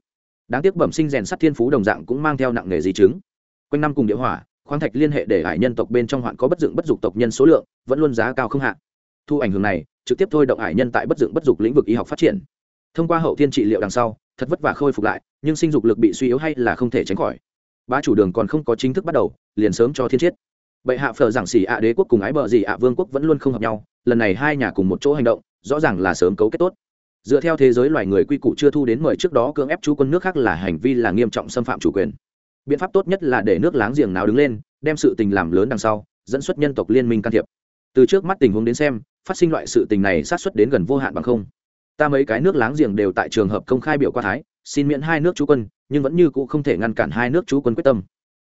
Đáng tiếc bẩm sinh rèn sắt thiên phú đồng dạng cũng mang theo nặng nghề di chứng. Quanh năm cùng địa hỏa khoáng thạch liên hệ để hải nhân tộc bên trong hoạn có bất dựng bất dục tộc nhân số lượng, vẫn luôn giá cao không hạ. Thu ảnh hưởng này, trực tiếp thôi động hải nhân tại bất dựng bất dục lĩnh vực y học phát triển. Thông qua hậu thiên trị liệu đằng sau, thật vất vả khôi phục lại, nhưng sinh dục lực bị suy yếu hay là không thể tránh khỏi. Bá chủ đường còn không có chính thức bắt đầu, liền sớm cho thiên chiết. Bệ hạ phở giảng xỉ ạ đế quốc cùng ái bờ gì ạ vương quốc vẫn luôn không hợp nhau, lần này hai nhà cùng một chỗ hành động, rõ ràng là sớm cấu kết tốt. Dựa theo thế giới loài người quy củ chưa thu đến mời trước đó cưỡng ép chú quân nước khác là hành vi là nghiêm trọng xâm phạm chủ quyền biện pháp tốt nhất là để nước láng giềng nào đứng lên, đem sự tình làm lớn đằng sau, dẫn xuất nhân tộc liên minh can thiệp. Từ trước mắt tình huống đến xem, phát sinh loại sự tình này sát xuất đến gần vô hạn bằng không. Ta mấy cái nước láng giềng đều tại trường hợp công khai biểu qua thái, xin miễn hai nước chú quân, nhưng vẫn như cũ không thể ngăn cản hai nước chú quân quyết tâm.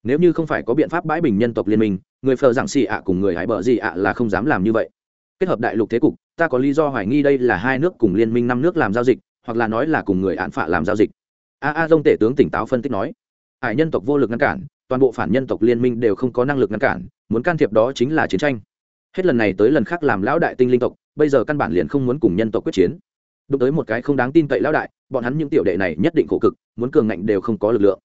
Nếu như không phải có biện pháp bãi bình nhân tộc liên minh, người phờ giảng xì ạ cùng người hái bờ gì ạ là không dám làm như vậy. Kết hợp đại lục thế cục, ta có lý do hoài nghi đây là hai nước cùng liên minh năm nước làm giao dịch, hoặc là nói là cùng người án phạ làm giao dịch. A a dông tể tướng tỉnh táo phân tích nói hải nhân tộc vô lực ngăn cản, toàn bộ phản nhân tộc liên minh đều không có năng lực ngăn cản, muốn can thiệp đó chính là chiến tranh. Hết lần này tới lần khác làm lão đại tinh linh tộc, bây giờ căn bản liền không muốn cùng nhân tộc quyết chiến. Đụng tới một cái không đáng tin cậy lão đại, bọn hắn những tiểu đệ này nhất định khổ cực, muốn cường ngạnh đều không có lực lượng.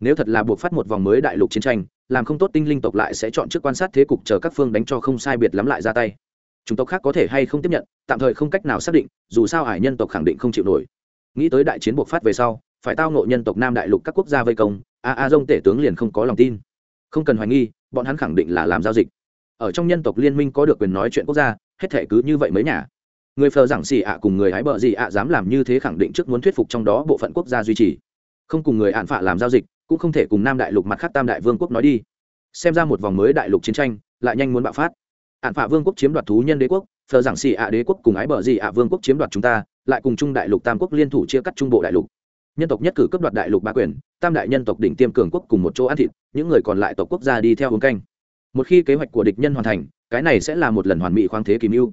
Nếu thật là buộc phát một vòng mới đại lục chiến tranh, làm không tốt tinh linh tộc lại sẽ chọn trước quan sát thế cục chờ các phương đánh cho không sai biệt lắm lại ra tay. Chúng tộc khác có thể hay không tiếp nhận, tạm thời không cách nào xác định, dù sao hải nhân tộc khẳng định không chịu nổi. Nghĩ tới đại chiến buộc phát về sau, phải tao ngộ nhân tộc nam đại lục các quốc gia vây công a a dông tể tướng liền không có lòng tin. Không cần hoài nghi, bọn hắn khẳng định là làm giao dịch. Ở trong nhân tộc liên minh có được quyền nói chuyện quốc gia, hết thể cứ như vậy mấy nhà. Người phờ giảng xì ạ cùng người hái bợ gì ạ dám làm như thế khẳng định trước muốn thuyết phục trong đó bộ phận quốc gia duy trì. Không cùng người ạn phạ làm giao dịch, cũng không thể cùng nam đại lục mặt khác tam đại vương quốc nói đi. Xem ra một vòng mới đại lục chiến tranh, lại nhanh muốn bạo phát. Ạn phạ vương quốc chiếm đoạt thú nhân đế quốc, phờ giảng xì ạ đế quốc cùng ái bờ gì ạ vương quốc chiếm đoạt chúng ta, lại cùng trung đại lục tam quốc liên thủ chia cắt trung bộ đại lục nhân tộc nhất cử cấp đoạt đại lục ba quyền, tam đại nhân tộc đỉnh tiêm cường quốc cùng một chỗ ăn thịt, những người còn lại tộc quốc gia đi theo hướng canh. Một khi kế hoạch của địch nhân hoàn thành, cái này sẽ là một lần hoàn mỹ khoáng thế kỳ mưu.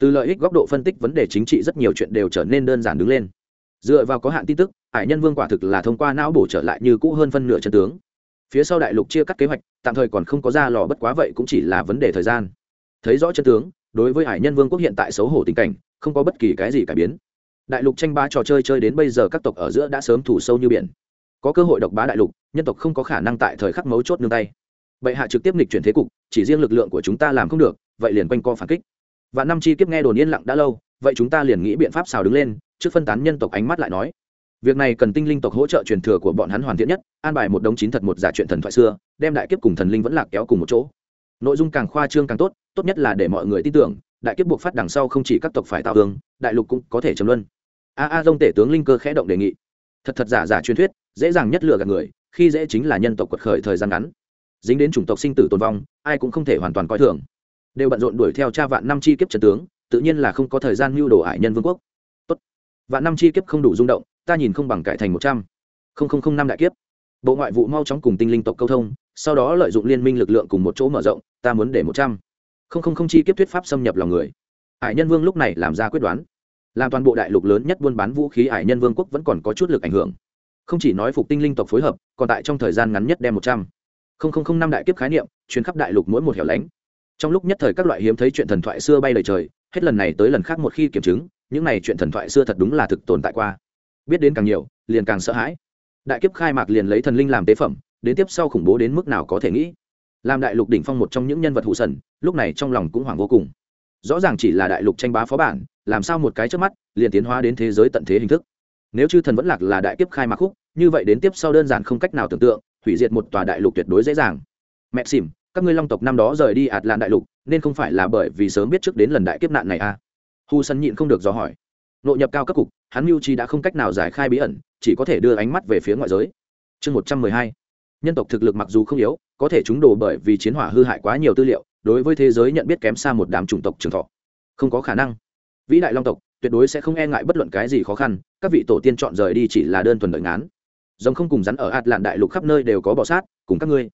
Từ lợi ích góc độ phân tích vấn đề chính trị rất nhiều chuyện đều trở nên đơn giản đứng lên. Dựa vào có hạn tin tức, hải nhân vương quả thực là thông qua não bổ trở lại như cũ hơn phân nửa chân tướng. Phía sau đại lục chia cắt kế hoạch, tạm thời còn không có ra lò bất quá vậy cũng chỉ là vấn đề thời gian. Thấy rõ chân tướng, đối với hải nhân vương quốc hiện tại xấu hổ tình cảnh, không có bất kỳ cái gì cải biến đại lục tranh ba trò chơi chơi đến bây giờ các tộc ở giữa đã sớm thủ sâu như biển. Có cơ hội độc bá đại lục, nhân tộc không có khả năng tại thời khắc mấu chốt nương tay. Vậy hạ trực tiếp nghịch chuyển thế cục, chỉ riêng lực lượng của chúng ta làm không được, vậy liền quanh co phản kích. Và năm chi kiếp nghe đồn yên lặng đã lâu, vậy chúng ta liền nghĩ biện pháp xào đứng lên, trước phân tán nhân tộc ánh mắt lại nói. Việc này cần tinh linh tộc hỗ trợ truyền thừa của bọn hắn hoàn thiện nhất, an bài một đống chín thật một giả chuyện thần thoại xưa, đem đại kiếp cùng thần linh vẫn lạc kéo cùng một chỗ. Nội dung càng khoa trương càng tốt tốt nhất là để mọi người tin tưởng, đại kiếp buộc phát đằng sau không chỉ các tộc phải tạo hương đại lục cũng có thể chấm luân a a dông tể tướng linh cơ khẽ động đề nghị. Thật thật giả giả truyền thuyết, dễ dàng nhất lừa gạt người, khi dễ chính là nhân tộc quật khởi thời gian ngắn. Dính đến chủng tộc sinh tử tồn vong, ai cũng không thể hoàn toàn coi thường. Đều bận rộn đuổi theo cha vạn năm chi kiếp trần tướng, tự nhiên là không có thời gian mưu đồ ải nhân vương quốc. Tốt. vạn năm chi kiếp không đủ rung động, ta nhìn không bằng cải thành một trăm. Linh năm đại kiếp. Bộ ngoại vụ mau chóng cùng tinh linh tộc câu thông, sau đó lợi dụng liên minh lực lượng cùng một chỗ mở rộng, ta muốn để một trăm. Linh chi kiếp thuyết pháp xâm nhập lòng người. Ải nhân vương lúc này làm ra quyết đoán làm toàn bộ đại lục lớn nhất buôn bán vũ khí hải nhân vương quốc vẫn còn có chút lực ảnh hưởng. Không chỉ nói phục tinh linh tộc phối hợp, còn tại trong thời gian ngắn nhất đem một trăm linh năm đại kiếp khái niệm chuyến khắp đại lục mỗi một hẻo lánh. Trong lúc nhất thời các loại hiếm thấy chuyện thần thoại xưa bay lời trời, hết lần này tới lần khác một khi kiểm chứng, những này chuyện thần thoại xưa thật đúng là thực tồn tại qua. Biết đến càng nhiều, liền càng sợ hãi. Đại kiếp khai mạc liền lấy thần linh làm tế phẩm, đến tiếp sau khủng bố đến mức nào có thể nghĩ. Làm đại lục đỉnh phong một trong những nhân vật hụ sần, lúc này trong lòng cũng hoảng vô cùng rõ ràng chỉ là đại lục tranh bá phó bản, làm sao một cái trước mắt, liền tiến hóa đến thế giới tận thế hình thức. Nếu chư thần vẫn lạc là đại kiếp khai mạc khúc, như vậy đến tiếp sau đơn giản không cách nào tưởng tượng, hủy diệt một tòa đại lục tuyệt đối dễ dàng. Mẹ xỉm các ngươi long tộc năm đó rời đi ạt lan đại lục, nên không phải là bởi vì sớm biết trước đến lần đại kiếp nạn này à? Hu sân nhịn không được dò hỏi. Nội nhập cao cấp cục, hắn mưu chi đã không cách nào giải khai bí ẩn, chỉ có thể đưa ánh mắt về phía ngoại giới. Chương một trăm mười hai. Nhân tộc thực lực mặc dù không yếu, có thể chúng đồ bởi vì chiến hỏa hư hại quá nhiều tư liệu đối với thế giới nhận biết kém xa một đám chủng tộc trường thọ. Không có khả năng. Vĩ đại long tộc, tuyệt đối sẽ không e ngại bất luận cái gì khó khăn, các vị tổ tiên chọn rời đi chỉ là đơn thuần đợi ngán. Giống không cùng rắn ở ạt lạn đại lục khắp nơi đều có bọ sát, cùng các ngươi.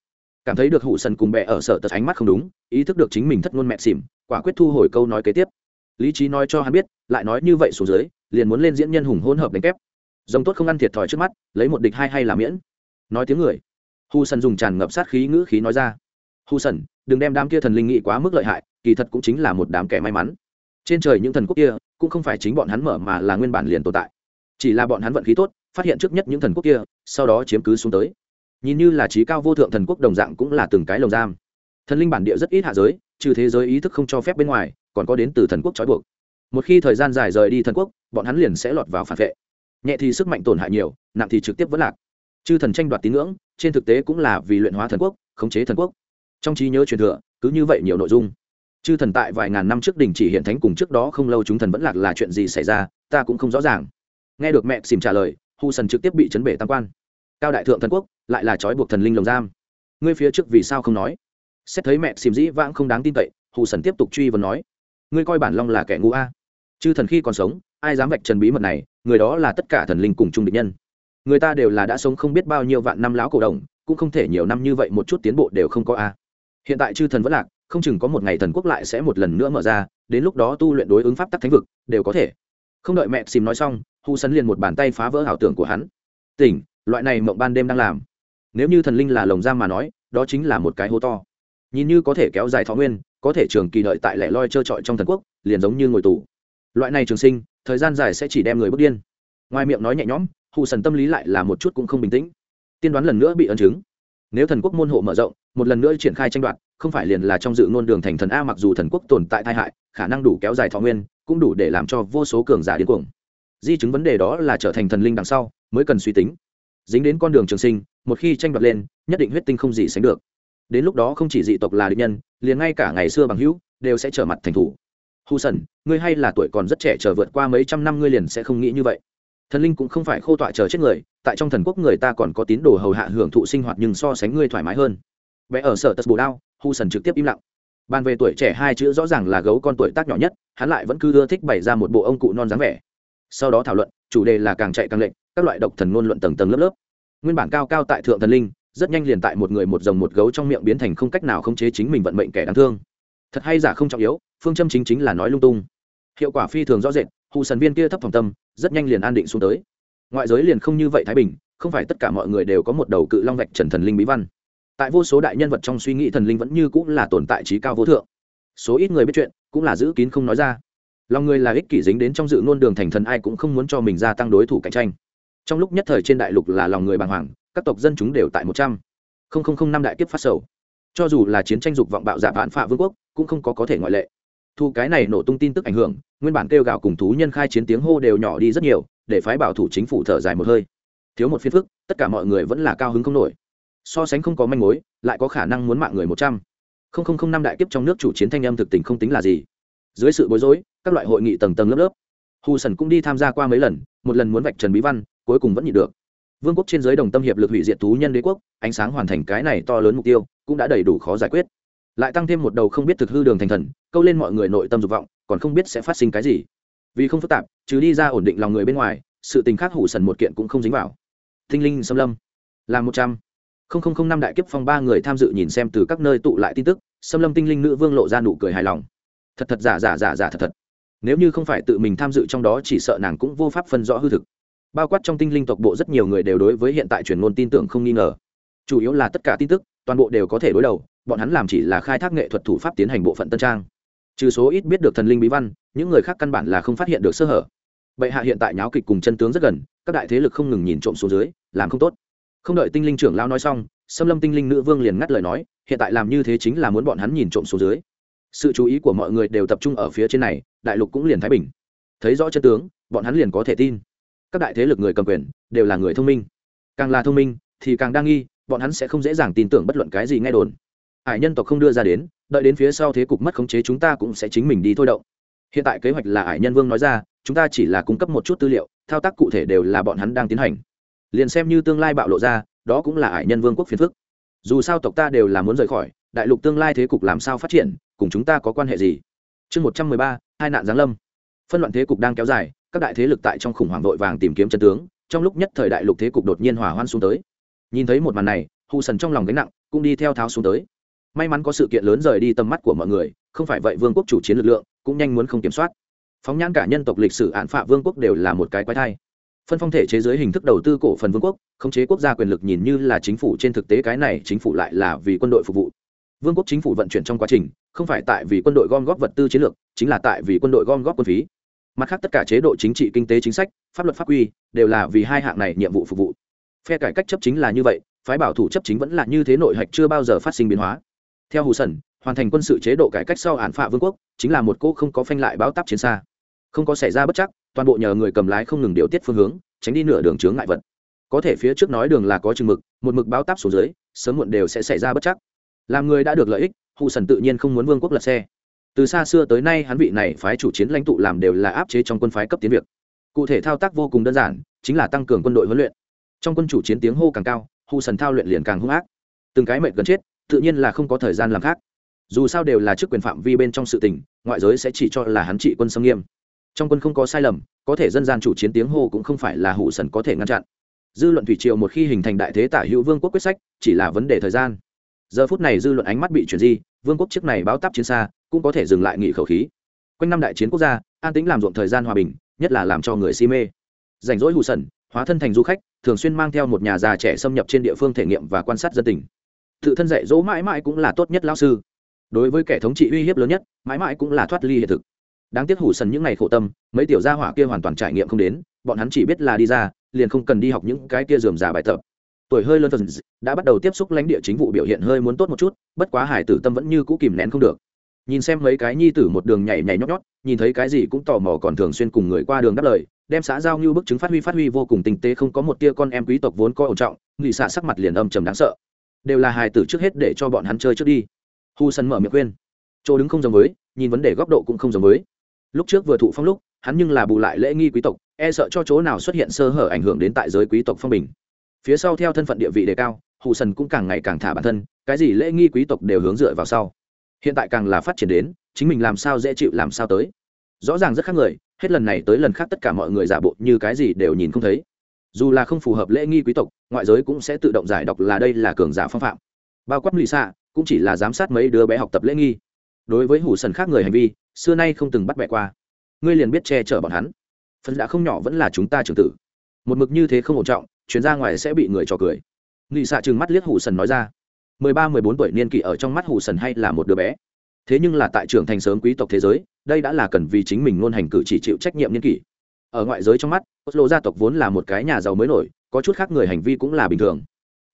Cảm thấy được hụ sần cùng bẹ ở sở tật ánh mắt không đúng, ý thức được chính mình thất ngôn mẹ xỉm, quả quyết thu hồi câu nói kế tiếp. Lý trí nói cho hắn biết, lại nói như vậy xuống dưới, liền muốn lên diễn nhân hùng hỗn hợp đánh kép. Giống tốt không ăn thiệt thòi trước mắt, lấy một địch hai hay là miễn. Nói tiếng người. Hù sần dùng tràn ngập sát khí ngữ khí nói ra. Hù sần đừng đem đám kia thần linh nghị quá mức lợi hại, kỳ thật cũng chính là một đám kẻ may mắn. Trên trời những thần quốc kia cũng không phải chính bọn hắn mở mà là nguyên bản liền tồn tại. Chỉ là bọn hắn vận khí tốt, phát hiện trước nhất những thần quốc kia, sau đó chiếm cứ xuống tới. Nhìn như là trí cao vô thượng thần quốc đồng dạng cũng là từng cái lồng giam. Thần linh bản địa rất ít hạ giới, trừ thế giới ý thức không cho phép bên ngoài, còn có đến từ thần quốc trói buộc. Một khi thời gian dài rời đi thần quốc, bọn hắn liền sẽ lọt vào phản vệ. Nhẹ thì sức mạnh tổn hại nhiều, nặng thì trực tiếp vẫn lạc. Chư thần tranh đoạt tín ngưỡng, trên thực tế cũng là vì luyện hóa thần quốc, khống chế thần quốc trong trí nhớ truyền thừa, cứ như vậy nhiều nội dung. Chư thần tại vài ngàn năm trước đình chỉ hiện thánh cùng trước đó không lâu chúng thần vẫn lạc là chuyện gì xảy ra, ta cũng không rõ ràng. Nghe được mẹ xìm trả lời, hu sần trực tiếp bị chấn bể tam quan. Cao đại thượng thần quốc, lại là trói buộc thần linh lồng giam. Ngươi phía trước vì sao không nói? Xét thấy mẹ xìm dĩ vãng không đáng tin cậy hù sần tiếp tục truy vấn nói, ngươi coi bản long là kẻ ngu a? Chư thần khi còn sống, ai dám vạch trần bí mật này, người đó là tất cả thần linh cùng chung địch nhân. Người ta đều là đã sống không biết bao nhiêu vạn năm lão cổ đồng, cũng không thể nhiều năm như vậy một chút tiến bộ đều không có a hiện tại chư thần vẫn lạc, không chừng có một ngày thần quốc lại sẽ một lần nữa mở ra, đến lúc đó tu luyện đối ứng pháp tắc thánh vực, đều có thể. Không đợi mẹ xìm nói xong, hu sân liền một bàn tay phá vỡ ảo tưởng của hắn. Tỉnh, loại này mộng ban đêm đang làm. Nếu như thần linh là lồng giam mà nói, đó chính là một cái hố to. Nhìn như có thể kéo dài thọ nguyên, có thể trường kỳ đợi tại lẻ loi trơ trọi trong thần quốc, liền giống như ngồi tù. Loại này trường sinh, thời gian dài sẽ chỉ đem người bước điên. Ngoài miệng nói nhẹ nhõm hụ sần tâm lý lại là một chút cũng không bình tĩnh. Tiên đoán lần nữa bị ấn chứng nếu thần quốc môn hộ mở rộng, một lần nữa triển khai tranh đoạt, không phải liền là trong dự ngôn đường thành thần a mặc dù thần quốc tồn tại tai hại, khả năng đủ kéo dài thọ nguyên, cũng đủ để làm cho vô số cường giả điên cuồng. Di chứng vấn đề đó là trở thành thần linh đằng sau, mới cần suy tính. Dính đến con đường trường sinh, một khi tranh đoạt lên, nhất định huyết tinh không gì sánh được. Đến lúc đó không chỉ dị tộc là địch nhân, liền ngay cả ngày xưa bằng hữu, đều sẽ trở mặt thành thủ. Hù sần, ngươi hay là tuổi còn rất trẻ chờ vượt qua mấy trăm năm ngươi liền sẽ không nghĩ như vậy thần linh cũng không phải khô tọa chờ chết người, tại trong thần quốc người ta còn có tín đồ hầu hạ hưởng thụ sinh hoạt nhưng so sánh ngươi thoải mái hơn. Vẽ ở sở tật bồ đao, hu sần trực tiếp im lặng. Bàn về tuổi trẻ hai chữ rõ ràng là gấu con tuổi tác nhỏ nhất, hắn lại vẫn cứ ưa thích bày ra một bộ ông cụ non dáng vẻ. Sau đó thảo luận, chủ đề là càng chạy càng lệnh các loại độc thần ngôn luận tầng tầng lớp lớp. Nguyên bản cao cao tại thượng thần linh, rất nhanh liền tại một người một rồng một gấu trong miệng biến thành không cách nào khống chế chính mình vận mệnh kẻ đáng thương. Thật hay giả không trọng yếu, phương châm chính chính là nói lung tung. Hiệu quả phi thường rõ rệt hù sần viên kia thấp phòng tâm, rất nhanh liền an định xuống tới. Ngoại giới liền không như vậy thái bình, không phải tất cả mọi người đều có một đầu cự long vạch trần thần linh bí văn. Tại vô số đại nhân vật trong suy nghĩ thần linh vẫn như cũng là tồn tại trí cao vô thượng. Số ít người biết chuyện, cũng là giữ kín không nói ra. Lòng người là ích kỷ dính đến trong dự ngôn đường thành thần ai cũng không muốn cho mình gia tăng đối thủ cạnh tranh. Trong lúc nhất thời trên đại lục là lòng người bàng hoàng, các tộc dân chúng đều tại một trăm linh năm đại kiếp phát sầu. Cho dù là chiến tranh dục vọng bạo dạ vạn phạ vương quốc, cũng không có có thể ngoại lệ. Thu cái này nổ tung tin tức ảnh hưởng nguyên bản kêu gào cùng thú nhân khai chiến tiếng hô đều nhỏ đi rất nhiều, để phái bảo thủ chính phủ thở dài một hơi. Thiếu một phiên phức, tất cả mọi người vẫn là cao hứng không nổi. So sánh không có manh mối, lại có khả năng muốn mạng người một trăm. Linh năm đại kiếp trong nước chủ chiến thanh âm thực tình không tính là gì. Dưới sự bối rối, các loại hội nghị tầng tầng lớp lớp. Hù sần cũng đi tham gia qua mấy lần, một lần muốn vạch trần bí văn, cuối cùng vẫn nhịn được. Vương quốc trên giới đồng tâm hiệp lực hủy diệt thú nhân đế quốc, ánh sáng hoàn thành cái này to lớn mục tiêu, cũng đã đầy đủ khó giải quyết. Lại tăng thêm một đầu không biết thực hư đường thành thần, câu lên mọi người nội tâm dục vọng còn không biết sẽ phát sinh cái gì. Vì không phức tạp chứ đi ra ổn định lòng người bên ngoài, sự tình khác hủ sần một kiện cũng không dính vào. Thinh linh xâm lâm, là một trăm. Linh năm đại kiếp phong ba người tham dự nhìn xem từ các nơi tụ lại tin tức xâm lâm tinh linh nữ vương lộ ra nụ cười hài lòng. Thật thật giả giả giả giả thật thật. Nếu như không phải tự mình tham dự trong đó chỉ sợ nàng cũng vô pháp phân rõ hư thực. Bao quát trong tinh linh tộc bộ rất nhiều người đều đối với hiện tại truyền ngôn tin tưởng không nghi ngờ. Chủ yếu là tất cả tin tức, toàn bộ đều có thể đối đầu, bọn hắn làm chỉ là khai thác nghệ thuật thủ pháp tiến hành bộ phận tân trang trừ số ít biết được thần linh bí văn, những người khác căn bản là không phát hiện được sơ hở. Bệ hạ hiện tại nháo kịch cùng chân tướng rất gần, các đại thế lực không ngừng nhìn trộm xuống dưới, làm không tốt. Không đợi tinh linh trưởng lao nói xong xâm lâm tinh linh nữ vương liền ngắt lời nói, hiện tại làm như thế chính là muốn bọn hắn nhìn trộm xuống dưới. Sự chú ý của mọi người đều tập trung ở phía trên này, đại lục cũng liền thái bình. Thấy rõ chân tướng, bọn hắn liền có thể tin. Các đại thế lực người cầm quyền, đều là người thông minh. Càng là thông minh, thì càng đa nghi, bọn hắn sẽ không dễ dàng tin tưởng bất luận cái gì nghe đồn. Hải nhân tộc không đưa ra đến đợi đến phía sau thế cục mất khống chế chúng ta cũng sẽ chính mình đi thôi động. Hiện tại kế hoạch là hải nhân vương nói ra, chúng ta chỉ là cung cấp một chút tư liệu, thao tác cụ thể đều là bọn hắn đang tiến hành. Liền xem như tương lai bạo lộ ra, đó cũng là hải nhân vương quốc phiền phức. Dù sao tộc ta đều là muốn rời khỏi, đại lục tương lai thế cục làm sao phát triển, cùng chúng ta có quan hệ gì? Chương một trăm mười ba, hai nạn giáng lâm. Phân loạn thế cục đang kéo dài, các đại thế lực tại trong khủng hoảng vội vàng tìm kiếm chân tướng, trong lúc nhất thời đại lục thế cục đột nhiên hỏa hoan xuống tới. Nhìn thấy một màn này hù sần trong lòng gánh nặng, cũng đi theo tháo xuống tới may mắn có sự kiện lớn rời đi tầm mắt của mọi người, không phải vậy vương quốc chủ chiến lực lượng cũng nhanh muốn không kiểm soát. Phóng nhãn cả nhân tộc lịch sử án phạ vương quốc đều là một cái quái thai. Phân phong thể chế giới hình thức đầu tư cổ phần vương quốc, khống chế quốc gia quyền lực nhìn như là chính phủ trên thực tế cái này chính phủ lại là vì quân đội phục vụ. Vương quốc chính phủ vận chuyển trong quá trình, không phải tại vì quân đội gom góp vật tư chiến lược, chính là tại vì quân đội gom góp quân phí. Mặt khác tất cả chế độ chính trị, kinh tế chính sách, pháp luật pháp quy, đều là vì hai hạng này nhiệm vụ phục vụ. Phe cải cách chấp chính là như vậy, phái bảo thủ chấp chính vẫn là như thế, nội hạch chưa bao giờ phát sinh biến hóa theo hù sần, hoàn thành quân sự chế độ cải cách sau án phạ vương quốc, chính là một cô không có phanh lại báo tắp chiến xa. Không có xảy ra bất chắc, toàn bộ nhờ người cầm lái không ngừng điều tiết phương hướng, tránh đi nửa đường chướng ngại vật. Có thể phía trước nói đường là có chừng mực, một mực báo tắp xuống dưới, sớm muộn đều sẽ xảy ra bất chắc. Làm người đã được lợi ích, hù sần tự nhiên không muốn vương quốc lật xe. Từ xa xưa tới nay hắn vị này phái chủ chiến lãnh tụ làm đều là áp chế trong quân phái cấp tiến việc. Cụ thể thao tác vô cùng đơn giản, chính là tăng cường quân đội huấn luyện. Trong quân chủ chiến tiếng hô càng cao, hù sần thao luyện liền càng hung ác. Từng cái mệnh gần chết tự nhiên là không có thời gian làm khác. Dù sao đều là chức quyền phạm vi bên trong sự tình, ngoại giới sẽ chỉ cho là hắn trị quân xâm nghiêm. Trong quân không có sai lầm, có thể dân gian chủ chiến tiếng hô cũng không phải là hụ sần có thể ngăn chặn. Dư luận thủy triều một khi hình thành đại thế tả hữu vương quốc quyết sách, chỉ là vấn đề thời gian. Giờ phút này dư luận ánh mắt bị chuyển di, vương quốc chiếc này báo táp chiến xa, cũng có thể dừng lại nghỉ khẩu khí. Quanh năm đại chiến quốc gia, an tính làm ruộng thời gian hòa bình, nhất là làm cho người si mê. Rảnh rỗi hù sần, hóa thân thành du khách, thường xuyên mang theo một nhà già trẻ xâm nhập trên địa phương thể nghiệm và quan sát dân tình tự thân dạy dỗ mãi mãi cũng là tốt nhất lao sư. Đối với kẻ thống trị uy hiếp lớn nhất, mãi mãi cũng là thoát ly hiện thực. Đáng tiếc hủ sần những ngày khổ tâm, mấy tiểu gia hỏa kia hoàn toàn trải nghiệm không đến, bọn hắn chỉ biết là đi ra, liền không cần đi học những cái kia dườm già bài tập. Tuổi hơi lớn phần đã bắt đầu tiếp xúc lãnh địa chính vụ biểu hiện hơi muốn tốt một chút, bất quá hải tử tâm vẫn như cũ kìm nén không được. Nhìn xem mấy cái nhi tử một đường nhảy nhảy nhót nhót, nhìn thấy cái gì cũng tò mò còn thường xuyên cùng người qua đường đáp lời, đem xã giao như bức chứng phát huy phát huy vô cùng tinh tế không có một tia con em quý tộc vốn coi ổn trọng nghị xạ sắc mặt liền âm trầm đáng sợ đều là hài tử trước hết để cho bọn hắn chơi trước đi. Hu sân mở miệng khuyên. Chỗ đứng không giống với, nhìn vấn đề góc độ cũng không giống với. Lúc trước vừa thụ phong lúc, hắn nhưng là bù lại lễ nghi quý tộc e sợ cho chỗ nào xuất hiện sơ hở ảnh hưởng đến tại giới quý tộc phong bình. Phía sau theo thân phận địa vị đề cao hù sần cũng càng ngày càng thả bản thân, cái gì lễ nghi quý tộc đều hướng dựa vào sau. Hiện tại càng là phát triển đến, chính mình làm sao dễ chịu làm sao tới. Rõ ràng rất khác người, hết lần này tới lần khác tất cả mọi người giả bộ như cái gì đều nhìn không thấy dù là không phù hợp lễ nghi quý tộc, ngoại giới cũng sẽ tự động giải đọc là đây là cường giả phong phạm. Bao quát lì xạ cũng chỉ là giám sát mấy đứa bé học tập lễ nghi. Đối với hủ sần khác người hành vi, xưa nay không từng bắt bẻ qua. Ngươi liền biết che chở bọn hắn. Phần đã không nhỏ vẫn là chúng ta trưởng tử. Một mực như thế không ổn trọng, chuyến ra ngoài sẽ bị người trò cười. Lì xạ trừng mắt liếc hủ sần nói ra. Mười ba, mười bốn tuổi niên kỷ ở trong mắt hủ sần hay là một đứa bé. Thế nhưng là tại trưởng thành sớm quý tộc thế giới, đây đã là cần vì chính mình luôn hành cử chỉ chịu trách nhiệm niên kỷ ở ngoại giới trong mắt, oslo gia tộc vốn là một cái nhà giàu mới nổi, có chút khác người hành vi cũng là bình thường.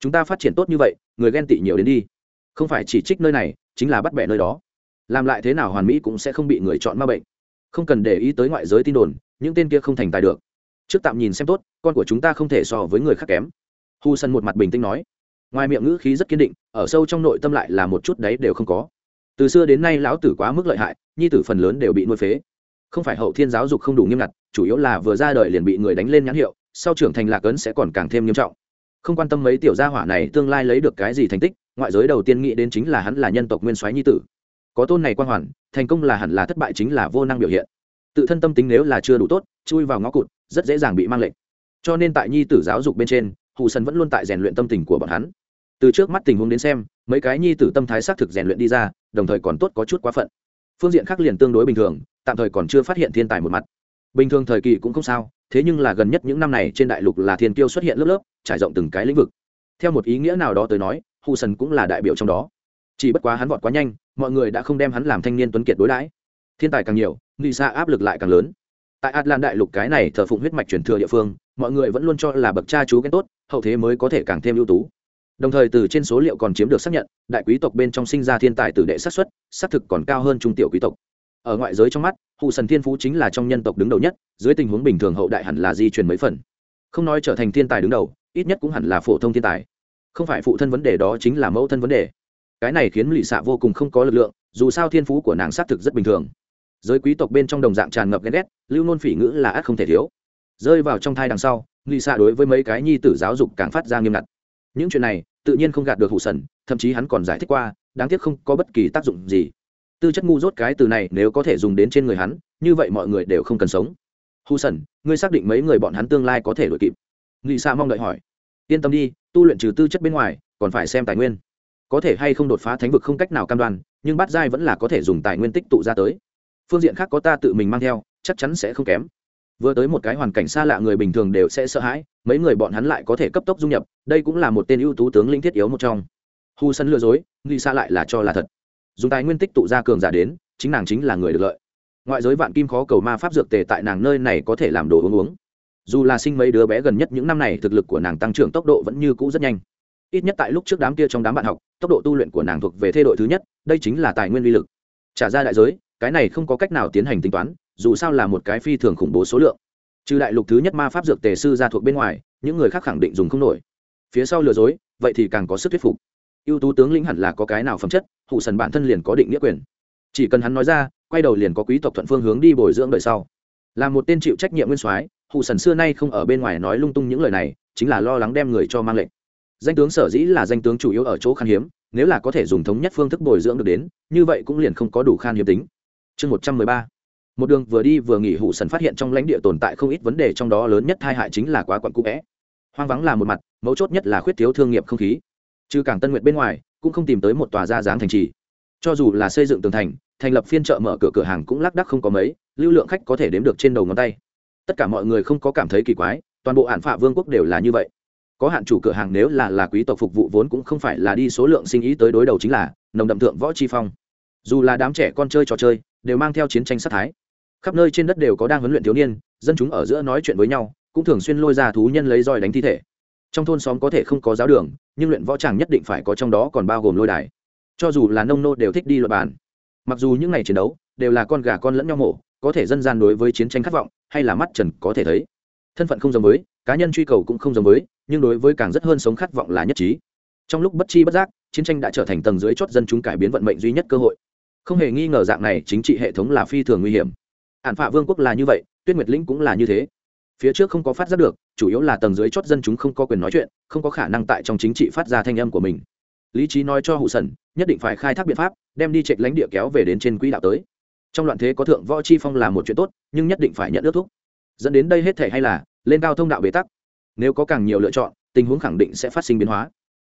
Chúng ta phát triển tốt như vậy, người ghen tị nhiều đến đi. Không phải chỉ trích nơi này, chính là bắt bẻ nơi đó. Làm lại thế nào hoàn mỹ cũng sẽ không bị người chọn ma bệnh. Không cần để ý tới ngoại giới tin đồn, những tên kia không thành tài được. Trước tạm nhìn xem tốt, con của chúng ta không thể so với người khác kém. Hu sân một mặt bình tĩnh nói. Ngoài miệng ngữ khí rất kiên định, ở sâu trong nội tâm lại là một chút đấy đều không có. Từ xưa đến nay lão tử quá mức lợi hại, nhi tử phần lớn đều bị nuôi phế không phải hậu thiên giáo dục không đủ nghiêm ngặt, chủ yếu là vừa ra đời liền bị người đánh lên nhãn hiệu, sau trưởng thành lạc ấn sẽ còn càng thêm nghiêm trọng. Không quan tâm mấy tiểu gia hỏa này tương lai lấy được cái gì thành tích, ngoại giới đầu tiên nghĩ đến chính là hắn là nhân tộc nguyên soái nhi tử. Có tôn này quan hoàn, thành công là hẳn là thất bại chính là vô năng biểu hiện. Tự thân tâm tính nếu là chưa đủ tốt, chui vào ngõ cụt, rất dễ dàng bị mang lệnh. Cho nên tại nhi tử giáo dục bên trên, hù sân vẫn luôn tại rèn luyện tâm tình của bọn hắn. Từ trước mắt tình huống đến xem, mấy cái nhi tử tâm thái xác thực rèn luyện đi ra, đồng thời còn tốt có chút quá phận. Phương diện khác liền tương đối bình thường tạm thời còn chưa phát hiện thiên tài một mặt. Bình thường thời kỳ cũng không sao, thế nhưng là gần nhất những năm này trên đại lục là thiên tiêu xuất hiện lớp lớp, trải rộng từng cái lĩnh vực. Theo một ý nghĩa nào đó tới nói hù sần cũng là đại biểu trong đó. Chỉ bất quá hắn vọt quá nhanh, mọi người đã không đem hắn làm thanh niên tuấn kiệt đối đãi. Thiên tài càng nhiều nghĩ xa áp lực lại càng lớn. Tại atlan đại lục cái này thờ phụng huyết mạch truyền thừa địa phương, mọi người vẫn luôn cho là bậc cha chú ghen tốt, hậu thế mới có thể càng thêm ưu tú. Đồng thời từ trên số liệu còn chiếm được xác nhận, đại quý tộc bên trong sinh ra thiên tài tử đệ sát xuất xác thực còn cao hơn trung tiểu quý tộc ở ngoại giới trong mắt hụ sần thiên phú chính là trong nhân tộc đứng đầu nhất, dưới tình huống bình thường hậu đại hẳn là di truyền mấy phần. Không nói trở thành thiên tài đứng đầu, ít nhất cũng hẳn là phổ thông thiên tài. Không phải phụ thân vấn đề đó chính là mẫu thân vấn đề. Cái này khiến lụy xạ vô cùng không có lực lượng, dù sao thiên phú của nàng xác thực rất bình thường. Giới quý tộc bên trong đồng dạng tràn ngập ghen ghét, lưu nôn phỉ ngữ là ắt không thể thiếu. Rơi vào trong thai đằng sau lụy xạ đối với mấy cái nhi tử giáo dục càng phát ra nghiêm ngặt. Những chuyện này, tự nhiên không gạt được hụ sần, thậm chí hắn còn giải thích qua, đáng tiếc không có bất kỳ tác dụng gì tư chất ngu dốt cái từ này nếu có thể dùng đến trên người hắn, như vậy mọi người đều không cần sống. Hù sần ngươi xác định mấy người bọn hắn tương lai có thể đổi kịp? Nghị xa mong đợi hỏi. Yên tâm đi, tu luyện trừ tư chất bên ngoài, còn phải xem tài nguyên. Có thể hay không đột phá thánh vực không cách nào cam đoan, nhưng bát giai vẫn là có thể dùng tài nguyên tích tụ ra tới. Phương diện khác có ta tự mình mang theo, chắc chắn sẽ không kém. Vừa tới một cái hoàn cảnh xa lạ người bình thường đều sẽ sợ hãi, mấy người bọn hắn lại có thể cấp tốc dung nhập, đây cũng là một tên ưu tú tướng linh thiết yếu một trong. Hu sân lừa dối nghĩ xa lại là cho là thật dùng tài nguyên tích tụ ra cường giả đến, chính nàng chính là người được lợi. Ngoại giới vạn kim khó cầu ma pháp dược tề tại nàng nơi này có thể làm đồ uống uống. Dù là sinh mấy đứa bé gần nhất những năm này, thực lực của nàng tăng trưởng tốc độ vẫn như cũ rất nhanh. Ít nhất tại lúc trước đám kia trong đám bạn học, tốc độ tu luyện của nàng thuộc về thê đội thứ nhất, đây chính là tài nguyên vi lực. Trả ra đại giới, cái này không có cách nào tiến hành tính toán, dù sao là một cái phi thường khủng bố số lượng. Trừ đại lục thứ nhất ma pháp dược tề sư ra thuộc bên ngoài, những người khác khẳng định dùng không nổi. Phía sau lừa dối, vậy thì càng có sức thuyết phục. Ưu tú tướng lĩnh hẳn là có cái nào phẩm chất hụ sần bản thân liền có định nghĩa quyền. Chỉ cần hắn nói ra, quay đầu liền có quý tộc thuận phương hướng đi bồi dưỡng đời sau. Là một tên chịu trách nhiệm nguyên soái hụ sần xưa nay không ở bên ngoài nói lung tung những lời này, chính là lo lắng đem người cho mang lệnh. Danh tướng sở dĩ là danh tướng chủ yếu ở chỗ khan hiếm, nếu là có thể dùng thống nhất phương thức bồi dưỡng được đến, như vậy cũng liền không có đủ khan hiếm tính. Chương một trăm mười ba. Một đường vừa đi vừa nghỉ hụ sần phát hiện trong lãnh địa tồn tại không ít vấn đề, trong đó lớn nhất tai hại chính là quá quặn cũ vẽ. Hoang vắng là một mặt, mấu chốt nhất là khuyết thiếu thương nghiệp không khí. Trừ cảng tân nguyệt bên ngoài cũng không tìm tới một tòa ra dáng thành trì. Cho dù là xây dựng tường thành thành lập phiên chợ mở cửa cửa hàng cũng lác đắc không có mấy, lưu lượng khách có thể đếm được trên đầu ngón tay. Tất cả mọi người không có cảm thấy kỳ quái, toàn bộ hạn phạ vương quốc đều là như vậy. Có hạn chủ cửa hàng nếu là là quý tộc phục vụ vốn cũng không phải là đi số lượng sinh ý tới đối đầu chính là nồng đậm thượng võ chi phong. Dù là đám trẻ con chơi trò chơi, đều mang theo chiến tranh sát thái. Khắp nơi trên đất đều có đang huấn luyện thiếu niên, dân chúng ở giữa nói chuyện với nhau, cũng thường xuyên lôi ra thú nhân lấy roi đánh thi thể trong thôn xóm có thể không có giáo đường, nhưng luyện võ tràng nhất định phải có trong đó còn bao gồm lôi đài. Cho dù là nông nô đều thích đi luật bàn. Mặc dù những ngày chiến đấu đều là con gà con lẫn nhau mổ, có thể dân gian đối với chiến tranh khát vọng hay là mắt trần có thể thấy. Thân phận không giống với, cá nhân truy cầu cũng không giống với, nhưng đối với càng rất hơn sống khát vọng là nhất trí. Trong lúc bất chi bất giác, chiến tranh đã trở thành tầng dưới chót dân chúng cải biến vận mệnh duy nhất cơ hội. Không hề nghi ngờ dạng này chính trị hệ thống là phi thường nguy hiểm. Ạn phạ vương quốc là như vậy, tuyết nguyệt lĩnh cũng là như thế phía trước không có phát giác được, chủ yếu là tầng dưới chót dân chúng không có quyền nói chuyện, không có khả năng tại trong chính trị phát ra thanh âm của mình. Lý trí nói cho hụ sần nhất định phải khai thác biện pháp, đem đi trệch lãnh địa kéo về đến trên quỹ đạo tới. Trong loạn thế có thượng võ chi phong là một chuyện tốt, nhưng nhất định phải nhận ước thúc. Dẫn đến đây hết thể hay là, lên cao thông đạo bế tắc. Nếu có càng nhiều lựa chọn, tình huống khẳng định sẽ phát sinh biến hóa.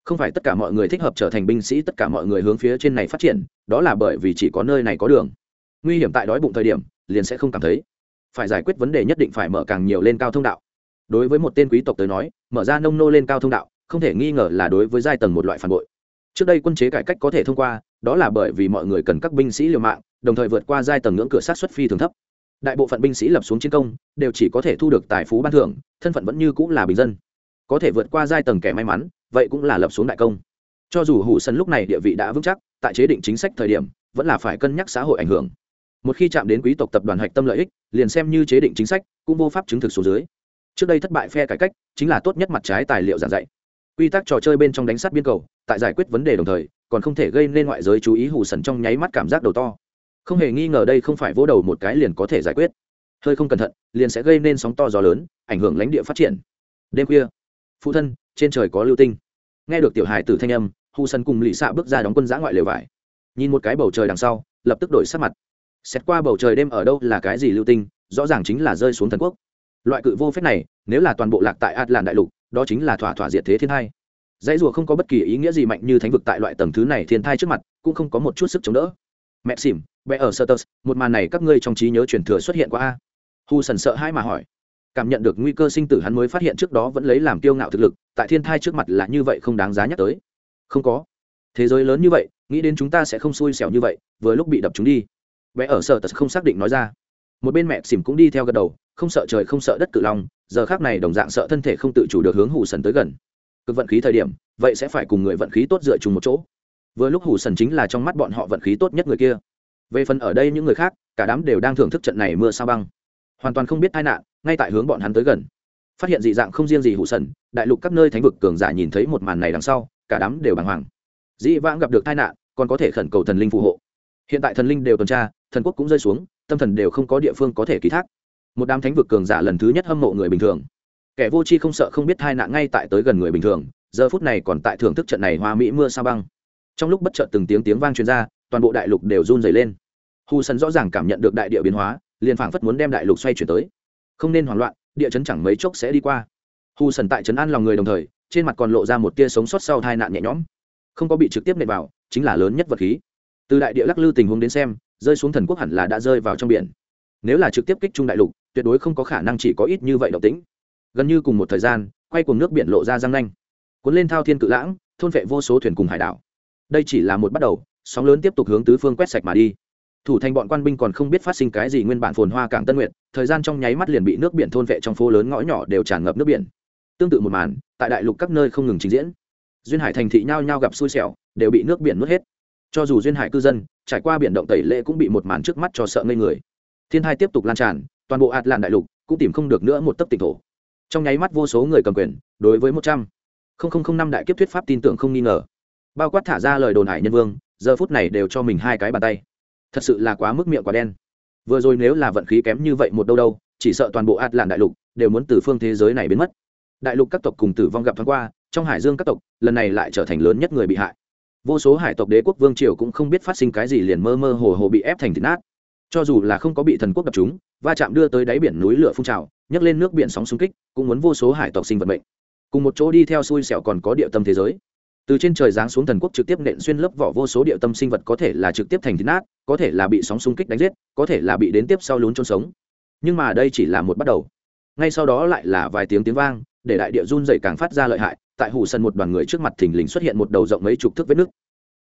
Không phải tất cả mọi người thích hợp trở thành binh sĩ, tất cả mọi người hướng phía trên này phát triển, đó là bởi vì chỉ có nơi này có đường. Nguy hiểm tại đói bụng thời điểm, liền sẽ không cảm thấy phải giải quyết vấn đề nhất định phải mở càng nhiều lên cao thông đạo. Đối với một tên quý tộc tới nói, mở ra nông nô lên cao thông đạo, không thể nghi ngờ là đối với giai tầng một loại phản bội. Trước đây quân chế cải cách có thể thông qua, đó là bởi vì mọi người cần các binh sĩ liều mạng, đồng thời vượt qua giai tầng ngưỡng cửa sát xuất phi thường thấp. Đại bộ phận binh sĩ lập xuống chiến công, đều chỉ có thể thu được tài phú ban thưởng, thân phận vẫn như cũng là bình dân. Có thể vượt qua giai tầng kẻ may mắn, vậy cũng là lập xuống đại công. Cho dù hủ sân lúc này địa vị đã vững chắc, tại chế định chính sách thời điểm, vẫn là phải cân nhắc xã hội ảnh hưởng một khi chạm đến quý tộc tập đoàn hạch tâm lợi ích, liền xem như chế định chính sách, cũng vô pháp chứng thực số dưới. Trước đây thất bại phe cải cách, chính là tốt nhất mặt trái tài liệu giảng dạy. Quy tắc trò chơi bên trong đánh sát biên cầu, tại giải quyết vấn đề đồng thời, còn không thể gây nên ngoại giới chú ý hù sần trong nháy mắt cảm giác đầu to. Không hề nghi ngờ đây không phải vỗ đầu một cái liền có thể giải quyết. Hơi không cẩn thận, liền sẽ gây nên sóng to gió lớn, ảnh hưởng lãnh địa phát triển. Đêm khuya, phụ thân, trên trời có lưu tinh. Nghe được tiểu hài từ thanh âm, hù sần cùng lì xạ bước ra đóng quân giã ngoại lều vải. Nhìn một cái bầu trời đằng sau, lập tức đổi sắc mặt xét qua bầu trời đêm ở đâu là cái gì lưu tinh, rõ ràng chính là rơi xuống thần quốc. Loại cự vô phép này, nếu là toàn bộ lạc tại atlan đại lục, đó chính là thỏa thỏa diệt thế thiên thai. Dãy rùa không có bất kỳ ý nghĩa gì mạnh như thánh vực tại loại tầng thứ này thiên thai trước mặt, cũng không có một chút sức chống đỡ. Mẹ xỉm bé ở sơ một màn này các ngươi trong trí nhớ truyền thừa xuất hiện qua a? Hu sần sợ hai mà hỏi. Cảm nhận được nguy cơ sinh tử hắn mới phát hiện trước đó vẫn lấy làm kiêu ngạo thực lực, tại thiên thai trước mặt là như vậy không đáng giá nhắc tới. Không có. Thế giới lớn như vậy, nghĩ đến chúng ta sẽ không xui xẻo như vậy, vừa lúc bị đập chúng đi bé ở sở tật không xác định nói ra. Một bên mẹ xỉm cũng đi theo gật đầu, không sợ trời không sợ đất cự long, giờ khác này đồng dạng sợ thân thể không tự chủ được hướng hủ sần tới gần. Cực vận khí thời điểm, vậy sẽ phải cùng người vận khí tốt dựa chung một chỗ. Vừa lúc hủ sần chính là trong mắt bọn họ vận khí tốt nhất người kia. Về phần ở đây những người khác, cả đám đều đang thưởng thức trận này mưa sao băng. Hoàn toàn không biết tai nạn, ngay tại hướng bọn hắn tới gần. Phát hiện dị dạng không riêng gì hủ sần, đại lục các nơi thánh vực cường giả nhìn thấy một màn này đằng sau, cả đám đều bàng hoàng. Dĩ vãng gặp được tai nạn, còn có thể khẩn cầu thần linh phù hộ hiện tại thần linh đều tuần tra, thần quốc cũng rơi xuống, tâm thần đều không có địa phương có thể ký thác. Một đám thánh vực cường giả lần thứ nhất hâm mộ người bình thường. Kẻ vô tri không sợ không biết hai nạn ngay tại tới gần người bình thường, giờ phút này còn tại thưởng thức trận này hoa mỹ mưa sao băng. Trong lúc bất chợt từng tiếng tiếng vang truyền ra, toàn bộ đại lục đều run dày lên. Hù sân rõ ràng cảm nhận được đại địa biến hóa, liền phảng phất muốn đem đại lục xoay chuyển tới. Không nên hoảng loạn, địa chấn chẳng mấy chốc sẽ đi qua. Hù sần tại trấn an lòng người đồng thời, trên mặt còn lộ ra một tia sống sót sau tai nạn nhẹ nhõm. Không có bị trực tiếp nệ vào, chính là lớn nhất vật khí từ đại địa lắc lư tình huống đến xem, rơi xuống thần quốc hẳn là đã rơi vào trong biển. Nếu là trực tiếp kích trung đại lục, tuyệt đối không có khả năng chỉ có ít như vậy động tĩnh. Gần như cùng một thời gian, quay cùng nước biển lộ ra răng nanh. Cuốn lên thao thiên cự lãng, thôn vệ vô số thuyền cùng hải đảo. Đây chỉ là một bắt đầu, sóng lớn tiếp tục hướng tứ phương quét sạch mà đi. Thủ thành bọn quan binh còn không biết phát sinh cái gì nguyên bản phồn hoa cảng tân nguyệt, thời gian trong nháy mắt liền bị nước biển thôn vệ trong phố lớn ngõ nhỏ đều tràn ngập nước biển. Tương tự một màn, tại đại lục các nơi không ngừng trình diễn. Duyên hải thành thị nhao nhao gặp xui xẻo, đều bị nước biển nuốt hết cho dù duyên hải cư dân, trải qua biển động tẩy lệ cũng bị một màn trước mắt cho sợ ngây người. Thiên hai tiếp tục lan tràn, toàn bộ ạt làn đại lục cũng tìm không được nữa một tấc tỉnh thổ. Trong nháy mắt vô số người cầm quyền, đối với một trăm linh năm đại kiếp thuyết pháp tin tưởng không nghi ngờ. Bao quát thả ra lời đồn hải nhân vương, giờ phút này đều cho mình hai cái bàn tay. Thật sự là quá mức miệng quá đen. Vừa rồi nếu là vận khí kém như vậy một đâu đâu, chỉ sợ toàn bộ ạt làn đại lục đều muốn từ phương thế giới này biến mất. Đại lục các tộc cùng tử vong gặp thoáng qua, trong hải dương các tộc, lần này lại trở thành lớn nhất người bị hại vô số hải tộc đế quốc vương triều cũng không biết phát sinh cái gì liền mơ mơ hồ hồ bị ép thành thịt nát. Cho dù là không có bị thần quốc đập chúng va chạm đưa tới đáy biển núi lửa phun trào, nhấc lên nước biển sóng xung kích, cũng muốn vô số hải tộc sinh vật mệnh. Cùng một chỗ đi theo xui xẻo còn có địa tâm thế giới. Từ trên trời giáng xuống thần quốc trực tiếp nện xuyên lớp vỏ vô số địa tâm sinh vật có thể là trực tiếp thành thịt nát, có thể là bị sóng xung kích đánh giết, có thể là bị đến tiếp sau lún trôn sống. Nhưng mà đây chỉ là một bắt đầu. Ngay sau đó lại là vài tiếng tiếng vang để đại địa run dày càng phát ra lợi hại, tại hủ sân một đoàn người trước mặt thình lình xuất hiện một đầu rộng mấy chục thước vết nước